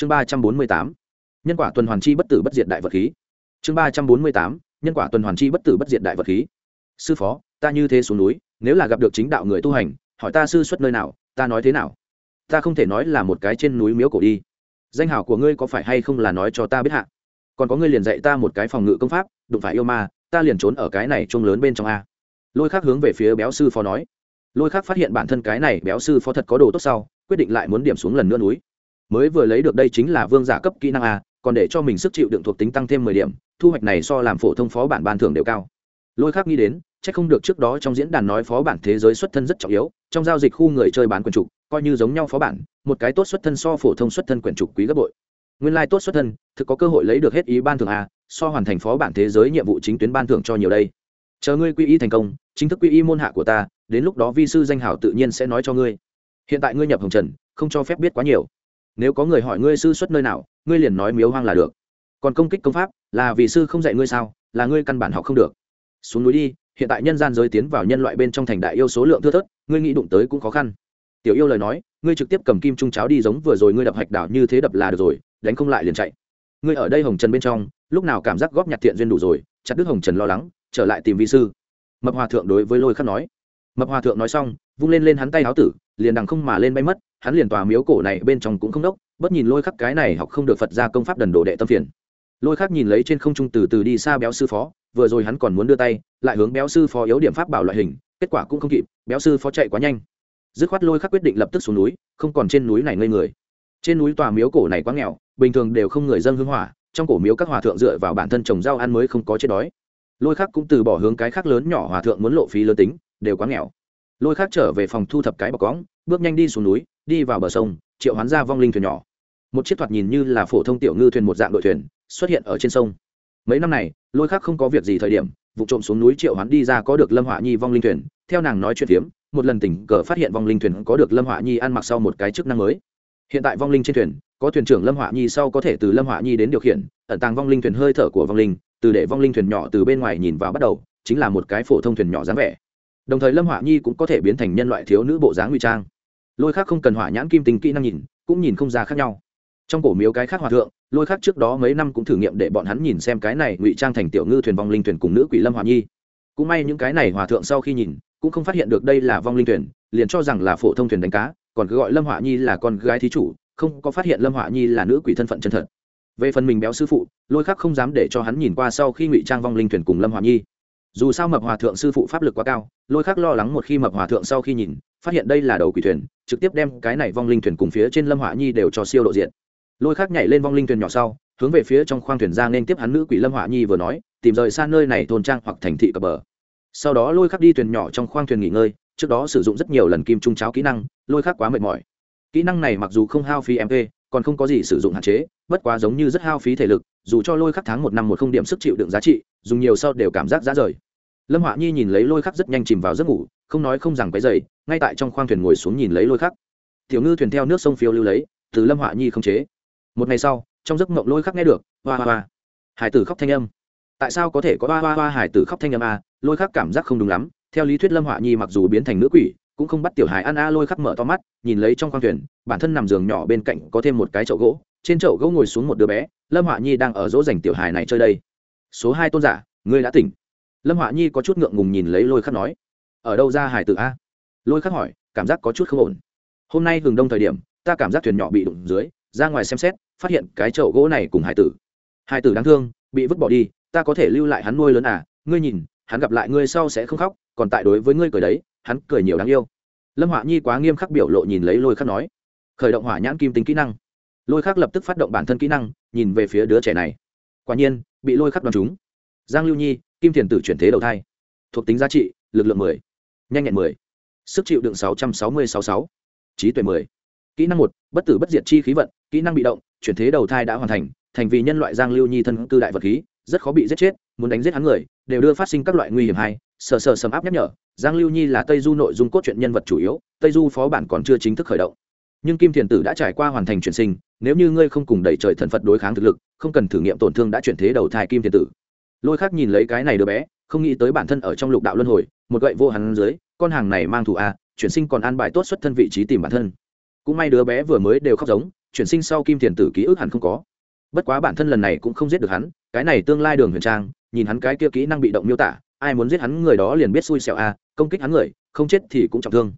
chương ba trăm bốn mươi tám, nhân quả tuần hoàn chi bất tử bất diệt đại vật khí. Chương ba trăm bốn mươi tám, nhân quả tuần hoàn chi bất tử bất diệt đại vật khí. Sư phó, ta như thế xuống núi, nếu là gặp được chính đạo người tu hành, hỏi ta sư xuất nơi nào, ta nói thế nào? Ta không thể nói là một cái trên núi miếu cổ đi. Danh hảo của ngươi có phải hay không là nói cho ta biết hạ? Còn có ngươi liền dạy ta một cái phòng ngự công pháp, đụng phải yêu ma, ta liền trốn ở cái này trông lớn bên trong a. Lôi khác hướng về phía béo sư phó nói. Lôi khác phát hiện bản thân cái này béo sư phó thật có đồ tốt sau, quyết định lại muốn điểm xuống lần nữa núi mới vừa lấy được đây chính là vương giả cấp kỹ năng a, còn để cho mình sức chịu đựng thuộc tính tăng thêm mười điểm, thu hoạch này so làm phổ thông phó bản ban thưởng đều cao. Lôi khác nghĩ đến c h ắ c không được trước đó trong diễn đàn nói phó bản thế giới xuất thân rất trọng yếu, trong giao dịch khu người chơi bán quyền trục, coi như giống nhau phó bản, một cái tốt xuất thân so phổ thông xuất thân quyền trục quý gấp bội. Nguyên lai、like、tốt xuất thân, thực có cơ hội lấy được hết ý ban thưởng a, so hoàn thành phó bản thế giới nhiệm vụ chính tuyến ban thưởng cho nhiều đây. Chờ ngươi quy y thành công, chính thức quy y môn hạ của ta, đến lúc đó vi sư danh hảo tự nhiên sẽ nói cho ngươi. Hiện tại ngươi nhập hồng trần, không cho phép biết quá nhiều nếu có người hỏi ngươi sư xuất nơi nào, ngươi liền nói miếu hoang là được. Còn công kích công pháp, là vì sư không dạy ngươi sao, là ngươi căn bản học không được. Xuống núi đi, hiện tại nhân gian giới tiến vào nhân loại bên trong thành đại yêu số lượng thưa thớt, ngươi nghĩ đụng tới cũng khó khăn. Tiểu yêu lời nói, ngươi trực tiếp cầm kim trung cháo đi giống vừa rồi ngươi đập hạch đảo như thế đập là được rồi, đánh không lại liền chạy. Ngươi ở đây hồng trần bên trong, lúc nào cảm giác góp nhặt thiện duyên đủ rồi, chặt đứt hồng trần lo lắng, trở lại tìm vi sư. Mập hòa thượng đối với lôi khắc nói mập hòa thượng nói xong, vung lên lên hắn tay áo tử, liền đằng không mà lên bay mất, hắn liền tòa miếu cổ này bên trong cũng không đốc, bất nhìn lôi khắc cái này học không được phật ra công pháp đần đồ đệ tâm phiền. Lôi khắc nhìn lấy trên không trung từ từ đi xa béo sư phó, vừa rồi hắn còn muốn đưa tay, lại hướng béo sư phó yếu điểm pháp bảo loại hình, kết quả cũng không kịp, béo sư phó chạy quá nhanh. Dứt khoát lôi khắc quyết định lập tức xuống núi, không còn trên núi này ngây người. Trên núi tòa miếu cổ này quá nghèo, bình thường đều không người dân hưng hỏa, trong cổ miếu các hòa thượng dựa vào bản thân trồng rau ăn mới không có chết đói lôi khác cũng từ bỏ hướng cái khác lớn nhỏ hòa thượng muốn lộ phí lớn tính, đều quá nghèo. Lôi khác trở về phòng thu thập cái bọc cõng bước nhanh đi xuống núi, đi vào bờ sông, triệu hoán ra vong linh thuyền nhỏ. Một chiếc thoạt nhìn như là phổ thông tiểu ngư thuyền một dạng đội thuyền, xuất hiện ở trên sông. Mấy năm này, lôi khác không có việc gì thời điểm, vụ trộm xuống núi triệu hoán đi ra có được lâm họa nhi vong linh thuyền, theo nàng nói chuyện phiếm, một lần tình cờ phát hiện vong linh thuyền có được lâm họa nhi ăn mặc sau một cái chức năng mới. Hiện tại vong linh trên thuyền, có thuyền trưởng lâm họa nhi sau có thể từ lâm họa nhi đến điều khiển, ẩn tàng vong linh thuyền hơi thở của vong linh từ để vong linh thuyền nhỏ từ bên ngoài nhìn vào bắt đầu, chính là một cái phổ thông thuyền nhỏ dáng vẻ. Đồng thời lâm họa nhi cũng có thể biến thành nhân loại thiếu nữ bộ dáng nguy trang. Lôi khác không cần hỏa nhãn kim tình kỹ năng nhìn, cũng nhìn không ra khác nhau. Trong cổ miếu cái khác hòa thượng, lôi khác trước đó mấy năm cũng thử nghiệm để bọn hắn nhìn xem cái này ngụy trang thành tiểu ngư thuyền vong linh thuyền cùng nữ quỷ lâm hỏa nhi. Cũng may những cái này hòa thượng sau khi nhìn, cũng không phát hiện được đây là vong linh thuyền, liền cho rằng là phổ thông thuyền đánh cá, còn cứ gọi lâm họa nhi là con gái thí chủ, không có phát hiện lâm họa nhi là nữ quỷ thân phận chân thật về phần mình béo sư phụ, lôi khắc không dám để cho hắn nhìn qua sau khi ngụy trang vong linh thuyền cùng lâm hòa nhi. Dù sao mập hòa thượng sư phụ pháp lực quá cao, lôi khắc lo lắng một khi mập hòa thượng sau khi nhìn, phát hiện đây là đầu quỷ thuyền, trực tiếp đem cái này vong linh thuyền cùng phía trên lâm hỏa nhi đều cho siêu độ diện lôi khắc nhảy lên vong linh thuyền nhỏ sau, hướng về phía trong khoang thuyền ra nên tiếp hắn nữ quỷ lâm hỏa nhi vừa nói, tìm rời xa nơi này thôn trang hoặc thành thị cập bờ. Sau đó lôi khắc đi thuyền nhỏ trong khoang thuyền nghỉ ngơi, trước đó sử dụng rất nhiều lần kim trung cháo kỹ năng, lôi khắc quá mệt mỏi. Kỹ năng này mặc dù không hao phí mp còn không có gì sử dụng hạn chế, bất quá giống như rất hao phí thể lực, dù cho lôi khắc tháng một năm một không điểm sức chịu đựng giá trị, dùng nhiều sau đều cảm giác giá rời. Lâm họa nhi nhìn lấy lôi khắc rất nhanh chìm vào giấc ngủ, không nói không rằng cái dày ngay tại trong khoang thuyền ngồi xuống nhìn lấy lôi khắc. Tiểu ngư thuyền theo nước sông phiêu lưu lấy, từ lâm họa nhi không chế. Một ngày sau, trong giấc mộng lôi khắc nghe được, hoa hoa hoa. Hải tử khóc thanh âm. Tại sao có thể có hoa hoa hoa hải tử khóc thanh âm à? lôi khắc cảm giác không đúng lắm, theo lý thuyết lâm họa nhi mặc dù biến thành nữ quỷ cũng không bắt tiểu hài ăn a lôi khắc mở to mắt, nhìn lấy trong khoang thuyền, bản thân nằm giường nhỏ bên cạnh có thêm một cái chậu gỗ, trên chậu gỗ ngồi xuống một đứa bé, lâm họa nhi đang ở dỗ dành tiểu hài này chơi đây. Số hai tôn giả, ngươi đã tỉnh. Lâm họa nhi có chút ngượng ngùng nhìn lấy lôi khắc nói, ở đâu ra hải tử a? Lôi khắc hỏi, cảm giác có chút không ổn. Hôm nay hừng đông thời điểm, ta cảm giác thuyền nhỏ bị đụng dưới, ra ngoài xem xét, phát hiện cái chậu gỗ này cùng hải tử. Hải tử đáng thương, bị vứt bỏ đi, ta có thể lưu lại hắn nuôi lớn à? Ngươi nhìn, hắn gặp lại ngươi sau sẽ không khóc, còn tại đối với ngươi cười đấy hắn cười nhiều đáng yêu. Lâm họa nhi quá nghiêm khắc biểu lộ nhìn lấy lôi khắc nói, khởi động hỏa nhãn kim tính kỹ năng. Lôi khắc lập tức phát động bản thân kỹ năng, nhìn về phía đứa trẻ này. Quả nhiên, bị lôi khắc đoàn chúng giang lưu nhi, kim thiền tử chuyển thế đầu thai. Thuộc tính giá trị, lực lượng mười, nhanh nhẹn mười, sức chịu đựng sáu trăm sáu mươi sáu sáu, trí tuệ mười. Kỹ năng một, bất tử bất diệt chi khí vận, kỹ năng bị động, chuyển thế đầu thai đã hoàn thành thành vì nhân loại giang lưu nhi thân cư đại vật khí, rất khó bị giết chết, muốn đánh giết hắn người, đều đưa phát sinh các loại nguy hiểm hay, sờ sờ sầm áp nhắc nhở giang lưu nhi là tây du nội dung cốt truyện nhân vật chủ yếu, tây du phó bản còn chưa chính thức khởi động. Nhưng kim thiền tử đã trải qua hoàn thành chuyển sinh, nếu như ngươi không cùng đẩy trời thần phật đối kháng thực lực, không cần thử nghiệm tổn thương đã chuyển thế đầu thai kim thiền tử. Lôi khác nhìn lấy cái này đứa bé, không nghĩ tới bản thân ở trong lục đạo luân hồi, một gậy vô hắn dưới, con hàng này mang thù a, chuyển sinh còn an bài tốt xuất thân vị trí tìm bản thân. Cũng may đứa bé vừa mới đều khóc giống, chuyển sinh sau kim Thiền tử ký ức hẳn không có. Bất quá bản thân lần này cũng không giết được hắn, cái này tương lai đường huyền trang, nhìn hắn cái kia kỹ năng bị động miêu tả, ai muốn giết hắn người đó liền biết xui xẻo a công kích hắn người, không chết thì cũng trọng thương.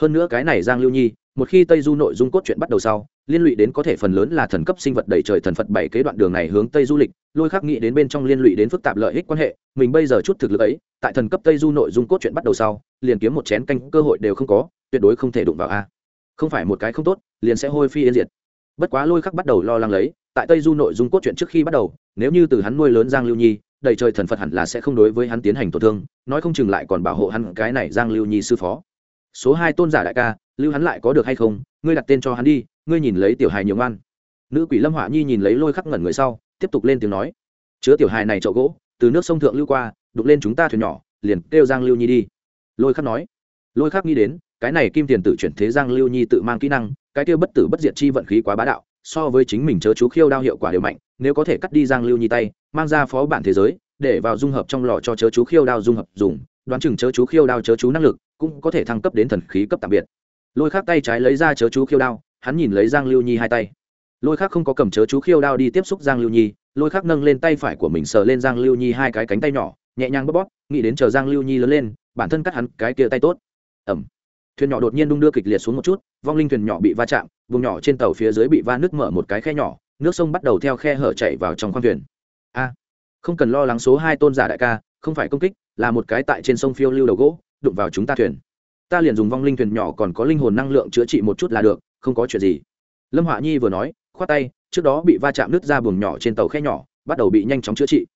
Hơn nữa cái này giang lưu nhi, một khi tây du nội dung cốt truyện bắt đầu sau, liên lụy đến có thể phần lớn là thần cấp sinh vật đầy trời thần phật bảy kế đoạn đường này hướng tây du lịch, lôi khắc nghĩ đến bên trong liên lụy đến phức tạp lợi ích quan hệ, mình bây giờ chút thực lực ấy, tại thần cấp tây du nội dung cốt truyện bắt đầu sau, liền kiếm một chén canh cơ hội đều không có, tuyệt đối không thể đụng vào a. Không phải một cái không tốt, liền sẽ hôi phi yên diệt. Bất quá lôi khắc bắt đầu lo lắng lấy, tại tây du nội dung cốt truyện trước khi bắt đầu, nếu như từ hắn nuôi lớn giang lưu nhi đầy trời thần phật hẳn là sẽ không đối với hắn tiến hành tổn thương, nói không chừng lại còn bảo hộ hắn cái này giang lưu nhi sư phó. Số hai tôn giả đại ca, lưu hắn lại có được hay không? Ngươi đặt tên cho hắn đi, ngươi nhìn lấy tiểu hài nhiều ngoan. Nữ quỷ lâm họa nhi nhìn lấy lôi khắc ngẩn người sau, tiếp tục lên tiếng nói. Chứa tiểu hài này chậu gỗ, từ nước sông thượng lưu qua đục lên chúng ta thuyền nhỏ, liền kêu giang lưu nhi đi. Lôi khắc nói. Lôi khắc nghĩ đến, cái này kim tiền tử chuyển thế giang lưu nhi tự mang kỹ năng, cái kia bất tử bất diệt chi vận khí quá bá đạo, so với chính mình chớ chú khiêu đao hiệu quả đều mạnh, nếu có thể cắt đi giang lưu nhi tay mang ra phó bản thế giới, để vào dung hợp trong lò cho chớ chú khiêu đao dung hợp dùng, đoán chừng chớ chú khiêu đao chớ chú năng lực cũng có thể thăng cấp đến thần khí cấp tạm biệt. Lôi khác tay trái lấy ra chớ chú khiêu đao, hắn nhìn lấy giang lưu nhi hai tay. Lôi khác không có cầm chớ chú khiêu đao đi tiếp xúc giang lưu nhi, lôi khác nâng lên tay phải của mình sờ lên giang lưu nhi hai cái cánh tay nhỏ, nhẹ nhàng bóp bóp, nghĩ đến chờ giang lưu nhi lớn lên, bản thân cắt hắn cái kia tay tốt. Ẩm thuyền nhỏ đột nhiên đung đưa kịch liệt xuống một chút, vong linh thuyền nhỏ bị va chạm, vùng nhỏ trên tàu phía dưới bị va nước mở một cái khe nhỏ, nước sông bắt đầu theo khe hở chạy vào trong khoang thuyền a, không cần lo lắng số hai tôn giả đại ca, không phải công kích, là một cái tại trên sông phiêu lưu đầu gỗ, đụng vào chúng ta thuyền. Ta liền dùng vong linh thuyền nhỏ còn có linh hồn năng lượng chữa trị một chút là được, không có chuyện gì. Lâm họa nhi vừa nói, khoát tay, trước đó bị va chạm nứt ra buồng nhỏ trên tàu khe nhỏ, bắt đầu bị nhanh chóng chữa trị.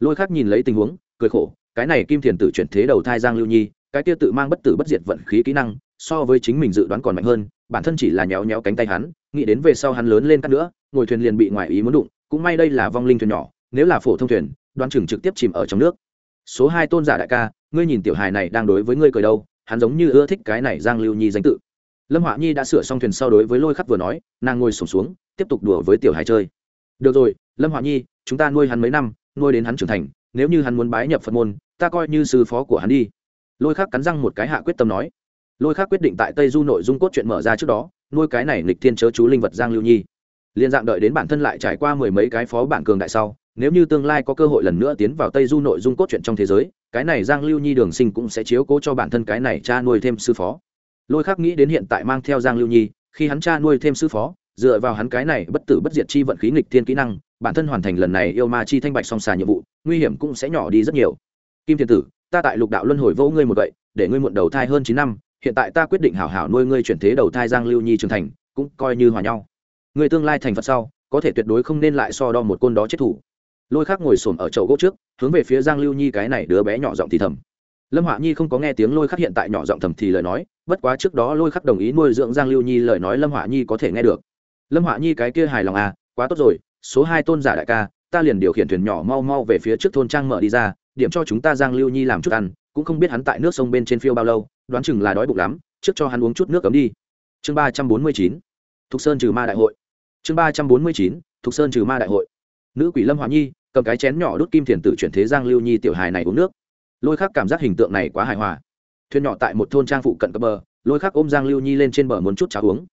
Lôi khác nhìn lấy tình huống, cười khổ, cái này kim thiền tử chuyển thế đầu thai giang lưu nhi, cái kia tự mang bất tử bất diệt vận khí kỹ năng, so với chính mình dự đoán còn mạnh hơn, bản thân chỉ là nhéo nhéo cánh tay hắn, nghĩ đến về sau hắn lớn lên cắt nữa, ngồi thuyền liền bị ngoài ý muốn đụng, cũng may đây là vong linh thuyền nhỏ nếu là phổ thông thuyền đoan chừng trực tiếp chìm ở trong nước. Số hai tôn giả đại ca, ngươi nhìn tiểu hài này đang đối với ngươi cười đâu, hắn giống như ưa thích cái này giang lưu nhi danh tự. Lâm họa nhi đã sửa xong thuyền sau đối với lôi khắc vừa nói, nàng ngồi sổm xuống, tiếp tục đùa với tiểu hài chơi. Được rồi, lâm họa nhi, chúng ta nuôi hắn mấy năm, nuôi đến hắn trưởng thành, nếu như hắn muốn bái nhập phật môn, ta coi như sư phó của hắn đi. Lôi khắc cắn răng một cái hạ quyết tâm nói. Lôi khắc quyết định tại tây du nội dung cốt chuyện mở ra trước đó, nuôi cái này nghịch thiên chớ chú linh vật giang lưu nhi. Liên dạng đợi đến bản thân lại trải qua mười mấy cái phó bản cường đại sau nếu như tương lai có cơ hội lần nữa tiến vào tây du nội dung cốt truyện trong thế giới, cái này giang lưu nhi đường sinh cũng sẽ chiếu cố cho bản thân cái này cha nuôi thêm sư phó. Lôi khắc nghĩ đến hiện tại mang theo giang lưu nhi, khi hắn cha nuôi thêm sư phó, dựa vào hắn cái này bất tử bất diệt chi vận khí nghịch thiên kỹ năng, bản thân hoàn thành lần này yêu ma chi thanh bạch song xà nhiệm vụ, nguy hiểm cũng sẽ nhỏ đi rất nhiều. Kim thiên tử, ta tại lục đạo luân hồi vô ngươi một vậy để ngươi muộn đầu thai hơn chín năm, hiện tại ta quyết định hảo hảo nuôi ngươi chuyển thế đầu thai giang lưu nhi trưởng thành, cũng coi như hòa nhau. Người tương lai thành phật sau, có thể tuyệt đối không nên lại so đo một côn đó chết thủ lôi khác ngồi xổm ở chậu gỗ trước, hướng về phía giang lưu nhi cái này đứa bé nhỏ giọng thì thầm. Lâm họa nhi không có nghe tiếng lôi khắc hiện tại nhỏ giọng thầm thì lời nói, bất quá trước đó lôi khắc đồng ý nuôi dưỡng giang lưu nhi lời nói lâm họa nhi có thể nghe được. Lâm họa nhi cái kia hài lòng à quá tốt rồi, số hai tôn giả đại ca, ta liền điều khiển thuyền nhỏ mau mau về phía trước thôn trang mở đi ra, điểm cho chúng ta giang lưu nhi làm chút ăn, cũng không biết hắn tại nước sông bên trên phiêu bao lâu, đoán chừng là đói bụng lắm, trước cho hắn uống chút nước cấm đi. Chương ba trăm bốn mươi chín, thục sơn trừ ma đại hội. Chương ba trăm bốn mươi chín, thục sơn trừ ma đại hội. Nữ quỷ lâm họa nhi cầm cái chén nhỏ đút kim thiền tử chuyển thế giang lưu nhi tiểu hài này uống nước. Lôi khắc cảm giác hình tượng này quá hài hòa. Thuyền nhỏ tại một thôn trang phụ cận cập bờ, lôi khắc ôm giang lưu nhi lên trên bờ muốn chút cháo uống.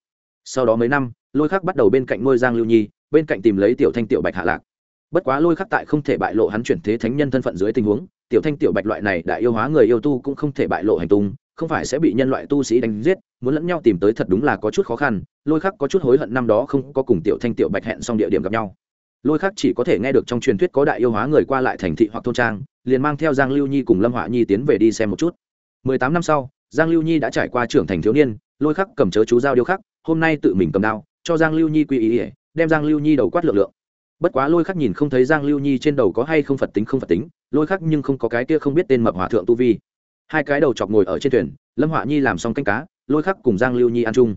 Sau đó mấy năm, lôi khắc bắt đầu bên cạnh nuôi giang lưu nhi, bên cạnh tìm lấy tiểu thanh tiểu bạch hạ lạc. Bất quá lôi khắc tại không thể bại lộ hắn chuyển thế thánh nhân thân phận dưới tình huống, tiểu thanh tiểu bạch loại này đại yêu hóa người yêu tu cũng không thể bại lộ hành tung, không phải sẽ bị nhân loại tu sĩ đánh giết, muốn lẫn nhau tìm tới thật đúng là có chút khó khăn, lôi khắc có chút hối hận năm đó không có cùng tiểu thanh tiểu bạch hẹn xong địa điểm gặp nhau lôi khắc chỉ có thể nghe được trong truyền thuyết có đại yêu hóa người qua lại thành thị hoặc thôn trang, liền mang theo giang lưu nhi cùng lâm họa nhi tiến về đi xem một chút. Mười tám năm sau, giang lưu nhi đã trải qua trưởng thành thiếu niên, lôi khắc cầm chớ chú giao điêu khắc, hôm nay tự mình cầm đao, cho giang lưu nhi quy ý ỉa đem giang lưu nhi đầu quát lượng lượng. Bất quá lôi khắc nhìn không thấy giang lưu nhi trên đầu có hay không phật tính không phật tính, lôi khắc nhưng không có cái kia không biết tên mập hòa thượng tu vi. Hai cái đầu chọc ngồi ở trên thuyền, lâm họa nhi làm xong canh cá, lôi khắc cùng giang lưu nhi ăn chung.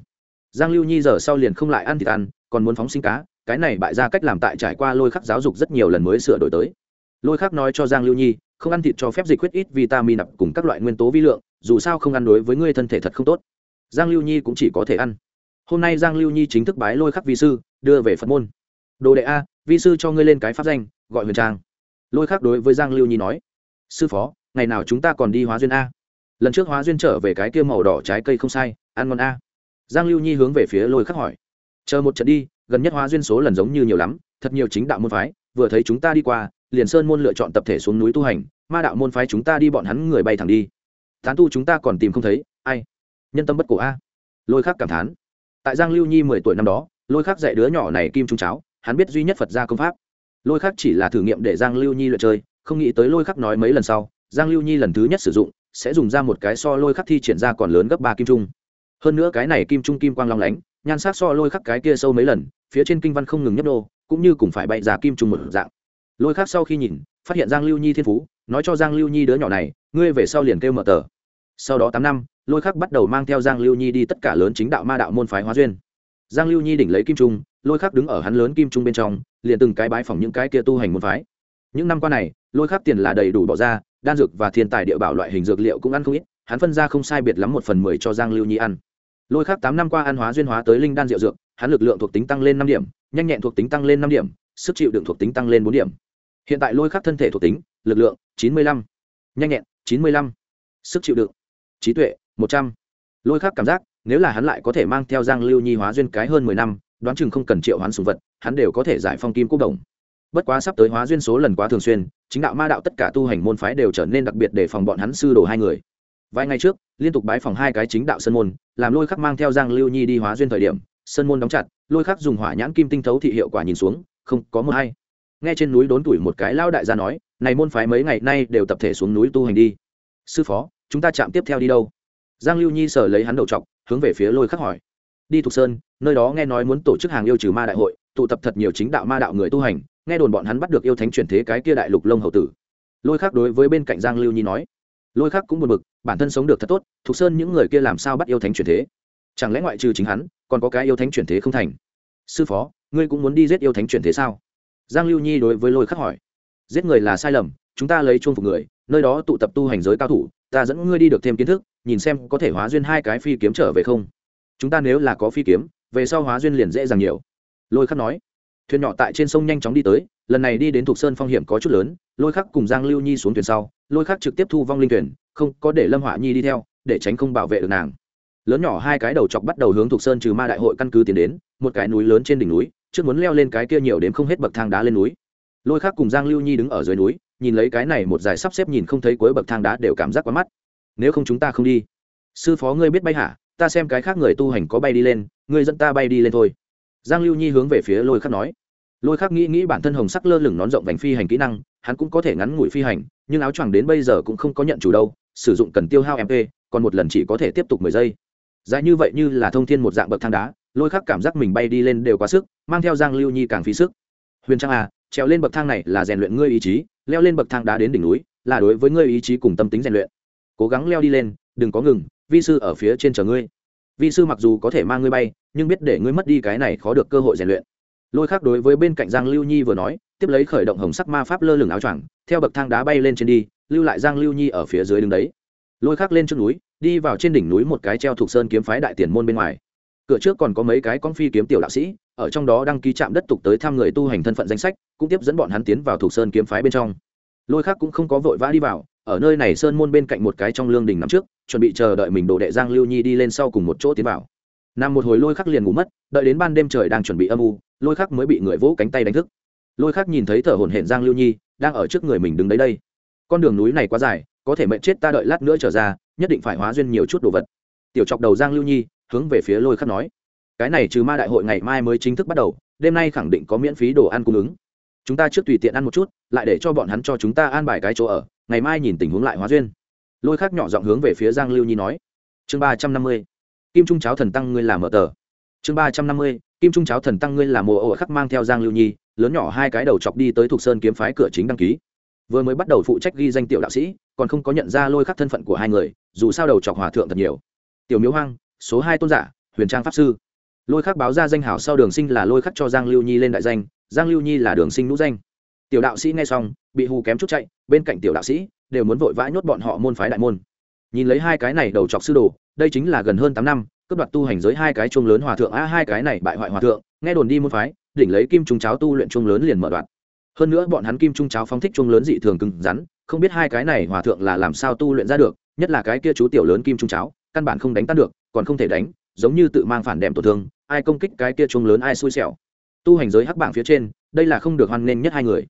Giang lưu nhi giờ sau liền không lại ăn thịt ăn, còn muốn phóng sinh cá cái này bại ra cách làm tại trải qua lôi khắc giáo dục rất nhiều lần mới sửa đổi tới. Lôi khắc nói cho giang lưu nhi, không ăn thịt cho phép dịch huyết ít vitamin nạp cùng các loại nguyên tố vi lượng, dù sao không ăn đối với ngươi thân thể thật không tốt. Giang lưu nhi cũng chỉ có thể ăn. Hôm nay giang lưu nhi chính thức bái lôi khắc vi sư, đưa về phật môn. Đồ đệ a, vi sư cho ngươi lên cái pháp danh, gọi huyền trang. Lôi khắc đối với giang lưu nhi nói, sư phó, ngày nào chúng ta còn đi hóa duyên a? Lần trước hóa duyên trở về cái kia màu đỏ trái cây không sai, ăn ngon a. Giang lưu nhi hướng về phía lôi khắc hỏi, chờ một trận đi gần nhất hóa duyên số lần giống như nhiều lắm, thật nhiều chính đạo môn phái, vừa thấy chúng ta đi qua, liền sơn môn lựa chọn tập thể xuống núi tu hành, ma đạo môn phái chúng ta đi bọn hắn người bay thẳng đi. Tán tu chúng ta còn tìm không thấy, ai? Nhân tâm bất cổ a. Lôi khắc cảm thán. Tại giang lưu nhi mười tuổi năm đó, lôi khắc dạy đứa nhỏ này kim trung cháo, hắn biết duy nhất phật gia công pháp. Lôi khắc chỉ là thử nghiệm để giang lưu nhi luyện chơi, không nghĩ tới lôi khắc nói mấy lần sau, giang lưu nhi lần thứ nhất sử dụng, sẽ dùng ra một cái so lôi khắc thi triển ra còn lớn gấp ba kim trung. Hơn nữa cái này kim trung kim quang long lánh, nhan sắc so lôi khắc cái kia sâu mấy lần phía trên kinh văn không ngừng nhấp đô cũng như cùng phải bậy ra kim trung một dạng. Lôi khắc sau khi nhìn, phát hiện giang lưu nhi thiên phú, nói cho giang lưu nhi đứa nhỏ này, ngươi về sau liền kêu mở tờ. Sau đó tám năm, lôi khắc bắt đầu mang theo giang lưu nhi đi tất cả lớn chính đạo ma đạo môn phái hóa duyên. Giang lưu nhi đỉnh lấy kim trung, lôi khắc đứng ở hắn lớn kim trung bên trong, liền từng cái bái phỏng những cái kia tu hành môn phái. Những năm qua này, lôi khắc tiền là đầy đủ bỏ ra, đan dược và thiên tài địa bảo loại hình dược liệu cũng ăn không ít, hắn phân ra không sai biệt lắm một phần mười cho giang lưu nhi ăn. Lôi khắc tám năm qua ăn hóa duyên hóa tới linh đan rượu dược hắn lực lượng thuộc tính tăng lên năm điểm, nhanh nhẹn thuộc tính tăng lên năm điểm, sức chịu đựng thuộc tính tăng lên bốn điểm. Hiện tại lôi khắc thân thể thuộc tính, lực lượng chín mươi lăm, nhanh nhẹn chín mươi lăm, sức chịu đựng, trí tuệ một trăm. Lôi khắc cảm giác, nếu là hắn lại có thể mang theo giang lưu nhi hóa duyên cái hơn mười năm, đoán chừng không cần triệu hoán sùng vật, hắn đều có thể giải phong kim quốc đồng. Bất quá sắp tới hóa duyên số lần quá thường xuyên, chính đạo ma đạo tất cả tu hành môn phái đều trở nên đặc biệt để phòng bọn hắn sư đồ hai người. Vài ngày trước, liên tục bái phòng hai cái chính đạo sân môn, làm lôi khắc mang theo giang lưu nhi đi hóa duyên thời điểm Sơn môn đóng chặt, lôi khắc dùng hỏa nhãn kim tinh thấu thị hiệu quả nhìn xuống, không có một hay nghe trên núi đốn tuổi một cái lao đại gia nói, này môn phái mấy ngày nay đều tập thể xuống núi tu hành đi. Sư phó, chúng ta chạm tiếp theo đi đâu? Giang lưu nhi sở lấy hắn đầu trọc, hướng về phía lôi khắc hỏi. Đi thục sơn, nơi đó nghe nói muốn tổ chức hàng yêu trừ ma đại hội, tụ tập thật nhiều chính đạo ma đạo người tu hành, nghe đồn bọn hắn bắt được yêu thánh chuyển thế cái kia đại lục lông hậu tử. Lôi khắc đối với bên cạnh giang lưu nhi nói. Lôi khắc cũng buồn bực, bản thân sống được thật tốt, thục sơn những người kia làm sao bắt yêu thánh chuyển thế? Chẳng lẽ ngoại trừ chính hắn, còn có cái yêu thánh chuyển thế không thành? Sư phó, ngươi cũng muốn đi giết yêu thánh chuyển thế sao? Giang lưu nhi đối với lôi khắc hỏi. Giết người là sai lầm, chúng ta lấy chuông phục người, nơi đó tụ tập tu hành giới cao thủ, ta dẫn ngươi đi được thêm kiến thức, nhìn xem có thể hóa duyên hai cái phi kiếm trở về không? Chúng ta nếu là có phi kiếm, về sau hóa duyên liền dễ dàng nhiều. Lôi khắc nói. Thuyền nhỏ tại trên sông nhanh chóng đi tới, lần này đi đến thuộc sơn phong hiểm có chút lớn, lôi khắc cùng giang lưu nhi xuống thuyền sau, lôi khắc trực tiếp thu vong linh thuyền, không có để lâm hỏa nhi đi theo, để tránh không bảo vệ được nàng lớn nhỏ hai cái đầu chọc bắt đầu hướng thuộc sơn trừ ma đại hội căn cứ tiến đến, một cái núi lớn trên đỉnh núi, trước muốn leo lên cái kia nhiều đến không hết bậc thang đá lên núi. Lôi khắc cùng giang lưu nhi đứng ở dưới núi, nhìn lấy cái này một dài sắp xếp nhìn không thấy cuối bậc thang đá đều cảm giác quá mắt. Nếu không chúng ta không đi. Sư phó ngươi biết bay hả? Ta xem cái khác người tu hành có bay đi lên, ngươi dẫn ta bay đi lên thôi. Giang lưu nhi hướng về phía lôi khắc nói. Lôi khắc nghĩ nghĩ bản thân hồng sắc lơ lửng nón rộng vành phi hành kỹ năng, hắn cũng có thể ngắn ngủi phi hành, nhưng áo choàng đến bây giờ cũng không có nhận chủ đâu, sử dụng cần tiêu hao mp còn một lần chỉ có thể tiếp tục mười giây dài như vậy như là thông thiên một dạng bậc thang đá, lôi khắc cảm giác mình bay đi lên đều quá sức, mang theo giang lưu nhi càng phí sức. Huyền trang à trèo lên bậc thang này là rèn luyện ngươi ý chí, leo lên bậc thang đá đến đỉnh núi là đối với ngươi ý chí cùng tâm tính rèn luyện. Cố gắng leo đi lên, đừng có ngừng, vi sư ở phía trên chờ ngươi. Vi sư mặc dù có thể mang ngươi bay, nhưng biết để ngươi mất đi cái này khó được cơ hội rèn luyện. Lôi khác đối với bên cạnh giang lưu nhi vừa nói, tiếp lấy khởi động hồng sắc ma pháp lơ lửng áo choàng, theo bậc thang đá bay lên trên đi, lưu lại giang lưu nhi ở phía dưới đứng đấy. Lôi khác lên trước núi đi vào trên đỉnh núi một cái treo thuộc sơn kiếm phái đại tiền môn bên ngoài. Cửa trước còn có mấy cái con phi kiếm tiểu đạo sĩ, ở trong đó đăng ký trạm đất tục tới thăm người tu hành thân phận danh sách, cũng tiếp dẫn bọn hắn tiến vào thuộc sơn kiếm phái bên trong. Lôi khác cũng không có vội vã đi vào, ở nơi này sơn môn bên cạnh một cái trong lương đình nằm trước, chuẩn bị chờ đợi mình đồ đệ giang lưu nhi đi lên sau cùng một chỗ tiến vào. Nằm một hồi lôi khắc liền ngủ mất, đợi đến ban đêm trời đang chuẩn bị âm u, lôi khắc mới bị người vỗ cánh tay đánh thức. Lôi khắc nhìn thấy thở hổn hển giang lưu nhi, đang ở trước người mình đứng đấy đây. Con đường núi này quá dài, có thể mệnh chết ta đợi lát nữa trở ra nhất định phải hóa duyên nhiều chút đồ vật. Tiểu chọc đầu giang lưu nhi, hướng về phía lôi khắc nói, cái này trừ ma đại hội ngày mai mới chính thức bắt đầu, đêm nay khẳng định có miễn phí đồ ăn cung ứng. Chúng ta trước tùy tiện ăn một chút, lại để cho bọn hắn cho chúng ta an bài cái chỗ ở, ngày mai nhìn tình huống lại hóa duyên. Lôi khắc nhỏ giọng hướng về phía giang lưu nhi nói, chương ba trăm năm mươi, kim trung cháo thần tăng ngươi làm mở tờ. Chương ba trăm năm mươi, kim trung cháo thần tăng ngươi làm mồ ổ khắc mang theo giang lưu nhi, lớn nhỏ hai cái đầu chọc đi tới thuộc sơn kiếm phái cửa chính đăng ký. Vừa mới bắt đầu phụ trách ghi danh tiểu đạo sĩ còn không có nhận ra lôi khắc thân phận của hai người, dù sao đầu chọc hòa thượng thật nhiều. Tiểu miếu hoang, số hai tôn giả, huyền trang pháp sư. Lôi khắc báo ra danh hảo sau đường sinh là lôi khắc cho giang lưu nhi lên đại danh, giang lưu nhi là đường sinh nũ danh. Tiểu đạo sĩ nghe xong, bị hù kém chút chạy, bên cạnh tiểu đạo sĩ đều muốn vội vã nhốt bọn họ môn phái đại môn. Nhìn lấy hai cái này đầu chọc sư đồ, đây chính là gần hơn tám năm cướp đoạt tu hành giới hai cái chuông lớn hòa thượng, a hai cái này bại hoại hòa thượng, nghe đồn đi môn phái, đỉnh lấy kim trùng cháo tu luyện chuông lớn liền mở đoạn hơn nữa bọn hắn kim trung cháo phóng thích chung lớn dị thường cứng rắn, không biết hai cái này hòa thượng là làm sao tu luyện ra được, nhất là cái kia chú tiểu lớn kim trung cháo, căn bản không đánh tan được, còn không thể đánh, giống như tự mang phản đệm tổn thương, ai công kích cái kia chung lớn ai xui xẻo. Tu hành giới hắc bảng phía trên, đây là không được hoan nghênh nhất hai người.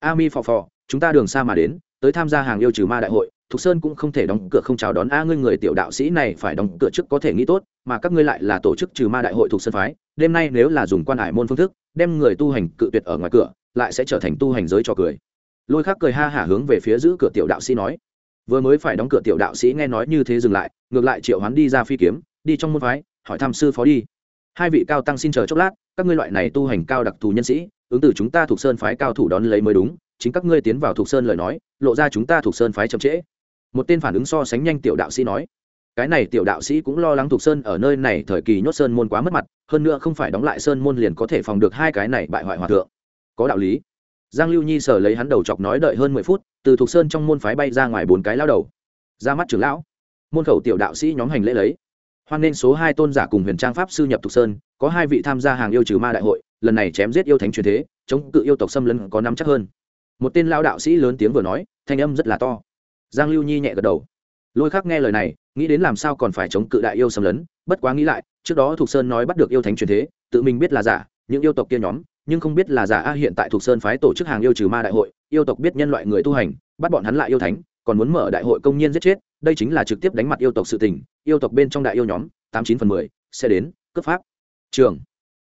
A mi phò phò, chúng ta đường xa mà đến, tới tham gia hàng yêu trừ ma đại hội, thục sơn cũng không thể đóng cửa không chào đón a ngươi người tiểu đạo sĩ này phải đóng cửa trước có thể nghĩ tốt, mà các ngươi lại là tổ chức trừ ma đại hội thục sơn phái, đêm nay nếu là dùng quan hải môn phương thức, đem người tu hành cự tuyệt ở ngoài cửa lại sẽ trở thành tu hành giới cho cười. Lôi khắc cười ha hả hướng về phía giữ cửa tiểu đạo sĩ nói. Vừa mới phải đóng cửa tiểu đạo sĩ nghe nói như thế dừng lại, ngược lại triệu hắn đi ra phi kiếm, đi trong môn phái, hỏi thăm sư phó đi. Hai vị cao tăng xin chờ chốc lát, các ngươi loại này tu hành cao đặc thù nhân sĩ, ứng từ chúng ta thuộc sơn phái cao thủ đón lấy mới đúng, chính các ngươi tiến vào thuộc sơn lời nói, lộ ra chúng ta thuộc sơn phái chậm trễ. Một tên phản ứng so sánh nhanh tiểu đạo sĩ nói. Cái này tiểu đạo sĩ cũng lo lắng thuộc sơn ở nơi này thời kỳ nhốt sơn môn quá mất mặt, hơn nữa không phải đóng lại sơn môn liền có thể phòng được hai cái này bại hoại hòa thượng có đạo lý. Giang lưu nhi sở lấy hắn đầu chọc nói đợi hơn mười phút, từ thục sơn trong môn phái bay ra ngoài bốn cái lao đầu. Ra mắt trưởng lão. Môn khẩu tiểu đạo sĩ nhóm hành lễ lấy. Hoan nên số hai tôn giả cùng huyền trang pháp sư nhập thục sơn, có hai vị tham gia hàng yêu trừ ma đại hội, lần này chém giết yêu thánh truyền thế, chống cự yêu tộc xâm lấn có năm chắc hơn. Một tên lao đạo sĩ lớn tiếng vừa nói, thanh âm rất là to. Giang lưu nhi nhẹ gật đầu. Lôi khắc nghe lời này, nghĩ đến làm sao còn phải chống cự đại yêu xâm lấn, bất quá nghĩ lại, trước đó thục sơn nói bắt được yêu thánh truyền thế, tự mình biết là giả, những yêu tộc kia nhóm nhưng không biết là giả a hiện tại thuộc sơn phái tổ chức hàng yêu trừ ma đại hội, yêu tộc biết nhân loại người tu hành, bắt bọn hắn lại yêu thánh, còn muốn mở đại hội công nhân giết chết, đây chính là trực tiếp đánh mặt yêu tộc sự tình, yêu tộc bên trong đại yêu nhóm, tám chín phần mười, sẽ đến cấp pháp. Trường.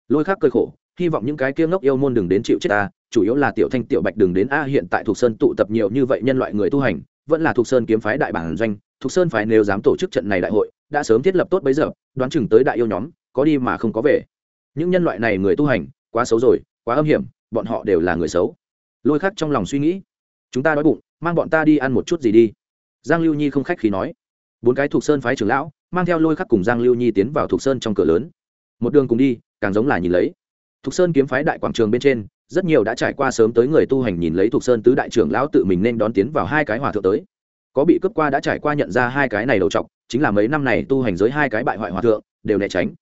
Lôi khác cơ khổ, hy vọng những cái kia ngốc yêu môn đừng đến chịu chết ta, chủ yếu là tiểu thanh, tiểu bạch đừng đến a hiện tại thuộc sơn tụ tập nhiều như vậy nhân loại người tu hành, vẫn là thuộc sơn kiếm phái đại bản doanh, thuộc sơn phái nếu dám tổ chức trận này đại hội, đã sớm thiết lập tốt bấy giờ, đoán chừng tới đại yêu nhóm, có đi mà không có về. Những nhân loại này người tu hành, quá xấu rồi quá âm hiểm, bọn họ đều là người xấu. Lôi khắc trong lòng suy nghĩ, chúng ta đói bụng, mang bọn ta đi ăn một chút gì đi. Giang lưu nhi không khách khí nói. Bốn cái thuộc sơn phái trưởng lão, mang theo lôi khắc cùng giang lưu nhi tiến vào thuộc sơn trong cửa lớn. Một đường cùng đi, càng giống là nhìn lấy. Thuộc sơn kiếm phái đại quảng trường bên trên, rất nhiều đã trải qua sớm tới người tu hành nhìn lấy thuộc sơn tứ đại trưởng lão tự mình nên đón tiến vào hai cái hòa thượng tới. Có bị cướp qua đã trải qua nhận ra hai cái này đầu trọc chính là mấy năm này tu hành giới hai cái bại hoại hòa thượng, đều né tránh.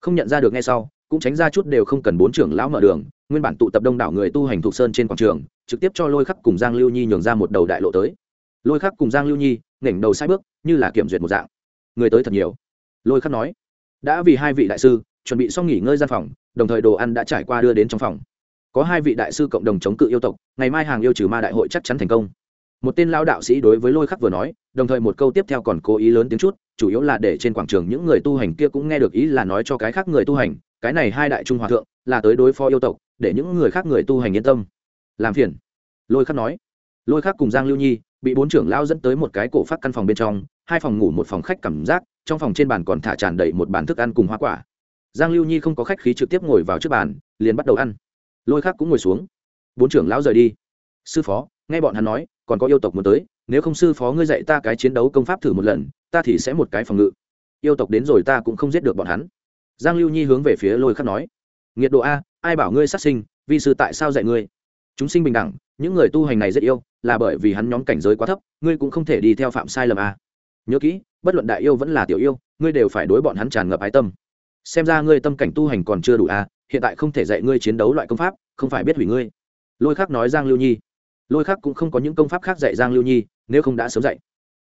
Không nhận ra được ngay sau, cũng tránh ra chút đều không cần bốn trưởng lão mở đường nguyên bản tụ tập đông đảo người tu hành thuộc sơn trên quảng trường, trực tiếp cho lôi khắc cùng giang lưu nhi nhường ra một đầu đại lộ tới. Lôi khắc cùng giang lưu nhi nghển đầu sai bước, như là kiểm duyệt một dạng. Người tới thật nhiều. Lôi khắc nói, đã vì hai vị đại sư chuẩn bị xong nghỉ ngơi gian phòng, đồng thời đồ ăn đã trải qua đưa đến trong phòng. Có hai vị đại sư cộng đồng chống cự yêu tộc, ngày mai hàng yêu trừ ma đại hội chắc chắn thành công. Một tên lao đạo sĩ đối với lôi khắc vừa nói, đồng thời một câu tiếp theo còn cố ý lớn tiếng chút, chủ yếu là để trên quảng trường những người tu hành kia cũng nghe được ý là nói cho cái khác người tu hành, cái này hai đại trung hòa thượng là tới đối phó yêu tộc để những người khác người tu hành yên tâm. Làm phiền. Lôi khắc nói. Lôi khắc cùng giang lưu nhi bị bốn trưởng lao dẫn tới một cái cổ phát căn phòng bên trong, hai phòng ngủ một phòng khách cảm giác, trong phòng trên bàn còn thả tràn đầy một bàn thức ăn cùng hoa quả. Giang lưu nhi không có khách khí trực tiếp ngồi vào trước bàn, liền bắt đầu ăn. Lôi khắc cũng ngồi xuống. Bốn trưởng lão rời đi. Sư phó, nghe bọn hắn nói, còn có yêu tộc muốn tới, nếu không sư phó ngươi dạy ta cái chiến đấu công pháp thử một lần, ta thì sẽ một cái phòng ngự. Yêu tộc đến rồi ta cũng không giết được bọn hắn. Giang lưu nhi hướng về phía lôi khắc nói. Nghiệt độ a ai bảo ngươi sát sinh, vi sư tại sao dạy ngươi? Chúng sinh bình đẳng, những người tu hành này rất yêu, là bởi vì hắn nhóm cảnh giới quá thấp, ngươi cũng không thể đi theo phạm sai lầm à? nhớ kỹ, bất luận đại yêu vẫn là tiểu yêu, ngươi đều phải đối bọn hắn tràn ngập ái tâm. Xem ra ngươi tâm cảnh tu hành còn chưa đủ à? hiện tại không thể dạy ngươi chiến đấu loại công pháp, không phải biết hủy ngươi. Lôi khắc nói giang lưu nhi. Lôi khắc cũng không có những công pháp khác dạy giang lưu nhi, nếu không đã sớm dạy.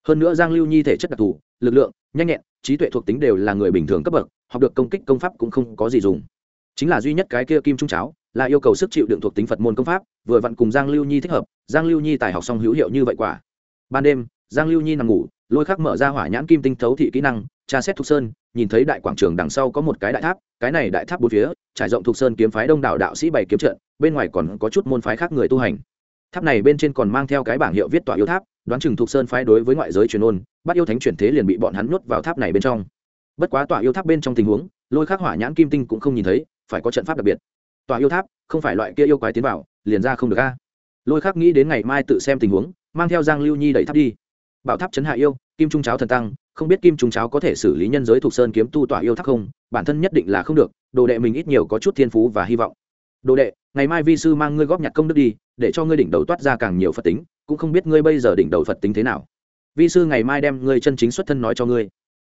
Hơn nữa giang lưu nhi thể chất đặc thù, lực lượng, nhanh nhẹn, trí tuệ thuộc tính đều là người bình thường cấp bậc, học được công kích công pháp cũng không có gì dùng chính là duy nhất cái kia kim trung cháo, là yêu cầu sức chịu đựng thuộc tính phật môn công pháp, vừa vặn cùng giang lưu nhi thích hợp, giang lưu nhi tài học xong hữu hiệu như vậy quả. Ban đêm, giang lưu nhi nằm ngủ, lôi khắc mở ra hỏa nhãn kim tinh thấu thị kỹ năng, tra xét thục sơn, nhìn thấy đại quảng trường đằng sau có một cái đại tháp, cái này đại tháp bốn phía, trải rộng thục sơn kiếm phái đông đảo đạo sĩ bày kiếm trận, bên ngoài còn có chút môn phái khác người tu hành. Tháp này bên trên còn mang theo cái bảng hiệu viết tọa yêu tháp, đoán chừng thục sơn phái đối với ngoại giới truyền ôn, bắt yêu thánh chuyển thế liền bị bọn hắn nhốt vào tháp này bên trong. Bất quá tọa yêu tháp bên trong tình huống, lôi khắc hỏa nhãn kim tinh cũng không nhìn thấy phải có trận pháp đặc biệt. Tòa yêu tháp, không phải loại kia yêu quái tiến vào, liền ra không được a. Lôi khắc nghĩ đến ngày mai tự xem tình huống, mang theo giang lưu nhi đẩy tháp đi. Bảo tháp chấn hạ yêu, kim trung cháo thần tăng, không biết kim trung cháo có thể xử lý nhân giới thuộc sơn kiếm tu tỏa yêu tháp không, bản thân nhất định là không được, đồ đệ mình ít nhiều có chút thiên phú và hy vọng. Đồ đệ, ngày mai vi sư mang ngươi góp nhặt công đức đi, để cho ngươi đỉnh đầu toát ra càng nhiều phật tính, cũng không biết ngươi bây giờ đỉnh đầu phật tính thế nào. Vi sư ngày mai đem ngươi chân chính xuất thân nói cho ngươi.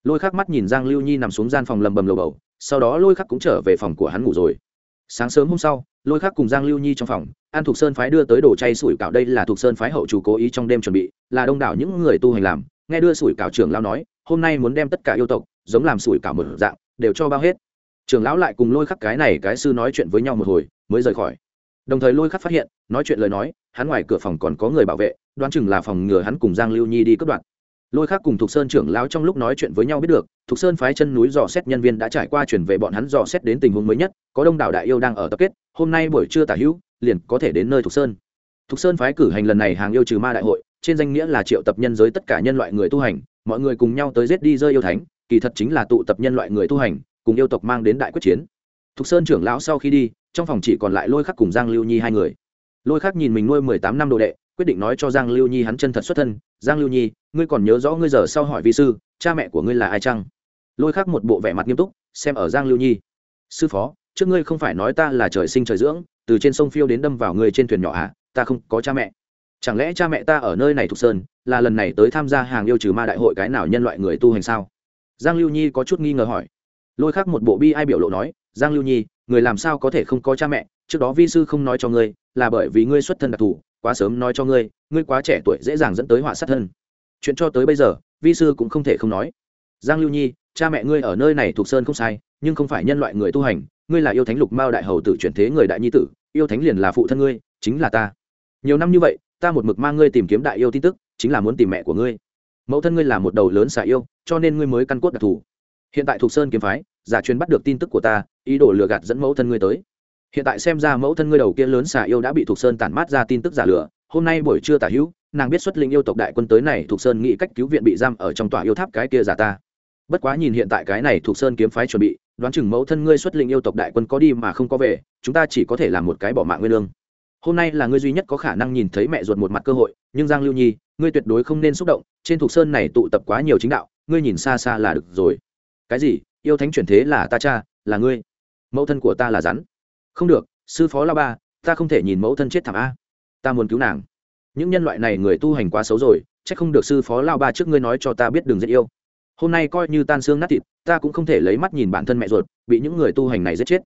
Lôi khắc mắt nhìn giang lưu nhi nằm xuống gian phòng lầm bầm lầu bầu sau đó lôi khắc cũng trở về phòng của hắn ngủ rồi. Sáng sớm hôm sau, lôi khắc cùng giang lưu nhi trong phòng, an thục sơn phái đưa tới đồ chay sủi cảo đây là thục sơn phái hậu chủ cố ý trong đêm chuẩn bị, là đông đảo những người tu hành làm. Nghe đưa sủi cảo trưởng lão nói, hôm nay muốn đem tất cả yêu tộc, giống làm sủi cảo một dạng, đều cho bao hết. Trưởng lão lại cùng lôi khắc cái này cái sư nói chuyện với nhau một hồi, mới rời khỏi. Đồng thời lôi khắc phát hiện, nói chuyện lời nói, hắn ngoài cửa phòng còn có người bảo vệ, đoán chừng là phòng ngừa hắn cùng giang lưu nhi đi cướp đoạt lôi khắc cùng thục sơn trưởng lão trong lúc nói chuyện với nhau biết được, thục sơn phái chân núi dò xét nhân viên đã trải qua chuyển về bọn hắn dò xét đến tình huống mới nhất, có đông đảo đại yêu đang ở tập kết, hôm nay buổi trưa tả hữu, liền có thể đến nơi thục sơn. Thục sơn phái cử hành lần này hàng yêu trừ ma đại hội, trên danh nghĩa là triệu tập nhân giới tất cả nhân loại người tu hành, mọi người cùng nhau tới giết đi rơi yêu thánh, kỳ thật chính là tụ tập nhân loại người tu hành, cùng yêu tộc mang đến đại quyết chiến. Thục sơn trưởng lão sau khi đi, trong phòng chỉ còn lại lôi khắc cùng giang lưu nhi hai người. Lôi khắc nhìn mình nuôi mười tám năm đồ đệ, quyết định nói cho giang lưu nhi hắn chân thật xuất thân giang lưu nhi, ngươi còn nhớ rõ ngươi giờ sau hỏi vi sư, cha mẹ của ngươi là ai chăng? Lôi khắc một bộ vẻ mặt nghiêm túc, xem ở giang lưu nhi. Sư phó, trước ngươi không phải nói ta là trời sinh trời dưỡng, từ trên sông phiêu đến đâm vào ngươi trên thuyền nhỏ à ta không có cha mẹ. Chẳng lẽ cha mẹ ta ở nơi này thuộc sơn, là lần này tới tham gia hàng yêu trừ ma đại hội cái nào nhân loại người tu hành sao? Giang lưu nhi có chút nghi ngờ hỏi. Lôi khắc một bộ bi ai biểu lộ nói, giang lưu nhi, người làm sao có thể không có cha mẹ, trước đó vi sư không nói cho ngươi, là bởi vì ngươi xuất thân đặc thù quá sớm nói cho ngươi ngươi quá trẻ tuổi dễ dàng dẫn tới họa sát thân. Chuyện cho tới bây giờ, vi sư cũng không thể không nói. Giang lưu nhi, cha mẹ ngươi ở nơi này thuộc sơn không sai, nhưng không phải nhân loại người tu hành, ngươi là yêu thánh lục mao đại hầu tử chuyển thế người đại nhi tử, yêu thánh liền là phụ thân ngươi, chính là ta. Nhiều năm như vậy, ta một mực mang ngươi tìm kiếm đại yêu tin tức, chính là muốn tìm mẹ của ngươi. Mẫu thân ngươi là một đầu lớn xả yêu, cho nên ngươi mới căn cốt đặc thù. Hiện tại thuộc sơn kiếm phái, giả truyền bắt được tin tức của ta, ý đồ lừa gạt dẫn mẫu thân ngươi tới hiện tại xem ra mẫu thân ngươi đầu kia lớn xà yêu đã bị thục sơn tản mát ra tin tức giả lừa hôm nay buổi trưa tả hữu, nàng biết xuất linh yêu tộc đại quân tới này, thục sơn nghĩ cách cứu viện bị giam ở trong tòa yêu tháp cái kia giả ta. Bất quá nhìn hiện tại cái này thục sơn kiếm phái chuẩn bị, đoán chừng mẫu thân ngươi xuất linh yêu tộc đại quân có đi mà không có về, chúng ta chỉ có thể làm một cái bỏ mạng nguyên lương. Hôm nay là ngươi duy nhất có khả năng nhìn thấy mẹ ruột một mặt cơ hội, nhưng giang lưu nhi, ngươi tuyệt đối không nên xúc động, trên thục sơn này tụ tập quá nhiều chính đạo, ngươi nhìn xa xa là được rồi. Cái gì? Yêu thánh chuyển thế là ta cha, là ngươi. Mẫu thân của ta là rắn không được, sư phó la ba, ta không thể nhìn mẫu thân chết thảm a. Ta muốn cứu nàng. Những nhân loại này người tu hành quá xấu rồi c h ắ c không được sư phó lao ba trước ngươi nói cho ta biết đường giết yêu. Hôm nay coi như tan xương nát thịt, ta cũng không thể lấy mắt nhìn bản thân mẹ ruột, bị những người tu hành này giết chết.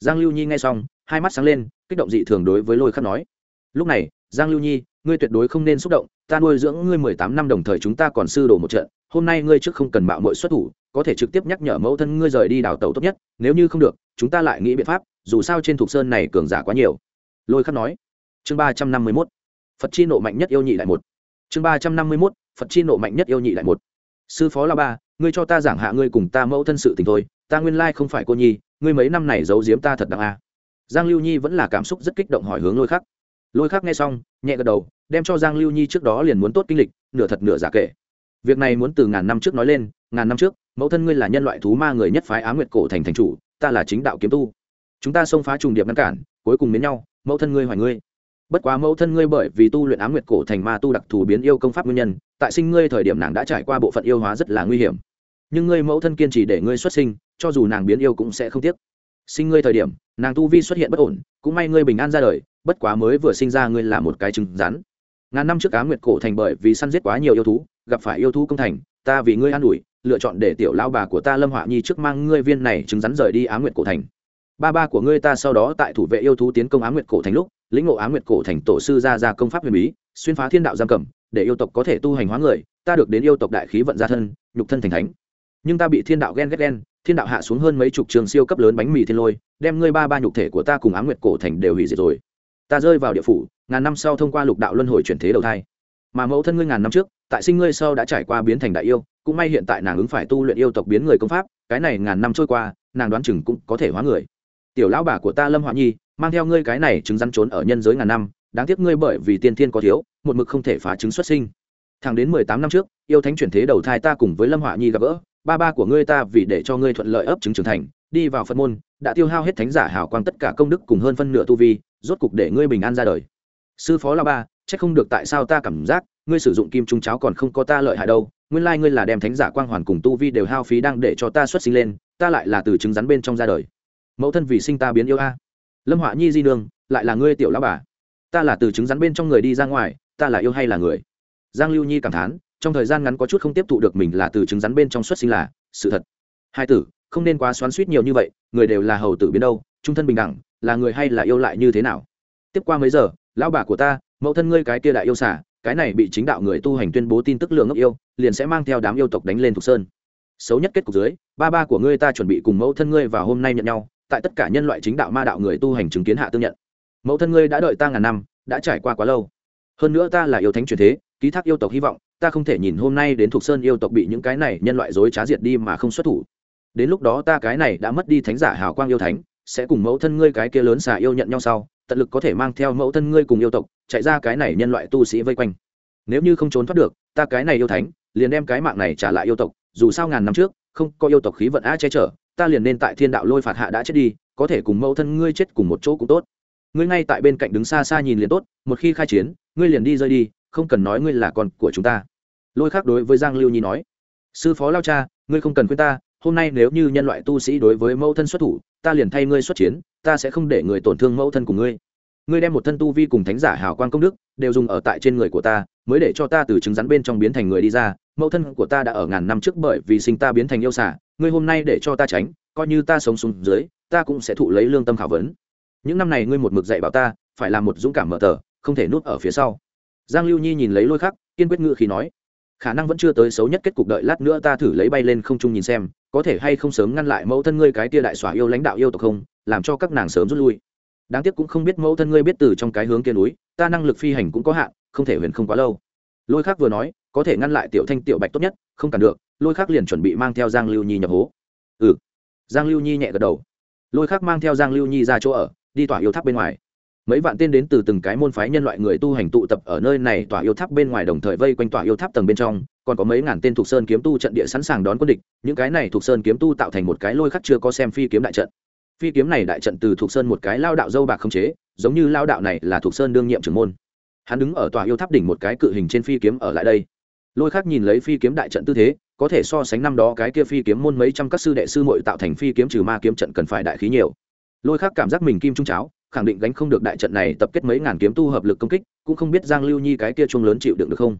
Giang lưu nhi nghe xong, hai mắt sáng lên, kích động dị thường đối với lôi khắc nói. Lúc này, giang lưu nhi, ngươi tuyệt đối không nên xúc động, ta nuôi dưỡng ngươi mười tám năm đồng thời chúng ta còn sư đổ một trận, hôm nay ngươi trước không cần mạo mội xuất thủ, có thể trực tiếp nhắc nhở mẫu thân ngươi rời đi đào tàu tốt nhất, nếu như không được, chúng ta lại nghĩ biện pháp dù sao trên thục sơn này cường giả quá nhiều. Lôi khắc nói. Chương ba trăm năm mươi mốt. Phật chi nộ mạnh nhất yêu nhị lại một. Chương ba trăm năm mươi mốt. Phật chi nộ mạnh nhất yêu nhị lại một. Sư phó la ba, ngươi cho ta giảng hạ ngươi cùng ta mẫu thân sự tình thôi, ta nguyên lai không phải cô nhi, ngươi mấy năm này giấu giếm ta thật đặng a. À. giang lưu nhi vẫn là cảm xúc rất kích động hỏi hướng lôi khắc. Lôi khắc nghe xong, nhẹ gật đầu, đem cho giang lưu nhi trước đó liền muốn tốt kinh lịch, nửa thật nửa giả kể việc này muốn từ ngàn năm trước nói lên, ngàn năm trước, mẫu thân ngươi là nhân loại thú ma người nhất phái á nguyệt cổ thành thành chủ, ta là chính đạo kiếm tu chúng ta xông phá trùng điệp ngăn cản, cuối cùng đến nhau, mẫu thân ngươi hoài ngươi. Bất quá mẫu thân ngươi bởi vì tu luyện á nguyệt cổ thành ma tu đặc thù biến yêu công pháp nguyên nhân, tại sinh ngươi thời điểm nàng đã trải qua bộ phận yêu hóa rất là nguy hiểm. Nhưng ngươi mẫu thân kiên trì để ngươi xuất sinh, cho dù nàng biến yêu cũng sẽ không tiếc. Sinh ngươi thời điểm, nàng tu vi xuất hiện bất ổn, cũng may ngươi bình an ra đời, bất quá mới vừa sinh ra ngươi là một cái trứng rắn. Ngàn năm trước á nguyệt cổ thành bởi vì săn giết quá nhiều yêu thú, gặp phải yêu thú công thành, ta vì ngươi an ủi, lựa chọn để tiểu lao bà của ta lâm họa nhi trước mang ngươi viên này trứng rắn rời đi á nguyệt cổ thành ba ba của ngươi ta sau đó tại thủ vệ yêu thú tiến công á nguyệt cổ thành lúc, lĩnh ngộ á nguyệt cổ thành tổ sư ra ra công pháp huyền bí, xuyên phá thiên đạo giam cầm, để yêu tộc có thể tu hành hóa người, ta được đến yêu tộc đại khí vận gia thân, nhục thân thành thánh. Nhưng ta bị thiên đạo ghen ghét ghen, thiên đạo hạ xuống hơn mấy chục trường siêu cấp lớn bánh mì thiên lôi, đem ngươi ba ba nhục thể của ta cùng á nguyệt cổ thành đều hủy diệt rồi. Ta rơi vào địa phủ, ngàn năm sau thông qua lục đạo luân hồi chuyển thế đầu thai. Mà mẫu thân ngươi ngàn năm trước, tại sinh ngươi sau đã trải qua biến thành đại yêu, cũng may hiện tại nàng ứng phải tu luyện yêu tộc biến người công pháp, cái này ngàn năm trôi qua, nàng đoán chừng cũng có thể hóa người tiểu lão bà của ta lâm họa nhi, mang theo ngươi cái này chứng rắn trốn ở nhân giới ngàn năm, đáng tiếc ngươi bởi vì tiên thiên có thiếu, một mực không thể phá chứng xuất sinh. Thẳng đến mười tám năm trước, yêu thánh chuyển thế đầu thai ta cùng với lâm họa nhi gặp gỡ, ba ba của ngươi ta vì để cho ngươi thuận lợi ấp chứng trưởng thành, đi vào phân môn, đã tiêu hao hết thánh giả hào quang tất cả công đức cùng hơn phân nửa tu vi, rốt cục để ngươi bình an ra đời. Sư phó la ba c h ắ c không được tại sao ta cảm giác, ngươi sử dụng kim trung cháo còn không có ta lợi hại đâu, nguyên lai ngươi là đem thánh giả quang hoàn cùng tu vi đều hao phí đang để cho ta xuất sinh lên, ta lại là từ trứng rắn bên trong ra đời mẫu thân vì sinh ta biến yêu a. Lâm họa nhi di nương, lại là ngươi tiểu lão bà. Ta là từ trứng rắn bên trong người đi ra ngoài, ta là yêu hay là người? Giang lưu nhi cảm thán, trong thời gian ngắn có chút không tiếp thụ được mình là từ trứng rắn bên trong xuất sinh là, sự thật. Hai tử, không nên quá xoắn suýt nhiều như vậy, người đều là hầu tử biến đâu, trung thân bình đẳng, là người hay là yêu lại như thế nào? Tiếp qua mấy giờ, lão bà của ta, mẫu thân ngươi cái kia đại yêu xả cái này bị chính đạo người tu hành tuyên bố tin tức lượng ngốc yêu, liền sẽ mang theo đám yêu tộc đánh lên thục sơn. Xấu nhất kết cục dưới, ba ba của ngươi ta chuẩn bị cùng mẫu thân ngươi vào hôm nay nhận nhau tại tất cả nhân loại chính đạo ma đạo người tu hành chứng kiến hạ tương nhận. Mẫu thân ngươi đã đợi ta ngàn năm, đã trải qua quá lâu. Hơn nữa ta là yêu thánh truyền thế, ký thác yêu tộc hy vọng, ta không thể nhìn hôm nay đến thuộc sơn yêu tộc bị những cái này nhân loại dối trá diệt đi mà không xuất thủ. Đến lúc đó ta cái này đã mất đi thánh giả hào quang yêu thánh, sẽ cùng mẫu thân ngươi cái kia lớn xà yêu nhận nhau sau, tận lực có thể mang theo mẫu thân ngươi cùng yêu tộc, chạy ra cái này nhân loại tu sĩ vây quanh. Nếu như không trốn thoát được, ta cái này yêu thánh, liền đem cái mạng này trả lại yêu tộc, dù sao ngàn năm trước, không có yêu tộc khí vận a che chở ta liền nên tại thiên đạo lôi phạt hạ đã chết đi, có thể cùng mẫu thân ngươi chết cùng một chỗ cũng tốt. Ngươi ngay tại bên cạnh đứng xa xa nhìn liền tốt, một khi khai chiến, ngươi liền đi rơi đi, không cần nói ngươi là con của chúng ta. Lôi khác đối với giang lưu nhi nói, sư phó lao cha, ngươi không cần khuyên ta, hôm nay nếu như nhân loại tu sĩ đối với mẫu thân xuất thủ, ta liền thay ngươi xuất chiến, ta sẽ không để người tổn thương mẫu thân của ngươi. Ngươi đem một thân tu vi cùng thánh giả hào quang công đức đều dùng ở tại trên người của ta, mới để cho ta từ trứng rắn bên trong biến thành người đi ra, mẫu thân của ta đã ở ngàn năm trước bởi vì sinh ta biến thành yêu xả ngươi hôm nay để cho ta tránh, coi như ta sống xuống dưới, ta cũng sẽ thụ lấy lương tâm khảo vấn. Những năm này ngươi một mực dạy bảo ta, phải là một dũng cảm mở tờ, không thể nuốt ở phía sau. Giang lưu nhi nhìn lấy lôi khắc, kiên quyết ngự khi nói, khả năng vẫn chưa tới xấu nhất kết cục đợi lát nữa ta thử lấy bay lên không trung nhìn xem, có thể hay không sớm ngăn lại mẫu thân ngươi cái tia đại xỏa yêu lãnh đạo yêu tộc không, làm cho các nàng sớm rút lui. Đáng tiếc cũng không biết mẫu thân ngươi biết từ trong cái hướng kia núi, ta năng lực phi hành cũng có hạn, không thể huyền không quá lâu. Lôi khác vừa nói, có thể ngăn lại tiểu thanh tiểu bạch tốt nhất, không cản được lôi khắc liền chuẩn bị mang theo giang lưu nhi nhập hố. Ừ. Giang lưu nhi nhẹ gật đầu. Lôi khắc mang theo giang lưu nhi ra chỗ ở, đi tỏa yêu tháp bên ngoài. Mấy vạn tên đến từ từng cái môn phái nhân loại người tu hành tụ tập ở nơi này tỏa yêu tháp bên ngoài đồng thời vây quanh tỏa yêu tháp tầng bên trong, còn có mấy ngàn tên thuộc sơn kiếm tu trận địa sẵn sàng đón quân địch, những cái này thuộc sơn kiếm tu tạo thành một cái lôi khắc chưa có xem phi kiếm đại trận. Phi kiếm này đại trận từ thuộc sơn một cái lao đạo dâu bạc không chế, giống như lao đạo này là thuộc sơn đương nhiệm trưởng môn. Hắn đứng ở tòa yêu tháp đỉnh một cái cự hình trên phi kiếm ở lại đây lôi khác nhìn lấy phi kiếm đại trận tư thế, có thể so sánh năm đó cái kia phi kiếm môn mấy trăm các sư đệ sư muội tạo thành phi kiếm trừ ma kiếm trận cần phải đại khí nhiều. Lôi khác cảm giác mình kim trung cháo, khẳng định gánh không được đại trận này tập kết mấy ngàn kiếm tu hợp lực công kích, cũng không biết giang lưu nhi cái kia chuông lớn chịu đựng được không.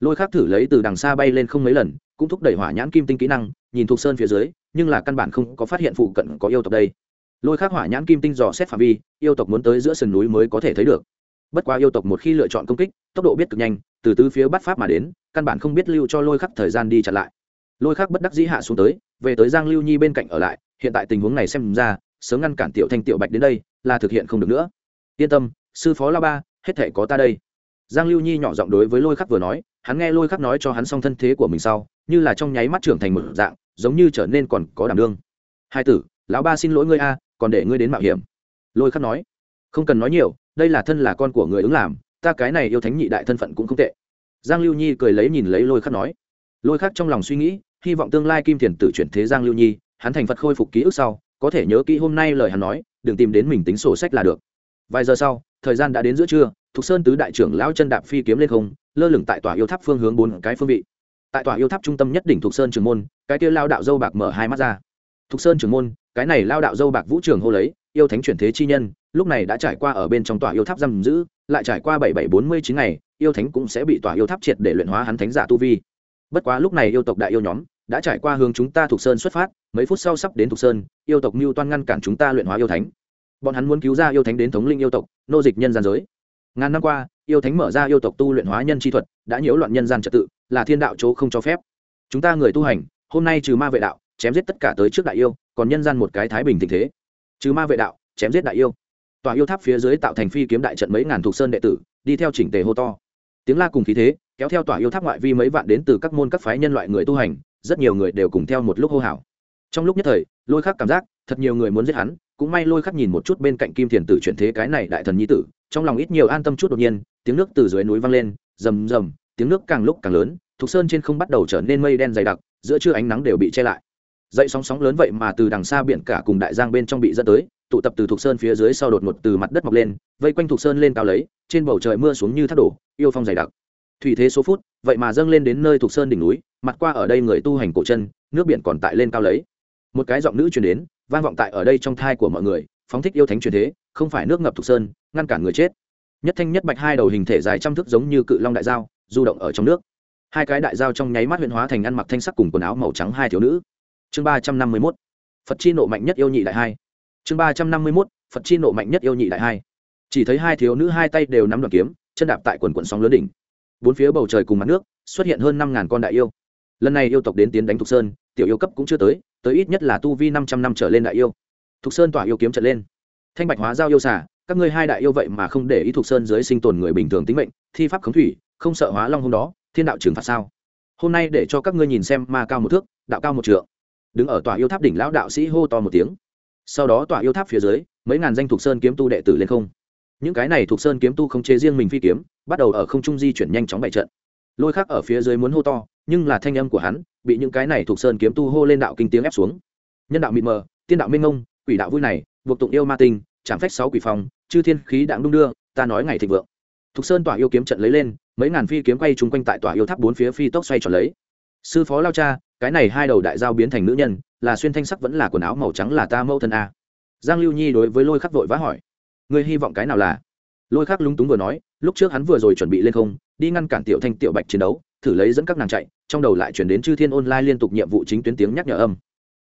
Lôi khác thử lấy từ đằng xa bay lên không mấy lần, cũng thúc đẩy hỏa nhãn kim tinh kỹ năng, nhìn thuộc sơn phía dưới, nhưng là căn bản không có phát hiện phụ cận có yêu tộc đây. Lôi khác hỏa nhãn kim tinh dò xét phạm vi, yêu tộc muốn tới giữa sườn núi mới có thể thấy được bất quá yêu tộc một khi lựa chọn công kích, tốc độ biết cực nhanh, từ tứ phía bắt pháp mà đến, căn bản không biết lưu cho lôi khắc thời gian đi chặn lại. Lôi khắc bất đắc dĩ hạ xuống tới, về tới giang lưu nhi bên cạnh ở lại, hiện tại tình huống này xem ra, sớm ngăn cản tiểu thanh tiểu bạch đến đây, là thực hiện không được nữa. Yên tâm, sư phó la ba, hết thể có ta đây. Giang lưu nhi nhỏ giọng đối với lôi khắc vừa nói, hắn nghe lôi khắc nói cho hắn xong thân thế của mình sau, như là trong nháy mắt trưởng thành một dạng, giống như trở nên còn có đảm đương. Hai tử, lão ba xin lỗi ngươi a, còn để ngươi đến mạo hiểm. Lôi khắc nói, không cần nói nhiều đây là thân là con của người ứng làm, ta cái này yêu thánh nhị đại thân phận cũng không tệ. Giang lưu nhi cười lấy nhìn lấy lôi khắc nói. Lôi khắc trong lòng suy nghĩ, hy vọng tương lai kim thiền tử chuyển thế giang lưu nhi, hắn thành phật khôi phục ký ức sau, có thể nhớ kỹ hôm nay lời hắn nói, đừng tìm đến mình tính sổ sách là được. Vài giờ sau, thời gian đã đến giữa trưa, thục sơn tứ đại trưởng lão chân đạp phi kiếm lên không, lơ lửng tại tòa yêu tháp phương hướng bốn cái phương vị. Tại tòa yêu tháp trung tâm nhất đỉnh thục sơn trường môn, cái kia lao đạo dâu bạc mở hai mắt ra. Thục sơn trường môn, cái này lao đạo dâu bạc vũ trường hô lấy yêu thánh chuyển thế chi nhân, lúc này đã trải qua ở bên trong tòa yêu tháp giam giữ, lại trải qua bảy bảy bốn mươi chín ngày, yêu thánh cũng sẽ bị tòa yêu tháp triệt để luyện hóa hắn thánh giả tu vi. Bất quá lúc này yêu tộc đại yêu nhóm đã trải qua hướng chúng ta thuộc sơn xuất phát, mấy phút sau sắp đến thuộc sơn, yêu tộc mưu toan ngăn cản chúng ta luyện hóa yêu thánh. Bọn hắn muốn cứu ra yêu thánh đến thống linh yêu tộc, nô dịch nhân gian giới. Ngàn năm qua, yêu thánh mở ra yêu tộc tu luyện hóa nhân chi thuật, đã nhiễu loạn nhân gian trật tự, là thiên đạo chỗ không cho phép. Chúng ta người tu hành, hôm nay trừ ma vệ đạo, chém giết tất cả tới trước đại yêu, còn nhân gian một cái thái bình tình thế trừ ma vệ đạo, chém giết đại yêu. Tòa yêu tháp phía dưới tạo thành phi kiếm đại trận mấy ngàn thuộc sơn đệ tử, đi theo chỉnh tề hô to. Tiếng la cùng khí thế, kéo theo tòa yêu tháp ngoại vi mấy vạn đến từ các môn các phái nhân loại người tu hành, rất nhiều người đều cùng theo một lúc hô hào. Trong lúc nhất thời, lôi khắc cảm giác, thật nhiều người muốn giết hắn, cũng may lôi khắc nhìn một chút bên cạnh kim thiền tử chuyển thế cái này đại thần nhi tử, trong lòng ít nhiều an tâm chút đột nhiên, tiếng nước từ dưới núi vang lên, rầm rầm, tiếng nước càng lúc càng lớn thục sơn trên không bắt đầu trở nên mây đen dày đặc, giữa trưa ánh nắng đều bị che lại dậy sóng sóng lớn vậy mà từ đằng xa biển cả cùng đại giang bên trong bị dẫn tới, tụ tập từ thục sơn phía dưới sau đột ngột từ mặt đất mọc lên, vây quanh thục sơn lên cao lấy, trên bầu trời mưa xuống như thác đổ, yêu phong dày đặc. Thủy thế số phút, vậy mà dâng lên đến nơi thục sơn đỉnh núi, mặt qua ở đây người tu hành cổ chân, nước biển còn tại lên cao lấy. Một cái giọng nữ truyền đến, vang vọng tại ở đây trong thai của mọi người, phóng thích yêu thánh truyền thế, không phải nước ngập thục sơn, ngăn cản người chết. Nhất thanh nhất bạch hai đầu hình thể dài trăm thước giống như cự long đại dao, du động ở trong nước. Hai cái đại dao trong nháy mắt huyện hóa thành ăn mặc thanh sắc cùng quần áo màu trắng hai thiếu nữ chương ba trăm năm mươi mốt, phật chi nộ mạnh nhất yêu nhị đại hai. Chương ba trăm năm mươi mốt, phật chi nộ mạnh nhất yêu nhị đại hai. Chỉ thấy hai thiếu nữ hai tay đều nắm đoàn kiếm, chân đạp tại quần quận sóng lớn đỉnh. Bốn phía bầu trời cùng mặt nước xuất hiện hơn năm ngàn con đại yêu. Lần này yêu tộc đến tiến đánh thục sơn, tiểu yêu cấp cũng chưa tới tới ít nhất là tu vi năm trăm năm trở lên đại yêu. Thục sơn tỏa yêu kiếm trận lên. Thanh bạch hóa giao yêu xả các ngươi hai đại yêu vậy mà không để ý thục sơn dưới sinh tồn người bình thường tính mệnh, thi pháp khống thủy, không sợ hóa long hôm đó, thiên đạo trừng phạt sao? Hôm nay để cho các ngươi nhìn xem ma cao một thước, đạo cao một trượng đứng ở tòa yêu tháp đỉnh lão đạo sĩ hô to một tiếng. Sau đó tòa yêu tháp phía dưới, mấy ngàn danh thuộc sơn kiếm tu đệ tử lên không. Những cái này thuộc sơn kiếm tu không chế riêng mình phi kiếm, bắt đầu ở không trung di chuyển nhanh chóng bày trận. Lôi khác ở phía dưới muốn hô to, nhưng là thanh âm của hắn bị những cái này thuộc sơn kiếm tu hô lên đạo kinh tiếng ép xuống. Nhân đạo mịt mờ, tiên đạo minh ngông quỷ đạo vui này, buộc tụng yêu ma tinh chạm phách sáu quỷ phòng, chư thiên khí đạn đung đưa, ta nói ngày thịnh vượng. Thục sơn tỏa yêu kiếm trận lấy lên, mấy ngàn phi kiếm quay chung quanh tại tòa yêu tháp bốn phía phi tốc xoay tròn lấy sư phó lao cha, cái này hai đầu đại giao biến thành nữ nhân, là xuyên thanh sắc vẫn là quần áo màu trắng là ta mẫu thân a. Giang lưu nhi đối với lôi khắc vội vã hỏi, ngươi hy vọng cái nào là? Lôi khắc lúng túng vừa nói, lúc trước hắn vừa rồi chuẩn bị lên không, đi ngăn cản tiểu thanh tiểu bạch chiến đấu, thử lấy dẫn các nàng chạy, trong đầu lại chuyển đến chư thiên online liên tục nhiệm vụ chính tuyến tiếng nhắc nhở âm.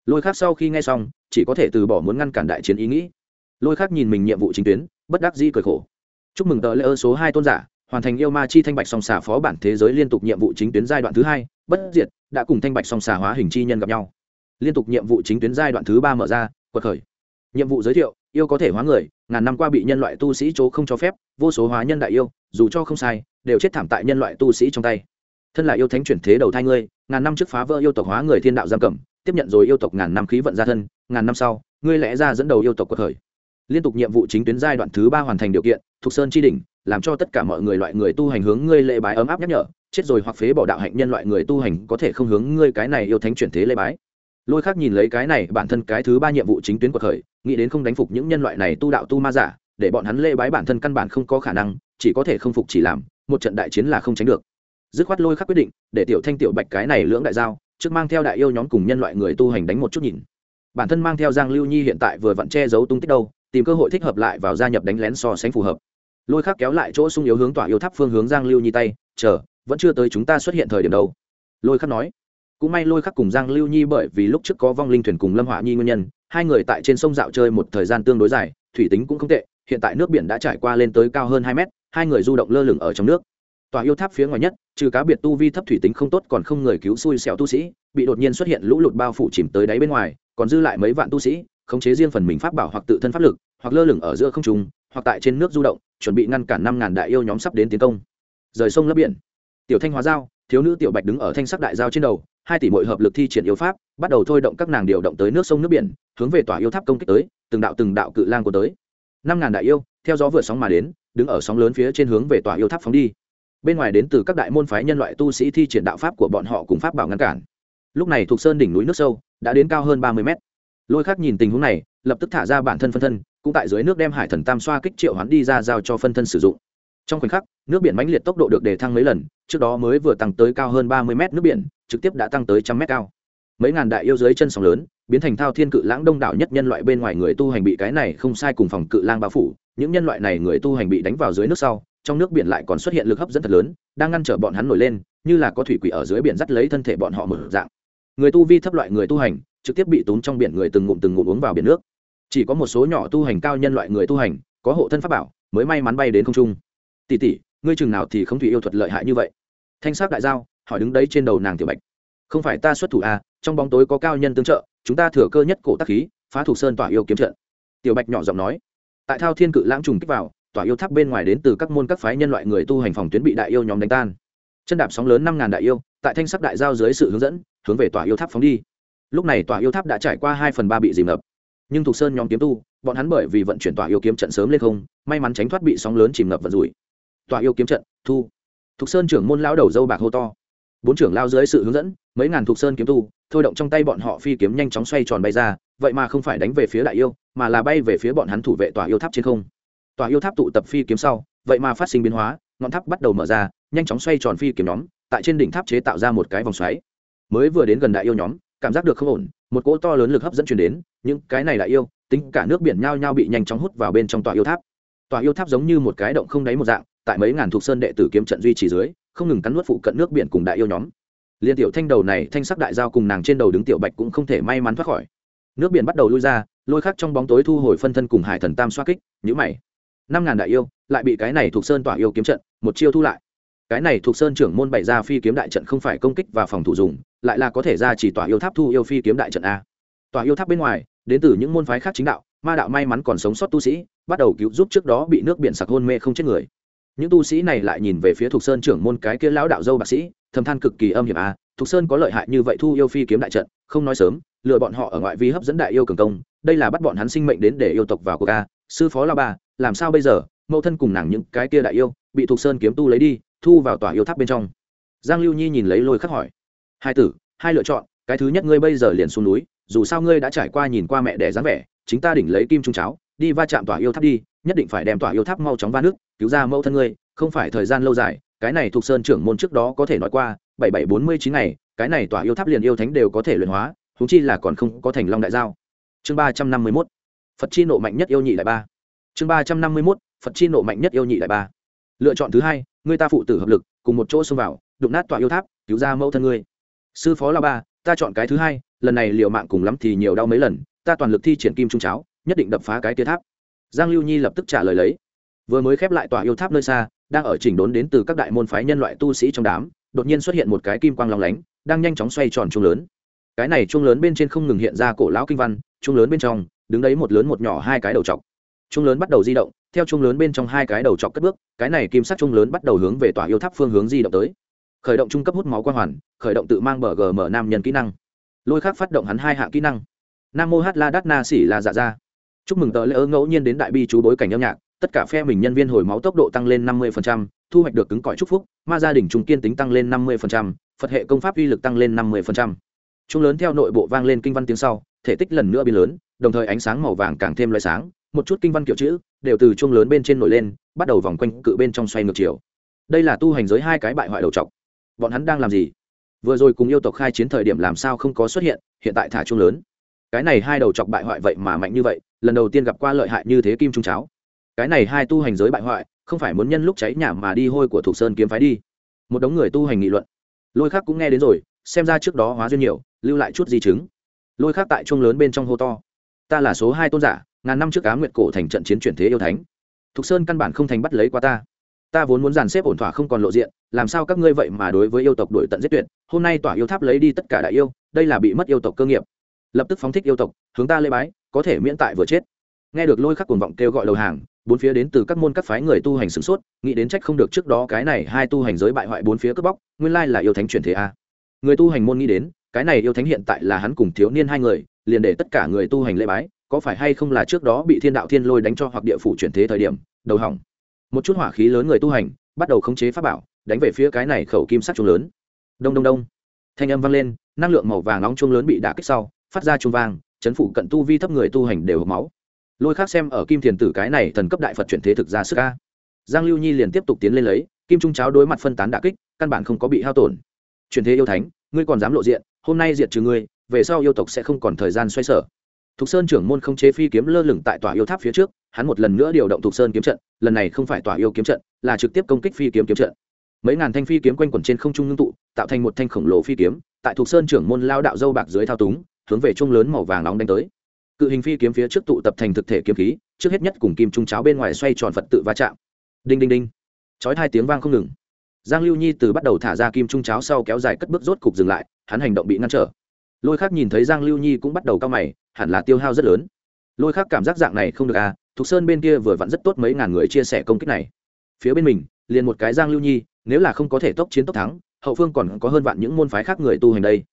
Lôi khắc sau khi nghe xong, chỉ có thể từ bỏ muốn ngăn cản đại chiến ý nghĩ. Lôi khắc nhìn mình nhiệm vụ chính tuyến, bất đắc dĩ cười khổ. Chúc mừng tờ lễ ơ số hai tôn giả, hoàn thành yêu ma chi thanh bạch song xà phó bản thế giới liên tục nhiệm vụ chính tuyến giai đoạn thứ hai bất diệt, đã cùng thanh bạch song xà hóa hình chi nhân gặp nhau. Liên tục nhiệm vụ chính tuyến giai đoạn thứ ba mở ra, quật khởi. Nhiệm vụ giới thiệu, yêu có thể hóa người, ngàn năm qua bị nhân loại tu sĩ chỗ không cho phép, vô số hóa nhân đại yêu, dù cho không sai, đều chết thảm tại nhân loại tu sĩ trong tay. Thân là yêu thánh chuyển thế đầu thai ngươi, ngàn năm trước phá vỡ yêu tộc hóa người thiên đạo giam cầm, tiếp nhận rồi yêu tộc ngàn năm khí vận ra thân, ngàn năm sau, ngươi lẽ ra dẫn đầu yêu tộc quật khởi. Liên tục nhiệm vụ chính tuyến giai đoạn thứ ba hoàn thành điều kiện, thuộc sơn chi đỉnh, làm cho tất cả mọi người loại người tu hành hướng ngươi lệ bái ấm áp nhắc nhở chết rồi hoặc phế bỏ đạo hạnh nhân loại người tu hành có thể không hướng ngươi cái này yêu thánh chuyển thế lễ bái. Lôi khác nhìn lấy cái này, bản thân cái thứ ba nhiệm vụ chính tuyến của khởi nghĩ đến không đánh phục những nhân loại này tu đạo tu ma giả, để bọn hắn lễ bái bản thân căn bản không có khả năng, chỉ có thể không phục chỉ làm, một trận đại chiến là không tránh được. Dứt khoát lôi khắc quyết định, để tiểu thanh tiểu bạch cái này lưỡng đại giao, trước mang theo đại yêu nhóm cùng nhân loại người tu hành đánh một chút nhìn. Bản thân mang theo giang lưu nhi hiện tại vừa vặn che giấu tung tích đâu, tìm cơ hội thích hợp lại vào gia nhập đánh lén so sánh phù hợp. Lôi khắc kéo lại chỗ sung yếu hướng tỏa yêu tháp phương hướng giang lưu nhi tay, chờ vẫn chưa tới chúng ta xuất hiện thời điểm đâu. Lôi khắc nói. Cũng may lôi khắc cùng giang lưu nhi bởi vì lúc trước có vong linh thuyền cùng lâm họa nhi nguyên nhân, hai người tại trên sông dạo chơi một thời gian tương đối dài, thủy tính cũng không tệ, hiện tại nước biển đã trải qua lên tới cao hơn hai mét, hai người du động lơ lửng ở trong nước. Tòa yêu tháp phía ngoài nhất, trừ cá biệt tu vi thấp thủy tính không tốt còn không người cứu xui xẻo tu sĩ, bị đột nhiên xuất hiện lũ lụt bao phủ chìm tới đáy bên ngoài, còn dư lại mấy vạn tu sĩ, khống chế riêng phần mình pháp bảo hoặc tự thân pháp lực, hoặc lơ lửng ở giữa không trung, hoặc tại trên nước du động, chuẩn bị ngăn cản năm ngàn đại yêu nhóm sắp đến tiến công. Rời sông lấp biển tiểu thanh hóa giao, thiếu nữ tiểu bạch đứng ở thanh sắc đại giao trên đầu, hai tỷ mọi hợp lực thi triển yêu pháp, bắt đầu thôi động các nàng điều động tới nước sông nước biển, hướng về tòa yêu tháp công kích tới, từng đạo từng đạo cự lang của tới. Năm ngàn đại yêu, theo gió vượt sóng mà đến, đứng ở sóng lớn phía trên hướng về tòa yêu tháp phóng đi. Bên ngoài đến từ các đại môn phái nhân loại tu sĩ thi triển đạo pháp của bọn họ cùng pháp bảo ngăn cản. Lúc này thuộc sơn đỉnh núi nước sâu, đã đến cao hơn ba mươi mét. Lôi khắc nhìn tình huống này, lập tức thả ra bản thân phân thân, cũng tại dưới nước đem hải thần tam xoa kích triệu hoán đi ra giao cho phân thân sử dụng trong khoảnh khắc, nước biển mãnh liệt tốc độ được đề thăng mấy lần, trước đó mới vừa tăng tới cao hơn ba mươi mét nước biển, trực tiếp đã tăng tới trăm mét cao. Mấy ngàn đại yêu dưới chân sóng lớn, biến thành thao thiên cự lãng đông đảo nhất nhân loại bên ngoài người tu hành bị cái này không sai cùng phòng cự lang bao phủ, những nhân loại này người tu hành bị đánh vào dưới nước sau, trong nước biển lại còn xuất hiện lực hấp dẫn thật lớn, đang ngăn trở bọn hắn nổi lên, như là có thủy quỷ ở dưới biển dắt lấy thân thể bọn họ mở dạng. Người tu vi thấp loại người tu hành, trực tiếp bị tốn trong biển người từng ngụm từng ngụm uống vào biển nước. Chỉ có một số nhỏ tu hành cao nhân loại người tu hành, có hộ thân pháp bảo, mới may mắn bay đến không trung tỷ tỷ ngươi chừng nào thì không thủy yêu thuật lợi hại như vậy? Thanh sắc đại giao, hỏi đứng đấy trên đầu nàng tiểu bạch. Không phải ta xuất thủ à trong bóng tối có cao nhân tương trợ, chúng ta thừa cơ nhất cổ tác khí, phá thủ sơn tỏa yêu kiếm trận. Tiểu bạch nhỏ giọng nói. Tại thao thiên cự lãng trùng kích vào, tỏa yêu tháp bên ngoài đến từ các môn các phái nhân loại người tu hành phòng tuyến bị đại yêu nhóm đánh tan. Chân đạp sóng lớn năm ngàn đại yêu, tại thanh sắc đại giao dưới sự hướng dẫn, hướng về tỏa yêu tháp phóng đi. Lúc này tỏa yêu tháp đã trải qua hai phần ba bị dìm ngập. Nhưng thủ sơn nhóm kiếm tu, bọn hắn bởi vì vận chuyển tỏa yêu kiếm trận sớm lên không, may mắn tránh thoát bị sóng lớn chìm ngập và rủi. Tòa yêu kiếm trận, thu. Thục sơn trưởng môn lão đầu dâu bạc hô to. Bốn trưởng lao dưới sự hướng dẫn, mấy ngàn thục sơn kiếm tu, thôi động trong tay bọn họ phi kiếm nhanh chóng xoay tròn bay ra, vậy mà không phải đánh về phía đại yêu, mà là bay về phía bọn hắn thủ vệ tòa yêu tháp trên không. Tòa yêu tháp tụ tập phi kiếm sau, vậy mà phát sinh biến hóa, ngọn tháp bắt đầu mở ra, nhanh chóng xoay tròn phi kiếm nhóm, tại trên đỉnh tháp chế tạo ra một cái vòng xoáy. Mới vừa đến gần đại yêu nhóm, cảm giác được không ổn, một cỗ to lớn lực hấp dẫn chuyển đến, những cái này đại yêu, tính cả nước biển nhao nhao bị nhanh chóng hút vào bên trong tòa yêu tháp. Tòa yêu tháp giống như một cái động không đáy một dạng tại mấy ngàn thuộc sơn đệ tử kiếm trận duy trì dưới, không ngừng cắn nuốt phụ cận nước biển cùng đại yêu nhóm. Liên tiểu thanh đầu này, thanh sắc đại giao cùng nàng trên đầu đứng tiểu bạch cũng không thể may mắn thoát khỏi. Nước biển bắt đầu lui ra, lôi khắc trong bóng tối thu hồi phân thân cùng hải thần tam xoa kích nhữ mày. Năm ngàn đại yêu, lại bị cái này thuộc sơn tỏa yêu kiếm trận, một chiêu thu lại. Cái này thuộc sơn trưởng môn bày ra phi kiếm đại trận không phải công kích và phòng thủ dùng, lại là có thể ra chỉ tỏa yêu tháp thu yêu phi kiếm đại trận a. Tỏa yêu tháp bên ngoài, đến từ những môn phái khác chính đạo, ma đạo may mắn còn sống sót tu sĩ, bắt đầu cứu giúp trước đó bị nước biển sặc hôn mê không chết người những tu sĩ này lại nhìn về phía Thục sơn trưởng môn cái kia lão đạo dâu bác sĩ, thầm than cực kỳ âm hiểm à? Thục sơn có lợi hại như vậy thu yêu phi kiếm đại trận, không nói sớm, lừa bọn họ ở ngoại vi hấp dẫn đại yêu cường công, đây là bắt bọn hắn sinh mệnh đến để yêu tộc vào cuộc ca sư phó la ba làm sao bây giờ? Mẫu thân cùng nàng những cái kia đại yêu, bị Thục sơn kiếm tu lấy đi, thu vào tòa yêu tháp bên trong. Giang lưu nhi nhìn lấy lôi khắc hỏi. Hai tử, hai lựa chọn, cái thứ nhất ngươi bây giờ liền xuống núi, dù sao ngươi đã trải qua nhìn qua mẹ đẻ dáng vẻ, chính ta đỉnh lấy kim trung cháo đi va chạm tòa yêu tháp đi, nhất định phải đem tòa yêu tháp mau chóng va nước, cứu ra mẫu thân ngươi, không phải thời gian lâu dài, cái này thuộc sơn trưởng môn trước đó có thể nói qua, bảy bảy bốn mươi chín ngày, cái này tòa yêu tháp liền yêu thánh đều có thể luyện hóa thúng chi là còn không có thành long đại giao. Chương ba trăm năm mươi mốt, phật chi nộ mạnh nhất yêu nhị đại ba. Chương ba trăm năm mươi mốt, phật chi nộ mạnh nhất yêu nhị đại ba. Lựa chọn thứ hai người ta phụ tử hợp lực, cùng một chỗ xông vào, đụng nát tòa yêu tháp, cứu ra mẫu thân ngươi. Sư phó là ba, ta chọn cái thứ hai, lần này liều mạng cùng lắm thì nhiều đau mấy lần, ta toàn lực thi triển kim trung cháo nhất định đập phá cái tia tháp. Giang lưu nhi lập tức trả lời lấy. Vừa mới khép lại tòa yêu tháp nơi xa, đang ở chỉnh đốn đến từ các đại môn phái nhân loại tu sĩ trong đám, đột nhiên xuất hiện một cái kim quang long lánh, đang nhanh chóng xoay tròn chuông lớn. Cái này chuông lớn bên trên không ngừng hiện ra cổ lão kinh văn, chuông lớn bên trong, đứng đấy một lớn một nhỏ hai cái đầu chọc chuông lớn bắt đầu di động, theo chuông lớn bên trong hai cái đầu chọc cất bước, cái này kim sắc chuông lớn bắt đầu hướng về tòa yêu tháp phương hướng di động tới. Khởi động trung cấp hút máu quang hoàn, khởi động tự mang bờ gm nam nhân kỹ năng. Lôi khác phát động hắn hai hạng kỹ năng. Nam mô hát la đát na xỉ là dạ ra chúc mừng tờ lễ ơ ngẫu nhiên đến đại bi chú bối cảnh âm nhạc, tất cả phe mình nhân viên hồi máu tốc độ tăng lên năm mươi thu hoạch được cứng cỏi chúc phúc, ma gia đình trung kiên tính tăng lên năm mươi phật hệ công pháp uy lực tăng lên năm mươi chúng lớn theo nội bộ vang lên kinh văn tiếng sau, thể tích lần nữa biến lớn, đồng thời ánh sáng màu vàng càng thêm loại sáng, một chút kinh văn kiểu chữ đều từ chuông lớn bên trên nổi lên, bắt đầu vòng quanh cự bên trong xoay ngược chiều. Đây là tu hành giới hai cái bại hoại đầu trọc. Bọn hắn đang làm gì? Vừa rồi cùng yêu tộc khai chiến thời điểm làm sao không có xuất hiện hiện tại thả chuông lớn cái này hai đầu chọc bại hoại vậy mà mạnh như vậy, lần đầu tiên gặp qua lợi hại như thế kim trung cháo. Cái này hai tu hành giới bại hoại, không phải muốn nhân lúc cháy nhà mà đi hôi của thục sơn kiếm phái đi. Một đống người tu hành nghị luận. Lôi khác cũng nghe đến rồi, xem ra trước đó hóa duyên nhiều, lưu lại chút di chứng. Lôi khác tại chuông lớn bên trong hô to. Ta là số hai tôn giả, ngàn năm trước cá nguyệt cổ thành trận chiến chuyển thế yêu thánh. Thục sơn căn bản không thành bắt lấy qua ta. Ta vốn muốn dàn xếp ổn thỏa không còn lộ diện, làm sao các ngươi vậy mà đối với yêu tộc đuổi tận giết tuyệt? Hôm nay tỏa yêu tháp lấy đi tất cả đại yêu, đây là bị mất yêu tộc cơ nghiệp lập tức phóng thích yêu tộc, hướng ta lê bái, có thể miễn tại vừa chết. Nghe được lôi khắc cuồng vọng kêu gọi đầu hàng, bốn phía đến từ các môn các phái người tu hành sửng sốt, nghĩ đến trách không được trước đó cái này hai tu hành giới bại hoại bốn phía cướp bóc, nguyên lai là yêu thánh chuyển thế a. Người tu hành môn nghĩ đến, cái này yêu thánh hiện tại là hắn cùng thiếu niên hai người, liền để tất cả người tu hành lễ bái, có phải hay không là trước đó bị thiên đạo thiên lôi đánh cho hoặc địa phủ chuyển thế thời điểm, đầu hỏng. Một chút hỏa khí lớn người tu hành, bắt đầu khống chế pháp bảo, đánh về phía cái này khẩu kim sắc chuông lớn. Đông đông đông. Thanh âm vang lên, năng lượng màu vàng nóng chuông lớn bị đả kích sau phát ra trung vang, chấn phủ cận tu vi thấp người tu hành đều hộp máu. Lôi khác xem ở kim thiền tử cái này thần cấp đại phật chuyển thế thực ra sức ca giang lưu nhi liền tiếp tục tiến lên lấy, kim trung cháo đối mặt phân tán đả kích, căn bản không có bị hao tổn. Chuyển thế yêu thánh, ngươi còn dám lộ diện, hôm nay diệt trừ ngươi, về sau yêu tộc sẽ không còn thời gian xoay sở. Thục sơn trưởng môn không chế phi kiếm lơ lửng tại tòa yêu tháp phía trước, hắn một lần nữa điều động thục sơn kiếm trận, lần này không phải tòa yêu kiếm trận, là trực tiếp công kích phi kiếm kiếm trận. Mấy ngàn thanh phi kiếm quanh quẩn trên không trung ngưng tụ, tạo thành một thanh khổng lồ phi kiếm, tại thục sơn trưởng môn lao đạo dâu bạc dưới thao túng hướng về trung lớn màu vàng nóng đánh tới. Cự hình phi kiếm phía trước tụ tập thành thực thể kiếm khí, trước hết nhất cùng kim trung cháo bên ngoài xoay tròn phật tự va chạm. Đinh đinh đinh. Chói hai tiếng vang không ngừng. Giang lưu nhi từ bắt đầu thả ra kim trung cháo sau kéo dài cất bước rốt cục dừng lại, hắn hành động bị ngăn trở. Lôi khác nhìn thấy giang lưu nhi cũng bắt đầu cao mày, hẳn là tiêu hao rất lớn. Lôi khác cảm giác dạng này không được à thục sơn bên kia vừa vặn rất tốt mấy ngàn người chia sẻ công kích này. Phía bên mình, liền một cái giang lưu nhi, nếu là không có thể tốc chiến tốc thắng, hậu phương còn có hơn vạn những môn phái khác người tu hành đây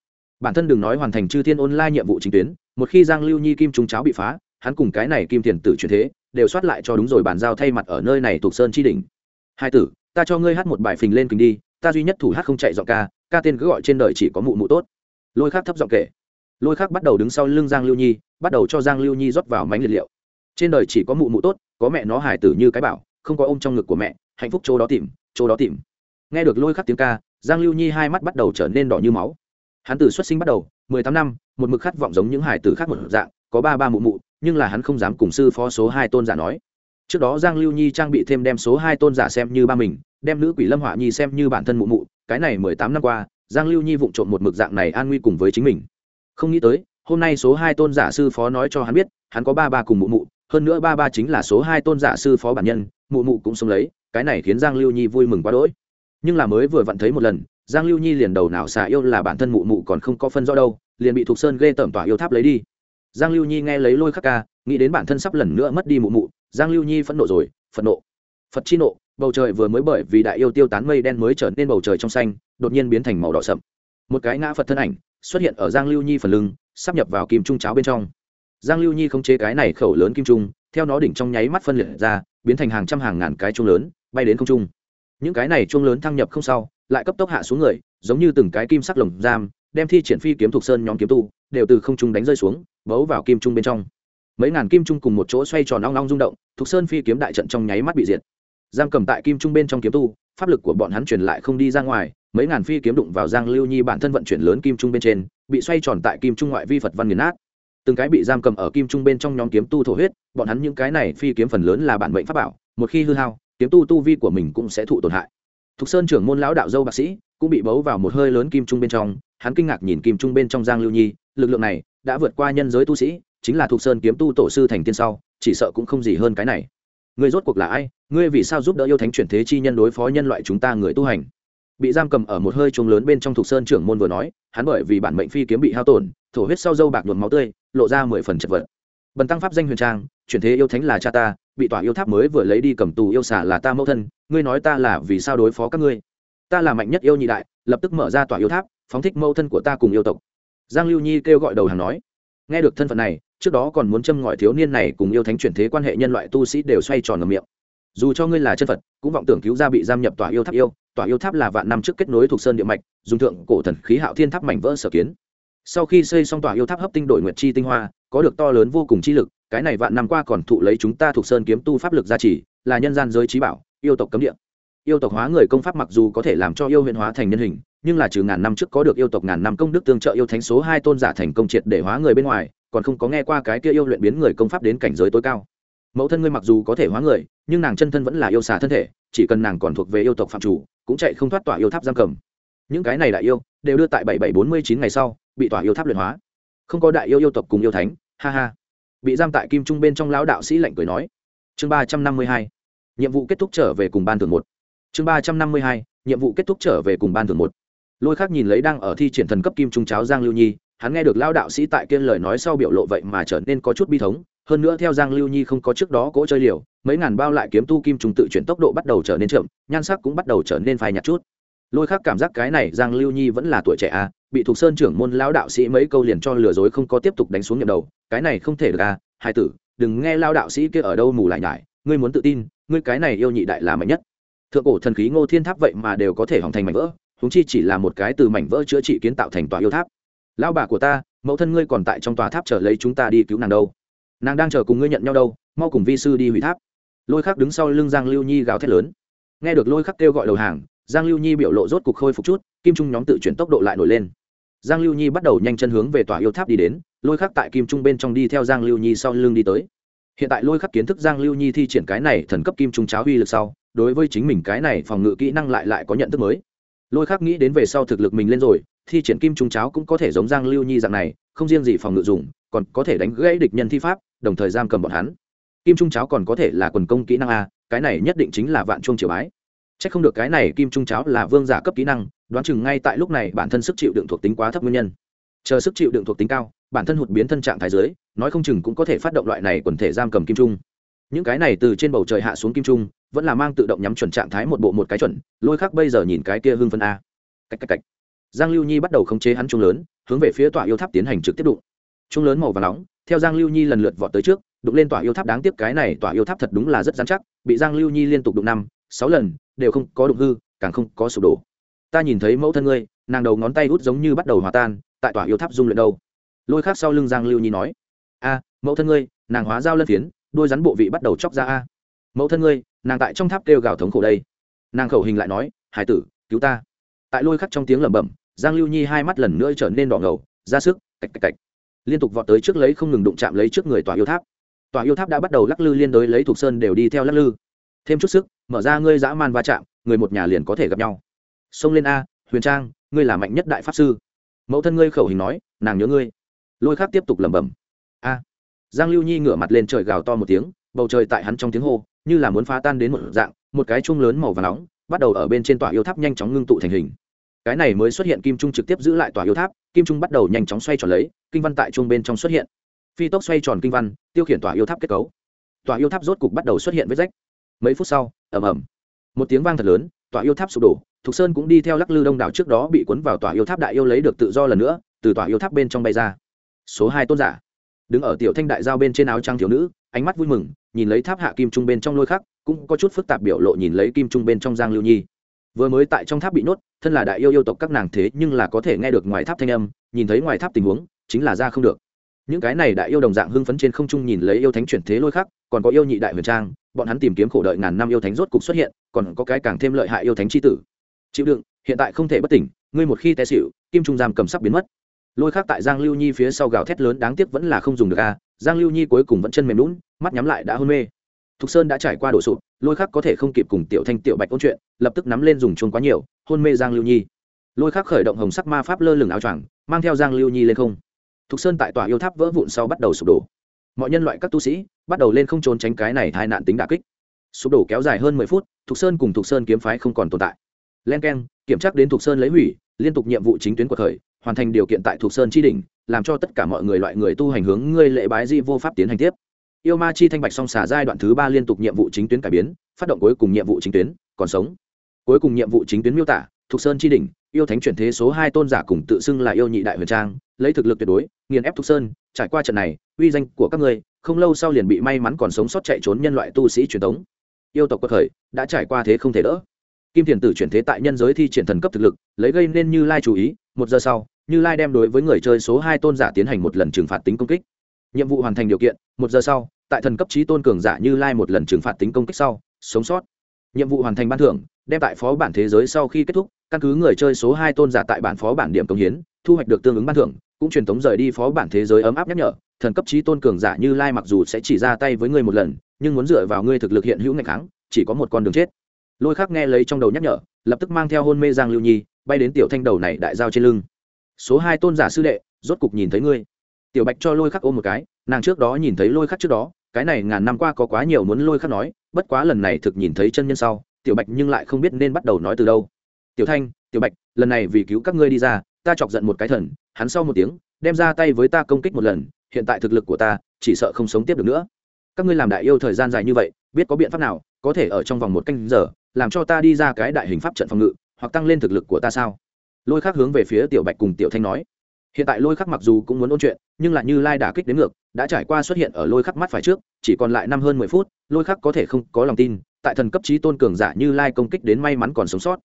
bản thân đừng nói hoàn thành chư thiên ôn lai nhiệm vụ chính tuyến, một khi giang lưu nhi kim trung cháo bị phá, hắn cùng cái này kim tiền tử truyền thế, đều soát lại cho đúng rồi bàn giao thay mặt ở nơi này thuộc sơn chi đỉnh. Hai tử, ta cho ngươi hát một bài phình lên kính đi, ta duy nhất thủ hát không chạy giọng ca ca tên cứ gọi trên đời chỉ có mụ mụ tốt. Lôi khác thấp giọng kể. Lôi khác bắt đầu đứng sau lưng giang lưu nhi, bắt đầu cho giang lưu nhi rót vào mánh liệt liệu. Trên đời chỉ có mụ mụ tốt, có mẹ nó hài tử như cái bảo, không có ôm trong ngực của mẹ, hạnh phúc chỗ đó tìm, chỗ đó tìm. Nghe được lôi khắc tiếng ca, giang lưu nhi hai mắt bắt đầu trở nên đỏ như máu hắn từ xuất sinh bắt đầu, mười tám năm, một mực khát vọng giống những hải tử khác một dạng, có ba ba mụ mụ, nhưng là hắn không dám cùng sư phó số hai tôn giả nói. Trước đó giang lưu nhi trang bị thêm đem số hai tôn giả xem như ba mình, đem nữ quỷ lâm họa nhi xem như bản thân mụ mụ, cái này mười tám năm qua, giang lưu nhi vụng trộm một mực dạng này an nguy cùng với chính mình. Không nghĩ tới, hôm nay số hai tôn giả sư phó nói cho hắn biết, hắn có ba ba cùng mụ mụ, hơn nữa ba ba chính là số hai tôn giả sư phó bản nhân, mụ mụ cũng sống lấy, cái này khiến giang lưu nhi vui mừng quá đỗi. Nhưng là mới vừa vặn thấy một lần giang lưu nhi liền đầu nào xà yêu là bản thân mụ mụ còn không có phân rõ đâu, liền bị thục sơn ghê tởm tỏa yêu tháp lấy đi. Giang lưu nhi nghe lấy lôi khắc ca, nghĩ đến bản thân sắp lần nữa mất đi mụ mụ, giang lưu nhi phẫn nộ rồi, phẫn nộ. Phật chi nộ, bầu trời vừa mới bởi vì đại yêu tiêu tán mây đen mới trở nên bầu trời trong xanh, đột nhiên biến thành màu đỏ sậm. Một cái ngã phật thân ảnh xuất hiện ở giang lưu nhi phần lưng, sắp nhập vào kim trung cháo bên trong. Giang lưu nhi không chế cái này khẩu lớn kim trung, theo nó đỉnh trong nháy mắt phân liệt ra, biến thành hàng trăm hàng ngàn cái chuông lớn, bay đến không trung. Những cái này chuông lớn thăng nhập không sau lại cấp tốc hạ xuống người, giống như từng cái kim sắc lồng giam, đem thi triển phi kiếm thuộc sơn nhóm kiếm tu, đều từ không trung đánh rơi xuống, bấu vào kim trung bên trong. Mấy ngàn kim trung cùng một chỗ xoay tròn long long rung động, thuộc sơn phi kiếm đại trận trong nháy mắt bị diệt. Giam cầm tại kim trung bên trong kiếm tu, pháp lực của bọn hắn truyền lại không đi ra ngoài, mấy ngàn phi kiếm đụng vào giang lưu nhi bản thân vận chuyển lớn kim trung bên trên, bị xoay tròn tại kim trung ngoại vi phật văn nghiền nát. Từng cái bị giam cầm ở kim trung bên trong nhóm kiếm tu thổ huyết, bọn hắn những cái này phi kiếm phần lớn là bản mệnh pháp bảo, một khi hư hao, kiếm tu tu vi của mình cũng sẽ thụ tổn hại thục sơn trưởng môn lão đạo dâu bác sĩ cũng bị bấu vào một hơi lớn kim trung bên trong, hắn kinh ngạc nhìn kim trung bên trong giang lưu nhi, lực lượng này đã vượt qua nhân giới tu sĩ, chính là thục sơn kiếm tu tổ sư thành tiên sau, chỉ sợ cũng không gì hơn cái này. Ngươi rốt cuộc là ai? Ngươi vì sao giúp đỡ yêu thánh chuyển thế chi nhân đối phó nhân loại chúng ta người tu hành? Bị giam cầm ở một hơi chuông lớn bên trong thục sơn trưởng môn vừa nói, hắn bởi vì bản mệnh phi kiếm bị hao tổn, thổ huyết sau dâu bạc nhuộm máu tươi, lộ ra mười phần chật vật. Bần tăng pháp danh huyền trang, chuyển thế yêu thánh là cha ta bị tòa yêu tháp mới vừa lấy đi cầm tù yêu xả là ta mẫu thân, ngươi nói ta là vì sao đối phó các ngươi? Ta là mạnh nhất yêu nhị đại, lập tức mở ra tòa yêu tháp, phóng thích mẫu thân của ta cùng yêu tộc. Giang lưu nhi kêu gọi đầu hàng nói. Nghe được thân phận này, trước đó còn muốn châm ngòi thiếu niên này cùng yêu thánh chuyển thế quan hệ nhân loại tu sĩ đều xoay tròn ngầm miệng. Dù cho ngươi là chân phật, cũng vọng tưởng cứu ra bị giam nhập tòa yêu tháp yêu, tòa yêu tháp là vạn năm trước kết nối thuộc sơn địa mạch, dùng thượng cổ thần khí hạo thiên tháp mảnh vỡ sở kiến. Sau khi xây xong tòa yêu tháp hấp tinh đổi nguyệt chi tinh hoa, có được to lớn vô cùng chi lực cái này vạn năm qua còn thụ lấy chúng ta thuộc sơn kiếm tu pháp lực gia trì, là nhân gian giới trí bảo, yêu tộc cấm địa. Yêu tộc hóa người công pháp mặc dù có thể làm cho yêu huyện hóa thành nhân hình, nhưng là trừ ngàn năm trước có được yêu tộc ngàn năm công đức tương trợ yêu thánh số hai tôn giả thành công triệt để hóa người bên ngoài, còn không có nghe qua cái kia yêu luyện biến người công pháp đến cảnh giới tối cao. Mẫu thân ngươi mặc dù có thể hóa người, nhưng nàng chân thân vẫn là yêu xà thân thể, chỉ cần nàng còn thuộc về yêu tộc phạm chủ, cũng chạy không thoát tỏa yêu tháp giam cầm. Những cái này đại yêu, đều đưa tại bảy bảy bốn mươi chín ngày sau, bị tỏa yêu tháp luyện hóa. Không có đại yêu yêu tộc cùng yêu thánh, ha ha bị giam tại kim trung bên trong lão đạo sĩ lạnh cười nói. Chương ba trăm năm mươi hai, nhiệm vụ kết thúc trở về cùng ban thường một. Chương ba trăm năm mươi hai, nhiệm vụ kết thúc trở về cùng ban thường một. Lôi khác nhìn lấy đang ở thi triển thần cấp kim trung cháo giang lưu nhi, hắn nghe được lao đạo sĩ tại kiên lời nói sau biểu lộ vậy mà trở nên có chút bi thống, hơn nữa theo giang lưu nhi không có trước đó cỗ chơi liều, mấy ngàn bao lại kiếm tu kim trùng tự chuyển tốc độ bắt đầu trở nên chậm, nhan sắc cũng bắt đầu trở nên phai nhạt chút lôi khác cảm giác cái này giang lưu nhi vẫn là tuổi trẻ à bị thuộc sơn trưởng môn lão đạo sĩ mấy câu liền cho lừa dối không có tiếp tục đánh xuống nhậm đầu, cái này không thể được à hai tử, đừng nghe lao đạo sĩ kia ở đâu mù lại nhải, ngươi muốn tự tin, ngươi cái này yêu nhị đại là mạnh nhất. Thượng cổ thần khí ngô thiên tháp vậy mà đều có thể hỏng thành mảnh vỡ húng chi chỉ là một cái từ mảnh vỡ chữa trị kiến tạo thành tòa yêu tháp. Lao bà của ta, mẫu thân ngươi còn tại trong tòa tháp chờ lấy chúng ta đi cứu nàng đâu. Nàng đang chờ cùng ngươi nhận nhau đâu, mau cùng vi sư đi hủy tháp. Lôi khắc đứng sau lưng giang lưu nhi gào thét lớn. Nghe được lôi khắc kêu gọi đầu hàng giang lưu nhi biểu lộ rốt cục khôi phục chút, kim trung nhóm tự chuyển tốc độ lại nổi lên. Giang lưu nhi bắt đầu nhanh chân hướng về tòa yêu tháp đi đến, lôi khắc tại kim trung bên trong đi theo giang lưu nhi sau lưng đi tới. Hiện tại lôi khắc kiến thức giang lưu nhi thi triển cái này thần cấp kim trung cháo uy lực sau, đối với chính mình cái này phòng ngự kỹ năng lại lại có nhận thức mới. Lôi khắc nghĩ đến về sau thực lực mình lên rồi, thi triển kim trung cháo cũng có thể giống giang lưu nhi dạng này, không riêng gì phòng ngự dùng, còn có thể đánh gãy địch nhân thi pháp, đồng thời giam cầm bọn hắn. Kim trung cháo còn có thể là quần công kỹ năng a, cái này nhất định chính là vạn chuông triều bái. Chắc không được cái này kim trung cháo là vương giả cấp kỹ năng, đoán chừng ngay tại lúc này bản thân sức chịu đựng thuộc tính quá thấp nguyên nhân. Chờ sức chịu đựng thuộc tính cao, bản thân hụt biến thân trạng thái dưới, nói không chừng cũng có thể phát động loại này quần thể giam cầm kim trung. Những cái này từ trên bầu trời hạ xuống kim trung, vẫn là mang tự động nhắm chuẩn trạng thái một bộ một cái chuẩn, lôi khác bây giờ nhìn cái kia hưng phân a. Cách cách cách. Giang lưu nhi bắt đầu khống chế hắn trung lớn, hướng về phía tòa yêu tháp tiến hành trực tiếp đụng. Trung lớn màu vàng nóng, theo giang lưu nhi lần lượt vọt tới trước, đụng lên tòa yêu tháp đáng tiếc cái này tòa yêu tháp thật đúng là rất dán chắc, bị giang lưu nhi liên tục đụng năm, sáu lần đều không có đụng hư, càng không có sụp đổ. Ta nhìn thấy mẫu thân ngươi, nàng đầu ngón tay út giống như bắt đầu hòa tan, tại tòa yêu tháp dung luyện đâu. Lôi khác sau lưng giang lưu nhi nói, a, mẫu thân ngươi, nàng hóa dao lân phiến, đôi rắn bộ vị bắt đầu chóc ra a. Mẫu thân ngươi, nàng tại trong tháp kêu gào thống khổ đây. Nàng khẩu hình lại nói, hải tử, cứu ta. Tại lôi khắc trong tiếng lẩm bẩm, giang lưu nhi hai mắt lần nữa trở nên đỏ ngầu, ra sức, cạch cạch cạch, liên tục vọt tới trước lấy không ngừng đụng chạm lấy trước người tòa yêu tháp. Tòa yêu tháp đã bắt đầu lắc lư liên đối lấy thuộc sơn đều đi theo lắc lư. Thêm chút sức mở ra ngươi dã man va chạm, người một nhà liền có thể gặp nhau. Xông lên a, huyền trang, ngươi là mạnh nhất đại pháp sư. Mẫu thân ngươi khẩu hình nói, nàng nhớ ngươi. Lôi khắc tiếp tục lẩm bẩm. A. Giang lưu nhi ngửa mặt lên trời gào to một tiếng, bầu trời tại hắn trong tiếng hô, như là muốn phá tan đến một dạng, một cái chung lớn màu và nóng, bắt đầu ở bên trên tòa yêu tháp nhanh chóng ngưng tụ thành hình. Cái này mới xuất hiện kim trung trực tiếp giữ lại tòa yêu tháp, kim trung bắt đầu nhanh chóng xoay tròn lấy, kinh văn tại trung bên trong xuất hiện. Phi tốc xoay tròn kinh văn, tiêu khiển tòa yêu tháp kết cấu. Tòa yêu tháp rốt cục bắt đầu xuất hiện vết rách mấy phút sau, ầm ầm. Một tiếng vang thật lớn, tòa yêu tháp sụp đổ, thục sơn cũng đi theo lắc lư đông đảo trước đó bị cuốn vào tòa yêu tháp đại yêu lấy được tự do lần nữa, từ tòa yêu tháp bên trong bay ra. Số hai tôn giả. Đứng ở tiểu thanh đại giao bên trên áo trang thiếu nữ, ánh mắt vui mừng, nhìn lấy tháp hạ kim trung bên trong lôi khắc, cũng có chút phức tạp biểu lộ nhìn lấy kim trung bên trong giang lưu nhi. Vừa mới tại trong tháp bị nhốt, thân là đại yêu yêu tộc các nàng thế nhưng là có thể nghe được ngoài tháp thanh âm, nhìn thấy ngoài tháp tình huống, chính là ra không được. Những cái này đại yêu đồng dạng hưng phấn trên không trung nhìn lấy yêu thánh chuyển thế lôi khắc, còn có yêu nhị đại huyền trang bọn hắn tìm kiếm khổ đợi ngàn năm yêu thánh rốt cục xuất hiện, còn có cái càng thêm lợi hại yêu thánh c h i tử. Chịu đựng, hiện tại không thể bất tỉnh, ngươi một khi té xịu kim trung giam cầm sắc biến mất. Lôi khắc tại giang lưu nhi phía sau gào thét lớn đáng tiếc vẫn là không dùng được a, giang lưu nhi cuối cùng vẫn chân mềm lún mắt nhắm lại đã hôn mê. Thục sơn đã trải qua đổ sụp, lôi khắc có thể không kịp cùng tiểu thanh, tiểu bạch ôn chuyện, lập tức nắm lên dùng chuông quá nhiều, hôn mê giang lưu nhi. Lôi khắc khởi động hồng sắc ma pháp lơ lửng áo choàng, mang theo giang lưu nhi lên không. Thục sơn tại tòa yêu tháp vỡ vụn sau bắt đầu sụp đổ. Mọi nhân loại các tu sĩ bắt đầu lên không trốn tránh cái này tai nạn tính đà kích. Sụp đổ kéo dài hơn mười phút, thục sơn cùng thục sơn kiếm phái không còn tồn tại. Len k e n kiểm tra đến thục sơn lấy hủy, liên tục nhiệm vụ chính tuyến của thời, hoàn thành điều kiện tại thục sơn tri đỉnh, làm cho tất cả mọi người loại người tu hành hướng ngươi lệ bái di vô pháp tiến hành tiếp. Yêu ma chi thanh bạch song xả giai đoạn thứ ba liên tục nhiệm vụ chính tuyến cải biến, phát động cuối cùng nhiệm vụ chính tuyến, còn sống. Cuối cùng nhiệm vụ chính tuyến miêu tả, thục sơn tri đỉnh, yêu thánh chuyển thế số hai tôn giả cùng tự xưng là yêu nhị đại huyền trang, lấy thực lực tuyệt đối, nghiền ép thục sơn, trải qua trận này, uy danh của các ngươi không lâu sau liền bị may mắn còn sống sót chạy trốn nhân loại tu sĩ truyền thống yêu tộc quật khởi, đã trải qua thế không thể đỡ. Kim thiền tử chuyển thế tại nhân giới thi triển thần cấp thực lực, lấy gây nên như lai chú ý, một giờ sau, như lai đem đối với người chơi số hai tôn giả tiến hành một lần trừng phạt tính công kích. Nhiệm vụ hoàn thành điều kiện, một giờ sau, tại thần cấp trí tôn cường giả như lai một lần trừng phạt tính công kích sau, sống sót. Nhiệm vụ hoàn thành ban thưởng, đem tại phó bản thế giới sau khi kết thúc, căn cứ người chơi số hai tôn giả tại bản phó bản điểm công hiến, thu hoạch được tương ứng ban thưởng, cũng truyền tống rời đi phó bản thế giới ấm áp nhắc nhở thần cấp trí tôn cường giả như lai mặc dù sẽ chỉ ra tay với ngươi một lần, nhưng muốn dựa vào ngươi thực lực hiện hữu ngày kháng chỉ có một con đường chết. Lôi khắc nghe lấy trong đầu nhắc nhở, lập tức mang theo hôn mê giang lưu nhi, bay đến tiểu thanh đầu này đại giao trên lưng. Số hai tôn giả sư đệ, rốt cục nhìn thấy ngươi. Tiểu bạch cho lôi khắc ôm một cái, nàng trước đó nhìn thấy lôi khắc trước đó, cái này ngàn năm qua có quá nhiều muốn lôi khắc nói, bất quá lần này thực nhìn thấy chân nhân sau, tiểu bạch nhưng lại không biết nên bắt đầu nói từ đâu. Tiểu thanh, tiểu bạch, lần này vì cứu các ngươi đi ra, ta chọc giận một cái thần, hắn sau một tiếng, đem ra tay với ta công kích một lần hiện tại thực lực của ta, chỉ sợ không sống tiếp được nữa. Các ngươi làm đại yêu thời gian dài như vậy, biết có biện pháp nào, có thể ở trong vòng một canh giờ, làm cho ta đi ra cái đại hình pháp trận phòng ngự, hoặc tăng lên thực lực của ta sao? Lôi khắc hướng về phía tiểu bạch cùng tiểu thanh nói. Hiện tại lôi khắc mặc dù cũng muốn ôn chuyện, nhưng lại như lai đả kích đến ngược, đã trải qua xuất hiện ở lôi khắc mắt phải trước, chỉ còn lại năm hơn mười phút, lôi khắc có thể không có lòng tin, tại thần cấp trí tôn cường giả như lai công kích đến may mắn còn sống sót.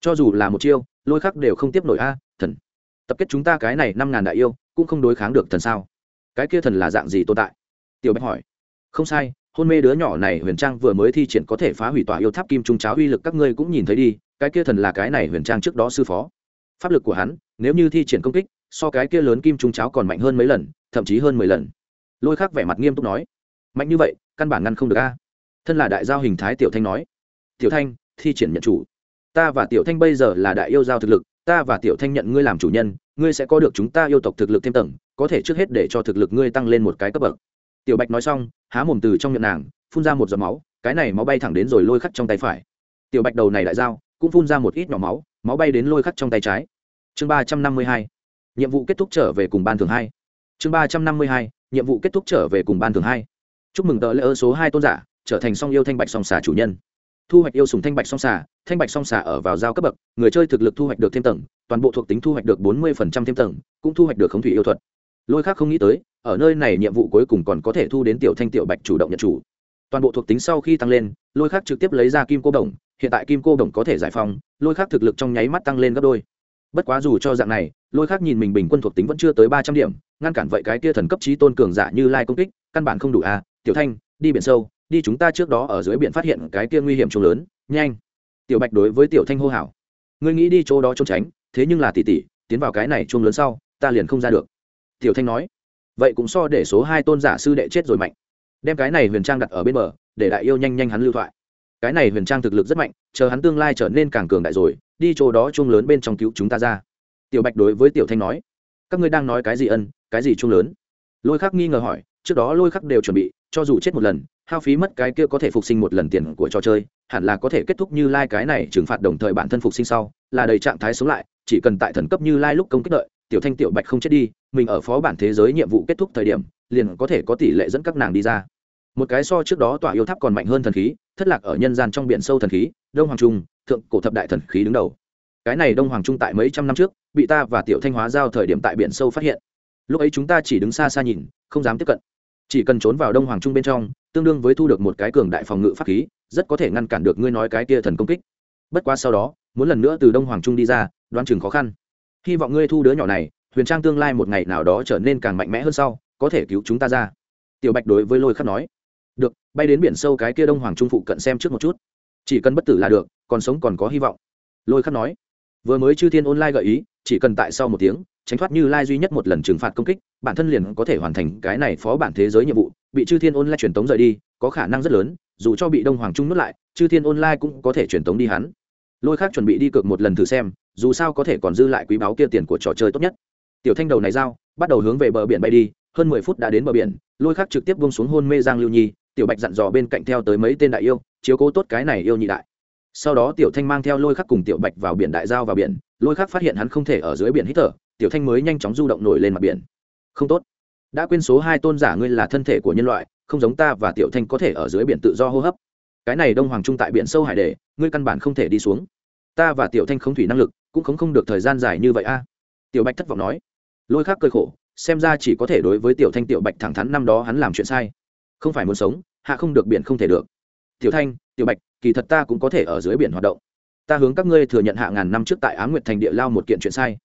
Cho dù là một chiêu, lôi khắc đều không tiếp nổi a, thần. Tập kết chúng ta cái này năm ngàn đại yêu, cũng không đối kháng được thần sao? Cái kia thần là dạng gì tồn tại? Tiểu bạch hỏi. Không sai, hôn mê đứa nhỏ này huyền trang vừa mới thi triển có thể phá hủy tỏa yêu tháp kim trung cháo uy lực các ngươi cũng nhìn thấy đi, cái kia thần là cái này huyền trang trước đó sư phó. Pháp lực của hắn, nếu như thi triển công kích, so cái kia lớn kim trung cháo còn mạnh hơn mấy lần, thậm chí hơn mười lần. Lôi khắc vẻ mặt nghiêm túc nói. Mạnh như vậy, căn bản ngăn không được a. Thân là đại giao hình thái tiểu thanh nói. Tiểu thanh, thi triển nhận chủ. Ta và tiểu thanh bây giờ là đại yêu giao thực lực ta và tiểu thanh nhận ngươi làm chủ nhân, ngươi sẽ có được chúng ta yêu tộc thực lực thêm tầng, có thể trước hết để cho thực lực ngươi tăng lên một cái cấp bậc. Tiểu bạch nói xong, há mồm từ trong miệng nàng, phun ra một giọt máu, cái này máu bay thẳng đến rồi lôi khắc trong tay phải. Tiểu bạch đầu này lại dao cũng phun ra một ít nhỏ máu máu bay đến lôi khắc trong tay trái. Chương ba trăm năm mươi hai, nhiệm vụ kết thúc trở về cùng ban thường hai. Chương ba trăm năm mươi hai, nhiệm vụ kết thúc trở về cùng ban thường hai. Chúc mừng tờ lễ ơ số hai tôn giả, trở thành song yêu thanh bạch song xà chủ nhân. Thu hoạch yêu sùng thanh bạch song xà thanh bạch song xà ở vào giao cấp bậc, người chơi thực lực thu hoạch được thêm tầng, toàn bộ thuộc tính thu hoạch được bốn mươi thêm tầng, cũng thu hoạch được khống thủy yêu thuật. Lôi khác không nghĩ tới, ở nơi này nhiệm vụ cuối cùng còn có thể thu đến tiểu thanh tiểu bạch chủ động nhận chủ. Toàn bộ thuộc tính sau khi tăng lên, lôi khác trực tiếp lấy ra kim cô đồng, hiện tại kim cô đồng có thể giải phóng, lôi khác thực lực trong nháy mắt tăng lên gấp đôi. Bất quá dù cho dạng này, lôi khác nhìn mình bình quân thuộc tính vẫn chưa tới ba trăm điểm, ngăn cản vậy cái kia thần cấp trí tôn cường giả như lai công kích, căn bản không đủ à tiểu thanh, đi biển sâu, đi chúng ta trước đó ở dưới biển phát hiện cái kia nguy hiểm trùng lớn, nhanh tiểu bạch đối với tiểu thanh hô hào. Ngươi nghĩ đi chỗ đó trốn tránh, thế nhưng là tỷ tỷ, tiến vào cái này chung lớn sau, ta liền không ra được. Tiểu thanh nói. Vậy cũng so để số hai tôn giả sư đệ chết rồi mạnh. Đem cái này huyền trang đặt ở bên bờ, để đại yêu nhanh nhanh hắn lưu thoại. Cái này huyền trang thực lực rất mạnh, chờ hắn tương lai trở nên càng cường đại rồi, đi chỗ đó chung lớn bên trong cứu chúng ta ra. Tiểu bạch đối với tiểu thanh nói. Các ngươi đang nói cái gì ân, cái gì chung lớn? Lôi khắc nghi ngờ hỏi, trước đó lôi khắc đều chuẩn bị, cho dù chết một lần hao phí mất cái kia có thể phục sinh một lần tiền của trò chơi, hẳn là có thể kết thúc như lai cái này trừng phạt đồng thời bản thân phục sinh sau, là đầy trạng thái sống lại, chỉ cần tại thần cấp như lai lúc công kích đợi, tiểu thanh, tiểu bạch không chết đi, mình ở phó bản thế giới nhiệm vụ kết thúc thời điểm, liền có thể có tỷ lệ dẫn các nàng đi ra. Một cái so trước đó tỏa yêu tháp còn mạnh hơn thần khí, thất lạc ở nhân gian trong biển sâu thần khí, đông hoàng trung, thượng cổ thập đại thần khí đứng đầu. Cái này đông hoàng trung tại mấy trăm năm trước, bị ta và tiểu thanh hóa giao thời điểm tại biển sâu phát hiện. Lúc ấy chúng ta chỉ đứng xa xa nhìn, không dám tiếp cận chỉ cần trốn vào đông hoàng trung bên trong, tương đương với thu được một cái cường đại phòng ngự pháp khí, rất có thể ngăn cản được ngươi nói cái kia thần công kích. Bất quá sau đó, muốn lần nữa từ đông hoàng trung đi ra, đoán chừng khó khăn. Hy vọng ngươi thu đứa nhỏ này, huyền trang tương lai một ngày nào đó trở nên càng mạnh mẽ hơn sau, có thể cứu chúng ta ra. Tiểu bạch đối với lôi khắc nói. Được, bay đến biển sâu cái kia đông hoàng trung phụ cận xem trước một chút. Chỉ cần bất tử là được, còn sống còn có hy vọng. Lôi khắc nói. Vừa mới chư thiên online gợi ý, chỉ cần tại sau một tiếng tránh thoát như lai duy nhất một lần trừng phạt công kích, bản thân liền có thể hoàn thành cái này phó bản thế giới nhiệm vụ, bị chư thiên online truyền tống rời đi, có khả năng rất lớn, dù cho bị đông hoàng trung nuốt lại, chư thiên online cũng có thể truyền tống đi hắn. Lôi khác chuẩn bị đi cược một lần thử xem, dù sao có thể còn dư lại quý báu kia tiền của trò chơi tốt nhất. Tiểu thanh đầu này giao, bắt đầu hướng về bờ biển bay đi, hơn mười phút đã đến bờ biển, lôi khác trực tiếp bông xuống hôn mê giang lưu nhi, tiểu bạch dặn dò bên cạnh theo tới mấy tên đại yêu, chiếu cố tốt cái này yêu nhị đại. Sau đó tiểu thanh mang theo lôi khắc cùng tiểu bạch vào biển đại giao vào biển, lôi khắc phát hiện hắn không thể ở dưới biển hít thở tiểu thanh mới nhanh chóng du động nổi lên mặt biển. Không tốt. Đã quên số hai tôn giả ngươi là thân thể của nhân loại, không giống ta và tiểu thanh có thể ở dưới biển tự do hô hấp. Cái này đông hoàng trung tại biển sâu hải đề ngươi căn bản không thể đi xuống. Ta và tiểu thanh không thủy năng lực, cũng không không được thời gian dài như vậy a. Tiểu bạch thất vọng nói. Lôi khác cơi khổ, xem ra chỉ có thể đối với tiểu thanh tiểu bạch thẳng thắn năm đó hắn làm chuyện sai. Không phải muốn sống, hạ không được biển không thể được. Tiểu thanh, tiểu bạch, kỳ thật ta cũng có thể ở dưới biển hoạt động. Ta hướng các ngươi thừa nhận hạ ngàn năm trước tại á nguyệt thành địa lao một kiện chuyện sai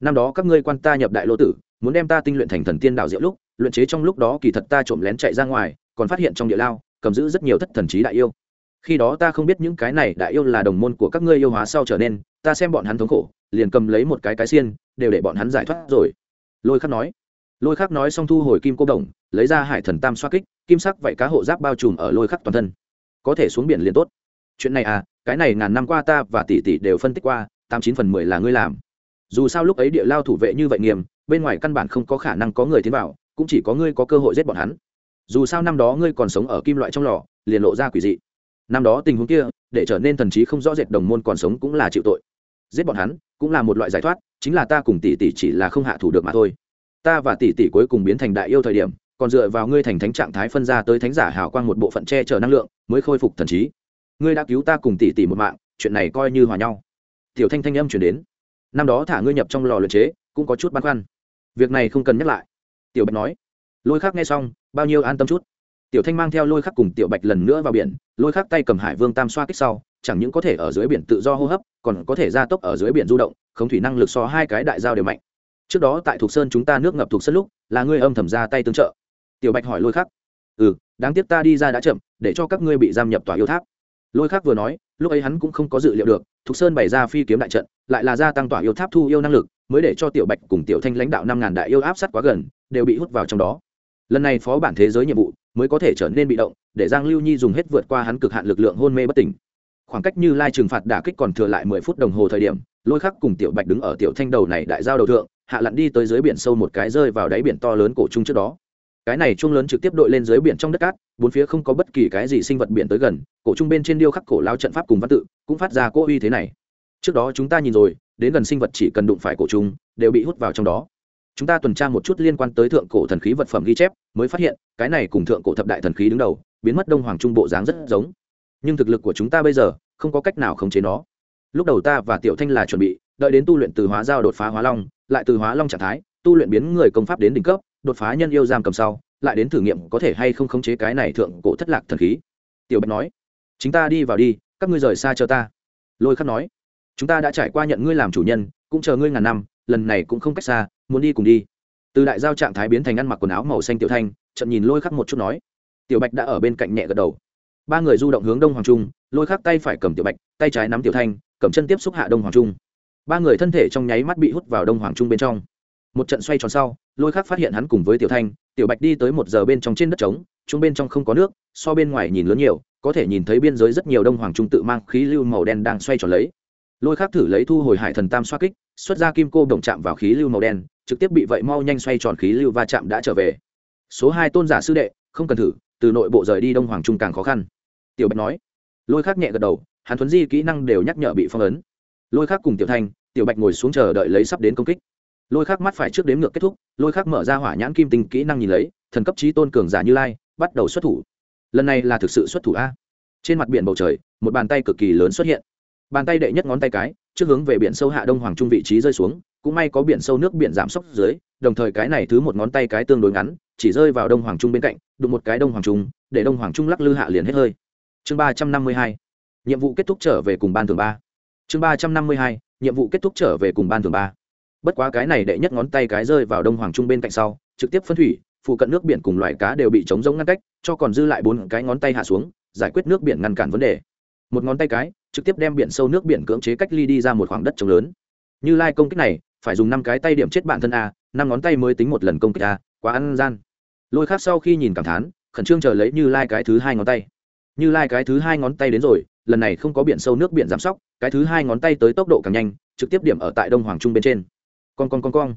năm đó các ngươi quan ta nhập đại lô tử, muốn đem ta tinh luyện thành thần tiên đạo diệu lúc, luyện chế trong lúc đó kỳ thật ta trộm lén chạy ra ngoài, còn phát hiện trong địa lao, cầm giữ rất nhiều thất thần trí đại yêu. Khi đó ta không biết những cái này đại yêu là đồng môn của các ngươi yêu hóa sau trở nên, ta xem bọn hắn thống khổ, liền cầm lấy một cái cái xiên, đều để bọn hắn giải thoát rồi. Lôi khắc nói. Lôi khắc nói xong thu hồi kim cô đồng, lấy ra hải thần tam xoa kích, kim sắc vậy cá hộ giáp bao trùm ở lôi khắc toàn thân. Có thể xuống biển liền tốt. Chuyện này à cái này ngàn năm qua ta và tỷ tỷ đều phân tích qua, tám chín phần mười là ngươi làm dù sao lúc ấy địa lao thủ vệ như vậy nghiêm, bên ngoài căn bản không có khả năng có người tiến vào, cũng chỉ có ngươi có cơ hội giết bọn hắn. Dù sao năm đó ngươi còn sống ở kim loại trong lò, liền lộ ra quỷ dị. Năm đó tình huống kia, để trở nên thần trí không rõ rệt đồng môn còn sống cũng là chịu tội. Giết bọn hắn, cũng là một loại giải thoát, chính là ta cùng tỷ tỷ chỉ là không hạ thủ được mà thôi. Ta và tỷ tỷ cuối cùng biến thành đại yêu thời điểm, còn dựa vào ngươi thành thánh trạng thái phân ra tới thánh giả hào quang một bộ phận che chở năng lượng, mới khôi phục thần trí. Ngươi đã cứu ta cùng tỷ tỷ một mạng, chuyện này coi như hòa nhau. Tiểu thanh thanh âm chuyển đến năm đó thả ngươi nhập trong lò luyện chế, cũng có chút băn khoăn. Việc này không cần nhắc lại. Tiểu bạch nói. Lôi khắc nghe xong, bao nhiêu an tâm chút. Tiểu thanh mang theo lôi khắc cùng tiểu bạch lần nữa vào biển, lôi khắc tay cầm hải vương tam xoa kích sau, chẳng những có thể ở dưới biển tự do hô hấp, còn có thể gia tốc ở dưới biển du động không thủy năng lực so hai cái đại giao đều mạnh. Trước đó tại thục sơn chúng ta nước ngập thục sơn lúc, là ngươi âm thầm ra tay tương trợ. Tiểu bạch hỏi lôi khắc. Ừ đáng tiếc ta đi ra đã chậm, để cho các ngươi bị giam nhập tòa yêu tháp. Lôi khắc vừa nói lúc ấy hắn cũng không có dự liệu được, thục sơn bày ra phi kiếm đại trận, lại là gia tăng tỏa yêu tháp thu yêu năng lực, mới để cho tiểu bạch cùng tiểu thanh lãnh đạo năm ngàn đại yêu áp sát quá gần, đều bị hút vào trong đó. Lần này phó bản thế giới nhiệm vụ mới có thể trở nên bị động, để giang lưu nhi dùng hết vượt qua hắn cực hạn lực lượng hôn mê bất tỉnh. Khoảng cách như lai trừng phạt đả kích còn thừa lại mười phút đồng hồ thời điểm, lôi khắc cùng tiểu bạch đứng ở tiểu thanh đầu này đại giao đầu thượng, hạ lặn đi tới dưới biển sâu một cái rơi vào đáy biển to lớn cổ trung trước đó cái này chuông lớn trực tiếp đội lên dưới biển trong đất cát, bốn phía không có bất kỳ cái gì sinh vật biển tới gần, cổ trung bên trên điêu khắc cổ lao trận pháp cùng văn tự, cũng phát ra cỗ uy thế này. Trước đó chúng ta nhìn rồi, đến gần sinh vật chỉ cần đụng phải cổ trung, đều bị hút vào trong đó. Chúng ta tuần tra một chút liên quan tới thượng cổ thần khí vật phẩm ghi chép, mới phát hiện, cái này cùng thượng cổ thập đại thần khí đứng đầu, biến mất đông hoàng trung bộ dáng rất giống. Nhưng thực lực của chúng ta bây giờ, không có cách nào khống chế nó. Lúc đầu ta và tiểu thanh là chuẩn bị, đợi đến tu luyện từ hóa giao đột phá hóa long, lại từ hóa long trạng thái, tu luyện biến người công pháp đến đỉnh cấp đột phá nhân yêu giam cầm sau, lại đến thử nghiệm có thể hay không khống chế cái này thượng cổ thất lạc thần khí. Tiểu bạch nói chúng ta đi vào đi, các ngươi rời xa cho ta. Lôi khắc nói, chúng ta đã trải qua nhận ngươi làm chủ nhân, cũng chờ ngươi ngàn năm, lần này cũng không cách xa, muốn đi cùng đi. Từ đại giao trạng thái biến thành ăn mặc quần áo màu xanh tiểu thanh chậm nhìn lôi khắc một chút nói, tiểu bạch đã ở bên cạnh nhẹ gật đầu. Ba người du động hướng đông hoàng trung, lôi khắc tay phải cầm tiểu bạch, tay trái nắm tiểu thanh, cầm chân tiếp xúc hạ đông hoàng trung. Ba người thân thể trong nháy mắt bị hút vào đông hoàng trung bên trong một trận xoay tròn sau, lôi khắc phát hiện hắn cùng với tiểu thanh, tiểu bạch đi tới một giờ bên trong trên đất trống chúng bên trong không có nước, so bên ngoài nhìn lớn nhiều, có thể nhìn thấy biên giới rất nhiều đông hoàng trung tự mang khí lưu màu đen đang xoay tròn lấy. Lôi khắc thử lấy thu hồi hải thần tam xoa kích, xuất ra kim cô đồng chạm vào khí lưu màu đen, trực tiếp bị vậy mau nhanh xoay tròn khí lưu va chạm đã trở về. Số hai tôn giả sư đệ, không cần thử, từ nội bộ rời đi đông hoàng trung càng khó khăn. Tiểu bạch nói. Lôi khác nhẹ gật đầu, hắn thuấn di kỹ năng đều nhắc nhở bị phong ấn. Lôi khác cùng tiểu thanh, tiểu bạch ngồi xuống chờ đợi lấy sắp đến công kích lôi khắc mắt phải trước đếm ngược kết thúc, lôi khắc mở ra hỏa nhãn kim tinh kỹ năng nhìn lấy, thần cấp trí tôn cường giả như lai, bắt đầu xuất thủ. Lần này là thực sự xuất thủ a. Trên mặt biển bầu trời, một bàn tay cực kỳ lớn xuất hiện. Bàn tay đệ nhất ngón tay cái, trước hướng về biển sâu hạ đông hoàng trung vị trí rơi xuống, cũng may có biển sâu nước biển giảm sốc dưới, đồng thời cái này thứ một ngón tay cái tương đối ngắn, chỉ rơi vào đông hoàng trung bên cạnh, đụng một cái đông hoàng trung, để đông hoàng trung lắc lư hạ liền hết hơi. Chương ba trăm năm mươi hai, nhiệm vụ kết thúc trở về cùng ban thường ba. Chương ba trăm năm mươi hai, nhiệm vụ kết thúc trở về cùng ban thường ba bất quá cái này đệ nhất ngón tay cái rơi vào đông hoàng trung bên cạnh sau, trực tiếp phân thủy, phụ cận nước biển cùng loài cá đều bị chống giống ngăn cách, cho còn dư lại bốn cái ngón tay hạ xuống, giải quyết nước biển ngăn cản vấn đề. Một ngón tay cái, trực tiếp đem biển sâu nước biển cưỡng chế cách ly đi ra một khoảng đất trống lớn. Như lai công kích này, phải dùng năm cái tay điểm chết bản thân a, năm ngón tay mới tính một lần công kích a, quá ăn gian. Lôi khác sau khi nhìn cảm thán, khẩn trương chờ lấy như lai cái thứ hai ngón tay. Như lai cái thứ hai ngón tay đến rồi, lần này không có biển sâu nước biển giảm sóc, cái thứ hai ngón tay tới tốc độ càng nhanh, trực tiếp điểm ở tại đông hoàng trung bên trên con con con con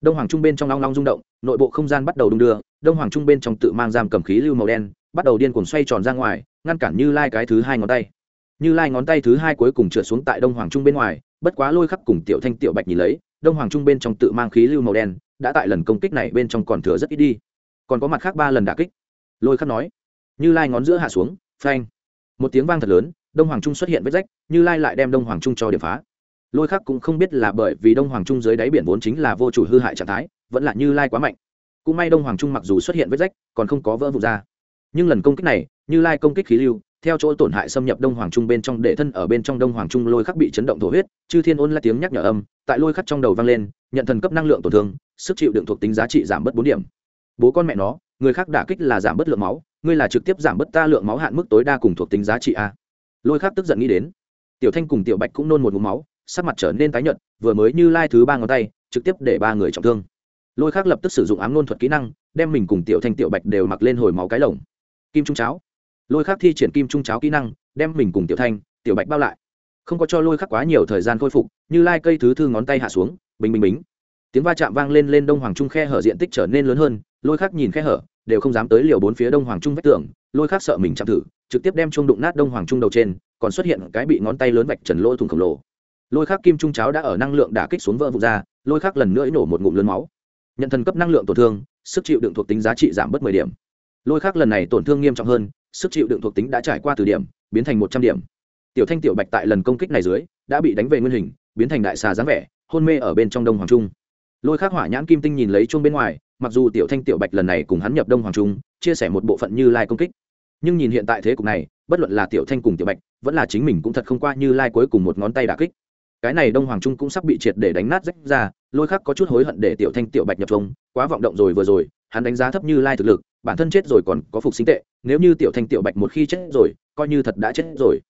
đông hoàng trung bên trong long long rung động, nội bộ không gian bắt đầu đung đưa, đông hoàng trung bên trong tự mang giam cầm khí lưu màu đen, bắt đầu điên cuồng xoay tròn ra ngoài, ngăn cản như lai cái thứ hai ngón tay. Như lai ngón tay thứ hai cuối cùng trượt xuống tại đông hoàng trung bên ngoài, bất quá lôi khắc cùng tiểu thanh, tiểu bạch nhìn lấy, đông hoàng trung bên trong tự mang khí lưu màu đen, đã tại lần công kích này bên trong còn thừa rất ít đi. Còn có mặt khác ba lần đả kích. Lôi khắc nói, như lai ngón giữa hạ xuống, phanh. Một tiếng vang thật lớn, đông hoàng trung xuất hiện vết rách, như lai lại đem đông hoàng trung cho điểm phá lôi khắc cũng không biết là bởi vì đông hoàng trung dưới đáy biển vốn chính là vô chủ hư hại trạng thái, vẫn là như lai quá mạnh. Cũng may đông hoàng trung mặc dù xuất hiện vết rách, còn không có vỡ vụt ra. Nhưng lần công kích này, như lai công kích khí lưu, theo chỗ tổn hại xâm nhập đông hoàng trung bên trong để thân ở bên trong đông hoàng trung lôi khắc bị chấn động thổ huyết, chư thiên ôn là tiếng nhắc nhở âm, tại lôi khắc trong đầu vang lên, nhận thần cấp năng lượng tổn thương, sức chịu đựng thuộc tính giá trị giảm bớt bốn điểm. Bố con mẹ nó, người khác đả kích là giảm bớt lượng máu, ngươi là trực tiếp giảm bớt ta lượng máu hạn mức tối đa cùng thuộc tính giá trị a. Lôi khắc tức giận nghĩ đến. Tiểu thanh cùng tiểu bạch cũng nôn một ngụm máu sắc mặt trở nên tái nhợt, vừa mới như lai thứ ba ngón tay, trực tiếp để ba người trọng thương. Lôi khắc lập tức sử dụng ám nôn thuật kỹ năng, đem mình cùng tiểu thanh tiểu bạch đều mặc lên hồi máu cái lồng. Kim trung cháo. Lôi khắc thi triển kim trung cháo kỹ năng, đem mình cùng tiểu thanh, tiểu bạch bao lại. Không có cho lôi khắc quá nhiều thời gian khôi phục, như lai cây thứ thư ngón tay hạ xuống, bình bình bính tiếng va chạm vang lên lên đông hoàng trung khe hở diện tích trở nên lớn hơn, lôi khắc nhìn khe hở, đều không dám tới liều bốn phía đông hoàng trung vách tường, lôi khắc sợ mình chạm thử, trực tiếp đem chuông đụng nát đông hoàng trung đầu trên, còn xuất hiện cái bị ngón tay lớn vạch trần lỗ thùng khổng lồ lôi khắc kim trung cháo đã ở năng lượng đả kích xuống vỡ vụt ra, lôi khắc lần nữa nổ một ngụm lớn máu. Nhận thần cấp năng lượng tổn thương, sức chịu đựng thuộc tính giá trị giảm bớt mười điểm. Lôi khắc lần này tổn thương nghiêm trọng hơn, sức chịu đựng thuộc tính đã trải qua từ điểm, biến thành một trăm điểm. Tiểu thanh tiểu bạch tại lần công kích này dưới, đã bị đánh về nguyên hình, biến thành đại xà dáng vẻ, hôn mê ở bên trong đông hoàng trung. Lôi khắc hỏa nhãn kim tinh nhìn lấy chuông bên ngoài, mặc dù tiểu thanh tiểu bạch lần này cùng hắn nhập đông hoàng trung, chia sẻ một bộ phận như lai công kích. Nhưng nhìn hiện tại thế cục này, bất luận là tiểu thanh cùng tiểu bạch, vẫn là chính mình cũng thật không qua như lai cuối cùng một ngón tay đà kích cái này đông hoàng trung cũng sắp bị triệt để đánh nát rách ra, lôi khắc có chút hối hận để tiểu thanh, tiểu bạch nhập trung quá vọng động rồi vừa rồi, hắn đánh giá thấp như lai thực lực, bản thân chết rồi còn có phục sinh tệ, nếu như tiểu thanh, tiểu bạch một khi chết rồi, coi như thật đã chết rồi.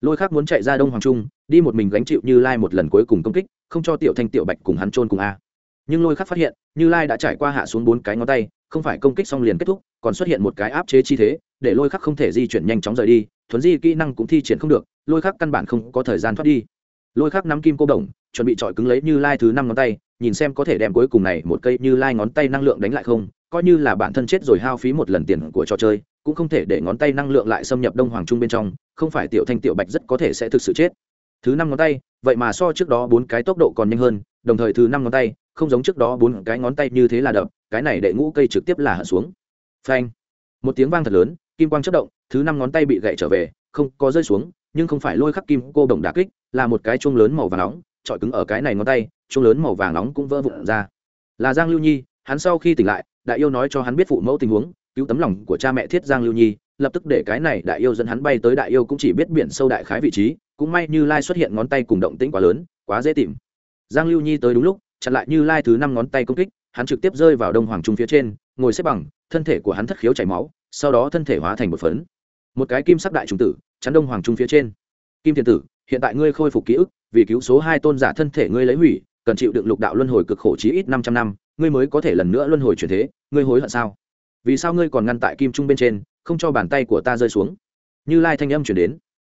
Lôi Khắc muốn chạy ra đông hoàng trung, đi một mình gánh chịu như lai một lần cuối cùng công kích, không cho tiểu thanh, tiểu bạch cùng hắn trôn cùng a. Nhưng lôi Khắc phát hiện, như lai đã trải qua hạ xuống bốn cái ngón tay, không phải công kích xong liền kết thúc, còn xuất hiện một cái áp chế chi thế, để lôi khắc không thể di chuyển nhanh chóng rời đi thuấn di kỹ năng cũng thi triển không được, lôi khắc căn bản không có thời gian thoát đi lôi khắc nắm kim cô đồng, chuẩn bị trọi cứng lấy như lai thứ năm ngón tay, nhìn xem có thể đem cuối cùng này một cây như lai ngón tay năng lượng đánh lại không, coi như là bản thân chết rồi hao phí một lần tiền của trò chơi, cũng không thể để ngón tay năng lượng lại xâm nhập đông hoàng trung bên trong, không phải tiểu thanh tiểu bạch rất có thể sẽ thực sự chết. Thứ năm ngón tay, vậy mà so trước đó bốn cái tốc độ còn nhanh hơn, đồng thời thứ năm ngón tay, không giống trước đó bốn cái ngón tay như thế là đập, cái này đệ ngũ cây trực tiếp là hạ xuống. Phanh. Một tiếng vang thật lớn, kim quang chất động, thứ năm ngón tay bị gậy trở về, không có rơi xuống nhưng không phải lôi khắc kim cô đồng đà kích, là một cái chuông lớn màu vàng nóng trọi cứng ở cái này ngón tay, chuông lớn màu vàng nóng cũng vỡ vụn ra. Là giang lưu nhi, hắn sau khi tỉnh lại, đại yêu nói cho hắn biết phụ mẫu tình huống, cứu tấm lòng của cha mẹ thiết giang lưu nhi, lập tức để cái này đại yêu dẫn hắn bay tới đại yêu cũng chỉ biết biển sâu đại khái vị trí, cũng may như lai xuất hiện ngón tay cùng động tĩnh quá lớn, quá dễ tìm. Giang lưu nhi tới đúng lúc, chặn lại như lai thứ năm ngón tay công kích, hắn trực tiếp rơi vào đông hoàng trung phía trên, ngồi xếp bằng, thân thể của hắn thất khiếu chảy máu, sau đó thân thể hóa thành một phấn. Một cái kim sắc đại trùng tử chắn đông hoàng trung phía trên. Kim thiền tử, hiện tại ngươi khôi phục ký ức, vì cứu số hai tôn giả thân thể ngươi lấy hủy, cần chịu đựng lục đạo luân hồi cực khổ chí ít năm trăm năm, ngươi mới có thể lần nữa luân hồi chuyển thế, ngươi hối hận sao? Vì sao ngươi còn ngăn tại kim trung bên trên, không cho bàn tay của ta rơi xuống? Như lai thanh âm chuyển đến.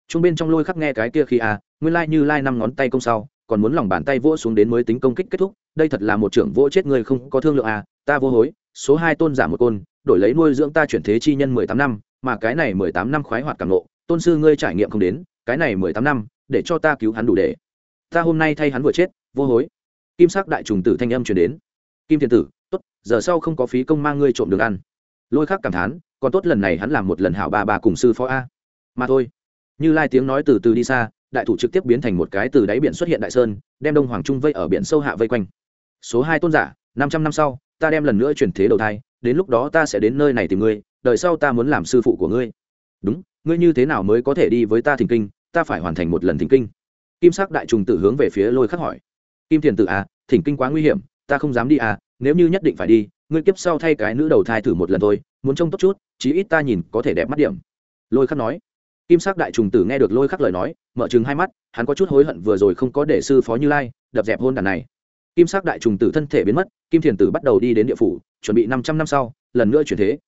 Trung bên trong lôi khắc nghe cái kia khi à nguyên lai như lai năm ngón tay công sau, còn muốn lòng bàn tay vỗ xuống đến mới tính công kích kết thúc, đây thật là một trưởng vỗ chết ngươi không có thương lượng à ta vô hối, số hai tôn giả một côn, đổi lấy nuôi dưỡng ta chuyển thế chi nhân mười tám năm, mà cái này mười tám năm khoái hoạt cảm nộ tôn sư ngươi trải nghiệm không đến, cái này mười tám năm, để cho ta cứu hắn đủ để. Ta hôm nay thay hắn vừa chết, vô hối. Kim sắc đại trùng tử thanh âm truyền đến. Kim thiên tử, tốt, giờ sau không có phí công mang ngươi trộm đường ăn. Lôi khắc cảm thán, còn tốt lần này hắn làm một lần hảo ba bà cùng sư phó a. Mà thôi. Như lai tiếng nói từ từ đi xa, đại thủ trực tiếp biến thành một cái từ đáy biển xuất hiện đại sơn, đem đông hoàng trung vây ở biển sâu hạ vây quanh. Số hai tôn giả, năm trăm năm sau, ta đem lần nữa chuyển thế đầu thai, đến lúc đó ta sẽ đến nơi này tìm ngươi đợi sau ta muốn làm sư phụ của ngươi. Đúng ngươi như thế nào mới có thể đi với ta thỉnh kinh, ta phải hoàn thành một lần thỉnh kinh. Kim sắc đại trùng tử hướng về phía lôi khắc hỏi. Kim thiền tử à thỉnh kinh quá nguy hiểm, ta không dám đi à nếu như nhất định phải đi, ngươi kiếp sau thay cái nữ đầu thai thử một lần thôi, muốn trông tốt chút, chí ít ta nhìn có thể đẹp mắt điểm. Lôi khắc nói. Kim sắc đại trùng tử nghe được lôi khắc lời nói, mở chừng hai mắt, hắn có chút hối hận vừa rồi không có để sư phó như lai đập dẹp hôn đàn này. Kim sắc đại trùng tử thân thể biến mất, kim thiền tử bắt đầu đi đến địa phủ, chuẩn bị năm trăm năm sau, lần nữa chuyển thế.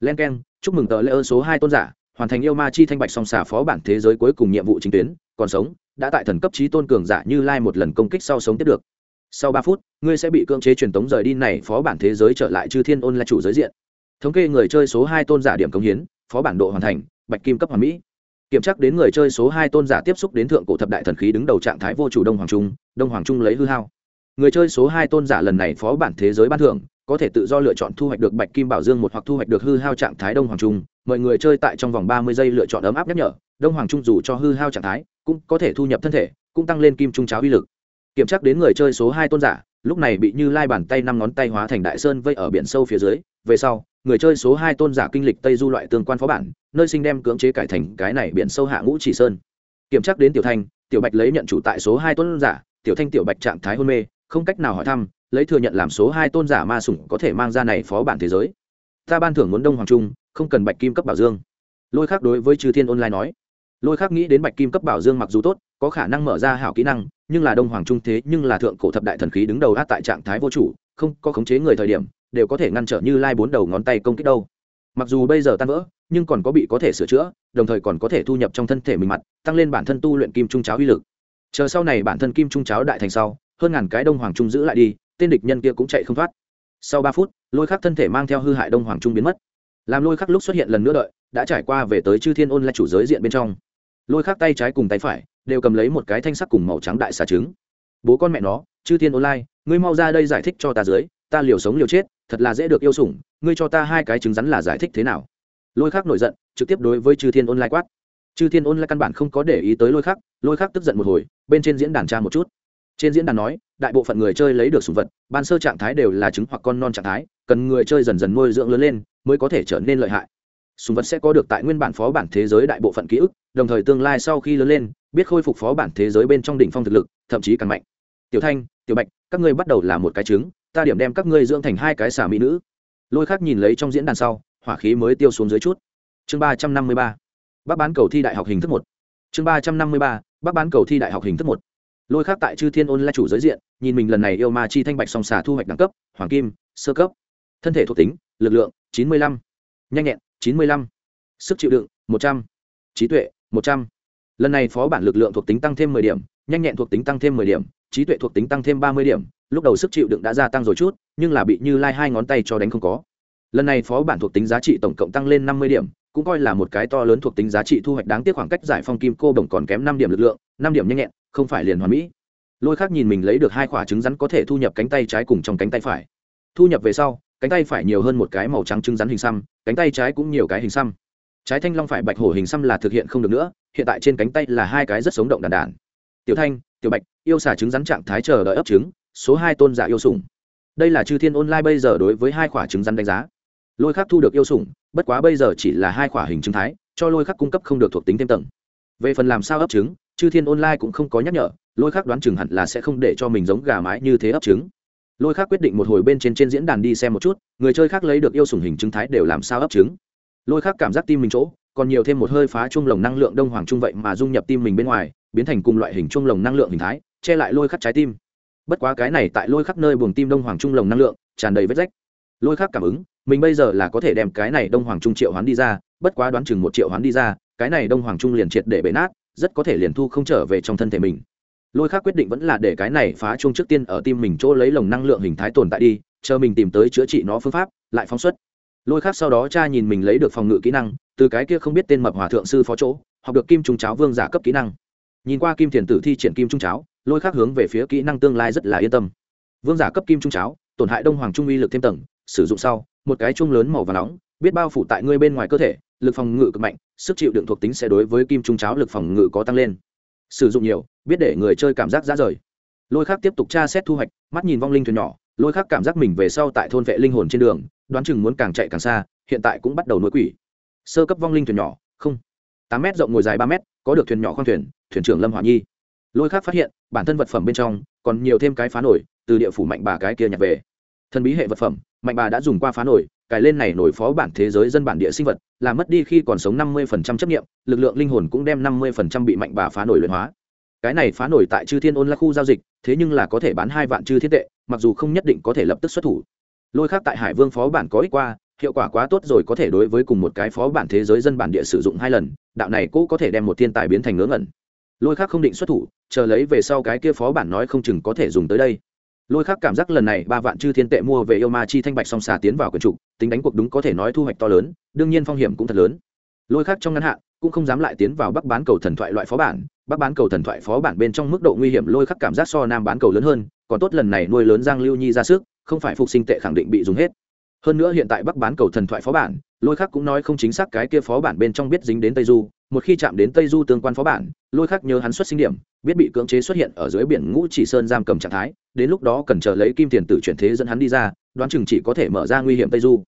Len k e n chúc mừng tờ lễ ơn số hai tôn giả hoàn thành yêu ma chi thanh bạch song xà phó bản thế giới cuối cùng nhiệm vụ chính tuyến, còn sống, đã tại thần cấp trí tôn cường giả như lai một lần công kích sau sống tiếp được. Sau ba phút, ngươi sẽ bị cưỡng chế truyền tống rời đi này, phó bản thế giới trở lại chư thiên ôn là chủ giới diện. Thống kê người chơi số hai tôn giả điểm công hiến, phó bản độ hoàn thành, bạch kim cấp hoàn mỹ. Kiểm tra đến người chơi số hai tôn giả tiếp xúc đến thượng cổ thập đại thần khí đứng đầu trạng thái vô chủ đông hoàng trung, đông hoàng trung lấy hư hao. Người chơi số hai tôn giả lần này phó bản thế giới ban thưởng có thể tự do lựa chọn thu hoạch được bạch kim bảo dương một hoặc thu hoạch được hư hao trạng thái đông hoàng trung. Mọi người chơi tại trong vòng ba mươi giây lựa chọn ấm áp nhắc nhở. Đông hoàng trung dù cho hư hao trạng thái, cũng có thể thu nhập thân thể, cũng tăng lên kim trung cháo uy lực. Kiểm tra đến người chơi số hai tôn giả, lúc này bị như lai bàn tay năm ngón tay hóa thành đại sơn vây ở biển sâu phía dưới. Về sau, người chơi số hai tôn giả kinh lịch tây du loại tương quan phó bản, nơi sinh đem cưỡng chế cải thành cái này biển sâu hạ ngũ chỉ sơn. Kiểm tra đến tiểu thanh, tiểu bạch lấy nhận chủ tại số hai tôn giả, tiểu thanh tiểu bạch trạng thái hôn mê, không cách nào hỏi thăm lấy thừa nhận làm số hai tôn giả ma sủng có thể mang ra này phó bản thế giới. Ta ban thưởng muốn đông hoàng trung, không cần bạch kim cấp bảo dương. Lôi khác đối với trừ thiên online nói. Lôi khác nghĩ đến bạch kim cấp bảo dương mặc dù tốt, có khả năng mở ra hảo kỹ năng, nhưng là đông hoàng trung thế nhưng là thượng cổ thập đại thần khí đứng đầu át tại trạng thái vô chủ, không có khống chế người thời điểm, đều có thể ngăn trở như lai bốn đầu ngón tay công kích đâu. Mặc dù bây giờ tan vỡ, nhưng còn có bị có thể sửa chữa, đồng thời còn có thể thu nhập trong thân thể mình mặt, tăng lên bản thân tu luyện kim trung cháo uy lực. Chờ sau này bản thân kim trung cháo đại thành sau, hơn ngàn cái đông hoàng trung giữ lại đi tên địch nhân kia cũng chạy không thoát. Sau ba phút, lôi khắc thân thể mang theo hư hại đông hoàng trung biến mất. Làm lôi khắc lúc xuất hiện lần nữa đợi, đã trải qua về tới chư thiên ôn là chủ giới diện bên trong. Lôi khắc tay trái cùng tay phải đều cầm lấy một cái thanh sắc cùng màu trắng đại xà trứng. Bố con mẹ nó, chư thiên online ngươi mau ra đây giải thích cho ta dưới, ta liều sống liều chết, thật là dễ được yêu sủng, ngươi cho ta hai cái trứng rắn là giải thích thế nào? Lôi khắc nổi giận, trực tiếp đối với chư thiên online quát. Chư thiên online căn bản không có để ý tới lôi khắc lôi khắc tức giận một hồi, bên trên diễn đàn tra một chút. Trên diễn đàn nói đại bộ phận người chơi lấy được sủng vật, ban sơ trạng thái đều là trứng hoặc con non trạng thái, cần người chơi dần dần nuôi dưỡng lớn lên mới có thể trở nên lợi hại. Sủng vật sẽ có được tại nguyên bản phó bản thế giới đại bộ phận ký ức, đồng thời tương lai sau khi lớn lên, biết khôi phục phó bản thế giới bên trong đỉnh phong thực lực, thậm chí càng mạnh. Tiểu thanh, tiểu bạch, các ngươi bắt đầu là một cái trứng, ta điểm đem các ngươi dưỡng thành hai cái xà mỹ nữ. Lôi khác nhìn lấy trong diễn đàn sau, hỏa khí mới tiêu xuống dưới chút. Chương ba trăm năm mươi ba bác bán cầu thi đại học hình thức một. Chương ba trăm năm mươi ba bác bán cầu thi đại học hình thức một lôi khác tại chư thiên ôn là chủ giới diện, nhìn mình lần này yêu ma chi thanh bạch song xà thu hoạch đẳng cấp, hoàng kim, sơ cấp. Thân thể thuộc tính, lực lượng, chín mươi lăm. Nhanh nhẹn, chín mươi lăm. Sức chịu đựng, một trăm. Trí tuệ, một trăm. Này phó bản lực lượng thuộc tính tăng thêm mười điểm, nhanh nhẹn thuộc tính tăng thêm mười điểm, trí tuệ thuộc tính tăng thêm ba mươi điểm. Lúc đầu sức chịu đựng đã gia tăng rồi chút, nhưng là bị như lai hai ngón tay cho đánh không có. Lần này phó bản thuộc tính giá trị tổng cộng tăng lên năm mươi điểm, cũng coi là một cái to lớn thuộc tính giá trị thu hoạch đáng tiếc khoảng cách giải phong kim cô đồng còn kém năm điểm lực lượng, năm điểm nhanh nhẹn không phải liền hoàn mỹ. Lôi khác nhìn mình lấy được hai quả trứng rắn có thể thu nhập cánh tay trái cùng trong cánh tay phải. Thu nhập về sau, cánh tay phải nhiều hơn một cái màu trắng trứng rắn hình xăm, cánh tay trái cũng nhiều cái hình xăm. Trái thanh long phải bạch hổ hình xăm là thực hiện không được nữa, hiện tại trên cánh tay là hai cái rất sống động đàn đàn. Tiểu thanh, tiểu bạch, yêu xả trứng rắn trạng thái chờ đợi ấp trứng, số hai tôn giả yêu sủng. Đây là chư thiên online bây giờ đối với hai quả trứng rắn đánh giá. Lôi khắc thu được yêu sủng, bất quá bây giờ chỉ là hai quả hình trứng thái, cho lôi khắc cung cấp không được thuộc tính thêm tầng. Về phần làm sao ấp trứng chư thiên online cũng không có nhắc nhở, lôi khắc đoán chừng hẳn là sẽ không để cho mình giống gà mái như thế ấp trứng. Lôi khắc quyết định một hồi bên trên trên diễn đàn đi xem một chút, người chơi khác lấy được yêu sủng hình chứng thái đều làm sao ấp trứng. Lôi khắc cảm giác tim mình chỗ, còn nhiều thêm một hơi phá chung lồng năng lượng đông hoàng trung vậy mà dung nhập tim mình bên ngoài, biến thành cùng loại hình chung lồng năng lượng hình thái, che lại lôi khắc trái tim. Bất quá cái này tại lôi khắc nơi buồng tim đông hoàng trung lồng năng lượng, tràn đầy vết rách. Lôi khắc cảm ứng, mình bây giờ là có thể đem cái này đông hoàng trung triệu hoán đi ra, bất quá đoán chừng một triệu hoán đi ra, cái này đông hoàng trung liền triệt để bể nát rất có thể liền thu không trở về trong thân thể mình. Lôi khác quyết định vẫn là để cái này phá chung trước tiên ở tim mình chỗ lấy lồng năng lượng hình thái tồn tại đi, chờ mình tìm tới chữa trị nó phương pháp, lại phóng xuất. Lôi khác sau đó cha nhìn mình lấy được phòng ngự kỹ năng, từ cái kia không biết tên mập hòa thượng sư phó chỗ, học được kim trung cháo vương giả cấp kỹ năng. Nhìn qua kim thiền tử thi triển kim trung cháo, lôi khác hướng về phía kỹ năng tương lai rất là yên tâm. Vương giả cấp kim trung cháo, tổn hại đông hoàng trung uy lực thêm tầng, sử dụng sau, một cái chung lớn màu và nóng, biết bao phủ tại ngươi bên ngoài cơ thể lực phòng ngự cực mạnh, sức chịu đựng thuộc tính sẽ đối với kim trung cháo lực phòng ngự có tăng lên. Sử dụng nhiều, biết để người chơi cảm giác ra rời. Lôi khác tiếp tục tra xét thu hoạch, mắt nhìn vong linh thuyền nhỏ, lôi khác cảm giác mình về sau tại thôn vệ linh hồn trên đường, đoán chừng muốn càng chạy càng xa, hiện tại cũng bắt đầu nuôi quỷ. Sơ cấp vong linh thuyền nhỏ, không. Tám m rộng ngồi dài ba m có được thuyền nhỏ khoang thuyền thuyền trưởng lâm hỏa nhi. Lôi khác phát hiện, bản thân vật phẩm bên trong, còn nhiều thêm cái phá nổi, từ địa phủ mạnh bà cái kia nhặt về. Thần bí hệ vật phẩm, mạnh bà đã dùng qua phá nổi cài lên này nổi phó bản thế giới dân bản địa sinh vật, là mất đi khi còn sống năm mươi chấp nghiệm, lực lượng linh hồn cũng đem năm mươi bị mạnh bà phá nổi luyện hóa. Cái này phá nổi tại chư thiên ôn là khu giao dịch, thế nhưng là có thể bán hai vạn chư thiên tệ, mặc dù không nhất định có thể lập tức xuất thủ. Lôi khác tại hải vương phó bản có ích qua, hiệu quả quá tốt rồi có thể đối với cùng một cái phó bản thế giới dân bản địa sử dụng hai lần, đạo này cũng có thể đem một thiên tài biến thành ngớ ngẩn. Lôi khác không định xuất thủ, chờ lấy về sau cái kia phó bản nói không chừng có thể dùng tới đây lôi khác cảm giác lần này ba vạn chư thiên tệ mua về yêu ma chi thanh bạch song xà tiến vào quyển trục, tính đánh cuộc đúng có thể nói thu hoạch to lớn, đương nhiên phong hiểm cũng thật lớn. Lôi khác trong ngắn hạn cũng không dám lại tiến vào bắc bán cầu thần thoại loại phó bản, bắc bán cầu thần thoại phó bản bên trong mức độ nguy hiểm lôi khắc cảm giác so nam bán cầu lớn hơn, còn tốt lần này nuôi lớn giang lưu nhi ra sức, không phải phục sinh tệ khẳng định bị dùng hết. Hơn nữa hiện tại bắc bán cầu thần thoại phó bản, lôi khắc cũng nói không chính xác cái kia phó bản bên trong biết dính đến tây du một khi chạm đến tây du tương quan phó bản, lôi khắc nhớ hắn xuất sinh điểm, biết bị cưỡng chế xuất hiện ở dưới biển ngũ chỉ sơn giam cầm trạng thái, đến lúc đó cần chờ lấy kim tiền tử chuyển thế dẫn hắn đi ra, đoán chừng chỉ có thể mở ra nguy hiểm tây du.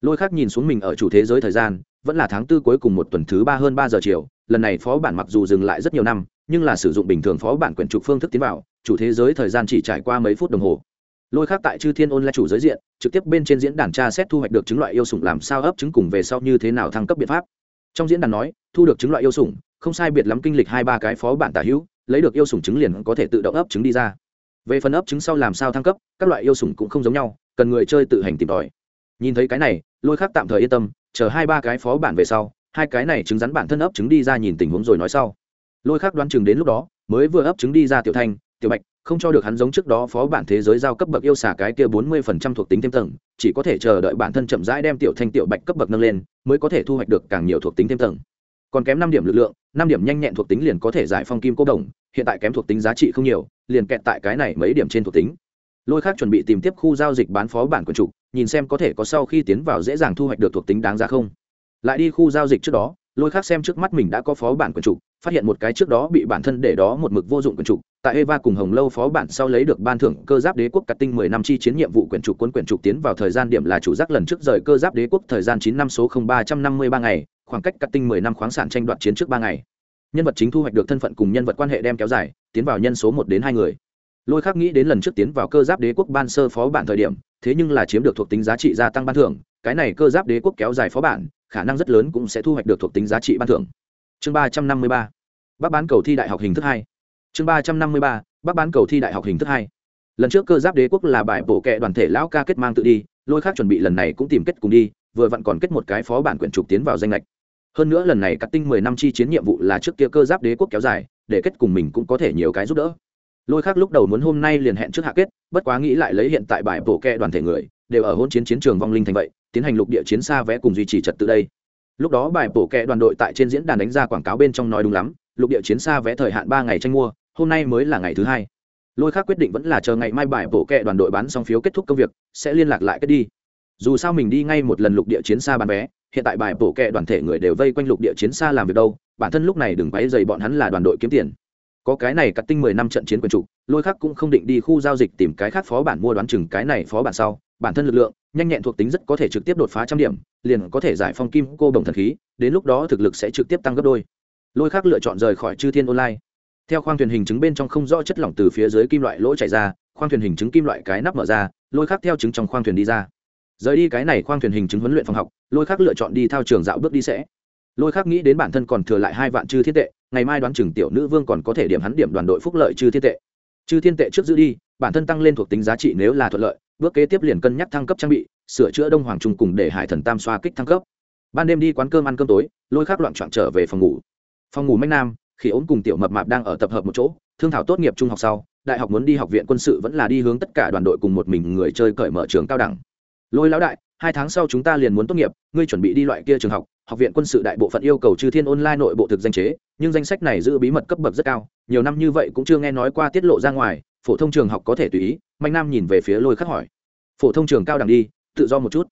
Lôi khắc nhìn xuống mình ở chủ thế giới thời gian, vẫn là tháng tư cuối cùng một tuần thứ ba hơn ba giờ chiều, lần này phó bản mặc dù dừng lại rất nhiều năm, nhưng là sử dụng bình thường phó bản quyển trục phương thức tiến vào, chủ thế giới thời gian chỉ trải qua mấy phút đồng hồ. Lôi khác tại chư thiên ôn là chủ giới diện, trực tiếp bên trên diễn đàn tra xét thu hoạch được chứng loại yêu sủng làm sao ấp chứng cùng về sau như thế nào thăng cấp biện pháp trong diễn đàn nói, thu được chứng loại yêu sủng, không sai biệt lắm kinh lịch hai ba cái phó bản tả hữu, lấy được yêu sủng chứng liền có thể tự động ấp chứng đi ra. Về phần ấp chứng sau làm sao thăng cấp, các loại yêu sủng cũng không giống nhau, cần người chơi tự hành tìm tòi. Nhìn thấy cái này, lôi khác tạm thời yên tâm, chờ hai ba cái phó bản về sau, hai cái này chứng rắn bản thân ấp chứng đi ra nhìn tình huống rồi nói sau. Lôi khác đoán chừng đến lúc đó, mới vừa ấp chứng đi ra tiểu thanh tiểu bạch, không cho được hắn giống trước đó phó bản thế giới giao cấp bậc yêu xả cái kia bốn mươi phần trăm thuộc tính thêm tầng, chỉ có thể chờ đợi bản thân chậm rãi đem tiểu thanh tiểu bạch cấp bậc nâng lên, mới có thể thu hoạch được càng nhiều thuộc tính thêm tầng. Còn kém năm điểm lực lượng, năm điểm nhanh nhẹn thuộc tính liền có thể giải phong kim cô đồng, hiện tại kém thuộc tính giá trị không nhiều, liền kẹt tại cái này mấy điểm trên thuộc tính. Lôi khác chuẩn bị tìm tiếp khu giao dịch bán phó bản quần trục nhìn xem có thể có sau khi tiến vào dễ dàng thu hoạch được thuộc tính đáng giá không. Lại đi khu giao dịch trước đó, lôi khác xem trước mắt mình đã có phó bản quần trục phát hiện một cái trước đó bị bản thân để đó một mực vô dụng quần trục tại eva cùng hồng lâu phó bản sau lấy được ban thưởng cơ giáp đế quốc cắt tinh mười năm chi chiến nhiệm vụ quyển trục quân quyển trục tiến vào thời gian điểm là chủ giác lần trước rời cơ giáp đế quốc thời gian chín năm số không ba trăm năm mươi ba ngày, khoảng cách cắt tinh mười năm khoáng sản tranh đoạt chiến trước ba ngày. Nhân vật chính thu hoạch được thân phận cùng nhân vật quan hệ đem kéo dài, tiến vào nhân số một đến hai người. Lôi khác nghĩ đến lần trước tiến vào cơ giáp đế quốc ban sơ phó bản thời điểm, thế nhưng là chiếm được thuộc tính giá trị gia tăng ban thưởng, cái này cơ giáp đế quốc kéo dài phó bản, khả năng rất lớn cũng sẽ thu hoạch được thuộc tính giá trị ban thưởng. Chương ba trăm năm mươi ba. Bác bán cầu thi đại học hình thức hai chương ba trăm năm mươi ba, bắc bán cầu thi đại học hình thức hai. Lần trước cơ giáp đế quốc là bài bổ kệ đoàn thể lão ca kết mang tự đi, lôi khác chuẩn bị lần này cũng tìm kết cùng đi, vừa vặn còn kết một cái phó bản quyển trục tiến vào danh lệch. Hơn nữa lần này cắt tinh mười năm chi chiến nhiệm vụ là trước kia cơ giáp đế quốc kéo dài, để kết cùng mình cũng có thể nhiều cái giúp đỡ. Lôi khác lúc đầu muốn hôm nay liền hẹn trước hạ kết, bất quá nghĩ lại lấy hiện tại bài bổ kệ đoàn thể người, đều ở hôn chiến chiến trường vong linh thành vậy, tiến hành lục địa chiến xa vẽ cùng duy trì trật tự đây. Lúc đó bài bổ kệ đoàn đội tại trên diễn đàn đánh ra quảng cáo bên trong nói đúng lắm, lục địa chiến xa vẽ thời hạn ba ngày tranh mua hôm nay mới là ngày thứ hai. Lôi khác quyết định vẫn là chờ ngày mai bài bổ kệ đoàn đội bán xong phiếu kết thúc công việc, sẽ liên lạc lại kết đi. Dù sao mình đi ngay một lần lục địa chiến xa bán vé, hiện tại bài bổ kệ đoàn thể người đều vây quanh lục địa chiến xa làm việc đâu, bản thân lúc này đừng quấy dày bọn hắn là đoàn đội kiếm tiền. Có cái này cắt tinh mười năm trận chiến quyền trục lôi khác cũng không định đi khu giao dịch tìm cái khác phó bản mua đoán chừng cái này phó bản sau, bản thân lực lượng, nhanh nhẹn thuộc tính rất có thể trực tiếp đột phá trăm điểm, liền có thể giải phong kim cô đồng thần khí, đến lúc đó thực lực sẽ trực tiếp tăng gấp đôi. Lôi khác lựa chọn rời khỏi chư thiên online theo khoang thuyền hình chứng bên trong không rõ chất lỏng từ phía dưới kim loại lỗ chảy ra, khoang thuyền hình chứng kim loại cái nắp mở ra, lôi khác theo chứng trong khoang thuyền đi ra. Rời đi cái này khoang thuyền hình chứng huấn luyện phòng học, lôi khác lựa chọn đi thao trường dạo bước đi sẽ. Lôi khác nghĩ đến bản thân còn thừa lại hai vạn chư thiên tệ, ngày mai đoán chừng tiểu nữ vương còn có thể điểm hắn điểm đoàn đội phúc lợi chư thiên tệ. Chư thiên tệ trước giữ đi, bản thân tăng lên thuộc tính giá trị nếu là thuận lợi, bước kế tiếp liền cân nhắc thăng cấp trang bị, sửa chữa đông hoàng trung cùng để hải thần tam xoa kích thăng cấp. Ban đêm đi quán cơm ăn cơm tối, lôi khác loạn trọn trở về phòng ngủ. Phòng ngủ manh nam khi ốm cùng tiểu mập mạp đang ở tập hợp một chỗ, thương thảo tốt nghiệp trung học sau, đại học muốn đi học viện quân sự vẫn là đi hướng tất cả đoàn đội cùng một mình người chơi cởi mở trường cao đẳng. Lôi lão đại, hai tháng sau chúng ta liền muốn tốt nghiệp, ngươi chuẩn bị đi loại kia trường học học viện quân sự đại bộ phận yêu cầu chư thiên online nội bộ thực danh chế, nhưng danh sách này giữ bí mật cấp bậc rất cao, nhiều năm như vậy cũng chưa nghe nói qua tiết lộ ra ngoài, phổ thông trường học có thể tùy ý, mạnh nam nhìn về phía lôi khắc hỏi. Phổ thông trường cao đẳng đi, tự do một chút.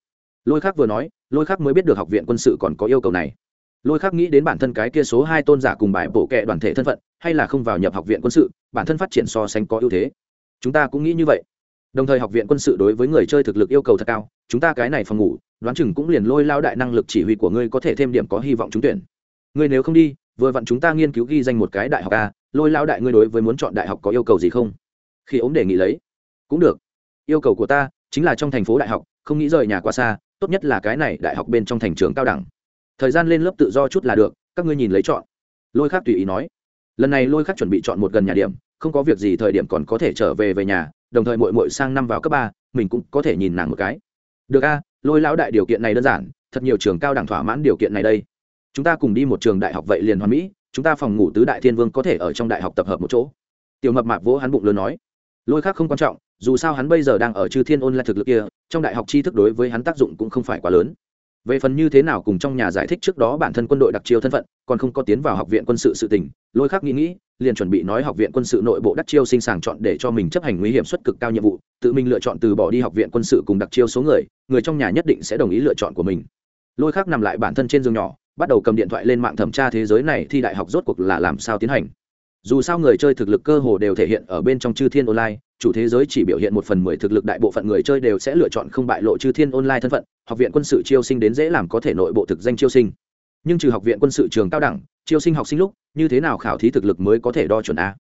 Lôi khắc vừa nói, lôi khắc mới biết được học viện quân sự còn có yêu cầu này lôi khắc nghĩ đến bản thân cái kia số hai tôn giả cùng bài bộ kệ đoàn thể thân phận, hay là không vào nhập học viện quân sự, bản thân phát triển so sánh có ưu thế. Chúng ta cũng nghĩ như vậy. Đồng thời học viện quân sự đối với người chơi thực lực yêu cầu thật cao, chúng ta cái này phòng ngủ, đoán chừng cũng liền lôi lao đại năng lực chỉ huy của ngươi có thể thêm điểm có hy vọng trúng tuyển. Ngươi nếu không đi, vừa vặn chúng ta nghiên cứu ghi danh một cái đại học a, lôi lao đại ngươi đối với muốn chọn đại học có yêu cầu gì không? Khi ống đề nghị lấy. Cũng được. Yêu cầu của ta chính là trong thành phố đại học, không nghĩ rời nhà quá xa, tốt nhất là cái này đại học bên trong thành trường cao đẳng thời gian lên lớp tự do chút là được, các ngươi nhìn lấy chọn. Lôi khác tùy ý nói. Lần này lôi khác chuẩn bị chọn một gần nhà điểm, không có việc gì thời điểm còn có thể trở về về nhà, đồng thời mội mội sang năm vào cấp ba, mình cũng có thể nhìn nàng một cái. Được a, lôi lão đại điều kiện này đơn giản, thật nhiều trường cao đẳng thỏa mãn điều kiện này đây. Chúng ta cùng đi một trường đại học vậy liền hoàn mỹ, chúng ta phòng ngủ tứ đại thiên vương có thể ở trong đại học tập hợp một chỗ. Tiểu mập mạp vỗ hắn bụng lớn nói. Lôi khác không quan trọng, dù sao hắn bây giờ đang ở chư thiên ôn lại thực lực kia, trong đại học tri thức đối với hắn tác dụng cũng không phải quá lớn về phần như thế nào cùng trong nhà giải thích trước đó bản thân quân đội đặc chiêu thân phận, còn không có tiến vào học viện quân sự sự tình, lôi khắc nghĩ nghĩ, liền chuẩn bị nói học viện quân sự nội bộ đặc chiêu sinh sàng chọn để cho mình chấp hành nguy hiểm suất cực cao nhiệm vụ, tự mình lựa chọn từ bỏ đi học viện quân sự cùng đặc chiêu số người người trong nhà nhất định sẽ đồng ý lựa chọn của mình. Lôi khắc nằm lại bản thân trên giường nhỏ, bắt đầu cầm điện thoại lên mạng thẩm tra thế giới này thi đại học rốt cuộc là làm sao tiến hành dù sao người chơi thực lực cơ hồ đều thể hiện ở bên trong chư thiên online, chủ thế giới chỉ biểu hiện một phần mười thực lực đại bộ phận người chơi đều sẽ lựa chọn không bại lộ chư thiên online thân phận, học viện quân sự chiêu sinh đến dễ làm có thể nội bộ thực danh chiêu sinh. Nhưng trừ học viện quân sự trường cao đẳng, chiêu sinh học sinh lúc, như thế nào khảo thí thực lực mới có thể đo chuẩn a?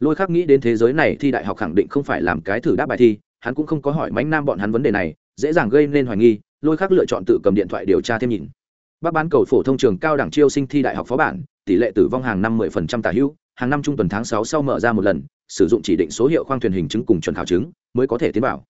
Lôi khắc nghĩ đến thế giới này thi đại học khẳng định không phải làm cái thử đáp bài thi, hắn cũng không có hỏi mánh nam bọn hắn vấn đề này, dễ dàng gây nên hoài nghi, lôi khắc lựa chọn tự cầm điện thoại điều tra thêm nhìn. Bác bán cầu phổ thông trường cao đẳng chiêu sinh thi đại học phó bản, tỷ lệ tử vong hàng năm mười phần trăm tả hữu hàng năm trung tuần tháng sáu sau mở ra một lần, sử dụng chỉ định số hiệu khoang thuyền hình chứng cùng chuẩn khảo chứng mới có thể tiến vào.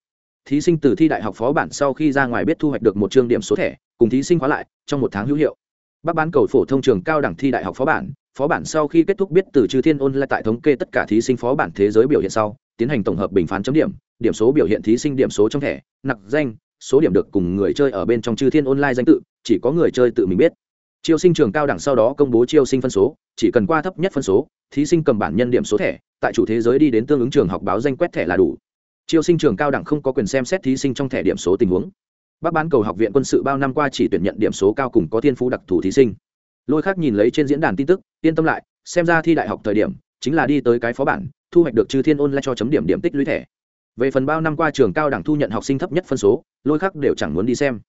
Thí sinh từ thi đại học phó bản sau khi ra ngoài biết thu hoạch được một chương điểm số thẻ, cùng thí sinh khóa lại, trong một tháng hữu hiệu. Bác bán cầu phổ thông trường cao đẳng thi đại học phó bản phó bản sau khi kết thúc biết từ trừ thiên ôn lại tại thống kê tất cả thí sinh phó bản thế giới biểu hiện sau, tiến hành tổng hợp bình phán chấm điểm điểm số biểu hiện thí sinh điểm số trong thẻ, nặc danh, số điểm được cùng người chơi ở bên trong chư thiên online danh tự, chỉ có người chơi tự mình biết. Chiêu sinh trường cao đẳng sau đó công bố chiêu sinh phân số, chỉ cần qua thấp nhất phân số thí sinh cầm bản nhân điểm số thẻ, tại chủ thế giới đi đến tương ứng trường học báo danh quét thẻ là đủ. Chiêu sinh trường cao đẳng không có quyền xem xét thí sinh trong thẻ điểm số tình huống. Bác bán cầu học viện quân sự bao năm qua chỉ tuyển nhận điểm số cao cùng có thiên phú đặc thù thí sinh. Lôi khác nhìn lấy trên diễn đàn tin tức, yên tâm lại, xem ra thi đại học thời điểm, chính là đi tới cái phó bản, thu hoạch được chư thiên ôn lại cho chấm điểm điểm tích lũy thẻ. Về phần bao năm qua trường cao đẳng thu nhận học sinh thấp nhất phân số, lôi khác đều chẳng muốn đi xem.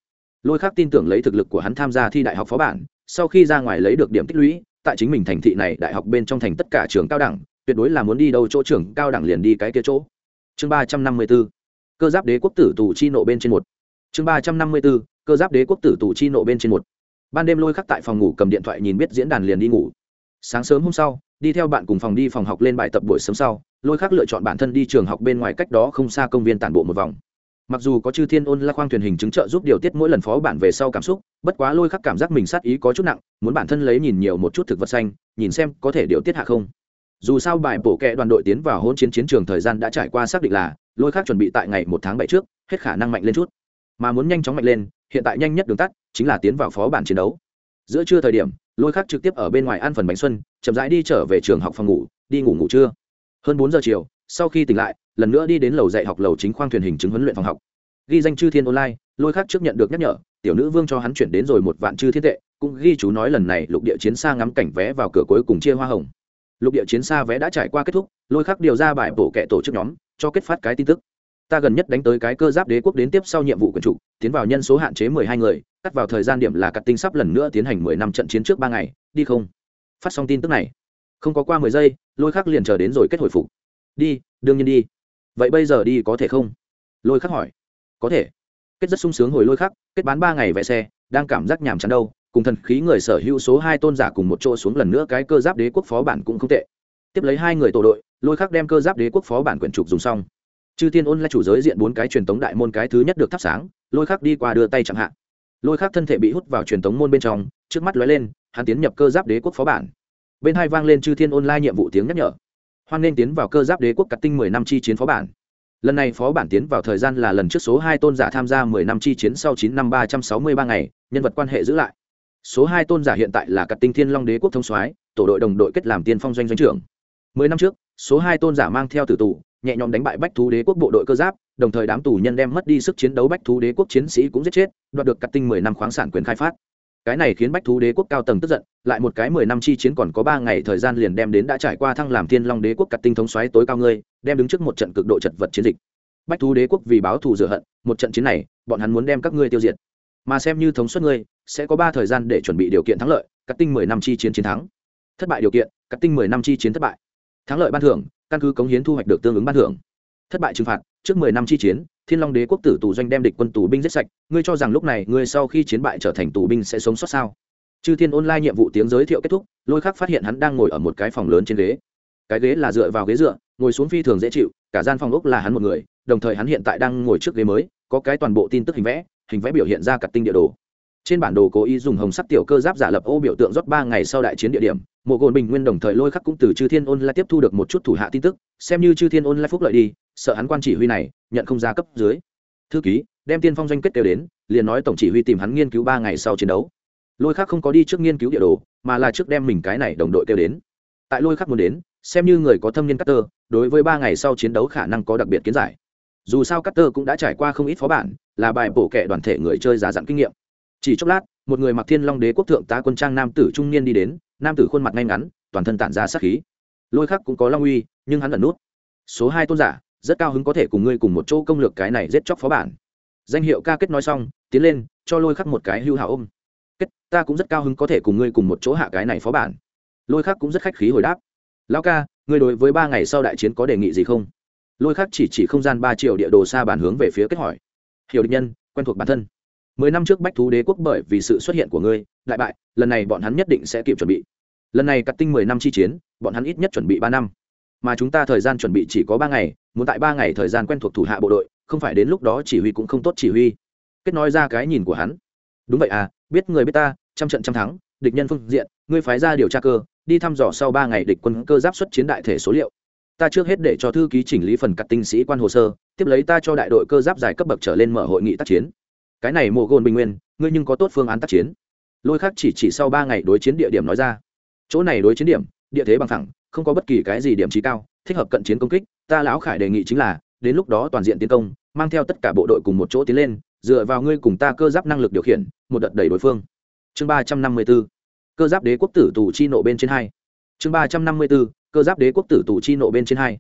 Lôi khác tin tưởng lấy thực lực của hắn tham gia thi đại học phó bản, sau khi ra ngoài lấy được điểm tích lũy tại chính mình thành thị này đại học bên trong thành tất cả trường cao đẳng, tuyệt đối là muốn đi đâu chỗ trường cao đẳng liền đi cái kia chỗ. Chương ba trăm năm mươi b ố cơ giáp đế quốc tử tù chi nộ bên trên một. Chương ba trăm năm mươi b ố cơ giáp đế quốc tử tù chi nộ bên trên một. Ban đêm lôi khắc tại phòng ngủ cầm điện thoại nhìn biết diễn đàn liền đi ngủ. Sáng sớm hôm sau, đi theo bạn cùng phòng đi phòng học lên bài tập buổi sớm sau, lôi khắc lựa chọn bản thân đi trường học bên ngoài cách đó không xa công viên tản bộ một vòng mặc dù có chư thiên ôn la khoang thuyền hình chứng trợ giúp điều tiết mỗi lần phó bản về sau cảm xúc, bất quá lôi khắc cảm giác mình sát ý có chút nặng, muốn bản thân lấy nhìn nhiều một chút thực vật xanh, nhìn xem có thể điều tiết hạ không. Dù sao bài bổ kẹ đoàn đội tiến vào hôn chiến chiến trường thời gian đã trải qua xác định là, lôi khắc chuẩn bị tại ngày một tháng bảy trước, hết khả năng mạnh lên chút. Mà muốn nhanh chóng mạnh lên, hiện tại nhanh nhất đường tắt, chính là tiến vào phó bản chiến đấu. Giữa trưa thời điểm, lôi khắc trực tiếp ở bên ngoài ăn phần bánh xuân, chậm rãi đi trở về trường học phòng ngủ, đi ngủ ngủ trưa. Hơn bốn giờ chiều sau khi tỉnh lại, lần nữa đi đến lầu dạy học lầu chính khoang thuyền hình chứng huấn luyện phòng học. Ghi danh chư thiên online, lôi khác trước nhận được nhắc nhở, tiểu nữ vương cho hắn chuyển đến rồi một vạn chư thiên tệ, cũng ghi chú nói lần này lục địa chiến xa ngắm cảnh vé vào cửa cuối cùng chia hoa hồng. Lục địa chiến xa vé đã trải qua kết thúc, lôi khắc điều ra bài bổ kệ tổ chức nhóm, cho kết phát cái tin tức. Ta gần nhất đánh tới cái cơ giáp đế quốc đến tiếp sau nhiệm vụ quyền chủ, tiến vào nhân số hạn chế mười hai người, cắt vào thời gian điểm là cắt tinh sắp lần nữa tiến hành mười năm trận chiến trước ba ngày, đi không? Phát xong tin tức này. Không có qua mười giây, lôi khắc liền chờ đến rồi kết hồi phục đi, đương nhiên đi. Vậy bây giờ đi có thể không? Lôi khắc hỏi. Có thể. Kết rất sung sướng hồi lôi khắc, kết bán ba ngày vẽ xe, đang cảm giác nhàm chán đâu, cùng thần khí người sở hữu số hai tôn giả cùng một chỗ xuống lần nữa cái cơ giáp đế quốc phó bản cũng không tệ. Tiếp lấy hai người tổ đội, lôi khắc đem cơ giáp đế quốc phó bản quyển trục dùng xong. Chư thiên ôn là chủ giới diện bốn cái truyền tống đại môn cái thứ nhất được thắp sáng, lôi khắc đi qua đưa tay chẳng hạn lôi khắc thân thể bị hút vào truyền tống môn bên trong, trước mắt lóe lên, hắn tiến nhập cơ giáp đế quốc phó bản. Bên hai vang lên chư thiên ôn lai nhiệm vụ tiếng nhắc nhở hoan nên tiến vào cơ giáp đế quốc cắt tinh mười năm chi chiến phó bản. Lần này phó bản tiến vào thời gian là lần trước số hai tôn giả tham gia mười năm chi chiến sau chín năm ba trăm sáu mươi ba ngày, nhân vật quan hệ giữ lại. Số hai tôn giả hiện tại là cặp tinh thiên long đế quốc thông soái, tổ đội đồng đội kết làm tiên phong doanh doanh trưởng. Mười năm trước, số hai tôn giả mang theo tử tù, nhẹ nhõm đánh bại bách thú đế quốc bộ đội cơ giáp, đồng thời đám tù nhân đem mất đi sức chiến đấu bách thú đế quốc chiến sĩ cũng giết chết, đoạt được cặp tinh mười năm khoáng sản quyền khai phát cái này khiến bách thú đế quốc cao tầng tức giận, lại một cái mười năm chi chiến còn có ba ngày thời gian liền đem đến đã trải qua thăng làm thiên long đế quốc cặt tinh thống xoáy tối cao ngươi, đem đứng trước một trận cực độ chật vật chiến dịch. Bách thú đế quốc vì báo thù rửa hận, một trận chiến này, bọn hắn muốn đem các ngươi tiêu diệt. Mà xem như thống suất ngươi, sẽ có ba thời gian để chuẩn bị điều kiện thắng lợi cắt tinh mười năm chi chiến chiến thắng. Thất bại điều kiện cắt tinh mười năm chi chiến thất bại. Thắng lợi ban thưởng, căn cứ cống hiến thu hoạch được tương ứng ban thưởng. Thất bại trừng phạt, trước mười năm chi chiến thiên long đế quốc tử tù doanh đem địch quân tù binh giết sạch, ngươi cho rằng lúc này ngươi sau khi chiến bại trở thành tù binh sẽ sống sót sao? Chư thiên online nhiệm vụ tiếng giới thiệu kết thúc, lôi khắc phát hiện hắn đang ngồi ở một cái phòng lớn trên ghế. Cái ghế là dựa vào ghế dựa, ngồi xuống phi thường dễ chịu, cả gian phòng ốc là hắn một người, đồng thời hắn hiện tại đang ngồi trước ghế mới, có cái toàn bộ tin tức hình vẽ hình vẽ biểu hiện ra cả tinh địa đồ trên bản đồ cố ý dùng hồng sắc tiểu cơ giáp giả lập ô biểu tượng rót ba ngày sau đại chiến địa điểm, mộ gồn bình nguyên đồng thời lôi khắc cũng từ chư thiên ôn lại tiếp thu được một chút thủ hạ tin tức, xem như chư thiên ôn lại phúc lợi đi, sợ hắn quan chỉ huy này, nhận không ra cấp dưới. Thư ký, đem tiên phong doanh kết kêu đến, liền nói tổng chỉ huy tìm hắn nghiên cứu ba ngày sau chiến đấu. Lôi khắc không có đi trước nghiên cứu địa đồ, mà là trước đem mình cái này đồng đội kêu đến. Tại lôi khắc muốn đến, xem như người có thâm niên cutter đối với ba ngày sau chiến đấu khả năng có đặc biệt kiến giải. Dù sao cutter cũng đã trải qua không ít phó bản, là bài bổ kệ đoàn thể người chơi giả dặn kinh nghiệm chỉ chốc lát, một người mặc thiên long đế quốc thượng tá quân trang nam tử trung niên đi đến, nam tử khuôn mặt ngay ngắn, toàn thân tản ra sát khí. Lôi khắc cũng có long uy, nhưng hắn ẩn nút. Số hai tôn giả, rất cao hứng có thể cùng ngươi cùng một chỗ công lược cái này giết chóc phó bản. Danh hiệu ca kết nói xong, tiến lên, cho lôi khắc một cái hưu hảo ôm. Kết, ta cũng rất cao hứng có thể cùng ngươi cùng một chỗ hạ cái này phó bản. Lôi khắc cũng rất khách khí hồi đáp. Lão ca, ngươi đối với ba ngày sau đại chiến có đề nghị gì không? Lôi khắc chỉ chỉ không gian ba triệu địa đồ xa bản hướng về phía kết hỏi. Hiểu định nhân, quen thuộc bản thân mười năm trước bách thú đế quốc bởi vì sự xuất hiện của ngươi, đại bại, lần này bọn hắn nhất định sẽ kịp chuẩn bị. Lần này cắt tinh mười năm chi chiến, bọn hắn ít nhất chuẩn bị ba năm. Mà chúng ta thời gian chuẩn bị chỉ có ba ngày, muốn tại ba ngày thời gian quen thuộc thủ hạ bộ đội, không phải đến lúc đó chỉ huy cũng không tốt chỉ huy. Kết nói ra cái nhìn của hắn. Đúng vậy à biết người biết ta, trăm trận trăm thắng, địch nhân phương diện, ngươi phái ra điều tra cơ, đi thăm dò sau ba ngày địch quân cơ giáp xuất chiến đại thể số liệu. Ta trước hết để cho thư ký chỉnh lý phần cắt tinh sĩ quan hồ sơ, tiếp lấy ta cho đại đội cơ giáp dài cấp bậc trở lên mở hội nghị tác chiến cái này mồ gồn bình nguyên, ngươi nhưng có tốt phương án tác chiến. Lôi khác chỉ chỉ sau ba ngày đối chiến địa điểm nói ra. Chỗ này đối chiến điểm, địa thế bằng thẳng không có bất kỳ cái gì điểm trí cao, thích hợp cận chiến công kích, ta lão khải đề nghị chính là, đến lúc đó toàn diện tiến công, mang theo tất cả bộ đội cùng một chỗ tiến lên, dựa vào ngươi cùng ta cơ giáp năng lực điều khiển, một đợt đẩy đối phương. Chương ba trăm năm mươi b ố cơ giáp đế quốc tử tù chi nộ bên trên hai. Chương ba trăm năm mươi b ố cơ giáp đế quốc tử tù chi nộ bên trên hai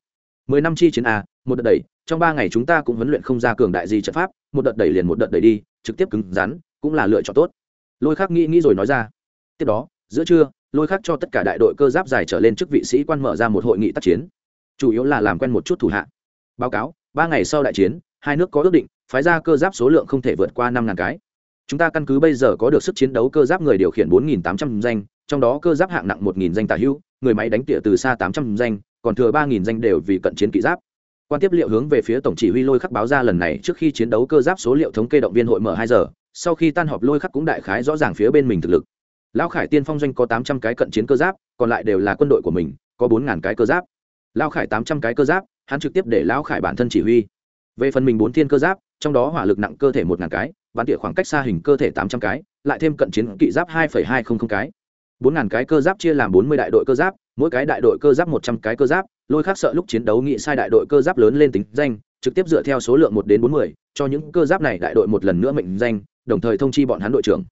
mười năm chi chiến a, một đợt đẩy, trong ba ngày chúng ta cũng huấn luyện không ra cường đại gì trận pháp, một đợt đẩy liền một đợt đẩy đi, trực tiếp cứng rắn, cũng là lựa chọn tốt. Lôi khắc nghĩ nghĩ rồi nói ra. Tiếp đó, giữa trưa, lôi khắc cho tất cả đại đội cơ giáp dài trở lên chức vị sĩ quan mở ra một hội nghị tác chiến. Chủ yếu là làm quen một chút thủ hạ. Báo cáo, ba ngày sau đại chiến, hai nước có ước định, phái ra cơ giáp số lượng không thể vượt qua năm ngàn cái. Chúng ta căn cứ bây giờ có được sức chiến đấu cơ giáp người điều khiển bốn nghìn tám trăm danh, trong đó cơ giáp hạng nặng một nghìn danh tả hữu, người máy đánh tỉa từ xa tám trăm danh còn thừa ba nghìn danh đều vì cận chiến kỵ giáp. Quan tiếp liệu hướng về phía tổng chỉ huy lôi khắc báo ra lần này trước khi chiến đấu cơ giáp số liệu thống kê động viên hội mở hai giờ, sau khi tan họp lôi khắc cũng đại khái rõ ràng phía bên mình thực lực. Lão khải tiên phong doanh có tám trăm cái cận chiến cơ giáp, còn lại đều là quân đội của mình, có bốn ngàn cái cơ giáp. Lão khải tám trăm cái cơ giáp, hắn trực tiếp để lão khải bản thân chỉ huy. Về phần mình bốn thiên cơ giáp, trong đó hỏa lực nặng cơ thể một ngàn cái bắn tỉa khoảng cách xa hình cơ thể tám trăm cái, lại thêm cận chiến kỵ giáp hai hai trăm linh cái. Bốn ngàn cái cơ giáp chia làm bốn mươi đại đội cơ giáp mỗi cái đại đội cơ giáp một trăm cái cơ giáp, lôi khác sợ lúc chiến đấu nghị sai đại đội cơ giáp lớn lên tính danh, trực tiếp dựa theo số lượng một đến bốn mươi, cho những cơ giáp này đại đội một lần nữa mệnh danh, đồng thời thông chi bọn hắn đội trưởng.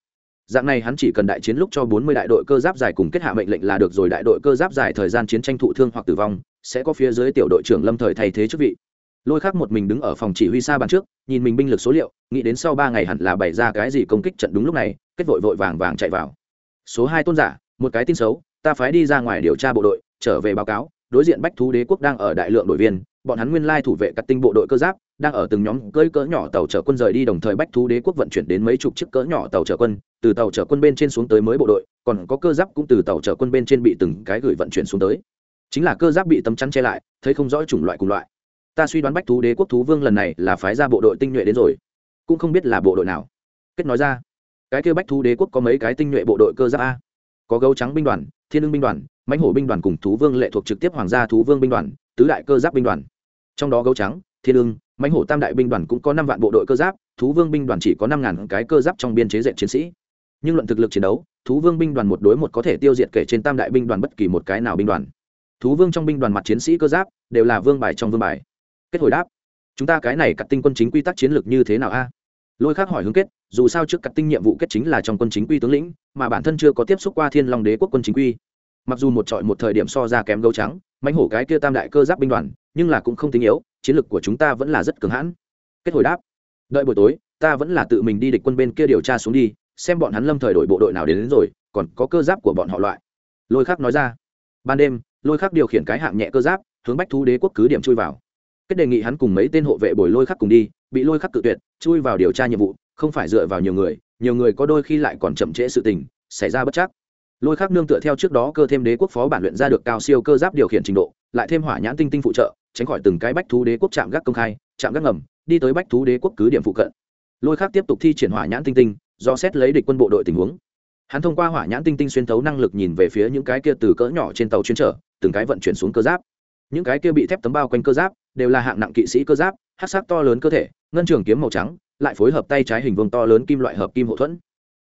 Dạng này hắn chỉ cần đại chiến lúc cho bốn mươi đại đội cơ giáp dài cùng kết hạ mệnh lệnh là được rồi, đại đội cơ giáp dài thời gian chiến tranh thụ thương hoặc tử vong, sẽ có phía dưới tiểu đội trưởng lâm thời thay thế chức vị. Lôi khác một mình đứng ở phòng chỉ huy xa bàn trước, nhìn mình binh lực số liệu, nghĩ đến sau ba ngày hẳn là bày ra cái gì công kích trận đúng lúc này, kết vội vội vàng vàng chạy vào. Số hai tôn giả, một cái tin xấu ta phái đi ra ngoài điều tra bộ đội, trở về báo cáo, đối diện bách thú đế quốc đang ở đại lượng đội viên, bọn hắn nguyên lai thủ vệ các tinh bộ đội cơ giáp, đang ở từng nhóm cơi cỡ nhỏ tàu chở quân rời đi đồng thời bách thú đế quốc vận chuyển đến mấy chục chiếc cỡ nhỏ tàu chở quân, từ tàu chở quân bên trên xuống tới mới bộ đội, còn có cơ giáp cũng từ tàu chở quân bên trên bị từng cái gửi vận chuyển xuống tới. Chính là cơ giáp bị tấm chắn che lại, thấy không rõ chủng loại cùng loại. Ta suy đoán bách thú đế quốc thú vương lần này là phái ra bộ đội tinh nhuệ đến rồi. Cũng không biết là bộ đội nào. Kết nói ra. Cái kêu bách thú đế quốc có mấy cái tinh nhuệ bộ đội cơ giáp a? Có gấu trắng binh đoàn, thiên ưng binh đoàn, mãnh hổ binh đoàn cùng thú vương lệ thuộc trực tiếp hoàng gia thú vương binh đoàn, tứ đại cơ giáp binh đoàn. Trong đó gấu trắng, thiên ưng, mãnh hổ tam đại binh đoàn cũng có năm vạn bộ đội cơ giáp, thú vương binh đoàn chỉ có năm ngàn cái cơ giáp trong biên chế dện chiến sĩ. Nhưng luận thực lực chiến đấu, thú vương binh đoàn một đối một có thể tiêu diệt kể trên tam đại binh đoàn bất kỳ một cái nào binh đoàn. Thú vương trong binh đoàn mặt chiến sĩ cơ giáp đều là vương bài trong vương bài. Kết hồi đáp, chúng ta cái này cắt tinh quân chính quy tắc chiến lược như thế nào a? Lôi khác hỏi hướng kết dù sao trước cắt tinh nhiệm vụ kết chính là trong quân chính quy tướng lĩnh mà bản thân chưa có tiếp xúc qua thiên long đế quốc quân chính quy. Mặc dù một trọi một thời điểm so ra kém gấu trắng mãnh hổ cái kia tam đại cơ giáp binh đoàn nhưng là cũng không tính yếu chiến lược của chúng ta vẫn là rất cường hãn. Kết hồi đáp đợi buổi tối ta vẫn là tự mình đi địch quân bên kia điều tra xuống đi xem bọn hắn lâm thời đổi bộ đội nào đến, đến rồi còn có cơ giáp của bọn họ loại. Lôi khắc nói ra ban đêm lôi khắc điều khiển cái hạng nhẹ cơ giáp hướng bách thú đế quốc cứ điểm chui vào kết đề nghị hắn cùng mấy tên hộ vệ bồi lôi khắc cùng đi, bị lôi khắc cự tuyệt, chui vào điều tra nhiệm vụ, không phải dựa vào nhiều người nhiều người có đôi khi lại còn chậm trễ sự tình, xảy ra bất chắc. Lôi khắc nương tựa theo trước đó cơ thêm đế quốc phó bản luyện ra được cao siêu cơ giáp điều khiển trình độ, lại thêm hỏa nhãn tinh tinh phụ trợ, tránh khỏi từng cái bách thú đế quốc chạm gác công khai chạm gác ngầm, đi tới bách thú đế quốc cứ điểm phụ cận. Lôi khắc tiếp tục thi triển hỏa nhãn tinh tinh, do xét lấy địch quân bộ đội tình huống. Hắn thông qua hỏa nhãn tinh tinh xuyên thấu năng lực nhìn về phía những cái kia từ cỡ nhỏ trên tàu chuyên trở, từng cái vận chuyển xuống cơ giáp. Những cái kia bị thép tấm bao quanh cơ giáp đều là hạng nặng kỵ sĩ cơ giáp, hát sắc to lớn cơ thể, ngân trường kiếm màu trắng, lại phối hợp tay trái hình vuông to lớn kim loại hợp kim hậu thuẫn.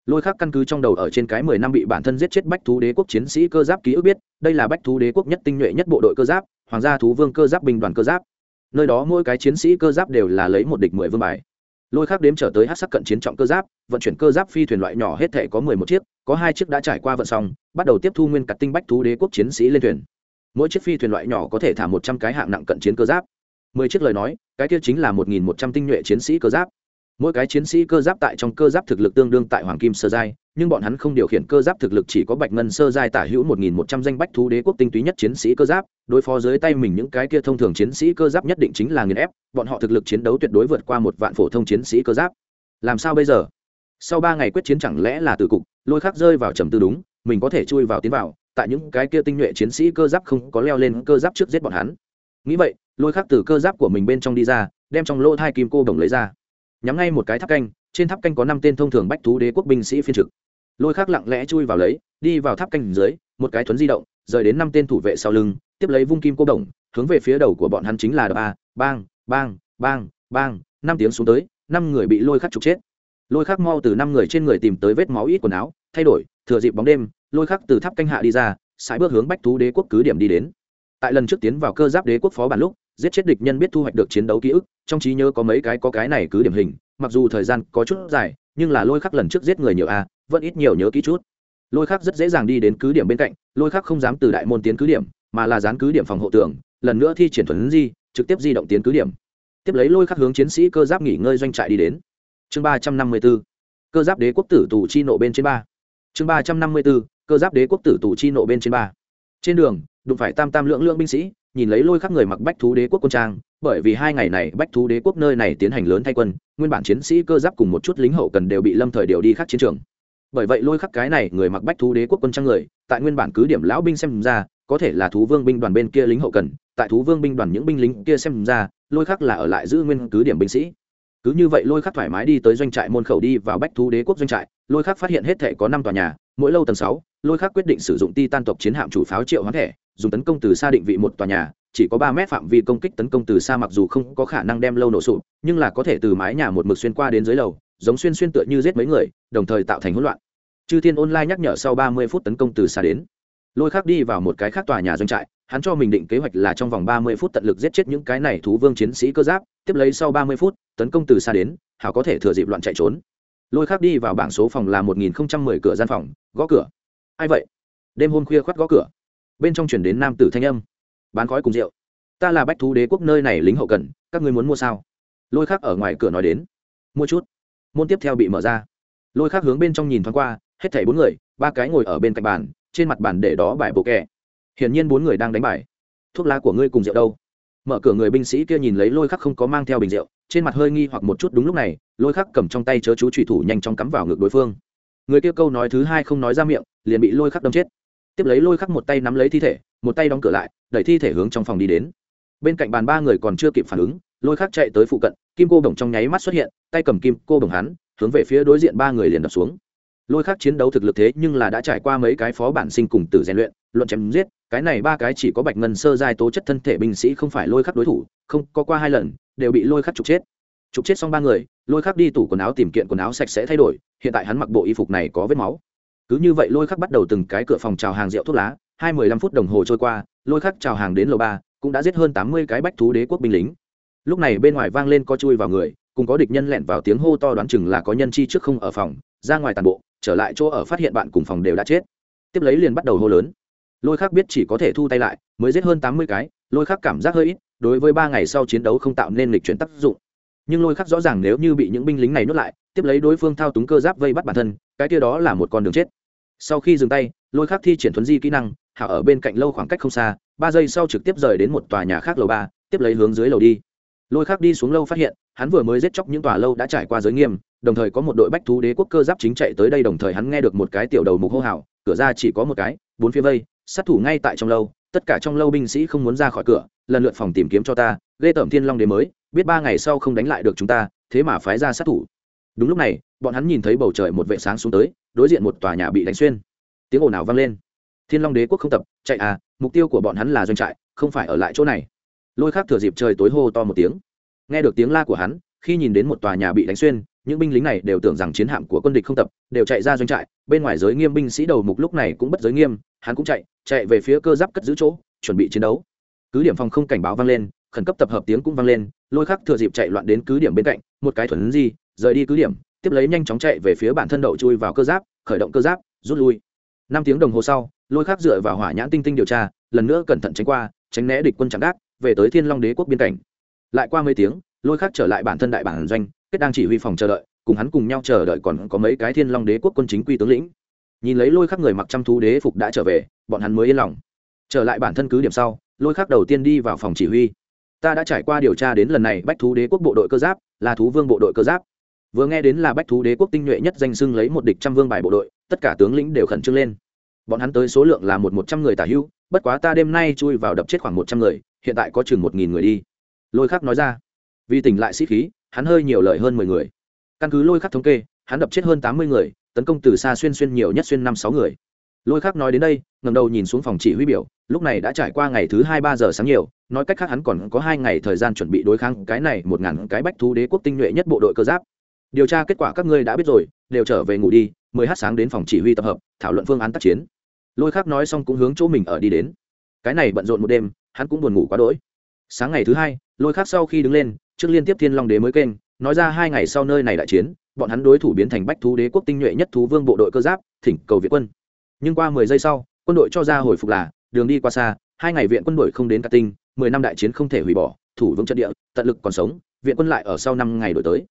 Lôi khắc căn cứ trong đầu ở trên cái mười năm bị bản thân giết chết bách thú đế quốc chiến sĩ cơ giáp ký ức biết, đây là bách thú đế quốc nhất tinh nhuệ nhất bộ đội cơ giáp, hoàng gia thú vương cơ giáp binh đoàn cơ giáp. Nơi đó mỗi cái chiến sĩ cơ giáp đều là lấy một địch mười vương bài. Lôi khắc đếm trở tới hát sắc cận chiến trọng cơ giáp, vận chuyển cơ giáp phi thuyền loại nhỏ hết thể có mười một chiếc, có hai chiếc đã trải qua vận xong, bắt đầu tiếp thu nguyên cặt tinh bách thú đế quốc chiến sĩ lên thuyền. Mỗi chiếc phi thuyền loại nhỏ có thể thả một trăm cái hạng nặng cận chiến cơ giáp mười chiếc lời nói, cái kia chính là một nghìn một trăm tinh nhuệ chiến sĩ cơ giáp. Mỗi cái chiến sĩ cơ giáp tại trong cơ giáp thực lực tương đương tại hoàng kim sơ giai, nhưng bọn hắn không điều khiển cơ giáp thực lực chỉ có bạch ngân sơ giai tả hữu một nghìn một trăm danh bách thú đế quốc tinh túy nhất chiến sĩ cơ giáp, đối phó dưới tay mình những cái kia thông thường chiến sĩ cơ giáp nhất định chính là nghiền ép, bọn họ thực lực chiến đấu tuyệt đối vượt qua một vạn phổ thông chiến sĩ cơ giáp. Làm sao bây giờ? Sau ba ngày quyết chiến chẳng lẽ là từ cục, lôi khắc rơi vào trầm tư đúng, mình có thể chui vào tiến vào, tại những cái kia tinh nhuệ chiến sĩ cơ giáp không có leo lên cơ giáp trước giết bọn hắn nghĩ vậy, lôi khắc từ cơ giáp của mình bên trong đi ra, đem trong lỗ thai kim cô đồng lấy ra. Nhắm ngay một cái tháp canh, trên tháp canh có năm tên thông thường bách thú đế quốc binh sĩ phiên trực. Lôi khắc lặng lẽ chui vào lấy, đi vào tháp canh dưới, một cái thuấn di động, rời đến năm tên thủ vệ sau lưng, tiếp lấy vung kim cô đồng, hướng về phía đầu của bọn hắn chính là đập a, bang bang bang bang, năm tiếng xuống tới, năm người bị lôi khắc trục chết. Lôi khắc mau từ năm người trên người tìm tới vết máu ít quần áo, thay đổi, thừa dịp bóng đêm, lôi khắc từ tháp canh hạ đi ra, sải bước hướng bách thú đế quốc cứ điểm đi đến tại lần trước tiến vào cơ giáp đế quốc phó bản lúc, giết chết địch nhân biết thu hoạch được chiến đấu ký ức, trong trí nhớ có mấy cái có cái này cứ điểm hình, mặc dù thời gian có chút dài, nhưng là lôi khắc lần trước giết người nhiều a, vẫn ít nhiều nhớ ký chút. Lôi khắc rất dễ dàng đi đến cứ điểm bên cạnh, lôi khắc không dám từ đại môn tiến cứ điểm, mà là dán cứ điểm phòng hộ tường, lần nữa thi triển thuần di, trực tiếp di động tiến cứ điểm. Tiếp lấy lôi khắc hướng chiến sĩ cơ giáp nghỉ ngơi doanh trại đi đến. Chương ba trăm năm mươi b ố cơ giáp đế quốc tử tù chi nộ bên trên ba. Chương ba trăm năm mươi b ố cơ giáp đế quốc tử tù chi nộ bên trên ba. Trên đường đụng phải tam tam lượng lượng binh sĩ, nhìn lấy lôi khắc người mặc bách thú đế quốc quân trang, bởi vì hai ngày này bách thú đế quốc nơi này tiến hành lớn thay quân, nguyên bản chiến sĩ cơ giáp cùng một chút lính hậu cần đều bị lâm thời điều đi khác chiến trường. Bởi vậy lôi khắc cái này người mặc bách thú đế quốc quân trang người, tại nguyên bản cứ điểm lão binh xem ra, có thể là thú vương binh đoàn bên kia lính hậu cần, tại thú vương binh đoàn những binh lính kia xem ra, lôi khắc là ở lại giữ nguyên cứ điểm binh sĩ. Cứ như vậy lôi khắc thoải mái đi tới doanh trại môn khẩu đi vào bách thú đế quốc doanh trại, lôi khắc phát hiện hết thể có năm tòa nhà mỗi lâu tầng sáu, lôi khác quyết định sử dụng ti tan tộc chiến hạm chủ pháo triệu hoán thẻ, dùng tấn công từ xa định vị một tòa nhà, chỉ có ba mét phạm vi công kích tấn công từ xa mặc dù không có khả năng đem lâu nổ sụp, nhưng là có thể từ mái nhà một mực xuyên qua đến dưới lầu, giống xuyên xuyên tựa như giết mấy người, đồng thời tạo thành hỗn loạn. Chư thiên online nhắc nhở sau ba mươi phút tấn công từ xa đến. Lôi khác đi vào một cái khác tòa nhà doanh trại, hắn cho mình định kế hoạch là trong vòng ba mươi phút tận lực giết chết những cái này thú vương chiến sĩ cơ giáp, tiếp lấy sau ba mươi phút, tấn công từ xa đến, hảo có thể thừa dịp loạn chạy trốn lôi khác đi vào bảng số phòng là một nghìn mười cửa gian phòng, gõ cửa. Ai vậy? Đêm hôm khuya khoắt gõ cửa. Bên trong chuyển đến nam tử thanh âm. Bán khói cùng rượu. Ta là bách thú đế quốc nơi này lính hậu cần, các ngươi muốn mua sao? Lôi khác ở ngoài cửa nói đến. Mua chút. Môn tiếp theo bị mở ra. Lôi khác hướng bên trong nhìn thoáng qua, hết thảy bốn người, ba cái ngồi ở bên cạnh bàn, trên mặt bàn để đó bài bộ kẹ hiển nhiên bốn người đang đánh bài. Thuốc lá của ngươi cùng rượu đâu? Mở cửa người binh sĩ kia nhìn lấy lôi khắc không có mang theo bình rượu trên mặt hơi nghi hoặc một chút đúng lúc này, lôi khắc cầm trong tay chớ chú trùy thủ nhanh chóng cắm vào ngực đối phương. Người kia câu nói thứ hai không nói ra miệng, liền bị lôi khắc đâm chết. Tiếp lấy lôi khắc một tay nắm lấy thi thể, một tay đóng cửa lại, đẩy thi thể hướng trong phòng đi đến. Bên cạnh bàn ba người còn chưa kịp phản ứng, lôi khắc chạy tới phụ cận, kim cô bổng trong nháy mắt xuất hiện, tay cầm kim cô bổng hắn, hướng về phía đối diện ba người liền đập xuống lôi khắc chiến đấu thực lực thế nhưng là đã trải qua mấy cái phó bản sinh cùng tử rèn luyện, luận chém giết, cái này ba cái chỉ có bạch ngân sơ giai tố chất thân thể binh sĩ không phải lôi khắc đối thủ, không, có qua hai lần, đều bị lôi khắc trục chết. Trục chết xong ba người, lôi khắc đi tủ quần áo tìm kiện quần áo sạch sẽ thay đổi, hiện tại hắn mặc bộ y phục này có vết máu. Cứ như vậy lôi khắc bắt đầu từng cái cửa phòng chào hàng rượu thuốc lá, hai mười lăm phút đồng hồ trôi qua, lôi khắc chào hàng đến lầu ba, cũng đã giết hơn tám mươi cái bách thú đế quốc binh lính. Lúc này bên ngoài vang lên co chui vào người, cùng có địch nhân lẹn vào tiếng hô to đoán chừng là có nhân chi trước không ở phòng, ra ngoài tàn bộ trở lại chỗ ở phát hiện bạn cùng phòng đều đã chết. Tiếp lấy liền bắt đầu hô lớn. Lôi khắc biết chỉ có thể thu tay lại, mới giết hơn tám mươi cái, lôi khắc cảm giác hơi ít, đối với ba ngày sau chiến đấu không tạo nên lịch chuyển tác dụng. Nhưng lôi khắc rõ ràng nếu như bị những binh lính này nuốt lại, tiếp lấy đối phương thao túng cơ giáp vây bắt bản thân, cái kia đó là một con đường chết. Sau khi dừng tay, lôi khắc thi triển thuấn di kỹ năng, hạ ở bên cạnh lâu khoảng cách không xa, ba giây sau trực tiếp rời đến một tòa nhà khác lầu ba, tiếp lấy hướng dưới lầu đi lôi khác đi xuống lâu phát hiện, hắn vừa mới giết chóc những tòa lâu đã trải qua giới nghiêm, đồng thời có một đội bách thú đế quốc cơ giáp chính chạy tới đây đồng thời hắn nghe được một cái tiểu đầu mục hô hào, cửa ra chỉ có một cái, bốn phía vây, sát thủ ngay tại trong lâu, tất cả trong lâu binh sĩ không muốn ra khỏi cửa, lần lượt phòng tìm kiếm cho ta, ghê tởm thiên long đế mới, biết ba ngày sau không đánh lại được chúng ta, thế mà phái ra sát thủ. Đúng lúc này, bọn hắn nhìn thấy bầu trời một vệ sáng xuống tới, đối diện một tòa nhà bị đánh xuyên. Tiếng ồn ào vang lên. Thiên long đế quốc không tập, chạy à mục tiêu của bọn hắn là doanh trại, không phải ở lại chỗ này lôi khác thừa dịp trời tối hô to một tiếng. Nghe được tiếng la của hắn, khi nhìn đến một tòa nhà bị đánh xuyên, những binh lính này đều tưởng rằng chiến hạm của quân địch không tập, đều chạy ra doanh trại. Bên ngoài giới nghiêm binh sĩ đầu mục lúc này cũng bất giới nghiêm, hắn cũng chạy chạy về phía cơ giáp cất giữ chỗ, chuẩn bị chiến đấu. Cứ điểm phòng không cảnh báo vang lên, khẩn cấp tập hợp tiếng cũng vang lên, lôi khắc thừa dịp chạy loạn đến cứ điểm bên cạnh, một cái thuần di rời đi cứ điểm, tiếp lấy nhanh chóng chạy về phía bản thân đậu chui vào cơ giáp, khởi động cơ giáp, rút lui. Năm tiếng đồng hồ sau, lôi khắc dựa vào hỏa nhãn tinh tinh điều tra, lần nữa cẩn thận tránh qua, tránh né địch quân chạm đác về tới thiên long đế quốc biên cảnh. Lại qua mấy tiếng, lôi khắc trở lại bản thân đại bản doanh, kết đang chỉ huy phòng chờ đợi, cùng hắn cùng nhau chờ đợi còn có mấy cái thiên long đế quốc quân chính quy tướng lĩnh. Nhìn lấy lôi khắc người mặc trăm thú đế phục đã trở về, bọn hắn mới yên lòng. Trở lại bản thân cứ điểm sau, lôi khắc đầu tiên đi vào phòng chỉ huy. Ta đã trải qua điều tra đến lần này bách thú đế quốc bộ đội cơ giáp, là thú vương bộ đội cơ giáp. Vừa nghe đến là bách thú đế quốc tinh nhuệ nhất danh xưng lấy một địch trăm vương bài bộ đội, tất cả tướng lĩnh đều khẩn trương lên. Bọn hắn tới số lượng là một một trăm người tả hữu bất quá ta đêm nay chui vào đập chết khoảng một trăm người hiện tại có chừng một nghìn người đi. Lôi khắc nói ra. Vì tỉnh lại sĩ khí, hắn hơi nhiều lời hơn mười người. Căn cứ lôi khắc thống kê, hắn đập chết hơn tám mươi người, tấn công từ xa xuyên xuyên nhiều nhất xuyên năm sáu người. Lôi khắc nói đến đây ngầm đầu nhìn xuống phòng chỉ huy biểu, lúc này đã trải qua ngày thứ hai ba giờ sáng nhiều, nói cách khác hắn còn có hai ngày thời gian chuẩn bị đối kháng cái này một ngàn cái bách thú đế quốc tinh nhuệ nhất bộ đội cơ giáp. Điều tra kết quả các ngươi đã biết rồi, đều trở về ngủ đi, mười h sáng đến phòng chỉ huy tập hợp, thảo luận phương án tác chiến. Lôi khắc nói xong cũng hướng chỗ mình ở đi đến. Cái này bận rộn một đêm hắn cũng buồn ngủ quá đỗi. Sáng ngày thứ hai, lôi khắc sau khi đứng lên, trước liên tiếp thiên long đế mới kênh, nói ra hai ngày sau nơi này đại chiến, bọn hắn đối thủ biến thành bách thú đế quốc tinh nhuệ nhất thú vương bộ đội cơ giáp, thỉnh cầu viện quân. Nhưng qua mười giây sau, quân đội cho ra hồi phục là, đường đi qua xa, hai ngày viện quân đội không đến cát tinh, mười năm đại chiến không thể hủy bỏ, thủ vững trận địa, tận lực còn sống, viện quân lại ở sau năm ngày đổi tới.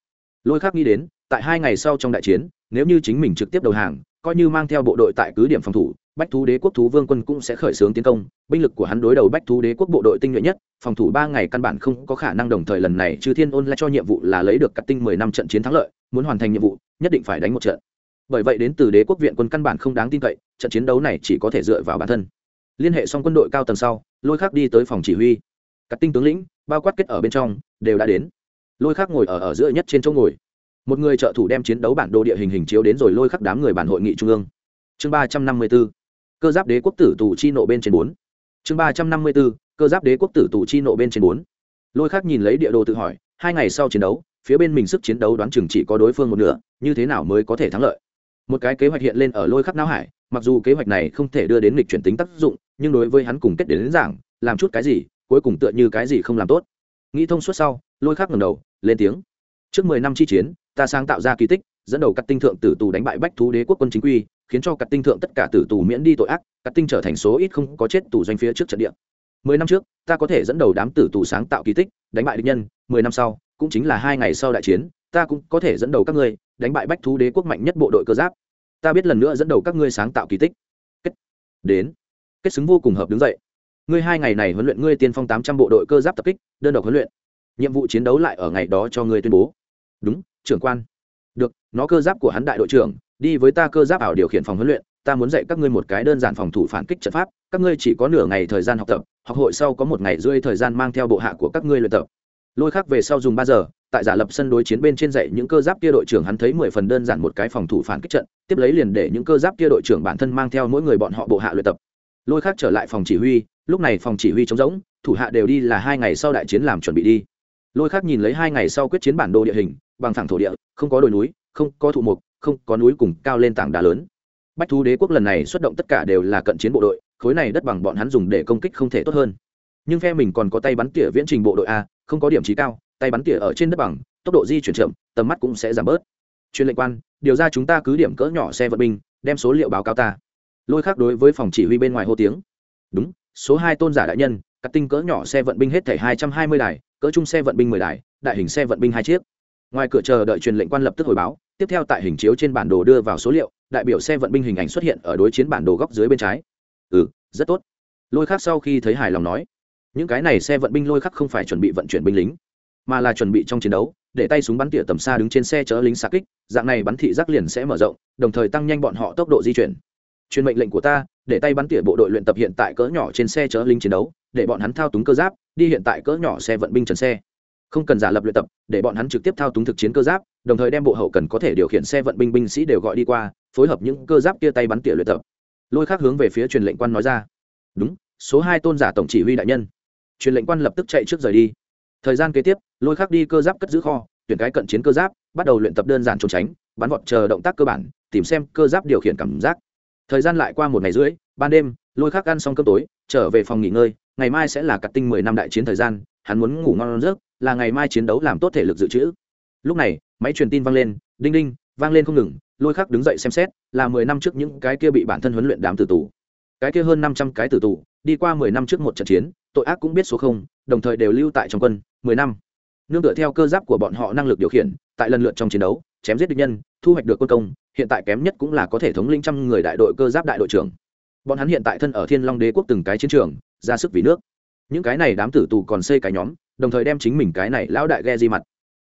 Lôi khác nghĩ đến, tại hai ngày sau trong đại chiến, nếu như chính mình trực tiếp đầu hàng coi như mang theo bộ đội tại cứ điểm phòng thủ, bách thú đế quốc thú vương quân cũng sẽ khởi xướng tiến công, binh lực của hắn đối đầu bách thú đế quốc bộ đội tinh nhuệ nhất, phòng thủ ba ngày căn bản không có khả năng đồng thời lần này chư thiên ôn lại cho nhiệm vụ là lấy được cắt tinh mười năm trận chiến thắng lợi, muốn hoàn thành nhiệm vụ, nhất định phải đánh một trận. Bởi vậy đến từ đế quốc viện quân căn bản không đáng tin cậy, trận chiến đấu này chỉ có thể dựa vào bản thân. Liên hệ xong quân đội cao tầng sau, lôi khác đi tới phòng chỉ huy. Các tinh tướng lĩnh, bao quát kết ở bên trong, đều đã đến. Lôi khác ngồi ở ở giữa nhất trên chỗ ngồi một người trợ thủ đem chiến đấu bản đồ địa hình hình chiếu đến rồi lôi khắc đám người bản hội nghị trung ương. Chương ba trăm năm mươi b ố cơ giáp đế quốc tử tù chi nộ bên trên bốn. Chương ba trăm năm mươi b ố cơ giáp đế quốc tử tù chi nộ bên trên bốn. Lôi khắc nhìn lấy địa đồ tự hỏi hai ngày sau chiến đấu phía bên mình sức chiến đấu đoán chừng chỉ có đối phương một nửa như thế nào mới có thể thắng lợi? Một cái kế hoạch hiện lên ở lôi khắc não hải mặc dù kế hoạch này không thể đưa đến lịch chuyển tính tác dụng nhưng đối với hắn cùng kết đến, đến giảng làm chút cái gì cuối cùng tựa như cái gì không làm tốt. Nghĩ thông suốt sau lôi khắc ngầm đầu lên tiếng. Trước mười năm chi chiến ta sáng tạo ra kỳ tích, dẫn đầu các tinh thượng tử tù đánh bại bách thú đế quốc quân chính quy, khiến cho các tinh thượng tất cả tử tù miễn đi tội ác các tinh trở thành số ít không có chết tù doanh phía trước trận địa. Mười năm trước, ta có thể dẫn đầu đám tử tù sáng tạo kỳ tích, đánh bại địch nhân, mười năm sau, cũng chính là hai ngày sau đại chiến, ta cũng có thể dẫn đầu các ngươi, đánh bại bách thú đế quốc mạnh nhất bộ đội cơ giáp. Ta biết lần nữa dẫn đầu các ngươi sáng tạo kỳ tích. Kết. Đến. Kết xứng vô cùng hợp đứng dậy. Ngươi hai ngày này huấn luyện ngươi tiên phong tám trăm bộ đội cơ giáp tập kích, đơn độc huấn luyện. Nhiệm vụ chiến đấu lại ở ngày đó cho ngươi tuyên bố. Đúng trưởng quan. Được, nó cơ giáp của hắn đại đội trưởng, đi với ta cơ giáp ảo điều khiển phòng huấn luyện, ta muốn dạy các ngươi một cái đơn giản phòng thủ phản kích trận pháp, các ngươi chỉ có nửa ngày thời gian học tập, học hội sau có một ngày rưỡi thời gian mang theo bộ hạ của các ngươi luyện tập. Lôi khác về sau dùng ba giờ, tại giả lập sân đối chiến bên trên dạy những cơ giáp kia đội trưởng hắn thấy mười phần đơn giản một cái phòng thủ phản kích trận, tiếp lấy liền để những cơ giáp kia đội trưởng bản thân mang theo mỗi người bọn họ bộ hạ luyện tập. Lôi khác trở lại phòng chỉ huy, lúc này phòng chỉ huy trống rỗng, thủ hạ đều đi là hai ngày sau đại chiến làm chuẩn bị đi lôi khác nhìn lấy hai ngày sau quyết chiến bản đồ địa hình, bằng thẳng thổ địa, không có đồi núi, không có thụ mục, không có núi cùng cao lên tảng đá lớn. Bách thú đế quốc lần này xuất động tất cả đều là cận chiến bộ đội, khối này đất bằng bọn hắn dùng để công kích không thể tốt hơn. Nhưng phe mình còn có tay bắn tỉa viễn trình bộ đội a, không có điểm trí cao, tay bắn tỉa ở trên đất bằng, tốc độ di chuyển chậm, tầm mắt cũng sẽ giảm bớt. Chuyên lệnh quan, điều ra chúng ta cứ điểm cỡ nhỏ xe vận binh, đem số liệu báo cáo ta. Lôi khác đối với phòng chỉ huy bên ngoài hô tiếng. Đúng, số hai tôn giả đại nhân, cắt tinh cỡ nhỏ xe vận binh hết thảy hai trăm hai mươi đài cỡ chung xe vận binh mười đài, đại hình xe vận binh hai chiếc. Ngoài cửa chờ đợi truyền lệnh quan lập tức hồi báo, tiếp theo tại hình chiếu trên bản đồ đưa vào số liệu, đại biểu xe vận binh hình ảnh xuất hiện ở đối chiến bản đồ góc dưới bên trái. Ừ rất tốt. Lôi khắc sau khi thấy hài lòng nói, những cái này xe vận binh lôi khắc không phải chuẩn bị vận chuyển binh lính, mà là chuẩn bị trong chiến đấu, để tay súng bắn tỉa tầm xa đứng trên xe chở lính xạ kích, dạng này bắn thị giác liền sẽ mở rộng, đồng thời tăng nhanh bọn họ tốc độ di chuyển. Truyền mệnh lệnh của ta, để tay bắn tỉa bộ đội luyện tập hiện tại cỡ nhỏ trên xe chở lính chiến đấu để bọn hắn thao túng cơ giáp, đi hiện tại cỡ nhỏ xe vận binh trần xe. Không cần giả lập luyện tập, để bọn hắn trực tiếp thao túng thực chiến cơ giáp, đồng thời đem bộ hậu cần có thể điều khiển xe vận binh binh sĩ đều gọi đi qua, phối hợp những cơ giáp kia tay bắn tỉa luyện tập. Lôi khác hướng về phía truyền lệnh quan nói ra. Đúng, số hai tôn giả tổng chỉ huy đại nhân. Truyền lệnh quan lập tức chạy trước rời đi. Thời gian kế tiếp, lôi khác đi cơ giáp cất giữ kho, tuyển cái cận chiến cơ giáp, bắt đầu luyện tập đơn giản trốn tránh, bắn vọt chờ động tác cơ bản, tìm xem cơ giáp điều khiển cảm giác. Thời gian lại qua một ngày rưỡi, ban đêm, lôi khác ăn xong cơm tối, trở về phòng nghỉ ngơi ngày mai sẽ là cặp tinh mười năm đại chiến thời gian, hắn muốn ngủ ngon giấc, là ngày mai chiến đấu làm tốt thể lực dự trữ. Lúc này, máy truyền tin vang lên, đinh đinh, vang lên không ngừng, lôi khắc đứng dậy xem xét, là mười năm trước những cái kia bị bản thân huấn luyện đám tử tù. Cái kia hơn năm trăm cái tử tù, đi qua mười năm trước một trận chiến, tội ác cũng biết số không, đồng thời đều lưu tại trong quân, mười năm. Nương tựa theo cơ giáp của bọn họ năng lực điều khiển, tại lần lượt trong chiến đấu, chém giết địch nhân, thu hoạch được quân công, hiện tại kém nhất cũng là có thể thống linh trăm người đại đội cơ giáp đại đội trưởng. Bọn hắn hiện tại thân ở thiên long đế quốc từng cái chiến trường ra sức vì nước. Những cái này đám tử tù còn xây cái nhóm, đồng thời đem chính mình cái này lão đại ghe di mặt.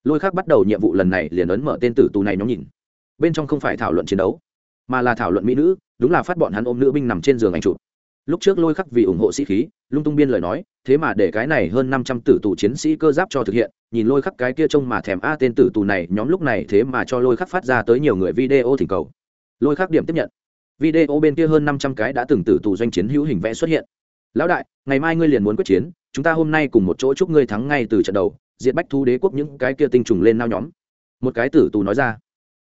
Lôi khác bắt đầu nhiệm vụ lần này liền ấn mở tên tử tù này nhóm nhìn. Bên trong không phải thảo luận chiến đấu, mà là thảo luận mỹ nữ, đúng là phát bọn hắn ôm nữ binh nằm trên giường anh chụp. Lúc trước lôi khắc vì ủng hộ sĩ khí, lung tung biên lời nói, thế mà để cái này hơn năm trăm tử tù chiến sĩ cơ giáp cho thực hiện, nhìn lôi khắc cái kia trông mà thèm a tên tử tù này, nhóm lúc này thế mà cho lôi khắc phát ra tới nhiều người video thỉnh cầu. Lôi khắc điểm tiếp nhận. Video bên kia hơn năm trăm cái đã từng tử tù doanh chiến hữu hình vẽ xuất hiện lão đại, ngày mai ngươi liền muốn quyết chiến, chúng ta hôm nay cùng một chỗ chúc ngươi thắng ngay từ trận đầu, diệt bách thu đế quốc những cái kia tinh trùng lên nao nhóm. Một cái tử tù nói ra.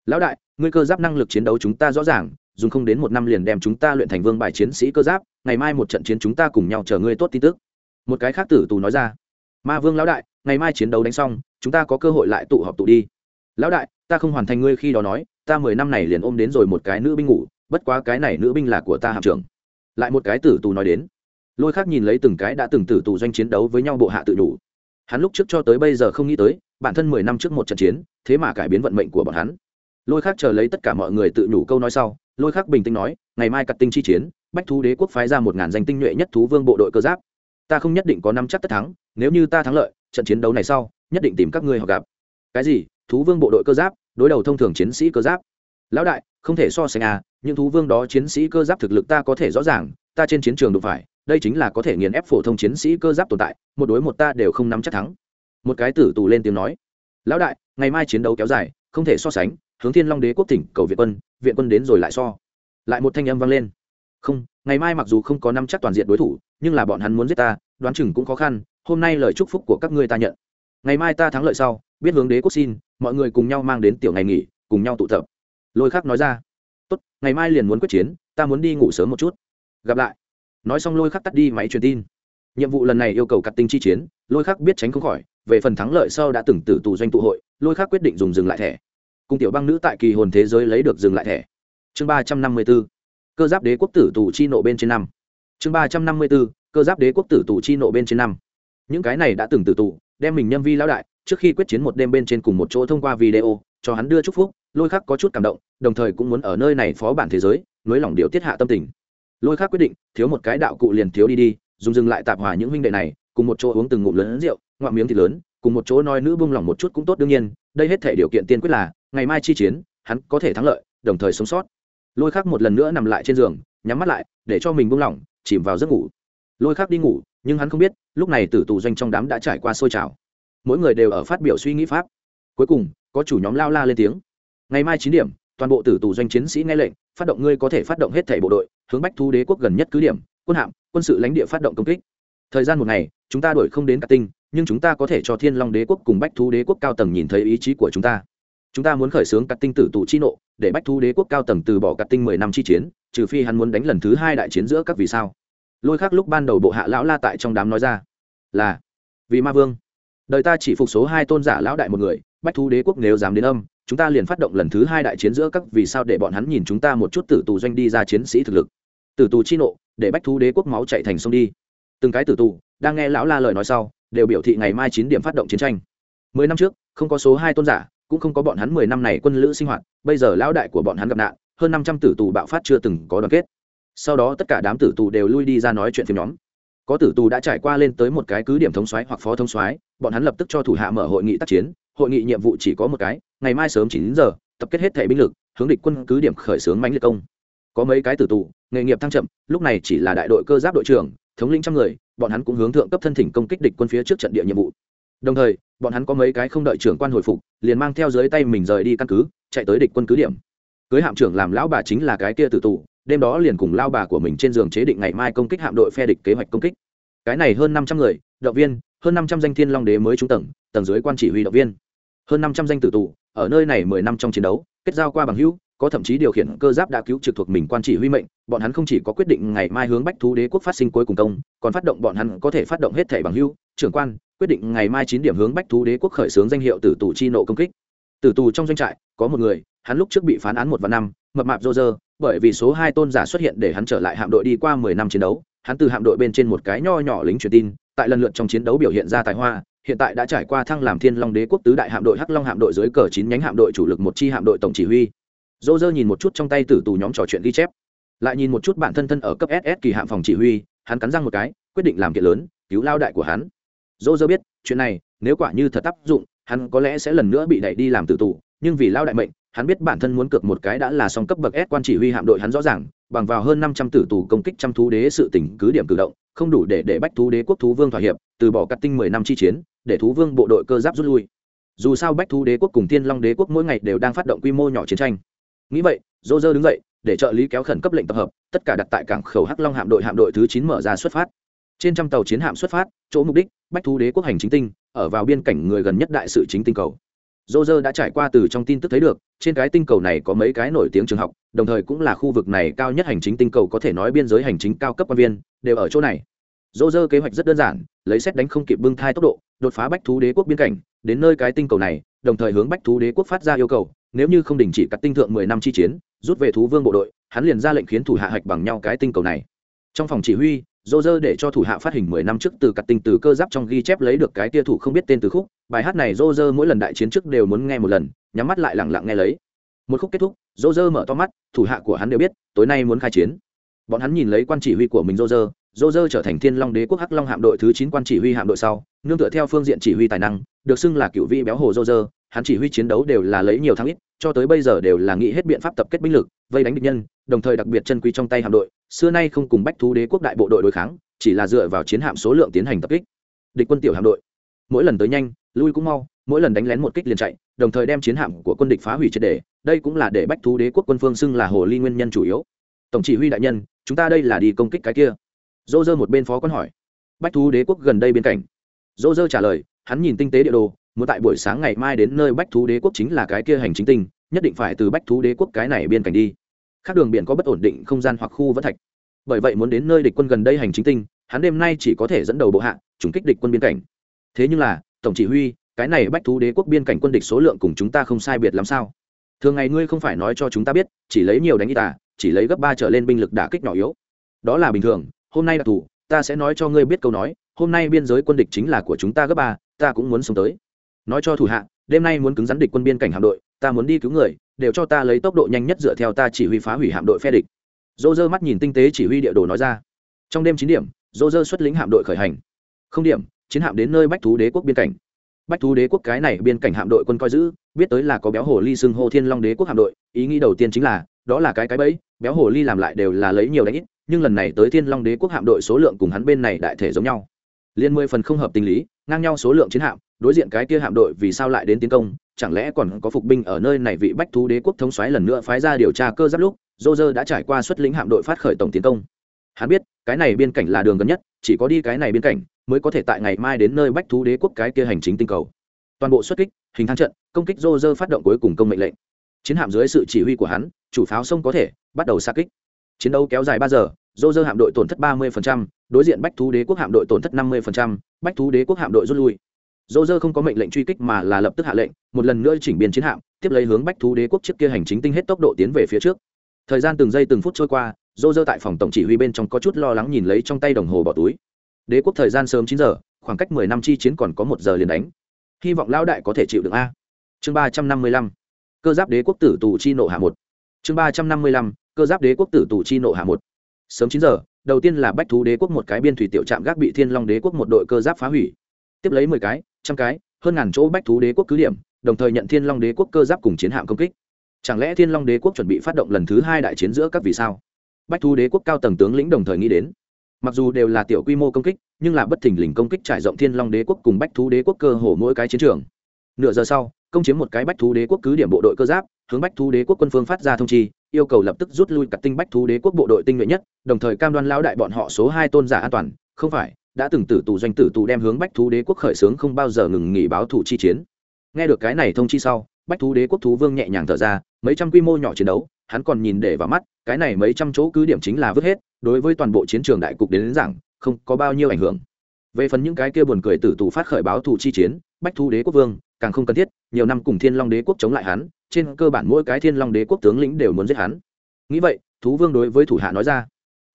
Lão đại, ngươi cơ giáp năng lực chiến đấu chúng ta rõ ràng, dùng không đến một năm liền đem chúng ta luyện thành vương bài chiến sĩ cơ giáp, ngày mai một trận chiến chúng ta cùng nhau chờ ngươi tốt tin tức. Một cái khác tử tù nói ra. Ma vương lão đại, ngày mai chiến đấu đánh xong, chúng ta có cơ hội lại tụ họp tụ đi. Lão đại, ta không hoàn thành ngươi khi đó nói, ta mười năm này liền ôm đến rồi một cái nữ binh ngủ, bất quá cái này nữ binh là của ta hạm trưởng. Lại một cái tử tù nói đến lôi khác nhìn lấy từng cái đã từng tử tù doanh chiến đấu với nhau bộ hạ tự đủ. Hắn lúc trước cho tới bây giờ không nghĩ tới, bản thân mười năm trước một trận chiến, thế mà cải biến vận mệnh của bọn hắn. Lôi khác chờ lấy tất cả mọi người tự nhủ câu nói sau, lôi khác bình tĩnh nói, ngày mai cặt tinh chi chiến, bách thú đế quốc phái ra một ngàn danh tinh nhuệ nhất thú vương bộ đội cơ giáp. Ta không nhất định có năm chắc tất thắng, nếu như ta thắng lợi, trận chiến đấu này sau, nhất định tìm các ngươi họ gặp. Cái gì? Thú vương bộ đội cơ giáp? Đối đầu thông thường chiến sĩ cơ giáp? Lão đại, không thể so sánh à những thú vương đó chiến sĩ cơ giáp thực lực ta có thể rõ ràng, ta trên chiến trường đụng phải đây chính là có thể nghiền ép phổ thông chiến sĩ cơ giáp tồn tại, một đối một ta đều không nắm chắc thắng. Một cái tử tù lên tiếng nói. Lão đại, ngày mai chiến đấu kéo dài, không thể so sánh, hướng thiên long đế quốc tỉnh cầu viện quân viện quân đến rồi lại so. Lại một thanh âm vang lên. Không, ngày mai mặc dù không có năm chắc toàn diện đối thủ, nhưng là bọn hắn muốn giết ta, đoán chừng cũng khó khăn, hôm nay lời chúc phúc của các ngươi ta nhận. Ngày mai ta thắng lợi sau, biết hướng đế quốc xin, mọi người cùng nhau mang đến tiểu ngày nghỉ, cùng nhau tụ tập. Lôi khắc nói ra. Tốt, ngày mai liền muốn quyết chiến, ta muốn đi ngủ sớm một chút. Gặp lại nói xong lôi khắc tắt đi máy truyền tin. Nhiệm vụ lần này yêu cầu cắt tinh chi chiến, lôi khắc biết tránh không khỏi, về phần thắng lợi sau đã từng tử tù doanh tụ hội, lôi khắc quyết định dùng dừng lại thẻ. Cùng tiểu băng nữ tại kỳ hồn thế giới lấy được dừng lại thẻ. Chương ba trăm năm mươi b ố cơ giáp đế quốc tử tù chi nộ bên trên năm. Chương ba trăm năm mươi b ố cơ giáp đế quốc tử tù chi nộ bên trên năm. Những cái này đã từng tử tù, đem mình nhâm vi lão đại, trước khi quyết chiến một đêm bên trên cùng một chỗ thông qua video, cho hắn đưa chúc phúc, lôi khắc có chút cảm động, đồng thời cũng muốn ở nơi này phó bản thế giới, nới lỏng điều tiết hạ tâm tình lôi khắc quyết định, thiếu một cái đạo cụ liền thiếu đi đi, dùng dừng lại tạp hòa những huynh đệ này, cùng một chỗ uống từng ngụm lớn rượu, ngoạm miếng thì lớn, cùng một chỗ nói nữ bung lỏng một chút cũng tốt đương nhiên, đây hết thể điều kiện tiên quyết là, ngày mai chi chiến, hắn có thể thắng lợi, đồng thời sống sót. Lôi khắc một lần nữa nằm lại trên giường, nhắm mắt lại, để cho mình buông lỏng, chìm vào giấc ngủ. Lôi khắc đi ngủ, nhưng hắn không biết, lúc này tử tù doanh trong đám đã trải qua sôi trào. Mỗi người đều ở phát biểu suy nghĩ pháp. Cuối cùng, có chủ nhóm lao la lên tiếng. Ngày mai chín điểm toàn bộ tử tù doanh chiến sĩ nghe lệnh, phát động ngươi có thể phát động hết thảy bộ đội, hướng bách thu đế quốc gần nhất cứ điểm, quân hạm, quân sự lãnh địa phát động công kích. Thời gian một ngày, chúng ta đổi không đến cả tinh, nhưng chúng ta có thể cho thiên long đế quốc cùng bách thu đế quốc cao tầng nhìn thấy ý chí của chúng ta. Chúng ta muốn khởi xướng cắt tinh tử tụ chi nộ, để bách thu đế quốc cao tầng từ bỏ cắt tinh mười năm chi chiến, trừ phi hắn muốn đánh lần thứ hai đại chiến giữa các vì sao. Lôi khác lúc ban đầu bộ hạ lão la tại trong đám nói ra, là, vì ma vương. Đời ta chỉ phục số hai tôn giả lão đại một người, bách thu đế quốc nếu dám đến âm chúng ta liền phát động lần thứ hai đại chiến giữa các vì sao để bọn hắn nhìn chúng ta một chút tử tù doanh đi ra chiến sĩ thực lực. Tử tù chi nộ, để bách thú đế quốc máu chạy thành sông đi. Từng cái tử tù, đang nghe lão la lời nói sau, đều biểu thị ngày mai chín điểm phát động chiến tranh. Mười năm trước, không có số hai tôn giả, cũng không có bọn hắn mười năm này quân lữ sinh hoạt, bây giờ lão đại của bọn hắn gặp nạn, hơn năm trăm tử tù bạo phát chưa từng có đoàn kết. Sau đó tất cả đám tử tù đều lui đi ra nói chuyện phim nhóm. Có tử tù đã trải qua lên tới một cái cứ điểm thống soái hoặc phó thống soái, bọn hắn lập tức cho thủ hạ mở hội nghị tác chiến hội nghị nhiệm vụ chỉ có một cái, ngày mai sớm chín giờ, tập kết hết thể binh lực, hướng địch quân cứ điểm khởi xướng mánh liệt công. Có mấy cái tử tù, nghề nghiệp thăng chậm, lúc này chỉ là đại đội cơ giáp đội trưởng, thống lĩnh trăm người, bọn hắn cũng hướng thượng cấp thân thỉnh công kích địch quân phía trước trận địa nhiệm vụ. Đồng thời, bọn hắn có mấy cái không đợi trưởng quan hồi phục, liền mang theo dưới tay mình rời đi căn cứ, chạy tới địch quân cứ điểm. Cưới hạm trưởng làm lão bà chính là cái kia tử tù, đêm đó liền cùng lao bà của mình trên giường chế định ngày mai công kích hạm đội phe địch kế hoạch công kích. Cái này hơn năm trăm người, động viên, hơn năm trăm danh thiên long đế mới trúng tầng tầng dưới quan chỉ huy động viên hơn năm trăm danh tử tù, ở nơi này mười năm trong chiến đấu, kết giao qua bằng hữu, có thậm chí điều khiển cơ giáp đã cứu trực thuộc mình quan chỉ huy mệnh, bọn hắn không chỉ có quyết định ngày mai hướng bách thú đế quốc phát sinh cuối cùng công, còn phát động bọn hắn có thể phát động hết thẻ bằng hữu. Trưởng quan, quyết định ngày mai chín điểm hướng bách thú đế quốc khởi xướng danh hiệu tử tù chi nộ công kích. Tử tù trong doanh trại, có một người, hắn lúc trước bị phán án một và năm, mập mạp rô rơ, bởi vì số hai tôn giả xuất hiện để hắn trở lại hạm đội đi qua mười năm chiến đấu, hắn từ hạm đội bên trên một cái nho nhỏ lính truyền tin, tại lần lượt trong chiến đấu biểu hiện ra tài hoa hiện tại đã trải qua thăng làm thiên long đế quốc tứ đại hạm đội hắc long hạm đội dưới cờ chín nhánh hạm đội chủ lực một chi hạm đội tổng chỉ huy. Dô dơ nhìn một chút trong tay tử tù nhóm trò chuyện ghi chép. Lại nhìn một chút bản thân thân ở cấp ss kỳ hạm phòng chỉ huy hắn cắn răng một cái quyết định làm kiện lớn cứu lao đại của hắn. Dô dơ biết chuyện này nếu quả như thật tác dụng hắn có lẽ sẽ lần nữa bị đẩy đi làm tử tù nhưng vì lao đại mệnh hắn biết bản thân muốn cược một cái đã là song cấp bậc S quan chỉ huy hạm đội hắn rõ ràng, bằng vào hơn năm trăm tử tù công kích trăm thú đế sự tỉnh cứ điểm cử động, không đủ để để bách thú đế quốc thú vương thỏa hiệp, từ bỏ cắt tinh mười năm chi chiến, để thú vương bộ đội cơ giáp rút lui. Dù sao bách thú đế quốc cùng Thiên Long đế quốc mỗi ngày đều đang phát động quy mô nhỏ chiến tranh. Nghĩ vậy, Roger đứng dậy, để trợ lý kéo khẩn cấp lệnh tập hợp, tất cả đặt tại cảng khẩu Hắc Long hạm đội hạm đội thứ chín mở ra xuất phát. Trên trăm tàu chiến hạm xuất phát, chỗ mục đích, bách thú đế quốc hành chính tinh, ở vào biên cảnh người gần nhất đại sự chính tinh cầu dô dơ đã trải qua từ trong tin tức thấy được trên cái tinh cầu này có mấy cái nổi tiếng trường học đồng thời cũng là khu vực này cao nhất hành chính tinh cầu có thể nói biên giới hành chính cao cấp quan viên đều ở chỗ này dô dơ kế hoạch rất đơn giản, lấy xét đánh không kịp bưng thai tốc độ, đột phá bách thú đế quốc biên cảnh, đến nơi cái tinh cầu này, đồng thời hướng bách thú đế quốc phát ra yêu cầu, nếu như không đình chỉ cắt tinh thượng mười năm chi chiến, rút về thú vương bộ đội, hắn liền ra lệnh khiến thủ hạ hạch bằng nhau cái tinh cầu này. Trong phòng chỉ huy, dô dơ để cho thủ hạ phát hình mười năm trước từ cặt tinh từ cơ giáp trong ghi chép lấy được cái tia thủ không biết tên từ khúc, bài hát này dô dơ mỗi lần đại chiến trước đều muốn nghe một lần, nhắm mắt lại lẳng lặng nghe lấy. Một khúc kết thúc, dô dơ mở to mắt, thủ hạ của hắn đều biết, tối nay muốn khai chiến. Bọn hắn nhìn lấy quan chỉ huy của mình dô dơ dô dơ trở thành thiên long đế quốc hắc long hạm đội thứ chín quan chỉ huy hạm đội sau, nương tựa theo phương diện chỉ huy tài năng, được xưng là cựu vị béo hồ dô dơ, hắn chỉ huy chiến đấu đều là lấy nhiều thắng ít, cho tới bây giờ đều là nghĩ hết biện pháp tập kết binh lực, vây đánh địch nhân, đồng thời đặc biệt chân quý trong tay hạm đội, xưa nay không cùng bách thú đế quốc đại bộ đội đối kháng, chỉ là dựa vào chiến hạm số lượng tiến hành tập kích. Địch quân tiểu hạm đội, mỗi lần tới nhanh, lui cũng mau, mỗi lần đánh lén một kích liền chạy, đồng thời đem chiến hạm của quân địch phá hủy triệt đề đây cũng là để bách thú đế quốc quân phương xưng là hồ ly nguyên nhân chủ yếu. Tổng chỉ huy đại nhân, chúng ta đây là đi công kích cái kia dô dơ một bên phó quân hỏi. Bách thú đế quốc gần đây bên cạnh. Dô dơ trả lời, hắn nhìn tinh tế địa đồ, muốn tại buổi sáng ngày mai đến nơi bách thú đế quốc chính là cái kia hành chính tinh, nhất định phải từ bách thú đế quốc cái này biên cảnh đi. Khác đường biển có bất ổn định không gian hoặc khu vẫn thạch. Bởi vậy muốn đến nơi địch quân gần đây hành chính tinh, hắn đêm nay chỉ có thể dẫn đầu bộ hạ chủng kích địch quân biên cảnh. Thế nhưng là, tổng chỉ huy, cái này bách thú đế quốc biên cảnh quân địch số lượng cùng chúng ta không sai biệt làm sao? Thường ngày ngươi không phải nói cho chúng ta biết, chỉ lấy nhiều đánh y tả à, chỉ lấy gấp ba trở lên binh lực đả kích nhỏ yếu. Đó là bình thường hôm nay đặc thù, ta sẽ nói cho ngươi biết câu nói, hôm nay biên giới quân địch chính là của chúng ta gấp ba, ta cũng muốn sống tới. Nói cho thủ hạ, đêm nay muốn cứng rắn địch quân biên cảnh hạm đội, ta muốn đi cứu người, đều cho ta lấy tốc độ nhanh nhất dựa theo ta chỉ huy phá hủy hạm đội phe địch. Dô dơ mắt nhìn tinh tế chỉ huy địa đồ nói ra. Trong đêm chín điểm dô dơ xuất lĩnh hạm đội khởi hành. Không điểm, chiến hạm đến nơi bách thú đế quốc biên cảnh. Bách thú đế quốc cái này biên cảnh hạm đội quân coi giữ, biết tới là có béo hồ ly xưng hô thiên long đế quốc hạm đội, ý nghĩ đầu tiên chính là, đó là cái cái bẫy, béo hồ ly làm lại đều là lấy nhiều đánh ít nhưng lần này tới thiên long đế quốc hạm đội số lượng cùng hắn bên này đại thể giống nhau. Liên mười phần không hợp tình lý, ngang nhau số lượng chiến hạm, đối diện cái kia hạm đội vì sao lại đến tiến công, chẳng lẽ còn có phục binh ở nơi này vị bách thú đế quốc thống xoáy lần nữa phái ra điều tra cơ giáp lúc dô dơ đã trải qua xuất lĩnh hạm đội phát khởi tổng tiến công. Hắn biết, cái này biên cảnh là đường gần nhất, chỉ có đi cái này biên cảnh, mới có thể tại ngày mai đến nơi bách thú đế quốc cái kia hành chính tinh cầu. Toàn bộ xuất kích, hình thang trận, công kích rô dơ phát động cuối cùng công mệnh lệnh. Chiến hạm dưới sự chỉ huy của hắn, chủ pháo sông có thể bắt đầu xa kích chiến đấu kéo dài ba giờ dô dơ hạm đội tổn thất ba mươi đối diện bách thú đế quốc hạm đội tổn thất năm mươi bách thú đế quốc hạm đội rút lui. Dô dơ không có mệnh lệnh truy kích mà là lập tức hạ lệnh, một lần nữa chỉnh biên chiến hạm, tiếp lấy hướng bách thú đế quốc trước kia hành chính tinh hết tốc độ tiến về phía trước. Thời gian từng giây từng phút trôi qua dô dơ tại phòng tổng chỉ huy bên trong có chút lo lắng nhìn lấy trong tay đồng hồ bỏ túi. Đế quốc thời gian sớm chín giờ, khoảng cách mười năm chi chiến còn có một giờ liền đánh. Hy vọng lão đại có thể chịu được a. Chương ba trăm năm mươi lăm. Cơ giáp đế quốc tử tù chi nộ hạ một. Chương ba trăm năm mươi lăm cơ giáp đế quốc tử tù chi nộ hạ một sớm chín giờ đầu tiên là bách thú đế quốc một cái biên thủy tiểu trạm gác bị thiên long đế quốc một đội cơ giáp phá hủy tiếp lấy mười cái trăm cái hơn ngàn chỗ bách thú đế quốc cứ điểm đồng thời nhận thiên long đế quốc cơ giáp cùng chiến hạm công kích chẳng lẽ thiên long đế quốc chuẩn bị phát động lần thứ hai đại chiến giữa các vì sao bách thú đế quốc cao tầng tướng lĩnh đồng thời nghĩ đến mặc dù đều là tiểu quy mô công kích nhưng là bất thình lình công kích trải rộng thiên long đế quốc cùng bách thú đế quốc cơ hồ mỗi cái chiến trường nửa giờ sau công chiếm một cái bách thú đế quốc cứ điểm bộ đội cơ giáp hướng bách thú đế quốc quân phương phát ra thông chi yêu cầu lập tức rút lui cả tinh bách thú đế quốc bộ đội tinh nhuệ nhất đồng thời cam đoan lão đại bọn họ số hai tôn giả an toàn. Không phải đã từng tử tù doanh tử tù đem hướng bách thú đế quốc khởi xướng không bao giờ ngừng nghỉ báo thủ chi chiến. Nghe được cái này thông chi sau bách thú đế quốc thú vương nhẹ nhàng thở ra mấy trăm quy mô nhỏ chiến đấu hắn còn nhìn để vào mắt cái này mấy trăm chỗ cứ điểm chính là vứt hết đối với toàn bộ chiến trường đại cục đến, đến rằng không có bao nhiêu ảnh hưởng. Về phần những cái kia buồn cười tử tù phát khởi báo thủ chi chiến bách thú đế quốc vương càng không cần thiết nhiều năm cùng thiên long đế quốc chống lại hắn trên cơ bản mỗi cái thiên long đế quốc tướng lĩnh đều muốn giết hắn. Nghĩ vậy thú vương đối với thủ hạ nói ra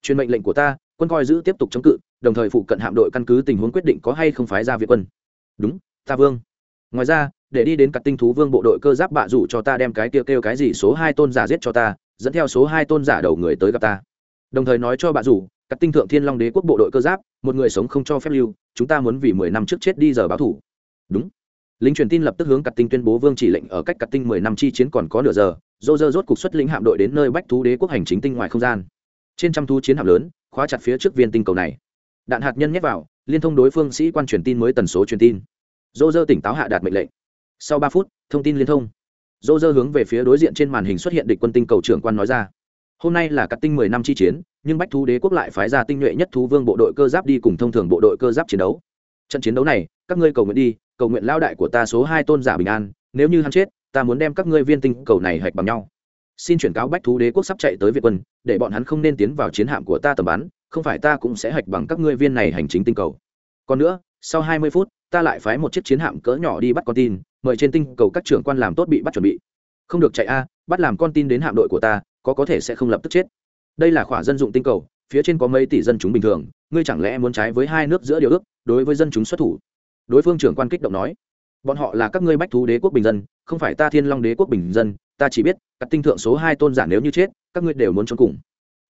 truyền mệnh lệnh của ta quân coi giữ tiếp tục chống cự đồng thời phụ cận hạm đội căn cứ tình huống quyết định có hay không phái ra việt quân. Đúng ta vương. Ngoài ra để đi đến cặp tinh thú vương bộ đội cơ giáp bạ rủ cho ta đem cái kia kêu, kêu cái gì số hai tôn giả giết cho ta dẫn theo số hai tôn giả đầu người tới gặp ta. Đồng thời nói cho bạ rủ cặp tinh thượng thiên long đế quốc bộ đội cơ giáp một người sống không cho phép lưu chúng ta muốn vì mười năm trước chết đi giờ báo thủ. Đúng lính truyền tin lập tức hướng cặp tinh tuyên bố vương chỉ lệnh ở cách cặp tinh mười năm chi chiến còn có nửa giờ. Dô dơ rốt cục xuất lĩnh hạm đội đến nơi bách thú đế quốc hành chính tinh ngoài không gian. Trên trăm thú chiến hạm lớn, khóa chặt phía trước viên tinh cầu này. Đạn hạt nhân nhét vào, liên thông đối phương sĩ quan truyền tin mới tần số truyền tin. Dô dơ tỉnh táo hạ đạt mệnh lệnh. Sau ba phút, thông tin liên thông. Dô dơ hướng về phía đối diện trên màn hình xuất hiện địch quân tinh cầu trưởng quan nói ra. Hôm nay là cặp tinh mười năm chi chiến, nhưng bách thú đế quốc lại phái ra tinh nhuệ nhất thú vương bộ đội cơ giáp đi cùng thông thường bộ đội cơ giáp chiến đấu. Trận chiến đấu này, các ngươi cầu nguyện đi cầu nguyện lao đại của ta số hai tôn giả bình an, nếu như hắn chết, ta muốn đem các ngươi viên tinh cầu này hạch bằng nhau. Xin chuyển cáo bách thú đế quốc sắp chạy tới việt quân, để bọn hắn không nên tiến vào chiến hạm của ta tầm bắn, không phải ta cũng sẽ hạch bằng các ngươi viên này hành chính tinh cầu. Còn nữa, sau hai mươi phút, ta lại phái một chiếc chiến hạm cỡ nhỏ đi bắt con tin, mời trên tinh cầu các trưởng quan làm tốt bị bắt chuẩn bị. Không được chạy a, bắt làm con tin đến hạm đội của ta, có có thể sẽ không lập tức chết. Đây là khỏa dân dụng tinh cầu, phía trên có mấy tỷ dân chúng bình thường, ngươi chẳng lẽ muốn trái với hai nước giữa điều ước, đối với dân chúng xuất thủ? Đối phương trưởng quan kích động nói, bọn họ là các ngươi bách thú đế quốc bình dân, không phải ta thiên long đế quốc bình dân, ta chỉ biết, các tinh thượng số hai tôn giả nếu như chết, các ngươi đều muốn trốn cùng.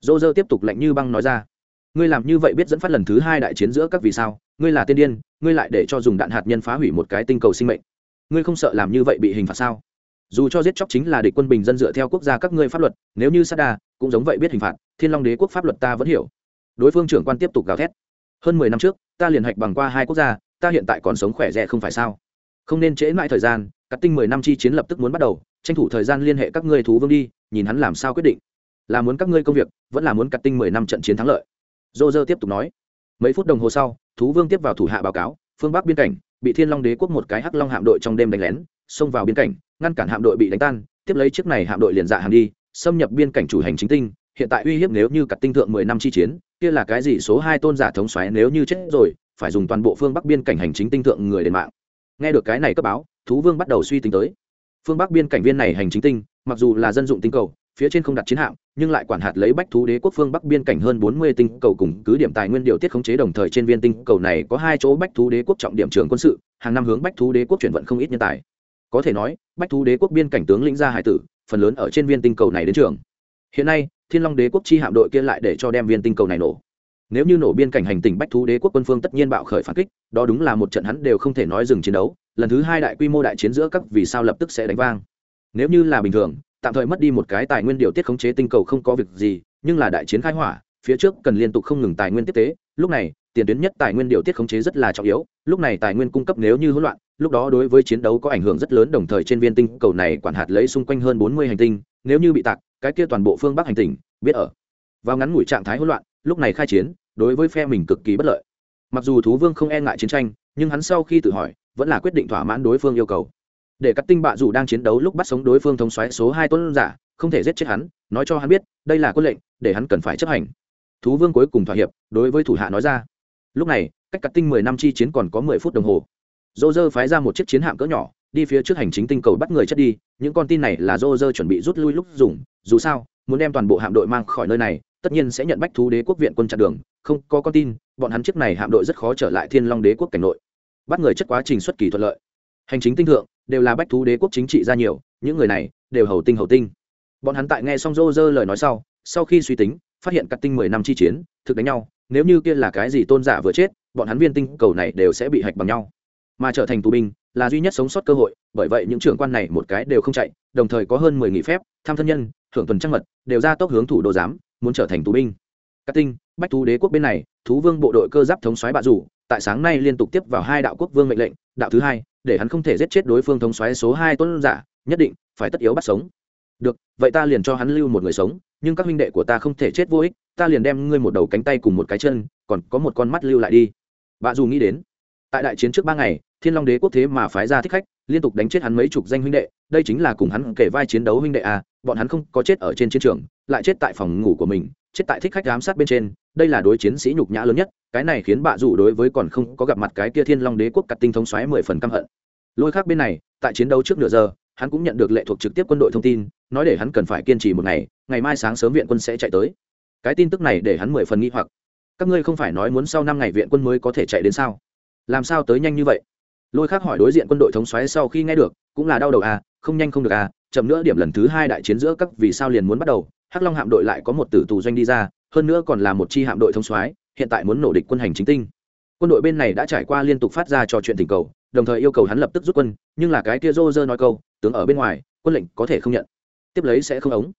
Dô dơ tiếp tục lạnh như băng nói ra, ngươi làm như vậy biết dẫn phát lần thứ hai đại chiến giữa các vì sao? Ngươi là tiên điên, ngươi lại để cho dùng đạn hạt nhân phá hủy một cái tinh cầu sinh mệnh. Ngươi không sợ làm như vậy bị hình phạt sao? Dù cho giết chóc chính là địch quân bình dân dựa theo quốc gia các ngươi pháp luật, nếu như sát đa, cũng giống vậy biết hình phạt, thiên long đế quốc pháp luật ta vẫn hiểu. Đối phương trưởng quan tiếp tục gào thét, hơn mười năm trước, ta liền hạch bằng qua hai quốc gia ta hiện tại còn sống khỏe rẻ không phải sao? Không nên trễ mãi thời gian cắt tinh mười năm chi chiến lập tức muốn bắt đầu, tranh thủ thời gian liên hệ các ngươi thú vương đi, nhìn hắn làm sao quyết định. Là muốn các ngươi công việc, vẫn là muốn cắt tinh mười năm trận chiến thắng lợi? Dô dơ tiếp tục nói. Mấy phút đồng hồ sau, thú vương tiếp vào thủ hạ báo cáo, phương bắc biên cảnh, bị thiên long đế quốc một cái hắc long hạm đội trong đêm đánh lén, xông vào biên cảnh, ngăn cản hạm đội bị đánh tan, tiếp lấy chiếc này hạm đội liền dạ hàng đi, xâm nhập biên cảnh chủ hành chính tinh. Hiện tại uy hiếp nếu như cặt tinh thượng mười năm chi chiến, kia là cái gì số hai tôn giả thống xoáy nếu như chết rồi phải dùng toàn bộ phương bắc biên cảnh hành chính tinh thượng người đền mạng. Nghe được cái này cấp báo, thú vương bắt đầu suy tính tới. Phương bắc biên cảnh viên này hành chính tinh, mặc dù là dân dụng tinh cầu, phía trên không đặt chiến hạm, nhưng lại quản hạt lấy bách thú đế quốc phương bắc biên cảnh hơn bốn mươi tinh cầu cùng cứ điểm tài nguyên điều tiết khống chế đồng thời trên viên tinh cầu này có hai chỗ bách thú đế quốc trọng điểm trường quân sự, hàng năm hướng bách thú đế quốc chuyển vận không ít nhân tài. Có thể nói, bách thú đế quốc biên cảnh tướng lĩnh gia hải tử, phần lớn ở trên viên tinh cầu này đến trường. Hiện nay, thiên long đế quốc chi hạm đội kia lại để cho đem viên tinh cầu này nổ nếu như nổ biên cảnh hành tỉnh bách thú đế quốc quân phương tất nhiên bạo khởi phản kích, đó đúng là một trận hắn đều không thể nói dừng chiến đấu, lần thứ hai đại quy mô đại chiến giữa các vì sao lập tức sẽ đánh vang. Nếu như là bình thường, tạm thời mất đi một cái tài nguyên điều tiết khống chế tinh cầu không có việc gì, nhưng là đại chiến khai hỏa, phía trước cần liên tục không ngừng tài nguyên tiếp tế, lúc này, tiền tuyến nhất tài nguyên điều tiết khống chế rất là trọng yếu, lúc này tài nguyên cung cấp nếu như hỗn loạn, lúc đó đối với chiến đấu có ảnh hưởng rất lớn, đồng thời trên viên tinh cầu này quản hạt lấy xung quanh hơn bốn mươi hành tinh, nếu như bị tạc, cái kia toàn bộ phương bắc hành tinh biết ở. Vào ngắn ngủi trạng thái hỗn loạn, lúc này khai chiến đối với phe mình cực kỳ bất lợi. Mặc dù thú vương không e ngại chiến tranh, nhưng hắn sau khi tự hỏi, vẫn là quyết định thỏa mãn đối phương yêu cầu. Để các tinh bạ dù đang chiến đấu lúc bắt sống đối phương thống xoáy số hai tôn giả, không thể giết chết hắn, nói cho hắn biết, đây là quân lệnh, để hắn cần phải chấp hành. Thú vương cuối cùng thỏa hiệp, đối với thủ hạ nói ra. Lúc này, cách cắt tinh mười năm chi chiến còn có mười phút đồng hồ. Dô dơ phái ra một chiếc chiến hạm cỡ nhỏ, đi phía trước hành chính tinh cầu bắt người chất đi, những con tin này là dô dơ chuẩn bị rút lui lúc dùng, dù sao, muốn đem toàn bộ hạm đội mang khỏi nơi này tất nhiên sẽ nhận bách thú đế quốc viện quân chặn đường, không có con tin, bọn hắn chiếc này hạm đội rất khó trở lại thiên long đế quốc cảnh nội. Bắt người chất quá trình xuất kỳ thuận lợi. Hành chính tinh thượng, đều là bách thú đế quốc chính trị ra nhiều, những người này đều hầu tinh hầu tinh. Bọn hắn tại nghe xong rô rơ lời nói sau sau khi suy tính, phát hiện cắt tinh mười năm chi chiến, thực đánh nhau, nếu như kia là cái gì tôn giả vừa chết, bọn hắn viên tinh cầu này đều sẽ bị hạch bằng nhau. Mà trở thành tù binh, là duy nhất sống sót cơ hội, bởi vậy những trưởng quan này một cái đều không chạy, đồng thời có hơn mười nghị phép, tham thân nhân, thưởng tuần trăng mật, đều ra tốc hướng thủ đô giám muốn trở thành tù binh. Các tinh, bách thú đế quốc bên này, thú vương bộ đội cơ giáp thống xoáy bạ rủ, tại sáng nay liên tục tiếp vào hai đạo quốc vương mệnh lệnh, đạo thứ hai, để hắn không thể giết chết đối phương thống xoáy số hai tuấn giả, nhất định phải tất yếu bắt sống. Được, vậy ta liền cho hắn lưu một người sống, nhưng các huynh đệ của ta không thể chết vô ích, ta liền đem ngươi một đầu cánh tay cùng một cái chân, còn có một con mắt lưu lại đi. Bà dù nghĩ đến, tại đại chiến trước ba ngày, thiên long đế quốc thế mà phái ra thích khách, liên tục đánh chết hắn mấy chục danh huynh đệ, đây chính là cùng hắn kể vai chiến đấu huynh đệ à bọn hắn không có chết ở trên chiến trường, lại chết tại phòng ngủ của mình, chết tại thích khách giám sát bên trên, đây là đối chiến sĩ nhục nhã lớn nhất, cái này khiến bạ rủ đối với còn không có gặp mặt cái kia thiên long đế quốc cắt tinh thống xoáy mười phần căm hận. Lôi khác bên này, tại chiến đấu trước nửa giờ, hắn cũng nhận được lệ thuộc trực tiếp quân đội thông tin, nói để hắn cần phải kiên trì một ngày ngày mai sáng sớm viện quân sẽ chạy tới. Cái tin tức này để hắn mười phần nghi hoặc. Các ngươi không phải nói muốn sau năm ngày viện quân mới có thể chạy đến sao? Làm sao tới nhanh như vậy? Lôi khác hỏi đối diện quân đội thống xoáy sau khi nghe được, cũng là đau đầu à không nhanh không được à chậm nữa điểm lần thứ hai đại chiến giữa các vì sao liền muốn bắt đầu, hắc long hạm đội lại có một tử tù doanh đi ra, hơn nữa còn là một chi hạm đội thống soái, hiện tại muốn nổ địch quân hành chính tinh. Quân đội bên này đã trải qua liên tục phát ra trò chuyện tình cầu, đồng thời yêu cầu hắn lập tức rút quân, nhưng là cái kia rô rơ nói câu, tướng ở bên ngoài, quân lệnh có thể không nhận. Tiếp lấy sẽ không ống.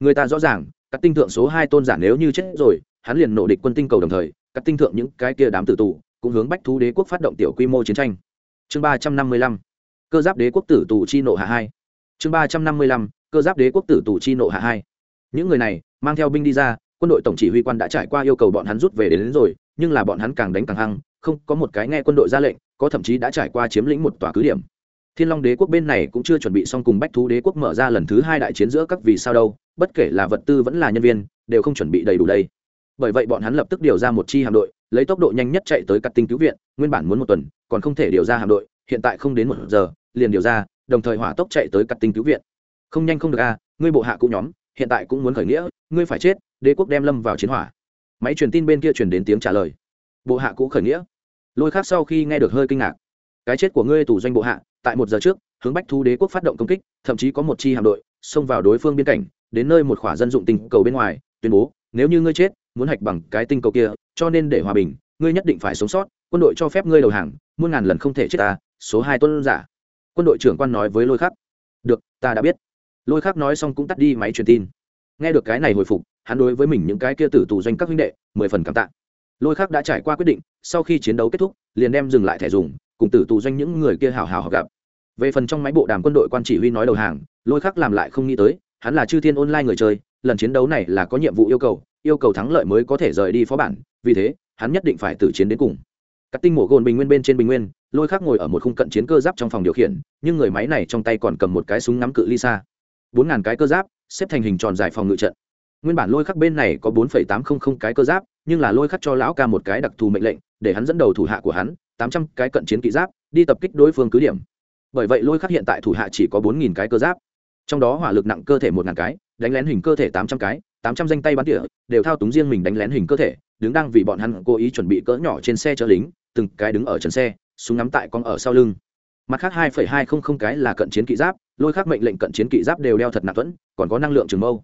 Người ta rõ ràng, các tinh thượng số hai tôn giả nếu như chết rồi, hắn liền nổ địch quân tinh cầu đồng thời, các tinh thượng những cái kia đám tử tù cũng hướng bách thú đế quốc phát động tiểu quy mô chiến tranh. Chương ba trăm năm mươi lăm. Cơ giáp đế quốc tử tù chi nộ hạ hai chương ba trăm năm mươi lăm cơ giáp đế quốc tử tù chi nộ hạ hai. Những người này mang theo binh đi ra quân đội tổng chỉ huy quan đã trải qua yêu cầu bọn hắn rút về đến, đến rồi nhưng là bọn hắn càng đánh càng hăng không có một cái nghe quân đội ra lệnh có thậm chí đã trải qua chiếm lĩnh một tòa cứ điểm. Thiên long đế quốc bên này cũng chưa chuẩn bị xong cùng bách thú đế quốc mở ra lần thứ hai đại chiến giữa các vì sao đâu bất kể là vật tư vẫn là nhân viên đều không chuẩn bị đầy đủ đây. Bởi vậy bọn hắn lập tức điều ra một chi hạm đội lấy tốc độ nhanh nhất chạy tới cắt tinh cứu viện nguyên bản muốn một tuần còn không thể điều ra hạm đội hiện tại không đến một giờ liền điều ra đồng thời hỏa tốc chạy tới cắt tinh cứu viện. Không nhanh không được a à, ngươi bộ hạ cũ nhóm hiện tại cũng muốn khởi nghĩa ngươi phải chết đế quốc đem lâm vào chiến hỏa. Máy truyền tin bên kia truyền đến tiếng trả lời. Bộ hạ cũ khởi nghĩa. Lôi khác sau khi nghe được hơi kinh ngạc. Cái chết của ngươi tù doanh bộ hạ tại một giờ trước hướng bách thu đế quốc phát động công kích thậm chí có một chi hạm đội xông vào đối phương biên cảnh đến nơi một khỏa dân dụng tình cầu bên ngoài tuyên bố nếu như ngươi chết muốn hạch bằng cái tinh cầu kia cho nên để hòa bình ngươi nhất định phải sống sót quân đội cho phép ngươi đầu hàng muôn ngàn lần không thể chết ta số hai tuân giả quân đội trưởng quan nói với lôi khắc. Được, ta đã biết. Lôi khắc nói xong cũng tắt đi máy truyền tin. Nghe được cái này hồi phục, hắn đối với mình những cái kia tử tù doanh các huynh đệ, mười phần cảm tạ. Lôi khắc đã trải qua quyết định, sau khi chiến đấu kết thúc, liền đem dừng lại thẻ dùng, cùng tử tù doanh những người kia hào hào gặp. Về phần trong máy bộ đàm quân đội quan chỉ huy nói đầu hàng, lôi khắc làm lại không nghĩ tới, hắn là chư thiên online người chơi, lần chiến đấu này là có nhiệm vụ yêu cầu yêu cầu thắng lợi mới có thể rời đi phó bản, vì thế, hắn nhất định phải tử chiến đến cùng. Các tinh mổ gồn bình nguyên bên trên bình nguyên lôi khắc ngồi ở một khung cận chiến cơ giáp trong phòng điều khiển, nhưng người máy này trong tay còn cầm một cái súng ngắm cự ly xa bốn ngàn cái cơ giáp, xếp thành hình tròn dài phòng ngự trận. Nguyên bản lôi khắc bên này có bốn phẩy tám không không cái cơ giáp, nhưng là lôi khắc cho lão ca một cái đặc thù mệnh lệnh, để hắn dẫn đầu thủ hạ của hắn, tám trăm cái cận chiến kỵ giáp, đi tập kích đối phương cứ điểm. Bởi vậy lôi khắc hiện tại thủ hạ chỉ có bốn nghìn cái cơ giáp. Trong đó hỏa lực nặng cơ thể một ngàn cái, đánh lén hình cơ thể tám trăm cái, tám trăm danh tay bắn tỉa, đều thao túng riêng mình đánh lén hình cơ thể, đứng đang vì bọn hắn cố ý chuẩn bị cỡ nhỏ trên xe chở lính, từng cái đứng ở trần xe súng ngắm tại con ở sau lưng. Mặt khác hai hai không không cái là cận chiến kỵ giáp, lôi khắc mệnh lệnh cận chiến kỵ giáp đều đeo thật nặng thuẫn còn có năng lượng trường mâu.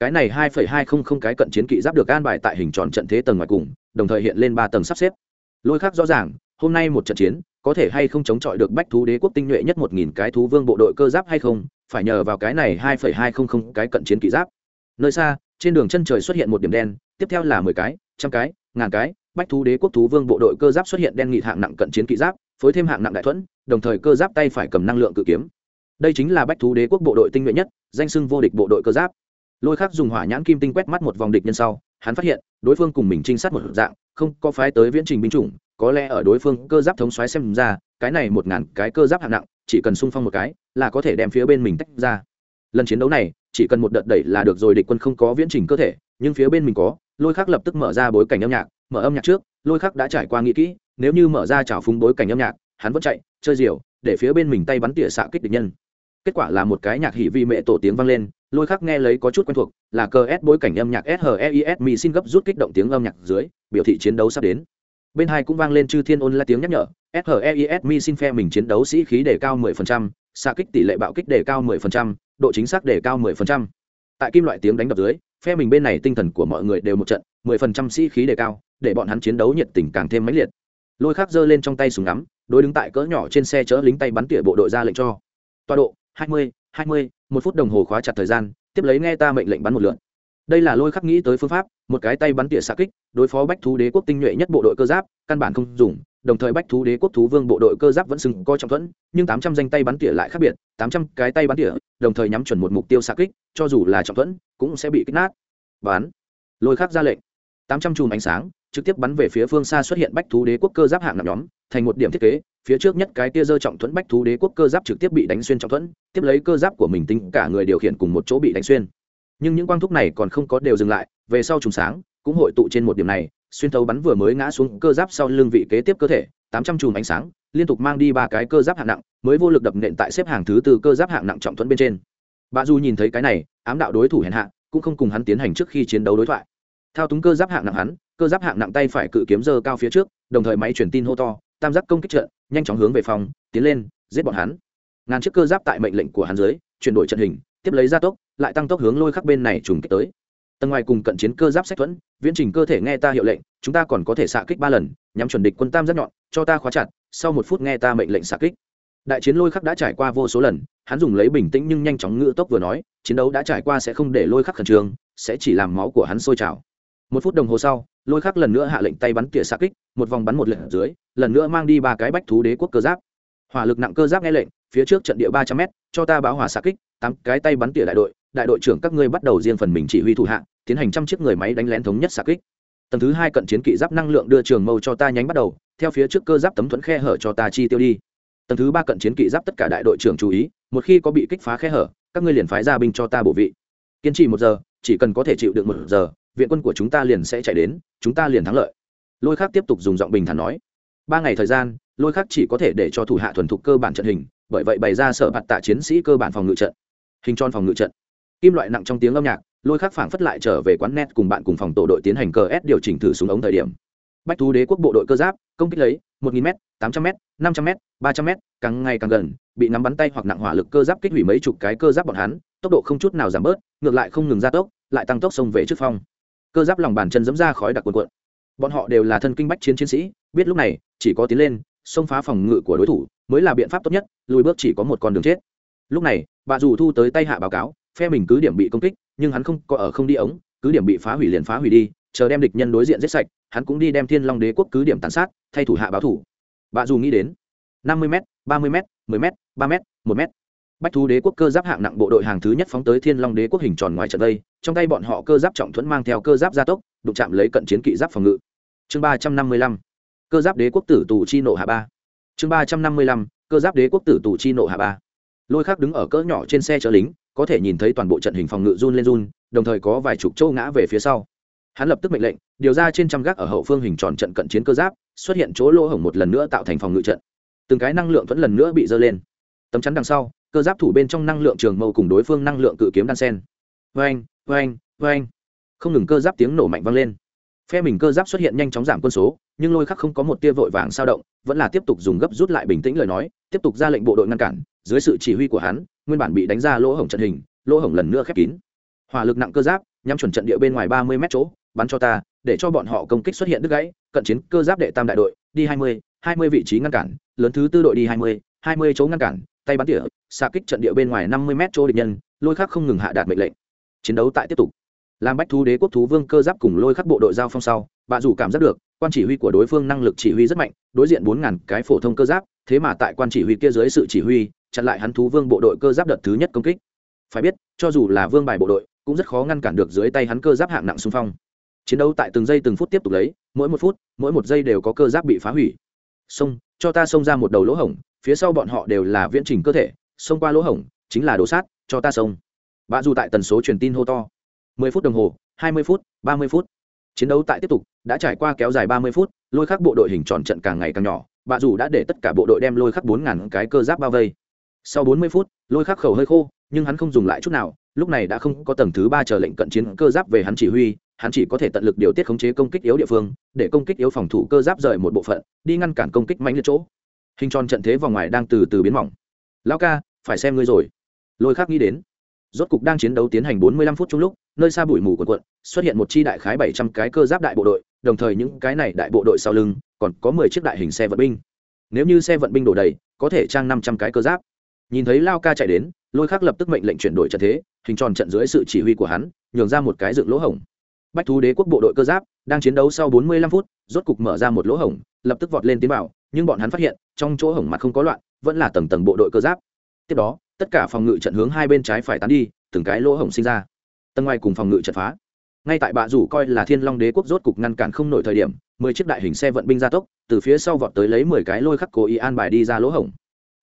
Cái này hai phẩy hai không không cái cận chiến kỵ giáp được an bài tại hình tròn trận thế tầng ngoài cùng, đồng thời hiện lên ba tầng sắp xếp. Lôi khắc rõ ràng, hôm nay một trận chiến, có thể hay không chống chọi được bách thú đế quốc tinh nhuệ nhất một nghìn cái thú vương bộ đội cơ giáp hay không, phải nhờ vào cái này hai phẩy hai không không cái cận chiến kỵ giáp. Nơi xa, trên đường chân trời xuất hiện một điểm đen, tiếp theo là mười cái, trăm cái, ngàn cái bách thú đế quốc thú vương bộ đội cơ giáp xuất hiện đen nghị hạng nặng cận chiến kỵ giáp, phối thêm hạng nặng đại thuẫn, đồng thời cơ giáp tay phải cầm năng lượng cự kiếm. Đây chính là bách thú đế quốc bộ đội tinh nhuệ nhất, danh sưng vô địch bộ đội cơ giáp. Lôi khác dùng hỏa nhãn kim tinh quét mắt một vòng địch nhân sau, hắn phát hiện, đối phương cùng mình trinh sát một dạng, không có phái tới viễn trình binh chủng, có lẽ ở đối phương cơ giáp thống xoáy xem ra, cái này một ngàn cái cơ giáp hạng nặng, chỉ cần xung phong một cái, là có thể đem phía bên mình tách ra. Lần chiến đấu này, chỉ cần một đợt đẩy là được rồi, địch quân không có viễn trình cơ thể, nhưng phía bên mình có, lôi khắc lập tức mở ra bối cảnh âm nhạc mở âm nhạc trước lôi khắc đã trải qua nghĩ kỹ nếu như mở ra trào phúng bối cảnh âm nhạc hắn vẫn chạy chơi diều để phía bên mình tay bắn tỉa xạ kích địch nhân kết quả là một cái nhạc hỉ vi mẹ tổ tiếng vang lên lôi khắc nghe lấy có chút quen thuộc là cờ s bối cảnh âm nhạc sheis mi xin gấp rút kích động tiếng âm nhạc dưới biểu thị chiến đấu sắp đến bên hai cũng vang lên chư thiên ôn la tiếng nhắc nhở sheis mi xin phe mình chiến đấu sĩ khí đề cao 10%, xạ kích tỷ lệ bạo kích đề cao 10%, độ chính xác đề cao 10%. tại kim loại tiếng đánh đập dưới phe mình bên này tinh thần của mọi người đều một trận 10% sĩ khí đề cao để bọn hắn chiến đấu nhiệt tình càng thêm mãnh liệt. Lôi khắc giơ lên trong tay súng ngắm đối đứng tại cỡ nhỏ trên xe chở lính tay bắn tỉa bộ đội ra lệnh cho. Tọa độ 20, 20, một phút đồng hồ khóa chặt thời gian tiếp lấy nghe ta mệnh lệnh bắn một lượt đây là lôi khắc nghĩ tới phương pháp một cái tay bắn tỉa xạ kích đối phó bách thú đế quốc tinh nhuệ nhất bộ đội cơ giáp căn bản không dùng đồng thời bách thú đế quốc thú vương bộ đội cơ giáp vẫn sừng coi trọng thuẫn nhưng tám trăm danh tay bắn tỉa lại khác biệt tám trăm cái tay bắn tỉa đồng thời nhắm chuẩn một mục tiêu xạ kích cho dù là trọng thuẫn cũng sẽ bị kích nát. Bắn. Lôi khắc ra lệnh. Tám trăm chùm ánh sáng trực tiếp bắn về phía phương xa xuất hiện bách thú đế quốc cơ giáp hạng nặng nhóm, thành một điểm thiết kế, phía trước nhất cái tia dơ trọng thuẫn bách thú đế quốc cơ giáp trực tiếp bị đánh xuyên trọng thuẫn, tiếp lấy cơ giáp của mình tính cả người điều khiển cùng một chỗ bị đánh xuyên. Nhưng những quang thúc này còn không có đều dừng lại, về sau trùng sáng, cũng hội tụ trên một điểm này, xuyên thấu bắn vừa mới ngã xuống cơ giáp sau lưng vị kế tiếp cơ thể, tám trăm chùm ánh sáng, liên tục mang đi ba cái cơ giáp hạng nặng, mới vô lực đập nện tại xếp hàng thứ tư cơ giáp hạng nặng trọng thuẫn bên trên. Bà du nhìn thấy cái này, ám đạo đối thủ hèn hạ, cũng không cùng hắn tiến hành trước khi chiến đấu đối thoại. Thao túng cơ giáp hạng nặng hắn cơ giáp hạng nặng tay phải cự kiếm dơ cao phía trước, đồng thời máy truyền tin hô to, tam giác công kích trận, nhanh chóng hướng về phòng, tiến lên, giết bọn hắn. Ngàn chiếc cơ giáp tại mệnh lệnh của hắn dưới, chuyển đổi trận hình, tiếp lấy gia tốc, lại tăng tốc hướng lôi khắc bên này trùng kích tới. Tầng ngoài cùng cận chiến cơ giáp sách thuẫn, viễn trình cơ thể nghe ta hiệu lệnh, chúng ta còn có thể xạ kích ba lần, nhắm chuẩn địch quân tam giác nhọn, cho ta khóa chặt, sau một phút nghe ta mệnh lệnh xạ kích. Đại chiến lôi khắc đã trải qua vô số lần, hắn dùng lấy bình tĩnh nhưng nhanh chóng ngựa tốc vừa nói, chiến đấu đã trải qua sẽ không để lôi khắc khẩn trương, sẽ chỉ làm máu của hắn sôi trào một phút đồng hồ sau lôi khắc lần nữa hạ lệnh tay bắn tỉa xa kích một vòng bắn một lượt dưới lần nữa mang đi ba cái bách thú đế quốc cơ giáp. Hỏa lực nặng cơ giáp nghe lệnh phía trước trận địa ba trăm m cho ta báo hỏa xa kích tám cái tay bắn tỉa đại đội đại đội trưởng các ngươi bắt đầu riêng phần mình chỉ huy thủ hạng, tiến hành trăm chiếc người máy đánh lén thống nhất xa kích. Tầng thứ hai cận chiến kỵ giáp năng lượng đưa trường mâu cho ta nhánh bắt đầu theo phía trước cơ giáp tấm thuẫn khe hở cho ta chi tiêu đi. Tầng thứ ba cận chiến kỵ giáp tất cả đại đội trưởng chú ý một khi có bị kích phá khe hở các ngươi liền phái ra binh cho ta bổ vị. Kiên trì một giờ chỉ cần có thể chịu được một giờ viện quân của chúng ta liền sẽ chạy đến, chúng ta liền thắng lợi. Lôi khác tiếp tục dùng giọng bình thản nói. Ba ngày thời gian, lôi khác chỉ có thể để cho thủ hạ thuần thục cơ bản trận hình, bởi vậy bày ra sở bạt tạ chiến sĩ cơ bản phòng ngự trận. Hình tròn phòng ngự trận. Kim loại nặng trong tiếng âm nhạc, lôi khắc phảng phất lại trở về quán net cùng bạn cùng phòng tổ đội tiến hành cờ s điều chỉnh thử súng ống thời điểm. Bách thú đế quốc bộ đội cơ giáp, công kích lấy một nghìn m tám trăm m năm trăm m ba trăm m càng ngày càng gần, bị nắm bắn tay hoặc nặng hỏa lực cơ giáp kích hủy mấy chục cái cơ giáp bọn hắn, tốc độ không chút nào giảm bớt, ngược lại không ngừng gia tốc, lại tăng tốc xông về trước phong cơ giáp lòng bàn chân dẫm ra khói đặc cuộn cuộn. Bọn họ đều là thân kinh bách chiến chiến sĩ, biết lúc này, chỉ có tiến lên, xông phá phòng ngự của đối thủ, mới là biện pháp tốt nhất, lùi bước chỉ có một con đường chết. Lúc này, bà dù thu tới tay hạ báo cáo, phe mình cứ điểm bị công kích, nhưng hắn không có ở không đi ống, cứ điểm bị phá hủy liền phá hủy đi, chờ đem địch nhân đối diện giết sạch, hắn cũng đi đem thiên long đế quốc cứ điểm tàn sát, thay thủ hạ báo thủ. Bà dù nghĩ đến, năm mươi m ba mươi m mười m ba m một m bách thú đế quốc cơ giáp hạng nặng bộ đội hàng thứ nhất phóng tới thiên long đế quốc hình tròn ngoài trận đây, trong tay bọn họ cơ giáp trọng thuẫn mang theo cơ giáp gia tốc, đụng chạm lấy cận chiến kỵ giáp phòng ngự. Chương ba trăm năm mươi lăm, cơ giáp đế quốc tử tù chi nộ hạ ba. Chương ba trăm năm mươi lăm, cơ giáp đế quốc tử tù chi nộ hạ ba. Lôi khác đứng ở cỡ nhỏ trên xe chở lính, có thể nhìn thấy toàn bộ trận hình phòng ngự run lên run, đồng thời có vài chục châu ngã về phía sau. Hắn lập tức mệnh lệnh, điều ra trên trăm gác ở hậu phương hình tròn trận cận chiến cơ giáp, xuất hiện chỗ lỗ hổng một lần nữa tạo thành phòng ngự trận. Từng cái năng lượng vẫn lần nữa bị dơ lên. Tấm chắn đằng sau cơ giáp thủ bên trong năng lượng trường mâu cùng đối phương năng lượng cự kiếm đan sen. Vang vang vang không ngừng cơ giáp tiếng nổ mạnh vang lên. Phe mình cơ giáp xuất hiện nhanh chóng giảm quân số, nhưng lôi khắc không có một tia vội vàng sao động, vẫn là tiếp tục dùng gấp rút lại bình tĩnh lời nói, tiếp tục ra lệnh bộ đội ngăn cản, dưới sự chỉ huy của hắn, nguyên bản bị đánh ra lỗ hổng trận hình, lỗ hổng lần nữa khép kín. Hỏa lực nặng cơ giáp, nhắm chuẩn trận địa bên ngoài ba mươi mét chỗ, bắn cho ta, để cho bọn họ công kích xuất hiện đứt gãy, cận chiến cơ giáp đệ tam đại đội, đi hai mươi hai mươi vị trí ngăn cản, lớn thứ tư đội đi hai mươi hai mươi chỗ ngăn cản tay bắn tỉa xa kích trận địa bên ngoài năm mươi mét chỗ địch nhân, lôi khắc không ngừng hạ đạt mệnh lệnh. Chiến đấu tại tiếp tục. Làm bách thú đế quốc thú vương cơ giáp cùng lôi khắc bộ đội giao phong sau, bà dù cảm giác được, quan chỉ huy của đối phương năng lực chỉ huy rất mạnh, đối diện bốn ngàn cái phổ thông cơ giáp, thế mà tại quan chỉ huy kia dưới sự chỉ huy, chặn lại hắn thú vương bộ đội cơ giáp đợt thứ nhất công kích. Phải biết, cho dù là vương bài bộ đội, cũng rất khó ngăn cản được dưới tay hắn cơ giáp hạng nặng xung phong. Chiến đấu tại từng giây từng phút tiếp tục lấy, mỗi một phút, mỗi một giây đều có cơ giáp bị phá hủy. Xông, cho ta xông ra một đầu lỗ hổng phía sau bọn họ đều là viễn trình cơ thể, xông qua lỗ hổng, chính là đổ sát, cho ta xông. Bạ dù tại tần số truyền tin hô to. Mười phút đồng hồ, hai mươi phút, ba mươi phút. Chiến đấu tại tiếp tục, đã trải qua kéo dài ba mươi phút, lôi khắc bộ đội hình tròn trận càng ngày càng nhỏ, bạ dù đã để tất cả bộ đội đem lôi khắc bốn ngàn cái cơ giáp bao vây. Sau bốn mươi phút, lôi khắc khẩu hơi khô, nhưng hắn không dùng lại chút nào, lúc này đã không có tầng thứ ba chờ lệnh cận chiến cơ giáp về hắn chỉ huy, hắn chỉ có thể tận lực điều tiết khống chế công kích yếu địa phương, để công kích yếu phòng thủ cơ giáp rời một bộ phận, đi ngăn cản công kích mạnh liệt chỗ hình tròn trận thế vòng ngoài đang từ từ biến mỏng. Lão ca, phải xem ngươi rồi. Lôi khác nghĩ đến. Rốt cục đang chiến đấu tiến hành 45 phút chung lúc, nơi xa bụi mù quần quận xuất hiện một chi đại khái 700 cái cơ giáp đại bộ đội, đồng thời những cái này đại bộ đội sau lưng, còn có 10 chiếc đại hình xe vận binh. Nếu như xe vận binh đổ đầy, có thể trang 500 cái cơ giáp. Nhìn thấy lao ca chạy đến, lôi khắc lập tức mệnh lệnh chuyển đổi trận thế, hình tròn trận dưới sự chỉ huy của hắn, nhường ra một cái dựng lỗ hổng. Bách thú đế quốc bộ đội cơ giáp đang chiến đấu sau 45 phút, rốt cục mở ra một lỗ hổng, lập tức vọt lên tiến vào, nhưng bọn hắn phát hiện trong chỗ hổng mặt không có loạn, vẫn là tầng tầng bộ đội cơ giáp. Tiếp đó, tất cả phòng ngự trận hướng hai bên trái phải tán đi, từng cái lỗ hổng sinh ra. Tầng ngoài cùng phòng ngự trận phá. Ngay tại bạ rủ coi là thiên long đế quốc rốt cục ngăn cản không nổi thời điểm, mười chiếc đại hình xe vận binh gia tốc, từ phía sau vọt tới lấy mười cái lôi khắc cố ý an bài đi ra lỗ hổng.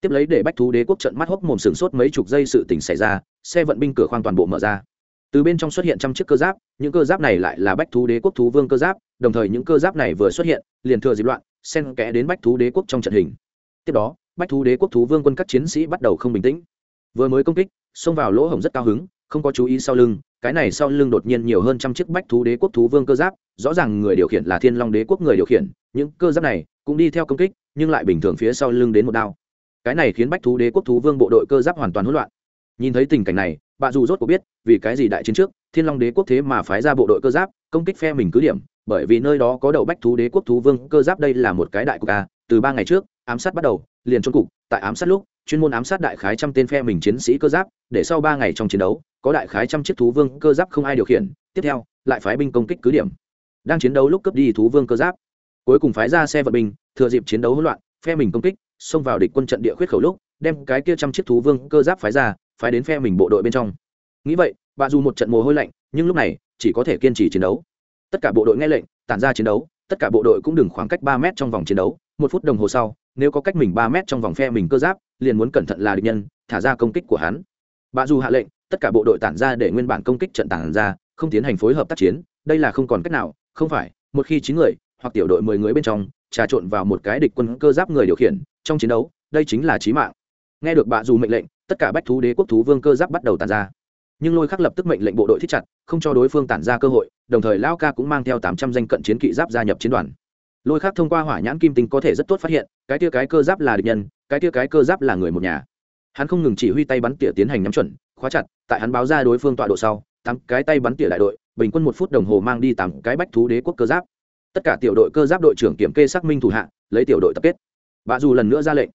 Tiếp lấy để bách thú đế quốc trận mắt hốc mồm sừng sốt mấy chục giây sự tình xảy ra, xe vận binh cửa khoang toàn bộ mở ra. Từ bên trong xuất hiện trăm chiếc cơ giáp, những cơ giáp này lại là bách thú đế quốc thú vương cơ giáp, đồng thời những cơ giáp này vừa xuất hiện, liền thừa dịp loạn, xen kẽ đến bách thú đế quốc trong trận hình tiếp đó, bách thú đế quốc thú vương quân các chiến sĩ bắt đầu không bình tĩnh. Vừa mới công kích, xông vào lỗ hổng rất cao hứng, không có chú ý sau lưng, cái này sau lưng đột nhiên nhiều hơn trăm chiếc bách thú đế quốc thú vương cơ giáp, rõ ràng người điều khiển là thiên long đế quốc người điều khiển, những cơ giáp này cũng đi theo công kích, nhưng lại bình thường phía sau lưng đến một đao. Cái này khiến bách thú đế quốc thú vương bộ đội cơ giáp hoàn toàn hỗn loạn. Nhìn thấy tình cảnh này, bà dù rốt có biết, vì cái gì đại chiến trước, thiên long đế quốc thế mà phái ra bộ đội cơ giáp, công kích phe mình cứ điểm, bởi vì nơi đó có đầu bách thú đế quốc thú vương cơ giáp đây là một cái đại cục a từ ba ngày trước, ám sát bắt đầu, liền trôn cục. Tại ám sát lúc, chuyên môn ám sát đại khái trăm tên phe mình chiến sĩ cơ giáp, để sau ba ngày trong chiến đấu, có đại khái trăm chiếc thú vương cơ giáp không ai điều khiển. Tiếp theo, lại phái binh công kích cứ điểm. Đang chiến đấu lúc cướp đi thú vương cơ giáp. Cuối cùng phái ra xe vận binh, thừa dịp chiến đấu hỗn loạn, phe mình công kích, xông vào địch quân trận địa khuyết khẩu lúc, đem cái kia trăm chiếc thú vương cơ giáp phái ra, phái đến phe mình bộ đội bên trong. Nghĩ vậy bà dù một trận mồ hôi lạnh, nhưng lúc này, chỉ có thể kiên trì chiến đấu. Tất cả bộ đội nghe lệnh, tản ra chiến đấu. Tất cả bộ đội cũng đừng khoảng cách ba mét trong vòng chiến đấu một phút đồng hồ sau, nếu có cách mình ba mét trong vòng phe mình cơ giáp, liền muốn cẩn thận là địch nhân, thả ra công kích của hắn. Bà dù hạ lệnh, tất cả bộ đội tản ra để nguyên bản công kích trận tản ra, không tiến hành phối hợp tác chiến, đây là không còn cách nào, không phải, một khi chín người, hoặc tiểu đội mười người bên trong, trà trộn vào một cái địch quân cơ giáp người điều khiển, trong chiến đấu, đây chính là chí mạng. Nghe được bà dù mệnh lệnh, tất cả bách thú đế quốc thú vương cơ giáp bắt đầu tàn ra. Nhưng lôi khắc lập tức mệnh lệnh bộ đội thích chặt, không cho đối phương tản ra cơ hội, đồng thời lao ca cũng mang theo tám trăm danh cận chiến kỵ giáp gia nhập chiến đoàn lôi khắc thông qua hỏa nhãn kim tinh có thể rất tốt phát hiện, cái tia cái cơ giáp là địch nhân, cái tia cái cơ giáp là người một nhà. Hắn không ngừng chỉ huy tay bắn tỉa tiến hành nhắm chuẩn, khóa chặt, tại hắn báo ra đối phương tọa độ sau, tám cái tay bắn tỉa đại đội, bình quân một phút đồng hồ mang đi tám cái bách thú đế quốc cơ giáp. Tất cả tiểu đội cơ giáp đội trưởng kiểm kê xác minh thủ hạ, lấy tiểu đội tập kết. Bà dù lần nữa ra lệnh.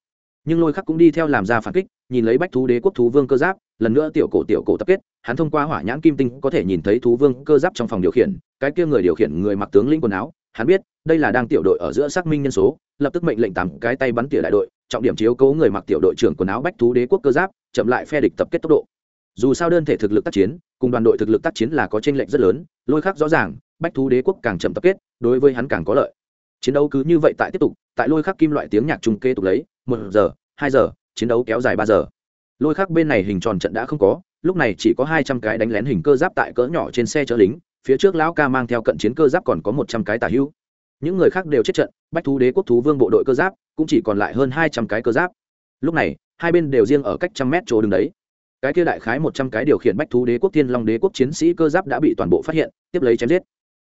Nhưng lôi khắc cũng đi theo làm ra phản kích, nhìn lấy bách thú đế quốc thú vương cơ giáp, lần nữa tiểu cổ tiểu cổ tập kết, hắn thông qua hỏa nhãn kim tinh có thể nhìn thấy thú vương cơ giáp trong phòng điều khiển, cái kia người điều khiển người mặc tướng lĩnh quần áo, hắn biết đây là đang tiểu đội ở giữa xác minh nhân số, lập tức mệnh lệnh tám cái tay bắn tỉa đại đội, trọng điểm chiếu cố người mặc tiểu đội trưởng quần áo bách thú đế quốc cơ giáp, chậm lại phe địch tập kết tốc độ. Dù sao đơn thể thực lực tác chiến, cùng đoàn đội thực lực tác chiến là có tranh lệch rất lớn, lôi khắc rõ ràng, bách thú đế quốc càng chậm tập kết, đối với hắn càng có lợi. Chiến đấu cứ như vậy tại tiếp tục, tại lôi khắc kim loại tiếng nhạc trung kê tục lấy, một giờ, hai giờ, chiến đấu kéo dài ba giờ. Lôi khắc bên này hình tròn trận đã không có, lúc này chỉ có hai trăm cái đánh lén hình cơ giáp tại cỡ nhỏ trên xe chở lính, phía trước lão ca mang theo cận chiến cơ giáp còn có một trăm cái tả hữu những người khác đều chết trận, bách thú đế quốc thú vương bộ đội cơ giáp cũng chỉ còn lại hơn hai trăm cái cơ giáp. Lúc này, hai bên đều riêng ở cách trăm mét chỗ đứng đấy. Cái kia đại khái một trăm cái điều khiển bách thú đế quốc thiên long đế quốc chiến sĩ cơ giáp đã bị toàn bộ phát hiện, tiếp lấy chém giết.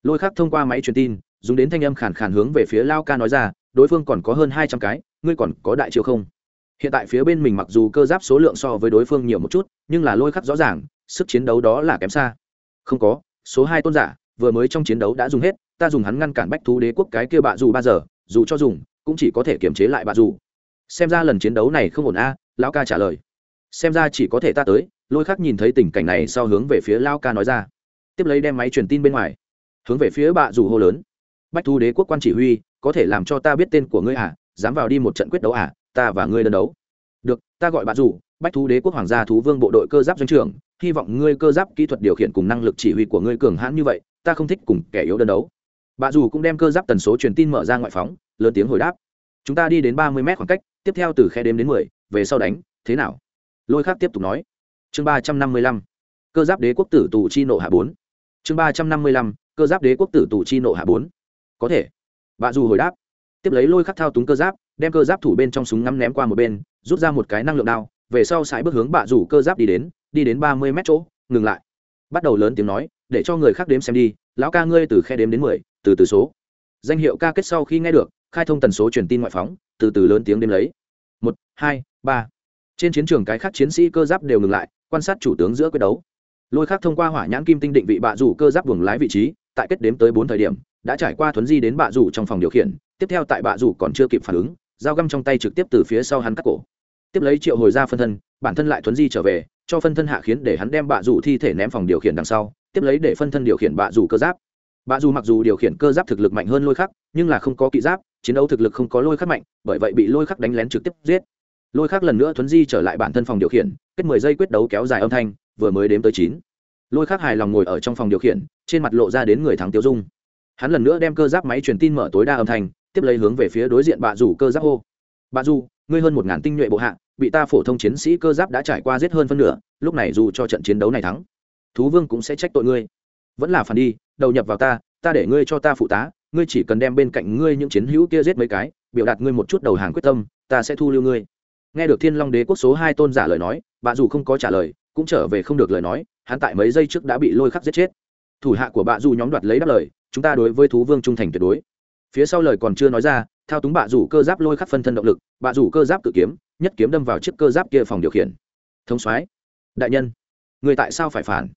Lôi khắc thông qua máy truyền tin, dùng đến thanh âm khàn khàn hướng về phía lao ca nói ra, đối phương còn có hơn hai trăm cái, ngươi còn có đại chiêu không? Hiện tại phía bên mình mặc dù cơ giáp số lượng so với đối phương nhiều một chút, nhưng là lôi khắc rõ ràng, sức chiến đấu đó là kém xa. Không có, số hai tôn giả vừa mới trong chiến đấu đã dùng hết ta dùng hắn ngăn cản bách thú đế quốc cái kia bạ dù ba giờ, dù cho dùng, cũng chỉ có thể kiềm chế lại bạ dù. Xem ra lần chiến đấu này không ổn a, lão ca trả lời. Xem ra chỉ có thể ta tới, lôi khắc nhìn thấy tình cảnh này sau hướng về phía lao ca nói ra. Tiếp lấy đem máy truyền tin bên ngoài, hướng về phía bạ dù hô lớn. Bách thú đế quốc quan chỉ huy, có thể làm cho ta biết tên của ngươi à dám vào đi một trận quyết đấu à ta và ngươi đơn đấu. Được, ta gọi bạ dù, bách thú đế quốc hoàng gia thú vương bộ đội cơ giáp doanh trưởng, hy vọng ngươi cơ giáp kỹ thuật điều khiển cùng năng lực chỉ huy của ngươi cường hãn như vậy, ta không thích cùng kẻ yếu đơn đấu bà dù cũng đem cơ giáp tần số truyền tin mở ra ngoại phóng, lớn tiếng hồi đáp. Chúng ta đi đến ba mươi mét khoảng cách, tiếp theo từ khe đếm đến mười, về sau đánh, thế nào? Lôi khác tiếp tục nói. Chương ba trăm năm mươi lăm, cơ giáp đế quốc tử tù chi nộ hạ bốn. Chương ba trăm năm mươi lăm, cơ giáp đế quốc tử tù chi nộ hạ bốn. Có thể. Bà dù hồi đáp. Tiếp lấy lôi khắc thao túng cơ giáp, đem cơ giáp thủ bên trong súng ngắm ném qua một bên, rút ra một cái năng lượng đao, về sau sải bước hướng bà rủ cơ giáp đi đến đi đến ba mươi mét chỗ, ngừng lại. Bắt đầu lớn tiếng nói, để cho người khác đếm xem đi, lão ca ngươi từ khe đếm đến mười từ từ số. Danh hiệu ca kết sau khi nghe được, khai thông tần số truyền tin ngoại phóng, từ từ lớn tiếng đêm lấy. Một, hai, ba. Trên chiến trường cái khác chiến sĩ cơ giáp đều ngừng lại, quan sát chủ tướng giữa quyết đấu. Lôi khác thông qua hỏa nhãn kim tinh định vị bạ rủ cơ giáp buồng lái vị trí, tại kết đếm tới bốn thời điểm, đã trải qua thuấn di đến bạ rủ trong phòng điều khiển, tiếp theo tại bạ rủ còn chưa kịp phản ứng, dao găm trong tay trực tiếp từ phía sau hắn cắt cổ. Tiếp lấy triệu hồi ra phân thân, bản thân lại thuấn di trở về, cho phân thân hạ khiến để hắn đem bạ rủ thi thể ném phòng điều khiển đằng sau, tiếp lấy để phân thân điều khiển bạ rủ cơ giáp bà dù mặc dù điều khiển cơ giáp thực lực mạnh hơn lôi khắc, nhưng là không có kỵ giáp, chiến đấu thực lực không có lôi khắc mạnh, bởi vậy bị lôi khắc đánh lén trực tiếp giết. Lôi khắc lần nữa thuấn di trở lại bản thân phòng điều khiển, kết mười giây quyết đấu kéo dài âm thanh, vừa mới đếm tới chín. Lôi khắc hài lòng ngồi ở trong phòng điều khiển, trên mặt lộ ra đến người thắng tiêu dung. Hắn lần nữa đem cơ giáp máy truyền tin mở tối đa âm thanh, tiếp lấy hướng về phía đối diện bà rủ cơ giáp hô. Bà dù ngươi hơn một ngàn tinh nhuệ bộ hạ, bị ta phổ thông chiến sĩ cơ giáp đã trải qua giết hơn phân nửa, lúc này dù cho trận chiến đấu này thắng, thú vương cũng sẽ trách tội ngươi. Vẫn là phản đi đầu nhập vào ta ta để ngươi cho ta phụ tá, ngươi chỉ cần đem bên cạnh ngươi những chiến hữu kia giết mấy cái, biểu đạt ngươi một chút đầu hàng quyết tâm, ta sẽ thu lưu ngươi. Nghe được thiên long đế quốc số hai tôn giả lời nói, bà dù không có trả lời, cũng trở về không được lời nói, hắn tại mấy giây trước đã bị lôi khắc giết chết. Thủ hạ của bà dù nhóm đoạt lấy đáp lời, chúng ta đối với thú vương trung thành tuyệt đối. Phía sau lời còn chưa nói ra, thao túng bạ rủ cơ giáp lôi khắc phân thân động lực bạ rủ cơ giáp tự kiếm, nhất kiếm đâm vào chiếc cơ giáp kia phòng điều khiển. Thống soái, đại nhân người tại sao phải phản?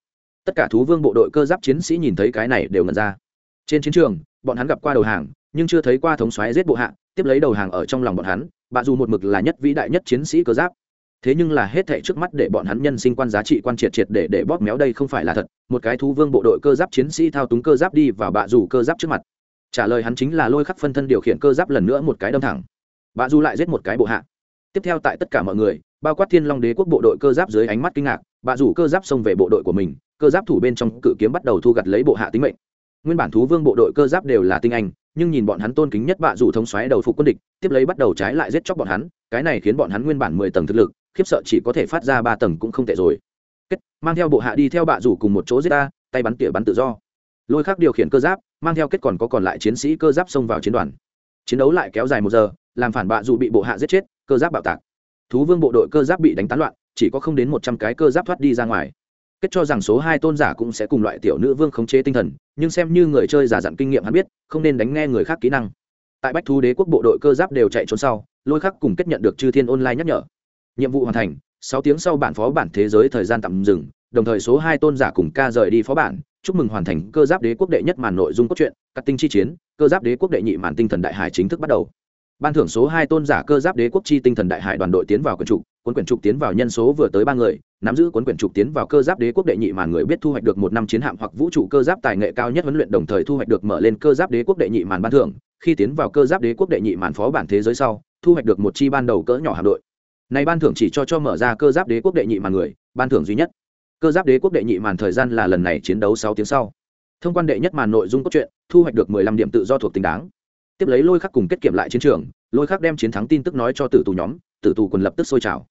Tất cả thú vương bộ đội cơ giáp chiến sĩ nhìn thấy cái này đều ngẩn ra. Trên chiến trường, bọn hắn gặp qua đầu hàng, nhưng chưa thấy qua thống soái giết bộ hạ, tiếp lấy đầu hàng ở trong lòng bọn hắn bạ dù một mực là nhất vĩ đại nhất chiến sĩ cơ giáp. Thế nhưng là hết thệ trước mắt để bọn hắn nhân sinh quan giá trị quan triệt triệt để để bóp méo đây không phải là thật, một cái thú vương bộ đội cơ giáp chiến sĩ thao túng cơ giáp đi vào bạ dù cơ giáp trước mặt. Trả lời hắn chính là lôi khắc phân thân điều khiển cơ giáp lần nữa một cái đâm thẳng. Bạ dù lại giết một cái bộ hạ. Tiếp theo tại tất cả mọi người, bao quát thiên long đế quốc bộ đội cơ giáp dưới ánh mắt kinh ngạc bạ dù cơ giáp xông về bộ đội của mình cơ giáp thủ bên trong cự kiếm bắt đầu thu gặt lấy bộ hạ tính mệnh. Nguyên bản thú vương bộ đội cơ giáp đều là tinh anh, nhưng nhìn bọn hắn tôn kính nhất bạ rủ thống xoáy đầu phục quân địch, tiếp lấy bắt đầu trái lại giết chóc bọn hắn, cái này khiến bọn hắn nguyên bản mười tầng thực lực, khiếp sợ chỉ có thể phát ra ba tầng cũng không tệ rồi. Kết, mang theo bộ hạ đi theo bạ rủ cùng một chỗ giết ta, tay bắn tỉa bắn tự do. Lôi khác điều khiển cơ giáp, mang theo kết còn có còn lại chiến sĩ cơ giáp xông vào chiến đoàn. Chiến đấu lại kéo dài một giờ, làm phản bạ dù bị bộ hạ giết chết, cơ giáp bạo tạc. Thú vương bộ đội cơ giáp bị đánh tán loạn, chỉ có không đến một trăm cái cơ giáp thoát đi ra ngoài kết cho rằng số hai tôn giả cũng sẽ cùng loại tiểu nữ vương khống chế tinh thần, nhưng xem như người chơi giả dặn kinh nghiệm hắn biết, không nên đánh nghe người khác kỹ năng. Tại bách thú đế quốc bộ đội cơ giáp đều chạy trốn sau, lôi khắc cùng kết nhận được chư thiên online nhắc nhở. Nhiệm vụ hoàn thành, sáu tiếng sau bản phó bản thế giới thời gian tạm dừng, đồng thời số hai tôn giả cùng ca rời đi phó bản. Chúc mừng hoàn thành cơ giáp đế quốc đệ nhất màn nội dung cốt truyện, cắt tinh chi chiến, cơ giáp đế quốc đệ nhị màn tinh thần đại hải chính thức bắt đầu. Ban thưởng số hai tôn giả cơ giáp đế quốc chi tinh thần đại hải đoàn đội tiến vào quần trục cuốn quyển trục tiến vào nhân số vừa tới ba người, nắm giữ cuốn quyển trục tiến vào cơ giáp đế quốc đệ nhị màn người biết thu hoạch được một năm chiến hạm hoặc vũ trụ cơ giáp tài nghệ cao nhất huấn luyện đồng thời thu hoạch được mở lên cơ giáp đế quốc đệ nhị màn ban thưởng. Khi tiến vào cơ giáp đế quốc đệ nhị màn phó bản thế giới sau, thu hoạch được một chi ban đầu cỡ nhỏ hạm đội. Này ban thưởng chỉ cho cho mở ra cơ giáp đế quốc đệ nhị màn người, ban thưởng duy nhất. Cơ giáp đế quốc đệ nhị màn thời gian là lần này chiến đấu sáu tiếng sau. Thông quan đệ nhất màn nội dung cốt truyện, thu hoạch được mười lăm điểm tự do thuộc tính đáng. Tiếp lấy lôi khắc cùng kết kiểm lại chiến trường, lôi khắc đem chiến thắng tin tức nói cho tử tù nhóm, tử tù quần lập tức sôi trào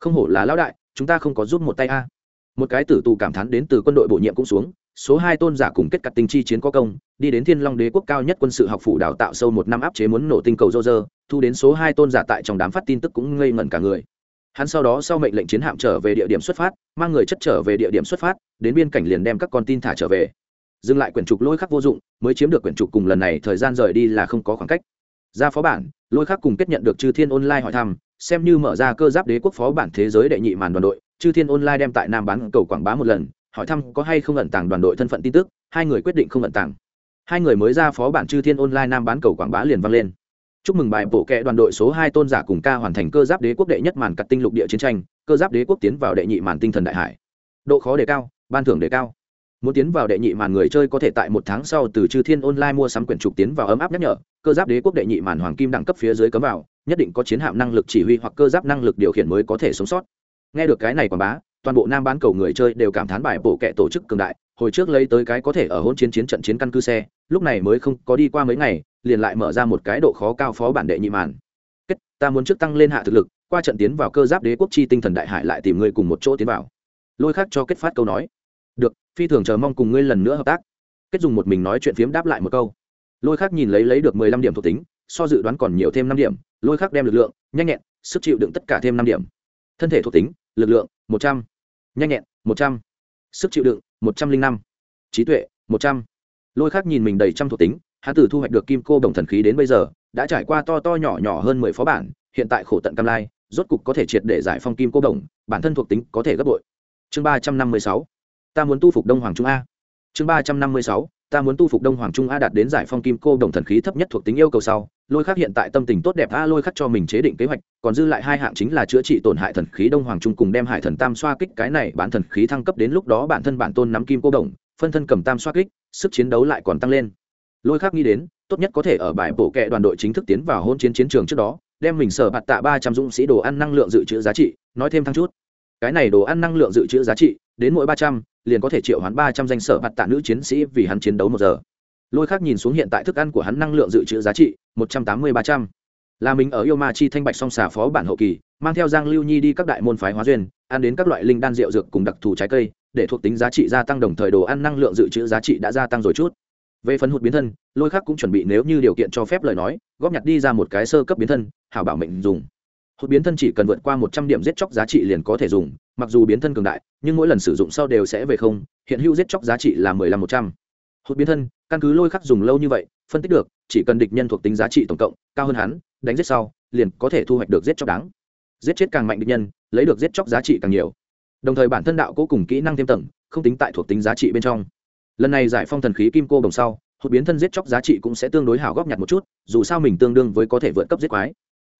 không hổ là lão đại, chúng ta không có giúp một tay a. Một cái tử tù cảm thán đến từ quân đội bổ nhiệm cũng xuống, số hai tôn giả cùng kết cặt tinh chi chiến có công, đi đến thiên long đế quốc cao nhất quân sự học phủ đào tạo sâu một năm áp chế muốn nổ tinh cầu dô dơ thu đến số hai tôn giả tại trong đám phát tin tức cũng ngây ngẩn cả người. Hắn sau đó sau mệnh lệnh chiến hạm trở về địa điểm xuất phát, mang người chất trở về địa điểm xuất phát, đến biên cảnh liền đem các con tin thả trở về. Dừng lại quyển trục lôi khắc vô dụng, mới chiếm được quyển trục cùng lần này thời gian rời đi là không có khoảng cách. Ra phó bản, lôi khắc cùng kết nhận được chư thiên online hỏi thăm xem như mở ra cơ giáp đế quốc phó bản thế giới đệ nhị màn đoàn đội, chư thiên online đem tại nam bán cầu quảng bá một lần, hỏi thăm có hay không ẩn tàng đoàn đội thân phận tin tức, hai người quyết định không ẩn tàng. Hai người mới ra phó bản chư thiên online nam bán cầu quảng bá liền vang lên. Chúc mừng bài bộ kệ đoàn đội số hai tôn giả cùng ca hoàn thành cơ giáp đế quốc đệ nhất màn cặt tinh lục địa chiến tranh, cơ giáp đế quốc tiến vào đệ nhị màn tinh thần đại hải. Độ khó đề cao, ban thưởng đề cao. Muốn tiến vào đệ nhị màn người chơi có thể tại một tháng sau từ chư thiên online mua sắm quyển trục tiến vào ấm áp nhắc nhở cơ giáp đế quốc đệ nhị màn hoàng kim đẳng cấp phía dưới cấm vào, nhất định có chiến hạm năng lực chỉ huy hoặc cơ giáp năng lực điều khiển mới có thể sống sót. Nghe được cái này quảng bá, toàn bộ nam bán cầu người chơi đều cảm thán bài bộ kệ tổ chức cường đại, hồi trước lấy tới cái có thể ở hôn chiến chiến trận chiến căn cứ xe, lúc này mới không có đi qua mấy ngày, liền lại mở ra một cái độ khó cao phó bản đệ nhị màn. Kết, ta muốn trước tăng lên hạ thực lực, qua trận tiến vào cơ giáp đế quốc chi tinh thần đại hải lại tìm ngươi cùng một chỗ tiến vào. Lôi khác cho kết phát câu nói. Được, phi thường chờ mong cùng ngươi lần nữa hợp tác. Kết dùng một mình nói chuyện phiếm đáp lại một câu lôi khác nhìn lấy lấy được mười lăm điểm thuộc tính, so dự đoán còn nhiều thêm năm điểm. Lôi khác đem lực lượng, nhanh nhẹn, sức chịu đựng tất cả thêm năm điểm. Thân thể thuộc tính, lực lượng, một trăm. Nhanh nhẹn, một trăm. Sức chịu đựng, một trăm linh năm. Trí tuệ, một trăm. Lôi khác nhìn mình đầy trăm thuộc tính, hắn từ thu hoạch được kim cô đồng thần khí đến bây giờ, đã trải qua to to nhỏ nhỏ hơn mười phó bản, hiện tại khổ tận cam lai, rốt cục có thể triệt để giải phong kim cô đồng, bản thân thuộc tính có thể gấp bội. Chương ba trăm năm mươi sáu. Ta muốn tu phục đông hoàng trung a. Chương ba trăm năm mươi sáu ta muốn tu phục đông hoàng trung a đạt đến giải phong kim cô đồng thần khí thấp nhất thuộc tính yêu cầu sau, lôi khắc hiện tại tâm tình tốt đẹp a lôi khắc cho mình chế định kế hoạch, còn dư lại hai hạng chính là chữa trị tổn hại thần khí đông hoàng trung cùng đem hải thần tam xoa kích cái này bản thần khí thăng cấp đến lúc đó bản thân bản tôn nắm kim cô đồng, phân thân cầm tam xoa kích, sức chiến đấu lại còn tăng lên. Lôi khắc nghĩ đến, tốt nhất có thể ở bài bộ kệ đoàn đội chính thức tiến vào hôn chiến chiến trường trước đó, đem mình sở bạt tạ ba trăm dũng sĩ đồ ăn năng lượng dự trữ giá trị, nói thêm thăng chút. Cái này đồ ăn năng lượng dự trữ giá trị, đến mỗi ba trăm liền có thể triệu hoán ba trăm danh sở bạt tạ nữ chiến sĩ vì hắn chiến đấu một giờ. Lôi khác nhìn xuống hiện tại thức ăn của hắn năng lượng dự trữ giá trị, một trăm tám mươi ba trăm. Là mình ở yêu ma chi thanh bạch song xà phó bản hậu kỳ, mang theo giang lưu nhi đi các đại môn phái hóa duyên, ăn đến các loại linh đan rượu dược cùng đặc thù trái cây, để thuộc tính giá trị gia tăng đồng thời đồ ăn năng lượng dự trữ giá trị đã gia tăng rồi chút. Về phần hụt biến thân, lôi khác cũng chuẩn bị nếu như điều kiện cho phép lời nói, góp nhặt đi ra một cái sơ cấp biến thân, hảo bảo mệnh dùng hụt biến thân chỉ cần vượt qua một trăm điểm giết chóc giá trị liền có thể dùng, mặc dù biến thân cường đại, nhưng mỗi lần sử dụng sau đều sẽ về không, hiện hữu giết chóc giá trị là mười lăm một trăm. Hụt biến thân, căn cứ lôi khắc dùng lâu như vậy, phân tích được, chỉ cần địch nhân thuộc tính giá trị tổng cộng, cao hơn hắn, đánh giết sau, liền có thể thu hoạch được giết chóc đáng. Giết chết càng mạnh địch nhân, lấy được giết chóc giá trị càng nhiều. Đồng thời bản thân đạo cố cùng kỹ năng thêm tầng, không tính tại thuộc tính giá trị bên trong. Lần này giải phong thần khí kim cô đồng sau, hụt biến thân giết chóc giá trị cũng sẽ tương đối hảo góp nhặt một chút, dù sao mình tương đương với có thể vượt cấp giết quái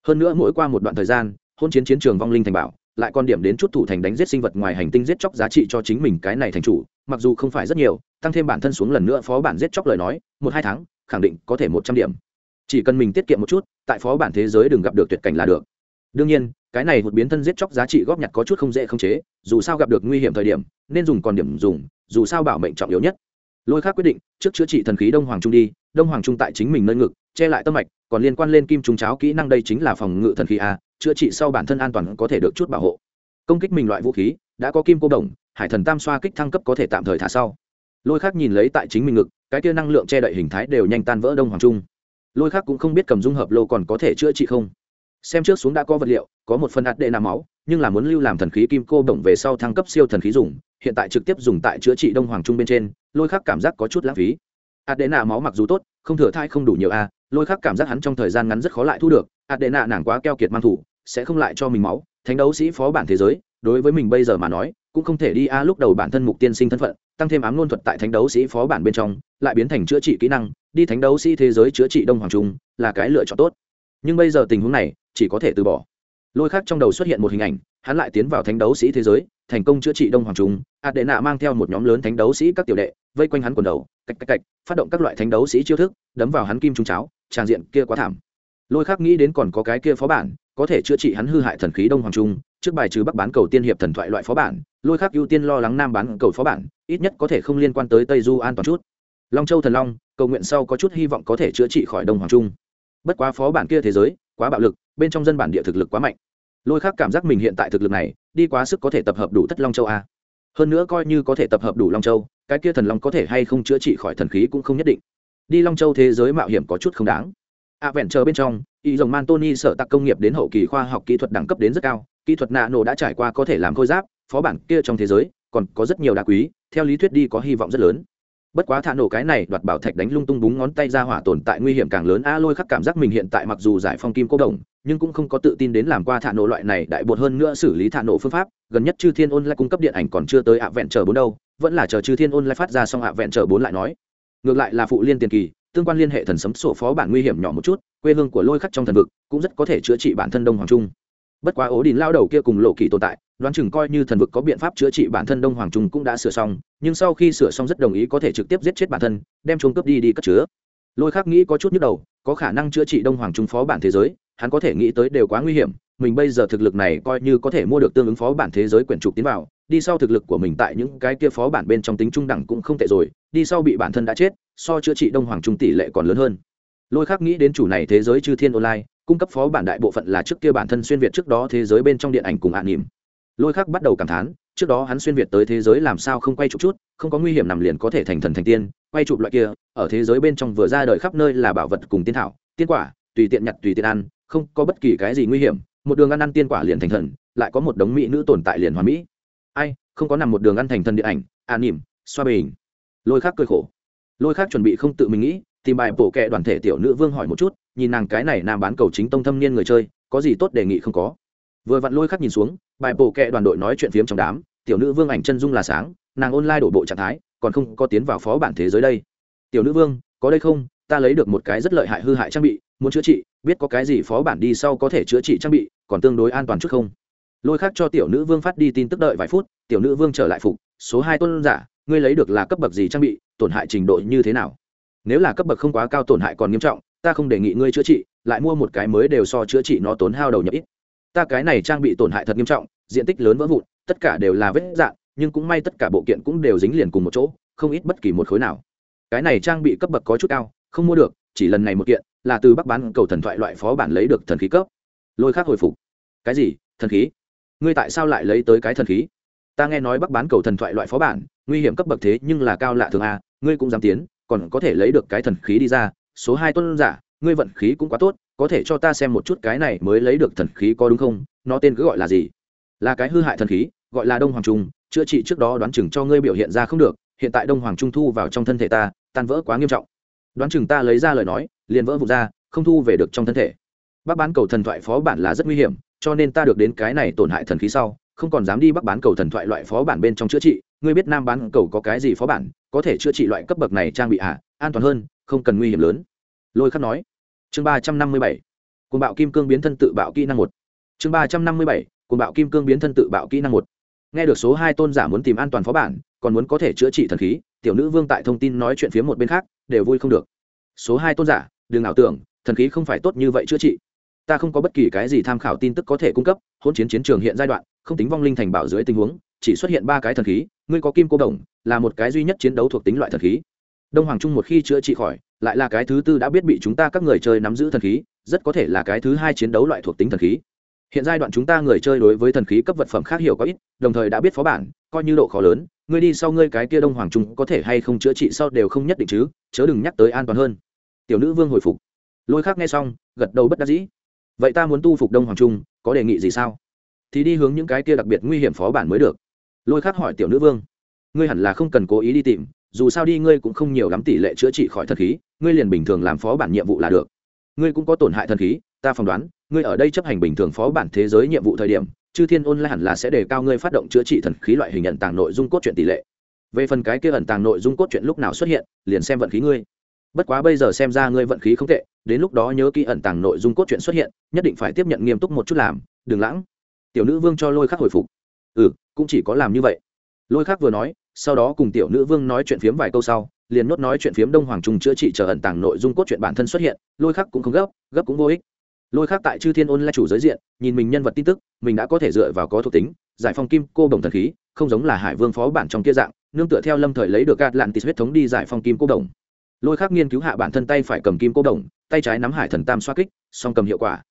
hơn nữa mỗi qua một đoạn thời gian, hôn chiến chiến trường vong linh thành bảo, lại còn điểm đến chút thủ thành đánh giết sinh vật ngoài hành tinh giết chóc giá trị cho chính mình cái này thành chủ, mặc dù không phải rất nhiều, tăng thêm bản thân xuống lần nữa phó bản giết chóc lời nói, một hai tháng, khẳng định có thể một trăm điểm. Chỉ cần mình tiết kiệm một chút, tại phó bản thế giới đừng gặp được tuyệt cảnh là được. Đương nhiên, cái này một biến thân giết chóc giá trị góp nhặt có chút không dễ không chế, dù sao gặp được nguy hiểm thời điểm, nên dùng còn điểm dùng, dù sao bảo mệnh trọng yếu nhất. Lôi khác quyết định, trước chữa trị thần khí đông hoàng trung đi, đông hoàng trung tại chính mình nơi ngực che lại tâm mạch, còn liên quan lên kim trùng cháo kỹ năng đây chính là phòng ngự thần khí a, chữa trị sau bản thân an toàn có thể được chút bảo hộ. Công kích mình loại vũ khí, đã có kim cô đồng, hải thần tam xoa kích thăng cấp có thể tạm thời thả sau. Lôi khác nhìn lấy tại chính mình ngực, cái kia năng lượng che đậy hình thái đều nhanh tan vỡ đông hoàng trung. Lôi khác cũng không biết cầm dung hợp lô còn có thể chữa trị không. Xem trước xuống đã có vật liệu, có một phần hạt đệ nằm máu, nhưng là muốn lưu làm thần khí kim cô đồng về sau thăng cấp siêu thần khí dùng, hiện tại trực tiếp dùng tại chữa trị đông hoàng trung bên trên, lôi khác cảm giác có chút lãng phí. Hạt đệ nạ máu mặc dù tốt, không thừa thai không đủ nhiều a lôi khắc cảm giác hắn trong thời gian ngắn rất khó lại thu được hạt đệ nạ nàng quá keo kiệt mang thủ, sẽ không lại cho mình máu, thánh đấu sĩ phó bản thế giới, đối với mình bây giờ mà nói, cũng không thể đi a, lúc đầu bản thân mục tiên sinh thân phận, tăng thêm ám ngôn thuật tại thánh đấu sĩ phó bản bên trong, lại biến thành chữa trị kỹ năng, đi thánh đấu sĩ thế giới chữa trị đông hoàng trung, là cái lựa chọn tốt. Nhưng bây giờ tình huống này, chỉ có thể từ bỏ. Lôi khác trong đầu xuất hiện một hình ảnh, hắn lại tiến vào thánh đấu sĩ thế giới, thành công chữa trị đông hoàng trung, ạt đệ nạ mang theo một nhóm lớn thánh đấu sĩ các tiểu đệ, vây quanh hắn quần đầu, cạch cạch cạch, phát động các loại thánh đấu sĩ chiêu thức, đấm vào hắn kim trung cháo tràng diện kia quá thảm. Lôi khác nghĩ đến còn có cái kia phó bản, có thể chữa trị hắn hư hại thần khí đông hoàng trung, trước bài trừ bắc bán cầu tiên hiệp thần thoại loại phó bản, lôi khác ưu tiên lo lắng nam bán cầu phó bản, ít nhất có thể không liên quan tới tây du an toàn chút. Long châu thần long, cầu nguyện sau có chút hy vọng có thể chữa trị khỏi đông hoàng trung. Bất quá phó bản kia thế giới, quá bạo lực, bên trong dân bản địa thực lực quá mạnh. Lôi khác cảm giác mình hiện tại thực lực này, đi quá sức có thể tập hợp đủ tất long châu a. Hơn nữa coi như có thể tập hợp đủ long châu, cái kia thần long có thể hay không chữa trị khỏi thần khí cũng không nhất định đi long châu thế giới mạo hiểm có chút không đáng. A vẹn chờ bên trong, y dòng man tony sợ tặc công nghiệp đến hậu kỳ khoa học kỹ thuật đẳng cấp đến rất cao. Kỹ thuật nạ nổ đã trải qua có thể làm khôi giáp, phó bản kia trong thế giới, còn có rất nhiều đá quý. Theo lý thuyết đi có hy vọng rất lớn. Bất quá thả nổ cái này, đoạt bảo thạch đánh lung tung búng ngón tay ra hỏa tồn tại nguy hiểm càng lớn. A lôi khắc cảm giác mình hiện tại mặc dù giải phong kim cố đồng, nhưng cũng không có tự tin đến làm qua thả nổ loại này, đại bột hơn nữa xử lý thả nổ phương pháp. Gần nhất chư thiên ôn lại cung cấp điện ảnh còn chưa tới ạ vẹn chờ bốn đâu, vẫn là chờ chư thiên ôn lại phát ra xong ạ vẹn chờ bốn lại nói ngược lại là phụ liên tiền kỳ, tương quan liên hệ thần sấm sổ phó bản nguy hiểm nhỏ một chút, quê hương của lôi khắc trong thần vực cũng rất có thể chữa trị bản thân đông hoàng trung. Bất quá ố đình lao đầu kia cùng lộ kỳ tồn tại, đoán chừng coi như thần vực có biện pháp chữa trị bản thân đông hoàng trung cũng đã sửa xong, nhưng sau khi sửa xong rất đồng ý có thể trực tiếp giết chết bản thân, đem chuông cướp đi đi cất chứa. Lôi khắc nghĩ có chút nhức đầu, có khả năng chữa trị đông hoàng trung phó bản thế giới, hắn có thể nghĩ tới đều quá nguy hiểm, mình bây giờ thực lực này coi như có thể mua được tương ứng phó bản thế giới quyển trục tiến vào đi sau thực lực của mình tại những cái kia phó bản bên trong tính trung đẳng cũng không tệ rồi, đi sau bị bản thân đã chết, so chữa trị đông hoàng trung tỷ lệ còn lớn hơn. Lôi khác nghĩ đến chủ này thế giới chư thiên online, cung cấp phó bản đại bộ phận là trước kia bản thân xuyên việt trước đó thế giới bên trong điện ảnh cùng ạ nỉm lôi khác bắt đầu cảm thán, trước đó hắn xuyên việt tới thế giới làm sao không quay chụp chút, không có nguy hiểm nằm liền có thể thành thần thành tiên, quay chụp loại kia, ở thế giới bên trong vừa ra đời khắp nơi là bảo vật cùng tiên thảo, tiên quả, tùy tiện nhặt tùy tiện ăn, không có bất kỳ cái gì nguy hiểm, một đường ăn ăn tiên quả liền thành thần, lại có một đống mỹ nữ tồn tại liền hoàn mỹ ai, không có nằm một đường ăn thành thần điện ảnh an nỉm, xoa bình. Lôi khác cười khổ. Lôi khác chuẩn bị không tự mình nghĩ, tìm bài bổ kệ đoàn thể tiểu nữ vương hỏi một chút, nhìn nàng cái này nam bán cầu chính tông thâm niên người chơi, có gì tốt đề nghị không có. Vừa vặn lôi khắc nhìn xuống, bài bổ kệ đoàn đội nói chuyện phiếm trong đám, tiểu nữ vương ảnh chân dung là sáng, nàng online đổ bộ trạng thái, còn không có tiến vào phó bản thế giới đây. Tiểu nữ vương, có đây không? Ta lấy được một cái rất lợi hại hư hại trang bị, muốn chữa trị, biết có cái gì phó bản đi sau có thể chữa trị trang bị, còn tương đối an toàn chút không? Lôi khác cho tiểu nữ vương phát đi tin tức đợi vài phút tiểu nữ vương trở lại phục số hai tôn giả ngươi lấy được là cấp bậc gì trang bị tổn hại trình độ như thế nào? Nếu là cấp bậc không quá cao tổn hại còn nghiêm trọng ta không đề nghị ngươi chữa trị lại mua một cái mới đều so chữa trị nó tốn hao đầu nhập ít. Ta cái này trang bị tổn hại thật nghiêm trọng diện tích lớn vỡ vụn tất cả đều là vết dạn, nhưng cũng may tất cả bộ kiện cũng đều dính liền cùng một chỗ không ít bất kỳ một khối nào. Cái này trang bị cấp bậc có chút cao không mua được chỉ lần này một kiện là từ bắc bán cầu thần thoại loại phó bản lấy được thần khí cấp. Lôi khác hồi phục. Cái gì? Thần khí? Ngươi tại sao lại lấy tới cái thần khí? Ta nghe nói bắc bán cầu thần thoại loại phó bản, nguy hiểm cấp bậc thế nhưng là cao lạ thường a, ngươi cũng dám tiến, còn có thể lấy được cái thần khí đi ra, số hai tuân giả, ngươi vận khí cũng quá tốt, có thể cho ta xem một chút cái này mới lấy được thần khí có đúng không, nó tên cứ gọi là gì? Là cái hư hại thần khí, gọi là đông hoàng trung, chữa trị trước đó đoán chừng cho ngươi biểu hiện ra không được, hiện tại đông hoàng trung thu vào trong thân thể ta, tan vỡ quá nghiêm trọng. Đoán chừng ta lấy ra lời nói, liền vỡ vụt ra, không thu về được trong thân thể. Bác bán cầu thần thoại phó bản là rất nguy hiểm cho nên ta được đến cái này tổn hại thần khí sau, không còn dám đi bắc bán cầu thần thoại loại phó bản bên trong chữa trị. Ngươi biết nam bán cầu có cái gì phó bản, có thể chữa trị loại cấp bậc này trang bị hạ an toàn hơn, không cần nguy hiểm lớn. Lôi khắc nói. Chương ba trăm năm mươi bảy. Côn bạo kim cương biến thân tự bạo kỹ năng một. Chương ba trăm năm mươi bảy. Côn bạo kim cương biến thân tự bạo kỹ năng một. Nghe được số hai tôn giả muốn tìm an toàn phó bản, còn muốn có thể chữa trị thần khí, tiểu nữ vương tại thông tin nói chuyện phía một bên khác, đều vui không được. Số hai tôn giả, đừng ảo tưởng, thần khí không phải tốt như vậy chữa trị ta không có bất kỳ cái gì tham khảo tin tức có thể cung cấp, hỗn chiến chiến trường hiện giai đoạn, không tính vong linh thành bảo dưới tình huống, chỉ xuất hiện ba cái thần khí, ngươi có kim cô đồng, là một cái duy nhất chiến đấu thuộc tính loại thần khí. Đông hoàng trung một khi chữa trị khỏi, lại là cái thứ tư đã biết bị chúng ta các người chơi nắm giữ thần khí, rất có thể là cái thứ hai chiến đấu loại thuộc tính thần khí. Hiện giai đoạn chúng ta người chơi đối với thần khí cấp vật phẩm khác hiểu có ít, đồng thời đã biết phó bản, coi như độ khó lớn, ngươi đi sau ngươi cái kia đông hoàng trung có thể hay không chữa trị sau đều không nhất định chứ, chớ đừng nhắc tới an toàn hơn. Tiểu nữ vương hồi phục. Lôi khác nghe xong, gật đầu bất đắc dĩ vậy ta muốn tu phục đông hoàng trung, có đề nghị gì sao? Thì đi hướng những cái kia đặc biệt nguy hiểm phó bản mới được. Lôi khắc hỏi tiểu nữ vương. Ngươi hẳn là không cần cố ý đi tìm, dù sao đi ngươi cũng không nhiều lắm tỷ lệ chữa trị khỏi thần khí, ngươi liền bình thường làm phó bản nhiệm vụ là được. Ngươi cũng có tổn hại thần khí, ta phỏng đoán, ngươi ở đây chấp hành bình thường phó bản thế giới nhiệm vụ thời điểm, chư thiên ôn lại hẳn là sẽ đề cao ngươi phát động chữa trị thần khí loại hình nhận tàng nội dung cốt truyện tỷ lệ. Về phần cái kia ẩn tàng nội dung cốt truyện lúc nào xuất hiện, liền xem vận khí ngươi bất quá bây giờ xem ra ngươi vận khí không tệ, đến lúc đó nhớ kỹ ẩn tàng nội dung cốt truyện xuất hiện, nhất định phải tiếp nhận nghiêm túc một chút làm, đừng lãng. Tiểu nữ vương cho lôi khắc hồi phục. Ừ cũng chỉ có làm như vậy. Lôi khắc vừa nói, sau đó cùng tiểu nữ vương nói chuyện phiếm vài câu sau, liền nốt nói chuyện phiếm đông hoàng trung chữa trị chờ ẩn tàng nội dung cốt truyện bản thân xuất hiện, lôi khắc cũng không gấp gấp cũng vô ích. Lôi khắc tại chư thiên ôn là chủ giới diện, nhìn mình nhân vật tin tức, mình đã có thể dựa vào có thuộc tính, giải phong kim, cô đồng thần khí, không giống là hải vương phó bản trong kia dạng, nương tựa theo lâm thời lấy được gạt lạn tịt huyết thống đi giải phong kim, cô đồng lôi khắc nghiên cứu hạ bản thân tay phải cầm kim cô đồng, tay trái nắm hải thần tam xoa kích, song cầm hiệu quả.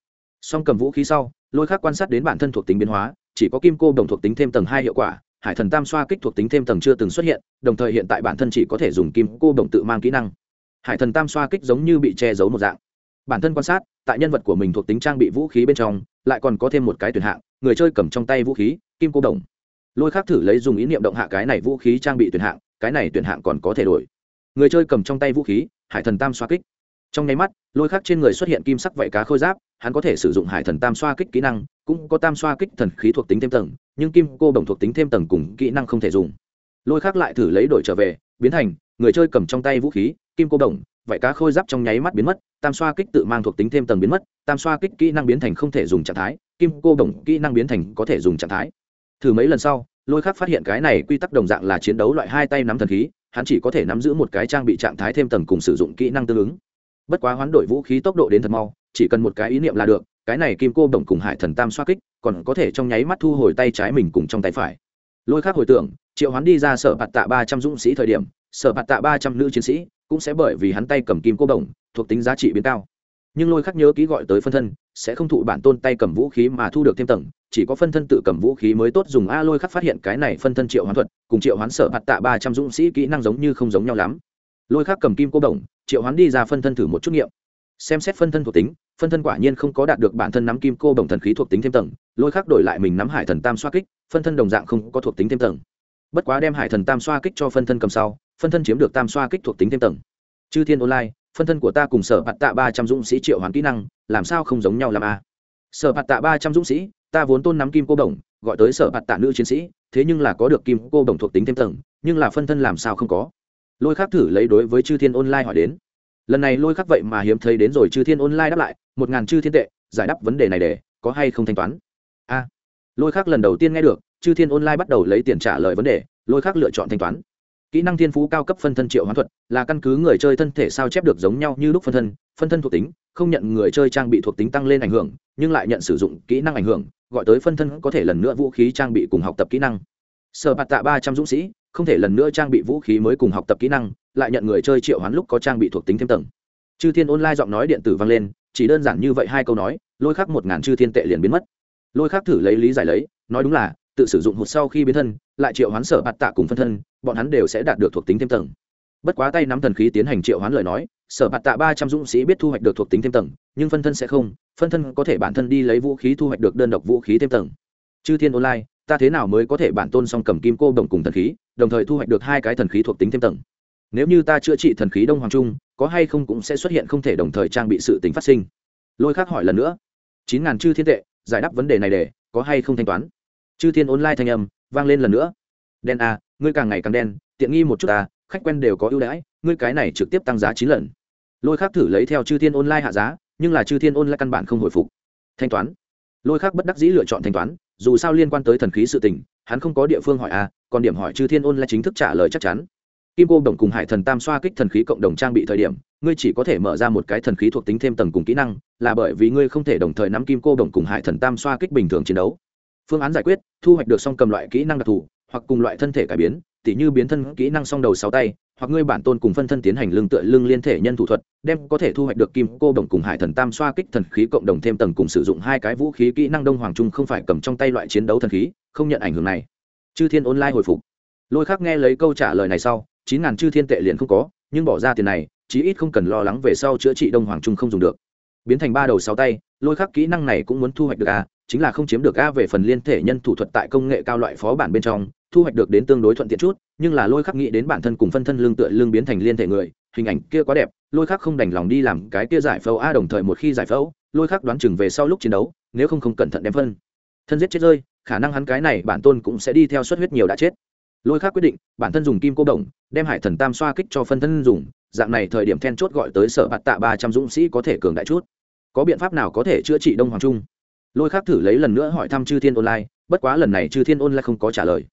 Song cầm vũ khí sau, lôi khắc quan sát đến bản thân thuộc tính biến hóa, chỉ có kim cô đồng thuộc tính thêm tầng hai hiệu quả, hải thần tam xoa kích thuộc tính thêm tầng chưa từng xuất hiện, đồng thời hiện tại bản thân chỉ có thể dùng kim cô đồng tự mang kỹ năng. Hải thần tam xoa kích giống như bị che giấu một dạng. Bản thân quan sát, tại nhân vật của mình thuộc tính trang bị vũ khí bên trong, lại còn có thêm một cái tuyển hạng, người chơi cầm trong tay vũ khí, kim cô đồng. Lôi khác thử lấy dùng ý niệm động hạ cái này vũ khí trang bị tuyển hạng, cái này tuyển hạng còn có thể đổi người chơi cầm trong tay vũ khí, hải thần tam xoa kích. Trong nháy mắt, lôi khắc trên người xuất hiện kim sắc vảy cá khôi giáp, hắn có thể sử dụng hải thần tam xoa kích kỹ năng, cũng có tam xoa kích thần khí thuộc tính thêm tầng, nhưng kim cô đồng thuộc tính thêm tầng cùng kỹ năng không thể dùng. Lôi khắc lại thử lấy đổi trở về, biến thành, người chơi cầm trong tay vũ khí, kim cô đồng, vảy cá khôi giáp trong nháy mắt biến mất, tam xoa kích tự mang thuộc tính thêm tầng biến mất, tam xoa kích kỹ năng biến thành không thể dùng trạng thái, kim cô đồng kỹ năng biến thành có thể dùng trạng thái. Thử mấy lần sau, lôi khắc phát hiện cái này quy tắc đồng dạng là chiến đấu loại hai tay nắm thần khí hắn chỉ có thể nắm giữ một cái trang bị trạng thái thêm tầng cùng sử dụng kỹ năng tương ứng. Bất quá hoán đổi vũ khí tốc độ đến thật mau, chỉ cần một cái ý niệm là được, cái này kim cô đồng cùng hải thần tam xoa kích, còn có thể trong nháy mắt thu hồi tay trái mình cùng trong tay phải. Lôi khác hồi tưởng, triệu hoán đi ra sở bạt tạ ba trăm dũng sĩ thời điểm, sở bạt tạ ba trăm nữ chiến sĩ cũng sẽ bởi vì hắn tay cầm kim cô đồng, thuộc tính giá trị biến cao nhưng lôi khắc nhớ ký gọi tới phân thân, sẽ không thụ bản tôn tay cầm vũ khí mà thu được thêm tầng, chỉ có phân thân tự cầm vũ khí mới tốt dùng a lôi khắc phát hiện cái này phân thân triệu hoán thuật, cùng triệu hoán sở hạt tạ ba trăm dũng sĩ kỹ năng giống như không giống nhau lắm. Lôi khắc cầm kim cô đồng, triệu hoán đi ra phân thân thử một chút nghiệm. Xem xét phân thân thuộc tính, phân thân quả nhiên không có đạt được bản thân nắm kim cô đồng thần khí thuộc tính thêm tầng, lôi khắc đổi lại mình nắm hải thần tam xoa kích, phân thân đồng dạng không có thuộc tính thêm tầng. Bất quá đem hải thần tam xoa kích cho phân thân cầm sau, phân thân chiếm được tam xoa kích thuộc tính thêm tầng. Chư thiên online phân thân của ta cùng sở bạt tạ ba trăm dũng sĩ triệu hoán kỹ năng, làm sao không giống nhau làm a? Sở bạt tạ ba trăm dũng sĩ, ta vốn tôn nắm kim cô đồng, gọi tới sở bạt tạ nữ chiến sĩ, thế nhưng là có được kim cô đồng thuộc tính thêm tầng, nhưng là phân thân làm sao không có? Lôi khắc thử lấy đối với chư thiên online hỏi đến. Lần này lôi khắc vậy mà hiếm thấy đến rồi chư thiên online đáp lại, một ngàn chư thiên tệ, giải đáp vấn đề này để, có hay không thanh toán? A. Lôi khắc lần đầu tiên nghe được, chư thiên online bắt đầu lấy tiền trả lời vấn đề, lôi khắc lựa chọn thanh toán kỹ năng thiên phú cao cấp phân thân triệu hoán thuật, là căn cứ người chơi thân thể sao chép được giống nhau như lúc phân thân phân thân thuộc tính, không nhận người chơi trang bị thuộc tính tăng lên ảnh hưởng, nhưng lại nhận sử dụng kỹ năng ảnh hưởng, gọi tới phân thân có thể lần nữa vũ khí trang bị cùng học tập kỹ năng. Sở bạt tạ ba trăm dũng sĩ, không thể lần nữa trang bị vũ khí mới cùng học tập kỹ năng, lại nhận người chơi triệu hoán lúc có trang bị thuộc tính thêm tầng. Chư thiên online giọng nói điện tử vang lên, chỉ đơn giản như vậy hai câu nói, lôi khắc một ngàn chư thiên tệ liền biến mất. Lôi khắc thử lấy lý giải lấy, nói đúng là, tự sử dụng hụt sau khi biến thân, lại triệu hoán sở bạt tạ cùng phân thân bọn hắn đều sẽ đạt được thuộc tính thêm tầng. Bất quá tay nắm thần khí tiến hành triệu hoán lời nói, sở bạt tạ ba trăm dũng sĩ biết thu hoạch được thuộc tính thêm tầng, nhưng phân thân sẽ không, phân thân có thể bản thân đi lấy vũ khí thu hoạch được đơn độc vũ khí thêm tầng. Chư thiên online, ta thế nào mới có thể bản tôn song cầm kim cô đồng cùng thần khí, đồng thời thu hoạch được hai cái thần khí thuộc tính thêm tầng? Nếu như ta chữa trị thần khí đông hoàng trung, có hay không cũng sẽ xuất hiện không thể đồng thời trang bị sự tính phát sinh. Lôi khác hỏi lần nữa. Chín ngàn chư thiên tệ, giải đáp vấn đề này để, có hay không thanh toán? Chư thiên online thanh âm vang lên lần nữa đen à, ngươi càng ngày càng đen tiện nghi một chút à khách quen đều có ưu đãi ngươi cái này trực tiếp tăng giá chín lần. Lôi khác thử lấy theo chư thiên online hạ giá nhưng là chư thiên online căn bản không hồi phục. Thanh toán. Lôi khác bất đắc dĩ lựa chọn thanh toán dù sao liên quan tới thần khí sự tình hắn không có địa phương hỏi a còn điểm hỏi chư thiên online chính thức trả lời chắc chắn. Kim cô đồng cùng hải thần tam xoa kích thần khí cộng đồng trang bị thời điểm ngươi chỉ có thể mở ra một cái thần khí thuộc tính thêm tầng cùng kỹ năng là bởi vì ngươi không thể đồng thời nắm kim cô đồng cùng hải thần tam xoa kích bình thường chiến đấu. Phương án giải quyết thu hoạch được song cầm loại kỹ năng đặc thù hoặc cùng loại thân thể cải biến, tỉ như biến thân kỹ năng song đầu sáu tay, hoặc ngươi bản tôn cùng phân thân tiến hành lương tựa lương liên thể nhân thủ thuật, đem có thể thu hoạch được kim, cô, đồng cùng hải thần, tam, xoa, kích thần khí cộng đồng thêm tầng cùng sử dụng hai cái vũ khí kỹ năng đông hoàng trung không phải cầm trong tay loại chiến đấu thần khí, không nhận ảnh hưởng này. Chư thiên online hồi phục. Lôi khác nghe lấy câu trả lời này sau, chín ngàn chư thiên tệ liền không có, nhưng bỏ ra tiền này, chí ít không cần lo lắng về sau chữa trị đông hoàng trung không dùng được. Biến thành ba đầu sáu tay, lôi khắc kỹ năng này cũng muốn thu hoạch được a, chính là không chiếm được a về phần liên thể nhân thủ thuật tại công nghệ cao loại phó bản bên trong thu hoạch được đến tương đối thuận tiện chút, nhưng là lôi khắc nghĩ đến bản thân cùng phân thân lương tựa lương biến thành liên thể người, hình ảnh kia quá đẹp, lôi khắc không đành lòng đi làm cái kia giải phẫu a đồng thời một khi giải phẫu, lôi khắc đoán chừng về sau lúc chiến đấu, nếu không không cẩn thận đem phân. Thân giết chết rơi, khả năng hắn cái này bản tôn cũng sẽ đi theo suất huyết nhiều đã chết. Lôi khắc quyết định, bản thân dùng kim cô đồng, đem hải thần tam xoa kích cho phân thân dùng, dạng này thời điểm then chốt gọi tới sở bạt tạ ba trăm dũng sĩ có thể cường đại chút. Có biện pháp nào có thể chữa trị đông hoàng trung? Lôi Khắc thử lấy lần nữa hỏi thăm chư thiên online, bất quá lần này chư thiên online không có trả lời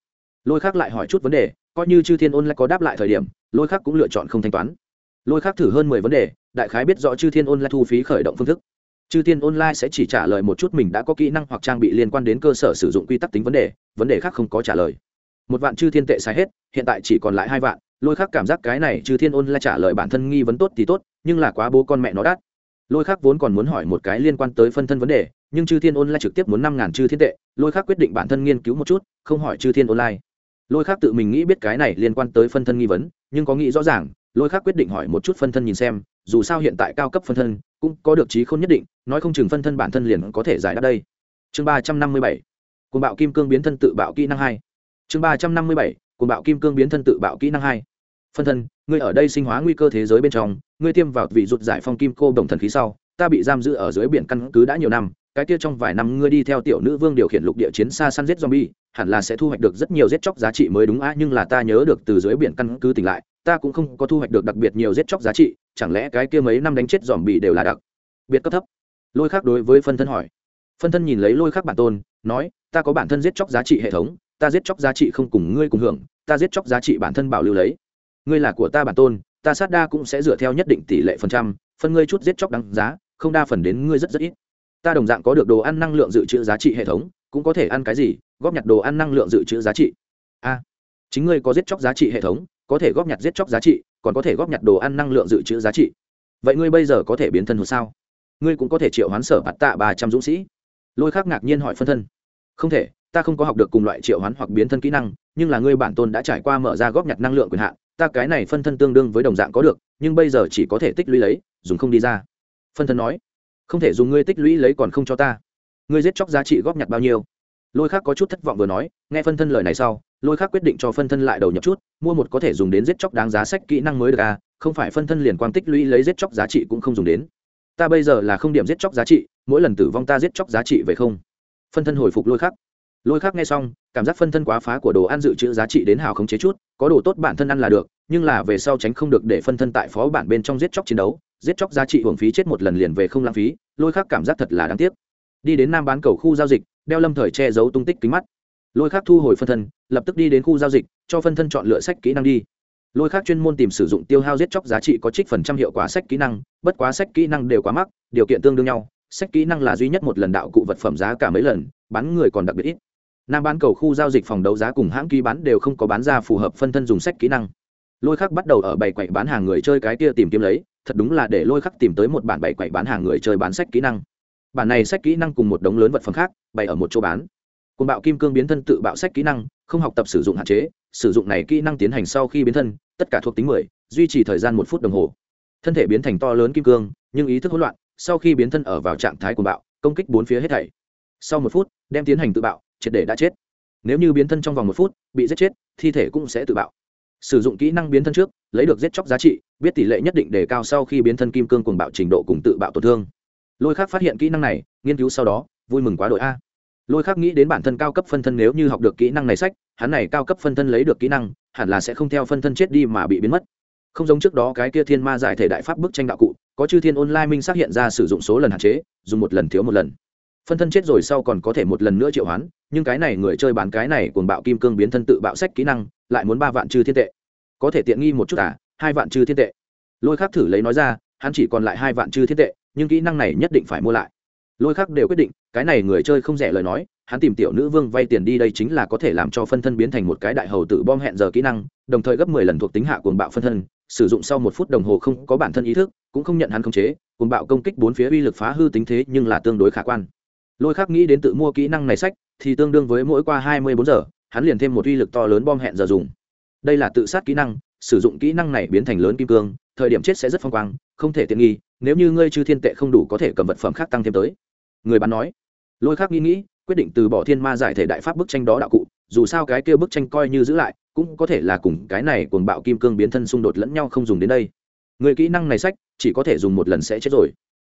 lôi khác lại hỏi chút vấn đề, coi như chư thiên online có đáp lại thời điểm, lôi khác cũng lựa chọn không thanh toán. Lôi khác thử hơn mười vấn đề, đại khái biết rõ chư thiên online thu phí khởi động phương thức. Chư thiên online sẽ chỉ trả lời một chút mình đã có kỹ năng hoặc trang bị liên quan đến cơ sở sử dụng quy tắc tính vấn đề vấn đề khác không có trả lời. Một vạn chư thiên tệ sai hết, hiện tại chỉ còn lại hai vạn, lôi khác cảm giác cái này chư thiên online trả lời bản thân nghi vấn tốt thì tốt, nhưng là quá bố con mẹ nó đắt. Lôi khác vốn còn muốn hỏi một cái liên quan tới phân thân vấn đề, nhưng chư thiên online trực tiếp muốn năm ngàn chư thiên tệ, lôi khác quyết định bản thân nghiên cứu một chút, không hỏi chư thiên online lôi khác tự mình nghĩ biết cái này liên quan tới phân thân nghi vấn, nhưng có nghĩ rõ ràng, lôi khác quyết định hỏi một chút phân thân nhìn xem, dù sao hiện tại cao cấp phân thân cũng có được trí không nhất định, nói không chừng phân thân bản thân liền có thể giải đáp đây. Chương ba trăm năm mươi bảy cồn bạo kim cương biến thân tự bạo kỹ năng hai. Chương ba trăm năm mươi bảy cồn bạo kim cương biến thân tự bạo kỹ năng hai. Phân thân, ngươi ở đây sinh hóa nguy cơ thế giới bên trong, ngươi tiêm vào vị rụt giải phong kim cô đồng thần khí sau, ta bị giam giữ ở dưới biển căn cứ đã nhiều năm cái kia trong vài năm ngươi đi theo tiểu nữ vương điều khiển lục địa chiến xa săn giết zombie, hẳn là sẽ thu hoạch được rất nhiều giết chóc giá trị mới đúng á, nhưng là ta nhớ được từ dưới biển căn cứ tỉnh lại, ta cũng không có thu hoạch được đặc biệt nhiều giết chóc giá trị, chẳng lẽ cái kia mấy năm đánh chết zombie đều là đặc biệt cấp thấp? Lôi Khắc đối với phân thân hỏi. Phân thân nhìn lấy Lôi Khắc bản tôn, nói, ta có bản thân giết chóc giá trị hệ thống, ta giết chóc giá trị không cùng ngươi cùng hưởng, ta giết chóc giá trị bản thân bảo lưu lấy. Ngươi là của ta bản tôn, ta sát đa cũng sẽ dựa theo nhất định tỷ lệ phần trăm, phân ngươi chút giết chóc đáng giá, không đa phần đến ngươi rất rất ít ta đồng dạng có được đồ ăn năng lượng dự trữ giá trị hệ thống, cũng có thể ăn cái gì, góp nhặt đồ ăn năng lượng dự trữ giá trị. A, chính ngươi có giết chóc giá trị hệ thống, có thể góp nhặt giết chóc giá trị, còn có thể góp nhặt đồ ăn năng lượng dự trữ giá trị. Vậy ngươi bây giờ có thể biến thân hụt sao? Ngươi cũng có thể triệu hoán sở bạt tạ ba trăm dũng sĩ. Lôi khác ngạc nhiên hỏi phân thân. Không thể, ta không có học được cùng loại triệu hoán hoặc biến thân kỹ năng, nhưng là ngươi bản tôn đã trải qua mở ra góp nhặt năng lượng quyền hạn, ta cái này phân thân tương đương với đồng dạng có được, nhưng bây giờ chỉ có thể tích lũy lấy, dùng không đi ra. Phân thân nói không thể dùng ngươi tích lũy lấy còn không cho ta. Ngươi giết chóc giá trị góp nhặt bao nhiêu? Lôi khác có chút thất vọng vừa nói, nghe phân thân lời này sau, lôi khác quyết định cho phân thân lại đầu nhập chút, mua một có thể dùng đến giết chóc đáng giá sách kỹ năng mới được à không phải phân thân liền quang tích lũy lấy giết chóc giá trị cũng không dùng đến. Ta bây giờ là không điểm giết chóc giá trị, mỗi lần tử vong ta giết chóc giá trị về không. Phân thân hồi phục lôi khắc. Lôi khắc nghe xong, cảm giác phân thân quá phá của đồ ăn dự trữ giá trị đến hào không chế chút, có đồ tốt bản thân ăn là được, nhưng là về sau tránh không được để phân thân tại phó bản bên trong giết chóc chiến đấu giết chóc giá trị hưởng phí chết một lần liền về không lãng phí, lôi khác cảm giác thật là đáng tiếc. Đi đến nam bán cầu khu giao dịch, đeo lâm thời che giấu tung tích kính mắt. Lôi khác thu hồi phân thân, lập tức đi đến khu giao dịch, cho phân thân chọn lựa sách kỹ năng đi. Lôi khác chuyên môn tìm sử dụng tiêu hao giết chóc giá trị có trích phần trăm hiệu quả sách kỹ năng, bất quá sách kỹ năng đều quá mắc, điều kiện tương đương nhau, sách kỹ năng là duy nhất một lần đạo cụ vật phẩm giá cả mấy lần, bán người còn đặc biệt ít. Nam bán cầu khu giao dịch phòng đấu giá cùng hãng ký bán đều không có bán ra phù hợp phân thân dùng sách kỹ năng. Lôi khác bắt đầu ở bảy quậy bán hàng người chơi cái kia tìm kiếm lấy thật đúng là để lôi khắc tìm tới một bản bảy quậy bán hàng người chơi bán sách kỹ năng. Bản này sách kỹ năng cùng một đống lớn vật phẩm khác, bày ở một chỗ bán. Cùng bạo kim cương biến thân tự bạo sách kỹ năng, không học tập sử dụng hạn chế, sử dụng này kỹ năng tiến hành sau khi biến thân, tất cả thuộc tính mười, duy trì thời gian một phút đồng hồ. Thân thể biến thành to lớn kim cương, nhưng ý thức hỗn loạn, sau khi biến thân ở vào trạng thái cuồng bạo, công kích bốn phía hết thảy. Sau một phút, đem tiến hành tự bạo, triệt để đã chết. Nếu như biến thân trong vòng một phút, bị giết chết, thi thể cũng sẽ tự bạo. Sử dụng kỹ năng biến thân trước, lấy được giết chóc giá trị biết tỷ lệ nhất định đề cao sau khi biến thân kim cương cuồng bạo trình độ cùng tự bạo tổn thương. Lôi khác phát hiện kỹ năng này, nghiên cứu sau đó, vui mừng quá đội a. Lôi khác nghĩ đến bản thân cao cấp phân thân nếu như học được kỹ năng này sách, hắn này cao cấp phân thân lấy được kỹ năng, hẳn là sẽ không theo phân thân chết đi mà bị biến mất. Không giống trước đó cái kia thiên ma giải thể đại pháp bức tranh đạo cụ, có chư thiên online minh xác hiện ra sử dụng số lần hạn chế, dùng một lần thiếu một lần. Phân thân chết rồi sau còn có thể một lần nữa triệu hoán, nhưng cái này người chơi bán cái này cuồng bạo kim cương biến thân tự bạo sách kỹ năng, lại muốn ba vạn chư thiên tệ. Có thể tiện nghi một chút à? Hai vạn chư thiên tệ. Lôi khác thử lấy nói ra, hắn chỉ còn lại hai vạn chư thiên tệ, nhưng kỹ năng này nhất định phải mua lại. Lôi khác đều quyết định, cái này người chơi không rẻ lời nói, hắn tìm tiểu nữ vương vay tiền đi đây chính là có thể làm cho phân thân biến thành một cái đại hầu tự bom hẹn giờ kỹ năng, đồng thời gấp mười lần thuộc tính hạ cuồng bạo phân thân, sử dụng sau một phút đồng hồ không có bản thân ý thức, cũng không nhận hắn khống chế, cuồng bạo công kích bốn phía uy lực phá hư tính thế nhưng là tương đối khả quan. Lôi khác nghĩ đến tự mua kỹ năng này sách, thì tương đương với mỗi qua hai mươi bốn giờ, hắn liền thêm một uy lực to lớn bom hẹn giờ dùng. Đây là tự sát kỹ năng sử dụng kỹ năng này biến thành lớn kim cương, thời điểm chết sẽ rất phong quang, không thể tiện nghi, nếu như ngươi chư thiên tệ không đủ có thể cầm vật phẩm khác tăng thêm tới. Người bán nói. Lôi khác nghĩ nghĩ, quyết định từ bỏ thiên ma giải thể đại pháp bức tranh đó đạo cụ, dù sao cái kia bức tranh coi như giữ lại, cũng có thể là cùng cái này cuồng bạo kim cương biến thân xung đột lẫn nhau không dùng đến đây. Người kỹ năng này sách, chỉ có thể dùng một lần sẽ chết rồi.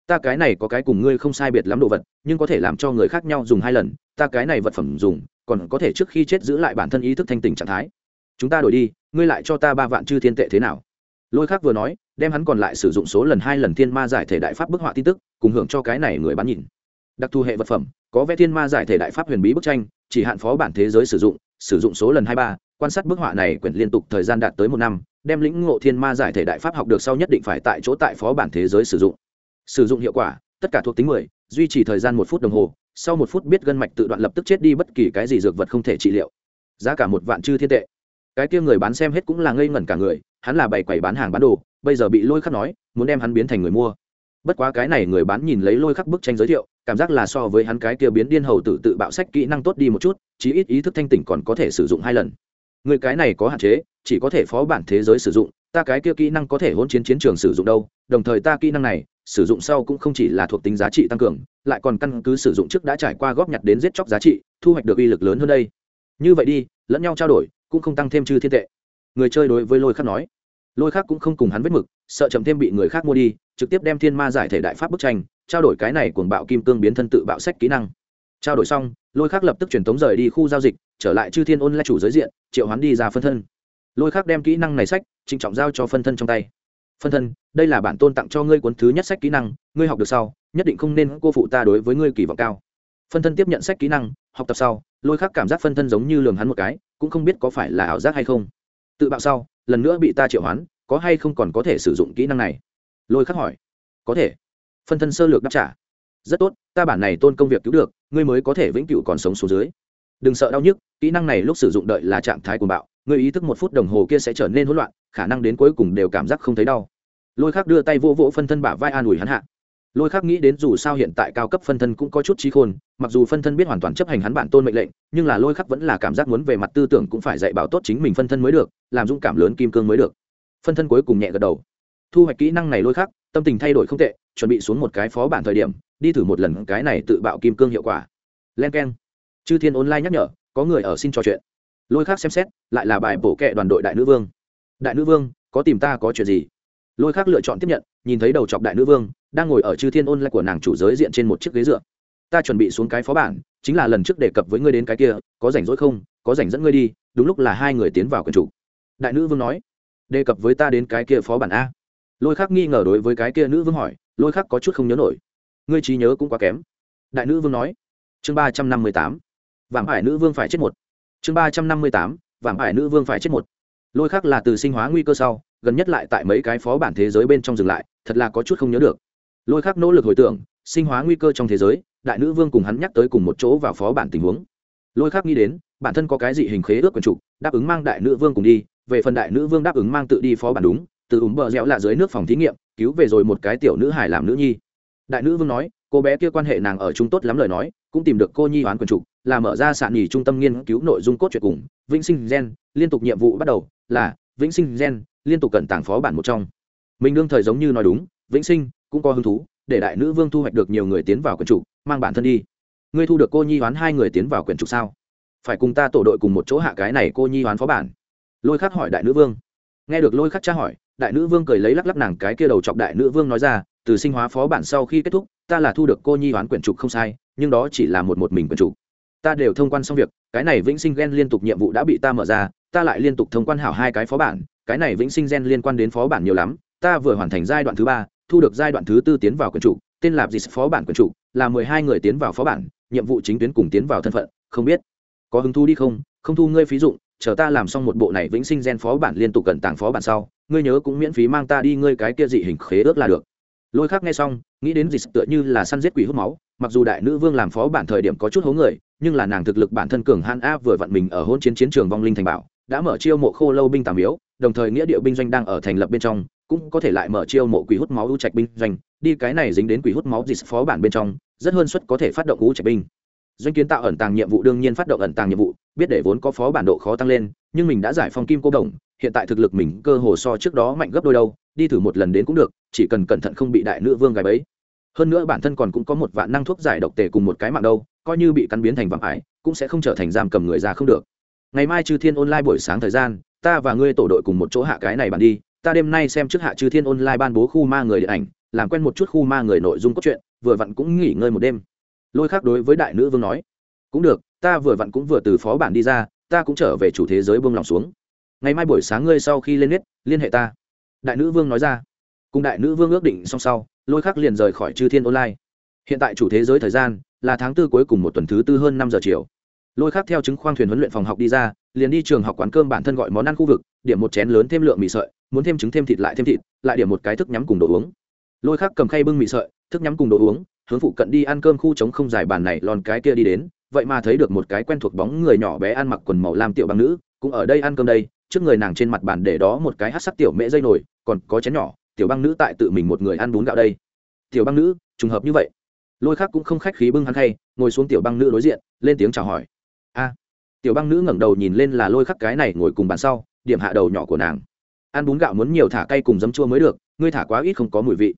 Ta cái này có cái cùng ngươi không sai biệt lắm đồ vật, nhưng có thể làm cho người khác nhau dùng hai lần, ta cái này vật phẩm dùng, còn có thể trước khi chết giữ lại bản thân ý thức thanh tình trạng thái chúng ta đổi đi, ngươi lại cho ta ba vạn chư thiên tệ thế nào? Lôi khác vừa nói, đem hắn còn lại sử dụng số lần hai lần thiên ma giải thể đại pháp bức họa tin tức, cùng hưởng cho cái này người bán nhìn. Đặc thù hệ vật phẩm, có vẽ thiên ma giải thể đại pháp huyền bí bức tranh, chỉ hạn phó bản thế giới sử dụng sử dụng số lần hai ba, quan sát bức họa này quyển liên tục thời gian đạt tới một năm, đem lĩnh ngộ thiên ma giải thể đại pháp học được sau nhất định phải tại chỗ tại phó bản thế giới sử dụng. Sử dụng hiệu quả, tất cả thuộc tính mười, duy trì thời gian một phút đồng hồ, sau một phút biết gân mạch tự đoạn lập tức chết đi bất kỳ cái gì dược vật không thể trị liệu. Giá cả một vạn chư thiên tệ cái kia người bán xem hết cũng là ngây ngẩn cả người, hắn là bày quầy bán hàng bán đồ, bây giờ bị lôi khắc nói, muốn đem hắn biến thành người mua. Bất quá cái này người bán nhìn lấy lôi khắc bức tranh giới thiệu, cảm giác là so với hắn cái kia biến điên hầu tự tự bạo sách kỹ năng tốt đi một chút, chí ít ý thức thanh tỉnh còn có thể sử dụng hai lần. Người cái này có hạn chế, chỉ có thể phó bản thế giới sử dụng, ta cái kia kỹ năng có thể hôn chiến chiến trường sử dụng đâu, đồng thời ta kỹ năng này, sử dụng sau cũng không chỉ là thuộc tính giá trị tăng cường, lại còn căn cứ sử dụng trước đã trải qua góp nhặt đến giết chóc giá trị, thu hoạch được uy lực lớn hơn đây. Như vậy đi, lẫn nhau trao đổi cũng không tăng thêm chư thiên tệ. Người chơi đối với lôi khắc nói, lôi khắc cũng không cùng hắn vết mực, sợ chậm thêm bị người khác mua đi, trực tiếp đem thiên ma giải thể đại pháp bức tranh, trao đổi cái này cuồng bạo kim cương biến thân tự bạo sách kỹ năng. Trao đổi xong, lôi khắc lập tức truyền tống rời đi khu giao dịch, trở lại chư thiên ôn lại chủ giới diện, triệu hắn đi ra phân thân. Lôi khắc đem kỹ năng này sách, trịnh trọng giao cho phân thân trong tay. Phân thân, đây là bản tôn tặng cho ngươi cuốn thứ nhất sách kỹ năng, ngươi học được sau, nhất định không nên cô phụ ta đối với ngươi kỳ vọng cao. Phân thân tiếp nhận sách kỹ năng, học tập sau, lôi khắc cảm giác phân thân giống như lường hắn một cái cũng không biết có phải là ảo giác hay không. Tự bạo sau, lần nữa bị ta triệu hoán, có hay không còn có thể sử dụng kỹ năng này? Lôi khắc hỏi. Có thể. Phân thân sơ lược đáp trả. Rất tốt, ta bản này tôn công việc cứu được, ngươi mới có thể vĩnh cửu còn sống xuống dưới. Đừng sợ đau nhức, kỹ năng này lúc sử dụng đợi là trạng thái của bạo người ý thức một phút đồng hồ kia sẽ trở nên hỗn loạn, khả năng đến cuối cùng đều cảm giác không thấy đau. Lôi khác đưa tay vô vỗ phân thân bả vai an ủi hắn hạ lôi khác nghĩ đến dù sao hiện tại cao cấp phân thân cũng có chút trí khôn, mặc dù phân thân biết hoàn toàn chấp hành hắn bản tôn mệnh lệnh, nhưng là lôi khắc vẫn là cảm giác muốn về mặt tư tưởng cũng phải dạy bảo tốt chính mình phân thân mới được, làm dũng cảm lớn kim cương mới được. Phân thân cuối cùng nhẹ gật đầu. Thu hoạch kỹ năng này lôi khắc, tâm tình thay đổi không tệ, chuẩn bị xuống một cái phó bản thời điểm, đi thử một lần cái này tự bạo kim cương hiệu quả. Len k e n chư thiên online nhắc nhở, có người ở xin trò chuyện. Lôi khắc xem xét, lại là bài bổ kệ đoàn đội đại nữ vương. Đại nữ vương, có tìm ta có chuyện gì? Lôi khắc lựa chọn tiếp nhận nhìn thấy đầu chọc đại nữ vương, đang ngồi ở chư thiên ôn lại của nàng chủ giới diện trên một chiếc ghế dựa. Ta chuẩn bị xuống cái phó bản, chính là lần trước đề cập với ngươi đến cái kia, có rảnh rỗi không, có rảnh dẫn ngươi đi, đúng lúc là hai người tiến vào quần chủ. Đại nữ vương nói, đề cập với ta đến cái kia phó bản a. Lôi khắc nghi ngờ đối với cái kia nữ vương hỏi, lôi khắc có chút không nhớ nổi. Ngươi trí nhớ cũng quá kém. Đại nữ vương nói, chương ba trăm năm mươi tám vàng hải nữ vương phải chết một. Chương ba trăm năm mươi tám vàng hải nữ vương phải chết một. Lôi khắc là từ sinh hóa nguy cơ sau, gần nhất lại tại mấy cái phó bản thế giới bên trong dừng lại thật là có chút không nhớ được. Lôi khắc nỗ lực hồi tưởng, sinh hóa nguy cơ trong thế giới, đại nữ vương cùng hắn nhắc tới cùng một chỗ vào phó bản tình huống. Lôi khắc nghĩ đến, bản thân có cái gì hình khế ước quần trục đáp ứng mang đại nữ vương cùng đi, về phần đại nữ vương đáp ứng mang tự đi phó bản đúng, từ ủng bờ rẽo là dưới nước phòng thí nghiệm, cứu về rồi một cái tiểu nữ hải làm nữ nhi. Đại nữ vương nói, cô bé kia quan hệ nàng ở chúng tốt lắm lời nói, cũng tìm được cô nhi oán quần trục là mở ra sạn nghỉ trung tâm nghiên cứu nội dung cốt truyện cùng, vĩnh sinh gen, liên tục nhiệm vụ bắt đầu, là, vĩnh sinh gen, liên tục cận tảng phó bản một trong mình đương thời giống như nói đúng, vĩnh sinh cũng có hứng thú, để đại nữ vương thu hoạch được nhiều người tiến vào quyển trục, mang bản thân đi. Ngươi thu được cô nhi hoán hai người tiến vào quyển trục sao? Phải cùng ta tổ đội cùng một chỗ hạ cái này cô nhi hoán phó bản. Lôi khắc hỏi đại nữ vương. Nghe được lôi khắc tra hỏi, đại nữ vương cười lấy lắc lắc nàng cái kia đầu chọc đại nữ vương nói ra, từ sinh hóa phó bản sau khi kết thúc, ta là thu được cô nhi hoán quyển trục không sai, nhưng đó chỉ là một một mình quyển trục. Ta đều thông quan xong việc, cái này vĩnh sinh gen liên tục nhiệm vụ đã bị ta mở ra, ta lại liên tục thông quan hảo hai cái phó bản, cái này vĩnh sinh gen liên quan đến phó bản nhiều lắm ta vừa hoàn thành giai đoạn thứ ba thu được giai đoạn thứ tư tiến vào quyển chủ, tên là dịch phó bản quyển chủ, là mười hai người tiến vào phó bản nhiệm vụ chính tuyến cùng tiến vào thân phận không biết. Có hứng thu đi không? Không thu ngươi phí dụng chờ ta làm xong một bộ này vĩnh sinh gen phó bản liên tục cần tàng phó bản sau ngươi nhớ cũng miễn phí mang ta đi ngươi cái kia dị hình khế ước là được. Lôi khác nghe xong nghĩ đến dịch tựa như là săn giết quỷ hút máu mặc dù đại nữ vương làm phó bản thời điểm có chút hố người nhưng là nàng thực lực bản thân cường han a vừa vặn mình ở hôn chiến chiến trường vong linh thành bảo đã mở chiêu mộ khô lâu binh tàm yếu đồng thời nghĩa địa binh doanh đang ở thành lập bên trong cũng có thể lại mở chiêu mộ quỷ hút máu u trạch binh doanh. Đi cái này dính đến quỷ hút máu gì phó bản bên trong, rất hơn suất có thể phát động u trạch binh. Doanh kiến tạo ẩn tàng nhiệm vụ đương nhiên phát động ẩn tàng nhiệm vụ, biết để vốn có phó bản độ khó tăng lên, nhưng mình đã giải phong kim cô đồng, hiện tại thực lực mình cơ hồ so trước đó mạnh gấp đôi đâu, đi thử một lần đến cũng được, chỉ cần cẩn thận không bị đại nữ vương gài bẫy. Hơn nữa bản thân còn cũng có một vạn năng thuốc giải độc tề cùng một cái mạng đâu, coi như bị cắn biến thành vạm ải, cũng sẽ không trở thành giam cầm người ra không được. Ngày mai trừ thiên online buổi sáng thời gian, ta và ngươi tổ đội cùng một chỗ hạ cái này bàn đi ta đêm nay xem trước hạ chư thiên online ban bố khu ma người điện ảnh, làm quen một chút khu ma người nội dung cốt truyện, vừa vặn cũng nghỉ ngơi một đêm. Lôi khác đối với đại nữ vương nói. Cũng được, ta vừa vặn cũng vừa từ phó bản đi ra, ta cũng trở về chủ thế giới buông lòng xuống. Ngày mai buổi sáng ngươi sau khi lên nết liên hệ ta. Đại nữ vương nói ra. Cùng đại nữ vương ước định xong sau, lôi khắc liền rời khỏi chư thiên online. Hiện tại chủ thế giới thời gian là tháng tư cuối cùng một tuần thứ tư hơn năm giờ chiều. Lôi khắc theo chứng khoang thuyền huấn luyện phòng học đi ra, liền đi trường học quán cơm bản thân gọi món ăn khu vực, điểm một chén lớn thêm lượng mì sợi muốn thêm trứng thêm thịt lại thêm thịt, lại điểm một cái thức nhắm cùng đồ uống. Lôi khắc cầm khay bưng mì sợi, thức nhắm cùng đồ uống, hướng phụ cận đi ăn cơm khu trống không dài bàn này lòn cái kia đi đến. Vậy mà thấy được một cái quen thuộc bóng người nhỏ bé ăn mặc quần màu lam tiểu băng nữ, cũng ở đây ăn cơm đây. Trước người nàng trên mặt bàn để đó một cái hát sắc tiểu mễ dây nổi còn có chén nhỏ. Tiểu băng nữ tại tự mình một người ăn bún gạo đây. Tiểu băng nữ, trùng hợp như vậy. Lôi khác cũng không khách khí bưng hắn khay, ngồi xuống tiểu băng nữ đối diện, lên tiếng chào hỏi. A. Tiểu băng nữ ngẩng đầu nhìn lên là lôi khắc cái này ngồi cùng bàn sau, điểm hạ đầu nhỏ của nàng ăn bún gạo muốn nhiều thả cay cùng giấm chua mới được, ngươi thả quá ít không có mùi vị.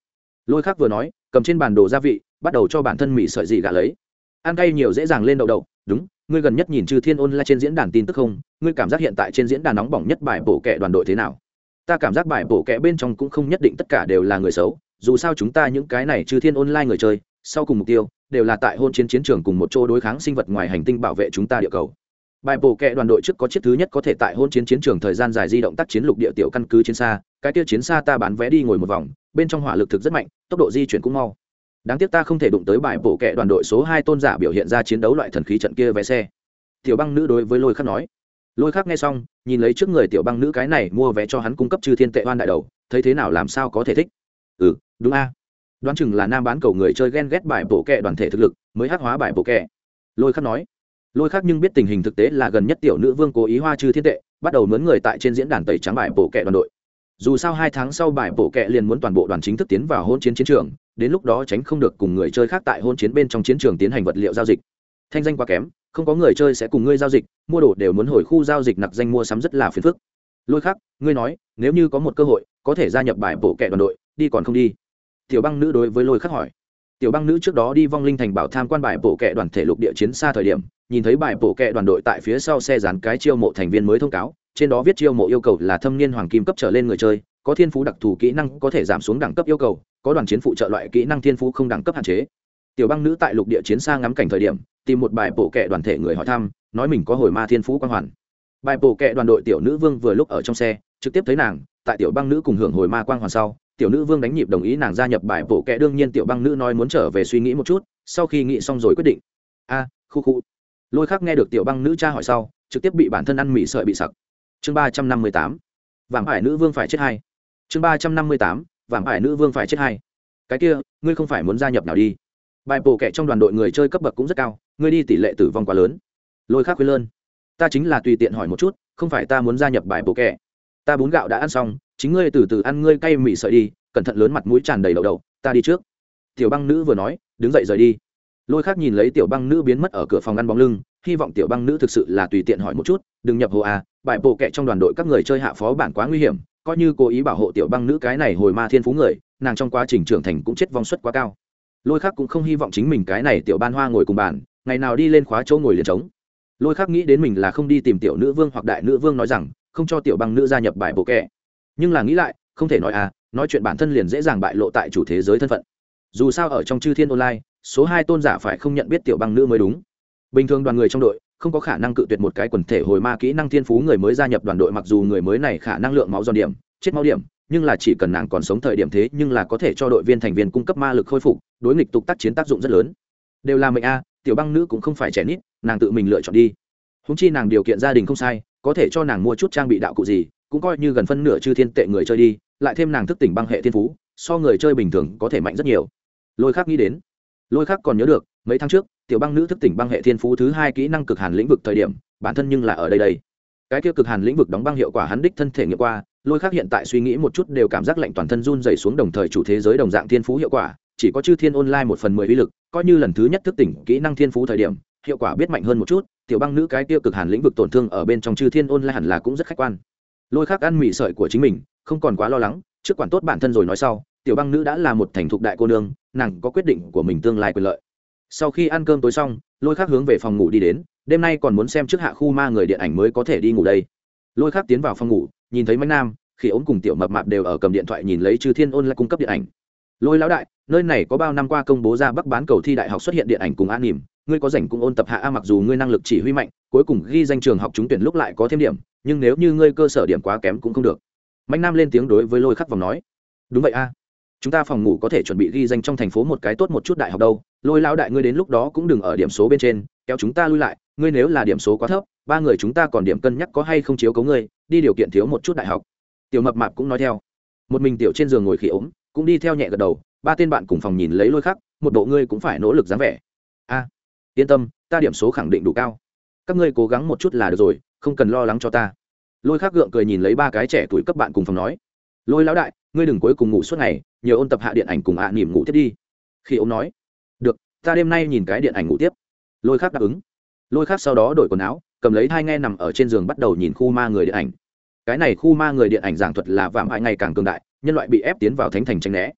Lôi khắc vừa nói, cầm trên bàn đồ gia vị, bắt đầu cho bản thân mì sợi dị gà lấy. Ăn cay nhiều dễ dàng lên đậu đậu, đúng, ngươi gần nhất nhìn chư thiên ôn lại trên diễn đàn tin tức không, ngươi cảm giác hiện tại trên diễn đàn nóng bỏng nhất bài bổ kẻ đoàn đội thế nào? Ta cảm giác bài bổ kẻ bên trong cũng không nhất định tất cả đều là người xấu, dù sao chúng ta những cái này chư thiên online người chơi, sau cùng mục tiêu, đều là tại hôn chiến chiến trường cùng một chỗ đối kháng sinh vật ngoài hành tinh bảo vệ chúng ta địa cầu bài bổ kệ đoàn đội trước có chiếc thứ nhất có thể tại hôn chiến chiến trường thời gian dài di động tác chiến lục địa tiểu căn cứ chiến xa. Cái tiêu chiến xa ta bán vé đi ngồi một vòng, bên trong hỏa lực thực rất mạnh, tốc độ di chuyển cũng mau. Đáng tiếc ta không thể đụng tới bài bổ kệ đoàn đội số hai tôn giả biểu hiện ra chiến đấu loại thần khí trận kia vé xe. Tiểu băng nữ đối với lôi khắc nói. Lôi khắc nghe xong, nhìn lấy trước người tiểu băng nữ cái này mua vé cho hắn cung cấp chư thiên tệ oan đại đầu, thấy thế nào làm sao có thể thích? Ừ đúng a. Đoán chừng là nam bán cầu người chơi ghen ghét bài bổ kệ đoàn thể thực lực, mới hắc hóa bài bổ kệ. lôi khắc nói lôi khác nhưng biết tình hình thực tế là gần nhất tiểu nữ vương cố ý hoa chư thiên tệ, bắt đầu mướn người tại trên diễn đàn tẩy trắng bài bổ kẹ đoàn đội. Dù sao hai tháng sau bài bổ kẹ liền muốn toàn bộ đoàn chính thức tiến vào hôn chiến chiến trường, đến lúc đó tránh không được cùng người chơi khác tại hôn chiến bên trong chiến trường tiến hành vật liệu giao dịch. Thanh danh quá kém, không có người chơi sẽ cùng ngươi giao dịch, mua đồ đều muốn hồi khu giao dịch nặc danh mua sắm rất là phiền phức. Lôi khác, ngươi nói, nếu như có một cơ hội, có thể gia nhập bài bổ kẹ đoàn đội, đi còn không đi? Tiểu băng nữ đối với lôi khắc hỏi. Tiểu băng nữ trước đó đi vong linh thành bảo tham quan bài bổ kẹ đoàn thể lục địa chiến xa thời điểm nhìn thấy bài bổ kẹ đoàn đội tại phía sau xe dán cái chiêu mộ thành viên mới thông cáo, trên đó viết chiêu mộ yêu cầu là thâm niên hoàng kim cấp trở lên người chơi, có thiên phú đặc thù kỹ năng có thể giảm xuống đẳng cấp yêu cầu, có đoàn chiến phụ trợ loại kỹ năng thiên phú không đẳng cấp hạn chế. Tiểu băng nữ tại lục địa chiến xa ngắm cảnh thời điểm, tìm một bài bổ kẹ đoàn thể người hỏi thăm, nói mình có hồi ma thiên phú quang hoàn. Bài bổ kẹ đoàn đội tiểu nữ vương vừa lúc ở trong xe, trực tiếp thấy nàng, tại tiểu băng nữ cùng hưởng hồi ma quang hoàn sau, tiểu nữ vương đánh nhịp đồng ý nàng gia nhập bài bổ kẹ. Đương nhiên tiểu băng nữ nói muốn trở về suy nghĩ một chút, sau khi nghĩ xong rồi quyết định. A, khu khu lôi khắc nghe được tiểu băng nữ cha hỏi sau, trực tiếp bị bản thân ăn mì sợi bị sặc. Chương ba trăm năm mươi tám vàng ải nữ vương phải chết hai chương ba trăm năm mươi tám vàng ải nữ vương phải chết hai cái kia, ngươi không phải muốn gia nhập nào đi. Bài bổ kẹ trong đoàn đội người chơi cấp bậc cũng rất cao, ngươi đi tỷ lệ tử vong quá lớn. Lôi khắc khuyên lơn. Ta chính là tùy tiện hỏi một chút, không phải ta muốn gia nhập bài bổ kẹ ta bún gạo đã ăn xong, chính ngươi từ từ ăn ngươi cay mì sợi đi, cẩn thận lớn mặt mũi tràn đầy đầu đầu ta đi trước. Tiểu băng nữ vừa nói, đứng dậy rời đi lôi khác nhìn lấy tiểu băng nữ biến mất ở cửa phòng ăn bóng lưng, hy vọng tiểu băng nữ thực sự là tùy tiện hỏi một chút, đừng nhập hồ à bại bộ kệ trong đoàn đội các người chơi hạ phó bản quá nguy hiểm, coi như cố ý bảo hộ tiểu băng nữ cái này hồi ma thiên phú người, nàng trong quá trình trưởng thành cũng chết vong suất quá cao. Lôi khác cũng không hy vọng chính mình cái này tiểu ban hoa ngồi cùng bàn, ngày nào đi lên khóa chỗ ngồi liền trống. Lôi khác nghĩ đến mình là không đi tìm tiểu nữ vương hoặc đại nữ vương nói rằng, không cho tiểu băng nữ gia nhập bài bộ kệ. Nhưng là nghĩ lại, không thể nói à nói chuyện bản thân liền dễ dàng bại lộ tại chủ thế giới thân phận. Dù sao ở trong chư thiên online số hai tôn giả phải không nhận biết tiểu băng nữ mới đúng. Bình thường đoàn người trong đội, không có khả năng cự tuyệt một cái quần thể hồi ma kỹ năng thiên phú người mới gia nhập đoàn đội mặc dù người mới này khả năng lượng máu giòn điểm, chết máu điểm, nhưng là chỉ cần nàng còn sống thời điểm thế nhưng là có thể cho đội viên thành viên cung cấp ma lực khôi phục, đối nghịch tục tác chiến tác dụng rất lớn. Đều là mệnh a, tiểu băng nữ cũng không phải trẻ nít, nàng tự mình lựa chọn đi. Húng chi nàng điều kiện gia đình không sai, có thể cho nàng mua chút trang bị đạo cụ gì, cũng coi như gần phân nửa chư thiên tệ người chơi đi, lại thêm nàng thức tỉnh băng hệ thiên phú, so người chơi bình thường có thể mạnh rất nhiều. Lôi khác nghĩ đến lôi khác còn nhớ được, mấy tháng trước, tiểu băng nữ thức tỉnh băng hệ thiên phú thứ hai kỹ năng cực hàn lĩnh vực thời điểm, bản thân nhưng là ở đây đây. Cái kia cực hàn lĩnh vực đóng băng hiệu quả hắn đích thân thể nghiệm qua, lôi khác hiện tại suy nghĩ một chút đều cảm giác lạnh toàn thân run dày xuống đồng thời chủ thế giới đồng dạng thiên phú hiệu quả, chỉ có chư thiên online một phần mười uy lực, coi như lần thứ nhất thức tỉnh kỹ năng thiên phú thời điểm, hiệu quả biết mạnh hơn một chút, tiểu băng nữ cái kia cực hàn lĩnh vực tổn thương ở bên trong chư thiên online hẳn là cũng rất khách quan. Lôi khác ăn mì sợi của chính mình, không còn quá lo lắng, trước quản tốt bản thân rồi nói sau, tiểu băng nữ đã là một thành thục đại cô nương nàng có quyết định của mình tương lai quyền lợi. Sau khi ăn cơm tối xong, lôi khác hướng về phòng ngủ đi đến, đêm nay còn muốn xem trước hạ khu ma người điện ảnh mới có thể đi ngủ đây. Lôi khác tiến vào phòng ngủ, nhìn thấy mạnh nam, khi ống cùng tiểu mập mạp đều ở cầm điện thoại nhìn lấy chư thiên ôn lại cung cấp điện ảnh. Lôi lão đại, nơi này có bao năm qua công bố ra bắc bán cầu thi đại học xuất hiện điện ảnh cùng an nỉm, ngươi có rảnh cũng ôn tập hạ a mặc dù ngươi năng lực chỉ huy mạnh, cuối cùng ghi danh trường học trúng tuyển lúc lại có thêm điểm, nhưng nếu như ngươi cơ sở điểm quá kém cũng không được. Mạnh nam lên tiếng đối với lôi khắc vòng nói. Đúng vậy a chúng ta phòng ngủ có thể chuẩn bị ghi danh trong thành phố một cái tốt một chút đại học đâu. Lôi lão đại ngươi đến lúc đó cũng đừng ở điểm số bên trên, kéo chúng ta lui lại. Ngươi nếu là điểm số quá thấp, ba người chúng ta còn điểm cân nhắc có hay không chiếu cấu ngươi, đi điều kiện thiếu một chút đại học. Tiểu mập mạp cũng nói theo. Một mình tiểu trên giường ngồi khỉ ốm, cũng đi theo nhẹ gật đầu, ba tên bạn cùng phòng nhìn lấy lôi khắc, một bộ ngươi cũng phải nỗ lực dáng vẻ. A, yên tâm, ta điểm số khẳng định đủ cao. Các ngươi cố gắng một chút là được rồi, không cần lo lắng cho ta. Lôi khắc gượng cười nhìn lấy ba cái trẻ tuổi cấp bạn cùng phòng nói. Lôi lão đại ngươi đừng cuối cùng ngủ suốt ngày, nhờ ôn tập hạ điện ảnh cùng ạ à nỉm ngủ tiếp đi. Khi ông nói, được, ta đêm nay nhìn cái điện ảnh ngủ tiếp. Lôi khắc đáp ứng. Lôi khắc sau đó đổi quần áo, cầm lấy hai nghe nằm ở trên giường bắt đầu nhìn khu ma người điện ảnh. Cái này khu ma người điện ảnh giảng thuật là vạm hại ngày càng cường đại, nhân loại bị ép tiến vào thánh thành tranh né.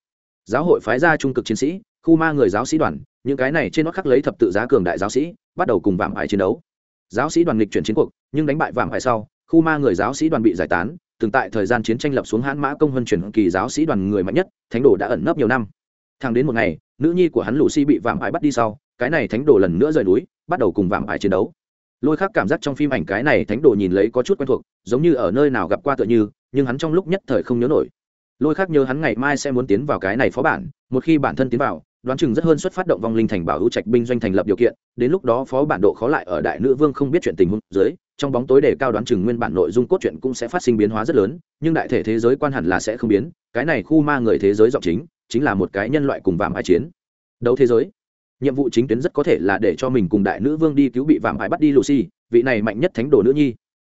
Giáo hội phái ra trung cực chiến sĩ, khu ma người giáo sĩ đoàn, những cái này trên nó khắc lấy thập tự giá cường đại giáo sĩ, bắt đầu cùng vạm hại chiến đấu. Giáo sĩ đoàn lịch chuyển chiến cuộc, nhưng đánh bại vạm hại sau khu ma người giáo sĩ đoàn bị giải tán, từng tại thời gian chiến tranh lập xuống hãn mã công vân chuyển kỳ giáo sĩ đoàn người mạnh nhất, thánh đồ đã ẩn nấp nhiều năm. Thang đến một ngày, nữ nhi của hắn lù si bị vạm ải bắt đi sau, cái này thánh đồ lần nữa rời núi, bắt đầu cùng vạm ải chiến đấu. Lôi khác cảm giác trong phim ảnh cái này thánh đồ nhìn lấy có chút quen thuộc, giống như ở nơi nào gặp qua tựa như, nhưng hắn trong lúc nhất thời không nhớ nổi. Lôi khác nhớ hắn ngày mai sẽ muốn tiến vào cái này phó bản, một khi bản thân tiến vào, đoán chừng rất hơn xuất phát động vong linh thành bảo hữu trạch binh doanh thành lập điều kiện, đến lúc đó phó bản độ khó lại ở đại nữ vương không biết chuyện tình huống dưới trong bóng tối đề cao đoán chừng nguyên bản nội dung cốt truyện cũng sẽ phát sinh biến hóa rất lớn, nhưng đại thể thế giới quan hẳn là sẽ không biến, cái này khu ma người thế giới giọng chính chính là một cái nhân loại cùng vàm ai chiến. Đấu thế giới. Nhiệm vụ chính tuyến rất có thể là để cho mình cùng đại nữ vương đi cứu bị vạm ải bắt đi lucy, vị này mạnh nhất thánh đồ nữ nhi.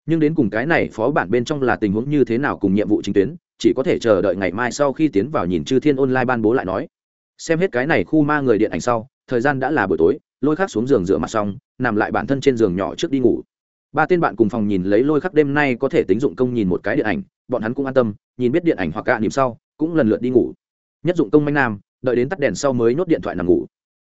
Nhưng đến cùng cái này phó bản bên trong là tình huống như thế nào cùng nhiệm vụ chính tuyến, chỉ có thể chờ đợi ngày mai sau khi tiến vào nhìn chư thiên online ban bố lại nói. Xem hết cái này khu ma người điện ảnh sau, thời gian đã là buổi tối, lôi khắc xuống giường rửa mặt xong, nằm lại bản thân trên giường nhỏ trước đi ngủ ba tên bạn cùng phòng nhìn lấy lôi khắc đêm nay có thể tính dụng công nhìn một cái điện ảnh, bọn hắn cũng an tâm, nhìn biết điện ảnh hoặc cả niệm sau, cũng lần lượt đi ngủ. Nhất dụng công manh nam, đợi đến tắt đèn sau mới nốt điện thoại nằm ngủ.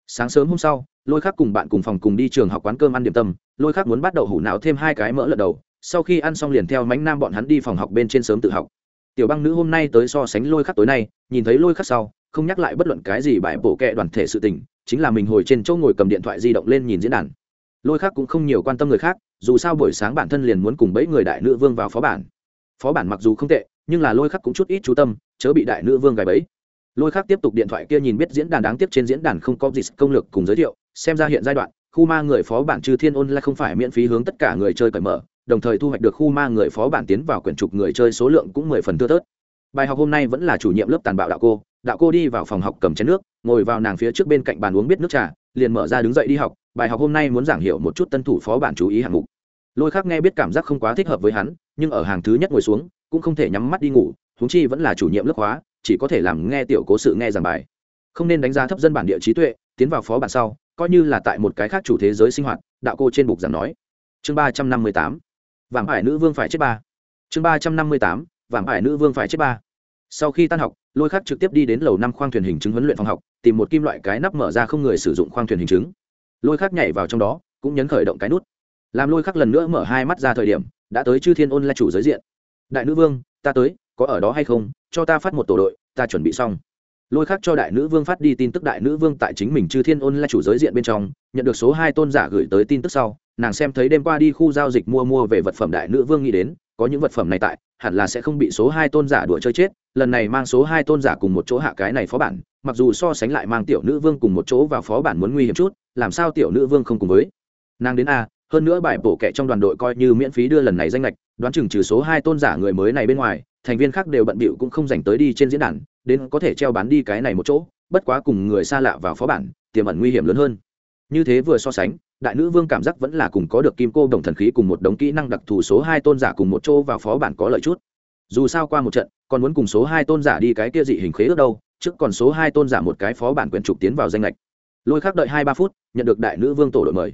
Sáng sớm hôm sau, lôi khắc cùng bạn cùng phòng cùng đi trường học quán cơm ăn điểm tâm, lôi khắc muốn bắt đầu hủ não thêm hai cái mỡ lợn đầu, sau khi ăn xong liền theo mánh nam bọn hắn đi phòng học bên trên sớm tự học. Tiểu băng nữ hôm nay tới so sánh lôi khắc tối nay, nhìn thấy lôi khắc sau, không nhắc lại bất luận cái gì bãi bổ kẹ đoàn thể sự tình, chính là mình hồi trên chỗ ngồi cầm điện thoại di động lên nhìn diễn đàn. Lôi khắc cũng không nhiều quan tâm người khác dù sao buổi sáng bản thân liền muốn cùng bẫy người đại nữ vương vào phó bản. Phó bản mặc dù không tệ, nhưng là lôi khắc cũng chút ít chú tâm, chớ bị đại nữ vương gài bẫy. Lôi khắc tiếp tục điện thoại kia nhìn biết diễn đàn đáng tiếc trên diễn đàn không có gì công lược cùng giới thiệu, xem ra hiện giai đoạn, khu ma người phó bản trừ thiên ôn là không phải miễn phí hướng tất cả người chơi cởi mở, đồng thời thu hoạch được khu ma người phó bản tiến vào quyển trục người chơi số lượng cũng mười phần thưa thớt. Bài học hôm nay vẫn là chủ nhiệm lớp tàn bạo đạo cô đạo cô đi vào phòng học cầm chén nước, ngồi vào nàng phía trước bên cạnh bàn uống biết nước trà, liền mở ra đứng dậy đi học bài học hôm nay muốn giảng hiểu một chút tân thủ phó bản chú ý hạng mục. Lôi khác nghe biết cảm giác không quá thích hợp với hắn, nhưng ở hàng thứ nhất ngồi xuống, cũng không thể nhắm mắt đi ngủ, huống chi vẫn là chủ nhiệm lớp hóa chỉ có thể làm nghe tiểu cố sự nghe giảng bài. Không nên đánh giá thấp dân bản địa trí tuệ, tiến vào phó bản sau, coi như là tại một cái khác chủ thế giới sinh hoạt, đạo cô trên bục giảng nói. Chương ba trăm năm mươi tám vàng ải nữ vương phải chết ba. Chương ba trăm năm mươi tám vàng ải nữ vương phải chết ba. Sau khi tan học, lôi khắc trực tiếp đi đến lầu năm khoang thuyền hình chứng huấn luyện phòng học, tìm một kim loại cái nắp mở ra không người sử dụng khoang thuyền hình chứng lôi khắc nhảy vào trong đó, cũng nhấn khởi động cái nút. Làm lôi khắc lần nữa mở hai mắt ra thời điểm, đã tới chư thiên ôn là chủ giới diện. Đại nữ vương, ta tới, có ở đó hay không? Cho ta phát một tổ đội, ta chuẩn bị xong. Lôi khắc cho đại nữ vương phát đi tin tức đại nữ vương tại chính mình chư thiên ôn là chủ giới diện bên trong, nhận được số hai tôn giả gửi tới tin tức sau, nàng xem thấy đêm qua đi khu giao dịch mua mua về vật phẩm đại nữ vương nghĩ đến, có những vật phẩm này tại, hẳn là sẽ không bị số hai tôn giả đùa chơi chết, lần này mang số hai tôn giả cùng một chỗ hạ cái này phó bản, mặc dù so sánh lại mang tiểu nữ vương cùng một chỗ vào phó bản muốn nguy hiểm chút làm sao tiểu nữ vương không cùng với? Nàng đến a, hơn nữa bài bổ kệ trong đoàn đội coi như miễn phí đưa lần này danh lệch, đoán chừng trừ số hai tôn giả người mới này bên ngoài, thành viên khác đều bận bịu cũng không dành tới đi trên diễn đàn, đến có thể treo bán đi cái này một chỗ, bất quá cùng người xa lạ vào phó bản, tiềm ẩn nguy hiểm lớn hơn. Như thế vừa so sánh, đại nữ vương cảm giác vẫn là cùng có được kim cô đồng thần khí cùng một đống kỹ năng đặc thù số hai tôn giả cùng một chỗ vào phó bản có lợi chút. Dù sao qua một trận, còn muốn cùng số hai tôn giả đi cái kia dị hình khế ước đâu, trước còn số hai tôn giả một cái phó bản quyền trục tiến vào danh lệch lôi khác đợi hai ba phút, nhận được đại nữ vương tổ đội mời.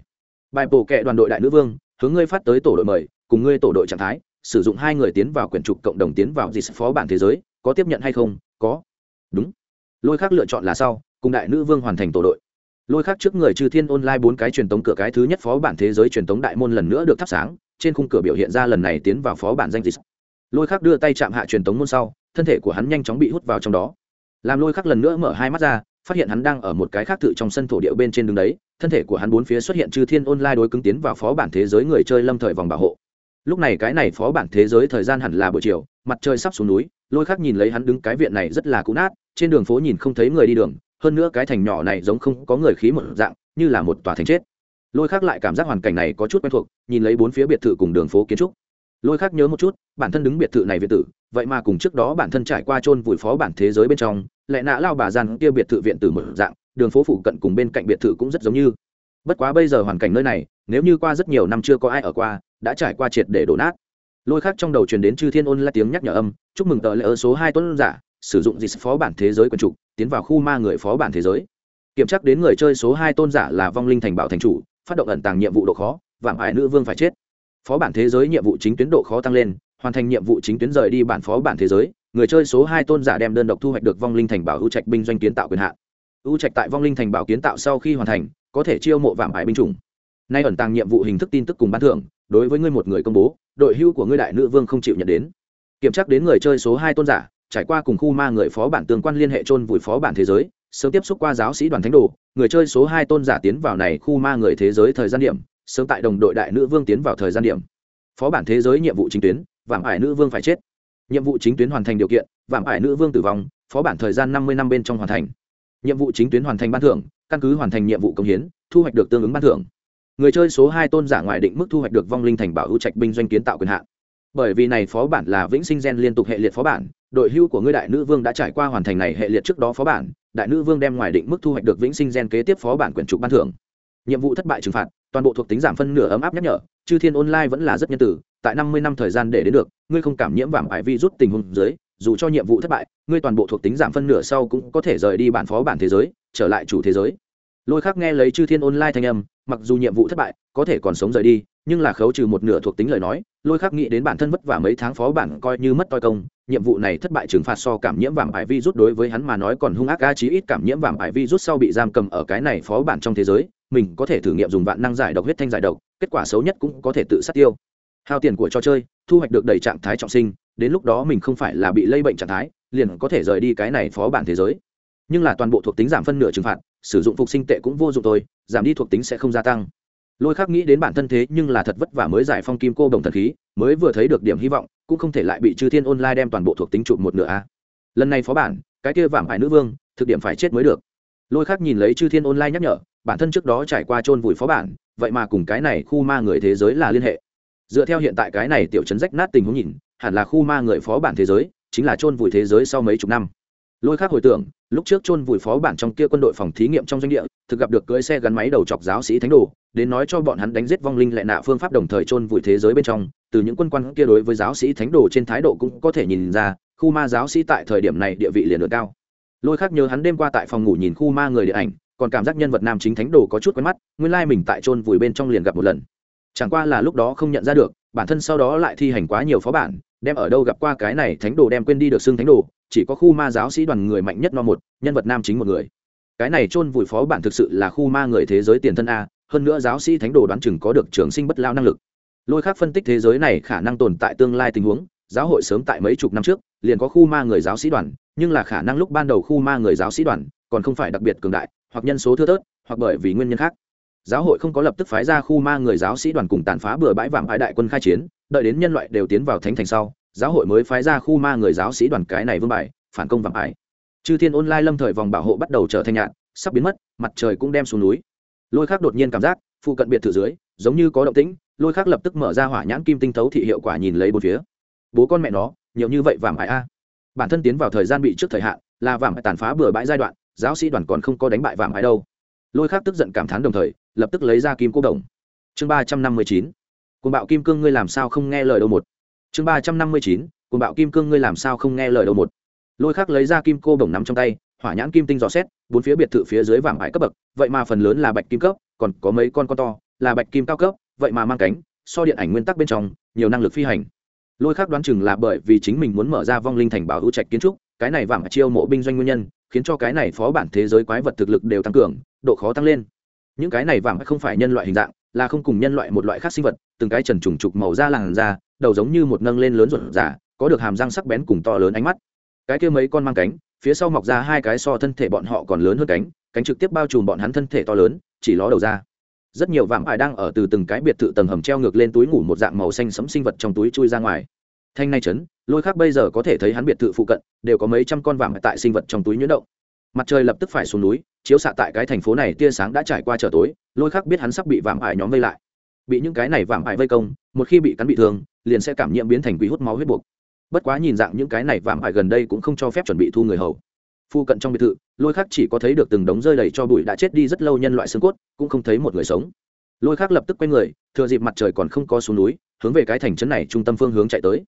Bài bổ kệ đoàn đội đại nữ vương, hướng ngươi phát tới tổ đội mời, cùng ngươi tổ đội trạng thái, sử dụng hai người tiến vào quyển trục cộng đồng tiến vào dị phó bản thế giới, có tiếp nhận hay không? Có. Đúng. Lôi khác lựa chọn là sau, cùng đại nữ vương hoàn thành tổ đội. Lôi khác trước người trừ thiên online bốn cái truyền tống cửa cái thứ nhất phó bản thế giới truyền tống đại môn lần nữa được thắp sáng, trên khung cửa biểu hiện ra lần này tiến vào phó bản danh dịch. Lôi khác đưa tay chạm hạ truyền tống môn sau, thân thể của hắn nhanh chóng bị hút vào trong đó. Làm lôi khác lần nữa mở hai mắt ra phát hiện hắn đang ở một cái khác tự trong sân thổ địa bên trên đường đấy, thân thể của hắn bốn phía xuất hiện chư thiên online đối cứng tiến vào phó bản thế giới người chơi lâm thời vòng bảo hộ. Lúc này cái này phó bản thế giới thời gian hẳn là buổi chiều, mặt trời sắp xuống núi, lôi khác nhìn lấy hắn đứng cái viện này rất là cũ nát, trên đường phố nhìn không thấy người đi đường, hơn nữa cái thành nhỏ này giống không có người khí một dạng, như là một tòa thành chết. Lôi khác lại cảm giác hoàn cảnh này có chút quen thuộc, nhìn lấy bốn phía biệt thự cùng đường phố kiến trúc. Lôi khác nhớ một chút, bản thân đứng biệt thự này viện tử, vậy mà cùng trước đó bản thân trải qua chôn vùi phó bản thế giới bên trong lẽ nã lao bà gian kia biệt thự viện từ một dạng, đường phố phụ cận cùng bên cạnh biệt thự cũng rất giống như. Bất quá bây giờ hoàn cảnh nơi này, nếu như qua rất nhiều năm chưa có ai ở qua, đã trải qua triệt để đổ nát. Lôi khác trong đầu truyền đến chư thiên ôn là tiếng nhắc nhở âm, chúc mừng tờ lễ ơ số hai tuấn giả, sử dụng dịch phó bản thế giới quần trục tiến vào khu ma người phó bản thế giới. Kiểm tra đến người chơi số hai tôn giả là vong linh thành bảo thành chủ, phát động ẩn tàng nhiệm vụ độ khó, vạm ải nữ vương phải chết. Phó bản thế giới nhiệm vụ chính tuyến độ khó tăng lên, hoàn thành nhiệm vụ chính tuyến rời đi bản phó bản thế giới người chơi số hai tôn giả đem đơn độc thu hoạch được vong linh thành bảo ưu trạch binh doanh kiến tạo quyền hạn. Ưu trạch tại vong linh thành bảo kiến tạo sau khi hoàn thành, có thể chiêu mộ vạm ải binh chủng. Nay ẩn tàng nhiệm vụ hình thức tin tức cùng bán thưởng, đối với ngươi một người công bố, đội hưu của ngươi đại nữ vương không chịu nhận đến. Kiểm tra đến người chơi số hai tôn giả, trải qua cùng khu ma người phó bản tương quan liên hệ chôn vùi phó bản thế giới, sớm tiếp xúc qua giáo sĩ đoàn thánh đồ, người chơi số hai tôn giả tiến vào này khu ma người thế giới thời gian điểm, sớm tại đồng đội đại nữ vương tiến vào thời gian điểm. Phó bản thế giới nhiệm vụ chính tuyến, vạm ải nữ vương phải chết nhiệm vụ chính tuyến hoàn thành điều kiện, vạm ải nữ vương tử vong, phó bản thời gian năm mươi năm bên trong hoàn thành. Nhiệm vụ chính tuyến hoàn thành ban thưởng, căn cứ hoàn thành nhiệm vụ công hiến, thu hoạch được tương ứng ban thưởng. Người chơi số hai tôn giả ngoài định mức thu hoạch được vong linh thành bảo ưu trạch binh doanh kiến tạo quyền hạn. Bởi vì này phó bản là vĩnh sinh gen liên tục hệ liệt phó bản, đội hưu của ngươi đại nữ vương đã trải qua hoàn thành này hệ liệt trước đó phó bản, đại nữ vương đem ngoài định mức thu hoạch được vĩnh sinh gen kế tiếp phó bản quyền trục ban thưởng. Nhiệm vụ thất bại trừng phạt, toàn bộ thuộc tính giảm phân nửa ấm áp nhắc nhở chư thiên online vẫn là rất nhân tử, tại năm mươi năm thời gian để đến được, ngươi không cảm nhiễm vàng ải vi rút tình huống dưới, dù cho nhiệm vụ thất bại, ngươi toàn bộ thuộc tính giảm phân nửa sau cũng có thể rời đi bản phó bản thế giới, trở lại chủ thế giới. Lôi khác nghe lấy chư thiên online thanh âm, mặc dù nhiệm vụ thất bại, có thể còn sống rời đi, nhưng là khấu trừ một nửa thuộc tính lời nói, lôi khác nghĩ đến bản thân vất vả mấy tháng phó bản coi như mất toi công, nhiệm vụ này thất bại trừng phạt so cảm nhiễm vàng ải vi rút đối với hắn mà nói còn hung ác ga chí ít cảm nhiễm vàng ải vi rút sau bị giam cầm ở cái này phó bản trong thế giới mình có thể thử nghiệm dùng vạn năng giải độc, huyết thanh giải độc, kết quả xấu nhất cũng có thể tự sát tiêu. Hao tiền của trò chơi, thu hoạch được đầy trạng thái trọng sinh, đến lúc đó mình không phải là bị lây bệnh trạng thái, liền có thể rời đi cái này phó bản thế giới. Nhưng là toàn bộ thuộc tính giảm phân nửa trừng phạt, sử dụng phục sinh tệ cũng vô dụng thôi, giảm đi thuộc tính sẽ không gia tăng. Lôi khắc nghĩ đến bản thân thế nhưng là thật vất vả mới giải phong kim cô đồng thần khí, mới vừa thấy được điểm hy vọng, cũng không thể lại bị chư thiên online đem toàn bộ thuộc tính chụp một nửa a. Lần này phó bản, cái kia vảm hải nữ vương, thực điểm phải chết mới được. Lôi khắc nhìn lấy chư thiên online nhắc nhở bản thân trước đó trải qua chôn vùi phó bản, vậy mà cùng cái này khu ma người thế giới là liên hệ. Dựa theo hiện tại cái này tiểu chấn rách nát tình huống nhìn, hẳn là khu ma người phó bản thế giới, chính là chôn vùi thế giới sau mấy chục năm. Lôi khác hồi tưởng, lúc trước chôn vùi phó bản trong kia quân đội phòng thí nghiệm trong doanh địa, thực gặp được cưỡi xe gắn máy đầu chọc giáo sĩ thánh đồ, đến nói cho bọn hắn đánh giết vong linh lệ nạ phương pháp đồng thời chôn vùi thế giới bên trong, từ những quân quan kia đối với giáo sĩ thánh đồ trên thái độ cũng có thể nhìn ra, khu ma giáo sĩ tại thời điểm này địa vị liền được cao. Lôi khác nhớ hắn đêm qua tại phòng ngủ nhìn khu ma người điện ảnh còn cảm giác nhân vật nam chính thánh đồ có chút quen mắt, nguyên lai mình tại chôn vùi bên trong liền gặp một lần. Chẳng qua là lúc đó không nhận ra được, bản thân sau đó lại thi hành quá nhiều phó bản, đem ở đâu gặp qua cái này thánh đồ đem quên đi được xưng thánh đồ, chỉ có khu ma giáo sĩ đoàn người mạnh nhất no một, nhân vật nam chính một người. Cái này chôn vùi phó bản thực sự là khu ma người thế giới tiền thân a, hơn nữa giáo sĩ thánh đồ đoán chừng có được trường sinh bất lao năng lực. Lôi khác phân tích thế giới này khả năng tồn tại tương lai tình huống, giáo hội sớm tại mấy chục năm trước, liền có khu ma người giáo sĩ đoàn, nhưng là khả năng lúc ban đầu khu ma người giáo sĩ đoàn, còn không phải đặc biệt cường đại hoặc nhân số thưa thớt, hoặc bởi vì nguyên nhân khác. Giáo hội không có lập tức phái ra khu ma người giáo sĩ đoàn cùng tàn phá bừa bãi vàng bãi đại quân khai chiến, đợi đến nhân loại đều tiến vào thánh thành sau, giáo hội mới phái ra khu ma người giáo sĩ đoàn cái này vương bài, phản công vàng bãi. chư thiên ôn lai lâm thời vòng bảo hộ bắt đầu trở thành nhạn, sắp biến mất, mặt trời cũng đem xuống núi. Lôi khác đột nhiên cảm giác, phụ cận biệt thự dưới, giống như có động tĩnh, lôi khác lập tức mở ra hỏa nhãn kim tinh thấu thị hiệu quả nhìn lấy bốn phía. Bố con mẹ nó, nhiều như vậy vàng bãi a. Bản thân tiến vào thời gian bị trước thời hạn, là vàng tàn phá bừa bãi giai đoạn giáo sĩ đoàn còn không có đánh bại vạm ái đâu. Lôi khác tức giận cảm thán đồng thời, lập tức lấy ra kim cô đồng. Chương ba trăm năm mươi chín côn bạo kim cương ngươi làm sao không nghe lời đâu một. Chương ba trăm năm mươi chín côn bạo kim cương ngươi làm sao không nghe lời đâu một. Lôi khác lấy ra kim cô đồng nắm trong tay, hỏa nhãn kim tinh dò xét, bốn phía biệt thự phía dưới vàng hải cấp bậc, vậy mà phần lớn là bạch kim cấp, còn có mấy con con to, là bạch kim cao cấp, vậy mà mang cánh, so điện ảnh nguyên tắc bên trong, nhiều năng lực phi hành. Lôi khác đoán chừng là bởi vì chính mình muốn mở ra vong linh thành bảo hữu trạch kiến trúc, cái này vàng chiêu mộ binh doanh nguyên nhân khiến cho cái này phó bản thế giới quái vật thực lực đều tăng cường, độ khó tăng lên. Những cái này vàng không phải nhân loại hình dạng, là không cùng nhân loại một loại khác sinh vật, từng cái trần trùng trục màu da làn da, đầu giống như một nâng lên lớn ruột giả, có được hàm răng sắc bén cùng to lớn ánh mắt. Cái kia mấy con mang cánh, phía sau mọc ra hai cái so thân thể bọn họ còn lớn hơn cánh cánh trực tiếp bao trùm bọn hắn thân thể to lớn, chỉ ló đầu ra. Rất nhiều vạm ải đang ở từ từng cái biệt thự tầng hầm treo ngược lên túi ngủ một dạng màu xanh sẫm sinh vật trong túi chui ra ngoài thanh nay chấn lôi khác bây giờ có thể thấy hắn biệt thự phụ cận, đều có mấy trăm con vạm tại sinh vật trong túi nhuyễn động. Mặt trời lập tức phải xuống núi, chiếu xạ tại cái thành phố này tia sáng đã trải qua trở tối, lôi khắc biết hắn sắp bị vạm ải nhóm vây lại. Bị những cái này vạm ải vây công, một khi bị cắn bị thương, liền sẽ cảm nhiễm biến thành quý hút máu huyết buộc. Bất quá nhìn dạng những cái này vạm ải gần đây cũng không cho phép chuẩn bị thu người hầu. Phu cận trong biệt thự, lôi khắc chỉ có thấy được từng đống rơi đầy cho bụi đã chết đi rất lâu nhân loại xương cốt, cũng không thấy một người sống. Lôi khắc lập tức quay người, thừa dịp mặt trời còn không có xuống núi, hướng về cái thành trấn này trung tâm phương hướng chạy tới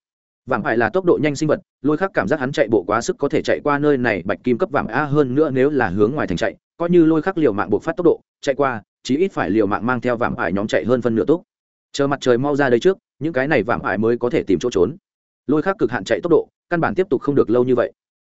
vàng ải là tốc độ nhanh sinh vật, lôi khắc cảm giác hắn chạy bộ quá sức có thể chạy qua nơi này, bạch kim cấp vàng a hơn nữa nếu là hướng ngoài thành chạy, coi như lôi khắc liều mạng buộc phát tốc độ, chạy qua, chí ít phải liều mạng mang theo vàng ải nhóm chạy hơn phân nửa tốt chờ mặt trời mau ra đây trước, những cái này vàng ải mới có thể tìm chỗ trốn. Lôi khắc cực hạn chạy tốc độ, căn bản tiếp tục không được lâu như vậy.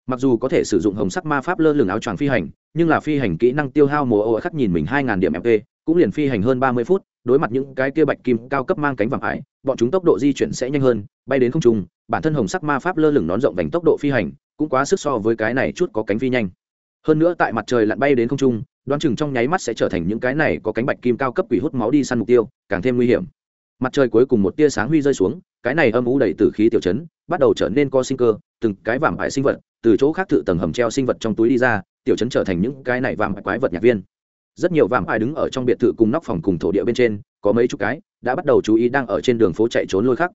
Mặc dù có thể sử dụng hồng sắc ma pháp lơ lửng áo choàng phi hành, nhưng là phi hành kỹ năng tiêu hao mồ ô khắc nhìn mình hai điểm mp cũng liền phi hành hơn ba mươi phút, đối mặt những cái kia bạch kim cao cấp mang cánh vàng ải bọn chúng tốc độ di chuyển sẽ nhanh hơn, bay đến không trung, bản thân hồng sắc ma pháp lơ lửng nón rộng vành tốc độ phi hành, cũng quá sức so với cái này chút có cánh phi nhanh. Hơn nữa tại mặt trời lặn bay đến không trung, đoán chừng trong nháy mắt sẽ trở thành những cái này có cánh bạch kim cao cấp quỷ hút máu đi săn mục tiêu, càng thêm nguy hiểm. Mặt trời cuối cùng một tia sáng huy rơi xuống, cái này âm u đầy từ khí tiểu chấn, bắt đầu trở nên co sinh cơ, từng cái vàng ải sinh vật, từ chỗ khác tự tầng hầm treo sinh vật trong túi đi ra, tiểu chấn trở thành những cái này vàng ải quái vật nhạc viên rất nhiều vàng ai đứng ở trong biệt thự cùng nóc phòng cùng thổ địa bên trên, có mấy chục cái, đã bắt đầu chú ý đang ở trên đường phố chạy trốn lôi khắc.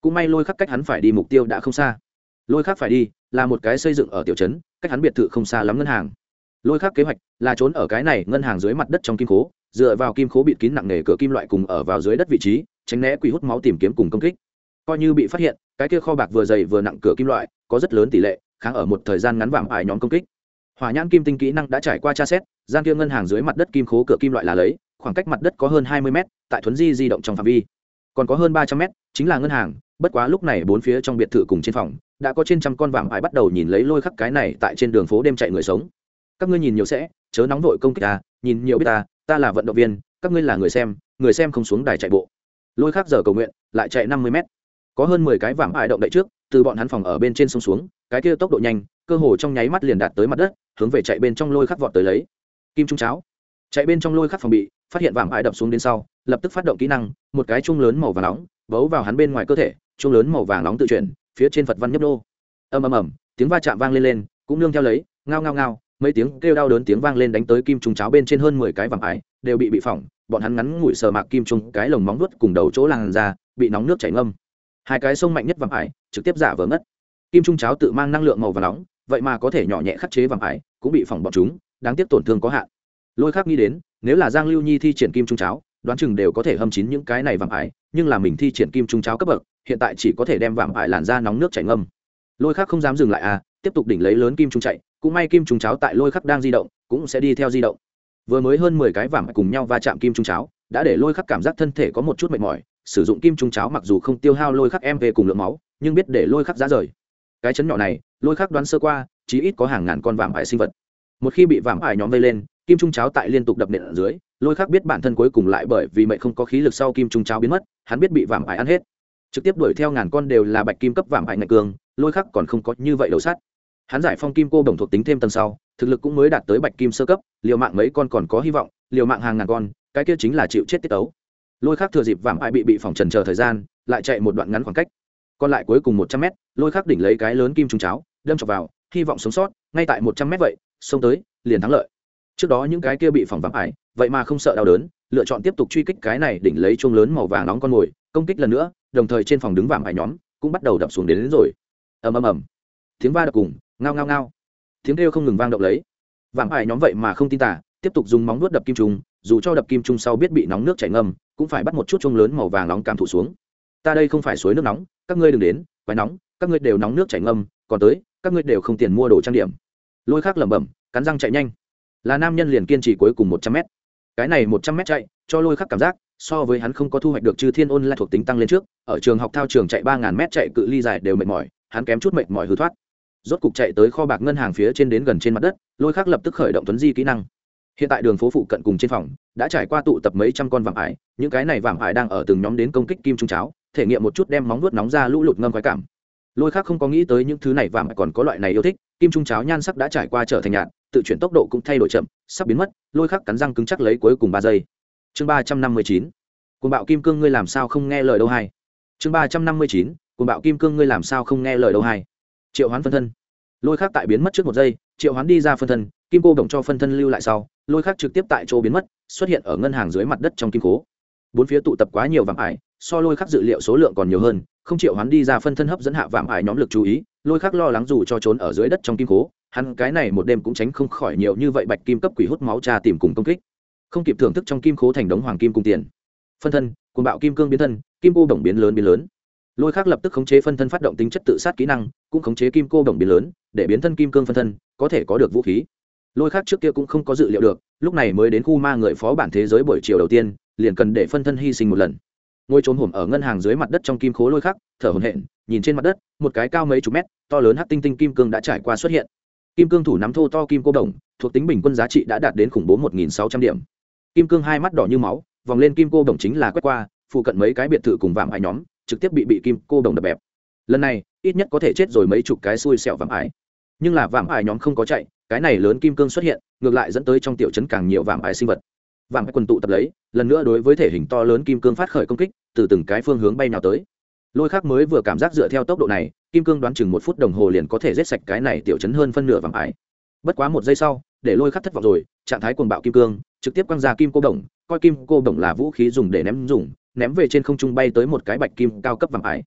Cũng may lôi khắc cách hắn phải đi mục tiêu đã không xa. Lôi khắc phải đi là một cái xây dựng ở tiểu trấn, cách hắn biệt thự không xa lắm ngân hàng. Lôi khắc kế hoạch là trốn ở cái này ngân hàng dưới mặt đất trong kim cố dựa vào kim cố bịt kín nặng nề cửa kim loại cùng ở vào dưới đất vị trí, tránh né quỷ hút máu tìm kiếm cùng công kích. Coi như bị phát hiện, cái kia kho bạc vừa dày vừa nặng cửa kim loại, có rất lớn tỷ lệ, kháng ở một thời gian ngắn vạm ải nhóm công kích hỏa nhãn kim tinh kỹ năng đã trải qua tra xét, gian kia ngân hàng dưới mặt đất kim khố cửa kim loại là lấy, khoảng cách mặt đất có hơn hai mươi mét, tại thuấn di di động trong phạm vi. Còn có hơn ba trăm mét, chính là ngân hàng, bất quá lúc này bốn phía trong biệt thự cùng trên phòng, đã có trên trăm con vạm ải bắt đầu nhìn lấy lôi khắc cái này tại trên đường phố đêm chạy người sống. Các ngươi nhìn nhiều sẽ, chớ nóng vội công kích ta, nhìn nhiều biết ta ta là vận động viên, các ngươi là người xem người xem không xuống đài chạy bộ. Lôi khắc giờ cầu nguyện, lại chạy năm mươi mét. Có hơn mười cái vạm ải động đậy trước, từ bọn hắn phòng ở bên trên sông xuống cái kia tốc độ nhanh, cơ hồ trong nháy mắt liền đạt tới mặt đất, hướng về chạy bên trong lôi khắc vọt tới lấy. Kim trung cháo. Chạy bên trong lôi khắc phòng bị, phát hiện vàng ải đập xuống đến sau, lập tức phát động kỹ năng, một cái chung lớn màu vàng nóng, bấu vào hắn bên ngoài cơ thể chung lớn màu vàng nóng tự chuyển, phía trên phật văn nhấp đô ầm ầm ầm, tiếng va chạm vang lên lên, cũng nương theo lấy, ngao ngao ngao, mấy tiếng kêu đau đớn tiếng vang lên đánh tới kim trung cháo bên trên hơn mười cái vàng ải, đều bị bị phỏng, bọn hắn ngắn ngủi sờ mạc kim trung cái lồng móng vuốt cùng đầu chỗ làn ra bị nóng nước chảy ngâm. Hai cái sông mạnh nhất vàng ải, trực tiếp giả vỡ ngất kim trung cháo tự mang năng lượng màu và nóng, vậy mà có thể nhỏ nhẹ khắc chế vàng ải cũng bị phỏng bọn chúng, đáng tiếc tổn thương có hạn. Lôi khác nghĩ đến, nếu là giang lưu nhi thi triển kim trung cháo, đoán chừng đều có thể hâm chín những cái này vàng ải nhưng là mình thi triển kim trung cháo cấp bậc, hiện tại chỉ có thể đem vàng ải làn ra nóng nước chảy ngâm. Lôi khác không dám dừng lại à tiếp tục đỉnh lấy lớn kim trung chạy, cũng may kim trung cháo tại lôi khắc đang di động, cũng sẽ đi theo di động. Vừa mới hơn mười cái vàng cùng nhau va chạm kim trung cháo, đã để lôi khắc cảm giác thân thể có một chút mệt mỏi, sử dụng kim trung cháo mặc dù không tiêu hao lôi khắc em về cùng lượng máu, nhưng biết để lôi khắc giá rời cái chấn nhỏ này, lôi khắc đoán sơ qua, chí ít có hàng ngàn con vạm ải sinh vật. Một khi bị vạm ải nhóm vây lên, kim trung cháo tại liên tục đập nện ở dưới, lôi khắc biết bản thân cuối cùng lại bởi vì mệnh không có khí lực sau kim trung cháo biến mất, hắn biết bị vạm ải ăn hết. Trực tiếp đuổi theo ngàn con đều là bạch kim cấp vạm ải ngạch cường, lôi khắc còn không có như vậy đầu sát hắn giải phong kim cô đồng thuộc tính thêm tầng sau, thực lực cũng mới đạt tới bạch kim sơ cấp, liều mạng mấy con còn có hy vọng, liều mạng hàng ngàn con, cái kia chính là chịu chết tiết tấu. Lôi khác thừa dịp vàng ai bị bị phòng trần chờ thời gian, lại chạy một đoạn ngắn khoảng cách còn lại cuối cùng một trăm mét lôi khắc đỉnh lấy cái lớn kim trung cháo đâm chọc vào hy vọng sống sót ngay tại một trăm mét vậy xông tới liền thắng lợi. Trước đó những cái kia bị phòng vắng ải vậy mà không sợ đau đớn lựa chọn tiếp tục truy kích cái này đỉnh lấy chuông lớn màu vàng nóng con mồi công kích lần nữa đồng thời trên phòng đứng vàng ải nhóm cũng bắt đầu đập xuống đến, đến rồi. Ầm ầm ầm. Tiếng va đập cùng ngao ngao ngao. Tiếng kêu không ngừng vang động lấy. Vàng ải nhóm vậy mà không tin tả tiếp tục dùng móng nuốt đập kim trung dù cho đập kim trung sau biết bị nóng nước chảy ngâm cũng phải bắt một chút chung lớn màu vàng nóng cảm thụ xuống ta đây không phải suối nước nóng, các ngươi đừng đến, quái nóng, các ngươi đều nóng nước chảy ngâm, còn tới, các ngươi đều không tiền mua đồ trang điểm. Lôi khác lẩm bẩm, cắn răng chạy nhanh. Là nam nhân liền kiên trì cuối cùng một trăm mét. Cái này một trăm mét chạy, cho lôi khắc cảm giác, so với hắn không có thu hoạch được chư thiên ôn lại thuộc tính tăng lên trước, ở trường học thao trường chạy ba ngàn mét chạy cự ly dài đều mệt mỏi, hắn kém chút mệt mỏi hư thoát. Rốt cục chạy tới kho bạc ngân hàng phía trên đến gần trên mặt đất, lôi khắc lập tức khởi động tuấn di kỹ năng. Hiện tại đường phố phụ cận cùng trên phòng, đã trải qua tụ tập mấy trăm con vàng ải, những cái này vàng ải đang ở từng nhóm đến công kích kim trung cháo thể nghiệm một chút đem móng vuốt nóng ra lũ lụt ngâm khoái cảm. Lôi khác không có nghĩ tới những thứ này và mà còn có loại này yêu thích, kim trung cháo nhan sắc đã trải qua trở thành nhạt tự chuyển tốc độ cũng thay đổi chậm, sắp biến mất, lôi khác cắn răng cứng chắc lấy cuối cùng ba giây. Chương ba trăm năm mươi chín, cuồng bạo kim cương ngươi làm sao không nghe lời đâu hay? Chương ba trăm năm mươi chín, cuồng bạo kim cương ngươi làm sao không nghe lời đâu hay? Triệu hoán phân thân. Lôi khác tại biến mất trước một giây, triệu hoán đi ra phân thân, kim cô đồng cho phân thân lưu lại sau, lôi khác trực tiếp tại chỗ biến mất, xuất hiện ở ngân hàng dưới mặt đất trong kim cố. Bốn phía tụ tập quá nhiều vàng ải so lôi khắc dự liệu số lượng còn nhiều hơn, không chịu hắn đi ra phân thân hấp dẫn hạ vạm ải nhóm lực chú ý, lôi khắc lo lắng dù cho trốn ở dưới đất trong kim cố hắn cái này một đêm cũng tránh không khỏi nhiều như vậy bạch kim cấp quỷ hút máu trà tìm cùng công kích. Không kịp thưởng thức trong kim cố thành đống hoàng kim cùng tiền. Phân thân cùng bạo kim cương biến thân, kim cô đồng biến lớn biến lớn. Lôi khắc lập tức khống chế phân thân phát động tính chất tự sát kỹ năng, cũng khống chế kim cô đồng biến lớn, để biến thân kim cương phân thân, có thể có được vũ khí. Lôi khác trước kia cũng không có dự liệu được, lúc này mới đến khu ma người phó bản thế giới buổi chiều đầu tiên, liền cần để phân thân hy sinh một lần ngôi trốn hổm ở ngân hàng dưới mặt đất trong kim khố lôi khắc, thở hồn hện nhìn trên mặt đất, một cái cao mấy chục mét, to lớn hát tinh tinh kim cương đã trải qua xuất hiện. Kim cương thủ nắm thô to kim cô đồng, thuộc tính bình quân giá trị đã đạt đến khủng bố một nghìn sáu trăm điểm. Kim cương hai mắt đỏ như máu, vòng lên kim cô đồng chính là quét qua, phụ cận mấy cái biệt thự cùng vạm ải nhóm, trực tiếp bị bị kim cô đồng đập bẹp. Lần này, ít nhất có thể chết rồi mấy chục cái xui xẹo vạm ải. Nhưng là vạm ải nhóm không có chạy, cái này lớn kim cương xuất hiện, ngược lại dẫn tới trong tiểu trấn càng nhiều vạm ải sinh vật. Vạm ải quần tụ tập lấy, lần nữa đối với thể hình to lớn kim cương phát khởi công kích từ từng cái phương hướng bay nào tới. Lôi khác mới vừa cảm giác dựa theo tốc độ này, kim cương đoán chừng một phút đồng hồ liền có thể giết sạch cái này tiểu chấn hơn phân nửa vàng ải. Bất quá một giây sau, để lôi khắc thất vọng rồi, trạng thái cuồng bạo kim cương, trực tiếp quăng ra kim cô đồng, coi kim cô đồng là vũ khí dùng để ném dùng, ném về trên không trung bay tới một cái bạch kim cao cấp vàng ải.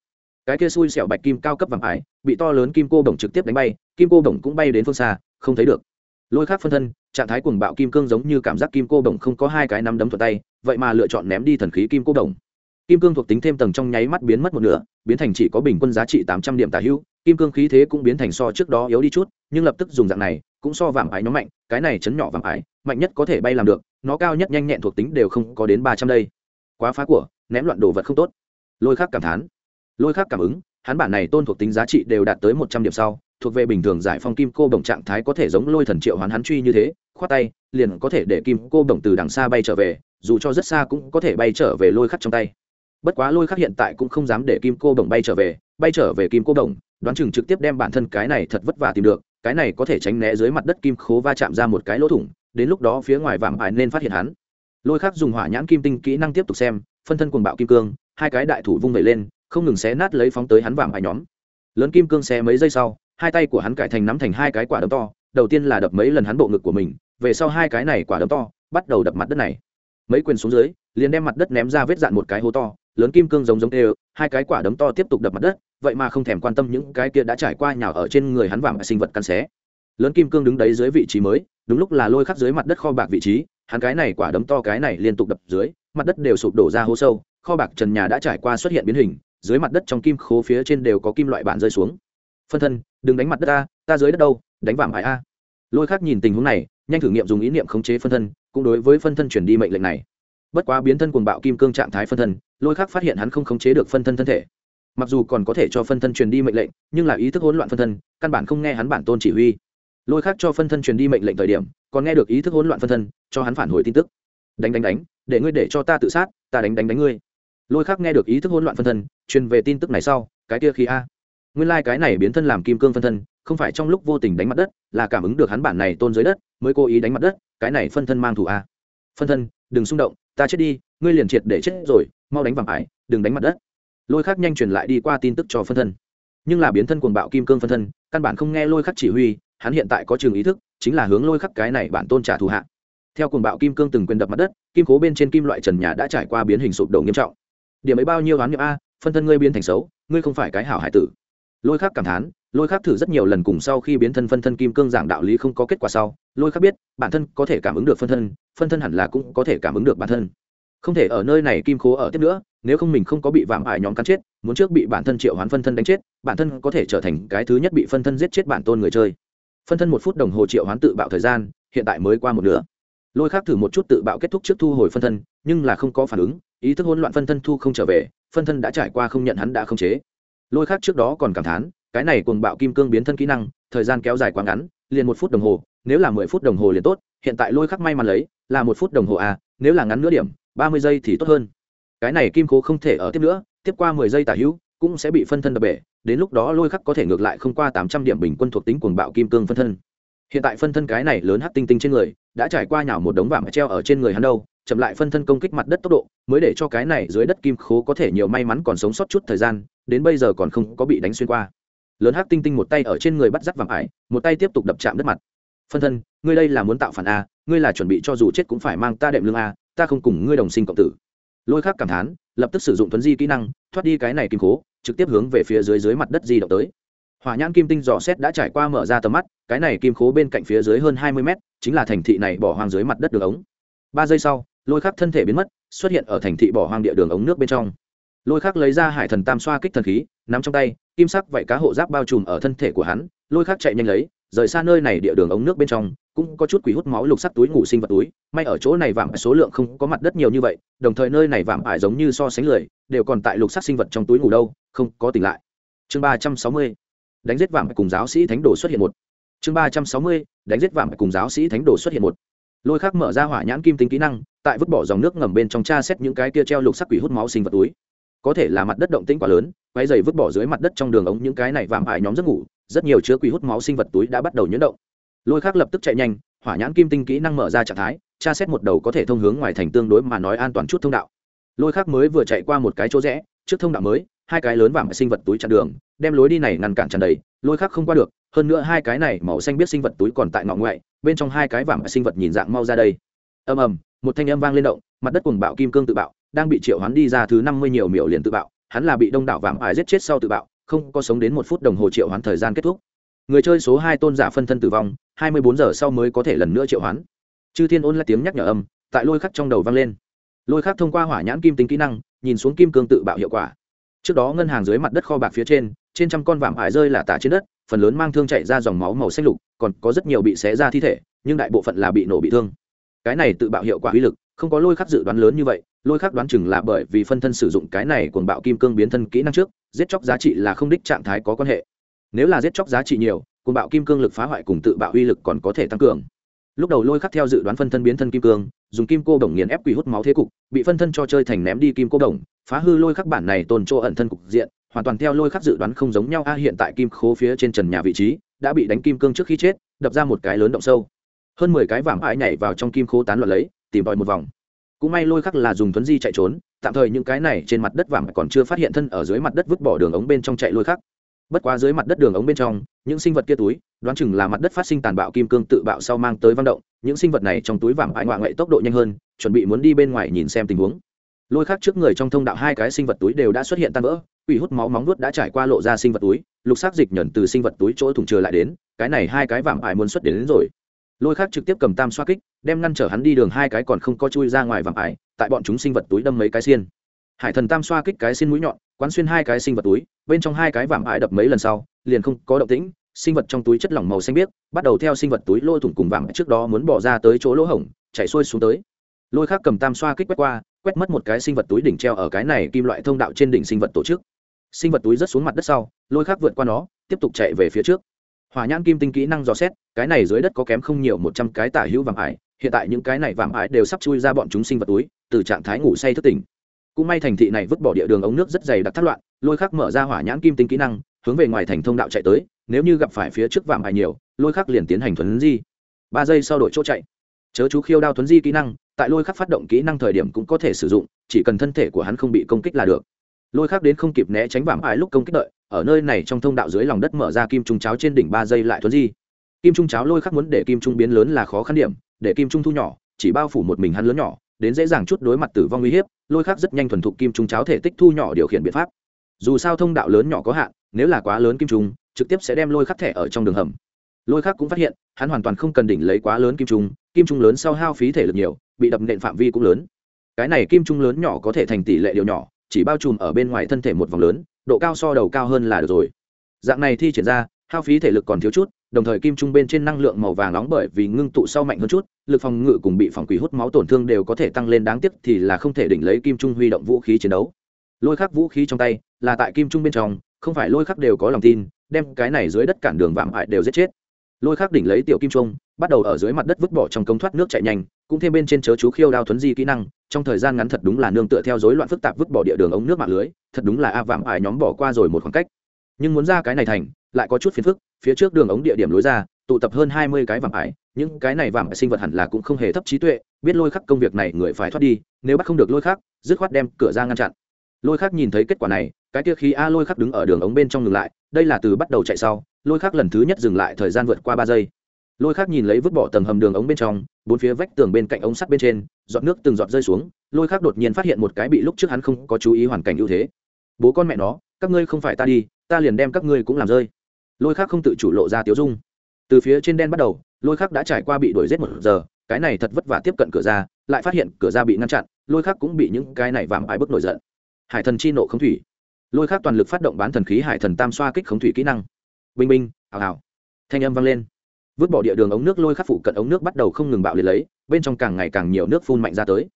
Cái kia xui xẻo bạch kim cao cấp vàng ải, bị to lớn kim cô đồng trực tiếp đánh bay, kim cô đồng cũng bay đến phương xa, không thấy được. Lôi khác phân thân, trạng thái cuồng bạo kim cương giống như cảm giác kim cô đồng không có hai cái nắm đấm thuận tay, vậy mà lựa chọn ném đi thần khí kim cô đồng kim cương thuộc tính thêm tầng trong nháy mắt biến mất một nửa, biến thành chỉ có bình quân giá trị tám trăm điểm tả hữu. Kim cương khí thế cũng biến thành so trước đó yếu đi chút, nhưng lập tức dùng dạng này, cũng so vàng ái nó mạnh, cái này chấn nhỏ vàng ái, mạnh nhất có thể bay làm được, nó cao nhất nhanh nhẹn thuộc tính đều không có đến ba trăm đây. Quá phá của, ném loạn đồ vật không tốt. Lôi khác cảm thán. Lôi khác cảm ứng, hắn bản này tôn thuộc tính giá trị đều đạt tới một trăm điểm sau, thuộc về bình thường giải phong kim cô đồng trạng thái có thể giống lôi thần triệu hoán hắn truy như thế, khoát tay, liền có thể để kim cô đồng từ đằng xa bay trở về, dù cho rất xa cũng có thể bay trở về lôi khắc trong tay bất quá lôi khắc hiện tại cũng không dám để kim cô đồng bay trở về, bay trở về kim cô đồng, đoán chừng trực tiếp đem bản thân cái này thật vất vả tìm được, cái này có thể tránh né dưới mặt đất kim khố va chạm ra một cái lỗ thủng, đến lúc đó phía ngoài vàng ải nên phát hiện hắn. Lôi khắc dùng hỏa nhãn kim tinh kỹ năng tiếp tục xem, phân thân cuồng bạo kim cương, hai cái đại thủ vung vẩy lên, không ngừng xé nát lấy phóng tới hắn vàng ải nhóm. Lớn kim cương xé mấy giây sau, hai tay của hắn cải thành nắm thành hai cái quả đấm to, đầu tiên là đập mấy lần hắn bộ ngực của mình, về sau hai cái này quả đấm to, bắt đầu đập mặt đất này. Mấy quyền xuống dưới, liền đem mặt đất ném ra vết dạn một cái hố to lớn kim cương giống giống đều hai cái quả đấm to tiếp tục đập mặt đất, vậy mà không thèm quan tâm những cái kia đã trải qua nhào ở trên người hắn vàng sinh vật căn xé. Lớn kim cương đứng đấy dưới vị trí mới, đúng lúc là lôi khắc dưới mặt đất kho bạc vị trí, hắn cái này quả đấm to cái này liên tục đập dưới, mặt đất đều sụp đổ ra hố sâu, kho bạc trần nhà đã trải qua xuất hiện biến hình, dưới mặt đất trong kim khố phía trên đều có kim loại bản rơi xuống. Phân thân, đừng đánh mặt đất ta ta dưới đất đâu, đánh vàng ải a. Lôi khắc nhìn tình huống này, nhanh thử nghiệm dùng ý niệm khống chế phân thân, cũng đối với phân thân chuyển đi mệnh lệnh này bất quá biến thân cuồng bạo kim cương trạng thái phân thân, lôi khác phát hiện hắn không khống chế được phân thân thân thể. Mặc dù còn có thể cho phân thân truyền đi mệnh lệnh, nhưng là ý thức hỗn loạn phân thân, căn bản không nghe hắn bản tôn chỉ huy. Lôi khác cho phân thân truyền đi mệnh lệnh thời điểm, còn nghe được ý thức hỗn loạn phân thân, cho hắn phản hồi tin tức. Đánh đánh đánh, để ngươi để cho ta tự sát, ta đánh đánh đánh ngươi. Lôi khác nghe được ý thức hỗn loạn phân thân, truyền về tin tức này sau, cái kia khi a. Nguyên lai、like、cái này biến thân làm kim cương phân thân, không phải trong lúc vô tình đánh mặt đất, là cảm ứng được hắn bản này tôn dưới đất, mới cố ý đánh mặt đất, cái này phân thân mang thủ a. Phân thân, đừng xung động ta chết đi, ngươi liền triệt để chết rồi, mau đánh vàng ải, đừng đánh mặt đất. Lôi khắc nhanh truyền lại đi qua tin tức cho phân thân. Nhưng là biến thân cuồng bạo kim cương phân thân, căn bản không nghe lôi khắc chỉ huy, hắn hiện tại có trường ý thức, chính là hướng lôi khắc cái này bản tôn trả thù hạ. Theo cuồng bạo kim cương từng quyền đập mặt đất, kim cố bên trên kim loại trần nhà đã trải qua biến hình sụp đổ nghiêm trọng. Điểm ấy bao nhiêu đoán nghiệm a, phân thân ngươi biến thành xấu, ngươi không phải cái hảo hải tử. Lôi khắc cảm thán lôi khác thử rất nhiều lần cùng sau khi biến thân phân thân kim cương giảng đạo lý không có kết quả sau, lôi khác biết, bản thân có thể cảm ứng được phân thân phân thân hẳn là cũng có thể cảm ứng được bản thân. Không thể ở nơi này kim khố ở tiếp nữa, nếu không mình không có bị vạm ải nhóm cắn chết, muốn trước bị bản thân triệu hoán phân thân đánh chết, bản thân có thể trở thành cái thứ nhất bị phân thân giết chết bản tôn người chơi. Phân thân một phút đồng hồ triệu hoán tự bạo thời gian, hiện tại mới qua một nửa. Lôi khác thử một chút tự bạo kết thúc trước thu hồi phân thân, nhưng là không có phản ứng, ý thức hỗn loạn phân thân thu không trở về, phân thân đã trải qua không nhận hắn đã không chế. Lôi khác trước đó còn cảm thán cái này cùng bạo kim cương biến thân kỹ năng, thời gian kéo dài quá ngắn, liền một phút đồng hồ, nếu là mười phút đồng hồ liền tốt, hiện tại lôi khắc may mắn lấy, là một phút đồng hồ à nếu là ngắn nửa điểm, ba mươi giây thì tốt hơn. Cái này kim cố không thể ở tiếp nữa, tiếp qua mười giây tả hữu, cũng sẽ bị phân thân đập bể, đến lúc đó lôi khắc có thể ngược lại không qua tám trăm điểm bình quân thuộc tính cuồng bạo kim cương phân thân. Hiện tại phân thân cái này lớn hắc tinh tinh trên người, đã trải qua nhào một đống vàng treo ở trên người hắn đâu, chậm lại phân thân công kích mặt đất tốc độ, mới để cho cái này dưới đất kim khố có thể nhiều may mắn còn sống sót chút thời gian, đến bây giờ còn không có bị đánh xuyên qua lớn hắc tinh tinh một tay ở trên người bắt dắt vàng ải, một tay tiếp tục đập chạm đất mặt. Phân thân, ngươi đây là muốn tạo phản a, ngươi là chuẩn bị cho dù chết cũng phải mang ta đệm lương a, ta không cùng ngươi đồng sinh cộng tử. Lôi khác cảm thán, lập tức sử dụng thuấn di kỹ năng, thoát đi cái này kim cố trực tiếp hướng về phía dưới dưới mặt đất di động tới. Hỏa nhãn kim tinh dò xét đã trải qua mở ra tầm mắt, cái này kim khố bên cạnh phía dưới hơn hai mươi mét, chính là thành thị này bỏ hoang dưới mặt đất đường ống. Ba giây sau, lôi khắc thân thể biến mất, xuất hiện ở thành thị bỏ hoang địa đường ống nước bên trong. Lôi khắc lấy ra hải thần tam xoa kích thần khí, nắm trong tay kim sắc vậy cá hộ giáp bao trùm ở thân thể của hắn, lôi khắc chạy nhanh lấy, rời xa nơi này địa đường ống nước bên trong, cũng có chút quỷ hút máu lục sắc túi ngủ sinh vật túi, may ở chỗ này vạm số lượng không có mặt đất nhiều như vậy, đồng thời nơi này vạm ải giống như so sánh lười, đều còn tại lục sắc sinh vật trong túi ngủ đâu, không có tỉnh lại. Chương ba trăm sáu mươi, đánh giết vạm cùng giáo sĩ thánh đồ xuất hiện một. Chương ba trăm sáu mươi, đánh giết vạm cùng giáo sĩ thánh đồ xuất hiện một. Lôi khác mở ra hỏa nhãn kim tính kỹ năng, tại vứt bỏ dòng nước ngầm bên trong tra xét những cái kia treo lục sắc quỷ hút máu sinh vật túi có thể là mặt đất động tĩnh quá lớn quái dày vứt bỏ dưới mặt đất trong đường ống những cái này vạm ải nhóm giấc ngủ, rất nhiều chứa quỷ hút máu sinh vật túi đã bắt đầu nhuyễn động. Lôi khác lập tức chạy nhanh, hỏa nhãn kim tinh kỹ năng mở ra trạng thái, tra xét một đầu có thể thông hướng ngoài thành tương đối mà nói an toàn chút thông đạo. Lôi khác mới vừa chạy qua một cái chỗ rẽ, trước thông đạo mới, hai cái lớn vàng sinh vật túi chặn đường, đem lối đi này ngăn cản tràn đầy, lôi khác không qua được, hơn nữa hai cái này màu xanh biết sinh vật túi còn tại ngọn ngoại, bên trong hai cái vàng sinh vật nhìn dạng mau ra đây. Ầm ầm, một thanh âm vang lên động, mặt đất cuồng bạo kim cương tự bạo đang bị triệu hoán đi ra thứ năm mươi nhiều miểu liền tự bạo, hắn là bị đông đảo vàng ải giết chết sau tự bạo, không có sống đến một phút đồng hồ triệu hoán thời gian kết thúc. Người chơi số hai tôn giả phân thân tử vong, hai mươi bốn giờ sau mới có thể lần nữa triệu hoán. Chư thiên ôn lại tiếng nhắc nhở âm, tại lôi khắc trong đầu vang lên. Lôi khắc thông qua hỏa nhãn kim tính kỹ năng, nhìn xuống kim cương tự bạo hiệu quả. Trước đó ngân hàng dưới mặt đất kho bạc phía trên trên trăm con vạm ải rơi là tả trên đất, phần lớn mang thương chạy ra dòng máu màu xanh lục, còn có rất nhiều bị xé ra thi thể, nhưng đại bộ phận là bị nổ bị thương. Cái này tự bạo hiệu quả uy lực, không có lôi khắc dự đoán lớn như vậy lôi khắc đoán chừng là bởi vì phân thân sử dụng cái này cuồng bạo kim cương biến thân kỹ năng trước, giết chóc giá trị là không đích trạng thái có quan hệ. Nếu là giết chóc giá trị nhiều, cuồng bạo kim cương lực phá hoại cùng tự bạo uy lực còn có thể tăng cường. Lúc đầu lôi khắc theo dự đoán phân thân biến thân kim cương, dùng kim cô đồng nghiền ép quỷ hút máu thế cục, bị phân thân cho chơi thành ném đi kim cô đồng, phá hư lôi khắc bản này tồn chỗ ẩn thân cục diện, hoàn toàn theo lôi khắc dự đoán không giống nhau. A, hiện tại kim khố phía trên trần nhà vị trí đã bị đánh kim cương trước khi chết, đập ra một cái lớn động sâu. Hơn mười cái vảm ái nhảy vào trong kim khố tán loạn lấy, tìm tòi một vòng cũng may lôi khắc là dùng thuấn di chạy trốn tạm thời những cái này trên mặt đất vàng còn chưa phát hiện thân ở dưới mặt đất vứt bỏ đường ống bên trong chạy lôi khắc. Bất quá dưới mặt đất đường ống bên trong những sinh vật kia túi đoán chừng là mặt đất phát sinh tàn bạo kim cương tự bạo sau mang tới văn động những sinh vật này trong túi vàng ải ngoại ngoại tốc độ nhanh hơn chuẩn bị muốn đi bên ngoài nhìn xem tình huống. Lôi khắc trước người trong thông đạo hai cái sinh vật túi đều đã xuất hiện tan vỡ quỷ hút máu móng nuốt đã trải qua lộ ra sinh vật túi lục xác dịch nhẫn từ sinh vật túi chỗ thủng trừ lại đến cái này hai cái vàng ải muốn xuất đến, đến rồi lôi khác trực tiếp cầm tam xoa kích, đem ngăn trở hắn đi đường hai cái còn không có chui ra ngoài vàng ải, tại bọn chúng sinh vật túi đâm mấy cái xiên. Hải thần tam xoa kích cái xin mũi nhọn, quán xuyên hai cái sinh vật túi, bên trong hai cái vàng ải đập mấy lần sau, liền không có động tĩnh, sinh vật trong túi chất lỏng màu xanh biếc, bắt đầu theo sinh vật túi lôi thủng cùng vàng trước đó muốn bỏ ra tới chỗ lỗ hổng, chạy xuôi xuống tới. Lôi khác cầm tam xoa kích quét qua, quét mất một cái sinh vật túi đỉnh treo ở cái này kim loại thông đạo trên đỉnh sinh vật tổ chức. Sinh vật túi rớt xuống mặt đất sau, lôi khác vượt qua nó, tiếp tục chạy về phía trước hỏa nhãn kim tinh kỹ năng dò xét, cái này dưới đất có kém không nhiều một trăm cái tả hữu vàng ải, hiện tại những cái này vàng ải đều sắp chui ra bọn chúng sinh vật túi, từ trạng thái ngủ say thức tỉnh. Cũng may thành thị này vứt bỏ địa đường ống nước rất dày đặc thắt loạn, lôi khắc mở ra hỏa nhãn kim tinh kỹ năng, hướng về ngoài thành thông đạo chạy tới, nếu như gặp phải phía trước vàng ải nhiều, lôi khắc liền tiến hành thuấn di. Ba giây sau đổi chỗ chạy. Chớ chú khiêu đao thuấn di kỹ năng, tại lôi khắc phát động kỹ năng thời điểm cũng có thể sử dụng, chỉ cần thân thể của hắn không bị công kích là được. Lôi khắc đến không kịp né tránh vàng ải lúc công kích đợi ở nơi này trong thông đạo dưới lòng đất mở ra kim trung cháo trên đỉnh ba giây lại thuấn di. Kim trung cháo lôi khắc muốn để kim trung biến lớn là khó khăn điểm, để kim trung thu nhỏ, chỉ bao phủ một mình hắn lớn nhỏ, đến dễ dàng chút đối mặt tử vong uy hiếp, lôi khắc rất nhanh thuần thục kim trung cháo thể tích thu nhỏ điều khiển biện pháp. Dù sao thông đạo lớn nhỏ có hạn, nếu là quá lớn kim trung, trực tiếp sẽ đem lôi khắc thẻ ở trong đường hầm. Lôi khắc cũng phát hiện, hắn hoàn toàn không cần đỉnh lấy quá lớn kim trung kim trung lớn sau hao phí thể lực nhiều, bị đập nện phạm vi cũng lớn. Cái này kim trung lớn nhỏ có thể thành tỷ lệ điều nhỏ, chỉ bao trùm ở bên ngoài thân thể một vòng lớn độ cao so đầu cao hơn là được rồi. Dạng này thi triển ra, hao phí thể lực còn thiếu chút, đồng thời kim trung bên trên năng lượng màu vàng nóng bởi vì ngưng tụ sau mạnh hơn chút, lực phòng ngự cùng bị phòng quỷ hút máu tổn thương đều có thể tăng lên đáng tiếc thì là không thể đỉnh lấy kim trung huy động vũ khí chiến đấu. Lôi khắc vũ khí trong tay, là tại kim trung bên trong, không phải lôi khắc đều có lòng tin, đem cái này dưới đất cản đường vạm hại đều giết chết. Lôi khắc đỉnh lấy tiểu kim trung, bắt đầu ở dưới mặt đất vứt bỏ trong công thoát nước chạy nhanh, cũng thêm bên trên chớ chú khiêu đao thuấn di kỹ năng trong thời gian ngắn thật đúng là nương tựa theo rối loạn phức tạp vứt bỏ địa đường ống nước mạng lưới, thật đúng là a vạm ải nhóm bỏ qua rồi một khoảng cách. Nhưng muốn ra cái này thành, lại có chút phiền phức, phía trước đường ống địa điểm lối ra, tụ tập hơn hai mươi cái vạm ải, những cái này vạm ải sinh vật hẳn là cũng không hề thấp trí tuệ, biết lôi khắc công việc này người phải thoát đi, nếu bắt không được lôi khắc, dứt khoát đem cửa ra ngăn chặn. Lôi khắc nhìn thấy kết quả này, cái kia khi a lôi khắc đứng ở đường ống bên trong ngừng lại, đây là từ bắt đầu chạy sau, lôi khắc lần thứ nhất dừng lại thời gian vượt qua ba giây lôi khác nhìn lấy vứt bỏ tầng hầm đường ống bên trong, bốn phía vách tường bên cạnh ống sắt bên trên, giọt nước từng giọt rơi xuống, lôi khác đột nhiên phát hiện một cái bị lúc trước hắn không có chú ý hoàn cảnh ưu thế. Bố con mẹ nó, các ngươi không phải ta đi, ta liền đem các ngươi cũng làm rơi. Lôi khác không tự chủ lộ ra tiếu dung. Từ phía trên đen bắt đầu, lôi khác đã trải qua bị đuổi giết một giờ, cái này thật vất vả tiếp cận cửa ra, lại phát hiện cửa ra bị ngăn chặn, lôi khác cũng bị những cái này vàm ái bức nổi giận. Hải thần chi nộ không thủy. Lôi khác toàn lực phát động bán thần khí hải thần tam xoa kích khống thủy kỹ năng. Binh binh ảo ảo thanh âm vang lên vứt bỏ địa đường ống nước lôi khắc phụ cận ống nước bắt đầu không ngừng bạo liệt lấy, bên trong càng ngày càng nhiều nước phun mạnh ra tới.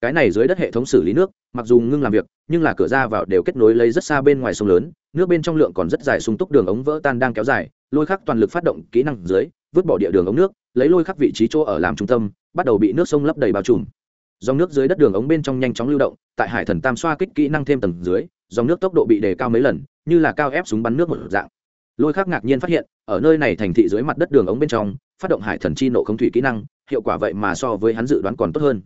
Cái này dưới đất hệ thống xử lý nước, mặc dù ngưng làm việc, nhưng là cửa ra vào đều kết nối lấy rất xa bên ngoài sông lớn, nước bên trong lượng còn rất dài sung túc đường ống vỡ tan đang kéo dài, lôi khắc toàn lực phát động kỹ năng dưới, vứt bỏ địa đường ống nước, lấy lôi khắc vị trí chỗ ở làm trung tâm, bắt đầu bị nước sông lấp đầy bao trùm. Dòng nước dưới đất đường ống bên trong nhanh chóng lưu động, tại hải thần tam xoa kích kỹ năng thêm tầng dưới, dòng nước tốc độ bị đề cao mấy lần, như là cao ép súng bắn nước một dạng lôi khác ngạc nhiên phát hiện, ở nơi này thành thị dưới mặt đất đường ống bên trong, phát động hải thần chi nộ không thủy kỹ năng, hiệu quả vậy mà so với hắn dự đoán còn tốt hơn.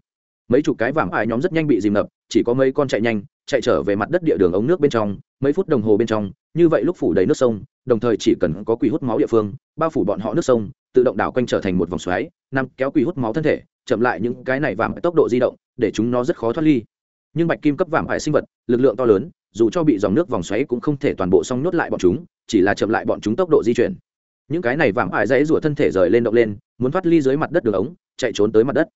Mấy chục cái vàng ải nhóm rất nhanh bị dìm ngập, chỉ có mấy con chạy nhanh, chạy trở về mặt đất địa đường ống nước bên trong, mấy phút đồng hồ bên trong, như vậy lúc phủ đầy nước sông, đồng thời chỉ cần có quỷ hút máu địa phương, bao phủ bọn họ nước sông, tự động đảo quanh trở thành một vòng xoáy, nằm kéo quỷ hút máu thân thể, chậm lại những cái này vàng tốc độ di động, để chúng nó rất khó thoát ly. Nhưng bạch kim cấp vàng ải sinh vật, lực lượng to lớn, dù cho bị dòng nước vòng xoáy cũng không thể toàn bộ xong nhốt lại bọn chúng chỉ là chậm lại bọn chúng tốc độ di chuyển. Những cái này vạm ải dãy rủa thân thể rời lên động lên, muốn thoát ly dưới mặt đất đường ống, chạy trốn tới mặt đất.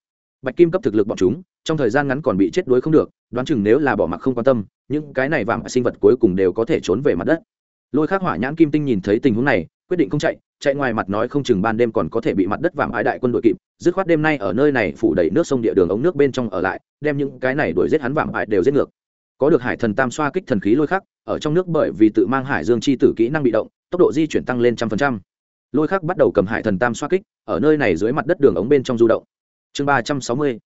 Bạch kim cấp thực lực bọn chúng, trong thời gian ngắn còn bị chết đuối không được, đoán chừng nếu là bỏ mặc không quan tâm, những cái này vạm sinh vật cuối cùng đều có thể trốn về mặt đất. Lôi khắc hỏa nhãn kim tinh nhìn thấy tình huống này, quyết định không chạy chạy ngoài mặt nói không chừng ban đêm còn có thể bị mặt đất vạm ái đại quân đội kịp, dứt khoát đêm nay ở nơi này phủ đầy nước sông địa đường ống nước bên trong ở lại, đem những cái này đuổi giết hắn vạm ải đều giết ngược. Có được hải thần tam xoa kích thần khí lôi khắc ở trong nước bởi vì tự mang hải dương chi tử kỹ năng bị động, tốc độ di chuyển tăng lên trăm phần trăm. Lôi khắc bắt đầu cầm hải thần tam xoa kích, ở nơi này dưới mặt đất đường ống bên trong du động. Chương ba trăm sáu mươi,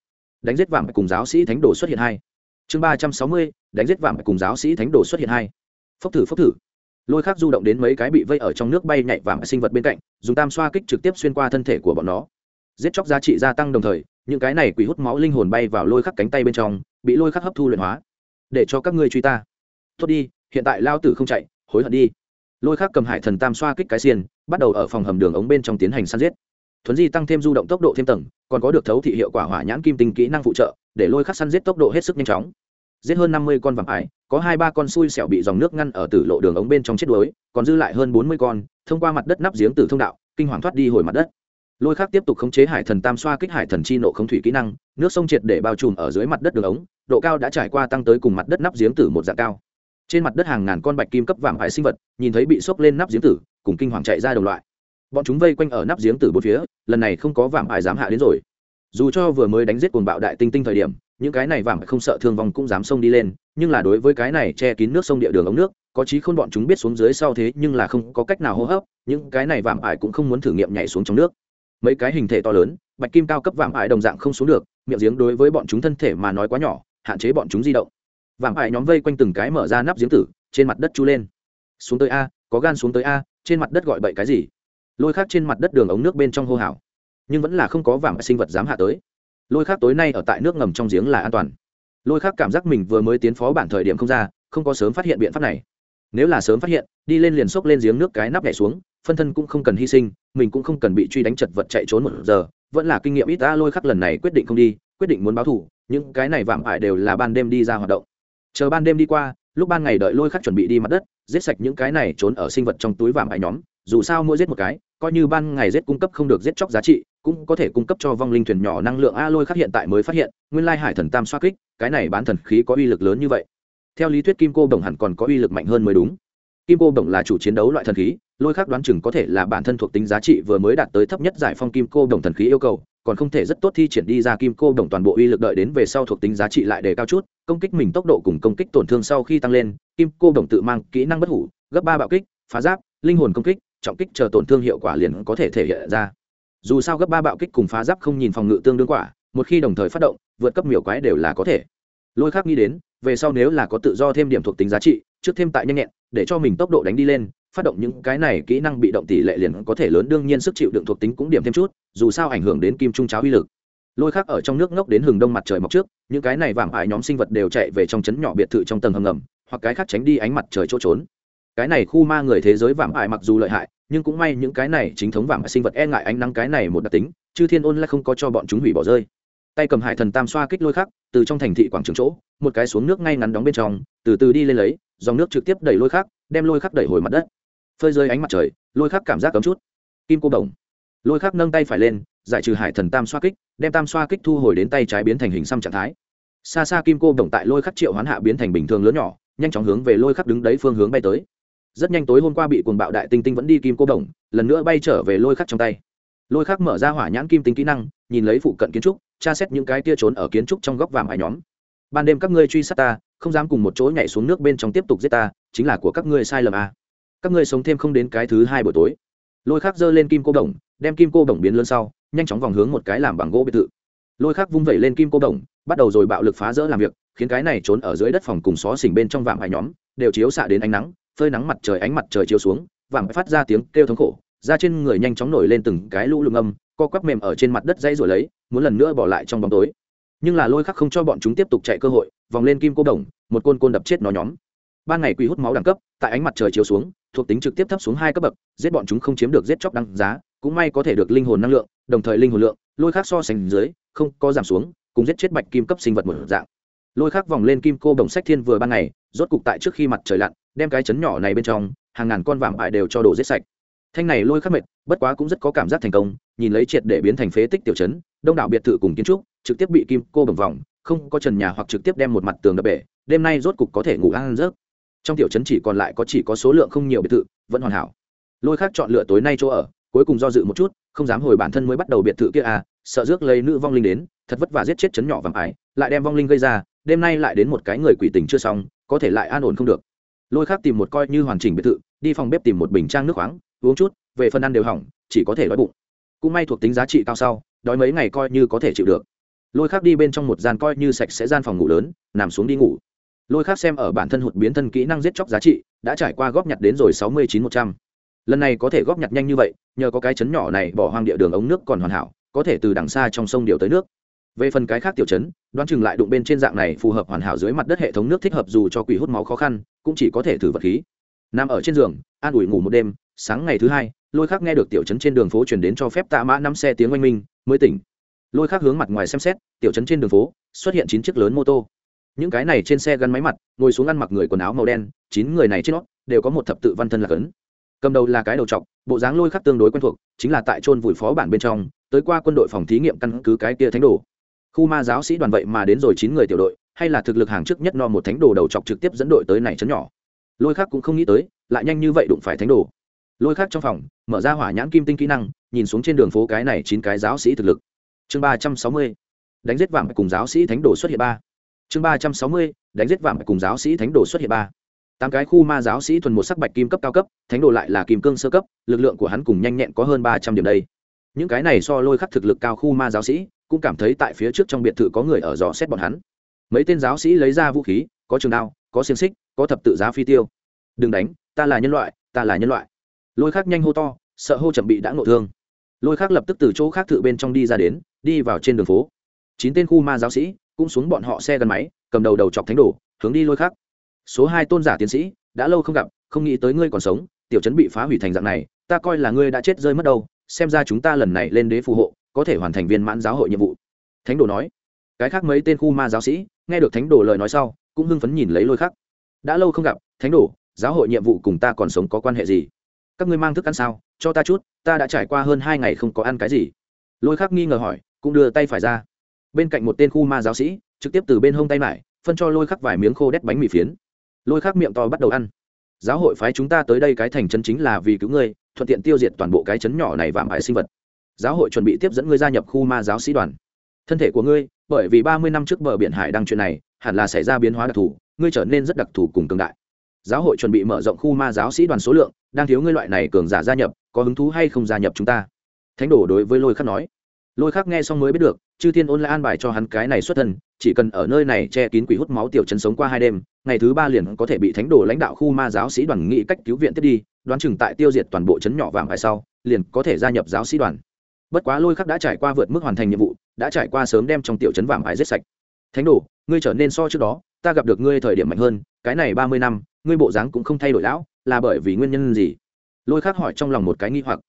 đánh giết vàng cùng giáo sĩ thánh đồ xuất hiện hai. Chương ba trăm sáu mươi, đánh giết vàng cùng giáo sĩ thánh đồ xuất hiện hai. Phốc thử phốc thử. Lôi khắc du động đến mấy cái bị vây ở trong nước bay nhảy vàng sinh vật bên cạnh, dùng tam xoa kích trực tiếp xuyên qua thân thể của bọn nó. Giết chóc giá trị gia tăng đồng thời, những cái này quỷ hút máu linh hồn bay vào lôi khắc cánh tay bên trong, bị lôi khắc hấp thu luyện hóa. Để cho các ngươi truy ta. Tốt đi hiện tại lao tử không chạy, hối hận đi. Lôi khắc cầm hải thần tam xoa kích cái xiên, bắt đầu ở phòng hầm đường ống bên trong tiến hành săn giết. Thuấn di tăng thêm du động tốc độ thêm tầng, còn có được thấu thị hiệu quả hỏa nhãn kim tinh kỹ năng phụ trợ, để lôi khắc săn giết tốc độ hết sức nhanh chóng. Giết hơn năm mươi con vàng ải, có hai ba con xui xẻo bị dòng nước ngăn ở tử lộ đường ống bên trong chết đuối, còn dư lại hơn bốn mươi con, thông qua mặt đất nắp giếng từ thông đạo, kinh hoàng thoát đi hồi mặt đất. Lôi khắc tiếp tục khống chế hải thần tam xoa kích hải thần chi nộ không thủy kỹ năng, nước sông triệt để bao trùm ở dưới mặt đất đường ống, độ cao đã trải qua tăng tới cùng mặt đất nắp giếng tử một dạng cao trên mặt đất hàng ngàn con bạch kim cấp vàng hại sinh vật, nhìn thấy bị sốc lên nắp giếng tử, cùng kinh hoàng chạy ra đồng loại. Bọn chúng vây quanh ở nắp giếng tử bốn phía, lần này không có vàng hại dám hạ đến rồi. Dù cho vừa mới đánh giết cuồng bạo đại tinh tinh thời điểm, những cái này vàng không sợ thương vong cũng dám xông đi lên, nhưng là đối với cái này che kín nước sông địa đường ống nước, có chí khôn bọn chúng biết xuống dưới sau thế nhưng là không có cách nào hô hấp, những cái này vàng ải cũng không muốn thử nghiệm nhảy xuống trong nước. Mấy cái hình thể to lớn, bạch kim cao cấp vàng ải đồng dạng không xuống được, miệng giếng đối với bọn chúng thân thể mà nói quá nhỏ, hạn chế bọn chúng di động. Vạm ải nhóm vây quanh từng cái mở ra nắp giếng tử, trên mặt đất chu lên. Xuống tới a, có gan xuống tới a, trên mặt đất gọi bậy cái gì? Lôi khác trên mặt đất đường ống nước bên trong hô hào. Nhưng vẫn là không có vàng sinh vật dám hạ tới. Lôi khác tối nay ở tại nước ngầm trong giếng là an toàn. Lôi khác cảm giác mình vừa mới tiến phó bản thời điểm không ra, không có sớm phát hiện biện pháp này. Nếu là sớm phát hiện, đi lên liền xốc lên giếng nước cái nắp nhảy xuống, phân thân cũng không cần hy sinh, mình cũng không cần bị truy đánh chật vật chạy trốn một giờ, vẫn là kinh nghiệm ít ta lôi khắc lần này quyết định không đi, quyết định muốn báo thủ những cái này vạm ải đều là ban đêm đi ra hoạt động chờ ban đêm đi qua, lúc ban ngày đợi lôi khắc chuẩn bị đi mặt đất, giết sạch những cái này trốn ở sinh vật trong túi vàng ải nhóm, dù sao mỗi giết một cái, coi như ban ngày giết cung cấp không được giết chóc giá trị, cũng có thể cung cấp cho vong linh thuyền nhỏ năng lượng a lôi khắc hiện tại mới phát hiện, nguyên lai hải thần tam xoa kích, cái này bán thần khí có uy lực lớn như vậy. Theo lý thuyết kim cô đồng hẳn còn có uy lực mạnh hơn mới đúng. Kim cô đồng là chủ chiến đấu loại thần khí, lôi khắc đoán chừng có thể là bản thân thuộc tính giá trị vừa mới đạt tới thấp nhất giải phong kim cô đồng thần khí yêu cầu, còn không thể rất tốt thi triển đi ra kim cô đồng toàn bộ uy lực đợi đến về sau thuộc tính giá trị lại đề cao chút công kích mình tốc độ cùng công kích tổn thương sau khi tăng lên, kim cô đồng tự mang kỹ năng bất hủ, gấp ba bạo kích, phá giáp, linh hồn công kích, trọng kích chờ tổn thương hiệu quả liền có thể thể hiện ra. Dù sao gấp ba bạo kích cùng phá giáp không nhìn phòng ngự tương đương quả, một khi đồng thời phát động, vượt cấp miểu quái đều là có thể. Lôi khác nghĩ đến, về sau nếu là có tự do thêm điểm thuộc tính giá trị, trước thêm tại nhanh nhẹn, để cho mình tốc độ đánh đi lên, phát động những cái này kỹ năng bị động tỷ lệ liền có thể lớn, đương nhiên sức chịu đựng thuộc tính cũng điểm thêm chút, dù sao ảnh hưởng đến kim trung cháo uy lực. Lôi khác ở trong nước ngốc đến hừng đông mặt trời mọc trước những cái này vạm hại nhóm sinh vật đều chạy về trong trấn nhỏ biệt thự trong tầng hầm ngầm, hoặc cái khác tránh đi ánh mặt trời chỗ trốn. Cái này khu ma người thế giới vạm hại mặc dù lợi hại, nhưng cũng may những cái này chính thống vạm hại sinh vật e ngại ánh nắng cái này một đặc tính, chư thiên ôn lại không có cho bọn chúng hủy bỏ rơi. Tay cầm hải thần tam xoa kích lôi khắc, từ trong thành thị quảng trường chỗ, một cái xuống nước ngay ngắn đóng bên trong, từ từ đi lên lấy, dòng nước trực tiếp đẩy lôi khắc, đem lôi khắc đẩy hồi mặt đất. Phơi rơi ánh mặt trời, lôi khắc cảm giác cấm chút. Kim cô đồng lôi khắc nâng tay phải lên giải trừ hải thần tam xoa kích, đem tam xoa kích thu hồi đến tay trái biến thành hình xăm trạng thái. Xa xa kim cô đồng tại lôi khắc triệu hoán hạ biến thành bình thường lớn nhỏ, nhanh chóng hướng về lôi khắc đứng đấy phương hướng bay tới. Rất nhanh tối hôm qua bị cuồng bạo đại tinh tinh vẫn đi kim cô đồng, lần nữa bay trở về lôi khắc trong tay. Lôi khắc mở ra hỏa nhãn kim tính kỹ năng, nhìn lấy phụ cận kiến trúc, tra xét những cái tia trốn ở kiến trúc trong góc vàng hải nhóm. Ban đêm các ngươi truy sát ta, không dám cùng một chỗ nhảy xuống nước bên trong tiếp tục giết ta, chính là của các ngươi sai lầm à. các ngươi sống thêm không đến cái thứ hai buổi tối. Lôi khắc giơ lên kim cô đồng, đem kim cô đồng biến lớn sau nhanh chóng vòng hướng một cái làm bằng gỗ biệt thự. Lôi khắc vung vẩy lên kim cô đồng, bắt đầu rồi bạo lực phá rỡ làm việc, khiến cái này trốn ở dưới đất phòng cùng xó xỉnh bên trong vạm hai nhóm, đều chiếu xạ đến ánh nắng, phơi nắng mặt trời ánh mặt trời chiếu xuống, vạm phát ra tiếng kêu thống khổ ra trên người nhanh chóng nổi lên từng cái lũ lụm âm, co quắp mềm ở trên mặt đất dây rồi lấy, muốn lần nữa bỏ lại trong bóng tối. Nhưng là lôi khắc không cho bọn chúng tiếp tục chạy cơ hội, vòng lên kim cô đồng, một côn côn đập chết nó nhóm. Ban ngày quỷ hút máu đẳng cấp, tại ánh mặt trời chiếu xuống, thuộc tính trực tiếp thấp xuống hai cấp bậc, giết bọn chúng không chiếm được giết chóc đăng giá cũng may có thể được linh hồn năng lượng, đồng thời linh hồn lượng, lôi khắc so sánh dưới, không có giảm xuống, cùng giết chết bạch kim cấp sinh vật một dạng. Lôi khắc vòng lên kim cô đồng sách thiên vừa ban ngày, rốt cục tại trước khi mặt trời lặn, đem cái chấn nhỏ này bên trong, hàng ngàn con vàng ải đều cho đổ giết sạch. Thanh này lôi khắc mệt, bất quá cũng rất có cảm giác thành công, nhìn lấy triệt để biến thành phế tích tiểu chấn, đông đảo biệt thự cùng kiến trúc, trực tiếp bị kim cô bầm vòng, không có trần nhà hoặc trực tiếp đem một mặt tường đập bể, đêm nay rốt cục có thể ngủ ăn rớt trong tiểu trấn chỉ còn lại có chỉ có số lượng không nhiều biệt thự, vẫn hoàn hảo. Lôi khác chọn lựa tối nay chỗ ở cuối cùng do dự một chút, không dám hồi bản thân mới bắt đầu biệt thự kia à sợ rước lấy nữ vong linh đến, thật vất vả giết chết chấn nhỏ vàng ải, lại đem vong linh gây ra, đêm nay lại đến một cái người quỷ tình chưa xong, có thể lại an ổn không được. Lôi khác tìm một coi như hoàn chỉnh biệt thự, đi phòng bếp tìm một bình trang nước khoáng, uống chút, về phần ăn đều hỏng, chỉ có thể đói bụng. Cũng may thuộc tính giá trị cao sau, đói mấy ngày coi như có thể chịu được. Lôi khác đi bên trong một gian coi như sạch sẽ gian phòng ngủ lớn, nằm xuống đi ngủ. Lôi khác xem ở bản thân hụt biến thân kỹ năng giết chóc giá trị, đã trải qua góp nhặt đến rồi sáu mươi chín một trăm. Lần này có thể góp nhặt nhanh như vậy nhờ có cái chấn nhỏ này bỏ hoang địa đường ống nước còn hoàn hảo, có thể từ đằng xa trong sông điều tới nước. Về phần cái khác tiểu chấn đoán chừng lại đụng bên trên dạng này phù hợp hoàn hảo dưới mặt đất hệ thống nước thích hợp dù cho quỷ hút máu khó khăn, cũng chỉ có thể thử vật khí. Nằm ở trên giường, an ủi ngủ một đêm, sáng ngày thứ hai, lôi khác nghe được tiểu chấn trên đường phố chuyển đến cho phép tạ mã năm xe tiếng oanh minh, mới tỉnh. Lôi khác hướng mặt ngoài xem xét, tiểu chấn trên đường phố, xuất hiện chín chiếc lớn mô tô. Những cái này trên xe gắn máy mặt, ngồi xuống ăn mặc người quần áo màu đen, chín người này trên nó đều có một thập tự văn thân là cấn cầm đầu là cái đầu trọc, bộ dáng lôi khắc tương đối quen thuộc, chính là tại trôn vùi phó bản bên trong, tới qua quân đội phòng thí nghiệm căn cứ cái kia thánh đồ. Khu ma giáo sĩ đoàn vậy mà đến rồi chín người tiểu đội, hay là thực lực hàng trước nhất no một thánh đồ đầu trọc trực tiếp dẫn đội tới này chấn nhỏ. Lôi khắc cũng không nghĩ tới, lại nhanh như vậy đụng phải thánh đồ. Lôi khắc trong phòng, mở ra hỏa nhãn kim tinh kỹ năng, nhìn xuống trên đường phố cái này chín cái giáo sĩ thực lực. Chương ba trăm sáu mươi, đánh giết vàng cùng giáo sĩ thánh đồ xuất hiện ba. Chương ba trăm sáu mươi, đánh giết vàng cùng giáo sĩ thánh đồ xuất hiện ba tám cái khu ma giáo sĩ thuần một sắc bạch kim cấp cao cấp, thánh đồ lại là kim cương sơ cấp, lực lượng của hắn cùng nhanh nhẹn có hơn ba trăm điểm đây. Những cái này so lôi khắc thực lực cao khu ma giáo sĩ, cũng cảm thấy tại phía trước trong biệt thự có người ở dò xét bọn hắn. Mấy tên giáo sĩ lấy ra vũ khí, có trường đao, có xiềng xích, có thập tự giá phi tiêu. Đừng đánh, ta là nhân loại, ta là nhân loại. Lôi khắc nhanh hô to, sợ hô chậm bị đã ngộ thương. Lôi khắc lập tức từ chỗ khác thự bên trong đi ra đến, đi vào trên đường phố. Chín tên khu ma giáo sĩ cũng xuống bọn họ xe gắn máy, cầm đầu đầu chọc thánh đồ, hướng đi lôi khắc số hai tôn giả tiến sĩ, đã lâu không gặp, không nghĩ tới ngươi còn sống, tiểu chấn bị phá hủy thành dạng này, ta coi là ngươi đã chết rơi mất đâu, xem ra chúng ta lần này lên đế phù hộ, có thể hoàn thành viên mãn giáo hội nhiệm vụ. Thánh đồ nói. Cái khác mấy tên khu ma giáo sĩ, nghe được thánh đồ lời nói sau, cũng hưng phấn nhìn lấy lôi khắc. Đã lâu không gặp, thánh đồ, giáo hội nhiệm vụ cùng ta còn sống có quan hệ gì? Các ngươi mang thức ăn sao? Cho ta chút, ta đã trải qua hơn hai ngày không có ăn cái gì. Lôi khắc nghi ngờ hỏi, cũng đưa tay phải ra. Bên cạnh một tên khu ma giáo sĩ, trực tiếp từ bên hông tay mải phân cho lôi khắc vài miếng khô đét bánh mì phiến lôi khắc miệng to bắt đầu ăn. Giáo hội phái chúng ta tới đây cái thành chân chính là vì cứu ngươi, thuận tiện tiêu diệt toàn bộ cái chấn nhỏ này vạm ải sinh vật. Giáo hội chuẩn bị tiếp dẫn ngươi gia nhập khu ma giáo sĩ đoàn. Thân thể của ngươi, bởi vì ba mươi năm trước bờ biển hải đăng chuyện này, hẳn là xảy ra biến hóa đặc thù, ngươi trở nên rất đặc thù cùng cường đại. Giáo hội chuẩn bị mở rộng khu ma giáo sĩ đoàn số lượng, đang thiếu ngươi loại này cường giả gia nhập, có hứng thú hay không gia nhập chúng ta? Thánh đổ đối với lôi khắc nói lôi khắc nghe xong mới biết được, chư thiên ôn lại an bài cho hắn cái này xuất thân, chỉ cần ở nơi này che kín quỷ hút máu tiểu chấn sống qua hai đêm, ngày thứ ba liền có thể bị thánh đồ lãnh đạo khu ma giáo sĩ đoàn nghị cách cứu viện tiếp đi, đoán chừng tại tiêu diệt toàn bộ chấn nhỏ vàng phải sau, liền có thể gia nhập giáo sĩ đoàn. Bất quá lôi khắc đã trải qua vượt mức hoàn thành nhiệm vụ, đã trải qua sớm đem trong tiểu chấn vàng ải giết sạch. Thánh đồ, ngươi trở nên so trước đó, ta gặp được ngươi thời điểm mạnh hơn, cái này ba mươi năm, ngươi bộ dáng cũng không thay đổi lão, là bởi vì nguyên nhân gì? Lôi khắc hỏi trong lòng một cái nghi hoặc.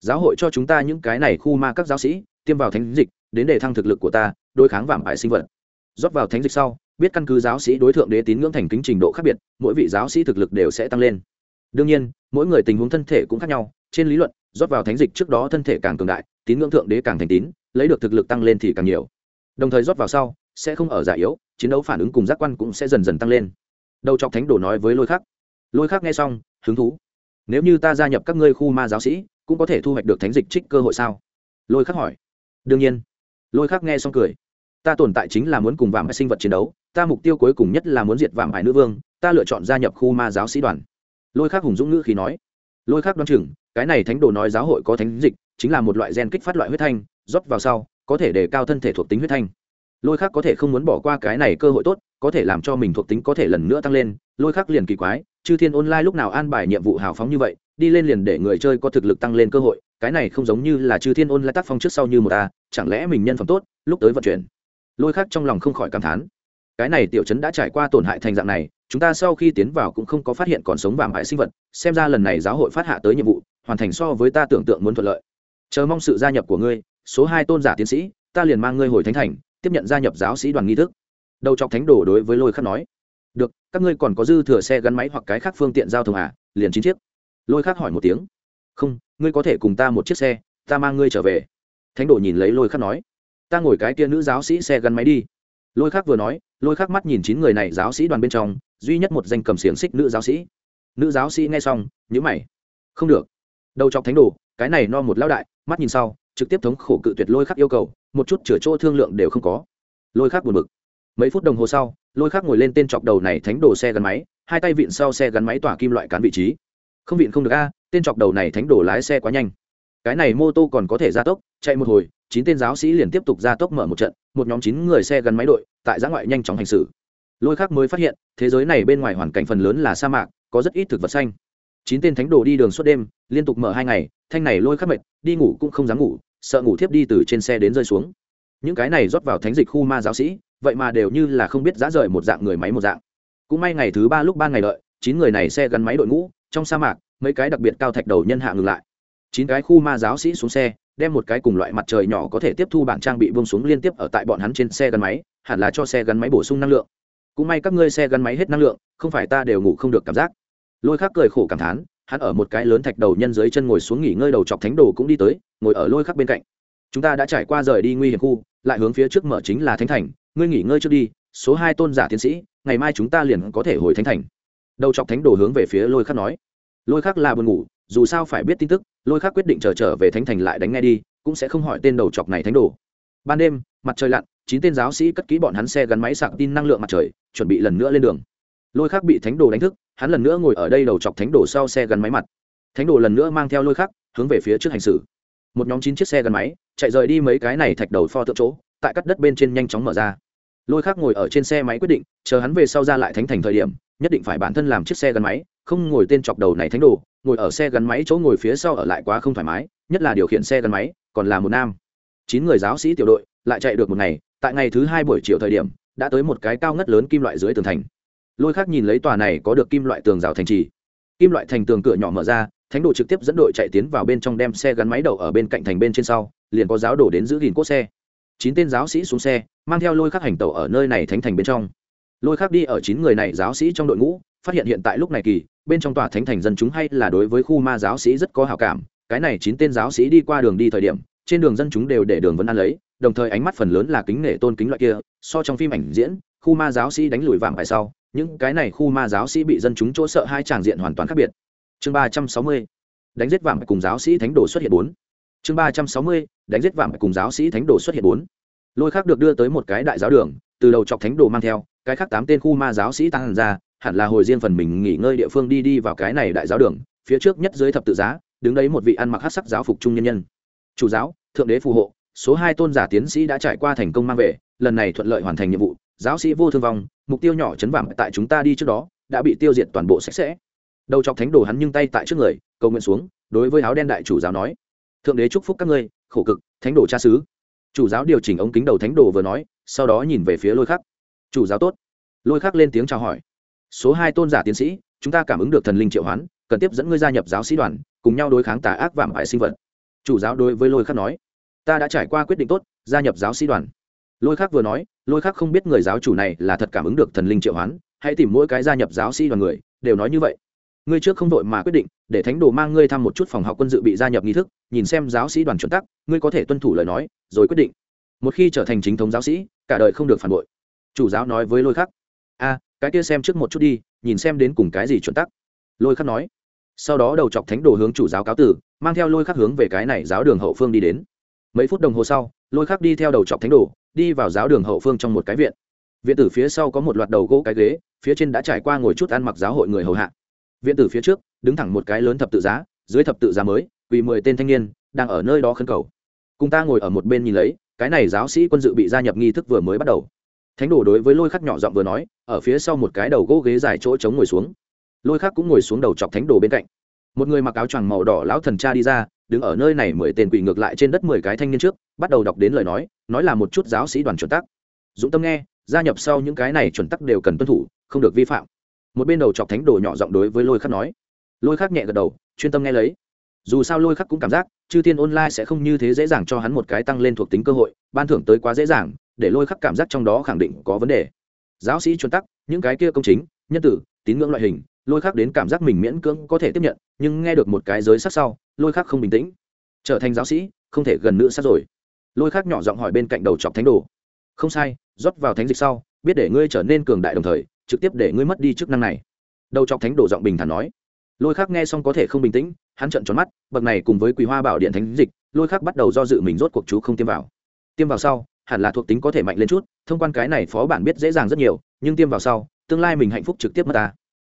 Giáo hội cho chúng ta những cái này khu ma các giáo sĩ tiêm vào thánh dịch, đến để thăng thực lực của ta, đối kháng vàng bại sinh vật. Rót vào thánh dịch sau, biết căn cứ giáo sĩ đối tượng đế tín ngưỡng thành kính trình độ khác biệt, mỗi vị giáo sĩ thực lực đều sẽ tăng lên. Đương nhiên, mỗi người tình huống thân thể cũng khác nhau, trên lý luận, rót vào thánh dịch trước đó thân thể càng cường đại, tín ngưỡng thượng đế càng thành tín, lấy được thực lực tăng lên thì càng nhiều. Đồng thời rót vào sau, sẽ không ở giả yếu, chiến đấu phản ứng cùng giác quan cũng sẽ dần dần tăng lên. Đầu chọc thánh đồ nói với lôi khắc. Lôi khắc nghe xong, hứng thú. Nếu như ta gia nhập các ngươi khu ma giáo sĩ, cũng có thể thu hoạch được thánh dịch trích cơ hội sao? Lôi khắc hỏi đương nhiên. Lôi khắc nghe xong cười. Ta tồn tại chính là muốn cùng vàng sinh vật chiến đấu, ta mục tiêu cuối cùng nhất là muốn diệt vàng hải nữ vương, ta lựa chọn gia nhập khu ma giáo sĩ đoàn. Lôi khắc hùng dũng ngữ khi nói. Lôi khắc đoán chừng, cái này thánh đồ nói giáo hội có thánh dịch, chính là một loại gen kích phát loại huyết thanh, rót vào sau, có thể đề cao thân thể thuộc tính huyết thanh. Lôi khắc có thể không muốn bỏ qua cái này cơ hội tốt, có thể làm cho mình thuộc tính có thể lần nữa tăng lên. Lôi khắc liền kỳ quái, chư thiên online lúc nào an bài nhiệm vụ hào phóng như vậy đi lên liền để người chơi có thực lực tăng lên cơ hội, cái này không giống như là chư thiên ôn lại tác phong trước sau như một ta chẳng lẽ mình nhân phẩm tốt, lúc tới vận chuyển. Lôi khác trong lòng không khỏi cảm thán. Cái này tiểu chấn đã trải qua tổn hại thành dạng này, chúng ta sau khi tiến vào cũng không có phát hiện còn sống vàng hại sinh vật, xem ra lần này giáo hội phát hạ tới nhiệm vụ, hoàn thành so với ta tưởng tượng muốn thuận lợi. Chờ mong sự gia nhập của ngươi, số hai tôn giả tiến sĩ, ta liền mang ngươi hồi thánh thành, tiếp nhận gia nhập giáo sĩ đoàn nghi thức. Đầu chọc thánh đồ đối với lôi khắc nói. Được, các ngươi còn có dư thừa xe gắn máy hoặc cái khác phương tiện giao thông à liền chín chiếc lôi khắc hỏi một tiếng. Không, ngươi có thể cùng ta một chiếc xe, ta mang ngươi trở về. Thánh đồ nhìn lấy lôi khắc nói. Ta ngồi cái kia nữ giáo sĩ xe gắn máy đi. Lôi khắc vừa nói, lôi khắc mắt nhìn chín người này giáo sĩ đoàn bên trong, duy nhất một danh cầm xiềng xích nữ giáo sĩ. Nữ giáo sĩ nghe xong nhữ mày. Không được. Đầu chọc thánh đồ, cái này no một lao đại, mắt nhìn sau, trực tiếp thống khổ cự tuyệt lôi khắc yêu cầu, một chút chửa chỗ thương lượng đều không có. Lôi khắc buồn bực. Mấy phút đồng hồ sau, lôi khắc ngồi lên tên chọc đầu này thánh đồ xe gắn máy, hai tay vịn sau xe gắn máy tỏa kim loại cán vị trí không vịn không được a, tên chọc đầu này thánh đổ lái xe quá nhanh. Cái này mô tô còn có thể gia tốc, chạy một hồi, chín tên giáo sĩ liền tiếp tục gia tốc mở một trận, một nhóm chín người xe gắn máy đội, tại giã ngoại nhanh chóng hành xử. Lôi khác mới phát hiện, thế giới này bên ngoài hoàn cảnh phần lớn là sa mạc, có rất ít thực vật xanh. Chín tên thánh đồ đi đường suốt đêm, liên tục mở hai ngày, thanh này lôi khắc mệt, đi ngủ cũng không dám ngủ, sợ ngủ thiếp đi từ trên xe đến rơi xuống. Những cái này rót vào thánh dịch khu ma giáo sĩ, vậy mà đều như là không biết giá rời một dạng người máy một dạng. Cũng may ngày thứ ba lúc ban ngày đợi, chín người này xe gắn máy đội ngũ trong sa mạc, mấy cái đặc biệt cao thạch đầu nhân hạ ngừng lại. Chín cái khu ma giáo sĩ xuống xe, đem một cái cùng loại mặt trời nhỏ có thể tiếp thu bản trang bị bông xuống liên tiếp ở tại bọn hắn trên xe gắn máy, hẳn là cho xe gắn máy bổ sung năng lượng. Cũng may các ngươi xe gắn máy hết năng lượng, không phải ta đều ngủ không được cảm giác. Lôi khắc cười khổ cảm thán, hắn ở một cái lớn thạch đầu nhân dưới chân ngồi xuống nghỉ ngơi đầu chọc thánh đồ cũng đi tới, ngồi ở lôi khắc bên cạnh. Chúng ta đã trải qua rời đi nguy hiểm khu, lại hướng phía trước mở chính là thánh thành, ngươi nghỉ ngơi trước đi, số hai tôn giả tiến sĩ, ngày mai chúng ta liền có thể hồi thánh thành đầu chọc thánh đồ hướng về phía lôi khắc nói. Lôi khắc là buồn ngủ dù sao phải biết tin tức lôi khắc quyết định chờ trở, trở về thánh thành lại đánh nghe đi cũng sẽ không hỏi tên đầu chọc này thánh đồ. Ban đêm mặt trời lặn chín tên giáo sĩ cất kỹ bọn hắn xe gắn máy sạc tin năng lượng mặt trời chuẩn bị lần nữa lên đường. Lôi khắc bị thánh đồ đánh thức hắn lần nữa ngồi ở đây đầu chọc thánh đồ sau xe gắn máy mặt. Thánh đồ lần nữa mang theo lôi khắc hướng về phía trước hành xử. Một nhóm chín chiếc xe gắn máy chạy rời đi mấy cái này thạch đầu pho tượng chỗ tại cắt đất bên trên nhanh chóng mở ra. Lôi khắc ngồi ở trên xe máy quyết định chờ hắn về sau ra lại thánh thành thời điểm nhất định phải bản thân làm chiếc xe gắn máy, không ngồi tên chọc đầu này thánh đồ, ngồi ở xe gắn máy chỗ ngồi phía sau ở lại quá không thoải mái, nhất là điều khiển xe gắn máy, còn là một nam. Chín người giáo sĩ tiểu đội lại chạy được một ngày, tại ngày thứ hai buổi chiều thời điểm, đã tới một cái cao ngất lớn kim loại dưới tường thành. Lôi khác nhìn lấy tòa này có được kim loại tường rào thành trì. Kim loại thành tường cửa nhỏ mở ra, thánh đồ trực tiếp dẫn đội chạy tiến vào bên trong đem xe gắn máy đầu ở bên cạnh thành bên trên sau, liền có giáo đổ đến giữ gìn cốt xe. Chín tên giáo sĩ xuống xe, mang theo lôi khắc hành tàu ở nơi này thánh thành bên trong lôi khác đi ở chín người này giáo sĩ trong đội ngũ, phát hiện hiện tại lúc này kỳ, bên trong tòa thánh thành dân chúng hay là đối với khu ma giáo sĩ rất có hào cảm, cái này chín tên giáo sĩ đi qua đường đi thời điểm, trên đường dân chúng đều để đường vẫn ăn lấy, đồng thời ánh mắt phần lớn là kính nể tôn kính loại kia, so trong phim ảnh diễn, khu ma giáo sĩ đánh lùi vàng bài sau, những cái này khu ma giáo sĩ bị dân chúng chỗ sợ hai tràng diện hoàn toàn khác biệt. Chương ba trăm sáu mươi, đánh giết vàng cùng giáo sĩ thánh đồ xuất hiện bốn. Chương ba trăm sáu mươi, đánh giết vàng cùng giáo sĩ thánh đồ xuất hiện bốn. Lôi khác được đưa tới một cái đại giáo đường, từ đầu chọc thánh đồ mang theo cái khác tám tên khu ma giáo sĩ tăng ra, hẳn là hồi riêng phần mình nghỉ ngơi địa phương đi đi vào cái này đại giáo đường, phía trước nhất dưới thập tự giá, đứng đấy một vị ăn mặc hát sắc giáo phục trung nhân nhân. Chủ giáo, thượng đế phù hộ, số hai tôn giả tiến sĩ đã trải qua thành công mang về, lần này thuận lợi hoàn thành nhiệm vụ, giáo sĩ vô thương vong, mục tiêu nhỏ chấn vàng tại chúng ta đi trước đó, đã bị tiêu diệt toàn bộ sạch sẽ. Đầu chọc thánh đồ hắn nhưng tay tại trước người, cầu nguyện xuống, đối với áo đen đại chủ giáo nói, thượng đế chúc phúc các ngươi, khổ cực, thánh đồ cha xứ. Chủ giáo điều chỉnh ống kính đầu thánh đồ vừa nói, sau đó nhìn về phía lôi khắc chủ giáo tốt. Lôi khắc lên tiếng chào hỏi. Số hai tôn giả tiến sĩ, chúng ta cảm ứng được thần linh triệu hoán, cần tiếp dẫn ngươi gia nhập giáo sĩ đoàn, cùng nhau đối kháng tà ác vạm hại sinh vật. Chủ giáo đối với lôi khắc nói, ta đã trải qua quyết định tốt, gia nhập giáo sĩ đoàn. Lôi khắc vừa nói, lôi khắc không biết người giáo chủ này là thật cảm ứng được thần linh triệu hoán, hãy tìm mỗi cái gia nhập giáo sĩ đoàn người, đều nói như vậy. Ngươi trước không đội mà quyết định, để thánh đồ mang ngươi thăm một chút phòng học quân dự bị gia nhập nghi thức, nhìn xem giáo sĩ đoàn chuẩn tắc, ngươi có thể tuân thủ lời nói, rồi quyết định. Một khi trở thành chính thống giáo sĩ, cả đời không được phản bội chủ giáo nói với lôi khắc, a, cái kia xem trước một chút đi, nhìn xem đến cùng cái gì chuẩn tắc. Lôi khắc nói. Sau đó đầu chọc thánh đồ hướng chủ giáo cáo tử, mang theo lôi khắc hướng về cái này giáo đường hậu phương đi đến. Mấy phút đồng hồ sau, lôi khắc đi theo đầu chọc thánh đồ, đi vào giáo đường hậu phương trong một cái viện. Viện tử phía sau có một loạt đầu gỗ cái ghế, phía trên đã trải qua ngồi chút ăn mặc giáo hội người hầu hạ. Viện tử phía trước, đứng thẳng một cái lớn thập tự giá, dưới thập tự giá mới vì mười tên thanh niên, đang ở nơi đó khấn cầu. Cùng ta ngồi ở một bên nhìn lấy, cái này giáo sĩ quân dự bị gia nhập nghi thức vừa mới bắt đầu thánh đồ đối với lôi khắc nhỏ giọng vừa nói, ở phía sau một cái đầu gỗ ghế dài chỗ trống ngồi xuống. Lôi khắc cũng ngồi xuống đầu chọc thánh đồ bên cạnh. Một người mặc áo choàng màu đỏ lão thần cha đi ra, đứng ở nơi này mười tên quỷ ngược lại trên đất mười cái thanh niên trước, bắt đầu đọc đến lời nói nói là một chút giáo sĩ đoàn chuẩn tắc. Dũng tâm nghe, gia nhập sau những cái này chuẩn tắc đều cần tuân thủ, không được vi phạm. Một bên đầu chọc thánh đồ nhỏ giọng đối với lôi khắc nói. Lôi khắc nhẹ gật đầu, chuyên tâm nghe lấy. Dù sao lôi khắc cũng cảm giác, chư thiên online sẽ không như thế dễ dàng cho hắn một cái tăng lên thuộc tính cơ hội, ban thưởng tới quá dễ dàng để lôi khắc cảm giác trong đó khẳng định có vấn đề. Giáo sĩ chuẩn tắc, những cái kia công chính, nhân tử, tín ngưỡng loại hình, lôi khắc đến cảm giác mình miễn cưỡng có thể tiếp nhận, nhưng nghe được một cái giới sắc sau, lôi khắc không bình tĩnh. Trở thành giáo sĩ, không thể gần nữa sát rồi. Lôi khắc nhỏ giọng hỏi bên cạnh đầu chọc thánh đồ. Không sai, rót vào thánh dịch sau, biết để ngươi trở nên cường đại đồng thời, trực tiếp để ngươi mất đi chức năng này. Đầu chọc thánh đồ giọng bình thản nói. Lôi khắc nghe xong có thể không bình tĩnh, hắn trận tròn mắt, bậc này cùng với quý hoa bảo điện thánh dịch, lôi khắc bắt đầu do dự mình rốt cuộc chú không tiêm vào. Tiêm vào sau hẳn là thuộc tính có thể mạnh lên chút, thông quan cái này phó bản biết dễ dàng rất nhiều, nhưng tiêm vào sau, tương lai mình hạnh phúc trực tiếp mất ta.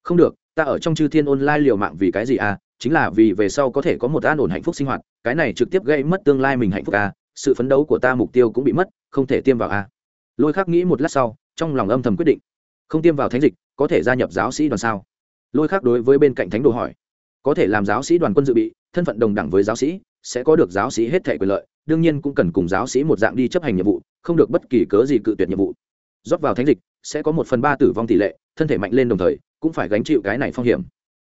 Không được, ta ở trong chư thiên online liều mạng vì cái gì à? Chính là vì về sau có thể có một an ổn hạnh phúc sinh hoạt, cái này trực tiếp gây mất tương lai mình hạnh phúc à? Sự phấn đấu của ta mục tiêu cũng bị mất, không thể tiêm vào à? Lôi khắc nghĩ một lát sau, trong lòng âm thầm quyết định. Không tiêm vào thánh dịch, có thể gia nhập giáo sĩ đoàn sao? Lôi khắc đối với bên cạnh thánh đồ hỏi. Có thể làm giáo sĩ đoàn quân dự bị, thân phận đồng đẳng với giáo sĩ, sẽ có được giáo sĩ hết thể quyền lợi đương nhiên cũng cần cùng giáo sĩ một dạng đi chấp hành nhiệm vụ, không được bất kỳ cớ gì cự tuyệt nhiệm vụ. Rót vào thánh dịch, sẽ có một phần ba tử vong tỷ lệ, thân thể mạnh lên đồng thời, cũng phải gánh chịu cái này phong hiểm.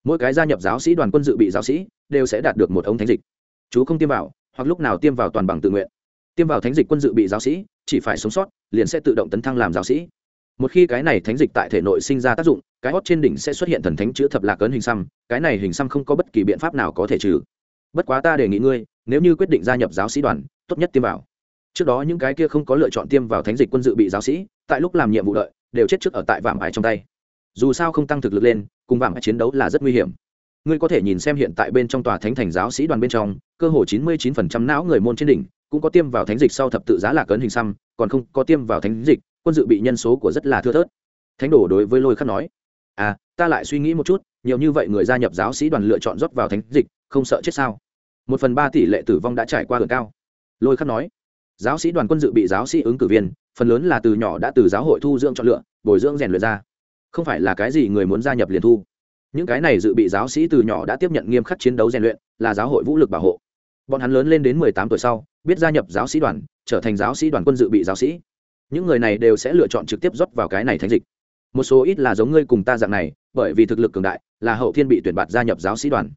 Mỗi cái gia nhập giáo sĩ đoàn quân dự bị giáo sĩ, đều sẽ đạt được một ống thánh dịch. Chú không tiêm vào, hoặc lúc nào tiêm vào toàn bằng tự nguyện. Tiêm vào thánh dịch quân dự bị giáo sĩ, chỉ phải sống sót, liền sẽ tự động tấn thăng làm giáo sĩ. Một khi cái này thánh dịch tại thể nội sinh ra tác dụng, cái hót trên đỉnh sẽ xuất hiện thần thánh chữa thập lạc ấn hình xăm, cái này hình xăm không có bất kỳ biện pháp nào có thể trừ. Bất quá ta đề nghị ngươi nếu như quyết định gia nhập giáo sĩ đoàn, tốt nhất tiêm vào. Trước đó những cái kia không có lựa chọn tiêm vào thánh dịch quân dự bị giáo sĩ, tại lúc làm nhiệm vụ đợi, đều chết trước ở tại vạm ải trong tay. Dù sao không tăng thực lực lên, cùng vạm ải chiến đấu là rất nguy hiểm. Ngươi có thể nhìn xem hiện tại bên trong tòa thánh thành giáo sĩ đoàn bên trong, cơ hồ chín mươi chín phần trăm não người môn trên đỉnh, cũng có tiêm vào thánh dịch sau thập tự giá là cấn hình xăm, còn không có tiêm vào thánh dịch, quân dự bị nhân số của rất là thưa thớt. Thánh đổ đối với lôi khắc nói à ta lại suy nghĩ một chút, nhiều như vậy người gia nhập giáo sĩ đoàn lựa chọn rót vào thánh dịch, không sợ chết sao? Một phần ba tỷ lệ tử vong đã trải qua gần cao. Lôi khắc nói, giáo sĩ đoàn quân dự bị giáo sĩ ứng cử viên, phần lớn là từ nhỏ đã từ giáo hội thu dưỡng chọn lựa, bồi dưỡng rèn luyện ra. Không phải là cái gì người muốn gia nhập liền thu. Những cái này dự bị giáo sĩ từ nhỏ đã tiếp nhận nghiêm khắc chiến đấu rèn luyện, là giáo hội vũ lực bảo hộ. Bọn hắn lớn lên đến mười tám tuổi sau, biết gia nhập giáo sĩ đoàn, trở thành giáo sĩ đoàn quân dự bị giáo sĩ. Những người này đều sẽ lựa chọn trực tiếp rót vào cái này thánh dịch. Một số ít là giống ngươi cùng ta dạng này, bởi vì thực lực cường đại, là hậu thiên bị tuyển bạt gia nhập giáo sĩ đoàn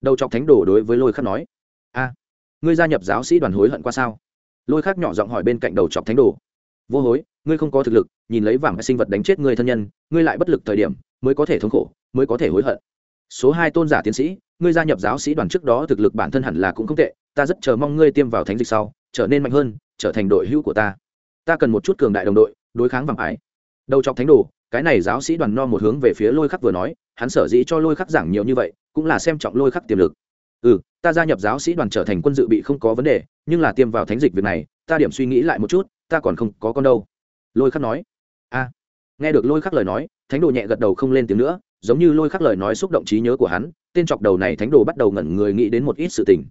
đầu chọc thánh đồ đối với lôi khắc nói, a, ngươi gia nhập giáo sĩ đoàn hối hận qua sao? Lôi khắc nhỏ giọng hỏi bên cạnh đầu chọc thánh đồ, vô hối, ngươi không có thực lực, nhìn lấy vàng sinh vật đánh chết người thân nhân, ngươi lại bất lực thời điểm, mới có thể thống khổ, mới có thể hối hận. Số hai tôn giả tiến sĩ, ngươi gia nhập giáo sĩ đoàn trước đó thực lực bản thân hẳn là cũng không tệ, ta rất chờ mong ngươi tiêm vào thánh dịch sau, trở nên mạnh hơn, trở thành đội hữu của ta. Ta cần một chút cường đại đồng đội, đối kháng vàng ái. Đầu chọc thánh đồ, cái này giáo sĩ đoàn no một hướng về phía lôi khắc vừa nói, hắn sở dĩ cho lôi khắc giảng nhiều như vậy cũng là xem trọng lôi khắc tiềm lực. Ừ ta gia nhập giáo sĩ đoàn trở thành quân dự bị không có vấn đề, nhưng là tiêm vào thánh dịch việc này, ta điểm suy nghĩ lại một chút, ta còn không có con đâu. Lôi khắc nói. A. Nghe được lôi khắc lời nói, thánh đồ nhẹ gật đầu không lên tiếng nữa, giống như lôi khắc lời nói xúc động trí nhớ của hắn, tên chọc đầu này thánh đồ bắt đầu ngẩn người nghĩ đến một ít sự tình.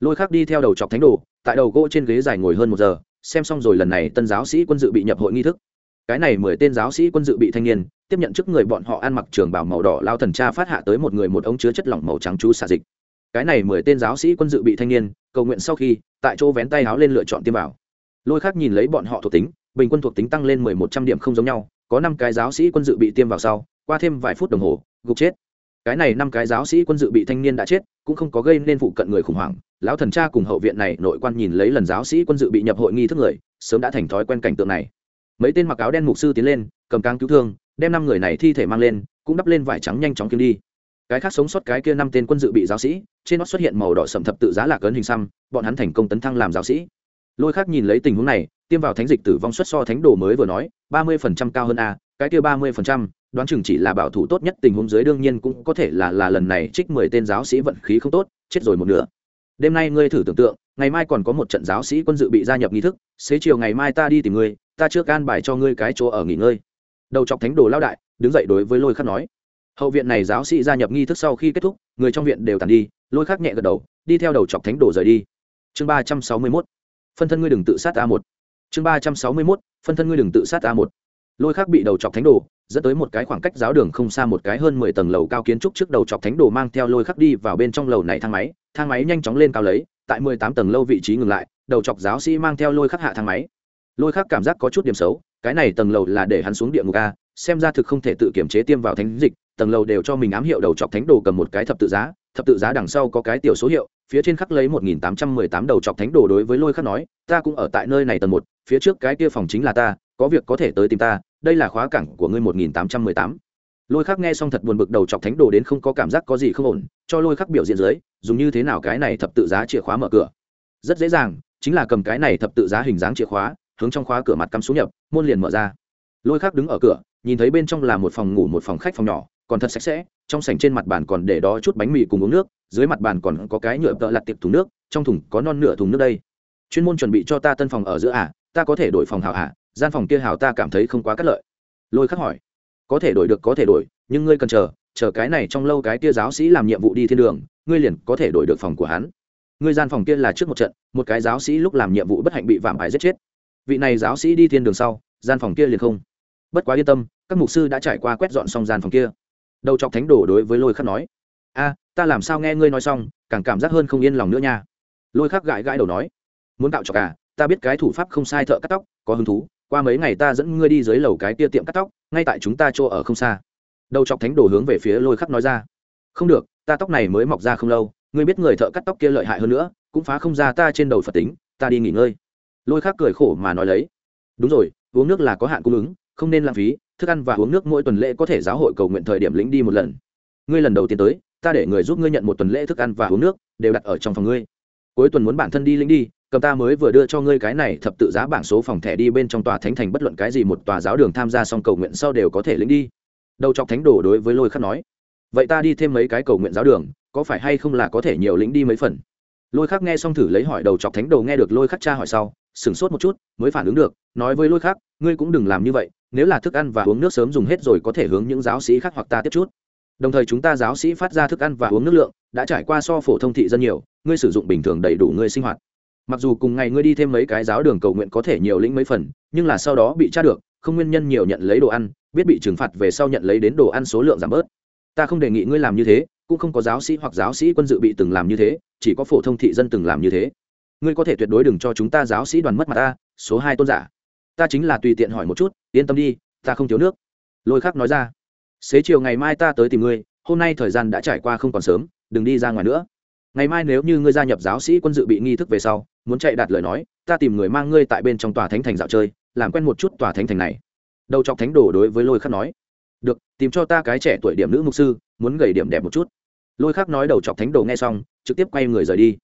Lôi khắc đi theo đầu chọc thánh đồ, tại đầu gỗ trên ghế dài ngồi hơn một giờ, xem xong rồi lần này tân giáo sĩ quân dự bị nhập hội nghi thức. Cái này mười tên giáo sĩ quân dự bị thanh niên tiếp nhận trước người bọn họ ăn mặc trường bảo màu đỏ lao thần cha phát hạ tới một người một ống chứa chất lỏng màu trắng chú xạ dịch. Cái này mười tên giáo sĩ quân dự bị thanh niên, cầu nguyện sau khi, tại chỗ vén tay áo lên lựa chọn tiêm vào. Lôi khác nhìn lấy bọn họ thuộc tính, bình quân thuộc tính tăng lên mười một trăm điểm không giống nhau, có năm cái giáo sĩ quân dự bị tiêm vào sau, qua thêm vài phút đồng hồ, gục chết. Cái này năm cái giáo sĩ quân dự bị thanh niên đã chết, cũng không có gây nên phụ cận người khủng hoảng. Lão thần cha cùng hậu viện này nội quan nhìn lấy lần giáo sĩ quân dự bị nhập hội nghi thức người, sớm đã thành thói quen cảnh tượng này. Mấy tên mặc áo đen mục sư tiến lên, cầm cang cứu thương đem năm người này thi thể mang lên, cũng đắp lên vải trắng nhanh chóng kiếm đi. Cái khác sống sót cái kia năm tên quân dự bị giáo sĩ, trên nó xuất hiện màu đỏ sầm thập tự giá lạc ấn hình xăm, bọn hắn thành công tấn thăng làm giáo sĩ. Lôi khác nhìn lấy tình huống này, tiêm vào thánh dịch tử vong xuất so thánh đồ mới vừa nói, ba mươi phần trăm cao hơn a, cái kia ba mươi phần trăm, đoán chừng chỉ là bảo thủ tốt nhất tình huống dưới đương nhiên cũng có thể là là lần này trích mười tên giáo sĩ vận khí không tốt, chết rồi một nửa. Đêm nay ngươi thử tưởng tượng, ngày mai còn có một trận giáo sĩ quân dự bị gia nhập nghi thức, xế chiều ngày mai ta đi tìm ngươi, ta chưa can bài cho ngươi cái chỗ ở nghỉ ngơi đầu chọc thánh đồ lao đại, đứng dậy đối với lôi khắc nói. Hậu viện này giáo sĩ gia nhập nghi thức sau khi kết thúc, người trong viện đều tàn đi, lôi khắc nhẹ gật đầu, đi theo đầu chọc thánh đồ rời đi. Chương ba trăm sáu mươi mốt. Phân thân ngươi đừng tự sát a một. Chương ba trăm sáu mươi mốt, phân thân ngươi đừng tự sát a một. Lôi khắc bị đầu chọc thánh đồ, dẫn tới một cái khoảng cách giáo đường không xa một cái hơn mười tầng lầu cao kiến trúc trước đầu chọc thánh đồ mang theo lôi khắc đi vào bên trong lầu này thang máy thang máy nhanh chóng lên cao lấy, tại mười tám tầng lâu vị trí ngừng lại, đầu chọc giáo sĩ mang theo lôi khắc hạ thang máy. Lôi khắc cảm giác có chút điểm xấu cái này tầng lầu là để hắn xuống địa ngục a, xem ra thực không thể tự kiểm chế tiêm vào thánh dịch, tầng lầu đều cho mình ám hiệu đầu chọc thánh đồ cầm một cái thập tự giá, thập tự giá đằng sau có cái tiểu số hiệu, phía trên khắc lấy một nghìn tám trăm mười tám đầu chọc thánh đồ đối với lôi khắc nói, ta cũng ở tại nơi này tầng một, phía trước cái kia phòng chính là ta, có việc có thể tới tìm ta, đây là khóa cảng của ngươi một nghìn tám trăm mười tám. Lôi khắc nghe xong thật buồn bực đầu chọc thánh đồ đến không có cảm giác có gì không ổn, cho lôi khắc biểu diễn dưới, dùng như thế nào cái này thập tự giá chìa khóa mở cửa. Rất dễ dàng, chính là cầm cái này thập tự giá hình dáng chìa khóa hướng trong khóa cửa mặt cắm xuống nhập, môn liền mở ra. Lôi khác đứng ở cửa, nhìn thấy bên trong là một phòng ngủ một phòng khách phòng nhỏ, còn thật sạch sẽ, trong sảnh trên mặt bàn còn để đó chút bánh mì cùng uống nước, dưới mặt bàn còn có cái nhựa tợ lặt tiệp thùng nước, trong thùng có non nửa thùng nước đây. Chuyên môn chuẩn bị cho ta tân phòng ở giữa à ta có thể đổi phòng hào à gian phòng kia hào ta cảm thấy không quá cắt lợi. Lôi khắc hỏi. Có thể đổi được, có thể đổi, nhưng ngươi cần chờ chờ cái này trong lâu cái kia giáo sĩ làm nhiệm vụ đi thiên đường, ngươi liền có thể đổi được phòng của hắn. Ngươi gian phòng kia là trước một trận, một cái giáo sĩ lúc làm nhiệm vụ bất hạnh bị vạm ải giết chết vị này giáo sĩ đi thiên đường sau, gian phòng kia liền không. Bất quá yên tâm, các mục sư đã trải qua quét dọn xong gian phòng kia. Đầu chọc thánh đổ đối với lôi khắc nói, a, ta làm sao nghe ngươi nói xong, càng cảm giác hơn không yên lòng nữa nha. Lôi khắc gãi gãi đầu nói, muốn tạo cho à ta biết cái thủ pháp không sai thợ cắt tóc, có hứng thú, qua mấy ngày ta dẫn ngươi đi dưới lầu cái tia tiệm cắt tóc, ngay tại chúng ta chỗ ở không xa. Đầu chọc thánh đổ hướng về phía lôi khắc nói ra, không được, ta tóc này mới mọc ra không lâu, ngươi biết người thợ cắt tóc kia lợi hại hơn nữa, cũng phá không ra ta trên đầu phật tính, ta đi nghỉ ngơi lôi khắc cười khổ mà nói lấy. Đúng rồi, uống nước là có hạn cung ứng, không nên lãng phí, thức ăn và uống nước mỗi tuần lễ có thể giáo hội cầu nguyện thời điểm lĩnh đi một lần. Ngươi lần đầu tiên tới, ta để người giúp ngươi nhận một tuần lễ thức ăn và uống nước, đều đặt ở trong phòng ngươi. Cuối tuần muốn bản thân đi lĩnh đi, cầm ta mới vừa đưa cho ngươi cái này thập tự giá bảng số phòng thẻ đi bên trong tòa thánh thành bất luận cái gì một tòa giáo đường tham gia xong cầu nguyện sau đều có thể lĩnh đi. Đầu chọc thánh đồ đối với lôi khắc nói, vậy ta đi thêm mấy cái cầu nguyện giáo đường, có phải hay không là có thể nhiều lĩnh đi mấy phần? Lôi khắc nghe xong thử lấy hỏi đầu chọc thánh đồ nghe được lôi khắc cha hỏi sau sửng sốt một chút mới phản ứng được nói với lôi khác, ngươi cũng đừng làm như vậy nếu là thức ăn và uống nước sớm dùng hết rồi có thể hướng những giáo sĩ khác hoặc ta tiếp chút. Đồng thời chúng ta giáo sĩ phát ra thức ăn và uống nước lượng đã trải qua so phổ thông thị dân nhiều ngươi sử dụng bình thường đầy đủ ngươi sinh hoạt. Mặc dù cùng ngày ngươi đi thêm mấy cái giáo đường cầu nguyện có thể nhiều lĩnh mấy phần nhưng là sau đó bị tra được không nguyên nhân nhiều nhận lấy đồ ăn biết bị trừng phạt về sau nhận lấy đến đồ ăn số lượng giảm bớt. Ta không đề nghị ngươi làm như thế cũng không có giáo sĩ hoặc giáo sĩ quân dự bị từng làm như thế chỉ có phổ thông thị dân từng làm như thế ngươi có thể tuyệt đối đừng cho chúng ta giáo sĩ đoàn mất mặt ta, số hai tôn giả. Ta chính là tùy tiện hỏi một chút, yên tâm đi, ta không thiếu nước. Lôi khắc nói ra. Xế chiều ngày mai ta tới tìm ngươi, hôm nay thời gian đã trải qua không còn sớm, đừng đi ra ngoài nữa. Ngày mai nếu như ngươi gia nhập giáo sĩ quân dự bị nghi thức về sau, muốn chạy đạt lời nói, ta tìm người mang ngươi tại bên trong tòa thánh thành dạo chơi, làm quen một chút tòa thánh thành này. Đầu chọc thánh đồ đối với lôi khắc nói. Được, tìm cho ta cái trẻ tuổi điểm nữ mục sư, muốn gầy điểm đẹp một chút. Lôi khắc nói đầu chọc thánh đồ nghe xong, trực tiếp quay người rời đi.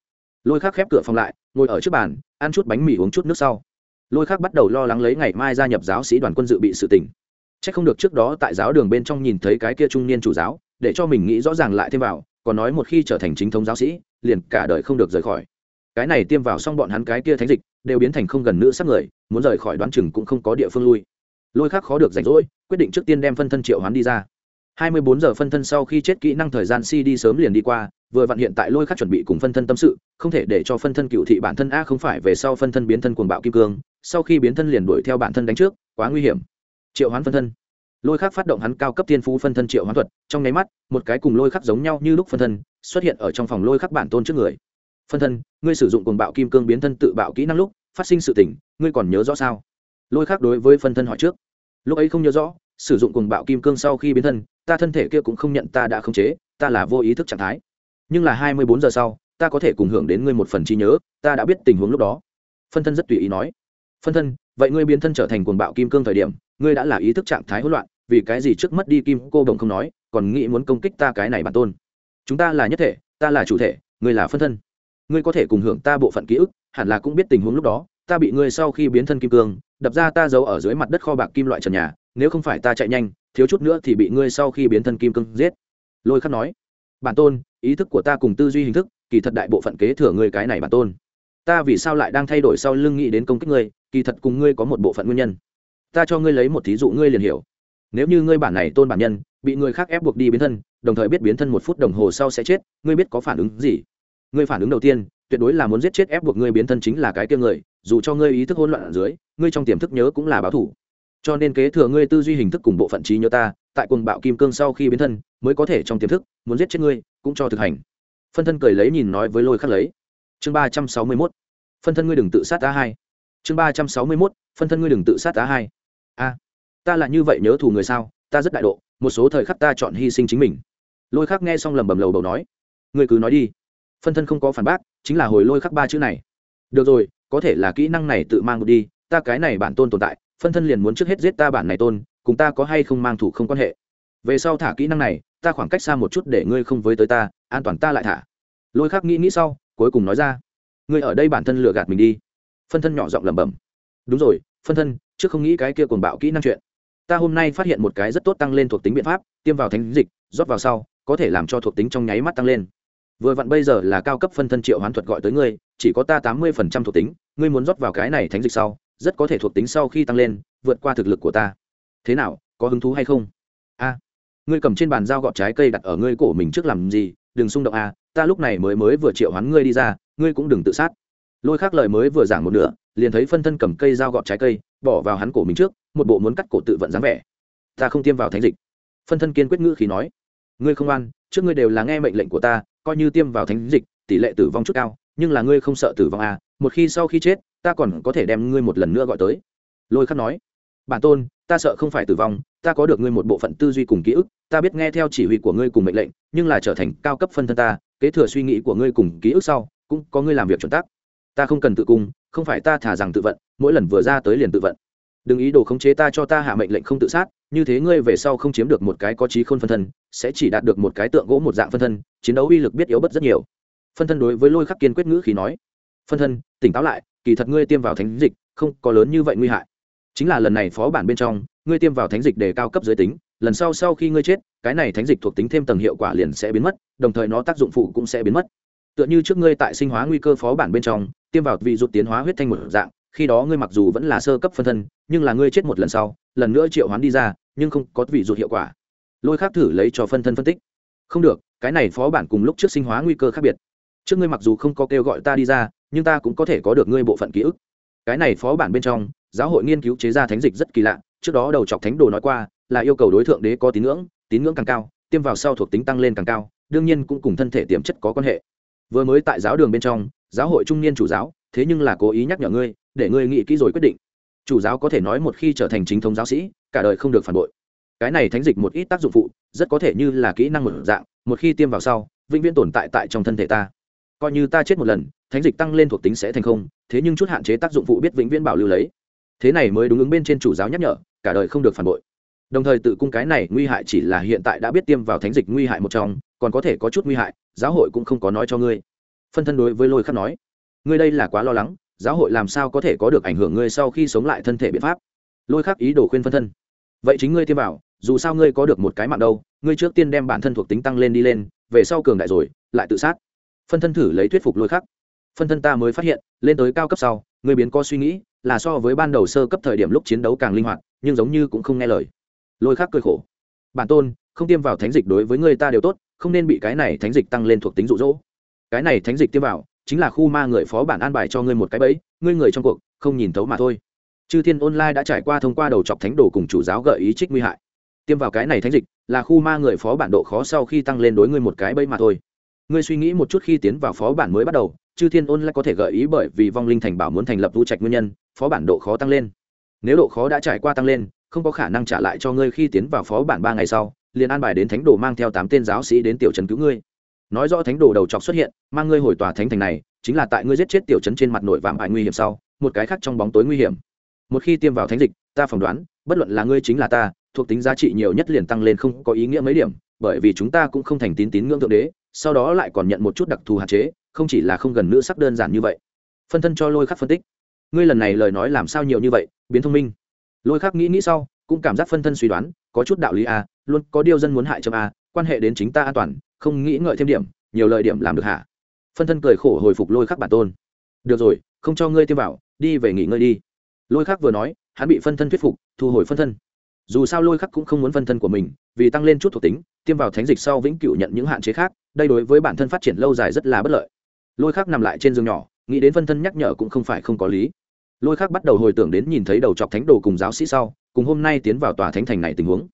Lôi khắc khép cửa phòng lại ngồi ở trước bàn, ăn chút bánh mì uống chút nước sau. Lôi khác bắt đầu lo lắng lấy ngày mai gia nhập giáo sĩ đoàn quân dự bị sự tỉnh c h ắ c không được trước đó tại giáo đường bên trong nhìn thấy cái kia trung niên chủ giáo, để cho mình nghĩ rõ ràng lại thêm vào, còn nói một khi trở thành chính thống giáo sĩ, liền cả đời không được rời khỏi. Cái này tiêm vào xong bọn hắn cái kia thánh dịch, đều biến thành không gần nữa sắc người, muốn rời khỏi đoán chừng cũng không có địa phương lui. Lôi khác khó được rảnh rỗi, quyết định trước tiên đem phân thân triệu hoán đi ra. Hai mươi bốn giờ phân thân sau khi chết kỹ năng thời gian si đi sớm liền đi qua vừa vặn hiện tại lôi khắc chuẩn bị cùng phân thân tâm sự, không thể để cho phân thân cựu thị bản thân a không phải về sau phân thân biến thân cuồng bạo kim cương, sau khi biến thân liền đuổi theo bản thân đánh trước, quá nguy hiểm. Triệu hoán phân thân. Lôi khắc phát động hắn cao cấp tiên phú phân thân triệu hoán thuật, trong nháy mắt, một cái cùng lôi khắc giống nhau như lúc phân thân, xuất hiện ở trong phòng lôi khắc bản tôn trước người. Phân thân, ngươi sử dụng cuồng bạo kim cương biến thân tự bạo kỹ năng lúc, phát sinh sự tỉnh ngươi còn nhớ rõ sao? Lôi khắc đối với phân thân hỏi trước. Lúc ấy không nhớ rõ, sử dụng cuồng bạo kim cương sau khi biến thân, ta thân thể kia cũng không nhận, ta đã khống chế, ta là vô ý thức trạng thái nhưng là hai mươi bốn giờ sau, ta có thể cùng hưởng đến ngươi một phần trí nhớ, ta đã biết tình huống lúc đó. Phân thân rất tùy ý nói. Phân thân, vậy ngươi biến thân trở thành cuồng bạo kim cương thời điểm, ngươi đã là ý thức trạng thái hỗn loạn, vì cái gì trước mất đi kim cô đồng không nói, còn nghĩ muốn công kích ta cái này bản tôn? Chúng ta là nhất thể, ta là chủ thể, ngươi là phân thân. Ngươi có thể cùng hưởng ta bộ phận ký ức, hẳn là cũng biết tình huống lúc đó, ta bị ngươi sau khi biến thân kim cương, đập ra ta giấu ở dưới mặt đất kho bạc kim loại trần nhà, nếu không phải ta chạy nhanh, thiếu chút nữa thì bị ngươi sau khi biến thân kim cương giết. Lôi khắc nói. Bản tôn ý thức của ta cùng tư duy hình thức, kỳ thật đại bộ phận kế thừa ngươi cái này bản tôn. Ta vì sao lại đang thay đổi sau lưng nghĩ đến công kích ngươi, kỳ thật cùng ngươi có một bộ phận nguyên nhân. Ta cho ngươi lấy một thí dụ ngươi liền hiểu. Nếu như ngươi bản này tôn bản nhân, bị người khác ép buộc đi biến thân, đồng thời biết biến thân một phút đồng hồ sau sẽ chết, ngươi biết có phản ứng gì? Ngươi phản ứng đầu tiên, tuyệt đối là muốn giết chết ép buộc ngươi biến thân chính là cái kia người, dù cho ngươi ý thức hỗn loạn ở dưới, ngươi trong tiềm thức nhớ cũng là báo thủ. Cho nên kế thừa ngươi tư duy hình thức cùng bộ phận trí nhớ ta tại quần bạo kim cương sau khi biến thân, mới có thể trong tiềm thức, muốn giết chết ngươi, cũng cho thực hành. Phân thân cười lấy nhìn nói với lôi khắc lấy. Chương ba trăm sáu mươi mốt. Phân thân ngươi đừng tự sát tá hai. Chương ba trăm sáu mươi mốt, phân thân ngươi đừng tự sát tá hai. A, ta là như vậy nhớ thù người sao? Ta rất đại độ, một số thời khắc ta chọn hy sinh chính mình. Lôi khắc nghe xong lầm bầm lầu bầu nói. Ngươi cứ nói đi. Phân thân không có phản bác, chính là hồi lôi khắc ba chữ này. Được rồi, có thể là kỹ năng này tự mang đi, ta cái này bản tôn tồn tại, phân thân liền muốn trước hết giết ta bản này tôn cùng ta có hay không mang thủ không quan hệ. Về sau thả kỹ năng này, ta khoảng cách xa một chút để ngươi không với tới ta, an toàn ta lại thả. Lôi khắc nghĩ nghĩ sau, cuối cùng nói ra, ngươi ở đây bản thân lừa gạt mình đi. Phân thân nhỏ giọng lẩm bẩm, đúng rồi, phân thân, trước không nghĩ cái kia cuồng bạo kỹ năng chuyện. Ta hôm nay phát hiện một cái rất tốt tăng lên thuộc tính biện pháp, tiêm vào thánh dịch, rót vào sau, có thể làm cho thuộc tính trong nháy mắt tăng lên. Vừa vặn bây giờ là cao cấp phân thân triệu hoán thuật gọi tới ngươi, chỉ có ta tám mươi phần trăm thuộc tính, ngươi muốn rót vào cái này thánh dịch sau, rất có thể thuộc tính sau khi tăng lên, vượt qua thực lực của ta thế nào, có hứng thú hay không? A, ngươi cầm trên bàn dao gọt trái cây đặt ở ngươi cổ mình trước làm gì? Đừng xung động a, ta lúc này mới mới vừa triệu hoán ngươi đi ra, ngươi cũng đừng tự sát. Lôi khác lời mới vừa giảng một nửa, liền thấy phân thân cầm cây dao gọt trái cây, bỏ vào hắn cổ mình trước, một bộ muốn cắt cổ tự vận dáng vẻ. Ta không tiêm vào thánh dịch. Phân thân kiên quyết ngữ khí nói, ngươi không ăn trước ngươi đều là nghe mệnh lệnh của ta, coi như tiêm vào thánh dịch, tỷ lệ tử vong chút cao, nhưng là ngươi không sợ tử vong à một khi sau khi chết, ta còn có thể đem ngươi một lần nữa gọi tới. Lôi khắc nói, bản tôn ta sợ không phải tử vong, ta có được ngươi một bộ phận tư duy cùng ký ức, ta biết nghe theo chỉ huy của ngươi cùng mệnh lệnh, nhưng là trở thành cao cấp phân thân ta, kế thừa suy nghĩ của ngươi cùng ký ức sau, cũng có ngươi làm việc chuẩn tắc. Ta không cần tự cung, không phải ta thả rằng tự vận, mỗi lần vừa ra tới liền tự vận. Đừng ý đồ khống chế ta cho ta hạ mệnh lệnh không tự sát, như thế ngươi về sau không chiếm được một cái có trí khôn phân thân, sẽ chỉ đạt được một cái tượng gỗ một dạng phân thân, chiến đấu uy lực biết yếu bất rất nhiều. Phân thân đối với lôi khắc kiên quyết ngữ khí nói, phân thân, tỉnh táo lại, kỳ thật ngươi tiêm vào thánh dịch, không có lớn như vậy nguy hại chính là lần này phó bản bên trong, ngươi tiêm vào thánh dịch để cao cấp giới tính, lần sau sau khi ngươi chết, cái này thánh dịch thuộc tính thêm tầng hiệu quả liền sẽ biến mất, đồng thời nó tác dụng phụ cũng sẽ biến mất. Tựa như trước ngươi tại sinh hóa nguy cơ phó bản bên trong, tiêm vào vị dụng tiến hóa huyết thanh một dạng, khi đó ngươi mặc dù vẫn là sơ cấp phân thân, nhưng là ngươi chết một lần sau, lần nữa triệu hoán đi ra, nhưng không có vị dụng hiệu quả. Lôi khác thử lấy cho phân thân phân tích. Không được, cái này phó bản cùng lúc trước sinh hóa nguy cơ khác biệt. Trước ngươi mặc dù không có kêu gọi ta đi ra, nhưng ta cũng có thể có được ngươi bộ phận ký ức. Cái này phó bản bên trong giáo hội nghiên cứu chế ra thánh dịch rất kỳ lạ, trước đó đầu chọc thánh đồ nói qua, là yêu cầu đối tượng đế có tín ngưỡng tín ngưỡng càng cao, tiêm vào sau thuộc tính tăng lên càng cao, đương nhiên cũng cùng thân thể tiềm chất có quan hệ. Vừa mới tại giáo đường bên trong, giáo hội trung niên chủ giáo, thế nhưng là cố ý nhắc nhở ngươi, để ngươi nghĩ kỹ rồi quyết định. Chủ giáo có thể nói một khi trở thành chính thống giáo sĩ, cả đời không được phản bội. Cái này thánh dịch một ít tác dụng phụ, rất có thể như là kỹ năng một dạng, một khi tiêm vào sau, vĩnh viễn tồn tại tại trong thân thể ta. Coi như ta chết một lần, thánh dịch tăng lên thuộc tính sẽ thành không, thế nhưng chút hạn chế tác dụng phụ biết vĩnh viễn bảo lưu lấy thế này mới đúng ứng bên trên chủ giáo nhắc nhở, cả đời không được phản bội. Đồng thời tự cung cái này nguy hại chỉ là hiện tại đã biết tiêm vào thánh dịch nguy hại một trong, còn có thể có chút nguy hại, giáo hội cũng không có nói cho ngươi. Phân thân đối với lôi khắc nói, ngươi đây là quá lo lắng, giáo hội làm sao có thể có được ảnh hưởng ngươi sau khi sống lại thân thể biện pháp? Lôi khắc ý đồ khuyên phân thân, vậy chính ngươi tiêm vào, dù sao ngươi có được một cái mạng đâu, ngươi trước tiên đem bản thân thuộc tính tăng lên đi lên, về sau cường đại rồi, lại tự sát. Phân thân thử lấy thuyết phục lôi khắc. Phân thân ta mới phát hiện, lên tới cao cấp sau ngươi biến có suy nghĩ, là so với ban đầu sơ cấp thời điểm lúc chiến đấu càng linh hoạt, nhưng giống như cũng không nghe lời. Lôi khác cười khổ. Bản tôn, không tiêm vào thánh dịch đối với người ta đều tốt, không nên bị cái này thánh dịch tăng lên thuộc tính rụ rỗ cái này thánh dịch tiêm vào, chính là khu ma người phó bản an bài cho ngươi một cái bẫy, ngươi người trong cuộc, không nhìn thấu mà thôi. Chư thiên online đã trải qua thông qua đầu chọc thánh đồ cùng chủ giáo gợi ý trích nguy hại. Tiêm vào cái này thánh dịch, là khu ma người phó bản độ khó sau khi tăng lên đối ngươi một cái bẫy mà thôi. Ngươi suy nghĩ một chút khi tiến vào phó bản mới bắt đầu chư thiên online có thể gợi ý bởi vì vong linh thành bảo muốn thành lập vũ trạch nguyên nhân, phó bản độ khó tăng lên. Nếu độ khó đã trải qua tăng lên, không có khả năng trả lại cho ngươi khi tiến vào phó bản ba ngày sau, liền an bài đến thánh đồ mang theo tám tên giáo sĩ đến tiểu Trấn cứu ngươi. Nói rõ thánh đồ đầu chọc xuất hiện, mang ngươi hồi tòa thánh thành này, chính là tại ngươi giết chết tiểu trấn trên mặt nội vạm hại nguy hiểm sau, một cái khác trong bóng tối nguy hiểm. Một khi tiêm vào thánh dịch, ta phỏng đoán, bất luận là ngươi chính là ta, thuộc tính giá trị nhiều nhất liền tăng lên không có ý nghĩa mấy điểm, bởi vì chúng ta cũng không thành tín tín ngưỡng thượng đế sau đó lại còn nhận một chút đặc thù hạn chế, không chỉ là không gần nữ sắc đơn giản như vậy. Phân thân cho lôi khắc phân tích. Ngươi lần này lời nói làm sao nhiều như vậy, biến thông minh. Lôi khắc nghĩ nghĩ sau, cũng cảm giác phân thân suy đoán, có chút đạo lý a luôn có điều dân muốn hại chấm a à, quan hệ đến chính ta an toàn, không nghĩ ngợi thêm điểm, nhiều lợi điểm làm được hả? Phân thân cười khổ hồi phục lôi khắc bản tôn. Được rồi, không cho ngươi tiêm vào, đi về nghỉ ngơi đi. Lôi khắc vừa nói, hắn bị phân thân thuyết phục, thu hồi phân thân dù sao lôi khắc cũng không muốn phân thân của mình, vì tăng lên chút thuộc tính, tiêm vào thánh dịch sau vĩnh cửu nhận những hạn chế khác, đây đối với bản thân phát triển lâu dài rất là bất lợi. Lôi khắc nằm lại trên giường nhỏ, nghĩ đến phân thân nhắc nhở cũng không phải không có lý. Lôi khắc bắt đầu hồi tưởng đến nhìn thấy đầu chọc thánh đồ cùng giáo sĩ sau, cùng hôm nay tiến vào tòa thánh thành này tình huống.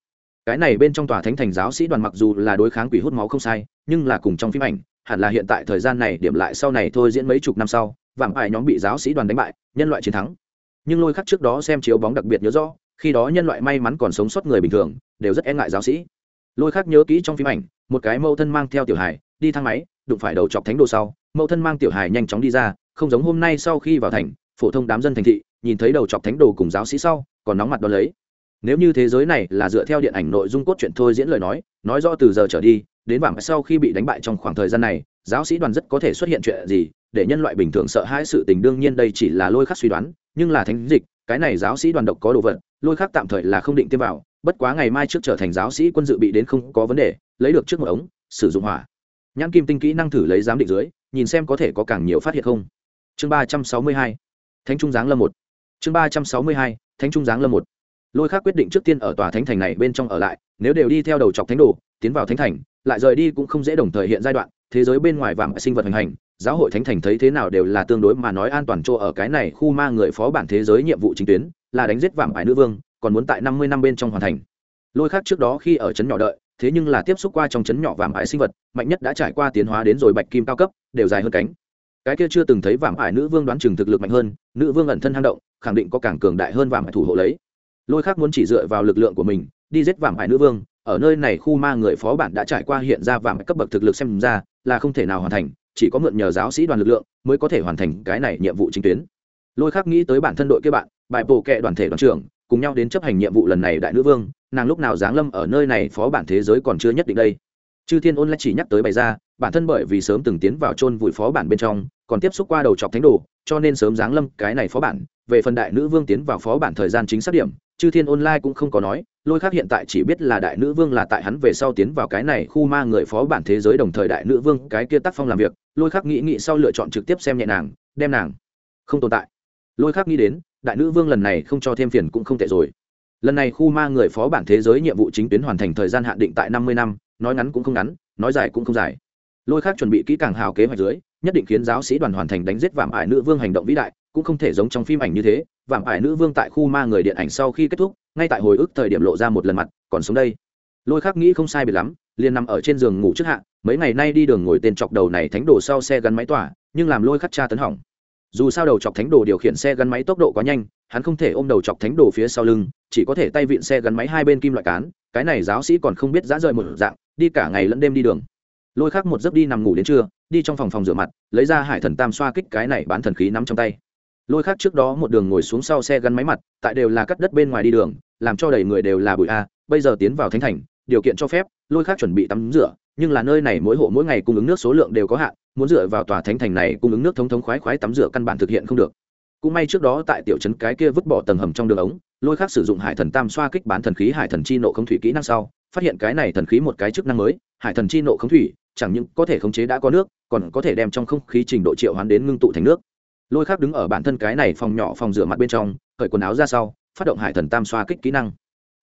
Cái này bên trong tòa thánh thành giáo sĩ đoàn mặc dù là đối kháng quỷ hút máu không sai, nhưng là cùng trong phim ảnh, hẳn là hiện tại thời gian này điểm lại sau này thôi diễn mấy chục năm sau vàng ải nhóm bị giáo sĩ đoàn đánh bại, nhân loại chiến thắng. Nhưng lôi khắc trước đó xem chiếu bóng đặc biệt nhớ rõ khi đó nhân loại may mắn còn sống sót người bình thường, đều rất e ngại giáo sĩ. Lôi khác nhớ kỹ trong phim ảnh, một cái mẫu thân mang theo tiểu hài, đi thang máy, đụng phải đầu chọc thánh đồ sau, mẫu thân mang tiểu hài nhanh chóng đi ra, không giống hôm nay sau khi vào thành, phổ thông đám dân thành thị, nhìn thấy đầu chọc thánh đồ cùng giáo sĩ sau, còn nóng mặt đón lấy. Nếu như thế giới này là dựa theo điện ảnh nội dung cốt truyện thôi diễn lời nói nói rõ từ giờ trở đi, đến bảng sau khi bị đánh bại trong khoảng thời gian này, giáo sĩ đoàn rất có thể xuất hiện chuyện gì, để nhân loại bình thường sợ hãi sự tình, đương nhiên đây chỉ là lôi khắc suy đoán, nhưng là thánh dịch, cái này giáo sĩ đoàn độc có đồ vật lôi khác tạm thời là không định tiêm vào, bất quá ngày mai trước trở thành giáo sĩ quân dự bị đến không có vấn đề, lấy được trước một ống, sử dụng hỏa. Nhãn kim tinh kỹ năng thử lấy giám định dưới, nhìn xem có thể có càng nhiều phát hiện không. Chương ba trăm sáu mươi hai, thánh trung giáng lâm một. Chương ba trăm sáu mươi hai, thánh trung giáng lâm một. Lôi khác quyết định trước tiên ở tòa thánh thành này bên trong ở lại, nếu đều đi theo đầu chọc thánh đồ, tiến vào thánh thành, lại rời đi cũng không dễ đồng thời hiện giai đoạn, thế giới bên ngoài vàng sinh vật hành hành, giáo hội thánh thành thấy thế nào đều là tương đối mà nói an toàn chỗ ở cái này khu ma người phó bản thế giới nhiệm vụ chính tuyến là đánh giết vạm ải nữ vương, còn muốn tại năm mươi năm bên trong hoàn thành. Lôi khác trước đó khi ở trấn nhỏ đợi, thế nhưng là tiếp xúc qua trong trấn nhỏ vạm ải sinh vật, mạnh nhất đã trải qua tiến hóa đến rồi bạch kim cao cấp, đều dài hơn cánh. Cái kia chưa từng thấy vạm ải nữ vương đoán chừng thực lực mạnh hơn, nữ vương ẩn thân hang động, khẳng định có càng cường đại hơn vạm ải thủ hộ lấy. Lôi khác muốn chỉ dựa vào lực lượng của mình, đi giết vạm ải nữ vương, ở nơi này khu ma người phó bản đã trải qua hiện ra vạm cấp bậc thực lực xem ra là không thể nào hoàn thành, chỉ có mượn nhờ giáo sĩ đoàn lực lượng mới có thể hoàn thành cái này nhiệm vụ chính tuyến lôi khác nghĩ tới bản thân đội kia bạn, bài bổ kệ đoàn thể đoàn trưởng, cùng nhau đến chấp hành nhiệm vụ lần này đại nữ vương, nàng lúc nào giáng lâm ở nơi này phó bản thế giới còn chưa nhất định đây. Chư thiên ôn lại chỉ nhắc tới bày ra, bản thân bởi vì sớm từng tiến vào chôn vùi phó bản bên trong, còn tiếp xúc qua đầu chọc thánh đồ, cho nên sớm giáng lâm cái này phó bản. Về phần đại nữ vương tiến vào phó bản thời gian chính xác điểm, chư thiên online cũng không có nói, lôi khác hiện tại chỉ biết là đại nữ vương là tại hắn về sau tiến vào cái này khu ma người phó bản thế giới đồng thời đại nữ vương cái kia tác phong làm việc. Lôi khác nghĩ nghĩ sau lựa chọn trực tiếp xem nhẹ nàng, đem nàng không tồn tại lôi khác nghĩ đến, đại nữ vương lần này không cho thêm phiền cũng không tệ rồi. Lần này khu ma người phó bản thế giới nhiệm vụ chính tuyến hoàn thành thời gian hạn định tại năm mươi năm, nói ngắn cũng không ngắn, nói dài cũng không dài. Lôi khác chuẩn bị kỹ càng hào kế hoạch dưới, nhất định khiến giáo sĩ đoàn hoàn thành đánh giết vạm ải nữ vương hành động vĩ đại, cũng không thể giống trong phim ảnh như thế, vạm ải nữ vương tại khu ma người điện ảnh sau khi kết thúc, ngay tại hồi ức thời điểm lộ ra một lần mặt, còn sống đây. Lôi khác nghĩ không sai bị lắm, liền nằm ở trên giường ngủ trước hạ, mấy ngày nay đi đường ngồi tên chọc đầu này thánh đồ sau xe gắn máy tỏa, nhưng làm lôi khắc cha tấn hỏng dù sao đầu chọc thánh đồ điều khiển xe gắn máy tốc độ quá nhanh, hắn không thể ôm đầu chọc thánh đồ phía sau lưng, chỉ có thể tay vịn xe gắn máy hai bên kim loại cán, cái này giáo sĩ còn không biết dã rời một dạng, đi cả ngày lẫn đêm đi đường. Lôi khắc một giấc đi nằm ngủ đến trưa, đi trong phòng phòng rửa mặt, lấy ra hải thần tam xoa kích cái này bán thần khí nắm trong tay. Lôi khắc trước đó một đường ngồi xuống sau xe gắn máy mặt, tại đều là cắt đất bên ngoài đi đường, làm cho đầy người đều là bụi a, bây giờ tiến vào thánh thành, điều kiện cho phép, lôi khắc chuẩn bị tắm rửa, nhưng là nơi này mỗi hộ mỗi ngày cung ứng nước số lượng đều có hạn muốn dựa vào tòa thánh thành này cung ứng nước thống thống khoái khoái tắm rửa căn bản thực hiện không được. Cũng may trước đó tại tiểu trấn cái kia vứt bỏ tầng hầm trong đường ống, lôi khác sử dụng hải thần tam xoa kích bán thần khí hải thần chi nộ không thủy kỹ năng sau, phát hiện cái này thần khí một cái chức năng mới, hải thần chi nộ không thủy, chẳng những có thể khống chế đã có nước, còn có thể đem trong không khí trình độ triệu hoán đến ngưng tụ thành nước. Lôi khác đứng ở bản thân cái này phòng nhỏ phòng rửa mặt bên trong, cởi quần áo ra sau, phát động hải thần tam xoa kích kỹ năng.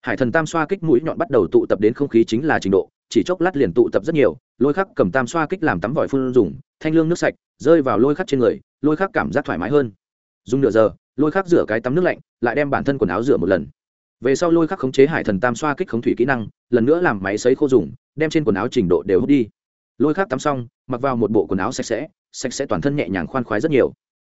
Hải thần tam xoa kích mũi nhọn bắt đầu tụ tập đến không khí chính là trình độ chỉ chốc lát liền tụ tập rất nhiều, lôi khắc cầm tam xoa kích làm tắm vòi phun dùng, thanh lương nước sạch, rơi vào lôi khắc trên người, lôi khắc cảm giác thoải mái hơn. Dùng nửa giờ, lôi khắc rửa cái tắm nước lạnh, lại đem bản thân quần áo rửa một lần. Về sau lôi khắc khống chế hải thần tam xoa kích khống thủy kỹ năng, lần nữa làm máy sấy khô dùng, đem trên quần áo trình độ đều hút đi. Lôi khắc tắm xong, mặc vào một bộ quần áo sạch sẽ sạch sẽ toàn thân nhẹ nhàng khoan khoái rất nhiều.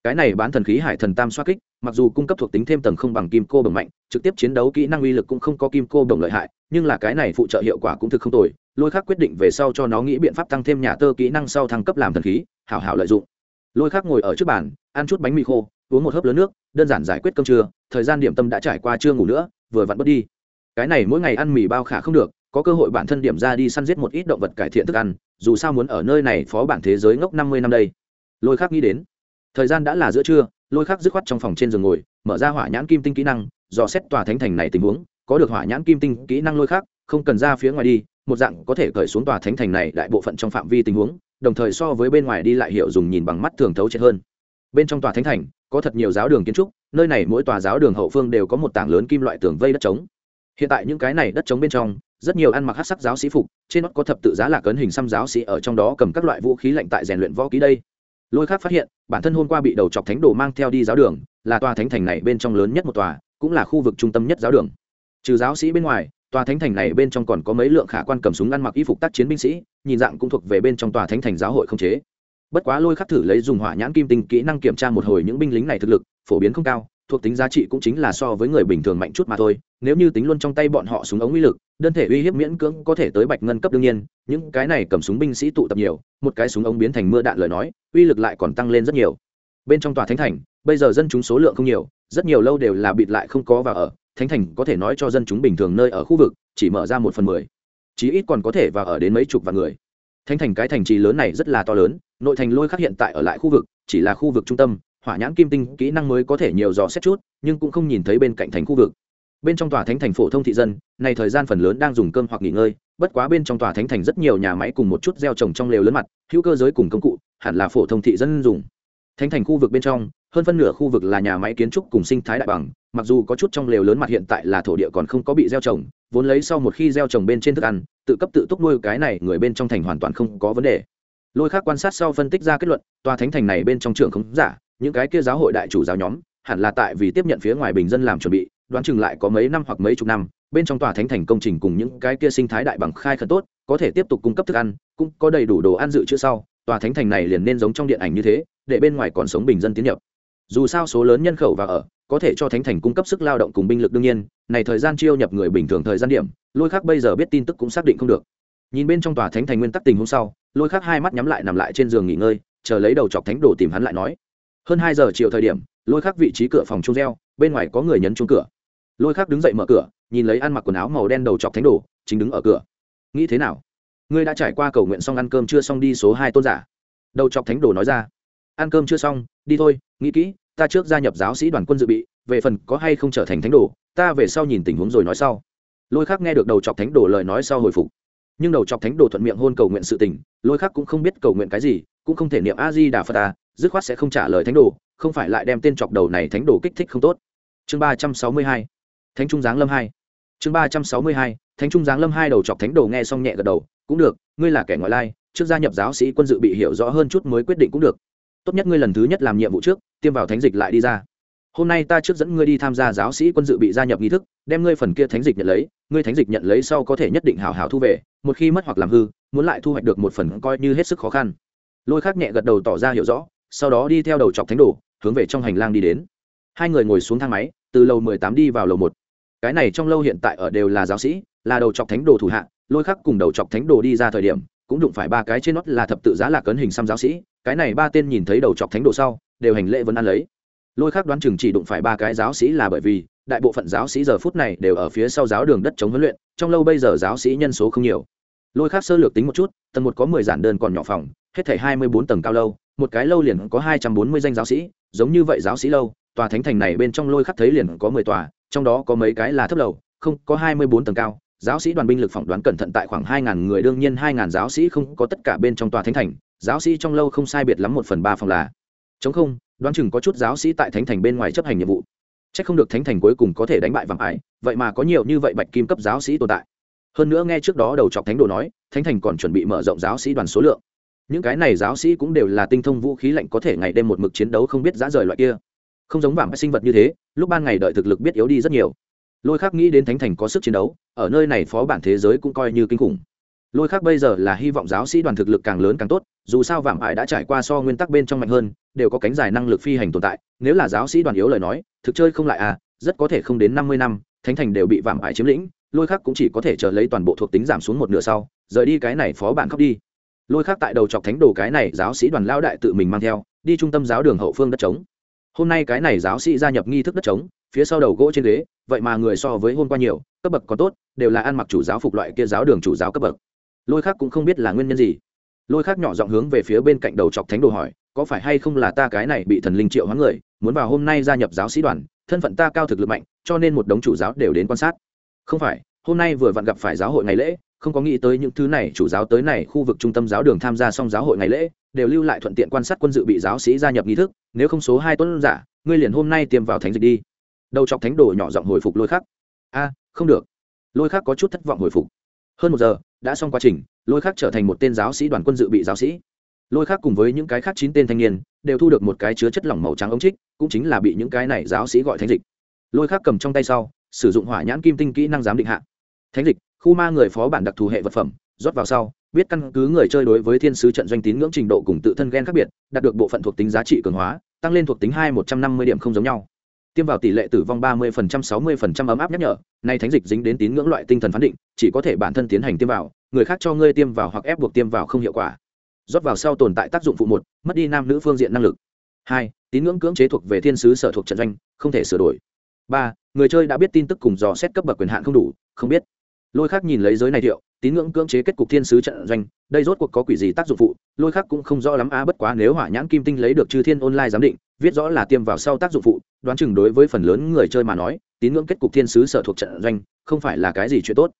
Cái này bán thần khí hải thần tam xoa kích, mặc dù cung cấp thuộc tính thêm tầng không bằng kim cô bồng mạnh, trực tiếp chiến đấu kỹ năng uy lực cũng không có kim cô bồng lợi hại, nhưng là cái này phụ trợ hiệu quả cũng thực không tồi lôi khác quyết định về sau cho nó nghĩ biện pháp tăng thêm nhà tơ kỹ năng sau thăng cấp làm thần khí, hảo hảo lợi dụng. Lôi khác ngồi ở trước bàn, ăn chút bánh mì khô, uống một hớp lớn nước, đơn giản giải quyết cơm trưa, thời gian điểm tâm đã trải qua chưa ngủ nữa, vừa vặn bớt đi. Cái này mỗi ngày ăn mì bao khả không được, có cơ hội bản thân điểm ra đi săn giết một ít động vật cải thiện thức ăn, dù sao muốn ở nơi này phó bản thế giới ngốc năm mươi năm đây. Lôi khác nghĩ đến, thời gian đã là giữa trưa, lôi khác dứt khoát trong phòng trên giường ngồi, mở ra hỏa nhãn kim tinh kỹ năng, dò xét tòa thánh thành này tình huống, có được hỏa nhãn kim tinh kỹ năng lôi khác, không cần ra phía ngoài đi một dạng có thể cởi xuống tòa thánh thành này đại bộ phận trong phạm vi tình huống, đồng thời so với bên ngoài đi lại hiệu dùng nhìn bằng mắt thường thấu triệt hơn. Bên trong tòa thánh thành, có thật nhiều giáo đường kiến trúc, nơi này mỗi tòa giáo đường hậu phương đều có một tảng lớn kim loại tường vây đất trống. Hiện tại những cái này đất trống bên trong, rất nhiều ăn mặc hát sắc giáo sĩ phục, trên nó có thập tự giá là cấn hình xăm giáo sĩ ở trong đó cầm các loại vũ khí lạnh tại rèn luyện võ ký đây. Lôi khác phát hiện, bản thân hôm qua bị đầu chọc thánh đồ mang theo đi giáo đường, là tòa thánh thành này bên trong lớn nhất một tòa, cũng là khu vực trung tâm nhất giáo đường. Trừ giáo sĩ bên ngoài tòa thánh thành này bên trong còn có mấy lượng khả quan cầm súng ăn mặc y phục tác chiến binh sĩ, nhìn dạng cũng thuộc về bên trong tòa thánh thành giáo hội không chế. Bất quá lôi khắc thử lấy dùng hỏa nhãn kim tinh kỹ năng kiểm tra một hồi những binh lính này thực lực, phổ biến không cao, thuộc tính giá trị cũng chính là so với người bình thường mạnh chút mà thôi. Nếu như tính luôn trong tay bọn họ súng ống uy lực, đơn thể uy hiếp miễn cưỡng có thể tới bạch ngân cấp đương nhiên, những cái này cầm súng binh sĩ tụ tập nhiều, một cái súng ống biến thành mưa đạn lời nói, uy lực lại còn tăng lên rất nhiều. Bên trong tòa thánh thành, bây giờ dân chúng số lượng không nhiều, rất nhiều lâu đều là bịt lại không có vào ở thánh thành có thể nói cho dân chúng bình thường nơi ở khu vực, chỉ mở ra một phần mười. Chí ít còn có thể và ở đến mấy chục vạn người. Thánh thành cái thành trì lớn này rất là to lớn, nội thành lôi khắc hiện tại ở lại khu vực, chỉ là khu vực trung tâm, hỏa nhãn kim tinh kỹ năng mới có thể nhiều dò xét chút, nhưng cũng không nhìn thấy bên cạnh thành khu vực. Bên trong tòa thánh thành phổ thông thị dân, này thời gian phần lớn đang dùng cơm hoặc nghỉ ngơi, bất quá bên trong tòa thánh thành rất nhiều nhà máy cùng một chút gieo trồng trong lều lớn mặt, hữu cơ giới cùng công cụ, hẳn là phổ thông thị dân dùng. Thánh thành khu vực bên trong, hơn phân nửa khu vực là nhà máy kiến trúc cùng sinh thái đại bằng mặc dù có chút trong lều lớn mặt hiện tại là thổ địa còn không có bị gieo trồng, vốn lấy sau một khi gieo trồng bên trên thức ăn, tự cấp tự túc nuôi cái này người bên trong thành hoàn toàn không có vấn đề. Lôi khác quan sát sau phân tích ra kết luận, tòa thánh thành này bên trong trường không giả, những cái kia giáo hội đại chủ giáo nhóm, hẳn là tại vì tiếp nhận phía ngoài bình dân làm chuẩn bị, đoán chừng lại có mấy năm hoặc mấy chục năm, bên trong tòa thánh thành công trình cùng những cái kia sinh thái đại bằng khai khẩn tốt, có thể tiếp tục cung cấp thức ăn, cũng có đầy đủ đồ ăn dự trữ sau, tòa thánh thành này liền nên giống trong điện ảnh như thế, để bên ngoài còn sống bình dân tiến nhập dù sao số lớn nhân khẩu và ở, có thể cho thánh thành cung cấp sức lao động cùng binh lực đương nhiên, này thời gian chiêu nhập người bình thường thời gian điểm, lôi khác bây giờ biết tin tức cũng xác định không được. Nhìn bên trong tòa thánh thành nguyên tắc tình hôm sau, lôi khác hai mắt nhắm lại nằm lại trên giường nghỉ ngơi, chờ lấy đầu chọc thánh đồ tìm hắn lại nói. Hơn hai giờ chiều thời điểm, lôi khác vị trí cửa phòng chung reo, bên ngoài có người nhấn chung cửa. Lôi khác đứng dậy mở cửa, nhìn lấy ăn mặc quần áo màu đen đầu chọc thánh đồ, chính đứng ở cửa. Nghĩ thế nào? Ngươi đã trải qua cầu nguyện xong ăn cơm chưa xong đi số hai tôn giả? Đầu chọc thánh đồ nói ra ăn cơm chưa xong, đi thôi, nghĩ kỹ, ta trước gia nhập giáo sĩ đoàn quân dự bị, về phần có hay không trở thành thánh đồ, ta về sau nhìn tình huống rồi nói sau. Lôi khác nghe được đầu chọc thánh đồ lời nói sau hồi phục. Nhưng đầu chọc thánh đồ thuận miệng hôn cầu nguyện sự tình, lôi khác cũng không biết cầu nguyện cái gì, cũng không thể niệm a di đà phật ta dứt khoát sẽ không trả lời thánh đồ, không phải lại đem tên chọc đầu này thánh đồ kích thích không tốt. Chương ba trăm sáu mươi hai, thánh trung giáng lâm hai. Chương ba trăm sáu mươi hai, thánh trung giáng lâm hai đầu chọc thánh đồ nghe xong nhẹ gật đầu, cũng được, ngươi là kẻ ngoại lai, trước gia nhập giáo sĩ quân dự bị hiểu rõ hơn chút mới quyết định cũng được tốt nhất ngươi lần thứ nhất làm nhiệm vụ trước, tiêm vào thánh dịch lại đi ra. Hôm nay ta trước dẫn ngươi đi tham gia giáo sĩ quân dự bị gia nhập nghi thức, đem ngươi phần kia thánh dịch nhận lấy, ngươi thánh dịch nhận lấy sau có thể nhất định hào hào thu về, một khi mất hoặc làm hư, muốn lại thu hoạch được một phần coi như hết sức khó khăn. Lôi khác nhẹ gật đầu tỏ ra hiểu rõ, sau đó đi theo đầu chọc thánh đồ, hướng về trong hành lang đi đến. Hai người ngồi xuống thang máy, từ lầu mười tám đi vào lầu một. Cái này trong lâu hiện tại ở đều là giáo sĩ, là đầu chọc thánh đồ thủ hạ, lôi khắc cùng đầu chọc thánh đồ đi ra thời điểm cũng đụng phải ba cái trên nót là thập tự giá lạc cấn hình xăm giáo sĩ, cái này ba tên nhìn thấy đầu chọc thánh đồ sau, đều hành lễ vẫn ăn lấy. Lôi khắc đoán chừng chỉ đụng phải ba cái giáo sĩ là bởi vì, đại bộ phận giáo sĩ giờ phút này đều ở phía sau giáo đường đất chống huấn luyện, trong lâu bây giờ giáo sĩ nhân số không nhiều. Lôi khắc sơ lược tính một chút, tầng một có mười giản đơn còn nhỏ phòng, hết thảy hai mươi bốn tầng cao lâu, một cái lâu liền có hai trăm bốn mươi danh giáo sĩ, giống như vậy giáo sĩ lâu, tòa thánh thành này bên trong lôi khắc thấy liền có mười tòa, trong đó có mấy cái là thấp lầu, không, có hai mươi bốn tầng cao giáo sĩ đoàn binh lực phỏng đoán cẩn thận tại khoảng hai ngàn người, đương nhiên hai ngàn giáo sĩ không có tất cả bên trong tòa thánh thành. Giáo sĩ trong lâu không sai biệt lắm một phần ba phòng là. Chống không, đoán chừng có chút giáo sĩ tại thánh thành bên ngoài chấp hành nhiệm vụ. C h ắ c không được thánh thành cuối cùng có thể đánh bại vàng ải vậy mà có nhiều như vậy bạch kim cấp giáo sĩ tồn tại. Hơn nữa nghe trước đó đầu chọc thánh đồ nói, thánh thành còn chuẩn bị mở rộng giáo sĩ đoàn số lượng. Những cái này giáo sĩ cũng đều là tinh thông vũ khí lạnh, có thể ngày đêm một mực chiến đấu không biết giá rời loại kia. Không giống vàng sinh vật như thế, lúc ban ngày đợi thực lực biết yếu đi rất nhiều. Lôi khác nghĩ đến thánh thành có sức chiến đấu ở nơi này phó bản thế giới cũng coi như kinh khủng. Lôi khác bây giờ là hy vọng giáo sĩ đoàn thực lực càng lớn càng tốt, dù sao vạm ải đã trải qua so nguyên tắc bên trong mạnh hơn, đều có cánh dài năng lực phi hành tồn tại, nếu là giáo sĩ đoàn yếu lời nói, thực chơi không lại à rất có thể không đến năm mươi năm, thánh thành đều bị vạm ải chiếm lĩnh, lôi khác cũng chỉ có thể chờ lấy toàn bộ thuộc tính giảm xuống một nửa sau, rời đi cái này phó bản khóc đi. Lôi khác tại đầu chọc thánh đồ cái này giáo sĩ đoàn lao đại tự mình mang theo, đi trung tâm giáo đường hậu phương đất trống. Hôm nay cái này giáo sĩ gia nhập nghi thức đất trống, phía sau đầu gỗ trên ghế vậy mà người so với hôm qua nhiều, cấp bậc còn tốt, đều là ăn mặc chủ giáo phục loại kia giáo đường chủ giáo cấp bậc. Lôi khác cũng không biết là nguyên nhân gì. Lôi khác nhỏ giọng hướng về phía bên cạnh đầu chọc thánh đồ hỏi, có phải hay không là ta cái này bị thần linh triệu hóa người, muốn vào hôm nay gia nhập giáo sĩ đoàn, thân phận ta cao thực lực mạnh, cho nên một đống chủ giáo đều đến quan sát? Không phải, hôm nay vừa vặn gặp phải giáo hội ngày lễ, không có nghĩ tới những thứ này, chủ giáo tới này khu vực trung tâm giáo đường tham gia xong giáo hội ngày lễ, đều lưu lại thuận tiện quan sát quân dự bị giáo sĩ gia nhập nghi thức, nếu không số hai tuấn giả, ngươi liền hôm nay tiêm vào thánh dịch đi đầu chọc thánh đồ nhỏ giọng hồi phục lôi khắc. A, không được. Lôi khắc có chút thất vọng hồi phục. Hơn một giờ, đã xong quá trình, lôi khắc trở thành một tên giáo sĩ đoàn quân dự bị giáo sĩ. Lôi khắc cùng với những cái khác chín tên thanh niên, đều thu được một cái chứa chất lỏng màu trắng ống trích, cũng chính là bị những cái này giáo sĩ gọi thánh dịch. Lôi khắc cầm trong tay sau, sử dụng hỏa nhãn kim tinh kỹ năng giám định hạ. Thánh dịch, khu ma người phó bản đặc thù hệ vật phẩm, rót vào sau, biết căn cứ người chơi đối với thiên sứ trận doanh tín ngưỡng trình độ cùng tự thân ghen khác biệt, đạt được bộ phận thuộc tính giá trị cường hóa, tăng lên thuộc tính hai một trăm năm mươi điểm không giống nhau tiêm vào tỷ lệ tử vong ba mươi phần trăm, sáu mươi phần trăm ấm áp nhắc nhở, nay thánh dịch dính đến tín ngưỡng loại tinh thần phán định, chỉ có thể bản thân tiến hành tiêm vào, người khác cho ngươi tiêm vào hoặc ép buộc tiêm vào không hiệu quả. Rót vào sau tồn tại tác dụng phụ một, mất đi nam nữ phương diện năng lực. Hai, tín ngưỡng cưỡng chế thuộc về thiên sứ sở thuộc trận doanh, không thể sửa đổi. Ba, người chơi đã biết tin tức cùng dò xét cấp bậc quyền hạn không đủ, không biết. Lôi khác nhìn lấy giới này thiệu, tín ngưỡng cưỡng chế kết cục thiên sứ trận doanh, đây rốt cuộc có quỷ gì tác dụng phụ, lôi khác cũng không rõ lắm, á, bất quá nếu hỏa nhãn kim tinh lấy được chư thiên online giám định viết rõ là tiêm vào sau tác dụng phụ, đoán chừng đối với phần lớn người chơi mà nói, tín ngưỡng kết cục thiên sứ sở thuộc trận doanh, không phải là cái gì chuyện tốt.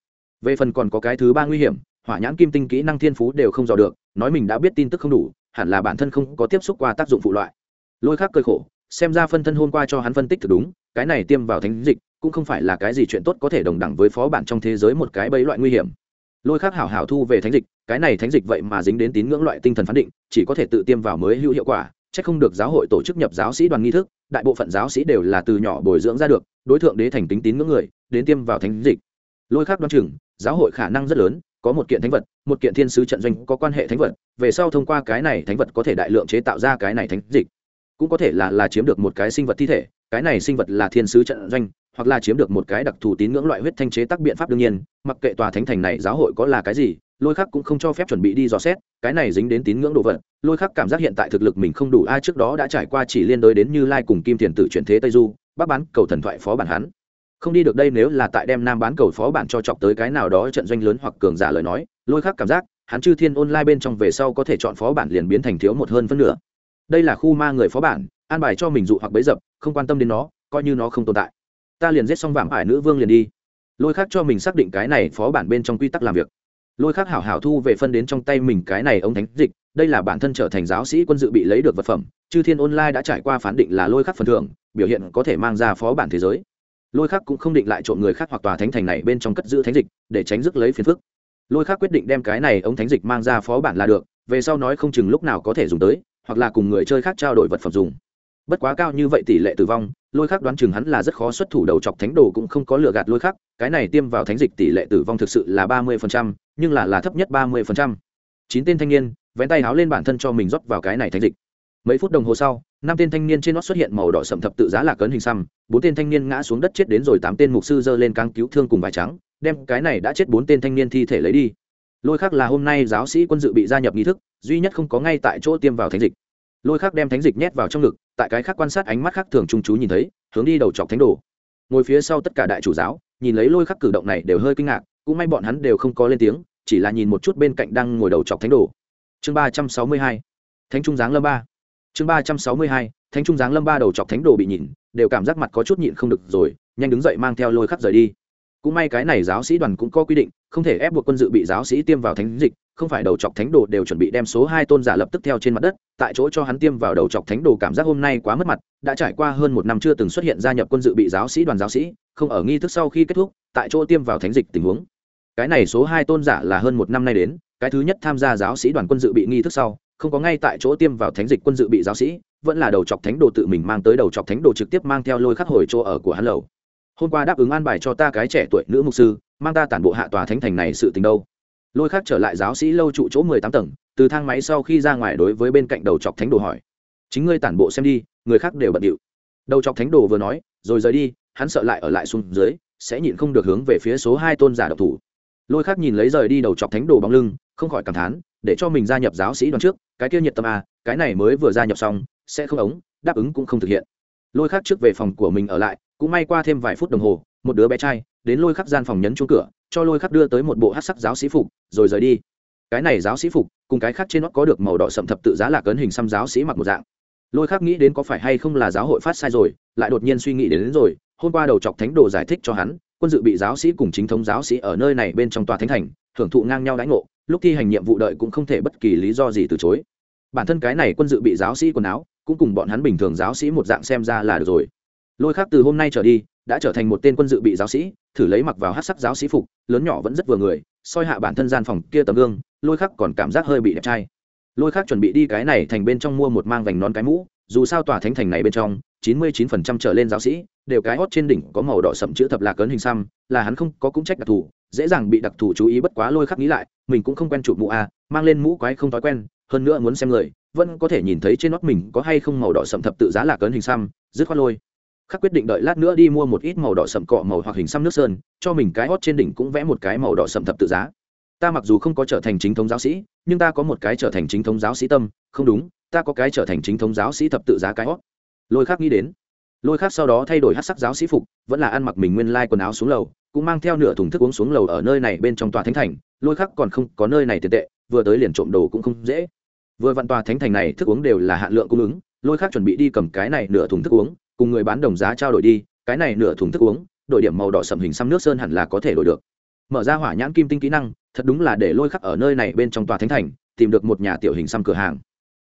Về phần còn có cái thứ ba nguy hiểm, hỏa nhãn kim tinh kỹ năng thiên phú đều không dò được, nói mình đã biết tin tức không đủ, hẳn là bản thân không có tiếp xúc qua tác dụng phụ loại. Lôi khác cơi khổ, xem ra phân thân hôm qua cho hắn phân tích thực đúng, cái này tiêm vào thánh dịch cũng không phải là cái gì chuyện tốt có thể đồng đẳng với phó bản trong thế giới một cái bẫy loại nguy hiểm. Lôi khác hảo hảo thu về thánh dịch, cái này thánh dịch vậy mà dính đến tín ngưỡng loại tinh thần phán định, chỉ có thể tự tiêm vào mới hữu hiệu quả chắc không được giáo hội tổ chức nhập giáo sĩ đoàn nghi thức, đại bộ phận giáo sĩ đều là từ nhỏ bồi dưỡng ra được, đối tượng đế thành tính tín ngưỡng người, đến tiêm vào thánh dịch. Lôi khác đoán chừng, giáo hội khả năng rất lớn, có một kiện thánh vật, một kiện thiên sứ trận doanh có quan hệ thánh vật, về sau thông qua cái này thánh vật có thể đại lượng chế tạo ra cái này thánh dịch. Cũng có thể là là chiếm được một cái sinh vật thi thể, cái này sinh vật là thiên sứ trận doanh, hoặc là chiếm được một cái đặc thù tín ngưỡng loại huyết thanh chế tác biện pháp đương nhiên, mặc kệ tòa thánh thành này giáo hội có là cái gì lôi khắc cũng không cho phép chuẩn bị đi dò xét, cái này dính đến tín ngưỡng đồ vật, lôi khắc cảm giác hiện tại thực lực mình không đủ, ai trước đó đã trải qua chỉ liên đối đến như lai cùng kim tiền tử chuyển thế tây du, bác bán cầu thần thoại phó bản hắn. Không đi được đây nếu là tại đem nam bán cầu phó bản cho chọc tới cái nào đó trận doanh lớn hoặc cường giả lời nói, lôi khắc cảm giác, hắn chư thiên online bên trong về sau có thể chọn phó bản liền biến thành thiếu một hơn phân nửa. Đây là khu ma người phó bản, an bài cho mình dụ hoặc bấy dập, không quan tâm đến nó, coi như nó không tồn tại. Ta liền giết xong vàng ải nữ vương liền đi. Lôi khác cho mình xác định cái này phó bản bên trong quy tắc làm việc lôi khác hảo hảo thu về phân đến trong tay mình cái này ông thánh dịch đây là bản thân trở thành giáo sĩ quân dự bị lấy được vật phẩm chư thiên online đã trải qua phán định là lôi khắc phần thưởng biểu hiện có thể mang ra phó bản thế giới. Lôi khắc cũng không định lại trộm người khác hoặc tòa thánh thành này bên trong cất giữ thánh dịch để tránh rước lấy phiền phức. Lôi khắc quyết định đem cái này ông thánh dịch mang ra phó bản là được về sau nói không chừng lúc nào có thể dùng tới hoặc là cùng người chơi khác trao đổi vật phẩm dùng. Bất quá cao như vậy tỷ lệ tử vong lôi khắc đoán chừng hắn là rất khó xuất thủ đầu chọc thánh đồ cũng không có lựa gạt lôi khắc cái này tiêm vào thánh dịch tỷ lệ tử vong thực sự là ba mươi phần trăm, nhưng là là thấp nhất ba mươi phần trăm. chín tên thanh niên, vén tay háo lên bản thân cho mình rót vào cái này thánh dịch. Mấy phút đồng hồ sau, năm tên thanh niên trên nó xuất hiện màu đỏ sậm thập tự giá là cấn hình xăm, bốn tên thanh niên ngã xuống đất chết đến rồi tám tên mục sư giơ lên căng cứu thương cùng vải trắng, đem cái này đã chết bốn tên thanh niên thi thể lấy đi. Lôi khắc là hôm nay giáo sĩ quân dự bị gia nhập nghi thức, duy nhất không có ngay tại chỗ tiêm vào thánh dịch. Lôi khắc đem thánh dịch nhét vào trong ngực, tại cái khác quan sát ánh mắt khác thường trung chú nhìn thấy, hướng đi đầu chọc thánh đồ. Ngồi phía sau tất cả đại chủ giáo, nhìn lấy lôi khắc cử động này đều hơi kinh ngạc cũng may bọn hắn đều không có lên tiếng, chỉ là nhìn một chút bên cạnh đang ngồi đầu chọc thánh đồ. Chương ba trăm sáu mươi hai, thánh trung giáng lâm ba. Chương ba trăm sáu mươi hai, thánh trung giáng lâm ba đầu chọc thánh đồ bị nhìn, đều cảm giác mặt có chút nhịn không được rồi, nhanh đứng dậy mang theo lôi khắc rời đi. Cũng may cái này giáo sĩ đoàn cũng có quy định, không thể ép buộc quân dự bị giáo sĩ tiêm vào thánh dịch, không phải đầu chọc thánh đồ đều chuẩn bị đem số hai tôn giả lập tức theo trên mặt đất, tại chỗ cho hắn tiêm vào đầu chọc thánh đồ cảm giác hôm nay quá mất mặt, đã trải qua hơn một năm chưa từng xuất hiện gia nhập quân dự bị giáo sĩ đoàn giáo sĩ, không ở nghi thức sau khi kết thúc, tại chỗ tiêm vào thánh dịch tình huống cái này số hai tôn giả là hơn một năm nay đến, cái thứ nhất tham gia giáo sĩ đoàn quân dự bị nghi thức sau, không có ngay tại chỗ tiêm vào thánh dịch quân dự bị giáo sĩ, vẫn là đầu chọc thánh đồ tự mình mang tới đầu chọc thánh đồ trực tiếp mang theo lôi khắc hồi chỗ ở của hắn lầu. Hôm qua đáp ứng an bài cho ta cái trẻ tuổi nữ mục sư, mang ta tản bộ hạ tòa thánh thành này sự tình đâu. Lôi khắc trở lại giáo sĩ lâu trụ chỗ mười tám tầng, từ thang máy sau khi ra ngoài đối với bên cạnh đầu chọc thánh đồ hỏi. Chính ngươi tản bộ xem đi, người khác đều bận điệu. Đầu chọc thánh đồ vừa nói, rồi rời đi, hắn sợ lại ở lại xuống dưới, sẽ nhịn không được hướng về phía số hai tôn giả độc thủ lôi khác nhìn lấy rời đi đầu chọc thánh đồ bóng lưng không khỏi cảm thán để cho mình gia nhập giáo sĩ đoàn trước cái kia nhiệt tâm à cái này mới vừa gia nhập xong sẽ không ống đáp ứng cũng không thực hiện. Lôi khác trước về phòng của mình ở lại cũng may qua thêm vài phút đồng hồ một đứa bé trai đến lôi khắc gian phòng nhấn chuông cửa cho lôi khắc đưa tới một bộ hát sắc giáo sĩ phục rồi rời đi. Cái này giáo sĩ phục cùng cái khác trên nó có được màu đỏ sậm thập tự giá là cấn hình xăm giáo sĩ mặc một dạng. Lôi khắc nghĩ đến có phải hay không là giáo hội phát sai rồi lại đột nhiên suy nghĩ đến, đến rồi hôm qua đầu chọc thánh đồ giải thích cho hắn, quân dự bị giáo sĩ cùng chính thống giáo sĩ ở nơi này bên trong tòa thánh thành hưởng thụ ngang nhau đãi ngộ, lúc thi hành nhiệm vụ đợi cũng không thể bất kỳ lý do gì từ chối. Bản thân cái này quân dự bị giáo sĩ quần áo, cũng cùng bọn hắn bình thường giáo sĩ một dạng xem ra là được rồi. Lôi khác từ hôm nay trở đi, đã trở thành một tên quân dự bị giáo sĩ, thử lấy mặc vào hát sắc giáo sĩ phục, lớn nhỏ vẫn rất vừa người, soi hạ bản thân gian phòng kia tấm gương, lôi khắc còn cảm giác hơi bị đẹp trai. Lôi khắc chuẩn bị đi cái này thành bên trong mua một mang vành nón cái mũ, dù sao tòa thánh thành này bên trong chín mươi chín phần trăm trở lên giáo sĩ, đều cái hót trên đỉnh có màu đỏ sậm chữ thập lạc cấn hình xăm, là hắn không có cũng trách đặc thù, dễ dàng bị đặc thù chú ý bất quá lôi khắc nghĩ lại, mình cũng không quen chụp mũ a, mang lên mũ quái không thói quen, hơn nữa muốn xem người, vẫn có thể nhìn thấy trên nót mình có hay không màu đỏ sậm thập tự giá lạc cấn hình xăm, dứt khoát lôi. Khắc quyết định đợi lát nữa đi mua một ít màu đỏ sậm cọ màu hoặc hình xăm nước sơn, cho mình cái hót trên đỉnh cũng vẽ một cái màu đỏ sậm thập tự giá. Ta mặc dù không có trở thành chính thống giáo sĩ, nhưng ta có một cái trở thành chính thống giáo sĩ tâm, không đúng, ta có cái trở thành chính thống giáo sĩ thập tự giá cái hót lôi khắc nghĩ đến. Lôi khác sau đó thay đổi hát sắc giáo sĩ phục, vẫn là ăn mặc mình nguyên lai quần áo xuống lầu, cũng mang theo nửa thùng thức uống xuống lầu ở nơi này bên trong tòa thánh thành. Lôi khác còn không có nơi này tiền tệ, vừa tới liền trộm đồ cũng không dễ. Vừa vặn tòa thánh thành này thức uống đều là hạn lượng cung ứng, lôi khác chuẩn bị đi cầm cái này nửa thùng thức uống, cùng người bán đồng giá trao đổi đi, cái này nửa thùng thức uống, đổi điểm màu đỏ sầm hình xăm nước sơn hẳn là có thể đổi được. Mở ra hỏa nhãn kim tinh kỹ năng, thật đúng là để lôi khắc ở nơi này bên trong tòa thánh thành, tìm được một nhà tiểu hình xăm cửa hàng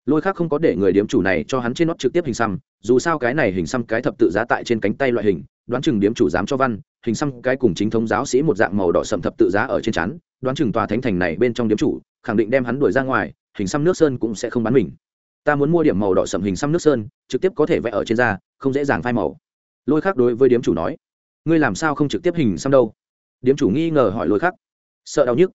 lôi khác không có để người điếm chủ này cho hắn trên nót trực tiếp hình xăm dù sao cái này hình xăm cái thập tự giá tại trên cánh tay loại hình đoán chừng điếm chủ dám cho văn hình xăm cái cùng chính thống giáo sĩ một dạng màu đỏ sầm thập tự giá ở trên chắn đoán chừng tòa thánh thành này bên trong điếm chủ khẳng định đem hắn đuổi ra ngoài hình xăm nước sơn cũng sẽ không bán mình. Ta muốn mua điểm màu đỏ sầm hình xăm nước sơn trực tiếp có thể vẽ ở trên da không dễ dàng phai màu. Lôi khác đối với điếm chủ nói ngươi làm sao không trực tiếp hình xăm đâu? Điếm chủ nghi ngờ hỏi lôi khác, sợ đau nhức.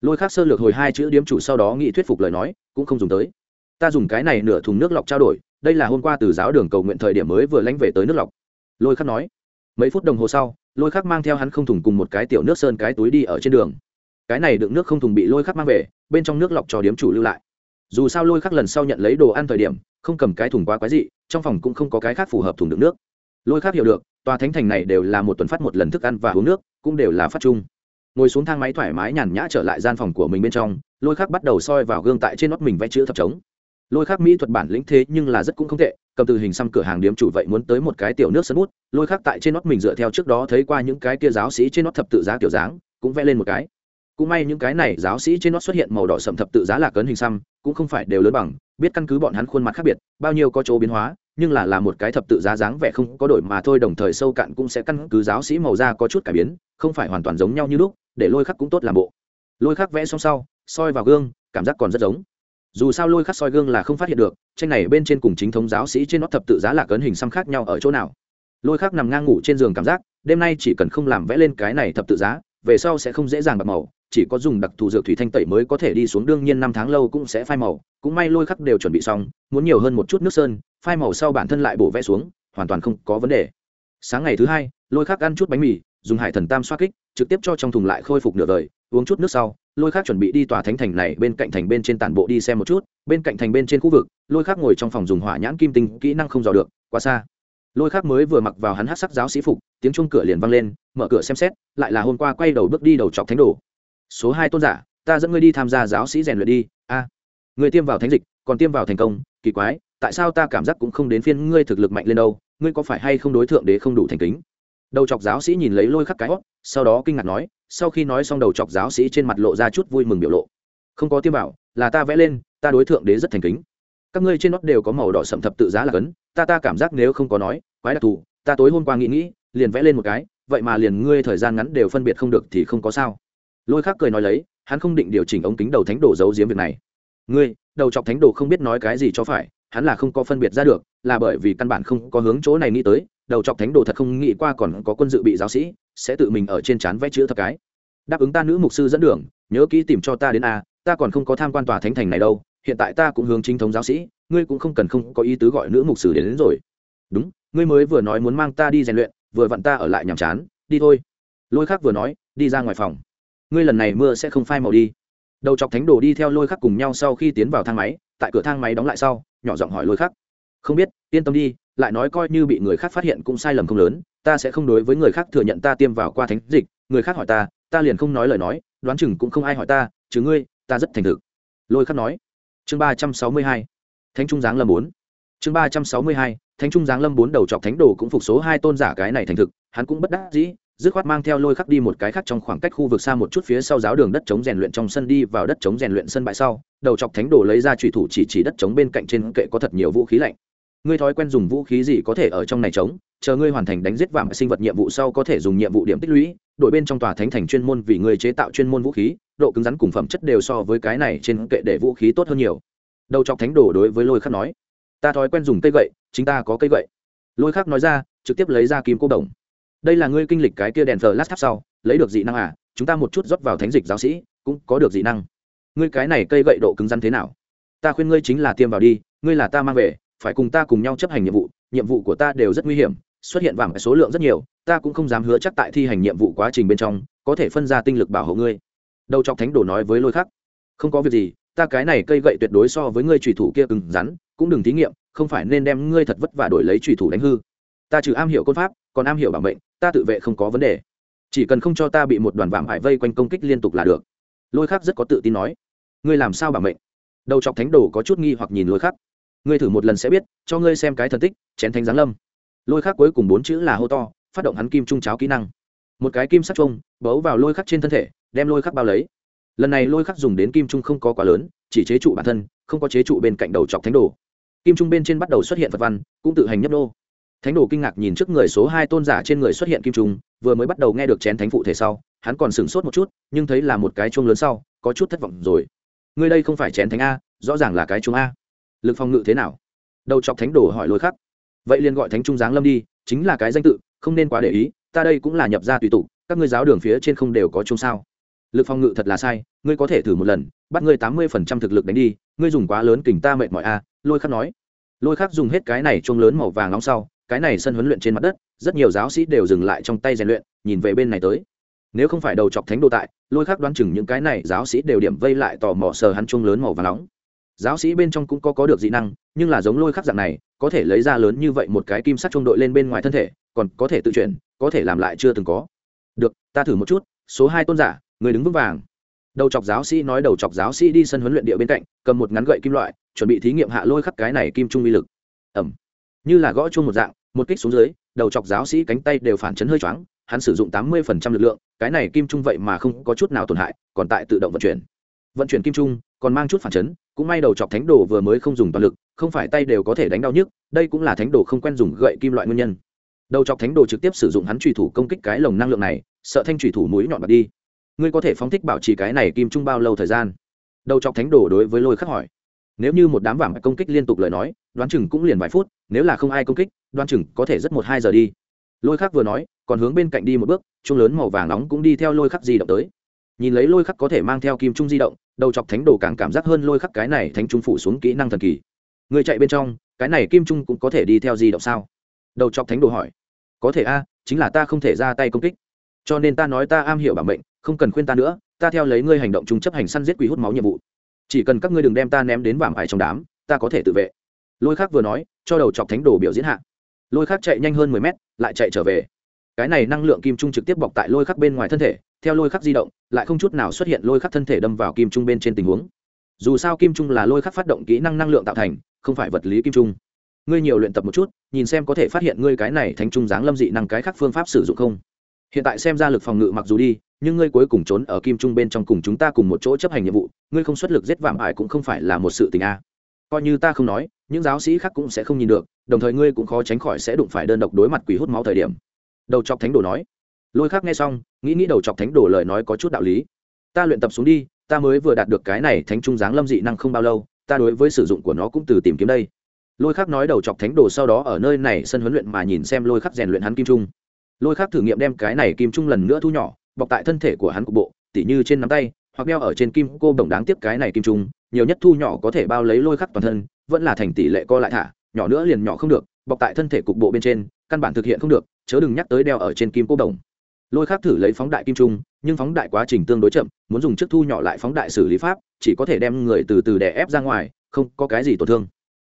Lôi khác sơ lược hồi hai chữ điếm chủ sau đó nghị thuyết phục lời nói cũng không dùng tới ta dùng cái này nửa thùng nước lọc trao đổi, đây là hôm qua từ giáo đường cầu nguyện thời điểm mới vừa lánh về tới nước lọc. Lôi khắc nói, mấy phút đồng hồ sau, lôi khắc mang theo hắn không thùng cùng một cái tiểu nước sơn cái túi đi ở trên đường. Cái này đựng nước không thùng bị lôi khắc mang về, bên trong nước lọc cho điếm chủ lưu lại. Dù sao lôi khắc lần sau nhận lấy đồ ăn thời điểm, không cầm cái thùng quá quái dị, trong phòng cũng không có cái khác phù hợp thùng đựng nước. Lôi khắc hiểu được, tòa thánh thành này đều là một tuần phát một lần thức ăn và uống nước, cũng đều là phát chung. Ngồi xuống thang máy thoải mái nhàn nhã trở lại gian phòng của mình bên trong, lôi khắc bắt đầu soi vào gương tại trên nót mình vẽ chữ thập trống lôi khắc mỹ thuật bản lĩnh thế nhưng là rất cũng không tệ, cầm từ hình xăm cửa hàng điếm chủ vậy muốn tới một cái tiểu nước sân bút, lôi khắc tại trên nót mình dựa theo trước đó thấy qua những cái kia giáo sĩ trên nót thập tự giá kiểu dáng, cũng vẽ lên một cái. Cũng may những cái này giáo sĩ trên nót xuất hiện màu đỏ sậm thập tự giá là cấn hình xăm, cũng không phải đều lớn bằng, biết căn cứ bọn hắn khuôn mặt khác biệt, bao nhiêu có chỗ biến hóa, nhưng là là một cái thập tự giá dáng vẻ không có đổi mà thôi, đồng thời sâu cạn cũng sẽ căn cứ giáo sĩ màu da có chút cải biến, không phải hoàn toàn giống nhau như lúc, để lôi khắc cũng tốt làm bộ. Lôi khắc vẽ xong sau, soi vào gương, cảm giác còn rất giống dù sao lôi khắc soi gương là không phát hiện được, tranh này bên trên cùng chính thống giáo sĩ trên nó thập tự giá là cấn hình xăm khác nhau ở chỗ nào. Lôi khắc nằm ngang ngủ trên giường cảm giác, đêm nay chỉ cần không làm vẽ lên cái này thập tự giá, về sau sẽ không dễ dàng bạc màu, chỉ có dùng đặc thù dược thủy thanh tẩy mới có thể đi xuống, đương nhiên năm tháng lâu cũng sẽ phai màu, cũng may lôi khắc đều chuẩn bị xong, muốn nhiều hơn một chút nước sơn, phai màu sau bản thân lại bổ vẽ xuống, hoàn toàn không có vấn đề. Sáng ngày thứ hai, lôi khắc ăn chút bánh mì, dùng hải thần tam xoa kích, trực tiếp cho trong thùng lại khôi phục nửa đời uống chút nước sau, lôi khắc chuẩn bị đi tòa thánh thành này bên cạnh thành bên trên tản bộ đi xem một chút, bên cạnh thành bên trên khu vực, lôi khắc ngồi trong phòng dùng hỏa nhãn kim tinh, kỹ năng không dò được, quá xa. Lôi khắc mới vừa mặc vào hắn hát sắc giáo sĩ phục, tiếng chuông cửa liền vang lên, mở cửa xem xét, lại là hôm qua quay đầu bước đi đầu chọc thánh đồ. Số hai tôn giả, ta dẫn ngươi đi tham gia giáo sĩ rèn luyện đi, a. Người tiêm vào thánh dịch, còn tiêm vào thành công, kỳ quái, tại sao ta cảm giác cũng không đến phiên ngươi thực lực mạnh lên đâu, ngươi có phải hay không đối tượng để không đủ thành kính? Đầu chọc giáo sĩ nhìn lấy lôi khắc cái hót sau đó kinh ngạc nói sau khi nói xong đầu chọc giáo sĩ trên mặt lộ ra chút vui mừng biểu lộ. Không có tiêm bảo, là ta vẽ lên ta đối tượng đế rất thành kính. Các ngươi trên nót đều có màu đỏ sậm thập tự giá là cấn ta ta cảm giác nếu không có nói quái đặc thù ta tối hôm qua nghĩ nghĩ liền vẽ lên một cái vậy mà liền ngươi thời gian ngắn đều phân biệt không được thì không có sao. Lôi khắc cười nói lấy hắn không định điều chỉnh ống kính đầu thánh đồ giấu giếm việc này. Ngươi đầu chọc thánh đồ không biết nói cái gì cho phải hắn là không có phân biệt ra được là bởi vì căn bản không có hướng chỗ này nghĩ tới đầu chọc thánh đồ thật không nghĩ qua còn có quân dự bị giáo sĩ sẽ tự mình ở trên trán vẽ chữ thập cái. Đáp ứng ta nữ mục sư dẫn đường nhớ kỹ tìm cho ta đến a ta còn không có tham quan tòa thánh thành này đâu hiện tại ta cũng hướng chính thống giáo sĩ ngươi cũng không cần không có ý tứ gọi nữ mục sư đến, đến rồi. Đúng ngươi mới vừa nói muốn mang ta đi rèn luyện vừa vặn ta ở lại nhàm chán đi thôi. Lôi khắc vừa nói đi ra ngoài phòng. Ngươi lần này mưa sẽ không phai màu đi. Đầu chọc thánh đồ đi theo lôi khắc cùng nhau sau khi tiến vào thang máy tại cửa thang máy đóng lại sau nhỏ giọng hỏi lôi khắc. Không biết yên tâm đi lại nói coi như bị người khác phát hiện cũng sai lầm không lớn, ta sẽ không đối với người khác thừa nhận ta tiêm vào qua thánh dịch, người khác hỏi ta ta liền không nói lời nói, đoán chừng cũng không ai hỏi ta, chứ ngươi, ta rất thành thực. Lôi khắc nói. Chương ba trăm sáu mươi hai, thánh trung giáng lâm bốn. Chương ba trăm sáu mươi hai, thánh trung giáng lâm bốn đầu chọc thánh đồ cũng phục số hai tôn giả cái này thành thực, hắn cũng bất đắc dĩ, dứt khoát mang theo lôi khắc đi một cái khác trong khoảng cách khu vực xa một chút phía sau giáo đường đất chống rèn luyện trong sân đi vào đất chống rèn luyện sân bãi sau, đầu chọc thánh đồ lấy ra trùy thủ chỉ chỉ đất chống bên cạnh trên kệ có thật nhiều vũ khí lạnh ngươi thói quen dùng vũ khí gì có thể ở trong này chống? Chờ ngươi hoàn thành đánh giết vàng sinh vật nhiệm vụ sau có thể dùng nhiệm vụ điểm tích lũy, đội bên trong tòa thánh thành chuyên môn vì ngươi chế tạo chuyên môn vũ khí, độ cứng rắn cùng phẩm chất đều so với cái này trên kệ để vũ khí tốt hơn nhiều. Đầu chọc thánh đồ đối với lôi khắc nói, ta thói quen dùng cây gậy, chính ta có cây gậy. Lôi khắc nói ra, trực tiếp lấy ra kim cô đồng. Đây là ngươi kinh lịch cái kia đèn thờ lát tháp sau, lấy được dị năng à? Chúng ta một chút rót vào thánh dịch giáo sĩ, cũng có được dị năng. Ngươi cái này cây gậy độ cứng rắn thế nào? Ta khuyên ngươi chính là tiêm vào đi, ngươi là ta mang về phải cùng ta cùng nhau chấp hành nhiệm vụ nhiệm vụ của ta đều rất nguy hiểm, xuất hiện vàng số lượng rất nhiều, ta cũng không dám hứa chắc tại thi hành nhiệm vụ quá trình bên trong, có thể phân ra tinh lực bảo hộ ngươi. Đầu chọc thánh đồ nói với lôi khắc. Không có việc gì, ta cái này cây gậy tuyệt đối so với ngươi trùy thủ kia cứng rắn, cũng đừng thí nghiệm, không phải nên đem ngươi thật vất vả đổi lấy trùy thủ đánh hư. Ta trừ am hiểu côn pháp, còn am hiểu bảo mệnh, ta tự vệ không có vấn đề. Chỉ cần không cho ta bị một đoàn vạm hải vây quanh công kích liên tục là được. Lôi khắc rất có tự tin nói. Ngươi làm sao bảo mệnh? Đầu chọc thánh đồ có chút nghi hoặc nhìn lôi khắc ngươi thử một lần sẽ biết, cho ngươi xem cái thần tích, chén thánh giáng lâm. Lôi khắc cuối cùng bốn chữ là hô to, phát động hắn kim trung cháo kỹ năng. Một cái kim sắc trông bấu vào lôi khắc trên thân thể, đem lôi khắc bao lấy. Lần này lôi khắc dùng đến kim trung không có quá lớn, chỉ chế trụ bản thân, không có chế trụ bên cạnh đầu chọc thánh đồ. Kim trung bên trên bắt đầu xuất hiện phật văn, cũng tự hành nhấp đô thánh đồ kinh ngạc nhìn trước người số hai tôn giả trên người xuất hiện kim trung, vừa mới bắt đầu nghe được chén thánh phụ thể sau, hắn còn sửng sốt một chút, nhưng thấy là một cái chuông lớn sau, có chút thất vọng rồi. Ngươi đây không phải chén thánh a, rõ ràng là cái chuông a lực phòng ngự thế nào? Đầu chọc thánh đồ hỏi lôi khắc. Vậy liền gọi thánh trung giáng lâm đi, chính là cái danh tự, không nên quá để ý, ta đây cũng là nhập ra tùy tục các ngươi giáo đường phía trên không đều có chung sao? Lực phòng ngự thật là sai, ngươi có thể thử một lần, bắt ngươi tám mươi phần trăm thực lực đánh đi, ngươi dùng quá lớn kình ta mệt mỏi a lôi khắc nói. Lôi khắc dùng hết cái này chung lớn màu vàng nóng sau, cái này sân huấn luyện trên mặt đất, rất nhiều giáo sĩ đều dừng lại trong tay rèn luyện, nhìn về bên này tới. Nếu không phải đầu chọc thánh đồ tại, lôi khắc đoán chừng những cái này giáo sĩ đều điểm vây lại tò mò sờ hắn chung lớn màu vàng nóng giáo sĩ bên trong cũng có có được dị năng, nhưng là giống lôi khắc dạng này, có thể lấy ra lớn như vậy một cái kim sắt trung đội lên bên ngoài thân thể, còn có thể tự chuyển, có thể làm lại chưa từng có. Được, ta thử một chút, số hai tôn giả, người đứng vững vàng. Đầu chọc giáo sĩ nói đầu chọc giáo sĩ đi sân huấn luyện địa bên cạnh, cầm một ngắn gậy kim loại, chuẩn bị thí nghiệm hạ lôi khắc cái này kim trung uy lực. Ẩm như là gõ chung một dạng, một kích xuống dưới, đầu chọc giáo sĩ cánh tay đều phản chấn hơi choáng, hắn sử dụng tám mươi lực lượng, cái này kim trung vậy mà không có chút nào tổn hại, còn tại tự động vận chuyển vận chuyển kim trung, còn mang chút phản chấn, cũng may đầu chọc thánh đồ vừa mới không dùng toàn lực, không phải tay đều có thể đánh đau nhức, đây cũng là thánh đồ không quen dùng gậy kim loại nguyên nhân. Đầu chọc thánh đồ trực tiếp sử dụng hắn trùy thủ công kích cái lồng năng lượng này, sợ thanh trùy thủ mũi nhọn bật đi. Ngươi có thể phóng thích bảo trì cái này kim trung bao lâu thời gian? Đầu chọc thánh đồ đối với lôi khắc hỏi. Nếu như một đám vàng công kích liên tục lời nói, đoán chừng cũng liền vài phút, nếu là không ai công kích, đoán chừng có thể rất một hai giờ đi. Lôi khắc vừa nói, còn hướng bên cạnh đi một bước chung lớn màu vàng nóng cũng đi theo lôi khắc di động tới. Nhìn lấy lôi khắc có thể mang theo kim trung di động đầu chọc thánh đồ càng cảm giác hơn lôi khắc cái này thánh trung phủ xuống kỹ năng thần kỳ. Người chạy bên trong, cái này kim trung cũng có thể đi theo di động sao? Đầu chọc thánh đồ hỏi. Có thể a, chính là ta không thể ra tay công kích. Cho nên ta nói ta am hiểu bảo mệnh, không cần khuyên ta nữa, ta theo lấy ngươi hành động chung chấp hành săn giết quỷ hút máu nhiệm vụ. Chỉ cần các ngươi đừng đem ta ném đến vảm ải trong đám, ta có thể tự vệ. Lôi khác vừa nói, cho đầu chọc thánh đồ biểu diễn hạ. Lôi khác chạy nhanh hơn mười mét, lại chạy trở về. Cái này năng lượng kim trung trực tiếp bọc tại lôi khắc bên ngoài thân thể theo lôi khắc di động, lại không chút nào xuất hiện lôi khắc thân thể đâm vào kim trung bên trên tình huống. Dù sao kim trung là lôi khắc phát động kỹ năng năng lượng tạo thành, không phải vật lý kim trung. Ngươi nhiều luyện tập một chút, nhìn xem có thể phát hiện ngươi cái này thành trung dáng lâm dị năng cái khác phương pháp sử dụng không? Hiện tại xem ra lực phòng ngự mặc dù đi, nhưng ngươi cuối cùng trốn ở kim trung bên trong cùng chúng ta cùng một chỗ chấp hành nhiệm vụ, ngươi không xuất lực giết vạm ải cũng không phải là một sự tình a. Coi như ta không nói, những giáo sĩ khác cũng sẽ không nhìn được, đồng thời ngươi cũng khó tránh khỏi sẽ đụng phải đơn độc đối mặt quỷ hút máu thời điểm. Đầu chọc thánh đồ nói lôi khác nghe xong, nghĩ nghĩ đầu chọc thánh đồ lời nói có chút đạo lý. Ta luyện tập xuống đi, ta mới vừa đạt được cái này thánh trung giáng lâm dị năng không bao lâu, ta đối với sử dụng của nó cũng từ tìm kiếm đây. Lôi khác nói đầu chọc thánh đồ sau đó ở nơi này sân huấn luyện mà nhìn xem lôi khắc rèn luyện hắn kim trung. Lôi khác thử nghiệm đem cái này kim trung lần nữa thu nhỏ, bọc tại thân thể của hắn cục bộ, tỉ như trên nắm tay, hoặc đeo ở trên kim cô đồng đáng tiếc cái này kim trung, nhiều nhất thu nhỏ có thể bao lấy lôi khắc toàn thân, vẫn là thành tỷ lệ co lại thả, nhỏ nữa liền nhỏ không được, bọc tại thân thể cục bộ bên trên, căn bản thực hiện không được, chớ đừng nhắc tới đeo ở trên kim cô đồng lôi khắc thử lấy phóng đại kim trung, nhưng phóng đại quá trình tương đối chậm, muốn dùng chiếc thu nhỏ lại phóng đại xử lý pháp, chỉ có thể đem người từ từ đè ép ra ngoài, không có cái gì tổn thương.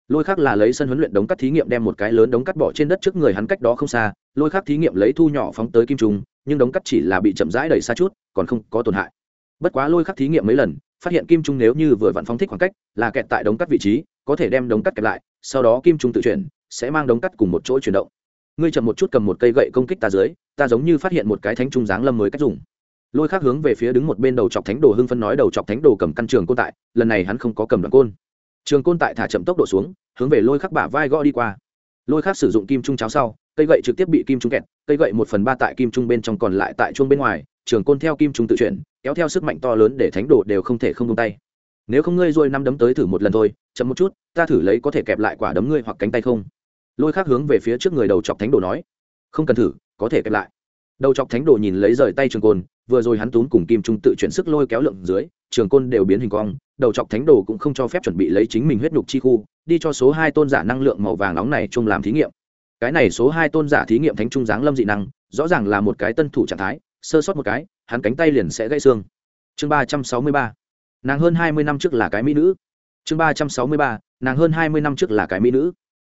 Lôi khác là lấy sân huấn luyện đống cắt thí nghiệm đem một cái lớn đống cắt bỏ trên đất trước người hắn cách đó không xa. Lôi khác thí nghiệm lấy thu nhỏ phóng tới kim trung, nhưng đống cắt chỉ là bị chậm rãi đẩy xa chút, còn không có tổn hại. Bất quá lôi khắc thí nghiệm mấy lần, phát hiện kim trung nếu như vừa vặn phóng thích khoảng cách, là kẹt tại đống cắt vị trí, có thể đem đống cắt kẹt lại, sau đó kim trung tự chuyển, sẽ mang đống cắt cùng một chỗ chuyển động ngươi chậm một chút cầm một cây gậy công kích ta dưới, ta giống như phát hiện một cái thánh trung dáng lâm mới cách dùng. Lôi khác hướng về phía đứng một bên đầu chọc thánh đồ hưng phân nói đầu chọc thánh đồ cầm căn trường côn tại, lần này hắn không có cầm đoạn côn. Trường côn tại thả chậm tốc độ xuống, hướng về lôi khắc bả vai gõ đi qua. Lôi khắc sử dụng kim trung cháo sau, cây gậy trực tiếp bị kim trung kẹt, cây gậy một phần ba tại kim trung bên trong còn lại tại chuông bên ngoài, trường côn theo kim trung tự chuyển, kéo theo sức mạnh to lớn để thánh đồ đều không thể không tung tay. Nếu không ngươi rồi năm đấm tới thử một lần thôi, chậm một chút, ta thử lấy có thể kẹp lại quả đấm ngươi hoặc cánh tay không? Lôi khác hướng về phía trước người đầu chọc thánh đồ nói, không cần thử, có thể kẹp lại. Đầu chọc thánh đồ nhìn lấy rời tay trường côn, vừa rồi hắn túm cùng kim trung tự chuyển sức lôi kéo lượng dưới, trường côn đều biến hình cong, đầu chọc thánh đồ cũng không cho phép chuẩn bị lấy chính mình huyết nhục chi khu, đi cho số hai tôn giả năng lượng màu vàng nóng này chung làm thí nghiệm. Cái này số hai tôn giả thí nghiệm thánh trung giáng lâm dị năng, rõ ràng là một cái tân thủ trạng thái, sơ sót một cái, hắn cánh tay liền sẽ gãy xương. Chương ba trăm sáu mươi ba, nàng hơn hai mươi năm trước là cái mỹ nữ. Chương ba trăm sáu mươi ba, nàng hơn hai mươi năm trước là cái mỹ nữ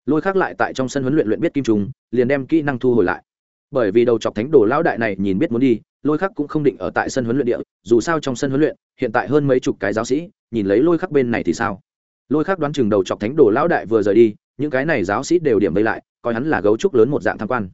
lôi khác lại tại trong sân huấn luyện luyện biết kim trùng liền đem kỹ năng thu hồi lại. Bởi vì đầu chọc thánh đồ lão đại này nhìn biết muốn đi, lôi khắc cũng không định ở tại sân huấn luyện địa, dù sao trong sân huấn luyện, hiện tại hơn mấy chục cái giáo sĩ, nhìn lấy lôi khắc bên này thì sao? Lôi khắc đoán chừng đầu chọc thánh đồ lão đại vừa rời đi, những cái này giáo sĩ đều điểm vây lại, coi hắn là gấu trúc lớn một dạng tham quan.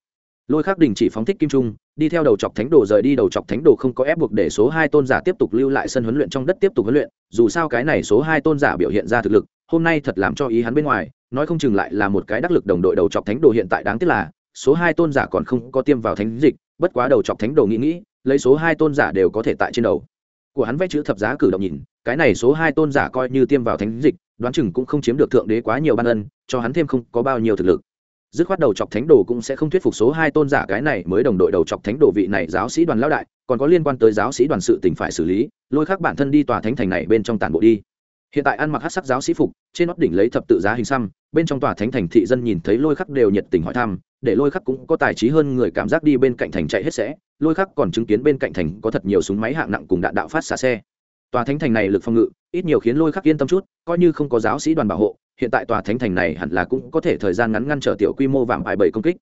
Lôi khắc đình chỉ phóng thích kim trung, đi theo đầu chọc thánh đồ rời đi, đầu chọc thánh đồ không có ép buộc để số hai tôn giả tiếp tục lưu lại sân huấn luyện trong đất tiếp tục huấn luyện, dù sao cái này số hai tôn giả biểu hiện ra thực lực hôm nay thật làm cho ý hắn bên ngoài, nói không chừng lại là một cái đắc lực đồng đội đầu chọc thánh đồ hiện tại đáng tiếc là, số hai tôn giả còn không có tiêm vào thánh dịch, bất quá đầu chọc thánh đồ nghĩ nghĩ, lấy số hai tôn giả đều có thể tại trên đầu. Của hắn vẽ chữ thập giá cử động nhìn, cái này số hai tôn giả coi như tiêm vào thánh dịch, đoán chừng cũng không chiếm được thượng đế quá nhiều ban ân, cho hắn thêm không có bao nhiêu thực lực. Dứt khoát đầu chọc thánh đồ cũng sẽ không thuyết phục số hai tôn giả cái này mới đồng đội đầu chọc thánh đồ vị này giáo sĩ đoàn lão đại, còn có liên quan tới giáo sĩ đoàn sự tỉnh phải xử lý, lôi khắc bản thân đi tòa thánh thành này bên trong tàn bộ đi hiện tại ăn mặc hát sắc giáo sĩ phục, trên nót đỉnh lấy thập tự giá hình xăm, bên trong tòa thánh thành thị dân nhìn thấy lôi khắc đều nhiệt tình hỏi thăm, để lôi khắc cũng có tài trí hơn người cảm giác đi bên cạnh thành chạy hết sẽ. Lôi khắc còn chứng kiến bên cạnh thành có thật nhiều súng máy hạng nặng cùng đạn đạo phát xả xe. Tòa thánh thành này lực phòng ngự, ít nhiều khiến lôi khắc yên tâm chút, coi như không có giáo sĩ đoàn bảo hộ, hiện tại tòa thánh thành này hẳn là cũng có thể thời gian ngắn ngăn trở tiểu quy mô vàng ải bảy công kích.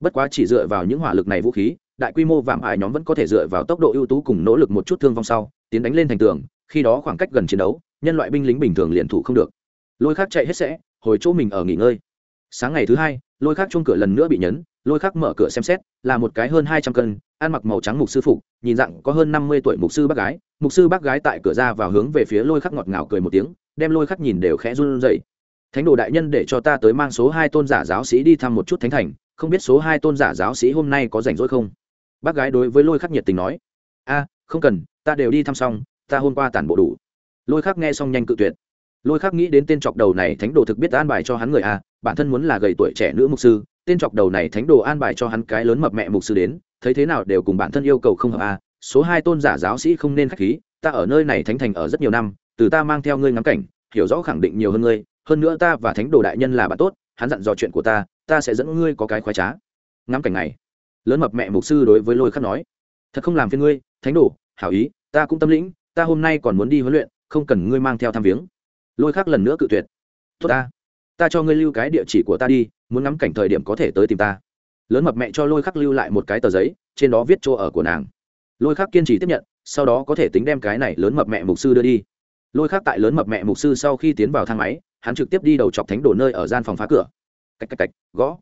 Bất quá chỉ dựa vào những hỏa lực này vũ khí, đại quy mô vàng ải nhóm vẫn có thể dựa vào tốc độ ưu tú cùng nỗ lực một chút thương vong sau, tiến đánh lên thành tường, khi đó khoảng cách gần chiến đấu nhân loại binh lính bình thường liền thủ không được. Lôi khắc chạy hết sẽ, hồi chỗ mình ở nghỉ ngơi. Sáng ngày thứ hai, lôi khắc chung cửa lần nữa bị nhấn, lôi khắc mở cửa xem xét, là một cái hơn hai trăm cân, ăn mặc màu trắng mục sư phục, nhìn dạng có hơn năm mươi tuổi mục sư bác gái. Mục sư bác gái tại cửa ra vào hướng về phía lôi khắc ngọt ngào cười một tiếng, đem lôi khắc nhìn đều khẽ run rẩy. Thánh đồ đại nhân để cho ta tới mang số hai tôn giả giáo sĩ đi thăm một chút thánh thành, không biết số hai tôn giả giáo sĩ hôm nay có rảnh rỗi không? Bác gái đối với lôi khắc nhiệt tình nói. A, không cần, ta đều đi thăm xong, ta hôm qua tản bộ đủ lôi khắc nghe xong nhanh cự tuyệt. Lôi khắc nghĩ đến tên chọc đầu này thánh đồ thực biết an bài cho hắn người a bản thân muốn là gầy tuổi trẻ nữ mục sư, tên chọc đầu này thánh đồ an bài cho hắn cái lớn mập mẹ mục sư đến, thấy thế nào đều cùng bản thân yêu cầu không hợp a số hai tôn giả giáo sĩ không nên khách khí, ta ở nơi này thánh thành ở rất nhiều năm, từ ta mang theo ngươi ngắm cảnh, hiểu rõ khẳng định nhiều hơn ngươi, hơn nữa ta và thánh đồ đại nhân là bạn tốt, hắn dặn dò chuyện của ta ta sẽ dẫn ngươi có cái khoái trá. Ngắm cảnh này, lớn mập mẹ mục sư đối với lôi khắc nói, thật không làm phiên ngươi, thánh đồ, hảo ý, ta cũng tâm lĩnh, ta hôm nay còn muốn đi huấn luyện không cần ngươi mang theo tham viếng. Lôi khắc lần nữa cự tuyệt. Tốt ta. Ta cho ngươi lưu cái địa chỉ của ta đi, muốn ngắm cảnh thời điểm có thể tới tìm ta. Lớn mập mẹ cho lôi khắc lưu lại một cái tờ giấy, trên đó viết chỗ ở của nàng. Lôi khắc kiên trì tiếp nhận, sau đó có thể tính đem cái này lớn mập mẹ mục sư đưa đi. Lôi khắc tại lớn mập mẹ mục sư sau khi tiến vào thang máy, hắn trực tiếp đi đầu chọc thánh đồ nơi ở gian phòng phá cửa. Cách cách cách, gõ.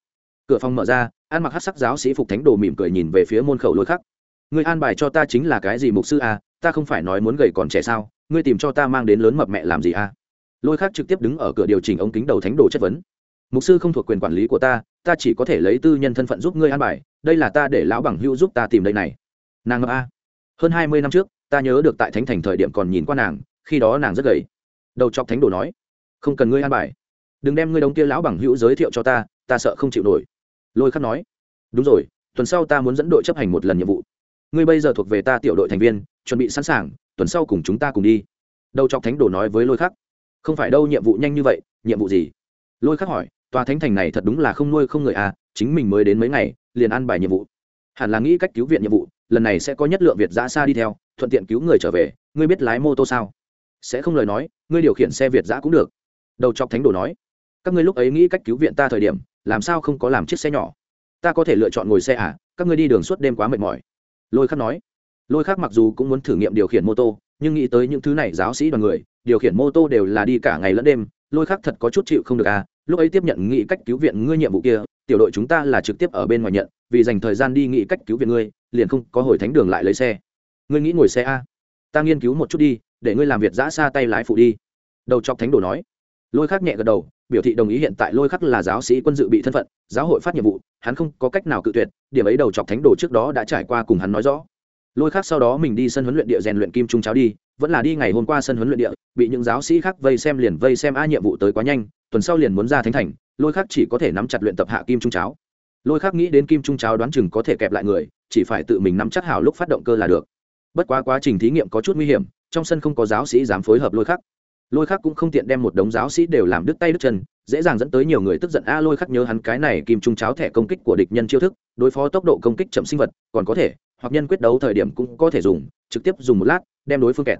Cửa phòng mở ra an mặc hát sắc giáo sĩ phục thánh đồ mỉm cười nhìn về phía môn khẩu lôi khắc. Người an bài cho ta chính là cái gì mục sư à? Ta không phải nói muốn gầy còn trẻ sao? Ngươi tìm cho ta mang đến lớn mập mẹ làm gì à? Lôi khắc trực tiếp đứng ở cửa điều chỉnh ống kính đầu thánh đồ chất vấn. Mục sư không thuộc quyền quản lý của ta ta chỉ có thể lấy tư nhân thân phận giúp ngươi an bài, đây là ta để lão bằng hữu giúp ta tìm đây này. Nàng ngập a. Hơn hai mươi năm trước, ta nhớ được tại thánh thành thời điểm còn nhìn qua nàng, khi đó nàng rất gầy. Đầu chọc thánh đồ nói, không cần ngươi an bài. Đừng đem ngươi đống kia lão bằng hữu giới thiệu cho ta ta sợ không chịu nổi. Lôi khắc nói, đúng rồi, tuần sau ta muốn dẫn đội chấp hành một lần nhiệm vụ. Ngươi bây giờ thuộc về ta tiểu đội thành viên chuẩn bị sẵn sàng, tuần sau cùng chúng ta cùng đi. Đầu chọc thánh đồ nói với lôi khắc. Không phải đâu, nhiệm vụ nhanh như vậy, nhiệm vụ gì? Lôi khắc hỏi, tòa thánh thành này thật đúng là không nuôi không người à chính mình mới đến mấy ngày, liền ăn bài nhiệm vụ. Hẳn là nghĩ cách cứu viện nhiệm vụ, lần này sẽ có nhất lượng việt giã xa đi theo, thuận tiện cứu người trở về, ngươi biết lái mô tô sao? Sẽ không lời nói, ngươi điều khiển xe việt giã cũng được. Đầu chọc thánh đồ nói, các ngươi lúc ấy nghĩ cách cứu viện ta thời điểm, làm sao không có làm chiếc xe nhỏ? Ta có thể lựa chọn ngồi xe à các ngươi đi đường suốt đêm quá mệt mỏi. Lôi khắc nói lôi khắc mặc dù cũng muốn thử nghiệm điều khiển mô tô, nhưng nghĩ tới những thứ này giáo sĩ đoàn người, điều khiển mô tô đều là đi cả ngày lẫn đêm, lôi khắc thật có chút chịu không được à. Lúc ấy tiếp nhận nghị cách cứu viện ngươi nhiệm vụ kia, tiểu đội chúng ta là trực tiếp ở bên ngoài nhận, vì dành thời gian đi nghị cách cứu viện ngươi, liền không có hồi thánh đường lại lấy xe. Ngươi nghĩ ngồi xe a? Ta nghiên cứu một chút đi, để ngươi làm việc giã xa tay lái phụ đi. Đầu chọc thánh đồ nói. Lôi khắc nhẹ gật đầu, biểu thị đồng ý hiện tại lôi khắc là giáo sĩ quân dự bị thân phận, giáo hội phát nhiệm vụ, hắn không có cách nào cự tuyệt, điểm ấy đầu chọc thánh đồ trước đó đã trải qua cùng hắn nói rõ lôi khác sau đó mình đi sân huấn luyện địa rèn luyện kim trung cháo đi, vẫn là đi ngày hôm qua sân huấn luyện địa, bị những giáo sĩ khác vây xem liền vây xem a nhiệm vụ tới quá nhanh, tuần sau liền muốn ra thánh thành, lôi khác chỉ có thể nắm chặt luyện tập hạ kim trung cháo. Lôi khác nghĩ đến kim trung cháo đoán chừng có thể kẹp lại người, chỉ phải tự mình nắm chắc hào lúc phát động cơ là được. Bất quá quá trình thí nghiệm có chút nguy hiểm, trong sân không có giáo sĩ dám phối hợp lôi khác. Lôi khác cũng không tiện đem một đống giáo sĩ đều làm đứt tay đứt chân, dễ dàng dẫn tới nhiều người tức giận. A, lôi khắc nhớ hắn cái này kim trung cháo thẻ công kích của địch nhân chiêu thức, đối phó tốc độ công kích chậm sinh vật, còn có thể hoặc nhân quyết đấu thời điểm cũng có thể dùng, trực tiếp dùng một lát, đem đối phương kẹt.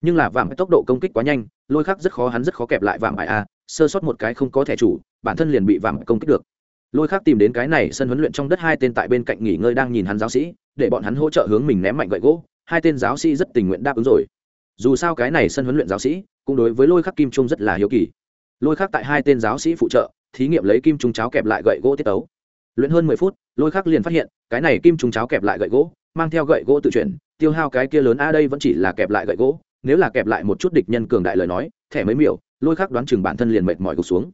Nhưng là vàng tốc độ công kích quá nhanh, lôi khắc rất khó, hắn rất khó kẹp lại vàng ải a, sơ sót một cái không có thẻ chủ, bản thân liền bị vạm công kích được. Lôi khắc tìm đến cái này sân huấn luyện trong đất hai tên tại bên cạnh nghỉ ngơi đang nhìn hắn giáo sĩ, để bọn hắn hỗ trợ hướng mình ném mạnh gậy gỗ, hai tên giáo sĩ rất tình nguyện đáp ứng rồi. Dù sao cái này sân huấn luyện giáo sĩ, cũng đối với lôi khắc kim trung rất là hiếu kỳ. Lôi khắc tại hai tên giáo sĩ phụ trợ, thí nghiệm lấy kim trung cháo kẹp lại gậy gỗ tiết tấu. Luyện hơn mười phút, lôi khắc liền phát hiện, cái này kim trung cháo kẹp lại gậy gỗ mang theo gậy gỗ tự chuyển, tiêu hao cái kia lớn, a, đây vẫn chỉ là kẹp lại gậy gỗ, nếu là kẹp lại một chút địch nhân cường đại lời nói, thẻ mấy miểu, lôi khắc đoán chừng bản thân liền mệt mỏi gục xuống.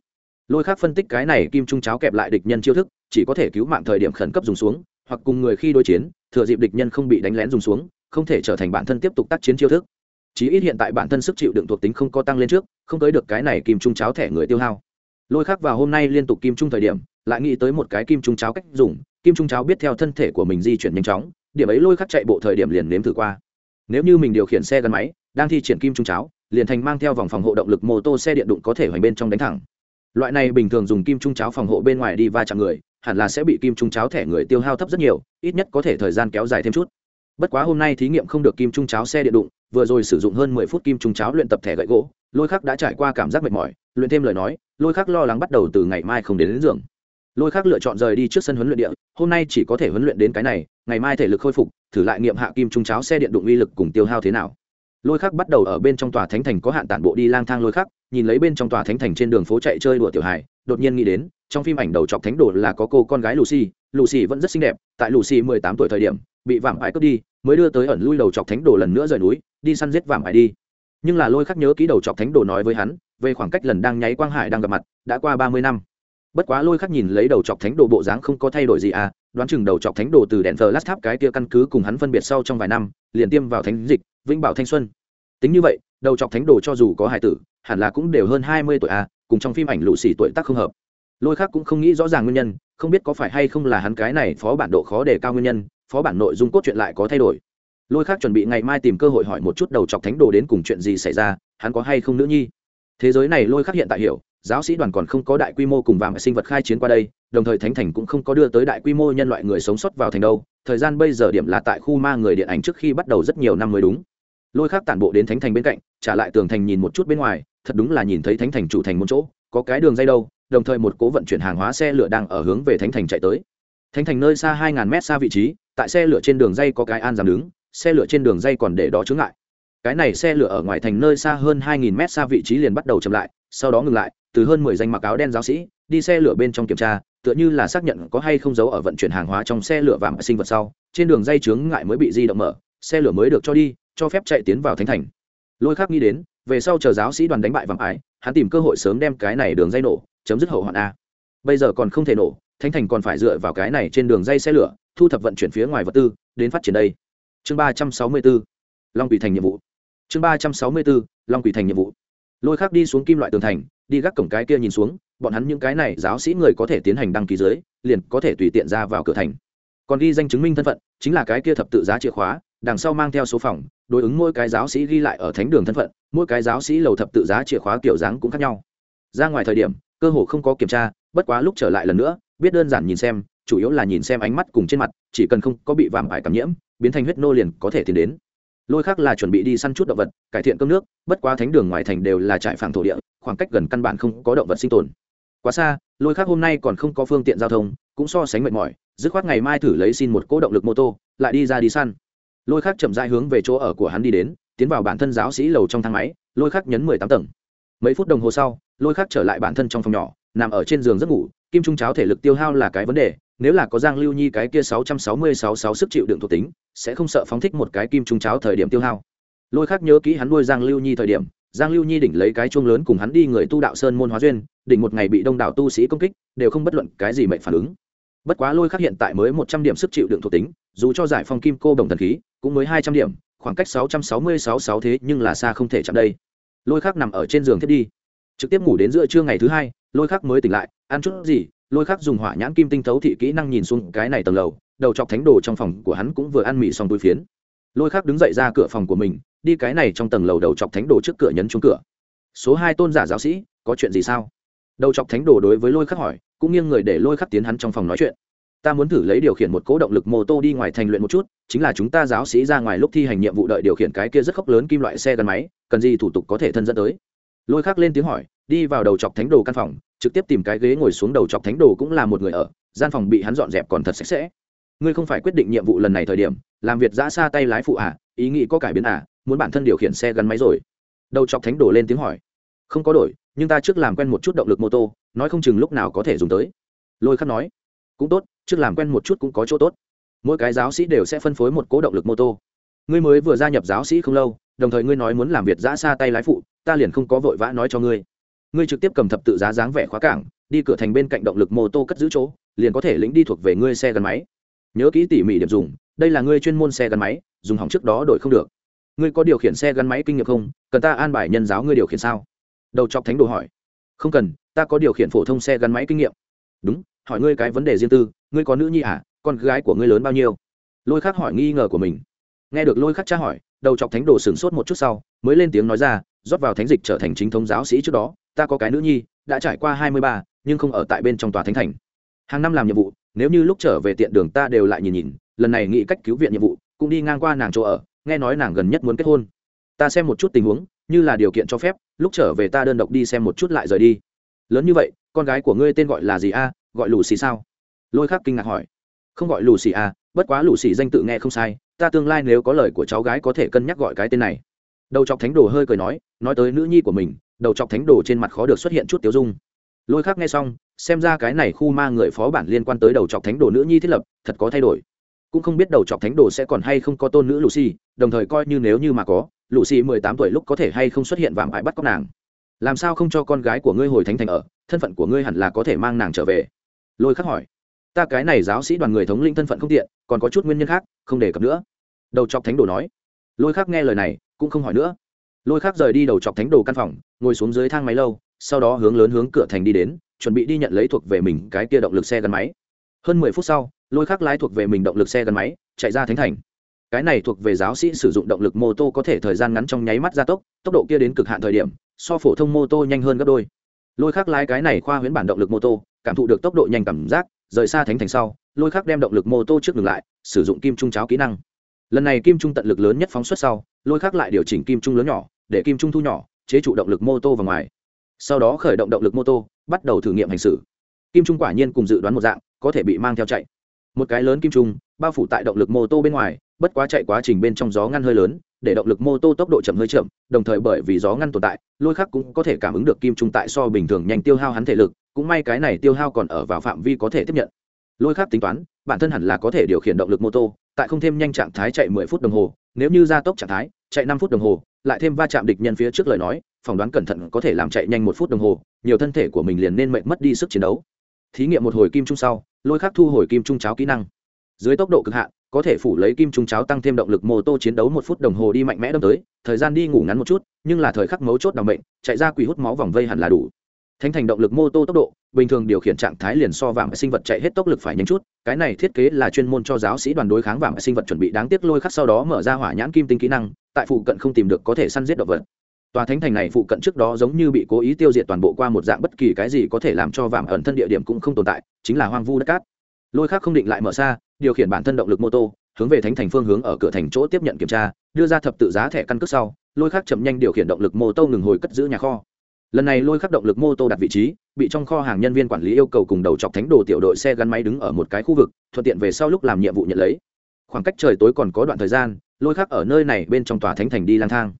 Lôi khắc phân tích cái này kim trung cháo kẹp lại địch nhân chiêu thức, chỉ có thể cứu mạng thời điểm khẩn cấp dùng xuống, hoặc cùng người khi đối chiến, thừa dịp địch nhân không bị đánh lén dùng xuống, không thể trở thành bản thân tiếp tục tác chiến chiêu thức. Chí ít hiện tại bản thân sức chịu đựng thuộc tính không có tăng lên trước, không tới được cái này kim trung cháo thẻ người tiêu hao. Lôi khắc vào hôm nay liên tục kim trung thời điểm, lại nghĩ tới một cái kim trung cháo cách dùng, kim trung cháo biết theo thân thể của mình di chuyển nhanh chóng điểm ấy lôi khắc chạy bộ thời điểm liền nếm thử qua. Nếu như mình điều khiển xe gắn máy đang thi triển kim trung cháo liền thành mang theo vòng phòng hộ động lực mô tô xe điện đụng có thể hoành bên trong đánh thẳng. Loại này bình thường dùng kim trung cháo phòng hộ bên ngoài đi va chạm người hẳn là sẽ bị kim trung cháo thẻ người tiêu hao thấp rất nhiều ít nhất có thể thời gian kéo dài thêm chút. Bất quá hôm nay thí nghiệm không được kim trung cháo xe điện đụng vừa rồi sử dụng hơn mười phút kim trung cháo luyện tập thẻ gậy gỗ lôi khắc đã trải qua cảm giác mệt mỏi luyện thêm lời nói lôi khắc lo lắng bắt đầu từ ngày mai không đến, đến giường. Lôi khắc lựa chọn rời đi trước sân huấn luyện địa hôm nay chỉ có thể huấn luyện đến cái này ngày mai thể lực khôi phục, thử lại nghiệm hạ kim trung cháo xe điện đụng uy lực cùng tiêu hao thế nào. Lôi khắc bắt đầu ở bên trong tòa thánh thành có hạn tản bộ đi lang thang lôi khắc, nhìn lấy bên trong tòa thánh thành trên đường phố chạy chơi đùa tiểu hài, đột nhiên nghĩ đến, trong phim ảnh đầu chọc thánh đồ là có cô con gái lucy lucy vẫn rất xinh đẹp, tại lucy mười tám tuổi thời điểm, bị vạm ải cướp đi, mới đưa tới ẩn lui đầu chọc thánh đồ lần nữa rời núi, đi săn giết vạm ải đi. Nhưng là lôi khắc nhớ ký đầu chọc thánh đồ nói với hắn, về khoảng cách lần đang nháy quang hải đang gặp mặt, đã qua ba mươi năm bất quá lôi khắc nhìn lấy đầu chọc thánh đồ bộ dáng không có thay đổi gì à đoán chừng đầu chọc thánh đồ từ đèn thờ lát tháp cái kia căn cứ cùng hắn phân biệt sau trong vài năm, liền tiêm vào thánh dịch, vĩnh bảo thanh xuân. Tính như vậy, đầu chọc thánh đồ cho dù có hải tử, hẳn là cũng đều hơn hai mươi tuổi à cùng trong phim ảnh lụ xỉ tuổi tác không hợp. Lôi khắc cũng không nghĩ rõ ràng nguyên nhân, không biết có phải hay không là hắn cái này phó bản độ khó đề cao nguyên nhân, phó bản nội dung cốt truyện lại có thay đổi. Lôi khác chuẩn bị ngày mai tìm cơ hội hỏi một chút đầu chọc thánh đồ đến cùng chuyện gì xảy ra, hắn có hay không nữ nhi. Thế giới này lôi khắc hiện tại hiểu giáo sĩ đoàn còn không có đại quy mô cùng vàng sinh vật khai chiến qua đây, đồng thời thánh thành cũng không có đưa tới đại quy mô nhân loại người sống sót vào thành đâu. Thời gian bây giờ điểm là tại khu ma người điện ảnh trước khi bắt đầu rất nhiều năm mới đúng. Lôi khác tản bộ đến thánh thành bên cạnh, trả lại tường thành nhìn một chút bên ngoài, thật đúng là nhìn thấy thánh thành chủ thành một chỗ, có cái đường dây đâu. Đồng thời một cố vận chuyển hàng hóa xe lửa đang ở hướng về thánh thành chạy tới. Thánh thành nơi xa hai ngàn mét xa vị trí, tại xe lửa trên đường dây có cái an giảm đứng, xe lửa trên đường dây còn để đó chướng ngại. Cái này xe lửa ở ngoài thành nơi xa hơn hai nghìn mét xa vị trí liền bắt đầu chậm lại, sau đó ngừng lại từ hơn mười danh mặc áo đen giáo sĩ, đi xe lửa bên trong kiểm tra, tựa như là xác nhận có hay không giấu ở vận chuyển hàng hóa trong xe lửa vàng sinh vật sau. Trên đường dây chướng ngại mới bị di động mở, xe lửa mới được cho đi, cho phép chạy tiến vào thánh thành. Lôi khác nghĩ đến, về sau chờ giáo sĩ đoàn đánh bại vàng ải hắn tìm cơ hội sớm đem cái này đường dây nổ, chấm dứt hậu hoạn a. Bây giờ còn không thể nổ, thánh thành còn phải dựa vào cái này trên đường dây xe lửa, thu thập vận chuyển phía ngoài vật tư, đến phát triển đây. Chương ba trăm sáu mươi b ố long quỷ thành nhiệm vụ. Chương ba trăm sáu mươi b ố long quỷ thành nhiệm vụ. Lôi khác đi xuống kim loại tường thành đi gác cổng cái kia nhìn xuống, bọn hắn những cái này giáo sĩ người có thể tiến hành đăng ký dưới, liền có thể tùy tiện ra vào cửa thành. Còn ghi danh chứng minh thân phận, chính là cái kia thập tự giá chìa khóa, đằng sau mang theo số phòng, đối ứng mỗi cái giáo sĩ ghi lại ở thánh đường thân phận, mỗi cái giáo sĩ lầu thập tự giá chìa khóa kiểu dáng cũng khác nhau. Ra ngoài thời điểm, cơ hồ không có kiểm tra, bất quá lúc trở lại lần nữa, biết đơn giản nhìn xem, chủ yếu là nhìn xem ánh mắt cùng trên mặt, chỉ cần không có bị vàm ải cảm nhiễm, biến thành huyết nô liền có thể tiến đến lôi khác là chuẩn bị đi săn chút động vật, cải thiện cơm nước, bất quá thánh đường ngoài thành đều là trại phẳng thổ địa, khoảng cách gần căn bản không có động vật sinh tồn. Quá xa, lôi khác hôm nay còn không có phương tiện giao thông, cũng so sánh mệt mỏi, dứt khoát ngày mai thử lấy xin một cỗ động lực mô tô, lại đi ra đi săn. Lôi khác chậm dại hướng về chỗ ở của hắn đi đến, tiến vào bản thân giáo sĩ lầu trong thang máy, lôi khác nhấn mười tám tầng. Mấy phút đồng hồ sau, lôi khác trở lại bản thân trong phòng nhỏ, nằm ở trên giường giấc ngủ kim trung cháo thể lực tiêu hao là cái vấn đề, nếu là có giang lưu nhi cái kia sáu trăm sáu mươi sáu sáu sức chịu đựng thuộc tính, sẽ không sợ phóng thích một cái kim trung cháo thời điểm tiêu hao. Lôi khác nhớ kỹ hắn nuôi giang lưu nhi thời điểm, giang lưu nhi đỉnh lấy cái chuông lớn cùng hắn đi người tu đạo sơn môn hóa duyên, đỉnh một ngày bị đông đảo tu sĩ công kích, đều không bất luận cái gì mệnh phản ứng. Bất quá lôi khác hiện tại mới một trăm điểm sức chịu đựng thuộc tính, dù cho giải phong kim cô đồng thần khí, cũng mới hai trăm điểm, khoảng cách sáu trăm sáu mươi sáu sáu thế nhưng là xa không thể chạm đây. Lôi khác nằm ở trên giường thiết đi. Trực tiếp ngủ đến giữa trưa ngày thứ hai lôi khắc mới tỉnh lại, ăn chút gì, lôi khắc dùng hỏa nhãn kim tinh thấu thị kỹ năng nhìn xuống cái này tầng lầu, đầu chọc thánh đồ trong phòng của hắn cũng vừa ăn mì xong túi phiến. Lôi khắc đứng dậy ra cửa phòng của mình, đi cái này trong tầng lầu đầu chọc thánh đồ trước cửa nhấn xuống cửa. Số hai tôn giả giáo sĩ, có chuyện gì sao? Đầu chọc thánh đồ đối với lôi khắc hỏi, cũng nghiêng người để lôi khắc tiến hắn trong phòng nói chuyện. Ta muốn thử lấy điều khiển một cố động lực mô tô đi ngoài thành luyện một chút, chính là chúng ta giáo sĩ ra ngoài lúc thi hành nhiệm vụ đợi điều khiển cái kia rất khóc lớn kim loại xe gắn máy, cần gì thủ tục có thể thân dẫn tới? Lôi khắc lên tiếng hỏi đi vào đầu chọc thánh đồ căn phòng, trực tiếp tìm cái ghế ngồi xuống đầu chọc thánh đồ cũng là một người ở, gian phòng bị hắn dọn dẹp còn thật sạch sẽ. Ngươi không phải quyết định nhiệm vụ lần này thời điểm, làm việc giã xa tay lái phụ à ý nghĩ có cải biến à muốn bản thân điều khiển xe gắn máy rồi. Đầu chọc thánh đồ lên tiếng hỏi. Không có đổi, nhưng ta trước làm quen một chút động lực mô tô, nói không chừng lúc nào có thể dùng tới. Lôi khắc nói. Cũng tốt, trước làm quen một chút cũng có chỗ tốt. Mỗi cái giáo sĩ đều sẽ phân phối một cố động lực mô tô. Ngươi mới vừa gia nhập giáo sĩ không lâu, đồng thời ngươi nói muốn làm việc giã xa tay lái phụ, ta liền không có vội vã nói cho ngươi ngươi trực tiếp cầm thập tự giá dáng vẻ khóa cảng, đi cửa thành bên cạnh động lực mô tô cất giữ chỗ, liền có thể lĩnh đi thuộc về ngươi xe gắn máy. Nhớ kỹ tỉ mỉ điểm dùng, đây là ngươi chuyên môn xe gắn máy, dùng hỏng trước đó đổi không được. Ngươi có điều khiển xe gắn máy kinh nghiệm không? Cần ta an bài nhân giáo ngươi điều khiển sao? Đầu chọc thánh đồ hỏi. Không cần, ta có điều khiển phổ thông xe gắn máy kinh nghiệm. Đúng, hỏi ngươi cái vấn đề riêng tư, ngươi có nữ nhi à con gái của ngươi lớn bao nhiêu? Lôi khắc hỏi nghi ngờ của mình. Nghe được lôi khắc tra hỏi đầu chọc thánh đồ sửng sốt một chút sau, mới lên tiếng nói ra, rót vào thánh dịch trở thành chính thống giáo sĩ trước đó, ta có cái nữ nhi, đã trải qua hai mươi ba, nhưng không ở tại bên trong tòa thánh thành. Hàng năm làm nhiệm vụ, nếu như lúc trở về tiện đường ta đều lại nhìn nhìn, lần này nghĩ cách cứu viện nhiệm vụ, cũng đi ngang qua nàng chỗ ở, nghe nói nàng gần nhất muốn kết hôn. Ta xem một chút tình huống, như là điều kiện cho phép, lúc trở về ta đơn độc đi xem một chút lại rời đi. Lớn như vậy, con gái của ngươi tên gọi là gì a, gọi lù xì sao? Lôi khắc kinh ngạc hỏi. Không gọi lù xì a bất quá lù xì danh tự nghe không sai ta tương lai nếu có lời của cháu gái có thể cân nhắc gọi cái tên này. Đầu chọc thánh đồ hơi cười nói nói tới nữ nhi của mình, đầu chọc thánh đồ trên mặt khó được xuất hiện chút tiêu dung. Lôi khác nghe xong, xem ra cái này khu ma người phó bản liên quan tới đầu chọc thánh đồ nữ nhi thiết lập, thật có thay đổi. Cũng không biết đầu chọc thánh đồ sẽ còn hay không có tôn nữ lucy, đồng thời coi như nếu như mà có, lucy mười tám tuổi lúc có thể hay không xuất hiện vạm hại bắt cóc nàng. Làm sao không cho con gái của ngươi hồi thánh thành ở, thân phận của ngươi hẳn là có thể mang nàng trở về? Lôi khắc hỏi ta cái này giáo sĩ đoàn người thống linh thân phận không tiện, còn có chút nguyên nhân khác, không đề cập nữa. Đầu chọc thánh đồ nói. Lôi khắc nghe lời này, cũng không hỏi nữa. Lôi khắc rời đi đầu chọc thánh đồ căn phòng, ngồi xuống dưới thang máy lâu, sau đó hướng lớn hướng cửa thành đi đến, chuẩn bị đi nhận lấy thuộc về mình cái kia động lực xe gắn máy. Hơn mười phút sau, lôi khắc lái thuộc về mình động lực xe gắn máy, chạy ra thánh thành. Cái này thuộc về giáo sĩ sử dụng động lực mô tô có thể thời gian ngắn trong nháy mắt gia tốc tốc độ kia đến cực hạn thời điểm, so phổ thông mô tô nhanh hơn gấp đôi. Lôi khắc lái cái này khoa huyễn bản động lực mô tô, cảm thụ được tốc độ nhanh cảm giác rời xa thánh thành sau, lôi khắc đem động lực mô tô trước ngừng lại, sử dụng kim trung cháo kỹ năng. Lần này kim trung tận lực lớn nhất phóng xuất sau, lôi khắc lại điều chỉnh kim trung lớn nhỏ, để kim trung thu nhỏ, chế trụ động lực mô tô vào ngoài. Sau đó khởi động động lực mô tô, bắt đầu thử nghiệm hành xử. Kim trung quả nhiên cùng dự đoán một dạng, có thể bị mang theo chạy. Một cái lớn kim trung, bao phủ tại động lực mô tô bên ngoài, bất quá chạy quá trình bên trong gió ngăn hơi lớn, để động lực mô tô tốc độ chậm hơi chậm, đồng thời bởi vì gió ngăn tồn tại, lôi khắc cũng có thể cảm ứng được kim trung tại so bình thường nhanh tiêu hao hắn thể lực cũng may cái này tiêu hao còn ở vào phạm vi có thể tiếp nhận. Lôi khác tính toán, bản thân hẳn là có thể điều khiển động lực mô tô, tại không thêm nhanh trạng thái chạy mười phút đồng hồ, nếu như gia tốc trạng thái, chạy năm phút đồng hồ, lại thêm va chạm địch nhân phía trước lời nói, phỏng đoán cẩn thận có thể làm chạy nhanh một phút đồng hồ, nhiều thân thể của mình liền nên mệnh mất đi sức chiến đấu. Thí nghiệm một hồi kim trung sau, lôi khắc thu hồi kim trung cháo kỹ năng. Dưới tốc độ cực hạn, có thể phủ lấy kim trung cháo tăng thêm động lực mô tô chiến đấu một phút đồng hồ đi mạnh mẽ đâm tới, thời gian đi ngủ ngắn một chút, nhưng là thời khắc mấu chốt đ ò n bệnh, chạy ra quỷ hút máu vòng vây hẳn là đủ thánh thành động lực mô tô tốc độ, bình thường điều khiển trạng thái liền so vàng sinh vật chạy hết tốc lực phải nhanh chút, cái này thiết kế là chuyên môn cho giáo sĩ đoàn đối kháng vàng sinh vật chuẩn bị đáng tiếc lôi khắc sau đó mở ra hỏa nhãn kim tinh kỹ năng, tại phụ cận không tìm được có thể săn giết động vật. Tòa thánh thành này phụ cận trước đó giống như bị cố ý tiêu diệt toàn bộ qua một dạng bất kỳ cái gì có thể làm cho vàng ẩn thân địa điểm cũng không tồn tại, chính là hoang vu đất cát. Lôi khác không định lại mở xa, điều khiển bản thân động lực mô tô, hướng về thánh thành phương hướng ở cửa thành chỗ tiếp nhận kiểm tra, đưa ra thập tự giá thẻ căn cước sau, lôi khác chậm nhanh điều khiển động lực mô tô ngừng hồi cất giữ nhà kho lần này lôi khắc động lực mô tô đặt vị trí, bị trong kho hàng nhân viên quản lý yêu cầu cùng đầu chọc thánh đồ tiểu đội xe gắn máy đứng ở một cái khu vực, thuận tiện về sau lúc làm nhiệm vụ nhận lấy. Khoảng cách trời tối còn có đoạn thời gian, lôi khắc ở nơi này bên trong tòa thánh thành đi lang thang.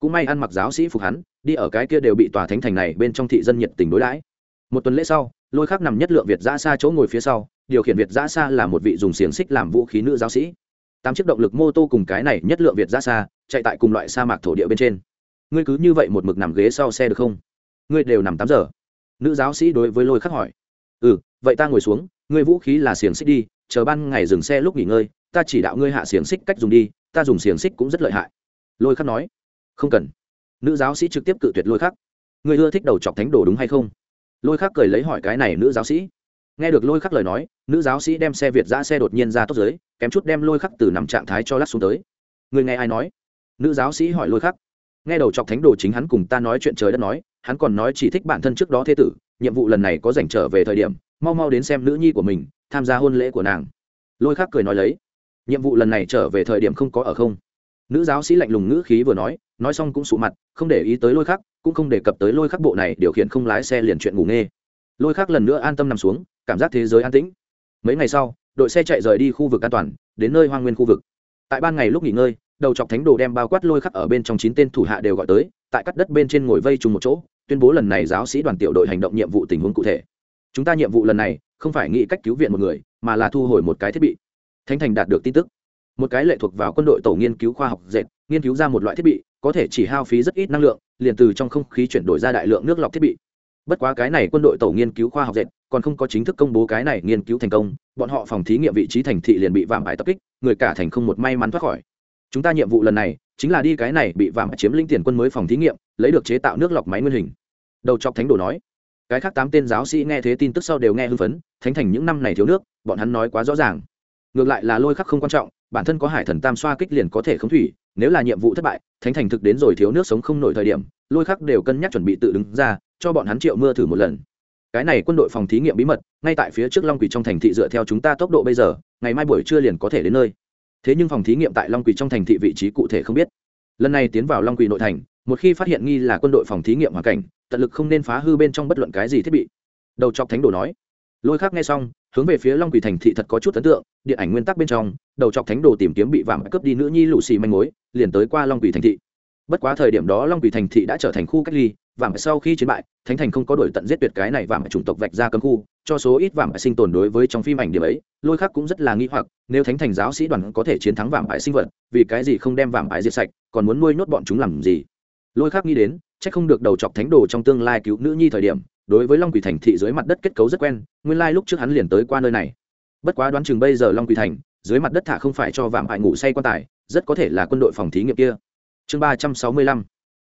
Cũng may ăn mặc giáo sĩ phục hắn, đi ở cái kia đều bị tòa thánh thành này bên trong thị dân nhiệt tình đối đãi. Một tuần lễ sau, lôi khắc nằm nhất lượng việt giã xa chỗ ngồi phía sau, điều khiển việt giã xa là một vị dùng xiềng xích làm vũ khí nữ giáo sĩ. Tám chiếc động lực mô tô cùng cái này nhất lượng việt giã xa chạy tại cùng loại sa mạc thổ địa bên trên. Ngươi cứ như vậy một mực nằm ghế sau xe được không? Ngươi đều nằm tám giờ. Nữ giáo sĩ đối với lôi khắc hỏi. Ừ vậy ta ngồi xuống, ngươi vũ khí là xiềng xích đi, chờ ban ngày dừng xe lúc nghỉ ngơi, ta chỉ đạo ngươi hạ xiềng xích cách dùng đi, ta dùng xiềng xích cũng rất lợi hại. Lôi khắc nói. Không cần. Nữ giáo sĩ trực tiếp cự tuyệt lôi khắc. Ngươi ưa thích đầu chọc thánh đồ đúng hay không? Lôi khắc cười lấy hỏi cái này nữ giáo sĩ. Nghe được lôi khắc lời nói, nữ giáo sĩ đem xe việt ra xe đột nhiên ra tốc giới, kém chút đem lôi khắc từ nằm trạng thái cho lắc xuống tới. Người nghe ai nói? Nữ giáo sĩ hỏi lôi khắc. Nghe đầu chọc thánh đồ chính hắn cùng ta nói chuyện trời đất nói hắn còn nói chỉ thích bản thân trước đó thế tử, nhiệm vụ lần này có dành trở về thời điểm, mau mau đến xem nữ nhi của mình, tham gia hôn lễ của nàng. Lôi khắc cười nói lấy. Nhiệm vụ lần này trở về thời điểm không có ở không? Nữ giáo sĩ lạnh lùng ngữ khí vừa nói nói xong cũng sụ mặt, không để ý tới lôi khắc, cũng không đề cập tới lôi khắc bộ này điều khiển không lái xe liền chuyện ngủ nghe lôi khắc lần nữa an tâm nằm xuống, cảm giác thế giới an tĩnh. Mấy ngày sau, đội xe chạy rời đi khu vực an toàn, đến nơi hoang nguyên khu vực. Tại ban ngày lúc nghỉ ngơi đầu chọc thánh đồ đem bao quát lôi khắc ở bên trong chín tên thủ hạ đều gọi tới, tại cắt đất bên trên ngồi vây chung một chỗ, tuyên bố lần này giáo sĩ đoàn tiểu đội hành động nhiệm vụ tình huống cụ thể. Chúng ta nhiệm vụ lần này, không phải nghĩ cách cứu viện một người, mà là thu hồi một cái thiết bị. Thánh thành đạt được tin tức. Một cái lệ thuộc vào quân đội tổ nghiên cứu khoa học dệt, nghiên cứu ra một loại thiết bị, có thể chỉ hao phí rất ít năng lượng, liền từ trong không khí chuyển đổi ra đại lượng nước lọc thiết bị. Bất quá cái này quân đội tổ nghiên cứu khoa học dệt, còn không có chính thức công bố cái này nghiên cứu thành công, bọn họ phòng thí nghiệm vị trí thành thị liền bị vạm bại tập kích, người cả thành không một may mắn thoát khỏi chúng ta nhiệm vụ lần này chính là đi cái này bị vàng chiếm lĩnh tiền quân mới phòng thí nghiệm, lấy được chế tạo nước lọc máy nguyên hình. Đầu chọc thánh đồ nói. Cái khác tám tên giáo sĩ nghe thế tin tức sau đều nghe hưng phấn, thánh thành những năm này thiếu nước, bọn hắn nói quá rõ ràng. Ngược lại là lôi khắc không quan trọng, bản thân có hải thần tam xoa kích liền có thể không thủy, nếu là nhiệm vụ thất bại, thánh thành thực đến rồi thiếu nước sống không nổi thời điểm, lôi khắc đều cân nhắc chuẩn bị tự đứng ra, cho bọn hắn triệu mưa thử một lần. Cái này quân đội phòng thí nghiệm bí mật, ngay tại phía trước long quỷ trong thành thị dựa theo chúng ta tốc độ bây giờ, ngày mai buổi trưa liền có thể đến nơi thế nhưng phòng thí nghiệm tại long quỳ trong thành thị vị trí cụ thể không biết. Lần này tiến vào long quỳ nội thành, một khi phát hiện nghi là quân đội phòng thí nghiệm hoàn cảnh, tận lực không nên phá hư bên trong bất luận cái gì thiết bị. Đầu chọc thánh đồ nói. Lôi khác nghe xong, hướng về phía long quỳ thành thị thật có chút ấn tượng, điện ảnh nguyên tắc bên trong, đầu chọc thánh đồ tìm kiếm bị vàng cướp đi nữ nhi lũ xì manh mối, liền tới qua long quỳ thành thị. Bất quá thời điểm đó long quỳ thành thị đã trở thành khu cách ly vàng sau khi chiến bại, thánh thành không có đổi tận giết tuyệt cái này vàng chủng tộc vạch ra cấm khu cho số ít vàng sinh tồn đối với trong phim ảnh điểm ấy, lôi khác cũng rất là nghi hoặc, nếu thánh thành giáo sĩ đoàn có thể chiến thắng vạm ải sinh vật, vì cái gì không đem vạm ải diệt sạch, còn muốn nuôi nhốt bọn chúng làm gì? Lôi khác nghĩ đến, chắc không được đầu chọc thánh đồ trong tương lai cứu nữ nhi thời điểm, đối với long quỷ thành thị dưới mặt đất kết cấu rất quen, nguyên lai lúc trước hắn liền tới qua nơi này. Bất quá đoán chừng bây giờ long quỷ thành, dưới mặt đất thả không phải cho vạm bại ngủ say quan tài, rất có thể là quân đội phòng thí nghiệm kia. Chương ba trăm sáu mươi lăm,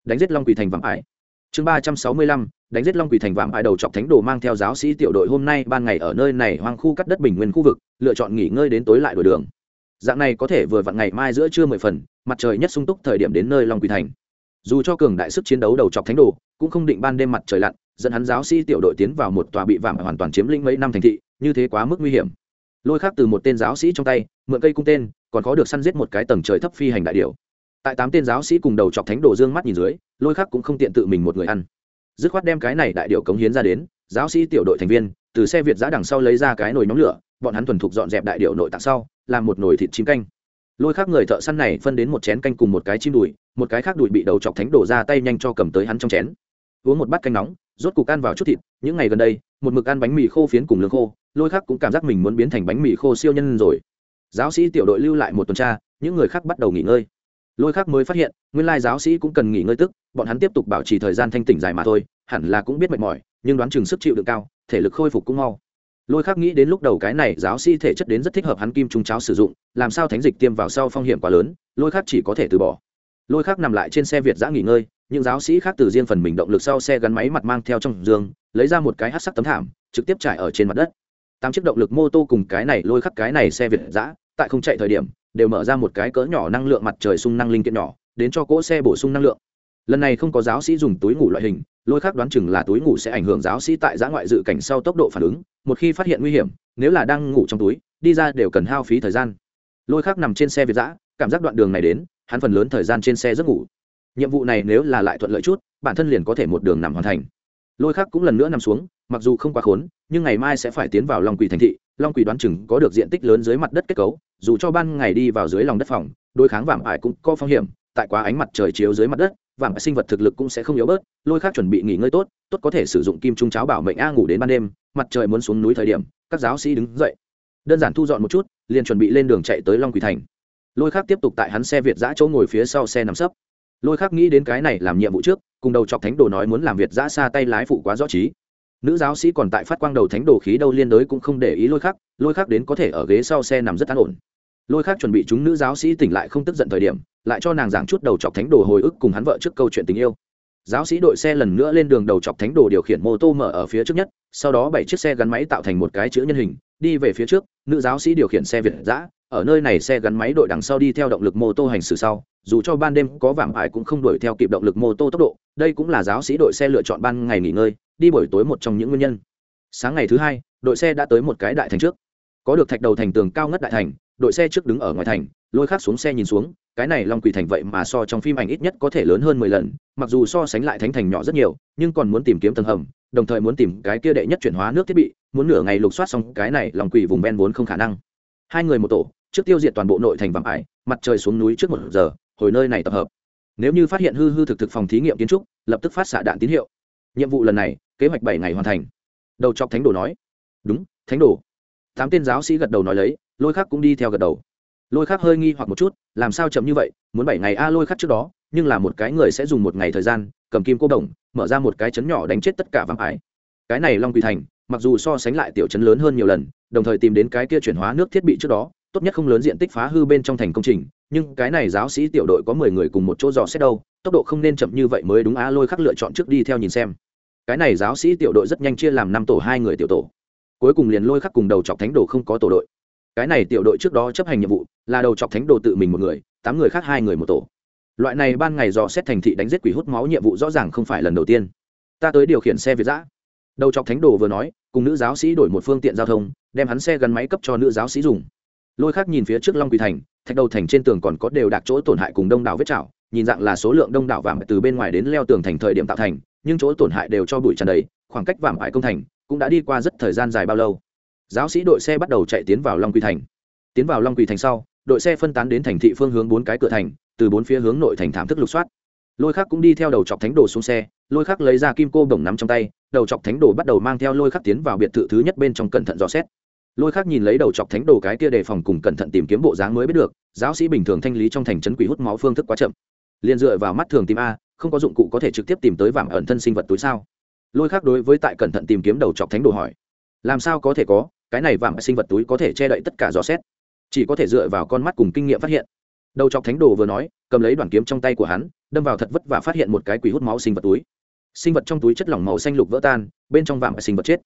đánh giết long quỷ thành vạm bại chương ba trăm sáu mươi lăm đánh giết long quỷ thành vạm ai đầu chọc thánh đồ mang theo giáo sĩ tiểu đội hôm nay ban ngày ở nơi này hoang khu cắt đất bình nguyên khu vực, lựa chọn nghỉ ngơi đến tối lại đổi đường. Dạng này có thể vừa vặn ngày mai giữa trưa mười phần, mặt trời nhất sung túc thời điểm đến nơi long quỷ thành. Dù cho cường đại sức chiến đấu đầu chọc thánh đồ, cũng không định ban đêm mặt trời lặn, dẫn hắn giáo sĩ tiểu đội tiến vào một tòa bị vạm hoàn toàn chiếm lĩnh mấy năm thành thị, như thế quá mức nguy hiểm. Lôi khác từ một tên giáo sĩ trong tay, mượn cây cung tên, còn có được săn giết một cái tầng trời thấp phi hành đại điều tại tám tên giáo sĩ cùng đầu chọc thánh đồ dương mắt nhìn dưới, lôi khác cũng không tiện tự mình một người ăn dứt khoát đem cái này đại điệu cống hiến ra đến, giáo sĩ tiểu đội thành viên, từ xe việt giã đằng sau lấy ra cái nồi nhóm lửa, bọn hắn thuần thục dọn dẹp đại điệu nội tạng sau, làm một nồi thịt chim canh. Lôi khác người thợ săn này phân đến một chén canh cùng một cái chim đùi, một cái khác đùi bị đầu chọc thánh đổ ra tay nhanh cho cầm tới hắn trong chén. Uống một bát canh nóng, rốt cục ăn vào chút thịt, những ngày gần đây, một mực ăn bánh mì khô phiến cùng lương khô, lôi khác cũng cảm giác mình muốn biến thành bánh mì khô siêu nhân rồi. Giáo sĩ tiểu đội lưu lại một tuần tra, những người khác bắt đầu nghỉ ngơi lôi khác mới phát hiện, nguyên lai giáo sĩ cũng cần nghỉ ngơi tức, bọn hắn tiếp tục bảo trì thời gian thanh tỉnh dài mà thôi, hẳn là cũng biết mệt mỏi, nhưng đoán chừng sức chịu được cao, thể lực khôi phục cũng mau. Lôi khác nghĩ đến lúc đầu cái này giáo sĩ thể chất đến rất thích hợp hắn kim trung cháo sử dụng, làm sao thánh dịch tiêm vào sau phong hiểm quá lớn, lôi khác chỉ có thể từ bỏ. Lôi khác nằm lại trên xe việt giã nghỉ ngơi, những giáo sĩ khác từ riêng phần mình động lực sau xe gắn máy mặt mang theo trong giường, lấy ra một cái hát sắc tấm thảm, trực tiếp trải ở trên mặt đất. Tám chiếc động lực mô tô cùng cái này, lôi khắc cái này xe việt giã, tại không chạy thời điểm đều mở ra một cái cỡ nhỏ năng lượng mặt trời sung năng linh kiện nhỏ, đến cho cỗ xe bổ sung năng lượng. Lần này không có giáo sĩ dùng túi ngủ loại hình, lôi khác đoán chừng là túi ngủ sẽ ảnh hưởng giáo sĩ tại giã ngoại dự cảnh sau tốc độ phản ứng, một khi phát hiện nguy hiểm, nếu là đang ngủ trong túi, đi ra đều cần hao phí thời gian. Lôi khác nằm trên xe việt giã, cảm giác đoạn đường này đến, hắn phần lớn thời gian trên xe giấc ngủ. Nhiệm vụ này nếu là lại thuận lợi chút, bản thân liền có thể một đường nằm hoàn thành. Lôi khác cũng lần nữa nằm xuống, mặc dù không quá khốn, nhưng ngày mai sẽ phải tiến vào long quỷ thành thị long quỷ đoán chừng có được diện tích lớn dưới mặt đất kết cấu, dù cho ban ngày đi vào dưới lòng đất phòng, đối kháng vàng ải cũng có phong hiểm, tại quá ánh mặt trời chiếu dưới mặt đất vảm sinh vật thực lực cũng sẽ không yếu bớt, lôi khác chuẩn bị nghỉ ngơi tốt tốt có thể sử dụng kim trung cháo bảo mệnh a ngủ đến ban đêm, mặt trời muốn xuống núi thời điểm, các giáo sĩ đứng dậy. Đơn giản thu dọn một chút, liền chuẩn bị lên đường chạy tới long quỷ thành. Lôi khác tiếp tục tại hắn xe việt giã chỗ ngồi phía sau xe nằm sấp. Lôi khác nghĩ đến cái này làm nhiệm vụ trước, cùng đầu chọc thánh đồ nói muốn làm việt giã xa tay lái phụ quá rõ trí nữ giáo sĩ còn tại phát quang đầu thánh đồ khí đâu liên đới cũng không để ý lôi khác lôi khác đến có thể ở ghế sau xe nằm rất an ổn. Lôi khác chuẩn bị chúng nữ giáo sĩ tỉnh lại không tức giận thời điểm, lại cho nàng giảng chút đầu chọc thánh đồ hồi ức cùng hắn vợ trước câu chuyện tình yêu. Giáo sĩ đội xe lần nữa lên đường đầu chọc thánh đồ điều khiển mô tô mở ở phía trước nhất, sau đó bảy chiếc xe gắn máy tạo thành một cái chữ nhân hình, đi về phía trước, nữ giáo sĩ điều khiển xe việt giã ở nơi này xe gắn máy đội đằng sau đi theo động lực mô tô hành xử sau, dù cho ban đêm có vàng ải cũng không đuổi theo kịp động lực mô tô tốc độ, đây cũng là giáo sĩ đội xe lựa chọn ban ngày nghỉ ngơi đi buổi tối một trong những nguyên nhân. Sáng ngày thứ hai, đội xe đã tới một cái đại thành trước. Có được thạch đầu thành tường cao ngất đại thành, đội xe trước đứng ở ngoài thành, lôi khác xuống xe nhìn xuống, cái này long quỷ thành vậy mà so trong phim ảnh ít nhất có thể lớn hơn mười lần, mặc dù so sánh lại thánh thành nhỏ rất nhiều, nhưng còn muốn tìm kiếm tầng hầm, đồng thời muốn tìm cái kia đệ nhất chuyển hóa nước thiết bị, muốn nửa ngày lục soát xong cái này lòng quỷ vùng ven vốn không khả năng. Hai người một tổ, trước tiêu diệt toàn bộ nội thành vạm ải, mặt trời xuống núi trước một giờ, hồi nơi này tập hợp. Nếu như phát hiện hư hư thực thực phòng thí nghiệm kiến trúc, lập tức phát xạ đạn tín hiệu nhiệm vụ lần này, kế hoạch bảy ngày hoàn thành. Đầu chọc thánh đồ nói. Đúng, thánh đồ. Tám tên giáo sĩ gật đầu nói lấy, lôi khắc cũng đi theo gật đầu. Lôi khắc hơi nghi hoặc một chút, làm sao chậm như vậy, muốn bảy ngày a lôi khắc trước đó, nhưng là một cái người sẽ dùng một ngày thời gian, cầm kim cô đồng, mở ra một cái chấn nhỏ đánh chết tất cả vàng ải. Cái này long quỳ thành, mặc dù so sánh lại tiểu chấn lớn hơn nhiều lần, đồng thời tìm đến cái kia chuyển hóa nước thiết bị trước đó, tốt nhất không lớn diện tích phá hư bên trong thành công trình, nhưng cái này giáo sĩ tiểu đội có mười người cùng một chỗ dò xét đâu, tốc độ không nên chậm như vậy mới đúng a lôi khắc lựa chọn trước đi theo nhìn xem cái này giáo sĩ tiểu đội rất nhanh chia làm năm tổ, hai người tiểu tổ. Cuối cùng liền lôi khắc cùng đầu chọc thánh đồ không có tổ đội. Cái này tiểu đội trước đó chấp hành nhiệm vụ, là đầu chọc thánh đồ tự mình một người, tám người khác hai người một tổ. Loại này ban ngày dò xét thành thị đánh giết quỷ hút máu nhiệm vụ rõ ràng không phải lần đầu tiên. Ta tới điều khiển xe việt giã. Đầu chọc thánh đồ vừa nói, cùng nữ giáo sĩ đổi một phương tiện giao thông, đem hắn xe gắn máy cấp cho nữ giáo sĩ dùng. Lôi khác nhìn phía trước long quỳ thành, thạch đầu thành trên tường còn có đều đạc chỗ tổn hại cùng đông đảo vết chảo, nhìn dạng là số lượng đông đảo vàng từ bên ngoài đến leo tường thành thời điểm tạo thành nhưng chỗ tổn hại đều cho bụi tràn đầy, khoảng cách vảm ải công thành cũng đã đi qua rất thời gian dài bao lâu. Giáo sĩ đội xe bắt đầu chạy tiến vào long quỳ thành. Tiến vào long quỳ thành sau, đội xe phân tán đến thành thị phương hướng bốn cái cửa thành, từ bốn phía hướng nội thành thảm thức lục soát. Lôi khắc cũng đi theo đầu chọc thánh đồ xuống xe, lôi khắc lấy ra kim cô bổng nắm trong tay, đầu chọc thánh đồ bắt đầu mang theo lôi khắc tiến vào biệt thự thứ nhất bên trong cẩn thận dò xét. Lôi khắc nhìn lấy đầu chọc thánh đồ cái kia đề phòng cùng cẩn thận tìm kiếm bộ dáng mới biết được, giáo sĩ bình thường thanh lý trong thành trấn quỷ hút máu phương thức quá chậm. Liền dựa vào mắt thường tìm a không có dụng cụ có thể trực tiếp tìm tới vàng ẩn thân sinh vật túi sao? Lôi khác đối với tại cẩn thận tìm kiếm đầu chọc thánh đồ hỏi. Làm sao có thể có? Cái này vàng sinh vật túi có thể che đậy tất cả dò xét. Chỉ có thể dựa vào con mắt cùng kinh nghiệm phát hiện. Đầu chọc thánh đồ vừa nói, cầm lấy đoàn kiếm trong tay của hắn, đâm vào thật vất và phát hiện một cái quỷ hút máu sinh vật túi. Sinh vật trong túi chất lỏng màu xanh lục vỡ tan, bên trong vạm sinh vật chết.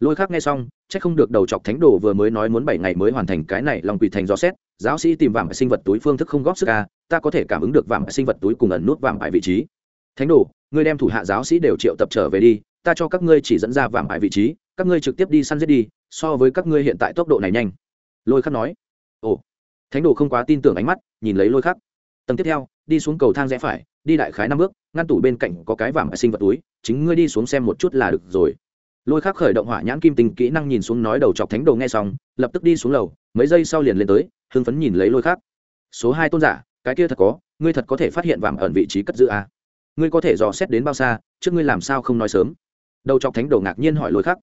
Lôi khác nghe xong c h ắ c không được đầu chọc thánh đồ vừa mới nói muốn bảy ngày mới hoàn thành cái này lòng quỷ thành gió xét. Giáo sĩ tìm vạm sinh vật túi phương thức không góp sức ca ta có thể cảm ứng được vạm sinh vật túi cùng ẩn nút vạm ải vị trí thánh đồ, ngươi đem thủ hạ giáo sĩ đều triệu tập trở về đi, ta cho các ngươi chỉ dẫn ra vàng ải vị trí, các ngươi trực tiếp đi săn giết đi, so với các ngươi hiện tại tốc độ này nhanh. Lôi khắc nói. Ồ. Thánh đồ không quá tin tưởng ánh mắt, nhìn lấy lôi khắc. Tầng tiếp theo, đi xuống cầu thang rẽ phải, đi đại khái năm bước, ngăn tủ bên cạnh có cái vàng sinh vật túi, chính ngươi đi xuống xem một chút là được rồi. Lôi khắc khởi động hỏa nhãn kim tình kỹ năng nhìn xuống nói đầu chọc thánh đồ nghe xong, lập tức đi xuống lầu, mấy giây sau liền lên tới, hưng phấn nhìn lấy lôi khắc. Số hai tôn giả, cái kia thật có, ngươi thật có thể phát hiện vàng ẩn vị trí cất giữ a à? Ngươi có thể dò xét đến bao xa, trước ngươi làm sao không nói sớm? Đầu chọc thánh đồ ngạc nhiên hỏi lôi khắc.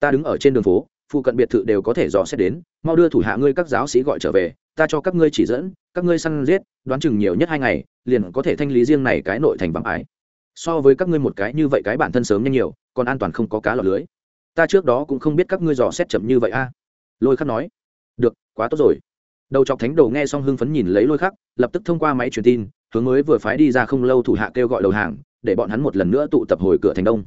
Ta đứng ở trên đường phố, phụ cận biệt thự đều có thể dò xét đến, mau đưa thủ hạ ngươi các giáo sĩ gọi trở về, ta cho các ngươi chỉ dẫn, các ngươi săn giết, đoán chừng nhiều nhất hai ngày, liền có thể thanh lý riêng này cái nội thành vàng ái. So với các ngươi một cái như vậy cái bản thân sớm nhanh nhiều, còn an toàn không có cá lọt lưới. Ta trước đó cũng không biết các ngươi dò xét chậm như vậy a. Lôi khắc nói. Được, quá tốt rồi. Đầu chọc thánh đồ nghe xong hưng phấn nhìn lấy lôi khắc, lập tức thông qua máy truyền tin hướng mới vừa phái đi ra không lâu thủ hạ kêu gọi đầu hàng, để bọn hắn một lần nữa tụ tập hồi cửa thành đông.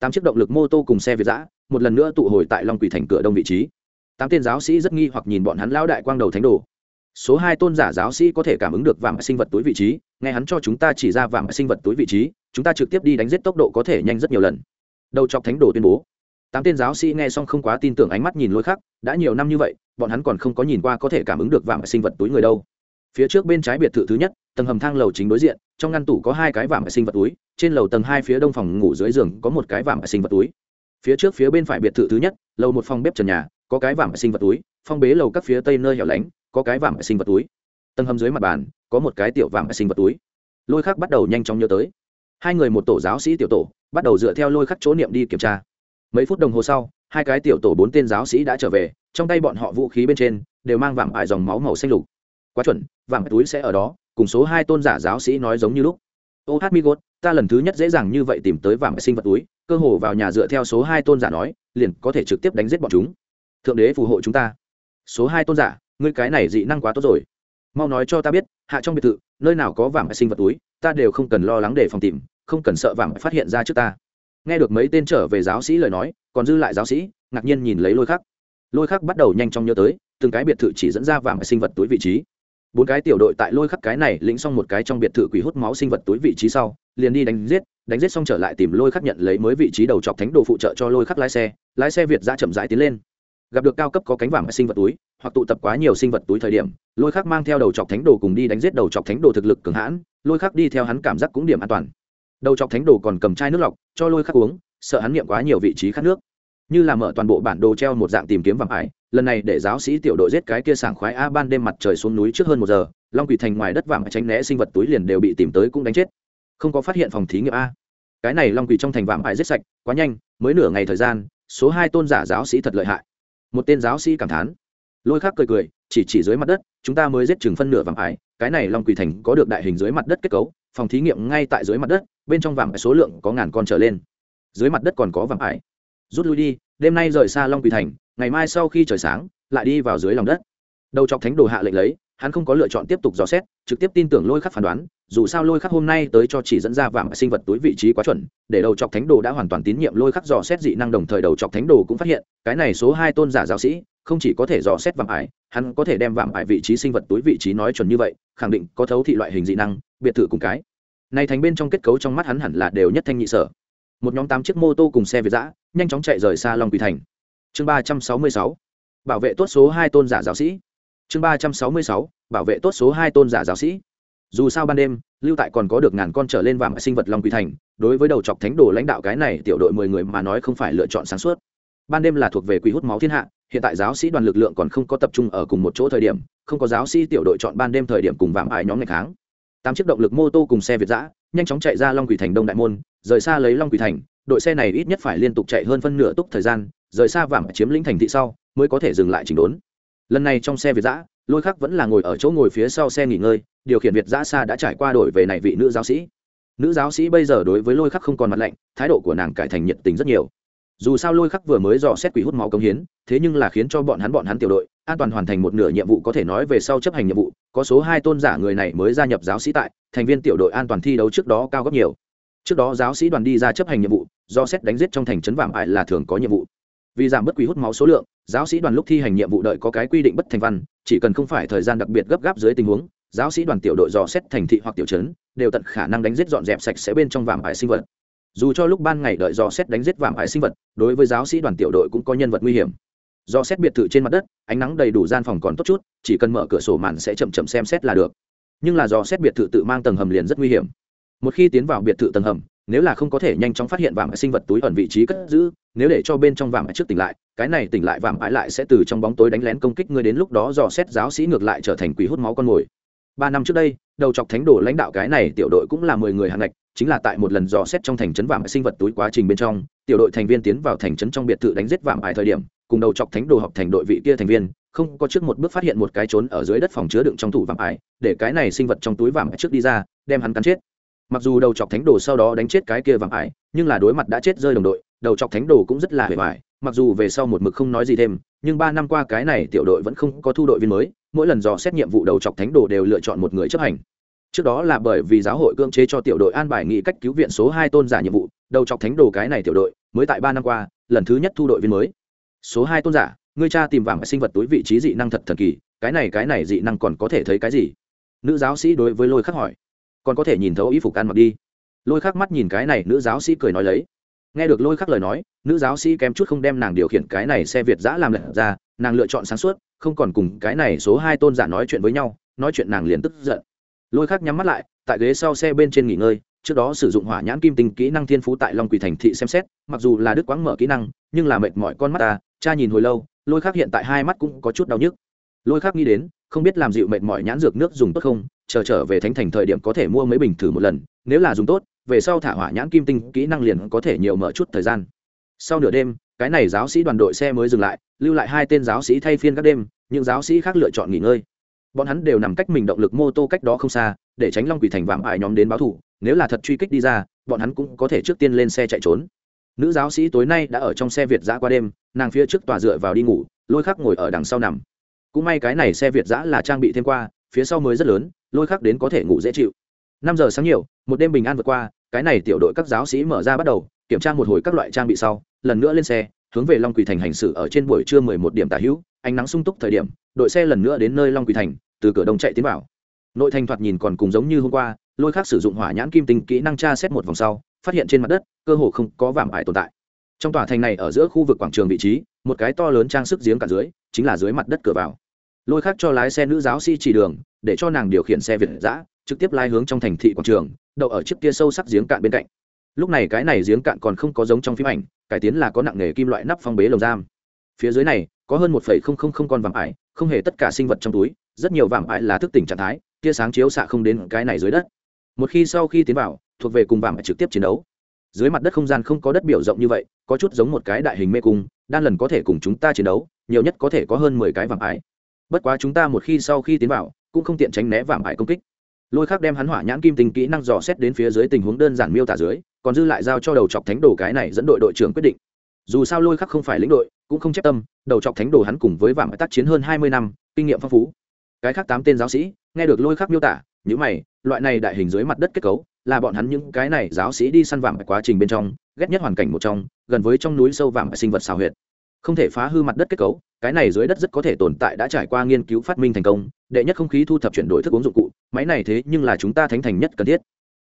Tám chiếc động lực mô tô cùng xe việt giã, một lần nữa tụ hồi tại long quỷ thành cửa đông vị trí. Tám tên giáo sĩ rất nghi hoặc nhìn bọn hắn lão đại quang đầu thánh đồ. Số hai tôn giả giáo sĩ có thể cảm ứng được vàng sinh vật túi vị trí, nghe hắn cho chúng ta chỉ ra vàng sinh vật túi vị trí, chúng ta trực tiếp đi đánh giết tốc độ có thể nhanh rất nhiều lần. Đầu chọc thánh đồ tuyên bố. Tám tên giáo sĩ nghe xong không quá tin tưởng ánh mắt nhìn lối khác đã nhiều năm như vậy, bọn hắn còn không có nhìn qua có thể cảm ứng được vàng sinh vật túi người đâu. Phía trước bên trái biệt thự thứ nhất tầng hầm thang lầu chính đối diện, trong ngăn tủ có hai cái vàng sinh vật túi, trên lầu tầng hai phía đông phòng ngủ dưới giường có một cái vàng sinh vật túi. Phía trước phía bên phải biệt thự thứ nhất, lầu một phòng bếp trần nhà, có cái vàng sinh vật túi phong bế lầu các phía tây nơi hẻo lánh, có cái vàng sinh vật túi. Tầng hầm dưới mặt bàn, có một cái tiểu vàng sinh vật túi. Lôi khắc bắt đầu nhanh chóng nhớ tới. Hai người một tổ giáo sĩ tiểu tổ, bắt đầu dựa theo lôi khắc chỗ niệm đi kiểm tra. Mấy phút đồng hồ sau, hai cái tiểu tổ bốn tên giáo sĩ đã trở về, trong tay bọn họ vũ khí bên trên, đều mang vàng ải dòng máu màu xanh lục. Quá chuẩn vàng túi sẽ ở đó cùng số hai tôn giả giáo sĩ nói giống như lúc. Ô hát mi ta lần thứ nhất dễ dàng như vậy tìm tới vàng sinh vật túi, cơ hồ vào nhà dựa theo số hai tôn giả nói, liền có thể trực tiếp đánh giết bọn chúng. Thượng đế phù hộ chúng ta. Số hai tôn giả, ngươi cái này dị năng quá tốt rồi. Mau nói cho ta biết, hạ trong biệt thự, nơi nào có vàng sinh vật túi, ta đều không cần lo lắng để phòng tìm, không cần sợ vàng phát hiện ra trước ta. Nghe được mấy tên trở về giáo sĩ lời nói, còn dư lại giáo sĩ, ngạc nhiên nhìn lấy lôi khắc. Lôi khắc bắt đầu nhanh chóng nhớ tới, từng cái biệt thự chỉ dẫn ra vàng sinh vật túi vị trí bốn cái tiểu đội tại lôi khắc cái này, lĩnh xong một cái trong biệt thự quỷ hút máu sinh vật túi vị trí sau, liền đi đánh giết đánh giết xong trở lại tìm lôi khắc nhận lấy mới vị trí đầu chọc thánh đồ phụ trợ cho lôi khắc lái xe lái xe việt ra chậm rãi tiến lên. Gặp được cao cấp có cánh vàng sinh vật túi, hoặc tụ tập quá nhiều sinh vật túi thời điểm, lôi khắc mang theo đầu chọc thánh đồ cùng đi đánh giết đầu chọc thánh đồ thực lực cường hãn, lôi khắc đi theo hắn cảm giác cũng điểm an toàn. Đầu chọc thánh đồ còn cầm chai nước lọc, cho lôi khắc uống, sợ hắn nghiệm quá nhiều vị trí khát nước như là mở toàn bộ bản đồ treo một dạng tìm kiếm vàng ải, lần này để giáo sĩ tiểu đội giết cái kia sảng khoái a ban đêm mặt trời xuống núi trước hơn một giờ, long quỷ thành ngoài đất vàng tránh né sinh vật túi liền đều bị tìm tới cũng đánh chết. Không có phát hiện phòng thí nghiệm a. Cái này long quỷ trong thành vàng ải giết sạch, quá nhanh, mới nửa ngày thời gian, số hai tôn giả giáo sĩ thật lợi hại. Một tên giáo sĩ cảm thán. Lôi khác cười cười, chỉ chỉ dưới mặt đất, chúng ta mới giết chừng phân nửa vàng ải, cái này long quỷ thành có được đại hình dưới mặt đất kết cấu, phòng thí nghiệm ngay tại dưới mặt đất, bên trong vàng ải số lượng có ngàn con trở lên. Dưới mặt đất còn có vàng ải rút lui đi, đêm nay rời xa long quỳ thành, ngày mai sau khi trời sáng, lại đi vào dưới lòng đất. Đầu chọc thánh đồ hạ lệnh lấy, hắn không có lựa chọn tiếp tục dò xét, trực tiếp tin tưởng lôi khắc phán đoán, dù sao lôi khắc hôm nay tới cho chỉ dẫn ra vàng sinh vật túi vị trí quá chuẩn, để đầu chọc thánh đồ đã hoàn toàn tín nhiệm lôi khắc dò xét dị năng đồng thời đầu chọc thánh đồ cũng phát hiện, cái này số hai tôn giả giáo sĩ, không chỉ có thể dò xét vàng ải, hắn có thể đem vàng ải vị trí sinh vật túi vị trí nói chuẩn như vậy, khẳng định có thấu thị loại hình dị năng, biệt thự cùng cái. Này thành bên trong kết cấu trong mắt hắn hẳn là đều nhất thanh nhị sở một nhóm tám chiếc mô tô cùng xe việt giã nhanh chóng chạy rời xa long quỳ thành. Chương ba trăm sáu mươi sáu, bảo vệ tốt số hai tôn giả giáo sĩ. Chương ba trăm sáu mươi sáu, bảo vệ tốt số hai tôn giả giáo sĩ. Dù sao ban đêm, lưu tại còn có được ngàn con trở lên vàng sinh vật long quỳ thành, đối với đầu chọc thánh đồ lãnh đạo cái này tiểu đội mười người mà nói không phải lựa chọn sáng suốt. Ban đêm là thuộc về quỷ hút máu thiên hạ, hiện tại giáo sĩ đoàn lực lượng còn không có tập trung ở cùng một chỗ thời điểm, không có giáo sĩ tiểu đội chọn ban đêm thời điểm cùng vàng ải nhóm ngày kháng tám chiếc động lực mô tô cùng xe việt giã nhanh chóng chạy ra long quỷ thành đông đại môn, rời xa lấy long quỷ thành. Đội xe này ít nhất phải liên tục chạy hơn phân nửa túc thời gian, rời xa vàng chiếm lĩnh thành thị sau, mới có thể dừng lại chỉnh đốn. Lần này trong xe việt giã lôi khắc vẫn là ngồi ở chỗ ngồi phía sau xe nghỉ ngơi, điều khiển việt giã xa đã trải qua đổi về này vị nữ giáo sĩ. Nữ giáo sĩ bây giờ đối với lôi khắc không còn mặt lạnh, thái độ của nàng cải thành nhiệt tình rất nhiều. Dù sao lôi khắc vừa mới dò xét quỷ hút máu công hiến, thế nhưng là khiến cho bọn hắn bọn hắn tiểu đội an toàn hoàn thành một nửa nhiệm vụ có thể nói về sau chấp hành nhiệm vụ, có số hai tôn giả người này mới gia nhập giáo sĩ tại, thành viên tiểu đội an toàn thi đấu trước đó cao gấp nhiều. Trước đó giáo sĩ đoàn đi ra chấp hành nhiệm vụ, do xét đánh giết trong thành trấn vàng ải là thường có nhiệm vụ. Vì giảm bất quý hút máu số lượng, giáo sĩ đoàn lúc thi hành nhiệm vụ đợi có cái quy định bất thành văn, chỉ cần không phải thời gian đặc biệt gấp gáp dưới tình huống, giáo sĩ đoàn tiểu đội dò xét thành thị hoặc tiểu trấn, đều tận khả năng đánh giết dọn dẹp sạch sẽ bên trong vàng ải sinh vật. Dù cho lúc ban ngày đợi dò xét đánh giết vàng ải sinh vật, đối với giáo sĩ đoàn tiểu đội cũng có nhân vật nguy hiểm do xét biệt thự trên mặt đất, ánh nắng đầy đủ gian phòng còn tốt chút, chỉ cần mở cửa sổ màn sẽ chậm chậm xem xét là được. Nhưng là do xét biệt thự tự mang tầng hầm liền rất nguy hiểm. Một khi tiến vào biệt thự tầng hầm, nếu là không có thể nhanh chóng phát hiện vàng sinh vật túi ẩn vị trí cất giữ, nếu để cho bên trong vàng trước tỉnh lại, cái này tỉnh lại vàng lại sẽ từ trong bóng tối đánh lén công kích ngươi đến lúc đó dò xét giáo sĩ ngược lại trở thành quỷ hút máu con mồi. Ba năm trước đây, đầu chọc thánh đồ lãnh đạo cái này tiểu đội cũng là mười người hạng ngạch, chính là tại một lần dò xét trong thành trấn vàng sinh vật túi quá trình bên trong, tiểu đội thành viên tiến vào thành trấn trong biệt thự đánh giết vàng ải thời điểm cùng đầu chọc thánh đồ học thành đội vị kia thành viên, không có trước một bước phát hiện một cái trốn ở dưới đất phòng chứa đựng trong thủ vàng ải, để cái này sinh vật trong túi vàng trước đi ra, đem hắn cắn chết. Mặc dù đầu chọc thánh đồ sau đó đánh chết cái kia vàng ải, nhưng là đối mặt đã chết rơi đồng đội, đầu chọc thánh đồ cũng rất là hề vải mặc dù về sau một mực không nói gì thêm, nhưng ba năm qua cái này tiểu đội vẫn không có thu đội viên mới, mỗi lần dò xét nhiệm vụ đầu chọc thánh đồ đều lựa chọn một người chấp hành. Trước đó là bởi vì giáo hội cưỡng chế cho tiểu đội an bài nghị cách cứu viện số hai tôn giả nhiệm vụ, đầu chọc thánh đồ cái này tiểu đội mới tại ba năm qua, lần thứ nhất thu đội viên mới số hai tôn giả, ngươi cha tìm vàng sinh vật túi vị trí dị năng thật thần kỳ, cái này cái này dị năng còn có thể thấy cái gì? Nữ giáo sĩ đối với lôi khắc hỏi. Còn có thể nhìn thấu y phục ăn mặc đi. Lôi khắc mắt nhìn cái này, nữ giáo sĩ cười nói lấy. Nghe được lôi khắc lời nói, nữ giáo sĩ kém chút không đem nàng điều khiển cái này xe việt giã làm lật ra, nàng lựa chọn sáng suốt, không còn cùng cái này số hai tôn giả nói chuyện với nhau, nói chuyện nàng liền tức giận. Lôi khắc nhắm mắt lại, tại ghế sau xe bên trên nghỉ ngơi trước đó sử dụng hỏa nhãn kim tinh kỹ năng thiên phú tại long quỳ thành thị xem xét, mặc dù là đức quáng mở kỹ năng, nhưng là mệt mỏi con mắt ta, cha nhìn hồi lâu, lôi khắc hiện tại hai mắt cũng có chút đau nhức. Lôi khắc nghĩ đến, không biết làm dịu mệt mỏi nhãn dược nước dùng tốt không, chờ trở về thánh thành thời điểm có thể mua mấy bình thử một lần, nếu là dùng tốt, về sau thả hỏa nhãn kim tinh kỹ năng liền có thể nhiều mở chút thời gian. Sau nửa đêm, cái này giáo sĩ đoàn đội xe mới dừng lại, lưu lại hai tên giáo sĩ thay phiên các đêm, những giáo sĩ khác lựa chọn nghỉ ngơi bọn hắn đều nằm cách mình động lực mô tô cách đó không xa, để tránh long quỷ thành vạm ải nhóm đến báo thủ nếu là thật truy kích đi ra, bọn hắn cũng có thể trước tiên lên xe chạy trốn. Nữ giáo sĩ tối nay đã ở trong xe việt giã qua đêm, nàng phía trước tòa dựa vào đi ngủ, lôi khắc ngồi ở đằng sau nằm. Cũng may cái này xe việt giã là trang bị thêm qua, phía sau mới rất lớn, lôi khắc đến có thể ngủ dễ chịu. Năm giờ sáng nhiều, một đêm bình an vượt qua, cái này tiểu đội các giáo sĩ mở ra bắt đầu, kiểm tra một hồi các loại trang bị sau, lần nữa lên xe, hướng về long quỳ thành hành xử ở trên buổi trưa mười một điểm tả hữu ánh nắng sung túc thời điểm, đội xe lần nữa đến nơi long quỳ thành, từ cửa đông chạy tiến vào. Nội thành thoạt nhìn còn cùng giống như hôm qua, lôi khác sử dụng hỏa nhãn kim tinh kỹ năng tra xét một vòng sau, phát hiện trên mặt đất, cơ hồ không có vảm ải tồn tại. Trong tòa thành này ở giữa khu vực quảng trường vị trí, một cái to lớn trang sức giếng cả dưới, chính là dưới mặt đất cửa vào. Lôi khác cho lái xe nữ giáo sĩ chỉ đường, để cho nàng điều khiển xe việt giã trực tiếp lai hướng trong thành thị quảng trường, đậu ở chiếc kia sâu sắc giếng cạn bên cạnh. Lúc này cái này giếng cạn còn không có giống trong phim ảnh, cải tiến là có nặng nghề kim loại nắp phong bế lồng giam phía dưới này, có hơn một con vàng ải, không hề tất cả sinh vật trong túi, rất nhiều vàng ải là thức tỉnh trạng thái, tia sáng chiếu xạ không đến cái này dưới đất. Một khi sau khi tiến vào, thuộc về cùng vàng ải trực tiếp chiến đấu. Dưới mặt đất không gian không có đất biểu rộng như vậy, có chút giống một cái đại hình mê cung, đan lần có thể cùng chúng ta chiến đấu, nhiều nhất có thể có hơn mười cái vàng ải. Bất quá chúng ta một khi sau khi tiến vào, cũng không tiện tránh né vàng ải công kích. Lôi khác đem hắn hỏa nhãn kim tình kỹ năng dò xét đến phía dưới tình huống đơn giản miêu tả dưới, còn dư lại giao cho đầu chọc thánh đồ cái này dẫn đội đội trưởng quyết định dù sao lôi khắc không phải lĩnh đội, cũng không chép tâm, đầu chọc thánh đồ hắn cùng với vạm tác chiến hơn hai mươi năm, kinh nghiệm phong phú. Cái khác tám tên giáo sĩ, nghe được lôi khắc miêu tả những mày, loại này đại hình dưới mặt đất kết cấu, là bọn hắn những cái này giáo sĩ đi săn vạm quá trình bên trong, ghét nhất hoàn cảnh một trong, gần với trong núi sâu vạm sinh vật xào huyệt. Không thể phá hư mặt đất kết cấu, cái này dưới đất rất có thể tồn tại đã trải qua nghiên cứu phát minh thành công, đệ nhất không khí thu thập chuyển đổi thức uống dụng cụ, máy này thế nhưng là chúng ta thánh thành nhất cần thiết.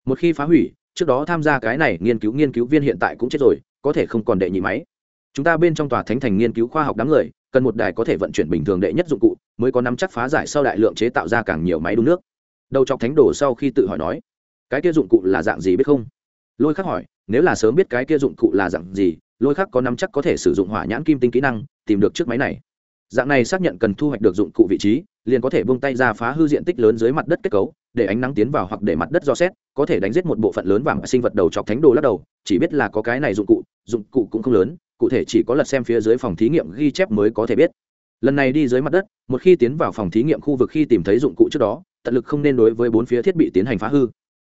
Một khi phá hủy, trước đó tham gia cái này nghiên cứu nghiên cứu viên hiện tại cũng chết rồi có thể không còn đệ nhị máy. Chúng ta bên trong tòa thánh thành nghiên cứu khoa học đám người, cần một đài có thể vận chuyển bình thường đệ nhất dụng cụ, mới có nắm chắc phá giải sau đại lượng chế tạo ra càng nhiều máy đun nước. Đầu chọc thánh đồ sau khi tự hỏi nói, cái kia dụng cụ là dạng gì biết không? Lôi khắc hỏi, nếu là sớm biết cái kia dụng cụ là dạng gì, lôi khắc có nắm chắc có thể sử dụng hỏa nhãn kim tinh kỹ năng, tìm được chiếc máy này. Dạng này xác nhận cần thu hoạch được dụng cụ vị trí, liền có thể buông tay ra phá hư diện tích lớn dưới mặt đất kết cấu để ánh nắng tiến vào hoặc để mặt đất do xét, có thể đánh giết một bộ phận lớn vàng sinh vật đầu chọc thánh đồ lắc đầu, chỉ biết là có cái này dụng cụ dụng cụ cũng không lớn, cụ thể chỉ có lật xem phía dưới phòng thí nghiệm ghi chép mới có thể biết. Lần này đi dưới mặt đất, một khi tiến vào phòng thí nghiệm khu vực khi tìm thấy dụng cụ trước đó, tận lực không nên đối với bốn phía thiết bị tiến hành phá hư.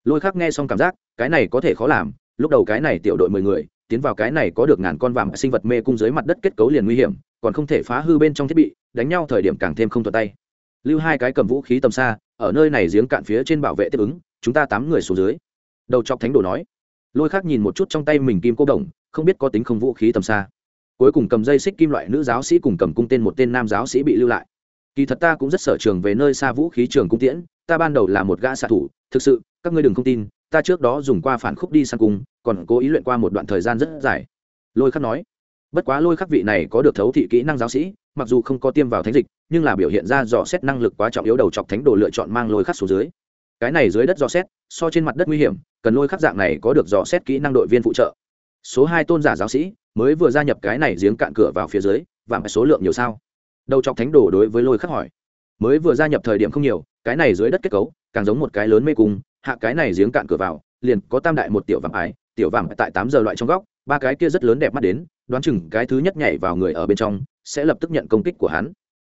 Lôi khắc nghe xong cảm giác, cái này có thể khó làm, lúc đầu cái này tiểu đội mười người, tiến vào cái này có được ngàn con vàng sinh vật mê cung dưới mặt đất kết cấu liền nguy hiểm, còn không thể phá hư bên trong thiết bị, đánh nhau thời điểm càng thêm không thuận tay. Lưu hai cái cầm vũ khí tầm xa ở nơi này giếng cạn phía trên bảo vệ tiếp ứng, chúng ta tám người xuống dưới. Đầu chọc thánh đồ nói. Lôi khác nhìn một chút trong tay mình kim cô đồng, không biết có tính không vũ khí tầm xa. Cuối cùng cầm dây xích kim loại nữ giáo sĩ cùng cầm cung tên một tên nam giáo sĩ bị lưu lại. Kỳ thật ta cũng rất sở trường về nơi xa vũ khí trường cung tiễn, ta ban đầu là một gã xạ thủ, thực sự, các ngươi đừng không tin, ta trước đó dùng qua phản khúc đi sang cung, còn cố ý luyện qua một đoạn thời gian rất dài. Lôi khắc nói. Bất quá lôi khắc vị này có được thấu thị kỹ năng giáo sĩ mặc dù không có tiêm vào thánh dịch, nhưng là biểu hiện ra dò xét năng lực quá trọng yếu đầu chọc thánh đồ lựa chọn mang lôi khắc xuống dưới. Cái này dưới đất dò xét, so trên mặt đất nguy hiểm, cần lôi khắc dạng này có được dò xét kỹ năng đội viên phụ trợ. Số hai tôn giả giáo sĩ mới vừa gia nhập cái này giếng cạn cửa vào phía dưới và số lượng nhiều sao? Đầu chọc thánh đồ đối với lôi khắc hỏi. Mới vừa gia nhập thời điểm không nhiều, cái này dưới đất kết cấu, càng giống một cái lớn mê cung, hạ cái này giếng cạn cửa vào, liền có tam đại một tiểu vạm ái tiểu vàng tại tám giờ loại trong góc, ba cái kia rất lớn đẹp mắt đến, đoán chừng cái thứ nhất nhảy vào người ở bên trong, sẽ lập tức nhận công kích của hắn.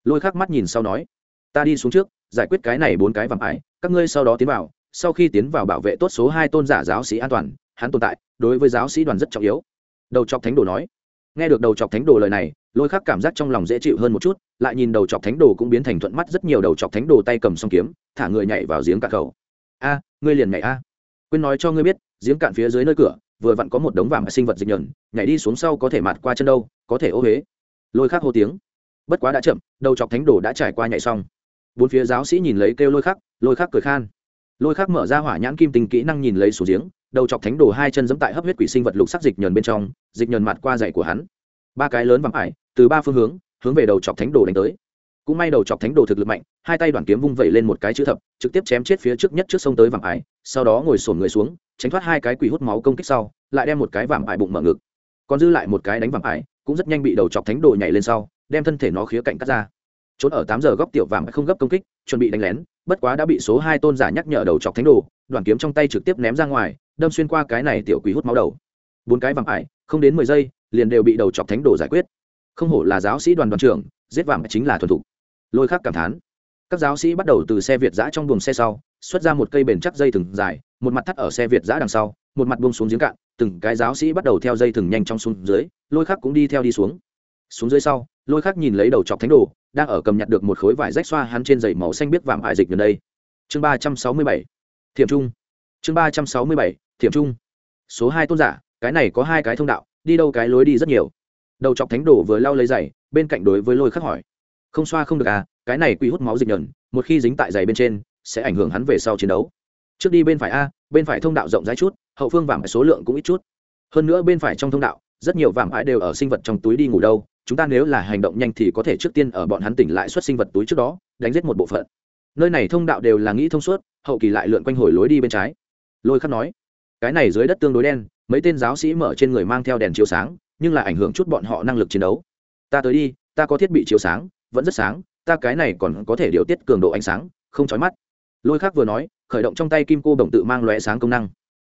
Lôi khắc mắt nhìn sau nói, ta đi xuống trước, giải quyết cái này bốn cái vàng ái các ngươi sau đó tiến vào, sau khi tiến vào bảo vệ tốt số hai tôn giả giáo sĩ an toàn, hắn tồn tại, đối với giáo sĩ đoàn rất trọng yếu. Đầu chọc thánh đồ nói. Nghe được đầu chọc thánh đồ lời này, lôi khắc cảm giác trong lòng dễ chịu hơn một chút, lại nhìn đầu chọc thánh đồ cũng biến thành thuận mắt rất nhiều đầu chọc thánh đồ tay cầm song kiếm, thả người nhảy vào giếng cạn cầu. a, ngươi liền nhảy a. Quên nói cho ngươi biết giếng cạn phía dưới nơi cửa, vừa vặn có một đống vàng sinh vật dịch nhẩn nhảy đi xuống sau có thể mạt qua chân đâu, có thể ô huế. Lôi khắc hô tiếng. Bất quá đã chậm, đầu chọc thánh đồ đã trải qua nhảy xong. Bốn phía giáo sĩ nhìn lấy kêu lôi khắc lôi khắc cười khan. Lôi khắc mở ra hỏa nhãn kim tình kỹ năng nhìn lấy xuống giếng, đầu chọc thánh đồ hai chân giẫm tại hấp huyết quỷ sinh vật lục sắc dịch nhờn bên trong, dịch nhờn mặt qua dậy của hắn. Ba cái lớn vàng ải, từ ba phương hướng hướng về đầu chọc thánh đồ đánh tới cũng may đầu chọc thánh đồ thực lực mạnh, hai tay đoàn kiếm vung vẩy lên một cái chữ thập, trực tiếp chém chết phía trước nhất trước sông tới vàng ải, sau đó ngồi sổn người xuống, tránh thoát hai cái quỷ hút máu công kích sau, lại đem một cái vàng ải bụng mở ngực. Còn dư lại một cái đánh vàng ải, cũng rất nhanh bị đầu chọc thánh đồ nhảy lên sau, đem thân thể nó khía cạnh cắt ra. Trốn ở tám giờ góc tiểu vàng không gấp công kích, chuẩn bị đánh lén, bất quá đã bị số hai tôn giả nhắc nhở đầu chọc thánh đồ, đoàn kiếm trong tay trực tiếp ném ra ngoài, đâm xuyên qua cái này tiểu quỷ hút máu đầu. Bốn cái vàng ải, không đến mười giây, liền đều bị đầu chọc thánh đồ giải quyết. Không hổ là giáo sĩ đoàn đoàn trưởng giết vàng chính là thuần thục. Lôi khắc cảm thán. Các giáo sĩ bắt đầu từ xe việt giã trong buồng xe sau, xuất ra một cây bền chắc dây thừng dài, một mặt thắt ở xe việt giã đằng sau, một mặt buông xuống giếng cạn, từng cái giáo sĩ bắt đầu theo dây thừng nhanh trong xuống dưới, lôi khắc cũng đi theo đi xuống. Xuống dưới sau, lôi khắc nhìn lấy đầu chọc thánh đồ, đang ở cầm nhặt được một khối vải rách xoa hắn trên giày màu xanh biết vàng hại dịch gần đây. Chương ba trăm sáu mươi bảy. Thiểm trung. Chương ba trăm sáu mươi bảy. Thiểm trung. Số hai tôn giả, cái này có hai cái thông đạo, đi đâu cái lối đi rất nhiều. Đầu chọc thánh đồ vừa lau lấy giày bên cạnh đối với lôi khắc hỏi. Không xoa không được à cái này quy hút máu dịch nhờn, một khi dính tại giày bên trên, sẽ ảnh hưởng hắn về sau chiến đấu. Trước đi bên phải a, bên phải thông đạo rộng rãi chút, hậu phương vàng số lượng cũng ít chút. Hơn nữa bên phải trong thông đạo, rất nhiều vàng ải đều ở sinh vật trong túi đi ngủ đâu, chúng ta nếu là hành động nhanh thì có thể trước tiên ở bọn hắn tỉnh lại xuất sinh vật túi trước đó, đánh giết một bộ phận. Nơi này thông đạo đều là nghĩ thông suốt, hậu kỳ lại lượn quanh hồi lối đi bên trái. Lôi khắc nói, cái này dưới đất tương đối đen, mấy tên giáo sĩ mở trên người mang theo đèn chiếu sáng, nhưng lại ảnh hưởng chút bọn họ năng lực chiến đấu ta tới đi, ta có thiết bị chiếu sáng, vẫn rất sáng, ta cái này còn có thể điều tiết cường độ ánh sáng, không chói mắt. Lôi khắc vừa nói, khởi động trong tay kim cô đồng tự mang lóe sáng công năng.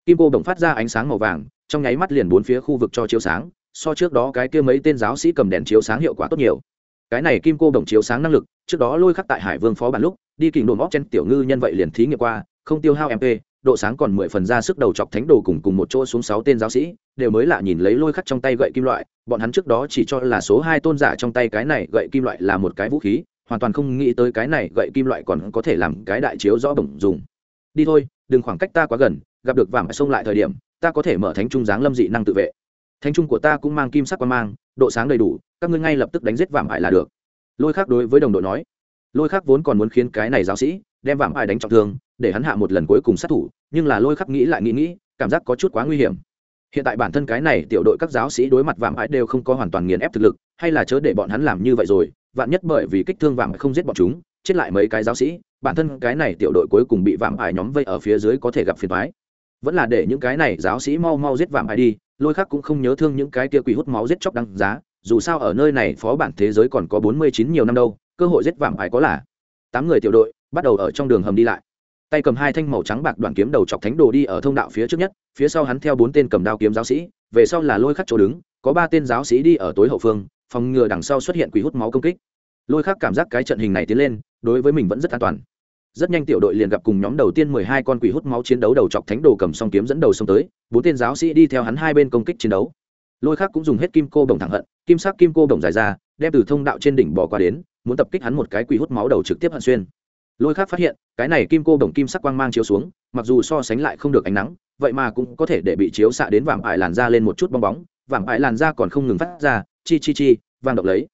Kim cô đồng phát ra ánh sáng màu vàng, trong nháy mắt liền bốn phía khu vực cho chiếu sáng, so trước đó cái kia mấy tên giáo sĩ cầm đèn chiếu sáng hiệu quả tốt nhiều. Cái này kim cô đồng chiếu sáng năng lực, trước đó lôi khắc tại hải vương phó bản lúc, đi kình đồn óc trên tiểu ngư nhân vậy liền thí nghiệm qua, không tiêu hao mp độ sáng còn mười phần ra sức đầu chọc thánh đồ cùng cùng một chỗ xuống sáu tên giáo sĩ, đều mới lạ nhìn lấy lôi khắc trong tay gậy kim loại, bọn hắn trước đó chỉ cho là số hai tôn giả trong tay cái này gậy kim loại là một cái vũ khí, hoàn toàn không nghĩ tới cái này gậy kim loại còn có thể làm cái đại chiếu rõ bổng dùng. Đi thôi, đừng khoảng cách ta quá gần, gặp được vàng sông lại thời điểm, ta có thể mở thánh trung giáng lâm dị năng tự vệ. Thánh trung của ta cũng mang kim sắc quan mang, độ sáng đầy đủ, các ngươi ngay lập tức đánh giết vàng ải là được. Lôi khác đối với đồng đội nói. Lôi khác vốn còn muốn khiến cái này giáo sĩ, đem vàng ải đánh trọng thương để hắn hạ một lần cuối cùng sát thủ, nhưng là lôi khắc nghĩ lại nghĩ nghĩ, cảm giác có chút quá nguy hiểm. Hiện tại bản thân cái này tiểu đội các giáo sĩ đối mặt vàng ái đều không có hoàn toàn nghiền ép thực lực, hay là chớ để bọn hắn làm như vậy rồi, vạn nhất bởi vì kích thương vàng không giết bọn chúng, chết lại mấy cái giáo sĩ, bản thân cái này tiểu đội cuối cùng bị vạm ải nhóm vây ở phía dưới có thể gặp phiền thoái vẫn là để những cái này giáo sĩ mau mau giết vạm ải đi, lôi khác cũng không nhớ thương những cái kia quỷ hút máu giết chóc đăng giá, dù sao ở nơi này phó bản thế giới còn có bốn mươi chín nhiều năm đâu, cơ hội giết vạm ải có là tám người tiểu đội bắt đầu ở trong đường hầm đi lại tay cầm hai thanh màu trắng bạc đoạn kiếm đầu chọc thánh đồ đi ở thông đạo phía trước nhất, phía sau hắn theo bốn tên cầm đao kiếm giáo sĩ, về sau là lôi khắc chỗ đứng, có ba tên giáo sĩ đi ở tối hậu phương, phòng ngừa đằng sau xuất hiện quỷ hút máu công kích. Lôi khắc cảm giác cái trận hình này tiến lên, đối với mình vẫn rất an toàn. Rất nhanh tiểu đội liền gặp cùng nhóm đầu tiên mười hai con quỷ hút máu chiến đấu đầu chọc thánh đồ cầm song kiếm dẫn đầu xông tới, bốn tên giáo sĩ đi theo hắn hai bên công kích chiến đấu. Lôi khắc cũng dùng hết kim cô đồng thẳng hận, kim sắc kim cô đồng dài ra, đem từ thông đạo trên đỉnh bỏ qua đến, muốn tập kích hắn một cái quỷ hút máu đầu trực tiếp hận xuyên lôi khác phát hiện, cái này kim cô đồng kim sắc quang mang chiếu xuống, mặc dù so sánh lại không được ánh nắng, vậy mà cũng có thể để bị chiếu xạ đến vàng ải làn da lên một chút bong bóng vàng ải làn da còn không ngừng phát ra, chi chi chi, vang động lấy.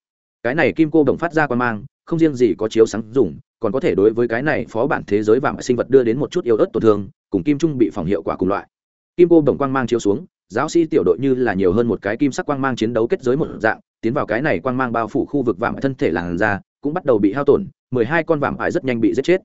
Cái này kim cô đồng phát ra quang mang, không riêng gì có chiếu sáng dùng, còn có thể đối với cái này phó bản thế giới vàng sinh vật đưa đến một chút yếu ớt tổn thương, cùng kim trung bị phòng hiệu quả cùng loại. Kim cô đồng quang mang chiếu xuống, giáo sĩ tiểu đội như là nhiều hơn một cái kim sắc quang mang chiến đấu kết giới một dạng, tiến vào cái này quang mang bao phủ khu vực vàng thân thể làn da cũng bắt đầu bị hao tổn, mười hai con vạm ải rất nhanh bị giết chết.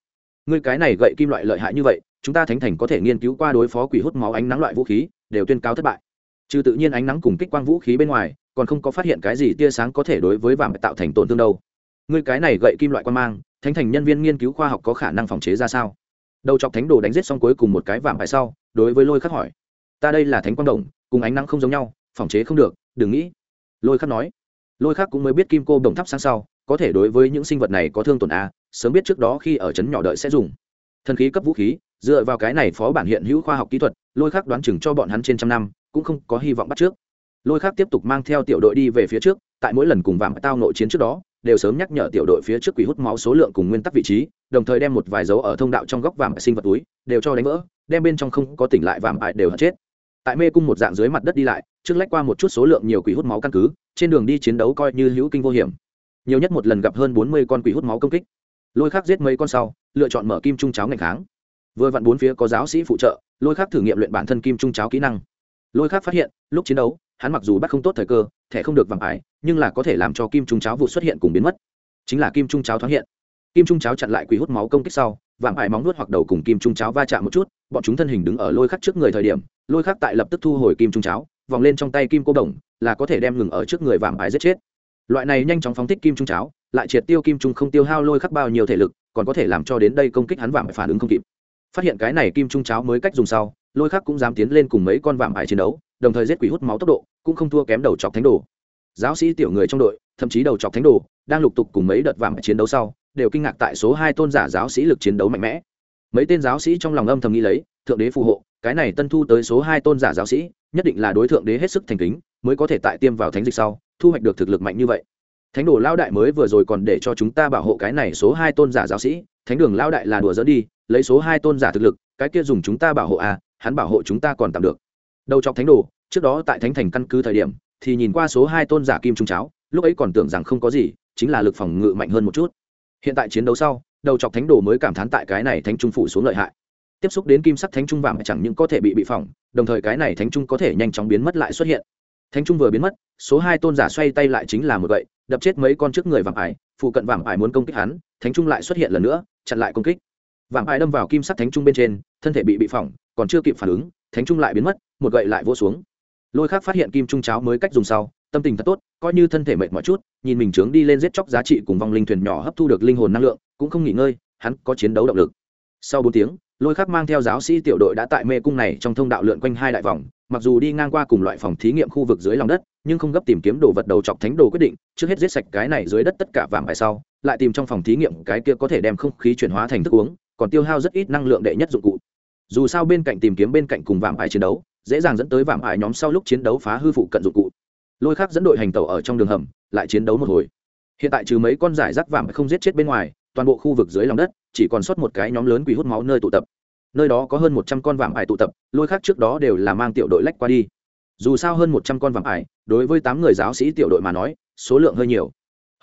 Ngươi cái này gậy kim loại lợi hại như vậy, chúng ta thánh thành có thể nghiên cứu qua đối phó quỷ hút máu ánh nắng loại vũ khí, đều tuyên cáo thất bại. Trừ tự nhiên ánh nắng cùng kích quang vũ khí bên ngoài, còn không có phát hiện cái gì tia sáng có thể đối với vàng tạo thành tổn thương đâu. Ngươi cái này gậy kim loại quan mang, thánh thành nhân viên nghiên cứu khoa học có khả năng phòng chế ra sao? Đầu chọc thánh đồ đánh giết xong cuối cùng một cái vàng phải sau, đối với lôi khắc hỏi. Ta đây là thánh quang đồng, cùng ánh nắng không giống nhau, phòng chế không được, đừng nghĩ. Lôi khắc nói. Lôi khắc cũng mới biết kim cô đồng thắp sáng sau có thể đối với những sinh vật này có thương tổn a, sớm biết trước đó khi ở trấn nhỏ đợi sẽ dùng. Thần khí cấp vũ khí, dựa vào cái này phó bản hiện hữu khoa học kỹ thuật, lôi khắc đoán chừng cho bọn hắn trên trăm năm, cũng không có hy vọng bắt trước. Lôi khắc tiếp tục mang theo tiểu đội đi về phía trước, tại mỗi lần cùng vàng tao nội chiến trước đó, đều sớm nhắc nhở tiểu đội phía trước quỷ hút máu số lượng cùng nguyên tắc vị trí, đồng thời đem một vài dấu ở thông đạo trong góc vàng sinh vật túi, đều cho đánh vỡ, đem bên trong không có tỉnh lại vàng ải đều chết. Tại mê cung một dạng dưới mặt đất đi lại, trước lách qua một chút số lượng nhiều quỷ hút máu căn cứ, trên đường đi chiến đấu coi như hữu kinh vô hiểm nhiều nhất một lần gặp hơn bốn mươi con quỷ hút máu công kích. Lôi khắc giết mấy con sau, lựa chọn mở kim trung cháo ngành kháng. Vừa vặn bốn phía có giáo sĩ phụ trợ, lôi khắc thử nghiệm luyện bản thân kim trung cháo kỹ năng. Lôi khắc phát hiện, lúc chiến đấu, hắn mặc dù bắt không tốt thời cơ, thẻ không được vàng ải, nhưng là có thể làm cho kim trung cháo vụ xuất hiện cùng biến mất. Chính là kim trung cháo thoáng hiện. Kim trung cháo chặn lại quỷ hút máu công kích sau, vàng ải móng nuốt hoặc đầu cùng kim trung cháo va chạm một chút, bọn chúng thân hình đứng ở lôi khắc trước người thời điểm, lôi khắc tại lập tức thu hồi kim trung cháo, vòng lên trong tay kim cô đồng, là có thể đem ngừng ở trước người vàng ải giết chết loại này nhanh chóng phóng thích kim trung cháo, lại triệt tiêu kim trung không tiêu hao lôi khắc bao nhiêu thể lực, còn có thể làm cho đến đây công kích hắn vàng phản ứng không kịp. Phát hiện cái này kim trung cháo mới cách dùng sau, lôi khắc cũng dám tiến lên cùng mấy con vạm ải chiến đấu, đồng thời giết quỷ hút máu tốc độ, cũng không thua kém đầu chọc thánh đồ. Giáo sĩ tiểu người trong đội, thậm chí đầu chọc thánh đồ, đang lục tục cùng mấy đợt vàng chiến đấu sau, đều kinh ngạc tại số hai tôn giả giáo sĩ lực chiến đấu mạnh mẽ. Mấy tên giáo sĩ trong lòng âm thầm nghĩ lấy, thượng đế phù hộ, cái này tân thu tới số hai tôn giả giáo sĩ, nhất định là đối thượng đế hết sức thành kính mới có thể tại tiêm vào thánh dịch sau, thu hoạch được thực lực mạnh như vậy. Thánh đồ lao đại mới vừa rồi còn để cho chúng ta bảo hộ cái này số hai tôn giả giáo sĩ, thánh đường lao đại là đùa dỡ đi, lấy số hai tôn giả thực lực, cái kia dùng chúng ta bảo hộ à hắn bảo hộ chúng ta còn tạm được. Đầu chọc thánh đồ, trước đó tại thánh thành căn cứ thời điểm, thì nhìn qua số hai tôn giả kim trung cháo, lúc ấy còn tưởng rằng không có gì, chính là lực phòng ngự mạnh hơn một chút. Hiện tại chiến đấu sau, đầu chọc thánh đồ mới cảm thán tại cái này thánh trung phủ xuống lợi hại. Tiếp xúc đến kim sắc thánh trung vàng chẳng những có thể bị bị phỏng, đồng thời cái này thánh trung có thể nhanh chóng biến mất lại xuất hiện thánh trung vừa biến mất, số hai tôn giả xoay tay lại chính là một gậy, đập chết mấy con trước người vàng ải, phụ cận vàng ải muốn công kích hắn, thánh trung lại xuất hiện lần nữa, chặn lại công kích. Vàng ải đâm vào kim sắt thánh trung bên trên, thân thể bị bị phỏng, còn chưa kịp phản ứng, thánh trung lại biến mất, một gậy lại vỗ xuống. Lôi khác phát hiện kim trung cháo mới cách dùng sau, tâm tình thật tốt, coi như thân thể mệt mọi chút, nhìn mình trướng đi lên giết chóc giá trị cùng vong linh thuyền nhỏ hấp thu được linh hồn năng lượng, cũng không nghỉ ngơi, hắn có chiến đấu động lực. Sau bốn tiếng, lôi khắc mang theo giáo sĩ tiểu đội đã tại mê cung này trong thông đạo lượn quanh hai đại vòng mặc dù đi ngang qua cùng loại phòng thí nghiệm khu vực dưới lòng đất, nhưng không gấp tìm kiếm đồ vật đầu chọc thánh đồ quyết định, trước hết giết sạch cái này dưới đất tất cả vàng bài sau, lại tìm trong phòng thí nghiệm cái kia có thể đem không khí chuyển hóa thành thức uống, còn tiêu hao rất ít năng lượng đệ nhất dụng cụ. Dù sao bên cạnh tìm kiếm bên cạnh cùng vàng bài chiến đấu, dễ dàng dẫn tới vàng bài nhóm sau lúc chiến đấu phá hư phụ cận dụng cụ. Lôi khác dẫn đội hành tàu ở trong đường hầm, lại chiến đấu một hồi. Hiện tại trừ mấy con giải rác vàng không giết chết bên ngoài, toàn bộ khu vực dưới lòng đất, chỉ còn sót một cái nhóm lớn quỷ hút máu nơi tụ tập nơi đó có hơn một trăm con vạm ải tụ tập, lôi khác trước đó đều là mang tiểu đội lách qua đi. Dù sao hơn một trăm con vạm ải, đối với tám người giáo sĩ tiểu đội mà nói, số lượng hơi nhiều.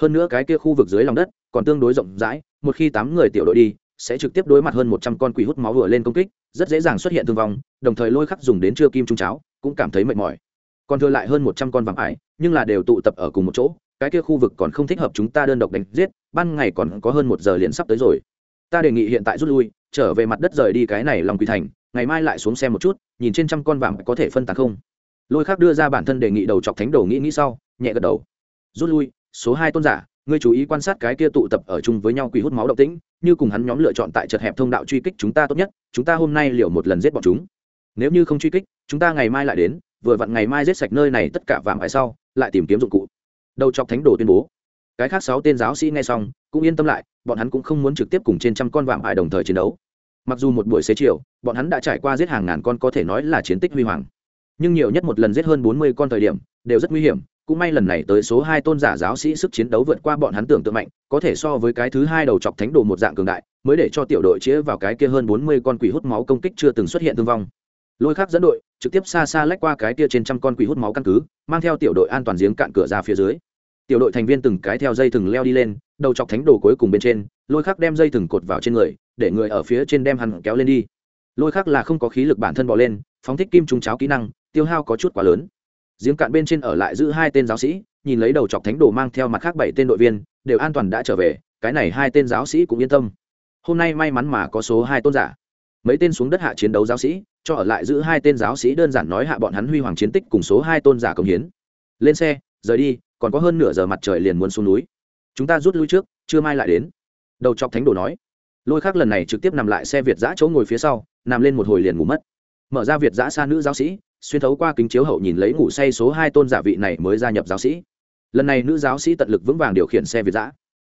Hơn nữa cái kia khu vực dưới lòng đất còn tương đối rộng rãi, một khi tám người tiểu đội đi, sẽ trực tiếp đối mặt hơn một trăm con quỷ hút máu vừa lên công kích, rất dễ dàng xuất hiện thương vong, đồng thời lôi khắc dùng đến chưa kim trung cháo, cũng cảm thấy mệt mỏi. Còn thừa lại hơn một trăm con vạm ải, nhưng là đều tụ tập ở cùng một chỗ, cái kia khu vực còn không thích hợp chúng ta đơn độc đánh giết, ban ngày còn có hơn một giờ liền sắp tới rồi. Ta đề nghị hiện tại rút lui trở về mặt đất rời đi cái này lòng quỳ thành, ngày mai lại xuống xe một chút, nhìn trên trăm con vàng có thể phân tán không. Lôi khác đưa ra bản thân đề nghị đầu chọc thánh đồ nghĩ nghĩ sau, nhẹ gật đầu. Rút lui, số hai tôn giả, ngươi chú ý quan sát cái kia tụ tập ở chung với nhau quỷ hút máu động tĩnh, như cùng hắn nhóm lựa chọn tại chật hẹp thông đạo truy kích chúng ta tốt nhất, chúng ta hôm nay liều một lần giết bọn chúng. Nếu như không truy kích, chúng ta ngày mai lại đến, vừa vặn ngày mai giết sạch nơi này tất cả vàng phải sau, lại tìm kiếm dụng cụ. Đầu chọc thánh đồ tuyên bố. Cái khác sáu tên giáo sĩ nghe xong, cũng yên tâm lại, bọn hắn cũng không muốn trực tiếp cùng trên trăm con vạm ải đồng thời chiến đấu mặc dù một buổi xế chiều, bọn hắn đã trải qua giết hàng ngàn con có thể nói là chiến tích huy hoàng. Nhưng nhiều nhất một lần giết hơn bốn mươi con thời điểm, đều rất nguy hiểm, cũng may lần này tới số hai tôn giả giáo sĩ sức chiến đấu vượt qua bọn hắn tưởng tượng mạnh, có thể so với cái thứ hai đầu chọc thánh đồ một dạng cường đại, mới để cho tiểu đội chĩa vào cái kia hơn bốn mươi con quỷ hút máu công kích chưa từng xuất hiện thương vong. Lôi khác dẫn đội, trực tiếp xa xa lách qua cái kia trên trăm con quỷ hút máu căn cứ, mang theo tiểu đội an toàn giếng cạn cửa ra phía dưới tiểu đội thành viên từng cái theo dây thừng leo đi lên, đầu chọc thánh đồ cuối cùng bên trên, lôi khắc đem dây thừng cột vào trên người, để người ở phía trên đem hắn kéo lên đi. Lôi khắc là không có khí lực bản thân bỏ lên, phóng thích kim trùng cháo kỹ năng, tiêu hao có chút quá lớn. Giếng cạn bên trên ở lại giữ hai tên giáo sĩ, nhìn lấy đầu chọc thánh đồ mang theo mặt khác bảy tên đội viên, đều an toàn đã trở về, cái này hai tên giáo sĩ cũng yên tâm. Hôm nay may mắn mà có số hai tôn giả. Mấy tên xuống đất hạ chiến đấu giáo sĩ, cho ở lại giữ hai tên giáo sĩ đơn giản nói hạ bọn hắn huy hoàng chiến tích cùng số hai tôn giả công hiến. Lên xe, rời đi còn có hơn nửa giờ mặt trời liền muốn xuống núi. Chúng ta rút lui trước chưa mai lại đến. Đầu chọc thánh đồ nói. Lôi khác lần này trực tiếp nằm lại xe việt giã chỗ ngồi phía sau, nằm lên một hồi liền ngủ mất. Mở ra việt giã xa nữ giáo sĩ, xuyên thấu qua kính chiếu hậu nhìn lấy ngủ say số hai tôn giả vị này mới gia nhập giáo sĩ. Lần này nữ giáo sĩ tận lực vững vàng điều khiển xe việt giã.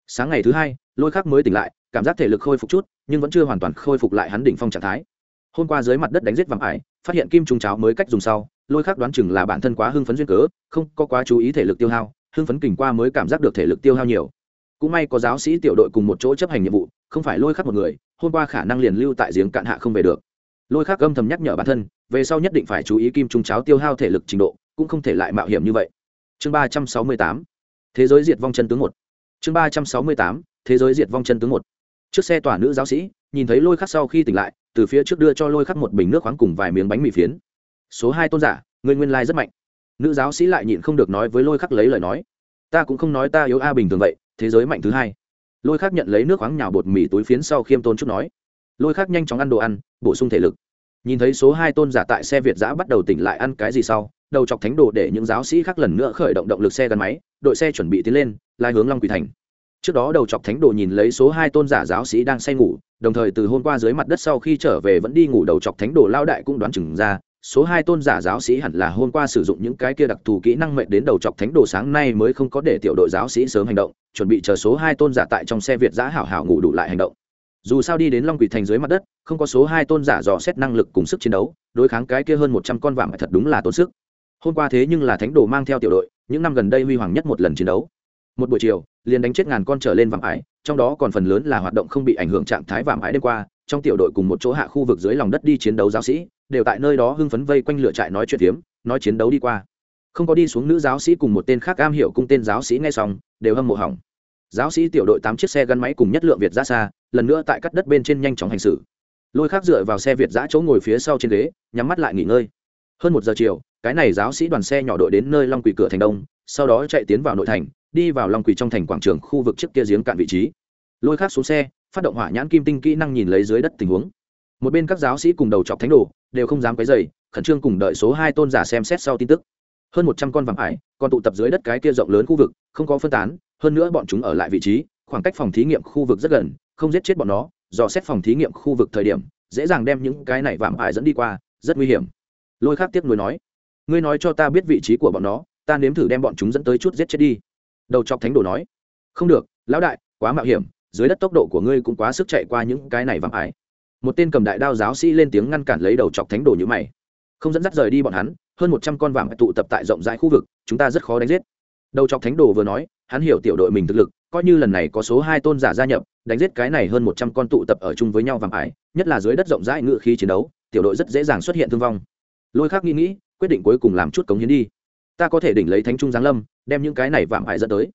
Sáng ngày thứ hai, lôi khác mới tỉnh lại, cảm giác thể lực khôi phục chút, nhưng vẫn chưa hoàn toàn khôi phục lại hắn đỉnh phong trạng thái. Hôm qua dưới mặt đất đánh giết vàng ải, phát hiện kim trùng cháo mới cách dùng sau, lôi khác đoán chừng là bản thân quá hưng phấn duyên cớ, không có quá chú ý thể lực tiêu hao hưng phấn kình qua mới cảm giác được thể lực tiêu hao nhiều. Cũng may có giáo sĩ tiểu đội cùng một chỗ chấp hành nhiệm vụ, không phải lôi khắc một người, hôm qua khả năng liền lưu tại giếng cạn hạ không về được. Lôi khắc âm thầm nhắc nhở bản thân, về sau nhất định phải chú ý kim trung cháo tiêu hao thể lực trình độ, cũng không thể lại mạo hiểm như vậy. Chương ba trăm sáu mươi tám, thế giới diệt vong chân tướng một. Chương ba trăm sáu mươi tám, thế giới diệt vong chân tướng một. Trước xe tòa nữ giáo sĩ, nhìn thấy lôi khắc sau khi tỉnh lại, từ phía trước đưa cho lôi khắc một bình nước khoáng cùng vài miếng bánh mì phiến. Số hai tôn giả, người nguyên lai rất mạnh nữ giáo sĩ lại nhịn không được nói với lôi khắc lấy lời nói. Ta cũng không nói ta yếu a bình thường vậy, thế giới mạnh thứ hai. Lôi khắc nhận lấy nước khoáng nhào bột mì túi phiến sau khiêm tôn chút nói. Lôi khắc nhanh chóng ăn đồ ăn, bổ sung thể lực. Nhìn thấy số hai tôn giả tại xe việt giã bắt đầu tỉnh lại ăn cái gì sau, đầu chọc thánh đồ để những giáo sĩ khác lần nữa khởi động động lực xe gắn máy, đội xe chuẩn bị tiến lên, lai hướng long quỳ thành. Trước đó đầu chọc thánh đồ nhìn lấy số hai tôn giả giáo sĩ đang say ngủ, đồng thời từ hôm qua dưới mặt đất sau khi trở về vẫn đi ngủ, đầu chọc thánh đồ lao đại cũng đoán chừng ra số hai tôn giả giáo sĩ hẳn là hôm qua sử dụng những cái kia đặc thù kỹ năng mệnh đến đầu chọc thánh đồ sáng nay mới không có để tiểu đội giáo sĩ sớm hành động, chuẩn bị chờ số hai tôn giả tại trong xe việt giã hảo hảo ngủ đủ lại hành động. Dù sao đi đến long quỷ thành dưới mặt đất, không có số hai tôn giả dò xét năng lực cùng sức chiến đấu, đối kháng cái kia hơn một trăm con vàng thật đúng là tốn sức. Hôm qua thế nhưng là thánh đồ mang theo tiểu đội, những năm gần đây huy hoàng nhất một lần chiến đấu. Một buổi chiều, liền đánh chết ngàn con trở lên vàng ải, trong đó còn phần lớn là hoạt động không bị ảnh hưởng trạng thái vàng ải đêm qua trong tiểu đội cùng một chỗ hạ khu vực dưới lòng đất đi chiến đấu giáo sĩ, đều tại nơi đó hưng phấn vây quanh lửa trại nói chuyện phiếm, nói chiến đấu đi qua. Không có đi xuống nữ giáo sĩ cùng một tên khác am hiểu cung tên giáo sĩ nghe xong, đều hâm mộ hỏng. Giáo sĩ tiểu đội tám chiếc xe gắn máy cùng nhất lượng việt ra xa, lần nữa tại cắt đất bên trên nhanh chóng hành xử. Lôi khác dựa vào xe việt giã chỗ ngồi phía sau trên ghế, nhắm mắt lại nghỉ ngơi. Hơn một giờ chiều, cái này giáo sĩ đoàn xe nhỏ đội đến nơi long quỷ cửa thành đông, sau đó chạy tiến vào nội thành, đi vào long quỷ trong thành quảng trường khu vực trước kia giếng cạn vị trí. Lôi khác xuống xe phát động hỏa nhãn kim tinh kỹ năng nhìn lấy dưới đất tình huống. Một bên các giáo sĩ cùng đầu chọc thánh đồ đều không dám quấy dày khẩn trương cùng đợi số hai tôn giả xem xét sau tin tức. Hơn một trăm con vàng ải còn tụ tập dưới đất cái kia rộng lớn khu vực, không có phân tán, hơn nữa bọn chúng ở lại vị trí, khoảng cách phòng thí nghiệm khu vực rất gần, không giết chết bọn nó, dò xét phòng thí nghiệm khu vực thời điểm, dễ dàng đem những cái này vạm ải dẫn đi qua, rất nguy hiểm. Lôi khác tiếp nối nói, ngươi nói cho ta biết vị trí của bọn nó, ta nếm thử đem bọn chúng dẫn tới chút giết chết đi. Đầu chọc thánh đồ nói, không được, lão đại, quá mạo hiểm dưới đất tốc độ của ngươi cũng quá sức chạy qua những cái này vạm ải một tên cầm đại đao giáo sĩ lên tiếng ngăn cản lấy đầu chọc thánh đồ như mày. Không dẫn dắt rời đi bọn hắn, hơn một trăm con vàng tụ tập tại rộng rãi khu vực, chúng ta rất khó đánh giết. Đầu chọc thánh đồ vừa nói, hắn hiểu tiểu đội mình thực lực, coi như lần này có số hai tôn giả gia nhập, đánh giết cái này hơn một trăm con tụ tập ở chung với nhau vàng ải nhất là dưới đất rộng rãi ngự khí chiến đấu, tiểu đội rất dễ dàng xuất hiện thương vong. Lôi khác nghĩ nghĩ, quyết định cuối cùng làm chút cống hiến đi. Ta có thể đỉnh lấy thánh trung giáng lâm, đem những cái này vạm hại dẫn tới.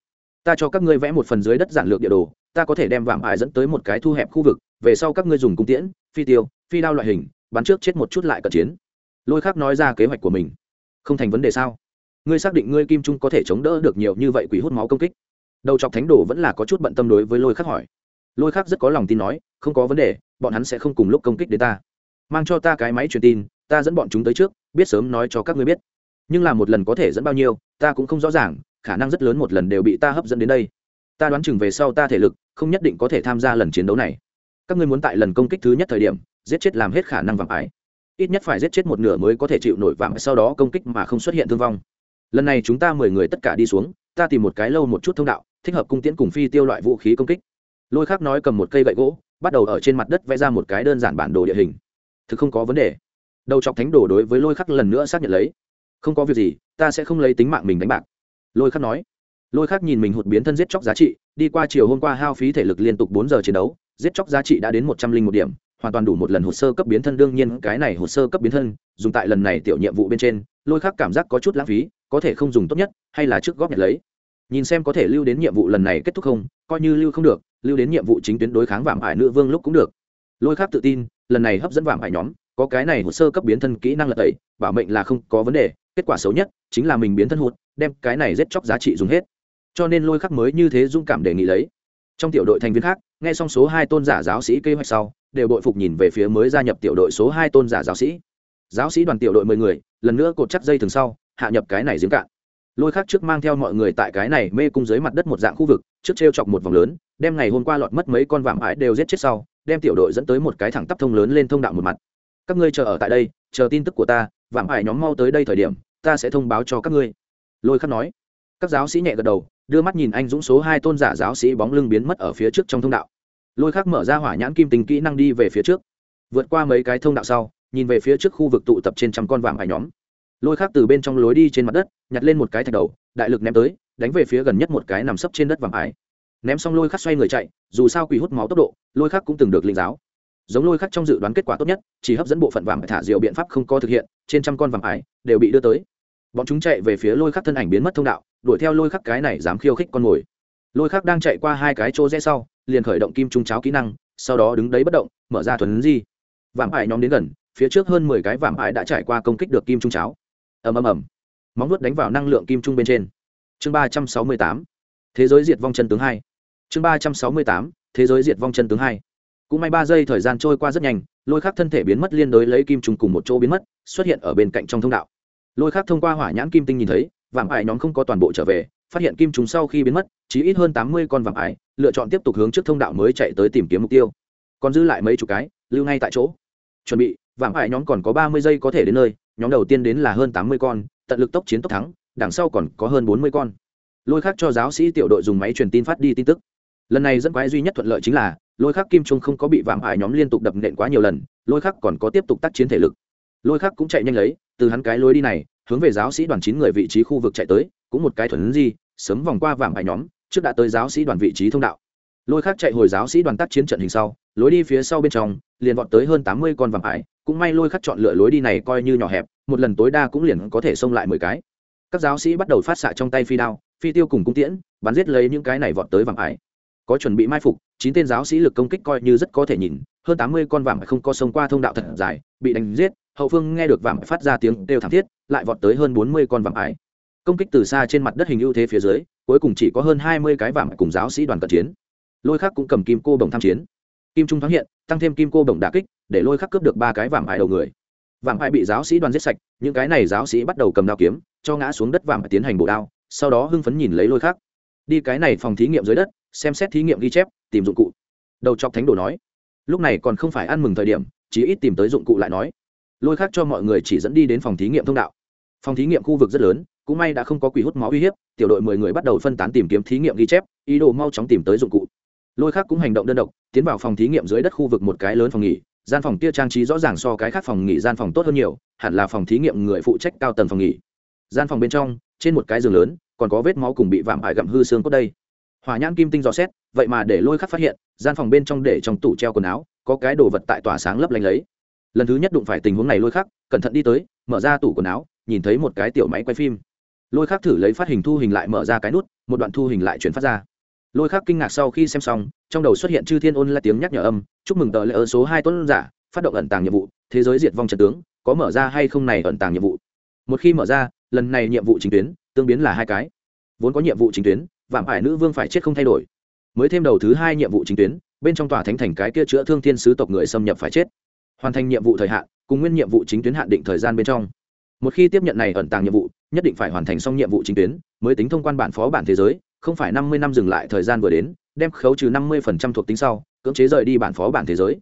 Ta cho các ngươi vẽ một phần dưới đất giản lược địa đồ ta có thể đem vạm ải dẫn tới một cái thu hẹp khu vực, về sau các ngươi dùng cung tiễn, phi tiêu, phi đao loại hình, bắn trước chết một chút lại cận chiến. Lôi khác nói ra kế hoạch của mình. Không thành vấn đề sao? Ngươi xác định ngươi kim trung có thể chống đỡ được nhiều như vậy quỷ hút máu công kích? Đầu chọc thánh đồ vẫn là có chút bận tâm đối với lôi khắc hỏi. Lôi khắc rất có lòng tin nói, không có vấn đề, bọn hắn sẽ không cùng lúc công kích đến ta. Mang cho ta cái máy truyền tin, ta dẫn bọn chúng tới trước, biết sớm nói cho các ngươi biết. Nhưng là một lần có thể dẫn bao nhiêu, ta cũng không rõ ràng, khả năng rất lớn một lần đều bị ta hấp dẫn đến đây ta đoán chừng về sau ta thể lực không nhất định có thể tham gia lần chiến đấu này. Các ngươi muốn tại lần công kích thứ nhất thời điểm, giết chết làm hết khả năng vàng ái. Ít nhất phải giết chết một nửa mới có thể chịu nổi vàng sau đó công kích mà không xuất hiện thương vong. Lần này chúng ta mười người tất cả đi xuống, ta tìm một cái lâu một chút thông đạo, thích hợp cung tiễn cùng phi tiêu loại vũ khí công kích. Lôi khác nói cầm một cây gậy gỗ, bắt đầu ở trên mặt đất vẽ ra một cái đơn giản bản đồ địa hình. Thực không có vấn đề. Đầu chọc thánh đồ đối với lôi khắc lần nữa xác nhận lấy. Không có việc gì, ta sẽ không lấy tính mạng mình đánh bạc. Lôi khắc nói lôi khác nhìn mình hụt biến thân giết chóc giá trị, đi qua chiều hôm qua hao phí thể lực liên tục bốn giờ chiến đấu, giết chóc giá trị đã đến một trăm linh một điểm, hoàn toàn đủ một lần hồ sơ cấp biến thân, đương nhiên cái này hồ sơ cấp biến thân, dùng tại lần này tiểu nhiệm vụ bên trên, lôi khác cảm giác có chút lãng phí, có thể không dùng tốt nhất, hay là trước góp nhặt lấy. Nhìn xem có thể lưu đến nhiệm vụ lần này kết thúc không, coi như lưu không được, lưu đến nhiệm vụ chính tuyến đối kháng vạm ải nữ vương lúc cũng được. Lôi khác tự tin, lần này hấp dẫn vạm ải nhóm, có cái này hồ sơ cấp biến thân kỹ năng lật tẩy, bảo mệnh là không có vấn đề, kết quả xấu nhất chính là mình biến thân hụt, đem cái này giết chóc giá trị dùng hết cho nên lôi khắc mới như thế dũng cảm đề nghị lấy. Trong tiểu đội thành viên khác, nghe xong số hai tôn giả giáo sĩ kế hoạch sau, đều đội phục nhìn về phía mới gia nhập tiểu đội số hai tôn giả giáo sĩ. Giáo sĩ đoàn tiểu đội mười người, lần nữa cột chắc dây thường sau, hạ nhập cái này giếng cạn. Lôi khắc trước mang theo mọi người tại cái này mê cung dưới mặt đất một dạng khu vực, trước t r e o chọc một vòng lớn, đem ngày hôm qua lọt mất mấy con vạm ải đều giết chết sau, đem tiểu đội dẫn tới một cái thẳng tắp thông lớn lên thông đạo một mặt. Các ngươi chờ ở tại đây, chờ tin tức của ta, vạm ải nhóm mau tới đây thời điểm, ta sẽ thông báo cho các ngươi. Lôi khắc nói. Các giáo sĩ nhẹ gật đầu đưa mắt nhìn anh dũng số hai tôn giả giáo sĩ bóng lưng biến mất ở phía trước trong thông đạo. Lôi khắc mở ra hỏa nhãn kim tình kỹ năng đi về phía trước. Vượt qua mấy cái thông đạo sau, nhìn về phía trước khu vực tụ tập trên trăm con vàng ải nhóm. Lôi khắc từ bên trong lối đi trên mặt đất, nhặt lên một cái thạch đầu, đại lực ném tới, đánh về phía gần nhất một cái nằm sấp trên đất vàng ải. Ném xong lôi khắc xoay người chạy, dù sao quỷ hút máu tốc độ, lôi khắc cũng từng được linh giáo. Giống lôi khắc trong dự đoán kết quả tốt nhất, chỉ hấp dẫn bộ phận vàng thả diệu biện pháp không có thực hiện, trên trăm con vàng ải đều bị đưa tới bọn chúng chạy về phía lôi khắc thân ảnh biến mất thông đạo, đuổi theo lôi khắc cái này dám khiêu khích con mồi. Lôi khắc đang chạy qua hai cái chỗ rẽ sau, liền khởi động kim trung cháo kỹ năng, sau đó đứng đấy bất động, mở ra thuần di. Vạm ải nhóm đến gần, phía trước hơn mười cái vạm ải đã trải qua công kích được kim trung cháo. Ầm ầm ầm. Móng vuốt đánh vào năng lượng kim trung bên trên. Chương ba trăm sáu mươi tám. Thế giới diệt vong chân tướng hai. Chương ba trăm sáu mươi tám. Thế giới diệt vong chân tướng hai. Cũng may ba giây thời gian trôi qua rất nhanh, lôi khắc thân thể biến mất liên đối lấy kim trung cùng một chỗ biến mất, xuất hiện ở bên cạnh trong thông đạo lôi khác thông qua hỏa nhãn kim tinh nhìn thấy, vạm ải nhóm không có toàn bộ trở về, phát hiện kim trùng sau khi biến mất, chỉ ít hơn tám mươi con vạm ải, lựa chọn tiếp tục hướng trước thông đạo mới chạy tới tìm kiếm mục tiêu. Còn dư lại mấy chục cái, lưu ngay tại chỗ. Chuẩn bị, vạm ải nhóm còn có ba mươi giây có thể đến nơi, nhóm đầu tiên đến là hơn tám mươi con, tận lực tốc chiến tốc thắng, đằng sau còn có hơn bốn mươi con. Lôi khác cho giáo sĩ tiểu đội dùng máy truyền tin phát đi tin tức. Lần này dẫn quái duy nhất thuận lợi chính là, lôi khác kim trung không có bị vạm ải nhóm liên tục đập nện quá nhiều lần, lôi khác còn có tiếp tục tác chiến thể lực. Lôi khác cũng chạy nhanh lấy từ hắn cái lối đi này, hướng về giáo sĩ đoàn chín người vị trí khu vực chạy tới, cũng một cái thuần di, sớm vòng qua vàng ải nhóm, trước đã tới giáo sĩ đoàn vị trí thông đạo. Lôi khác chạy hồi giáo sĩ đoàn tác chiến trận hình sau, lối đi phía sau bên trong, liền vọt tới hơn tám mươi con vàng ải cũng may lôi khắc chọn lựa lối đi này coi như nhỏ hẹp, một lần tối đa cũng liền có thể xông lại mười cái. Các giáo sĩ bắt đầu phát xạ trong tay phi đao, phi tiêu cùng cung tiễn, bắn giết lấy những cái này vọt tới vàng ải có chuẩn bị mai phục, chín tên giáo sĩ lực công kích coi như rất có thể nhìn, hơn tám mươi con vàng không có xông qua thông đạo thật dài, bị đánh giết hậu phương nghe được vạm phát ra tiếng đều thảm thiết, lại vọt tới hơn bốn mươi con vạm ải công kích từ xa trên mặt đất hình ưu thế phía dưới, cuối cùng chỉ có hơn hai mươi cái vạm cùng giáo sĩ đoàn cận chiến. Lôi khắc cũng cầm kim cô đồng tham chiến. Kim trung thoáng hiện, tăng thêm kim cô đồng đà kích, để lôi khắc cướp được ba cái vạm ải đầu người. Vạm ải bị giáo sĩ đoàn giết sạch, những cái này giáo sĩ bắt đầu cầm đao kiếm, cho ngã xuống đất vạm tiến hành bổ đao, sau đó hưng phấn nhìn lấy lôi khắc. Đi cái này phòng thí nghiệm dưới đất, xem xét thí nghiệm ghi chép, tìm dụng cụ. Đầu chọc thánh đồ nói. Lúc này còn không phải ăn mừng thời điểm, chỉ ít tìm tới dụng cụ lại nói lôi khác cho mọi người chỉ dẫn đi đến phòng thí nghiệm thông đạo. Phòng thí nghiệm khu vực rất lớn, cũng may đã không có quỷ hút máu uy hiếp, tiểu đội mười người bắt đầu phân tán tìm kiếm thí nghiệm ghi chép, ý đồ mau chóng tìm tới dụng cụ. Lôi khác cũng hành động đơn độc, tiến vào phòng thí nghiệm dưới đất khu vực một cái lớn phòng nghỉ, gian phòng kia trang trí rõ ràng so cái khác phòng nghỉ gian phòng tốt hơn nhiều, hẳn là phòng thí nghiệm người phụ trách cao tầng phòng nghỉ. Gian phòng bên trong, trên một cái giường lớn, còn có vết máu cùng bị vạm ải gặm hư xương cốt đây. Hòa nhãn kim tinh dò xét, vậy mà để lôi khắc phát hiện, gian phòng bên trong để trong tủ treo quần áo, có cái đồ vật tại tỏa sáng lấp lánh lấy lần thứ nhất đụng phải tình huống này lôi khắc, cẩn thận đi tới, mở ra tủ quần áo, nhìn thấy một cái tiểu máy quay phim. Lôi khắc thử lấy phát hình thu hình lại mở ra cái nút, một đoạn thu hình lại chuyển phát ra. Lôi khắc kinh ngạc sau khi xem xong, trong đầu xuất hiện chư thiên ôn là tiếng nhắc nhở âm, chúc mừng tờ lễ ở số hai tuấn giả, phát động ẩn tàng nhiệm vụ, thế giới diệt vong trận tướng, có mở ra hay không này ẩn tàng nhiệm vụ? Một khi mở ra, lần này nhiệm vụ chính tuyến, tương biến là hai cái. Vốn có nhiệm vụ chính tuyến, vạm ải nữ vương phải chết không thay đổi. Mới thêm đầu thứ hai nhiệm vụ chính tuyến, bên trong tòa thánh thành cái kia chữa thương thiên sứ tộc người xâm nhập phải chết hoàn thành nhiệm vụ thời hạn, cùng nguyên nhiệm vụ chính tuyến hạn định thời gian bên trong. Một khi tiếp nhận này ẩn tàng nhiệm vụ, nhất định phải hoàn thành xong nhiệm vụ chính tuyến, mới tính thông quan bản phó bản thế giới, không phải năm mươi năm dừng lại thời gian vừa đến, đem khấu trừ năm mươi thuộc tính sau, cưỡng chế rời đi bản phó bản thế giới.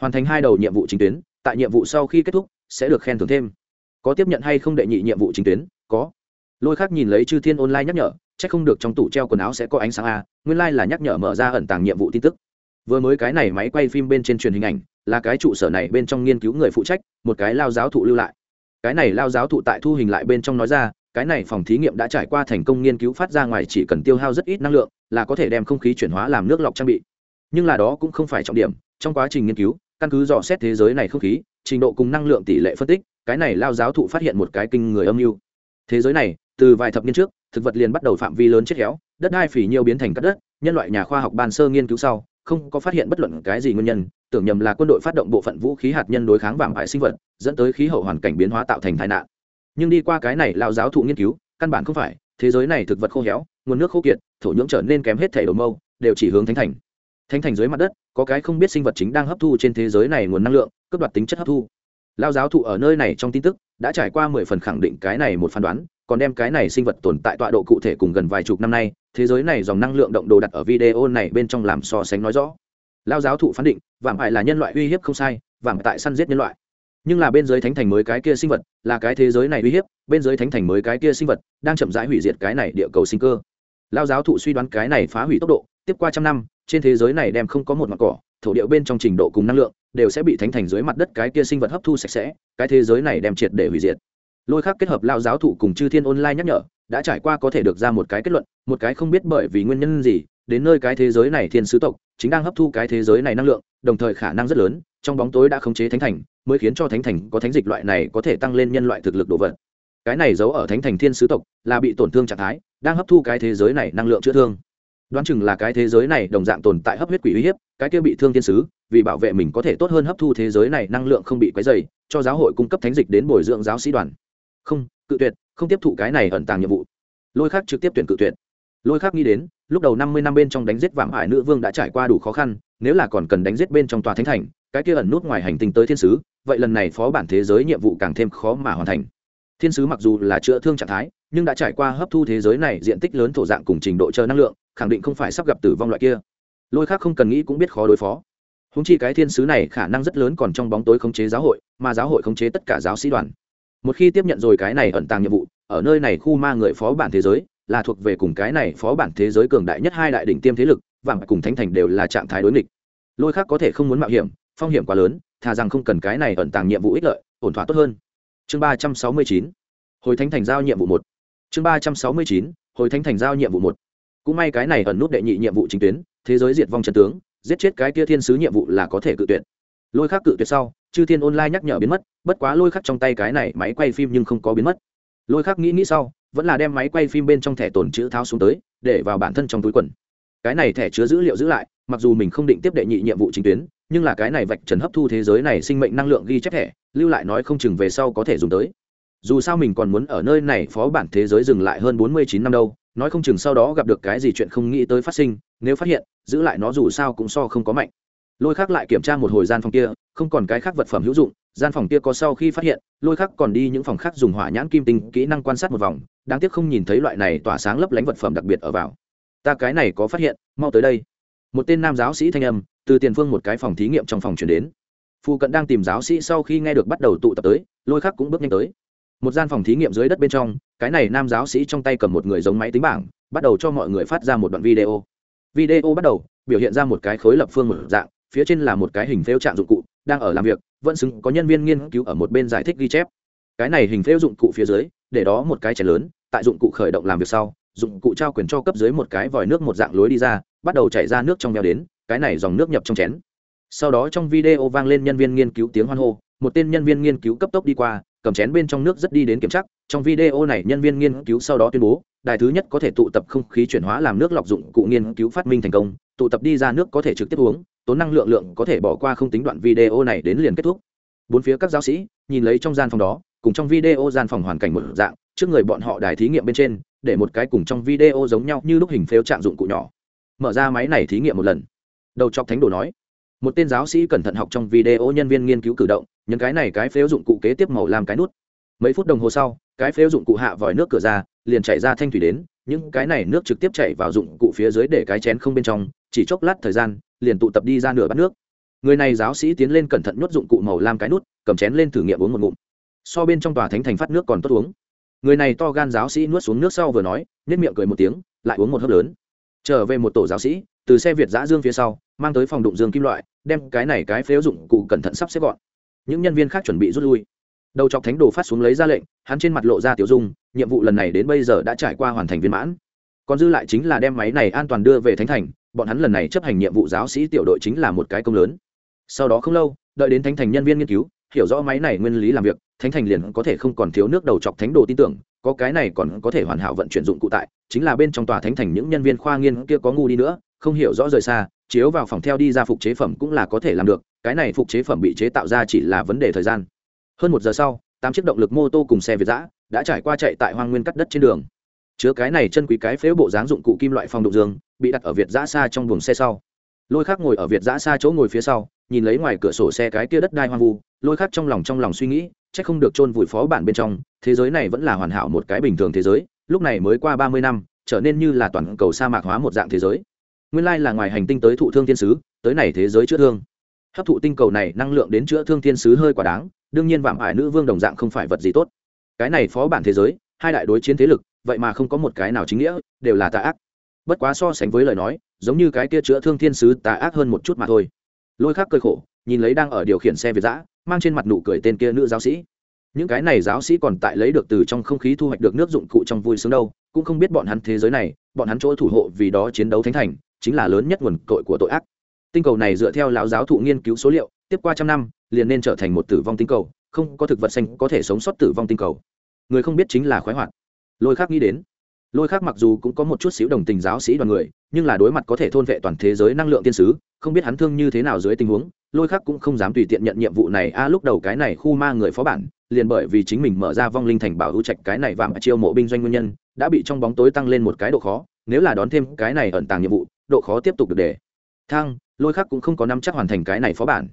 Hoàn thành hai đầu nhiệm vụ chính tuyến, tại nhiệm vụ sau khi kết thúc, sẽ được khen thưởng thêm. Có tiếp nhận hay không đệ nhị nhiệm vụ chính tuyến? Có. Lôi khác nhìn lấy chư thiên online nhắc nhở c h ắ c không được trong tủ treo quần áo sẽ có ánh sáng a, nguyên lai、like、là nhắc nhở mở ra ẩn tàng nhiệm vụ tin tức. Vừa mới cái này máy quay phim bên trên truyền hình ảnh là cái trụ sở này bên trong nghiên cứu người phụ trách, một cái lao giáo thụ lưu lại. Cái này lao giáo thụ tại thu hình lại bên trong nói ra, cái này phòng thí nghiệm đã trải qua thành công nghiên cứu phát ra ngoài chỉ cần tiêu hao rất ít năng lượng, là có thể đem không khí chuyển hóa làm nước lọc trang bị. Nhưng là đó cũng không phải trọng điểm, trong quá trình nghiên cứu, căn cứ dò xét thế giới này không khí, trình độ cùng năng lượng tỷ lệ phân tích, cái này lao giáo thụ phát hiện một cái kinh người âm mưu. Thế giới này, từ vài thập niên trước, thực vật liền bắt đầu phạm vi lớn chết héo, đất đai phỉ nhiêu biến thành cắt đất, nhân loại nhà khoa học ban sơ nghiên cứu sau, không có phát hiện bất luận cái gì nguyên nhân tưởng nhầm là quân đội phát động bộ phận vũ khí hạt nhân đối kháng vàng hại sinh vật, dẫn tới khí hậu hoàn cảnh biến hóa tạo thành tai nạn. Nhưng đi qua cái này lão giáo thụ nghiên cứu, căn bản không phải, thế giới này thực vật khô héo, nguồn nước khô kiệt, thổ nhưỡng trở nên kém hết thể đồ mâu, đều chỉ hướng thánh thành. Thánh thành dưới mặt đất, có cái không biết sinh vật chính đang hấp thu trên thế giới này nguồn năng lượng, cướp đoạt tính chất hấp thu. Lao giáo thụ ở nơi này trong tin tức, đã trải qua mười phần khẳng định cái này một phán đoán, còn đem cái này sinh vật tồn tại tọa độ cụ thể cùng gần vài chục năm nay, thế giới này dòng năng lượng động đồ đặt ở video này bên trong làm so sánh nói rõ. Lao giáo thụ phán định vạm hại là nhân loại uy hiếp không sai, vạm tại săn giết nhân loại. Nhưng là bên dưới thánh thành mới cái kia sinh vật, là cái thế giới này uy hiếp, bên dưới thánh thành mới cái kia sinh vật, đang chậm rãi hủy diệt cái này địa cầu sinh cơ. Lao giáo thụ suy đoán cái này phá hủy tốc độ, tiếp qua trăm năm, trên thế giới này đem không có một mặt cỏ, thổ điệu bên trong trình độ cùng năng lượng, đều sẽ bị thánh thành dưới mặt đất cái kia sinh vật hấp thu sạch sẽ, cái thế giới này đem triệt để hủy diệt. Lôi khác kết hợp lao giáo thụ cùng chư thiên online nhắc nhở, đã trải qua có thể được ra một cái kết luận, một cái không biết bởi vì nguyên nhân gì, đến nơi cái thế giới này thiên sứ tộc, chính đang hấp thu cái thế giới này năng lượng đồng thời khả năng rất lớn, trong bóng tối đã khống chế thánh thành, mới khiến cho thánh thành có thánh dịch loại này có thể tăng lên nhân loại thực lực đồ vật. Cái này giấu ở thánh thành thiên sứ tộc là bị tổn thương trạng thái, đang hấp thu cái thế giới này năng lượng chữa thương. Đoán chừng là cái thế giới này đồng dạng tồn tại hấp huyết quỷ uy hiếp, cái kia bị thương thiên sứ, vì bảo vệ mình có thể tốt hơn hấp thu thế giới này năng lượng không bị quấy dày cho giáo hội cung cấp thánh dịch đến bồi dưỡng giáo sĩ đoàn. Không, cự tuyệt, không tiếp thụ cái này ẩn tàng nhiệm vụ. Lôi khác trực tiếp tuyển cự tuyệt. Lôi khác nghĩ đến lúc đầu năm mươi năm bên trong đánh giết vạm hại nữ vương đã trải qua đủ khó khăn, nếu là còn cần đánh giết bên trong tòa thánh thành, cái kia ẩn nút ngoài hành tinh tới thiên sứ, vậy lần này phó bản thế giới nhiệm vụ càng thêm khó mà hoàn thành. Thiên sứ mặc dù là chữa thương trạng thái, nhưng đã trải qua hấp thu thế giới này diện tích lớn thổ dạng cùng trình độ chờ năng lượng, khẳng định không phải sắp gặp tử vong loại kia. Lôi khác không cần nghĩ cũng biết khó đối phó. Húng chi cái thiên sứ này khả năng rất lớn còn trong bóng tối khống chế giáo hội, mà giáo hội khống chế tất cả giáo sĩ đoàn. Một khi tiếp nhận rồi cái này ẩn tàng nhiệm vụ, ở nơi này khu ma người phó bản thế giới là thuộc về cùng cái này phó bản thế giới cường đại nhất hai đại đỉnh tiêm thế lực và cùng thánh thành đều là trạng thái đối nghịch. Lôi khác có thể không muốn mạo hiểm, phong hiểm quá lớn, thà rằng không cần cái này ẩn tàng nhiệm vụ ích lợi, ổn thỏa tốt hơn. Chương ba trăm sáu mươi chín, hồi thánh thành giao nhiệm vụ một. Chương ba trăm sáu mươi chín, hồi thánh thành giao nhiệm vụ một. Cũng may cái này ẩn nút đệ nhị nhiệm vụ chính tuyến, thế giới diệt vong trần tướng, giết chết cái kia thiên sứ nhiệm vụ là có thể cự tuyệt. Lôi khác cự tuyệt sau, chư thiên online nhắc nhở biến mất, bất quá lôi khắc trong tay cái này máy quay phim nhưng không có biến mất. Lôi khắc nghĩ nghĩ sau vẫn là đem máy quay phim bên trong thẻ tồn chữ tháo xuống tới, để vào bản thân trong túi quần. Cái này thẻ chứa dữ liệu giữ lại, mặc dù mình không định tiếp đệ nhị nhiệm vụ chính tuyến, nhưng là cái này vạch trần hấp thu thế giới này sinh mệnh năng lượng ghi chép thẻ, lưu lại nói không chừng về sau có thể dùng tới. Dù sao mình còn muốn ở nơi này phó bản thế giới dừng lại hơn bốn mươi chín năm đâu, nói không chừng sau đó gặp được cái gì chuyện không nghĩ tới phát sinh, nếu phát hiện, giữ lại nó dù sao cũng so không có mạnh. Lôi khác lại kiểm tra một hồi gian phòng kia, không còn cái khác vật phẩm hữu dụng gian phòng kia có sau khi phát hiện, lôi khắc còn đi những phòng khác dùng hỏa nhãn kim tinh kỹ năng quan sát một vòng, đáng tiếc không nhìn thấy loại này tỏa sáng lấp lánh vật phẩm đặc biệt ở vào. Ta cái này có phát hiện, mau tới đây. Một tên nam giáo sĩ thanh âm, từ tiền phương một cái phòng thí nghiệm trong phòng chuyển đến. Phụ cận đang tìm giáo sĩ sau khi nghe được bắt đầu tụ tập tới, lôi khắc cũng bước nhanh tới. Một gian phòng thí nghiệm dưới đất bên trong, cái này nam giáo sĩ trong tay cầm một người giống máy tính bảng, bắt đầu cho mọi người phát ra một đoạn video. Video bắt đầu, biểu hiện ra một cái khối lập phương một dạng, phía trên là một cái hình phêu trạng dụng cụ, đang ở làm việc vẫn xứng có nhân viên nghiên cứu ở một bên giải thích ghi chép. Cái này hình phễu dụng cụ phía dưới, để đó một cái chén lớn, tại dụng cụ khởi động làm việc sau, dụng cụ trao quyền cho cấp dưới một cái vòi nước một dạng lối đi ra, bắt đầu chảy ra nước trong veo đến, cái này dòng nước nhập trong chén. Sau đó trong video vang lên nhân viên nghiên cứu tiếng hoan hô, một tên nhân viên nghiên cứu cấp tốc đi qua, cầm chén bên trong nước rất đi đến kiểm tra, trong video này nhân viên nghiên cứu sau đó tuyên bố, đài thứ nhất có thể tụ tập không khí chuyển hóa làm nước lọc dụng cụ nghiên cứu phát minh thành công, tụ tập đi ra nước có thể trực tiếp uống tốn năng lượng lượng có thể bỏ qua không tính đoạn video này đến liền kết thúc. Bốn phía các giáo sĩ nhìn lấy trong gian phòng đó, cùng trong video gian phòng hoàn cảnh một dạng, trước người bọn họ đài thí nghiệm bên trên, để một cái cùng trong video giống nhau như lúc hình phếu trạng dụng cụ nhỏ. Mở ra máy này thí nghiệm một lần. Đầu chọc thánh đồ nói, một tên giáo sĩ cẩn thận học trong video nhân viên nghiên cứu cử động những cái này cái phếu dụng cụ kế tiếp màu làm cái nút. Mấy phút đồng hồ sau, cái phếu dụng cụ hạ vòi nước cửa ra, liền chảy ra thanh thủy đến, những cái này nước trực tiếp chảy vào dụng cụ phía dưới để cái chén không bên trong, chỉ chốc lát thời gian liền tụ tập đi ra nửa bát nước. Người này giáo sĩ tiến lên cẩn thận nuốt dụng cụ màu lam cái nút, cầm chén lên thử nghiệm uống một ngụm. So bên trong tòa thánh thành phát nước còn tốt uống. Người này to gan giáo sĩ nuốt xuống nước sau vừa nói nhất miệng cười một tiếng, lại uống một hớp lớn. Trở về một tổ giáo sĩ, từ xe việt giã dương phía sau, mang tới phòng đụng dương kim loại, đem cái này cái phếu dụng cụ cẩn thận sắp xếp gọn. Những nhân viên khác chuẩn bị rút lui. Đầu chọc thánh đồ phát xuống lấy ra lệnh, hắn trên mặt lộ ra tiểu dung, nhiệm vụ lần này đến bây giờ đã trải qua hoàn thành viên mãn còn dư lại chính là đem máy này an toàn đưa về thánh thành, bọn hắn lần này chấp hành nhiệm vụ giáo sĩ tiểu đội chính là một cái công lớn. Sau đó không lâu, đợi đến thánh thành nhân viên nghiên cứu, hiểu rõ máy này nguyên lý làm việc, thánh thành liền có thể không còn thiếu nước đầu chọc thánh đồ tin tưởng, có cái này còn có thể hoàn hảo vận chuyển dụng cụ tại, chính là bên trong tòa thánh thành những nhân viên khoa nghiên kia có ngu đi nữa, không hiểu rõ rời xa, chiếu vào phòng theo đi ra phục chế phẩm cũng là có thể làm được, cái này phục chế phẩm bị chế tạo ra chỉ là vấn đề thời gian. Hơn một giờ sau, tám chiếc động lực mô tô cùng xe việt giã đã trải qua chạy tại hoang nguyên cắt đất trên đường chứa cái này chân quý cái phếu bộ dáng dụng cụ kim loại phòng đụng dương, bị đặt ở việt giã xa trong buồng xe sau. Lôi khác ngồi ở việt giã xa chỗ ngồi phía sau, nhìn lấy ngoài cửa sổ xe cái kia đất đai hoang vu, lôi khác trong lòng trong lòng suy nghĩ c h ắ c không được chôn vùi phó bản bên trong, thế giới này vẫn là hoàn hảo một cái bình thường thế giới, lúc này mới qua ba mươi năm, trở nên như là toàn cầu sa mạc hóa một dạng thế giới. Nguyên lai là ngoài hành tinh tới thụ thương thiên sứ, tới này thế giới chữa thương. Hấp thụ tinh cầu này năng lượng đến chữa thương thiên sứ hơi quả đáng, đương nhiên vạm ải nữ vương đồng dạng không phải vật gì tốt. Cái này phó bản thế giới, hai đại đối chiến thế lực vậy mà không có một cái nào chính nghĩa, đều là tà ác. Bất quá so sánh với lời nói, giống như cái kia chữa thương thiên sứ tà ác hơn một chút mà thôi. Lôi khác cơi khổ, nhìn lấy đang ở điều khiển xe việt giã, mang trên mặt nụ cười tên kia nữ giáo sĩ. Những cái này giáo sĩ còn tại lấy được từ trong không khí thu hoạch được nước dụng cụ trong vui sướng đâu, cũng không biết bọn hắn thế giới này, bọn hắn chỗ thủ hộ vì đó chiến đấu thánh thành, chính là lớn nhất nguồn cội của tội ác. Tinh cầu này dựa theo lão giáo thụ nghiên cứu số liệu, tiếp qua trăm năm, liền nên trở thành một tử vong tinh cầu, không có thực vật xanh có thể sống sót tử vong tinh cầu. Người không biết chính là khoái hoạt lôi khác nghĩ đến. Lôi khác mặc dù cũng có một chút xíu đồng tình giáo sĩ đoàn người, nhưng là đối mặt có thể thôn vệ toàn thế giới năng lượng tiên sứ, không biết hắn thương như thế nào dưới tình huống, lôi khác cũng không dám tùy tiện nhận nhiệm vụ này. A, lúc đầu cái này khu ma người phó bản, liền bởi vì chính mình mở ra vong linh thành bảo hữu trạch, cái này và chiêu mộ binh doanh nguyên nhân, đã bị trong bóng tối tăng lên một cái độ khó, nếu là đón thêm cái này ẩn tàng nhiệm vụ, độ khó tiếp tục được để thăng, lôi khác cũng không có năm chắc hoàn thành cái này phó bản.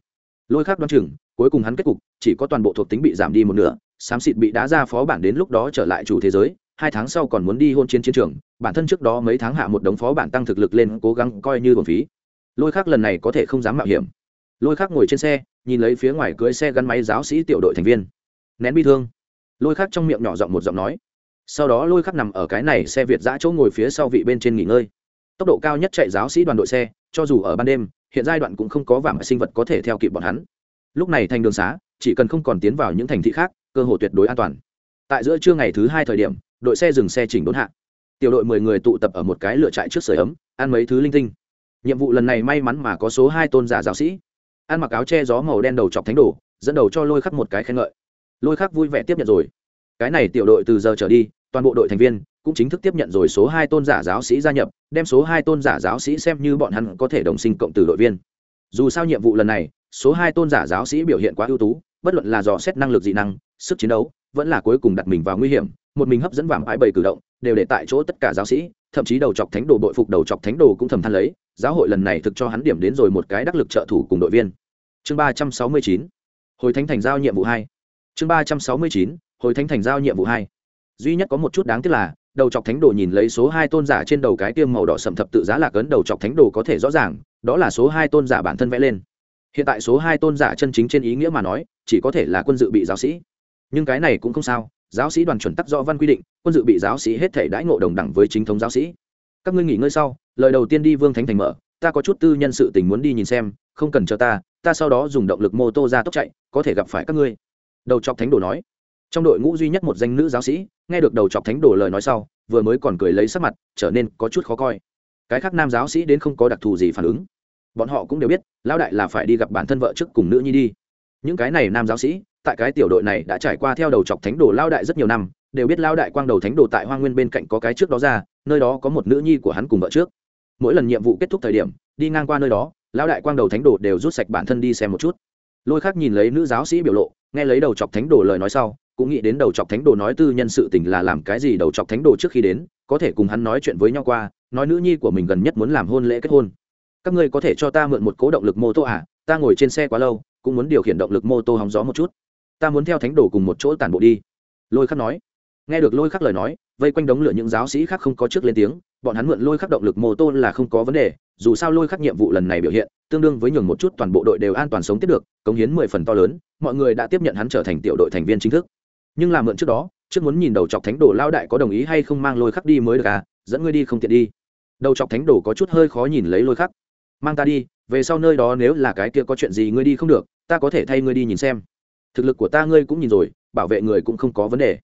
Lôi khác đoán chừng, cuối cùng hắn kết cục, chỉ có toàn bộ thuộc tính bị giảm đi một nửa, xám xịt bị đá ra phó bản đến lúc đó trở lại chủ thế giới hai tháng sau còn muốn đi hôn chiến chiến trường, bản thân trước đó mấy tháng hạ một đống phó bản tăng thực lực lên cố gắng coi như bổn phí. Lôi khác lần này có thể không dám mạo hiểm. Lôi khác ngồi trên xe, nhìn lấy phía ngoài cưới xe gắn máy giáo sĩ tiểu đội thành viên. Nén bi thương. Lôi khác trong miệng nhỏ giọng một giọng nói. Sau đó lôi khắc nằm ở cái này xe việt giã chỗ ngồi phía sau vị bên trên nghỉ ngơi. Tốc độ cao nhất chạy giáo sĩ đoàn đội xe, cho dù ở ban đêm, hiện giai đoạn cũng không có vàng sinh vật có thể theo kịp bọn hắn. Lúc này thành đường xá, chỉ cần không còn tiến vào những thành thị khác, cơ hội tuyệt đối an toàn. Tại giữa trưa ngày thứ hai thời điểm đội xe dừng xe chỉnh đốn hạ. Tiểu đội mười người tụ tập ở một cái lựa trại trước sưởi ấm, ăn mấy thứ linh tinh. Nhiệm vụ lần này may mắn mà có số hai tôn giả giáo sĩ. Ăn mặc áo che gió màu đen đầu chọc thánh đồ, dẫn đầu cho lôi khắc một cái khen ngợi. Lôi khắc vui vẻ tiếp nhận rồi. Cái này tiểu đội từ giờ trở đi, toàn bộ đội thành viên cũng chính thức tiếp nhận rồi số hai tôn giả giáo sĩ gia nhập, đem số hai tôn giả giáo sĩ xem như bọn hắn có thể đồng sinh cộng từ đội viên. Dù sao nhiệm vụ lần này, số hai tôn giả giáo sĩ biểu hiện quá ưu tú, bất luận là dò xét năng lực dị năng, sức chiến đấu, vẫn là cuối cùng đặt mình vào nguy hiểm một mình hấp dẫn vàm ái bảy cử động, đều để tại chỗ tất cả giáo sĩ, thậm chí đầu chọc thánh đồ bội phục đầu chọc thánh đồ cũng thầm than lấy, giáo hội lần này thực cho hắn điểm đến rồi một cái đắc lực trợ thủ cùng đội viên. Chương ba trăm sáu mươi chín, hồi thánh thành giao nhiệm vụ hai. Chương ba trăm sáu mươi chín, hồi thánh thành giao nhiệm vụ hai. Duy nhất có một chút đáng tiếc là, đầu chọc thánh đồ nhìn lấy số hai tôn giả trên đầu cái tiêm màu đỏ sầm thập tự giá lạc ấn đầu chọc thánh đồ có thể rõ ràng, đó là số hai tôn giả bản thân vẽ lên. Hiện tại số hai tôn giả chân chính trên ý nghĩa mà nói, chỉ có thể là quân dự bị giáo sĩ. Nhưng cái này cũng không sao giáo sĩ đoàn chuẩn tắc do văn quy định, quân dự bị giáo sĩ hết thể đãi ngộ đồng đẳng với chính thống giáo sĩ. Các ngươi nghỉ ngơi sau, lời đầu tiên đi vương thánh thành mở, ta có chút tư nhân sự tình muốn đi nhìn xem, không cần cho ta ta sau đó dùng động lực mô tô ra tốc chạy, có thể gặp phải các ngươi. Đầu chọc thánh đồ nói. Trong đội ngũ duy nhất một danh nữ giáo sĩ, nghe được đầu chọc thánh đồ lời nói sau, vừa mới còn cười lấy sắc mặt, trở nên có chút khó coi. Cái khác nam giáo sĩ đến không có đặc thù gì phản ứng. Bọn họ cũng đều biết, lão đại là phải đi gặp bản thân vợ trước cùng nữ nhi đi. Những cái này nam giáo sĩ tại cái tiểu đội này đã trải qua theo đầu chọc thánh đồ lao đại rất nhiều năm, đều biết lao đại quang đầu thánh đồ tại hoa nguyên bên cạnh có cái trước đó ra, nơi đó có một nữ nhi của hắn cùng vợ trước. Mỗi lần nhiệm vụ kết thúc thời điểm, đi ngang qua nơi đó, lao đại quang đầu thánh đồ đều rút sạch bản thân đi xem một chút. Lôi khác nhìn lấy nữ giáo sĩ biểu lộ, nghe lấy đầu chọc thánh đồ lời nói sau, cũng nghĩ đến đầu chọc thánh đồ nói tư nhân sự tình là làm cái gì đầu chọc thánh đồ trước khi đến, có thể cùng hắn nói chuyện với nhau qua, nói nữ nhi của mình gần nhất muốn làm hôn lễ kết hôn. Các ngươi có thể cho ta mượn một cố động lực mô tô à ta ngồi trên xe quá lâu, cũng muốn điều khiển động lực mô tô hóng gió một chút ta muốn theo thánh đồ cùng một chỗ tản bộ đi. Lôi khắc nói. Nghe được lôi khắc lời nói, vây quanh đống lửa những giáo sĩ khác không có trước lên tiếng, bọn hắn mượn lôi khắc động lực mô tô là không có vấn đề, dù sao lôi khắc nhiệm vụ lần này biểu hiện, tương đương với nhường một chút toàn bộ đội đều an toàn sống tiếp được, cống hiến mười phần to lớn, mọi người đã tiếp nhận hắn trở thành tiểu đội thành viên chính thức. Nhưng làm mượn trước đó, trước muốn nhìn đầu chọc thánh đồ lao đại có đồng ý hay không mang lôi khắc đi mới được à dẫn ngươi đi không tiện đi. Đầu chọc thánh đồ có chút hơi khó nhìn lấy lôi khắc. Mang ta đi, về sau nơi đó nếu là cái kia có chuyện gì ngươi đi không được, ta có thể thay ngươi đi nhìn xem thực lực của ta ngươi cũng nhìn rồi, bảo vệ người cũng không có vấn đề.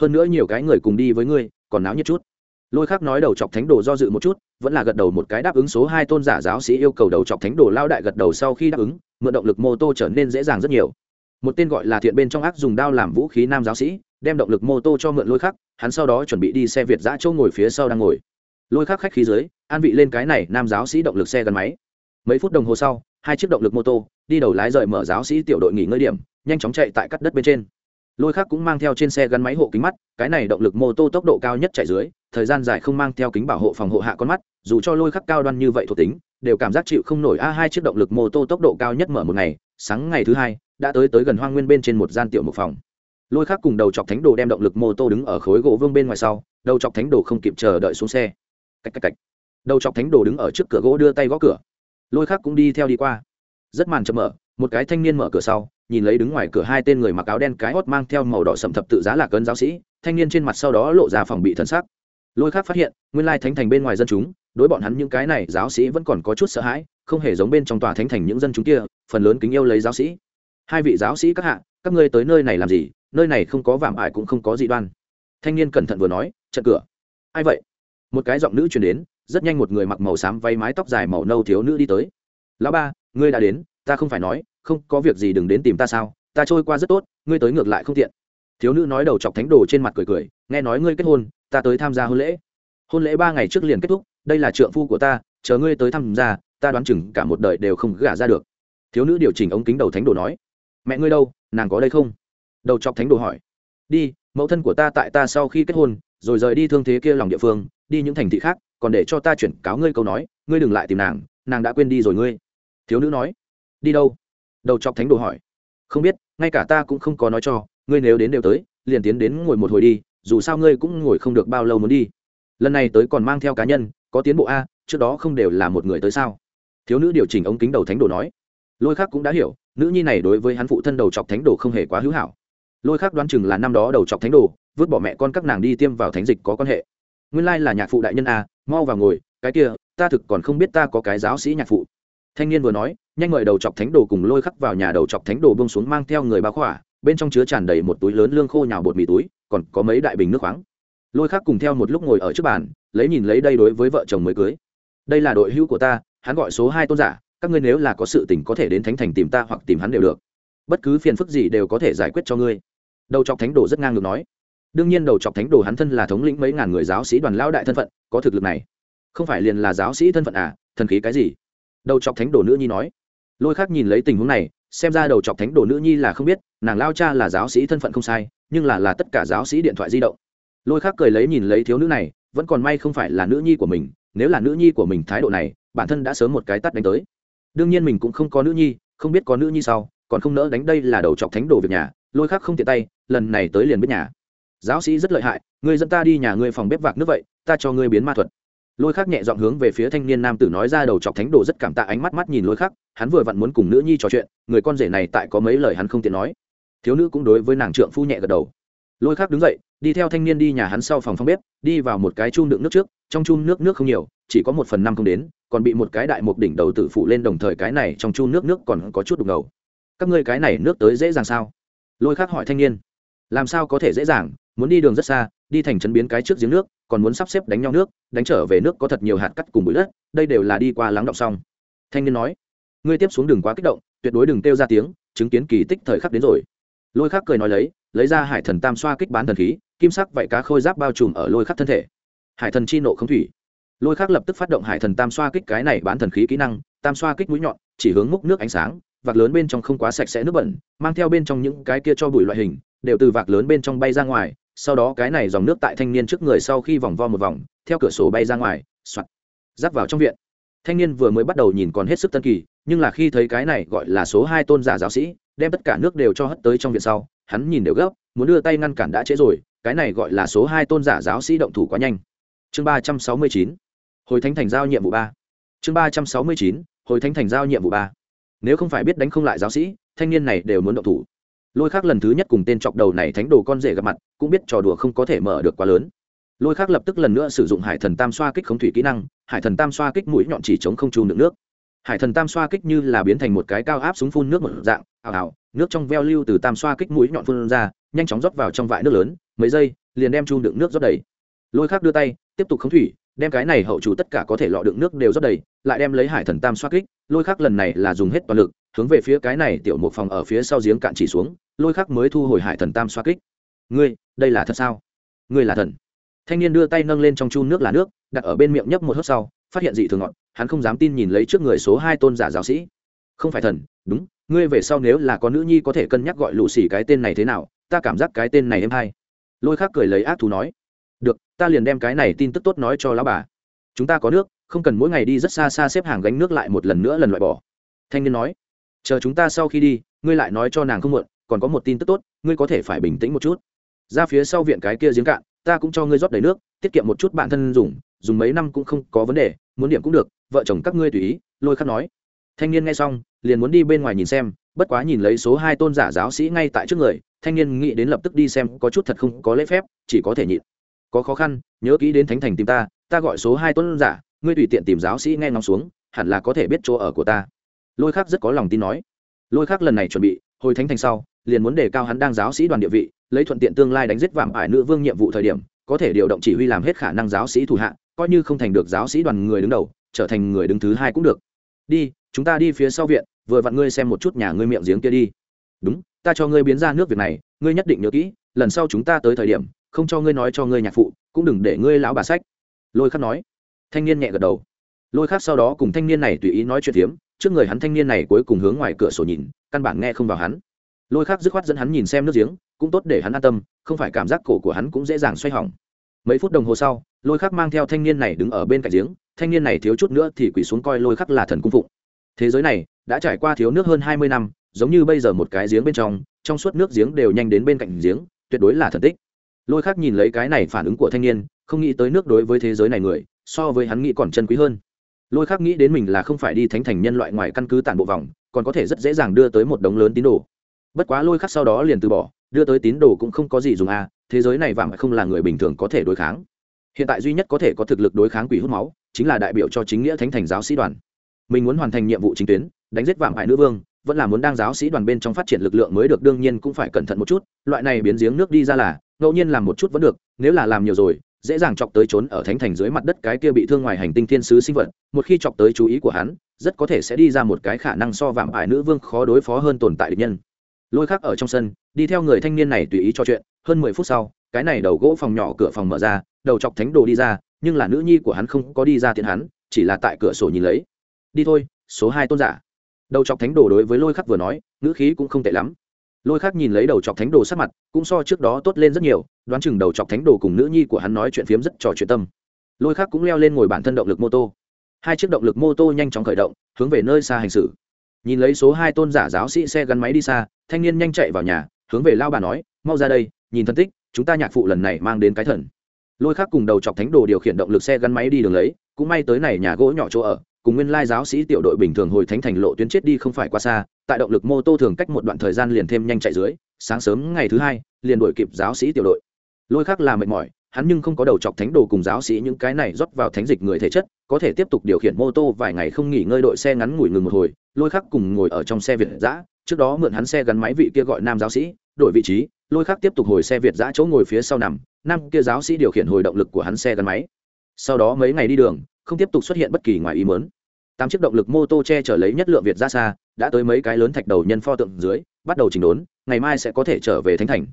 Hơn nữa nhiều cái người cùng đi với ngươi, còn náo nhiệt chút. Lôi khác nói đầu chọc thánh đồ do dự một chút, vẫn là gật đầu một cái đáp ứng số hai tôn giả giáo sĩ yêu cầu đầu chọc thánh đồ lao đại gật đầu sau khi đáp ứng, mượn động lực mô tô trở nên dễ dàng rất nhiều. Một tên gọi là thiện bên trong ác dùng đao làm vũ khí nam giáo sĩ, đem động lực mô tô cho mượn lôi khắc, hắn sau đó chuẩn bị đi xe việt giã châu ngồi phía sau đang ngồi. Lôi khắc khách khí dưới, an vị lên cái này nam giáo sĩ động lực xe gắn máy. Mấy phút đồng hồ sau, hai chiếc động lực mô tô, đi đầu lái rời mở giáo sĩ tiểu đội nghỉ ngơi điểm nhanh chóng chạy tại cắt đất bên trên. Lôi khác cũng mang theo trên xe gắn máy hộ kính mắt, cái này động lực mô tô tốc độ cao nhất chạy dưới, thời gian dài không mang theo kính bảo hộ phòng hộ hạ con mắt, dù cho lôi khắc cao đoan như vậy thuộc tính, đều cảm giác chịu không nổi a hai chiếc động lực mô tô tốc độ cao nhất mở một ngày, sáng ngày thứ hai, đã tới tới gần hoang nguyên bên trên một gian tiểu một phòng. Lôi khắc cùng đầu chọc thánh đồ đem động lực mô tô đứng ở khối gỗ vương bên ngoài sau, đầu chọc thánh đồ không kịp chờ đợi xuống xe. Cách cách cách. Đầu chọc thánh đồ đứng ở trước cửa gỗ đưa tay gõ cửa. Lôi khắc cũng đi theo đi qua. Rất màn chậm mở, một cái thanh niên mở cửa sau nhìn lấy đứng ngoài cửa hai tên người mặc áo đen cái hót mang theo màu đỏ sậm thập tự giá lạc cơn giáo sĩ, thanh niên trên mặt sau đó lộ ra phòng bị thần sắc. Lôi khác phát hiện, nguyên lai thánh thành bên ngoài dân chúng, đối bọn hắn những cái này giáo sĩ vẫn còn có chút sợ hãi, không hề giống bên trong tòa thánh thành những dân chúng kia, phần lớn kính yêu lấy giáo sĩ. Hai vị giáo sĩ các hạ, các ngươi tới nơi này làm gì? Nơi này không có vảm ải cũng không có dị đoan. Thanh niên cẩn thận vừa nói chặn cửa. Ai vậy? Một cái giọng nữ truyền đến, rất nhanh một người mặc màu xám váy mái tóc dài màu nâu thiếu nữ đi tới. Lão ba, ngươi đã đến ta không phải nói, không có việc gì đừng đến tìm ta sao, ta trôi qua rất tốt, ngươi tới ngược lại không tiện. Thiếu nữ nói đầu chọc thánh đồ trên mặt cười cười, nghe nói ngươi kết hôn, ta tới tham gia hôn lễ. Hôn lễ ba ngày trước liền kết thúc, đây là trượng phu của ta, chờ ngươi tới tham gia, ta đoán chừng cả một đời đều không gả ra được. Thiếu nữ điều chỉnh ống kính đầu thánh đồ nói, mẹ ngươi đâu, nàng có đây không? Đầu chọc thánh đồ hỏi, đi, mẫu thân của ta tại ta sau khi kết hôn, rồi rời đi thương thế kia lòng địa phương, đi những thành thị khác, còn để cho ta chuyển cáo ngươi câu nói, ngươi đừng lại tìm nàng nàng đã quên đi rồi ngươi. Thiếu nữ nói đi đâu? Đầu chọc thánh đồ hỏi. Không biết, ngay cả ta cũng không có nói cho, ngươi nếu đến đều tới, liền tiến đến ngồi một hồi đi, dù sao ngươi cũng ngồi không được bao lâu muốn đi. Lần này tới còn mang theo cá nhân, có tiến bộ a, trước đó không đều là một người tới sao? Thiếu nữ điều chỉnh ống kính đầu thánh đồ nói. Lôi khác cũng đã hiểu, nữ nhi này đối với hắn phụ thân đầu chọc thánh đồ không hề quá hữu hảo. Lôi khác đoán chừng là năm đó đầu chọc thánh đồ, vứt bỏ mẹ con các nàng đi tiêm vào thánh dịch có quan hệ. Nguyên lai là nhạc phụ đại nhân a, mau vào ngồi, cái kia, ta thực còn không biết ta có cái giáo sĩ nhạc phụ thanh niên vừa nói, nhanh mời đầu chọc thánh đồ cùng lôi khắc vào nhà đầu chọc thánh đồ bông xuống mang theo người bao khỏa, bên trong chứa tràn đầy một túi lớn lương khô nhào bột mì túi, còn có mấy đại bình nước khoáng. Lôi khắc cùng theo một lúc ngồi ở trước bàn, lấy nhìn lấy đây đối với vợ chồng mới cưới. Đây là đội hữu của ta, hắn gọi số hai tôn giả, các ngươi nếu là có sự tình có thể đến thánh thành tìm ta hoặc tìm hắn đều được. Bất cứ phiền phức gì đều có thể giải quyết cho ngươi. Đầu chọc thánh đồ rất ngang ngược nói. Đương nhiên đầu chọc thánh đồ hắn thân là thống lĩnh mấy ngàn người giáo sĩ đoàn lao đại thân phận, có thực lực này. Không phải liền là giáo sĩ thân phận à thần khí cái gì? Đầu chọc thánh đồ nữ nhi nói. Lôi khác nhìn lấy tình huống này, xem ra đầu chọc thánh đồ nữ nhi là không biết, nàng lao cha là giáo sĩ thân phận không sai, nhưng là là tất cả giáo sĩ điện thoại di động. Lôi khác cười lấy nhìn lấy thiếu nữ này, vẫn còn may không phải là nữ nhi của mình, nếu là nữ nhi của mình thái độ này, bản thân đã sớm một cái tắt đánh tới. Đương nhiên mình cũng không có nữ nhi, không biết có nữ nhi sau, còn không nỡ đánh đây là đầu chọc thánh đồ việc nhà, lôi khác không tiện tay, lần này tới liền biết nhà. Giáo sĩ rất lợi hại, người dẫn ta đi nhà ngươi phòng bếp vạc nước vậy, ta cho ngươi biến ma thuật lôi khắc nhẹ giọng hướng về phía thanh niên nam tử nói ra đầu chọc thánh đồ rất cảm tạ ánh mắt mắt nhìn lôi khắc, hắn vừa vặn muốn cùng nữ nhi trò chuyện, người con rể này tại có mấy lời hắn không tiện nói. Thiếu nữ cũng đối với nàng trượng phu nhẹ gật đầu. Lôi khắc đứng dậy, đi theo thanh niên đi nhà hắn sau phòng phong bếp, đi vào một cái chum đựng nước trước, trong chum nước nước không nhiều, chỉ có một phần năm không đến, còn bị một cái đại mục đỉnh đầu tử phụ lên đồng thời cái này trong chum nước nước còn có chút đục ngầu. Các ngươi cái này nước tới dễ dàng sao? Lôi khắc hỏi thanh niên. Làm sao có thể dễ dàng, muốn đi đường rất xa đi thành trấn biến cái trước giếng nước, còn muốn sắp xếp đánh nhau nước, đánh trở về nước có thật nhiều hạt cắt cùng bụi đất, đây đều là đi qua lắng động xong. Thanh niên nói, ngươi tiếp xuống đường quá kích động, tuyệt đối đừng kêu ra tiếng, chứng kiến kỳ tích thời khắc đến rồi. Lôi khắc cười nói lấy lấy ra hải thần tam xoa kích bán thần khí, kim sắc vậy cá khôi giáp bao trùm ở lôi khắc thân thể. Hải thần chi nộ không thủy. Lôi khắc lập tức phát động hải thần tam xoa kích cái này bán thần khí kỹ năng, tam xoa kích mũi nhọn, chỉ hướng múc nước ánh sáng, vạc lớn bên trong không quá sạch sẽ nước bẩn, mang theo bên trong những cái kia cho bụi loại hình, đều từ vạc lớn bên trong bay ra ngoài sau đó cái này dòng nước tại thanh niên trước người sau khi vòng vo một vòng, theo cửa sổ bay ra ngoài, soạt, rắc vào trong viện. Thanh niên vừa mới bắt đầu nhìn còn hết sức tân kỳ, nhưng là khi thấy cái này gọi là số hai tôn giả giáo sĩ, đem tất cả nước đều cho hất tới trong viện sau, hắn nhìn đều gấp, muốn đưa tay ngăn cản đã trễ rồi, cái này gọi là số hai tôn giả giáo sĩ động thủ quá nhanh. Chương ba trăm sáu mươi chín, hồi thánh thành giao nhiệm vụ ba. Chương ba trăm sáu mươi chín, hồi thánh thành giao nhiệm vụ ba. Nếu không phải biết đánh không lại giáo sĩ, thanh niên này đều muốn động thủ lôi khác lần thứ nhất cùng tên chọc đầu này thánh đồ con rể gặp mặt, cũng biết trò đùa không có thể mở được quá lớn. Lôi khác lập tức lần nữa sử dụng hải thần tam xoa kích khống thủy kỹ năng, hải thần tam xoa kích mũi nhọn chỉ chống không trù đựng nước. Hải thần tam xoa kích như là biến thành một cái cao áp súng phun nước một dạng ảo ảo nước trong veo lưu từ tam xoa kích mũi nhọn phun ra, nhanh chóng rót vào trong vại nước lớn, mấy giây, liền đem chu đựng nước rót đầy. Lôi khác đưa tay, tiếp tục khống thủy đem cái này hậu chủ tất cả có thể lọ đựng nước đều rót đầy, lại đem lấy hải thần tam xoa kích, lôi khắc lần này là dùng hết toàn lực, hướng về phía cái này tiểu một phòng ở phía sau giếng cạn chỉ xuống, lôi khắc mới thu hồi hải thần tam xoa kích. Ngươi, đây là thật sao? Ngươi là thần. Thanh niên đưa tay nâng lên trong chu nước là nước, đặt ở bên miệng nhấp một hớp sau, phát hiện dị thường ngọt, hắn không dám tin nhìn lấy trước người số hai tôn giả giáo sĩ. Không phải thần, đúng, ngươi về sau nếu là có nữ nhi có thể cân nhắc gọi lũ xỉ cái tên này thế nào, ta cảm giác cái tên này em hay. Lôi khắc cười lấy ác thú nói được, ta liền đem cái này tin tức tốt nói cho lão bà. Chúng ta có nước, không cần mỗi ngày đi rất xa xa xếp hàng gánh nước lại một lần nữa lần loại bỏ. Thanh niên nói, chờ chúng ta sau khi đi, ngươi lại nói cho nàng không muộn, còn có một tin tức tốt, ngươi có thể phải bình tĩnh một chút. Ra phía sau viện cái kia giếng cạn, ta cũng cho ngươi rót đầy nước, tiết kiệm một chút bản thân dùng dùng mấy năm cũng không có vấn đề, muốn điểm cũng được, vợ chồng các ngươi tùy ý, lôi khắc nói. Thanh niên nghe xong, liền muốn đi bên ngoài nhìn xem, bất quá nhìn lấy số hai tôn giả giáo sĩ ngay tại trước người, thanh niên nghĩ đến lập tức đi xem có chút thật không có lễ phép, chỉ có thể nhịn có khó khăn, nhớ kỹ đến thánh thành tìm ta ta gọi số hai tuấn giả, ngươi tùy tiện tìm giáo sĩ nghe ngóng xuống, hẳn là có thể biết chỗ ở của ta. Lôi khắc rất có lòng tin nói. Lôi khắc lần này chuẩn bị, hồi thánh thành sau, liền muốn đề cao hắn đang giáo sĩ đoàn địa vị, lấy thuận tiện tương lai đánh giết vạm ải nữ vương nhiệm vụ thời điểm, có thể điều động chỉ huy làm hết khả năng giáo sĩ thủ hạ, coi như không thành được giáo sĩ đoàn người đứng đầu, trở thành người đứng thứ hai cũng được. Đi, chúng ta đi phía sau viện, vừa vặn ngươi xem một chút nhà ngươi miệng giếng kia đi. Đúng, ta cho ngươi biến ra nước việc này, ngươi nhất định nhớ kỹ, lần sau chúng ta tới thời điểm không cho ngươi nói cho ngươi nhạc phụ, cũng đừng để ngươi lão bà sách. Lôi khắc nói. Thanh niên nhẹ gật đầu. Lôi khắc sau đó cùng thanh niên này tùy ý nói chuyện phiếm, trước người hắn thanh niên này cuối cùng hướng ngoài cửa sổ nhìn, căn bản nghe không vào hắn. Lôi khắc dứt khoát dẫn hắn nhìn xem nước giếng, cũng tốt để hắn an tâm, không phải cảm giác cổ của hắn cũng dễ dàng xoay hỏng. Mấy phút đồng hồ sau, lôi khắc mang theo thanh niên này đứng ở bên cạnh giếng, thanh niên này thiếu chút nữa thì quỳ xuống coi lôi khắc là thần cung phụng. Thế giới này đã trải qua thiếu nước hơn hai mươi năm, giống như bây giờ một cái giếng bên trong trong suốt nước giếng đều nhanh đến bên cạnh giếng, tuyệt đối là thần tích lôi khắc nhìn lấy cái này phản ứng của thanh niên không nghĩ tới nước đối với thế giới này người so với hắn nghĩ còn chân quý hơn. Lôi khắc nghĩ đến mình là không phải đi thánh thành nhân loại ngoài căn cứ tản bộ vòng còn có thể rất dễ dàng đưa tới một đống lớn tín đồ. Bất quá lôi khắc sau đó liền từ bỏ đưa tới tín đồ cũng không có gì dùng a à, thế giới này vàng không là người bình thường có thể đối kháng. Hiện tại duy nhất có thể có thực lực đối kháng quỷ hút máu chính là đại biểu cho chính nghĩa thánh thành giáo sĩ đoàn. Mình muốn hoàn thành nhiệm vụ chính tuyến đánh giết vạm hại nữ vương vẫn là muốn đang giáo sĩ đoàn bên trong phát triển lực lượng mới được đương nhiên cũng phải cẩn thận một chút loại này biến giếng nước đi ra là ngẫu nhiên làm một chút vẫn được, nếu là làm nhiều rồi, dễ dàng chọc tới trốn ở thánh thành dưới mặt đất cái kia bị thương ngoài hành tinh thiên sứ sinh vật, một khi chọc tới chú ý của hắn, rất có thể sẽ đi ra một cái khả năng so vạm ải nữ vương khó đối phó hơn tồn tại địch nhân. Lôi khắc ở trong sân, đi theo người thanh niên này tùy ý cho chuyện, hơn mười phút sau, cái này đầu gỗ phòng nhỏ cửa phòng mở ra, đầu chọc thánh đồ đi ra, nhưng là nữ nhi của hắn không có đi ra tiện hắn, chỉ là tại cửa sổ nhìn lấy. Đi thôi, số hai tôn giả. Đầu chọc thánh đồ đối với lôi khắc vừa nói, ngữ khí cũng không tệ lắm lôi khác nhìn lấy đầu chọc thánh đồ sắc mặt, cũng so trước đó tốt lên rất nhiều, đoán chừng đầu chọc thánh đồ cùng nữ nhi của hắn nói chuyện phiếm rất trò chuyện tâm. Lôi khác cũng leo lên ngồi bản thân động lực mô tô. Hai chiếc động lực mô tô nhanh chóng khởi động, hướng về nơi xa hành xử. Nhìn lấy số hai tôn giả giáo sĩ xe gắn máy đi xa, thanh niên nhanh chạy vào nhà, hướng về lao bà nói, mau ra đây, nhìn thân tích, chúng ta nhạc phụ lần này mang đến cái thần. Lôi khác cùng đầu chọc thánh đồ điều khiển động lực xe gắn máy đi đường lấy, cũng may tới này nhà gỗ nhỏ chỗ ở cùng nguyên lai giáo sĩ tiểu đội bình thường hồi thánh thành lộ tuyến chết đi không phải qua xa, tại động lực mô tô thường cách một đoạn thời gian liền thêm nhanh chạy dưới, sáng sớm ngày thứ hai, liền đổi kịp giáo sĩ tiểu đội. Lôi khác là mệt mỏi, hắn nhưng không có đầu chọc thánh đồ cùng giáo sĩ những cái này rót vào thánh dịch người thể chất, có thể tiếp tục điều khiển mô tô vài ngày không nghỉ ngơi đội xe ngắn ngủi ngừng một hồi, lôi khắc cùng ngồi ở trong xe việt giã trước đó mượn hắn xe gắn máy vị kia gọi nam giáo sĩ, đổi vị trí, lôi khắc tiếp tục hồi xe việt giã chỗ ngồi phía sau nằm, nam kia giáo sĩ điều khiển hồi động lực của hắn xe gắn máy. Sau đó mấy ngày đi đường không tiếp tục xuất hiện bất kỳ ngoài ý mớn tám chiếc động lực mô tô che chở lấy nhất lượng việt ra xa, đã tới mấy cái lớn thạch đầu nhân pho tượng dưới, bắt đầu chỉnh đốn, ngày mai sẽ có thể trở về thánh thành.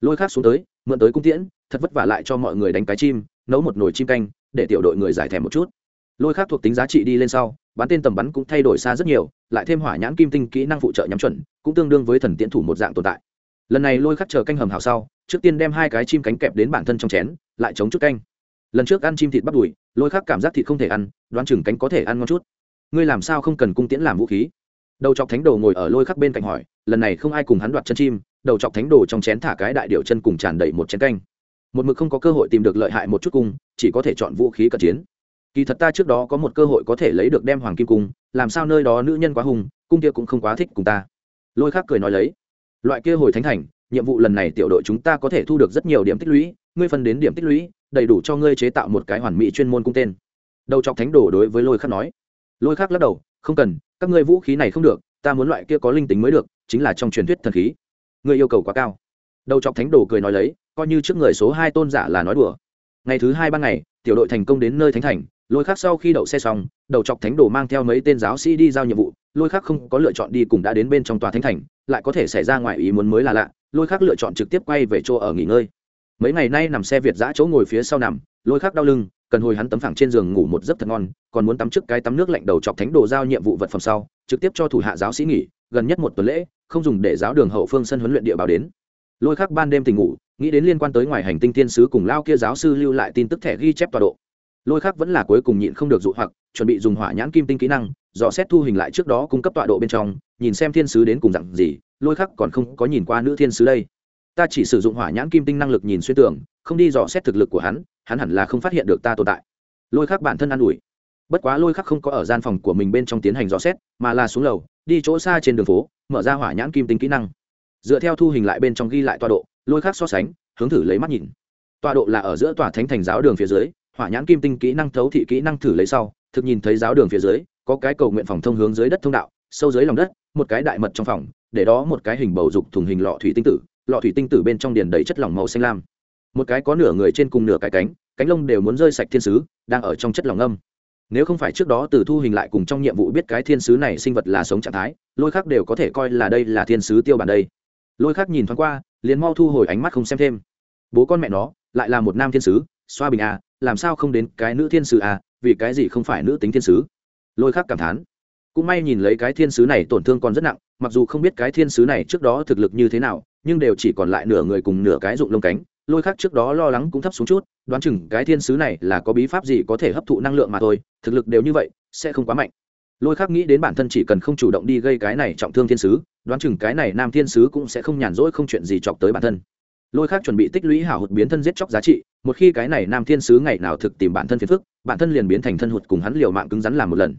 Lôi khác xuống tới, mượn tới cung tiễn, thật vất vả lại cho mọi người đánh cái chim, nấu một nồi chim canh, để tiểu đội người giải thèm một chút. Lôi khác thuộc tính giá trị đi lên sau bắn tên tầm bắn cũng thay đổi xa rất nhiều, lại thêm hỏa nhãn kim tinh kỹ năng phụ trợ nhắm chuẩn, cũng tương đương với thần tiễn thủ một dạng tồn tại. Lần này lôi khắc chờ canh hầm hào sau, trước tiên đem hai cái chim cánh kẹp đến bản thân trong chén, lại chống chút canh lần trước ăn chim thịt bắt đùi, lôi khắc cảm giác thịt không thể ăn, đoán chừng cánh có thể ăn ngon chút. Ngươi làm sao không cần cung tiễn làm vũ khí? Đầu chọc thánh đồ ngồi ở lôi khắc bên cạnh hỏi, lần này không ai cùng hắn đoạt chân chim, đầu chọc thánh đồ trong chén thả cái đại điệu chân cùng tràn đầy một chén canh. Một mực không có cơ hội tìm được lợi hại một chút cung, chỉ có thể chọn vũ khí cận chiến. Kỳ thật ta trước đó có một cơ hội có thể lấy được đem hoàng kim cung, làm sao nơi đó nữ nhân quá hùng, cung kia cũng không quá thích cùng ta. Lôi khắc cười nói lấy, loại kia hồi thánh thành, nhiệm vụ lần này tiểu đội chúng ta có thể thu được rất nhiều điểm tích lũy, ngươi phân đến điểm tích lũy đầy đủ cho ngươi chế tạo một cái hoàn mỹ chuyên môn cung tên. Đầu chọc thánh đồ đối với lôi khắc nói. Lôi khắc lắc đầu, không cần, các ngươi vũ khí này không được, ta muốn loại kia có linh tính mới được, chính là trong truyền thuyết thần khí. Ngươi yêu cầu quá cao. Đầu chọc thánh đồ cười nói lấy, coi như trước người số hai tôn giả là nói đùa. Ngày thứ hai ban ngày, tiểu đội thành công đến nơi thánh thành, lôi khắc sau khi đậu xe xong, đầu chọc thánh đồ mang theo mấy tên giáo sĩ đi giao nhiệm vụ. Lôi khắc không có lựa chọn đi cùng đã đến bên trong tòa thánh thành, lại có thể xảy ra ngoài ý muốn mới là lạ. Lôi khắc lựa chọn trực tiếp quay về chỗ ở nghỉ ngơi mấy ngày nay nằm xe việt giã chỗ ngồi phía sau nằm, lôi khắc đau lưng, cần hồi hắn tấm phẳng trên giường ngủ một giấc thật ngon, còn muốn tắm trước cái tắm nước lạnh đầu chọc thánh đồ giao nhiệm vụ vật phẩm sau, trực tiếp cho thủ hạ giáo sĩ nghỉ, gần nhất một tuần lễ, không dùng để giáo đường hậu phương sân huấn luyện địa bào đến. Lôi khắc ban đêm tỉnh ngủ, nghĩ đến liên quan tới ngoài hành tinh tiên sứ cùng lao kia giáo sư lưu lại tin tức thẻ ghi chép tọa độ. Lôi khắc vẫn là cuối cùng nhịn không được dụ hoặc, chuẩn bị dùng hỏa nhãn kim tinh kỹ năng, dò xét thu hình lại trước đó cung cấp tọa độ bên trong, nhìn xem thiên sứ đến cùng dặn gì, lôi khắc còn không có nhìn qua nữ thiên sứ đây ta chỉ sử dụng hỏa nhãn kim tinh năng lực nhìn xuyên tường, không đi dò xét thực lực của hắn hắn hẳn là không phát hiện được ta tồn tại. Lôi khắc bản thân ă n ủi. Bất quá lôi khắc không có ở gian phòng của mình bên trong tiến hành dò xét mà là xuống lầu đi chỗ xa trên đường phố mở ra hỏa nhãn kim tinh kỹ năng. Dựa theo thu hình lại bên trong ghi lại tọa độ lôi khắc so sánh hướng thử lấy mắt nhìn. Tọa độ là ở giữa tòa thánh thành giáo đường phía dưới hỏa nhãn kim tinh kỹ năng thấu thị kỹ năng thử lấy sau thực nhìn thấy giáo đường phía dưới có cái cầu nguyện phòng thông hướng dưới đất thông đạo sâu dưới lòng đất một cái đại mật trong phòng để đó một cái hình bầu dục thùng hình lọ thủy tinh tử lọ thủy tinh tử bên trong điền đầy chất lỏng màu xanh lam. Một cái có nửa người trên cùng nửa cái cánh cánh lông đều muốn rơi sạch thiên sứ đang ở trong chất lỏng âm. Nếu không phải trước đó từ thu hình lại cùng trong nhiệm vụ biết cái thiên sứ này sinh vật là sống trạng thái lôi khác đều có thể coi là đây là thiên sứ tiêu bản đây. Lôi khác nhìn thoáng qua liền mau thu hồi ánh mắt không xem thêm. Bố con mẹ nó lại là một nam thiên sứ xoa bình à, làm sao không đến cái nữ thiên sứ à? vì cái gì không phải nữ tính thiên sứ? Lôi khác cảm thán. Cũng may nhìn lấy cái thiên sứ này tổn thương còn rất nặng mặc dù không biết cái thiên sứ này trước đó thực lực như thế nào nhưng đều chỉ còn lại nửa người cùng nửa cái dụng lông cánh, lôi khác trước đó lo lắng cũng thấp xuống chút, đoán chừng cái thiên sứ này là có bí pháp gì có thể hấp thụ năng lượng mà thôi, thực lực đều như vậy, sẽ không quá mạnh. Lôi khác nghĩ đến bản thân chỉ cần không chủ động đi gây cái này trọng thương thiên sứ, đoán chừng cái này nam thiên sứ cũng sẽ không nhàn rỗi không chuyện gì chọc tới bản thân. Lôi khác chuẩn bị tích lũy hảo hụt biến thân giết chóc giá trị, một khi cái này nam thiên sứ ngày nào thực tìm bản thân phiền phức, bản thân liền biến thành thân hụt cùng hắn liều mạng cứng rắn làm một lần.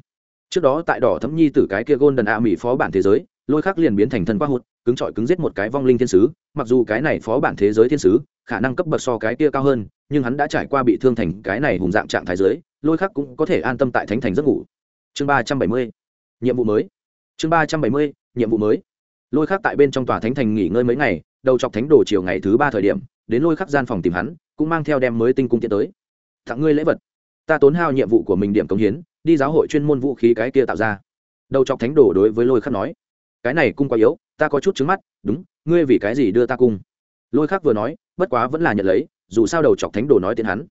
Trước đó tại đỏ thấm nhi tử cái kia gôn đần a mỹ phó bản thế giới lôi khắc liền biến thành thân qua hụt, cứng trọi cứng giết một cái vong linh thiên sứ. Mặc dù cái này phó bản thế giới thiên sứ, khả năng cấp bậc so cái kia cao hơn, nhưng hắn đã trải qua bị thương thành cái này hùng dạng trạng thái giới, lôi khắc cũng có thể an tâm tại thánh thành giấc ngủ. Chương ba trăm bảy mươi, nhiệm vụ mới. Chương ba trăm bảy mươi, nhiệm vụ mới. Lôi khắc tại bên trong tòa thánh thành nghỉ ngơi mấy ngày, đầu chọc thánh đồ chiều ngày thứ ba thời điểm, đến lôi khắc gian phòng tìm hắn, cũng mang theo đem mới tinh cung tiến tới. Tặng ngươi lễ vật. Ta tốn hao nhiệm vụ của mình điểm cống hiến, đi giáo hội chuyên môn vũ khí cái kia tạo ra. Đầu chọc thánh đồ đối với lôi khắc nói cái này cung quá yếu, ta có chút trứng mắt, đúng, ngươi vì cái gì đưa ta cung? Lôi khắc vừa nói, bất quá vẫn là nhận lấy, dù sao đầu chọc thánh đồ nói tiến hắn.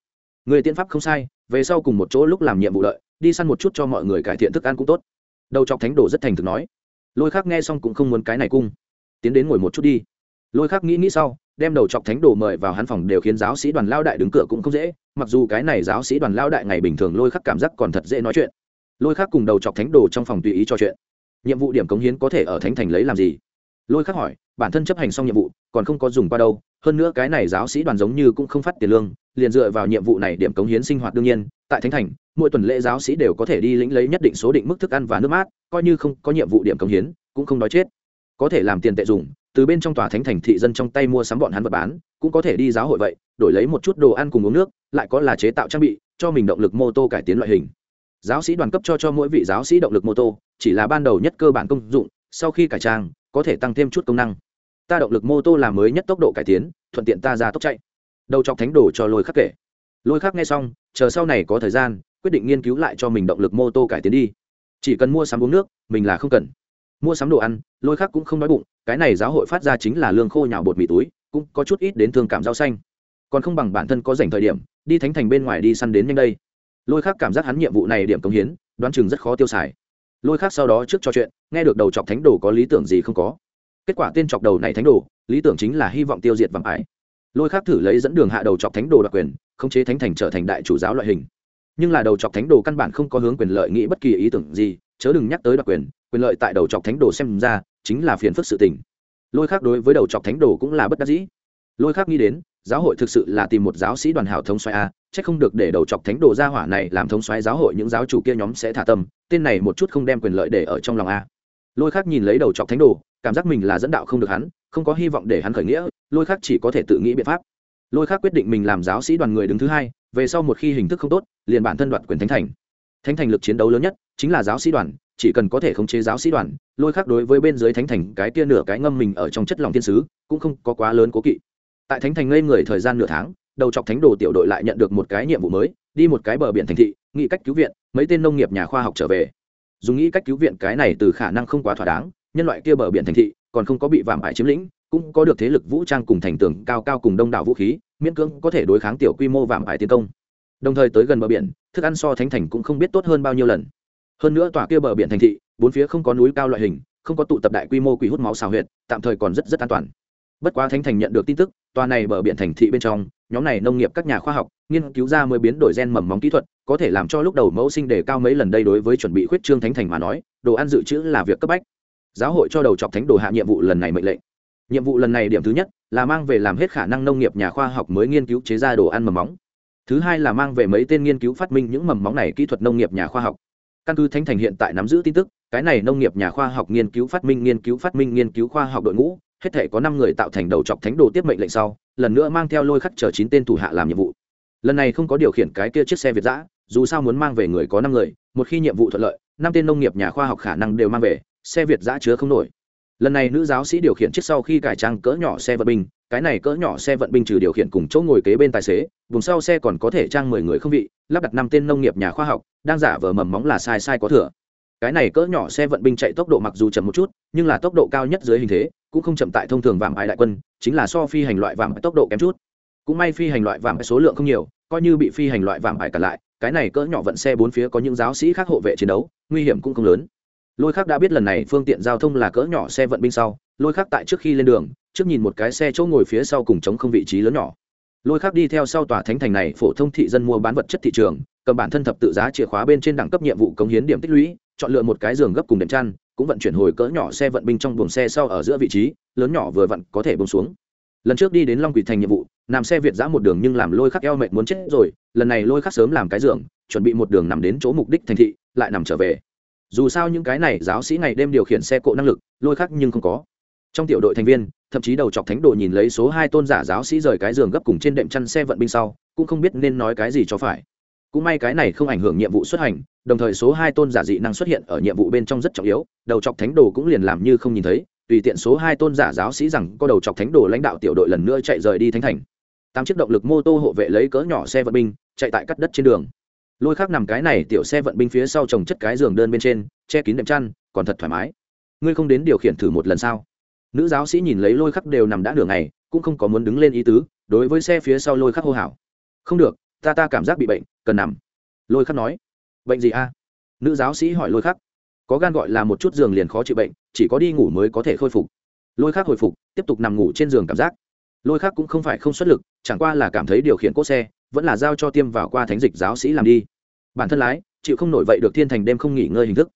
Người tiên pháp không sai, về sau cùng một chỗ lúc làm nhiệm vụ lợi đi săn một chút cho mọi người cải thiện thức ăn cũng tốt. Đầu chọc thánh đồ rất thành thực nói. Lôi khác nghe xong cũng không muốn cái này cung. Tiến đến ngồi một chút đi. Lôi khác nghĩ nghĩ sau, đem đầu chọc thánh đồ mời vào hắn phòng đều khiến giáo sĩ đoàn lao đại đứng cửa cũng không dễ, mặc dù cái này giáo sĩ đoàn lao đại ngày bình thường, lôi khắc cảm giác còn thật dễ nói chuyện. Lôi khắc cùng đầu chọc thánh đồ trong phòng tùy ý trò chuyện nhiệm vụ điểm cống hiến có thể ở thánh thành lấy làm gì? Lôi khắc hỏi, bản thân chấp hành xong nhiệm vụ, còn không có dùng qua đâu, hơn nữa cái này giáo sĩ đoàn giống như cũng không phát tiền lương, liền dựa vào nhiệm vụ này điểm cống hiến sinh hoạt đương nhiên, tại thánh thành, mỗi tuần lễ giáo sĩ đều có thể đi lĩnh lấy nhất định số định mức thức ăn và nước mát, coi như không có nhiệm vụ điểm cống hiến, cũng không đói chết. Có thể làm tiền tệ dùng, từ bên trong tòa thánh thành thị dân trong tay mua sắm bọn hắn vật bán, cũng có thể đi giáo hội vậy, đổi lấy một chút đồ ăn cùng uống nước, lại có là chế tạo trang bị, cho mình động lực mô tô cải tiến loại hình giáo sĩ đoàn cấp cho cho mỗi vị giáo sĩ động lực mô tô, chỉ là ban đầu nhất cơ bản công dụng, sau khi cải trang, có thể tăng thêm chút công năng. Ta động lực mô tô là mới nhất tốc độ cải tiến, thuận tiện ta ra tốc chạy. Đầu chọc thánh đồ cho lôi khắc kể. Lôi khắc nghe xong, chờ sau này có thời gian, quyết định nghiên cứu lại cho mình động lực mô tô cải tiến đi. Chỉ cần mua sắm uống nước, mình là không cần. Mua sắm đồ ăn, lôi khắc cũng không đói bụng, cái này giáo hội phát ra chính là lương khô nhào bột mì túi, cũng có chút ít đến thương cảm rau xanh. Còn không bằng bản thân có dành thời điểm, đi thánh thành bên ngoài đi săn đến nhanh đây lôi khắc cảm giác hắn nhiệm vụ này điểm công hiến, đoán chừng rất khó tiêu xài. Lôi khắc sau đó trước trò chuyện, nghe được đầu chọc thánh đồ có lý tưởng gì không có. Kết quả tên chọc đầu này thánh đồ, lý tưởng chính là hy vọng tiêu diệt vàng ải lôi khắc thử lấy dẫn đường hạ đầu chọc thánh đồ đặc quyền, khống chế thánh thành trở thành đại chủ giáo loại hình. Nhưng là đầu chọc thánh đồ căn bản không có hướng quyền lợi nghĩ bất kỳ ý tưởng gì, chớ đừng nhắc tới đặc quyền quyền lợi tại đầu chọc thánh đồ xem ra, chính là phiền phức sự tình. Lôi khác đối với đầu chọc thánh đồ cũng là bất đắc dĩ. Lôi khác nghĩ đến, giáo hội thực sự là tìm một giáo sĩ đoàn hảo thống xoay a chắc không được để đầu chọc thánh đồ ra hỏa này làm thống xoáy giáo hội những giáo chủ kia nhóm sẽ thả tâm, tên này một chút không đem quyền lợi để ở trong lòng a. Lôi khác nhìn lấy đầu chọc thánh đồ, cảm giác mình là dẫn đạo không được hắn, không có hy vọng để hắn khởi nghĩa, lôi khác chỉ có thể tự nghĩ biện pháp. Lôi khác quyết định mình làm giáo sĩ đoàn người đứng thứ hai, về sau một khi hình thức không tốt, liền bản thân đoạt quyền thánh thành. Thánh thành lực chiến đấu lớn nhất chính là giáo sĩ đoàn, chỉ cần có thể khống chế giáo sĩ đoàn, lôi khác đối với bên dưới thánh thành cái tia nửa cái ngâm mình ở trong chất lòng thiên sứ cũng không có quá lớn cố kỵ. Tại thánh thành ngây người thời gian nửa tháng đầu chọc thánh đồ tiểu đội lại nhận được một cái nhiệm vụ mới, đi một cái bờ biển thành thị, nghĩ cách cứu viện, mấy tên nông nghiệp nhà khoa học trở về. Dùng nghĩ cách cứu viện cái này từ khả năng không quá thỏa đáng, nhân loại kia bờ biển thành thị, còn không có bị vạm ải chiếm lĩnh, cũng có được thế lực vũ trang cùng thành tường cao cao cùng đông đảo vũ khí, miễn cưỡng có thể đối kháng tiểu quy mô vạm ải tiến công. Đồng thời tới gần bờ biển, thức ăn so thánh thành cũng không biết tốt hơn bao nhiêu lần. Hơn nữa tòa kia bờ biển thành thị, bốn phía không có núi cao loại hình, không có tụ tập đại quy mô quỷ hút máu xào huyệt, tạm thời còn rất rất an toàn. Bất quá thánh thành nhận được tin tức, tòa này bờ biển thành thị bên trong nhóm này nông nghiệp các nhà khoa học, nghiên cứu ra mới biến đổi gen mầm móng kỹ thuật, có thể làm cho lúc đầu mẫu sinh đề cao mấy lần đây đối với chuẩn bị khuyết trương thánh thành mà nói, đồ ăn dự trữ là việc cấp bách. Giáo hội cho đầu chọc thánh đồ hạ nhiệm vụ lần này mệnh lệnh. Nhiệm vụ lần này điểm thứ nhất là mang về làm hết khả năng nông nghiệp nhà khoa học mới nghiên cứu chế ra đồ ăn mầm móng. Thứ hai là mang về mấy tên nghiên cứu phát minh những mầm móng này kỹ thuật nông nghiệp nhà khoa học. Căn cứ thánh thành hiện tại nắm giữ tin tức, cái này nông nghiệp nhà khoa học nghiên cứu phát minh nghiên cứu phát minh nghiên cứu khoa học đội ngũ hết thể có năm người tạo thành đầu chọc thánh đồ tiếp mệnh lệnh sau, lần nữa mang theo lôi khắc chờ chín tên thủ hạ làm nhiệm vụ. Lần này không có điều khiển cái kia chiếc xe việt giã dù sao muốn mang về người có năm người, một khi nhiệm vụ thuận lợi, năm tên nông nghiệp nhà khoa học khả năng đều mang về, xe việt giã chứa không nổi. Lần này nữ giáo sĩ điều khiển chiếc sau khi cải trang cỡ nhỏ xe vận binh, cái này cỡ nhỏ xe vận binh trừ điều khiển cùng chỗ ngồi kế bên tài xế, vùng sau xe còn có thể trang mười người không vị, lắp đặt năm tên nông nghiệp nhà khoa học, đang giả vờ mầm móng là sai sai có thừa. Cái này cỡ nhỏ xe vận binh chạy tốc độ mặc dù chậm một chút, nhưng là tốc độ cao nhất dưới hình thế cũng không chậm tại thông thường vàng ải đại quân, chính là so phi hành loại vàng tốc độ kém chút. Cũng may phi hành loại vàng số lượng không nhiều, coi như bị phi hành loại vàng ải cả lại, cái này cỡ nhỏ vận xe bốn phía có những giáo sĩ khác hộ vệ chiến đấu, nguy hiểm cũng không lớn. Lôi khác đã biết lần này phương tiện giao thông là cỡ nhỏ xe vận binh sau, lôi khác tại trước khi lên đường, trước nhìn một cái xe chỗ ngồi phía sau cùng chống không vị trí lớn nhỏ. Lôi khác đi theo sau tòa thánh thành này phổ thông thị dân mua bán vật chất thị trường, cầm bản thân thập tự giá chìa khóa bên trên đẳng cấp nhiệm vụ cống hiến điểm tích lũy, chọn lựa một cái giường gấp cùng đệm chăn cũng vận chuyển hồi cỡ nhỏ xe vận binh trong buồng xe sau ở giữa vị trí, lớn nhỏ vừa vặn có thể bông xuống. Lần trước đi đến long quỷ thành nhiệm vụ nằm xe việt giã một đường nhưng làm lôi khắc eo mệt muốn chết rồi, lần này lôi khắc sớm làm cái giường, chuẩn bị một đường nằm đến chỗ mục đích thành thị, lại nằm trở về. Dù sao những cái này giáo sĩ ngày đêm điều khiển xe cộ năng lực, lôi khắc nhưng không có. Trong tiểu đội thành viên, thậm chí đầu chọc thánh đồ nhìn lấy số hai tôn giả giáo sĩ rời cái giường gấp cùng trên đệm chăn xe vận binh sau, cũng không biết nên nói cái gì cho phải cũng may cái này không ảnh hưởng nhiệm vụ xuất hành, đồng thời số hai tôn giả dị năng xuất hiện ở nhiệm vụ bên trong rất trọng yếu, đầu chọc thánh đồ cũng liền làm như không nhìn thấy, tùy tiện số hai tôn giả giáo sĩ rằng có đầu chọc thánh đồ lãnh đạo tiểu đội lần nữa chạy rời đi thánh thành. Tám chiếc động lực mô tô hộ vệ lấy cỡ nhỏ xe vận binh, chạy tại cắt đất trên đường. Lôi khác nằm cái này tiểu xe vận binh phía sau trồng chất cái giường đơn bên trên, che kín đệm chăn, còn thật thoải mái. Ngươi không đến điều khiển thử một lần sao? Nữ giáo sĩ nhìn lấy lôi khắc đều nằm đã đường này cũng không có muốn đứng lên ý tứ, đối với xe phía sau lôi khắc hô hào. Không được ta ta cảm giác bị bệnh, cần nằm. Lôi khắc nói. Bệnh gì a? Nữ giáo sĩ hỏi lôi khắc. Có gan gọi là một chút giường liền khó chịu bệnh, chỉ có đi ngủ mới có thể khôi phục. Lôi khắc hồi phục, tiếp tục nằm ngủ trên giường cảm giác. Lôi khắc cũng không phải không xuất lực, chẳng qua là cảm thấy điều khiển cốt xe, vẫn là giao cho tiêm vào qua thánh dịch giáo sĩ làm đi. Bản thân lái, chịu không nổi vậy được thiên thành đêm không nghỉ ngơi hình thức.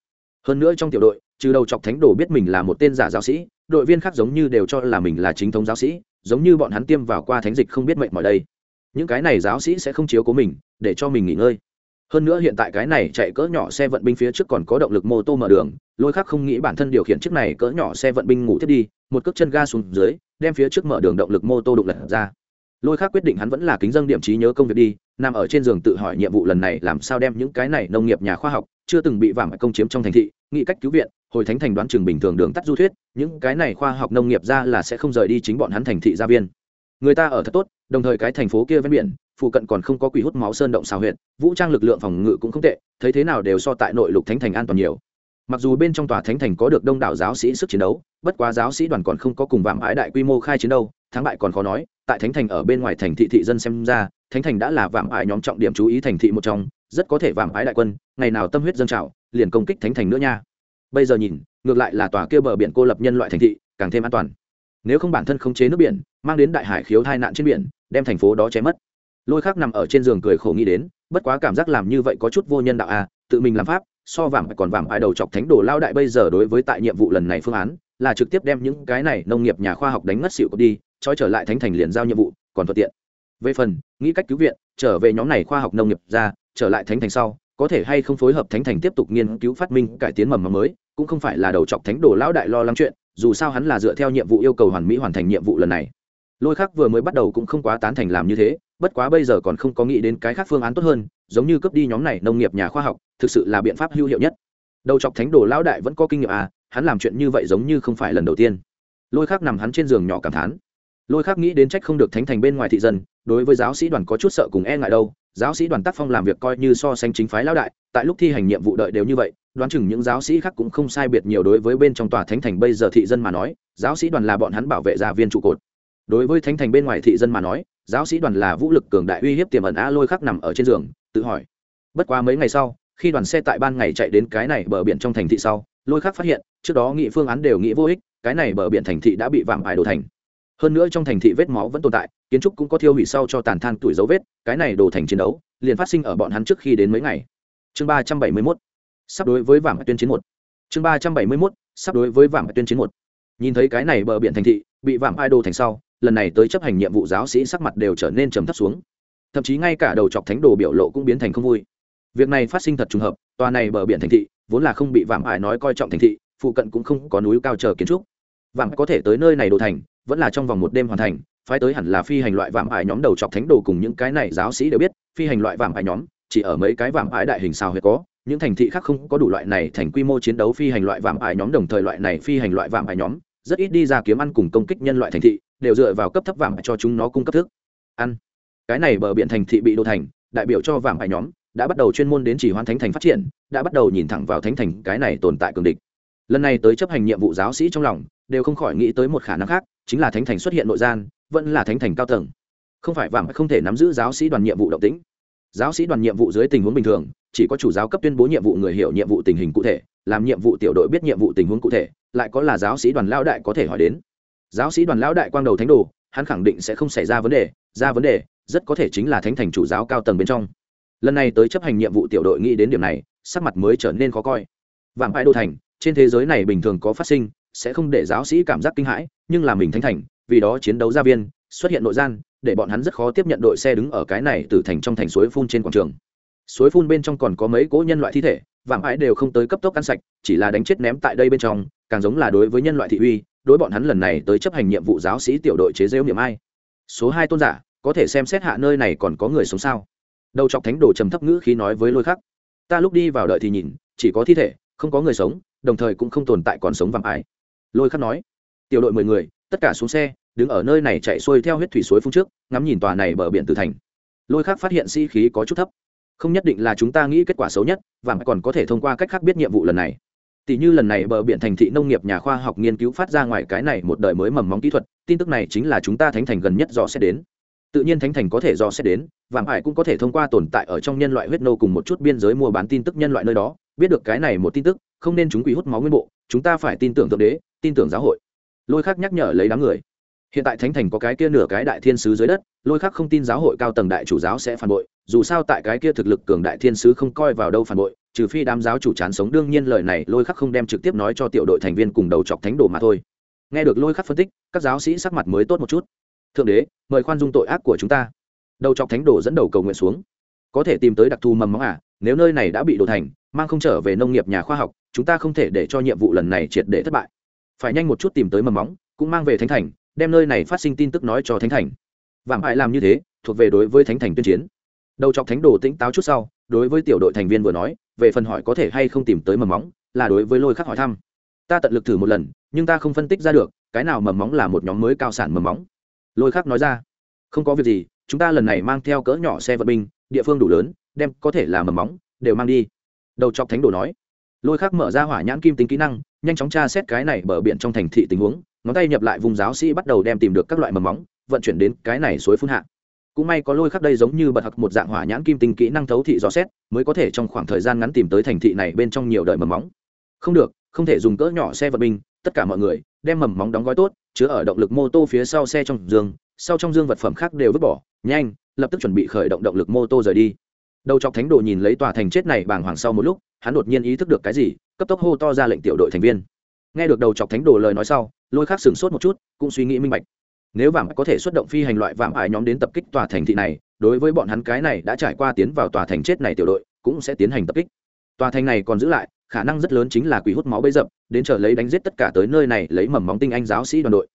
Hơn nữa trong tiểu đội, trừ đầu chọc thánh đồ biết mình là một tên giả giáo sĩ, đội viên khác giống như đều cho là mình là chính thống giáo sĩ, giống như bọn hắn tiêm vào qua thánh dịch không biết mệnh mọi đây những cái này giáo sĩ sẽ không chiếu cố mình, để cho mình nghỉ ngơi. Hơn nữa hiện tại cái này chạy cỡ nhỏ xe vận binh phía trước còn có động lực mô tô mở đường, lôi khác không nghĩ bản thân điều khiển chiếc này cỡ nhỏ xe vận binh ngủ thiết đi, một cước chân ga xuống dưới, đem phía trước mở đường động lực mô tô đụng lật ra. Lôi khác quyết định hắn vẫn là kính dân điểm trí nhớ công việc đi, nằm ở trên giường tự hỏi nhiệm vụ lần này làm sao đem những cái này nông nghiệp nhà khoa học chưa từng bị vàng công chiếm trong thành thị, nghĩ cách cứu viện, hồi thánh thành đoán trường bình thường đường tắt du thuyết, những cái này khoa học nông nghiệp ra là sẽ không rời đi chính bọn hắn thành thị gia viên. Người ta ở thật tốt đồng thời cái thành phố kia ven biển, phụ cận còn không có quỷ hút máu sơn động xào huyện vũ trang lực lượng phòng ngự cũng không tệ, thấy thế nào đều so tại nội lục thánh thành an toàn nhiều. Mặc dù bên trong tòa thánh thành có được đông đảo giáo sĩ sức chiến đấu, bất quá giáo sĩ đoàn còn không có cùng vạm ái đại quy mô khai chiến đâu, thắng bại còn khó nói, tại thánh thành ở bên ngoài thành thị thị dân xem ra, thánh thành đã là vạm ái nhóm trọng điểm chú ý thành thị một trong, rất có thể vạm ái đại quân, ngày nào tâm huyết dân trào, liền công kích thánh thành nữa nha. Bây giờ nhìn, ngược lại là tòa kia bờ biển cô lập nhân loại thành thị, càng thêm an toàn. Nếu không bản thân khống chế nước biển, mang đến đại hải khiếu tai nạn trên biển đem thành phố đó chém mất. Lôi khác nằm ở trên giường cười khổ nghĩ đến, bất quá cảm giác làm như vậy có chút vô nhân đạo à tự mình làm pháp, so vàng còn vàng ai đầu chọc thánh đồ lao đại bây giờ đối với tại nhiệm vụ lần này phương án, là trực tiếp đem những cái này nông nghiệp nhà khoa học đánh ngất xịu đi, trói trở lại thánh thành liền giao nhiệm vụ, còn thuận tiện. Về phần, nghĩ cách cứu viện, trở về nhóm này khoa học nông nghiệp ra, trở lại thánh thành sau, có thể hay không phối hợp thánh thành tiếp tục nghiên cứu phát minh, cải tiến mầm mầm mới, cũng không phải là đầu chọc thánh đồ lão đại lo lắng chuyện, dù sao hắn là dựa theo nhiệm vụ yêu cầu hoàn mỹ hoàn thành nhiệm vụ lần này lôi khác vừa mới bắt đầu cũng không quá tán thành làm như thế, bất quá bây giờ còn không có nghĩ đến cái khác phương án tốt hơn, giống như cướp đi nhóm này nông nghiệp nhà khoa học, thực sự là biện pháp hữu hiệu nhất. Đầu chọc thánh đồ lão đại vẫn có kinh nghiệm à hắn làm chuyện như vậy giống như không phải lần đầu tiên. Lôi khác nằm hắn trên giường nhỏ cảm thán. Lôi khác nghĩ đến trách không được thánh thành bên ngoài thị dân, đối với giáo sĩ đoàn có chút sợ cùng e ngại đâu, giáo sĩ đoàn tác phong làm việc coi như so sánh chính phái lão đại, tại lúc thi hành nhiệm vụ đợi đều như vậy, đoán chừng những giáo sĩ khác cũng không sai biệt nhiều đối với bên trong tòa thánh thành bây giờ thị dân mà nói, giáo sĩ đoàn là bọn hắn bảo vệ gia viên trụ cột đối với thánh thành bên ngoài thị dân mà nói, giáo sĩ đoàn là vũ lực cường đại uy hiếp tiềm ẩn a lôi khắc nằm ở trên giường, tự hỏi. Bất quá mấy ngày sau, khi đoàn xe tại ban ngày chạy đến cái này bờ biển trong thành thị sau, lôi khắc phát hiện, trước đó nghị phương án đều nghĩ vô ích, cái này bờ biển thành thị đã bị vạm ải đồ thành. Hơn nữa trong thành thị vết máu vẫn tồn tại, kiến trúc cũng có thiêu hủy sau cho tàn than tuổi dấu vết, cái này đồ thành chiến đấu, liền phát sinh ở bọn hắn trước khi đến mấy ngày. Chương ba trăm bảy mươi mốt. Sắp đối với vàng tuyên chiến một. Chương ba trăm bảy mươi mốt, sắp đối với vàng tuyên chiến một. Nhìn thấy cái này bờ biển thành thị, bị vàng idol thành sau lần này tới chấp hành nhiệm vụ giáo sĩ sắc mặt đều trở nên trầm thấp xuống. Thậm chí ngay cả đầu chọc thánh đồ biểu lộ cũng biến thành không vui. Việc này phát sinh thật trùng hợp, tòa này bờ biển thành thị, vốn là không bị vàng ải nói coi trọng thành thị, phụ cận cũng không có núi cao chờ kiến trúc. Vàng có thể tới nơi này đồ thành, vẫn là trong vòng một đêm hoàn thành, phái tới hẳn là phi hành loại vàng ải nhóm đầu chọc thánh đồ cùng những cái này giáo sĩ đều biết, phi hành loại vàng ải nhóm, chỉ ở mấy cái vàng ải đại hình sao huyệt có, những thành thị khác không có đủ loại này thành quy mô chiến đấu phi hành loại vàng ải nhóm, đồng thời loại này phi hành loại vàng ải nhóm, rất ít đi ra kiếm ăn cùng công kích nhân loại thành thị đều dựa vào cấp thấp vàng cho chúng nó cung cấp thức. Ăn. Cái này bờ biển thành thị bị đô thành, đại biểu cho vàng ải nhóm, đã bắt đầu chuyên môn đến chỉ hoan thánh thành phát triển, đã bắt đầu nhìn thẳng vào thánh thành, cái này tồn tại cường địch. Lần này tới chấp hành nhiệm vụ giáo sĩ trong lòng, đều không khỏi nghĩ tới một khả năng khác, chính là thánh thành xuất hiện nội gian, vẫn là thánh thành cao tầng. Không phải vàng không thể nắm giữ giáo sĩ đoàn nhiệm vụ động tĩnh. Giáo sĩ đoàn nhiệm vụ dưới tình huống bình thường, chỉ có chủ giáo cấp tuyên bố nhiệm vụ người hiểu nhiệm vụ tình hình cụ thể, làm nhiệm vụ tiểu đội biết nhiệm vụ tình huống cụ thể, lại có là giáo sĩ đoàn lao đại có thể hỏi đến giáo sĩ đoàn lão đại quang đầu thánh đồ, hắn khẳng định sẽ không xảy ra vấn đề, ra vấn đề, rất có thể chính là thánh thành chủ giáo cao tầng bên trong. Lần này tới chấp hành nhiệm vụ tiểu đội nghĩ đến điểm này, sắc mặt mới trở nên khó coi. Vạm bãi đô thành, trên thế giới này bình thường có phát sinh, sẽ không để giáo sĩ cảm giác kinh hãi, nhưng là mình thánh thành, vì đó chiến đấu gia viên, xuất hiện nội gian, để bọn hắn rất khó tiếp nhận đội xe đứng ở cái này từ thành trong thành suối phun trên quảng trường. Suối phun bên trong còn có mấy cỗ nhân loại thi thể, vạm ái đều không tới cấp tốc ăn sạch, chỉ là đánh chết ném tại đây bên trong, càng giống là đối với nhân loại thị uy đối bọn hắn lần này tới chấp hành nhiệm vụ giáo sĩ tiểu đội chế rêu niệm ai. Số hai tôn giả, có thể xem xét hạ nơi này còn có người sống sao? Đầu chọc thánh đồ trầm thấp ngữ khi nói với lôi khắc. Ta lúc đi vào đợi thì nhìn, chỉ có thi thể, không có người sống, đồng thời cũng không tồn tại còn sống vàng ái lôi khắc nói. Tiểu đội mười người, tất cả xuống xe, đứng ở nơi này chạy xuôi theo huyết thủy suối phun trước, ngắm nhìn tòa này bờ biển từ thành. Lôi khắc phát hiện sĩ、si、khí có chút thấp. Không nhất định là chúng ta nghĩ kết quả xấu nhất, và còn có thể thông qua cách khác biết nhiệm vụ lần này tỷ như lần này bờ biển thành thị nông nghiệp nhà khoa học nghiên cứu phát ra ngoài cái này một đời mới mầm móng kỹ thuật, tin tức này chính là chúng ta thánh thành gần nhất dò xét đến. Tự nhiên thánh thành có thể dò xét đến, vàng ải cũng có thể thông qua tồn tại ở trong nhân loại huyết nô cùng một chút biên giới mua bán tin tức nhân loại nơi đó. Biết được cái này một tin tức, không nên chúng quỷ hút máu nguyên bộ, chúng ta phải tin tưởng thượng đế, tin tưởng giáo hội. Lôi khắc nhắc nhở lấy đám người. Hiện tại thánh thành có cái kia nửa cái đại thiên sứ dưới đất, lôi khắc không tin giáo hội cao tầng đại chủ giáo sẽ phản bội, dù sao tại cái kia thực lực cường đại thiên sứ không coi vào đâu phản bội trừ phi đám giáo chủ chán sống, đương nhiên lời này lôi khắc không đem trực tiếp nói cho tiểu đội thành viên cùng đầu chọc thánh đồ mà thôi. Nghe được lôi khắc phân tích, các giáo sĩ sắc mặt mới tốt một chút. Thượng đế, mời khoan dung tội ác của chúng ta. Đầu chọc thánh đồ dẫn đầu cầu nguyện xuống. Có thể tìm tới đặc thù mầm móng à nếu nơi này đã bị đổ thành, mang không trở về nông nghiệp nhà khoa học, chúng ta không thể để cho nhiệm vụ lần này triệt để thất bại. Phải nhanh một chút tìm tới mầm móng, cũng mang về thánh thành, đem nơi này phát sinh tin tức nói cho thánh thành. Vạm hại làm như thế, thuộc về đối với thánh thành tuyên chiến. Đầu chọc thánh đồ tĩnh táo chút sau, đối với tiểu đội thành viên vừa nói về phần hỏi có thể hay không tìm tới mầm móng, là đối với lôi khắc hỏi thăm. Ta tận lực thử một lần, nhưng ta không phân tích ra được, cái nào mầm móng là một nhóm mới cao sản mầm móng. Lôi khắc nói ra, không có việc gì, chúng ta lần này mang theo cỡ nhỏ xe vận binh, địa phương đủ lớn, đem có thể là mầm móng, đều mang đi. Đầu chọc thánh đồ nói. Lôi khắc mở ra hỏa nhãn kim tính kỹ năng, nhanh chóng tra xét cái này bờ biển trong thành thị tình huống, ngón tay nhập lại vùng giáo sĩ bắt đầu đem tìm được các loại mầm móng, vận chuyển đến cái này suối phun hạ cũng may có lôi khắc đây giống như bật hặc một dạng hỏa nhãn kim tinh kỹ năng thấu thị dò xét, mới có thể trong khoảng thời gian ngắn tìm tới thành thị này bên trong nhiều đời mầm móng. Không được, không thể dùng cỡ nhỏ xe vận binh, tất cả mọi người, đem mầm móng đóng gói tốt, chứa ở động lực mô tô phía sau xe trong giường, sau trong dương vật phẩm khác đều vứt bỏ, nhanh, lập tức chuẩn bị khởi động động lực mô tô rời đi. Đầu chọc thánh đồ nhìn lấy tòa thành chết này bàng hoàng sau một lúc, hắn đột nhiên ý thức được cái gì, cấp tốc hô to ra lệnh tiểu đội thành viên. Nghe được đầu chọc thánh đồ lời nói sau, lôi khác sửng sốt một chút, cũng suy nghĩ minh bạch nếu vàng có thể xuất động phi hành loại vàng ải nhóm đến tập kích tòa thành thị này, đối với bọn hắn cái này đã trải qua tiến vào tòa thành chết này tiểu đội, cũng sẽ tiến hành tập kích. Tòa thành này còn giữ lại, khả năng rất lớn chính là quỷ hút máu bấy dập, đến chờ lấy đánh giết tất cả tới nơi này, lấy mầm móng tinh anh giáo sĩ đoàn đội.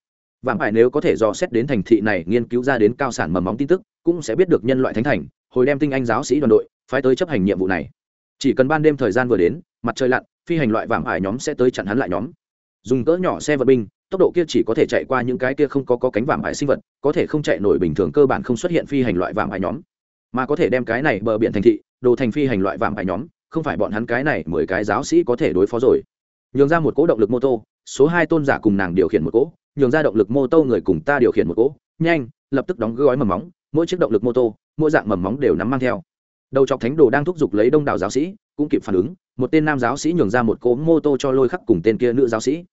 Vàng ải nếu có thể dò xét đến thành thị này, nghiên cứu ra đến cao sản mầm móng tin tức, cũng sẽ biết được nhân loại thánh thành, hồi đem tinh anh giáo sĩ đoàn đội, phái tới chấp hành nhiệm vụ này. Chỉ cần ban đêm thời gian vừa đến, mặt trời lặn, phi hành loại vàng ải nhóm sẽ tới chặn hắn lại nhóm. Dùng cỡ nhỏ xe vật binh tốc độ kia chỉ có thể chạy qua những cái kia không có, có cánh vạm ải sinh vật có thể không chạy nổi bình thường cơ bản không xuất hiện phi hành loại vạm ải nhóm. Mà có thể đem cái này bờ biển thành thị đồ thành phi hành loại vạm ải nhóm không phải bọn hắn cái này mười cái giáo sĩ có thể đối phó rồi. Nhường ra một cỗ động lực mô tô số hai tôn giả cùng nàng điều khiển một cỗ nhường ra động lực mô tô người cùng ta điều khiển một cỗ. Nhanh lập tức đóng gói mầm móng mỗi chiếc động lực mô tô mỗi dạng mầm móng đều nắm mang theo. Đầu chọc thánh đồ đang thúc giục lấy đông đảo giáo sĩ cũng kịp phản ứng một tên nam giáo sĩ nhường ra một cỗ mô tô cho lôi khắc cùng tên kia nữ giáo sĩ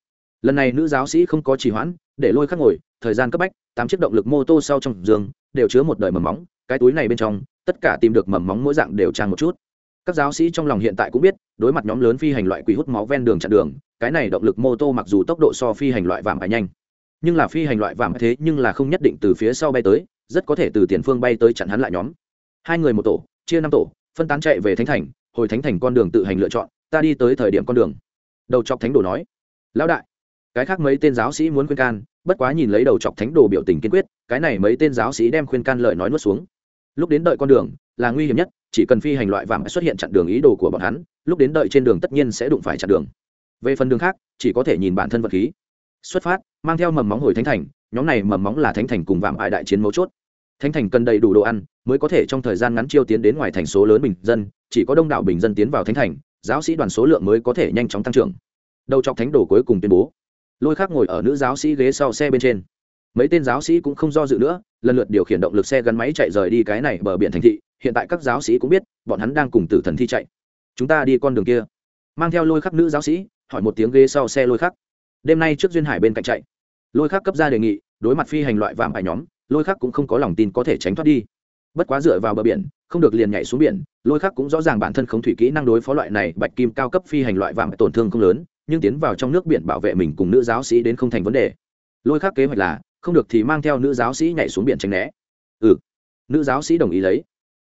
lần này nữ giáo sĩ không có trì hoãn, để lôi khắc ngồi, thời gian cấp bách, tám chiếc động lực mô tô sau trong giường, đều chứa một đời mầm móng, cái túi này bên trong, tất cả tìm được mầm móng mỗi dạng đều trang một chút. Các giáo sĩ trong lòng hiện tại cũng biết, đối mặt nhóm lớn phi hành loại quỷ hút máu ven đường chặn đường, cái này động lực mô tô mặc dù tốc độ so phi hành loại vàng phải nhanh, nhưng là phi hành loại vàng thế nhưng là không nhất định từ phía sau bay tới, rất có thể từ tiền phương bay tới chặn hắn lại nhóm. Hai người một tổ, chia năm tổ, phân tán chạy về thánh thành, hồi thánh thành con đường tự hành lựa chọn, ta đi tới thời điểm con đường. Đầu chọc thánh đồ nói, lão đại cái khác mấy tên giáo sĩ muốn khuyên can, bất quá nhìn lấy đầu chọc thánh đồ biểu tình kiên quyết, cái này mấy tên giáo sĩ đem khuyên can lời nói nuốt xuống. Lúc đến đợi con đường, là nguy hiểm nhất, chỉ cần phi hành loại vàng xuất hiện chặn đường ý đồ của bọn hắn, lúc đến đợi trên đường tất nhiên sẽ đụng phải chặn đường. Về phần đường khác, chỉ có thể nhìn bản thân vật khí. Xuất phát, mang theo mầm móng hồi thánh thành, nhóm này mầm móng là thánh thành cùng vạm ải đại chiến mấu chốt. Thánh thành cần đầy đủ đồ ăn, mới có thể trong thời gian ngắn chiêu tiến đến ngoài thành số lớn bình dân, chỉ có đông đảo bình dân tiến vào thánh thành, giáo sĩ đoàn số lượng mới có thể nhanh chóng tăng trưởng. Đầu chọc thánh đồ cuối cùng tuyên bố lôi khác ngồi ở nữ giáo sĩ ghế sau xe bên trên. Mấy tên giáo sĩ cũng không do dự nữa, lần lượt điều khiển động lực xe gắn máy chạy rời đi cái này bờ biển thành thị. Hiện tại các giáo sĩ cũng biết, bọn hắn đang cùng tử thần thi chạy. Chúng ta đi con đường kia. Mang theo lôi khắc nữ giáo sĩ, hỏi một tiếng ghế sau xe lôi khắc. Đêm nay trước duyên hải bên cạnh chạy. Lôi khắc cấp ra đề nghị, đối mặt phi hành loại vạm bài nhóm, lôi khắc cũng không có lòng tin có thể tránh thoát đi. Bất quá dựa vào bờ biển, không được liền nhảy xuống biển, lôi khắc cũng rõ ràng bản thân không thủy kỹ năng đối phó loại này bạch kim cao cấp phi hành loại vạm tổn thương không lớn nhưng tiến vào trong nước biển bảo vệ mình cùng nữ giáo sĩ đến không thành vấn đề. Lôi khác kế hoạch là, không được thì mang theo nữ giáo sĩ nhảy xuống biển tránh né. Ừ nữ giáo sĩ đồng ý lấy.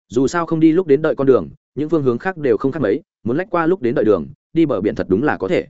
Dù sao không đi lúc đến đợi con đường, những phương hướng khác đều không khác mấy, muốn lách qua lúc đến đợi đường, đi bờ biển thật đúng là có thể.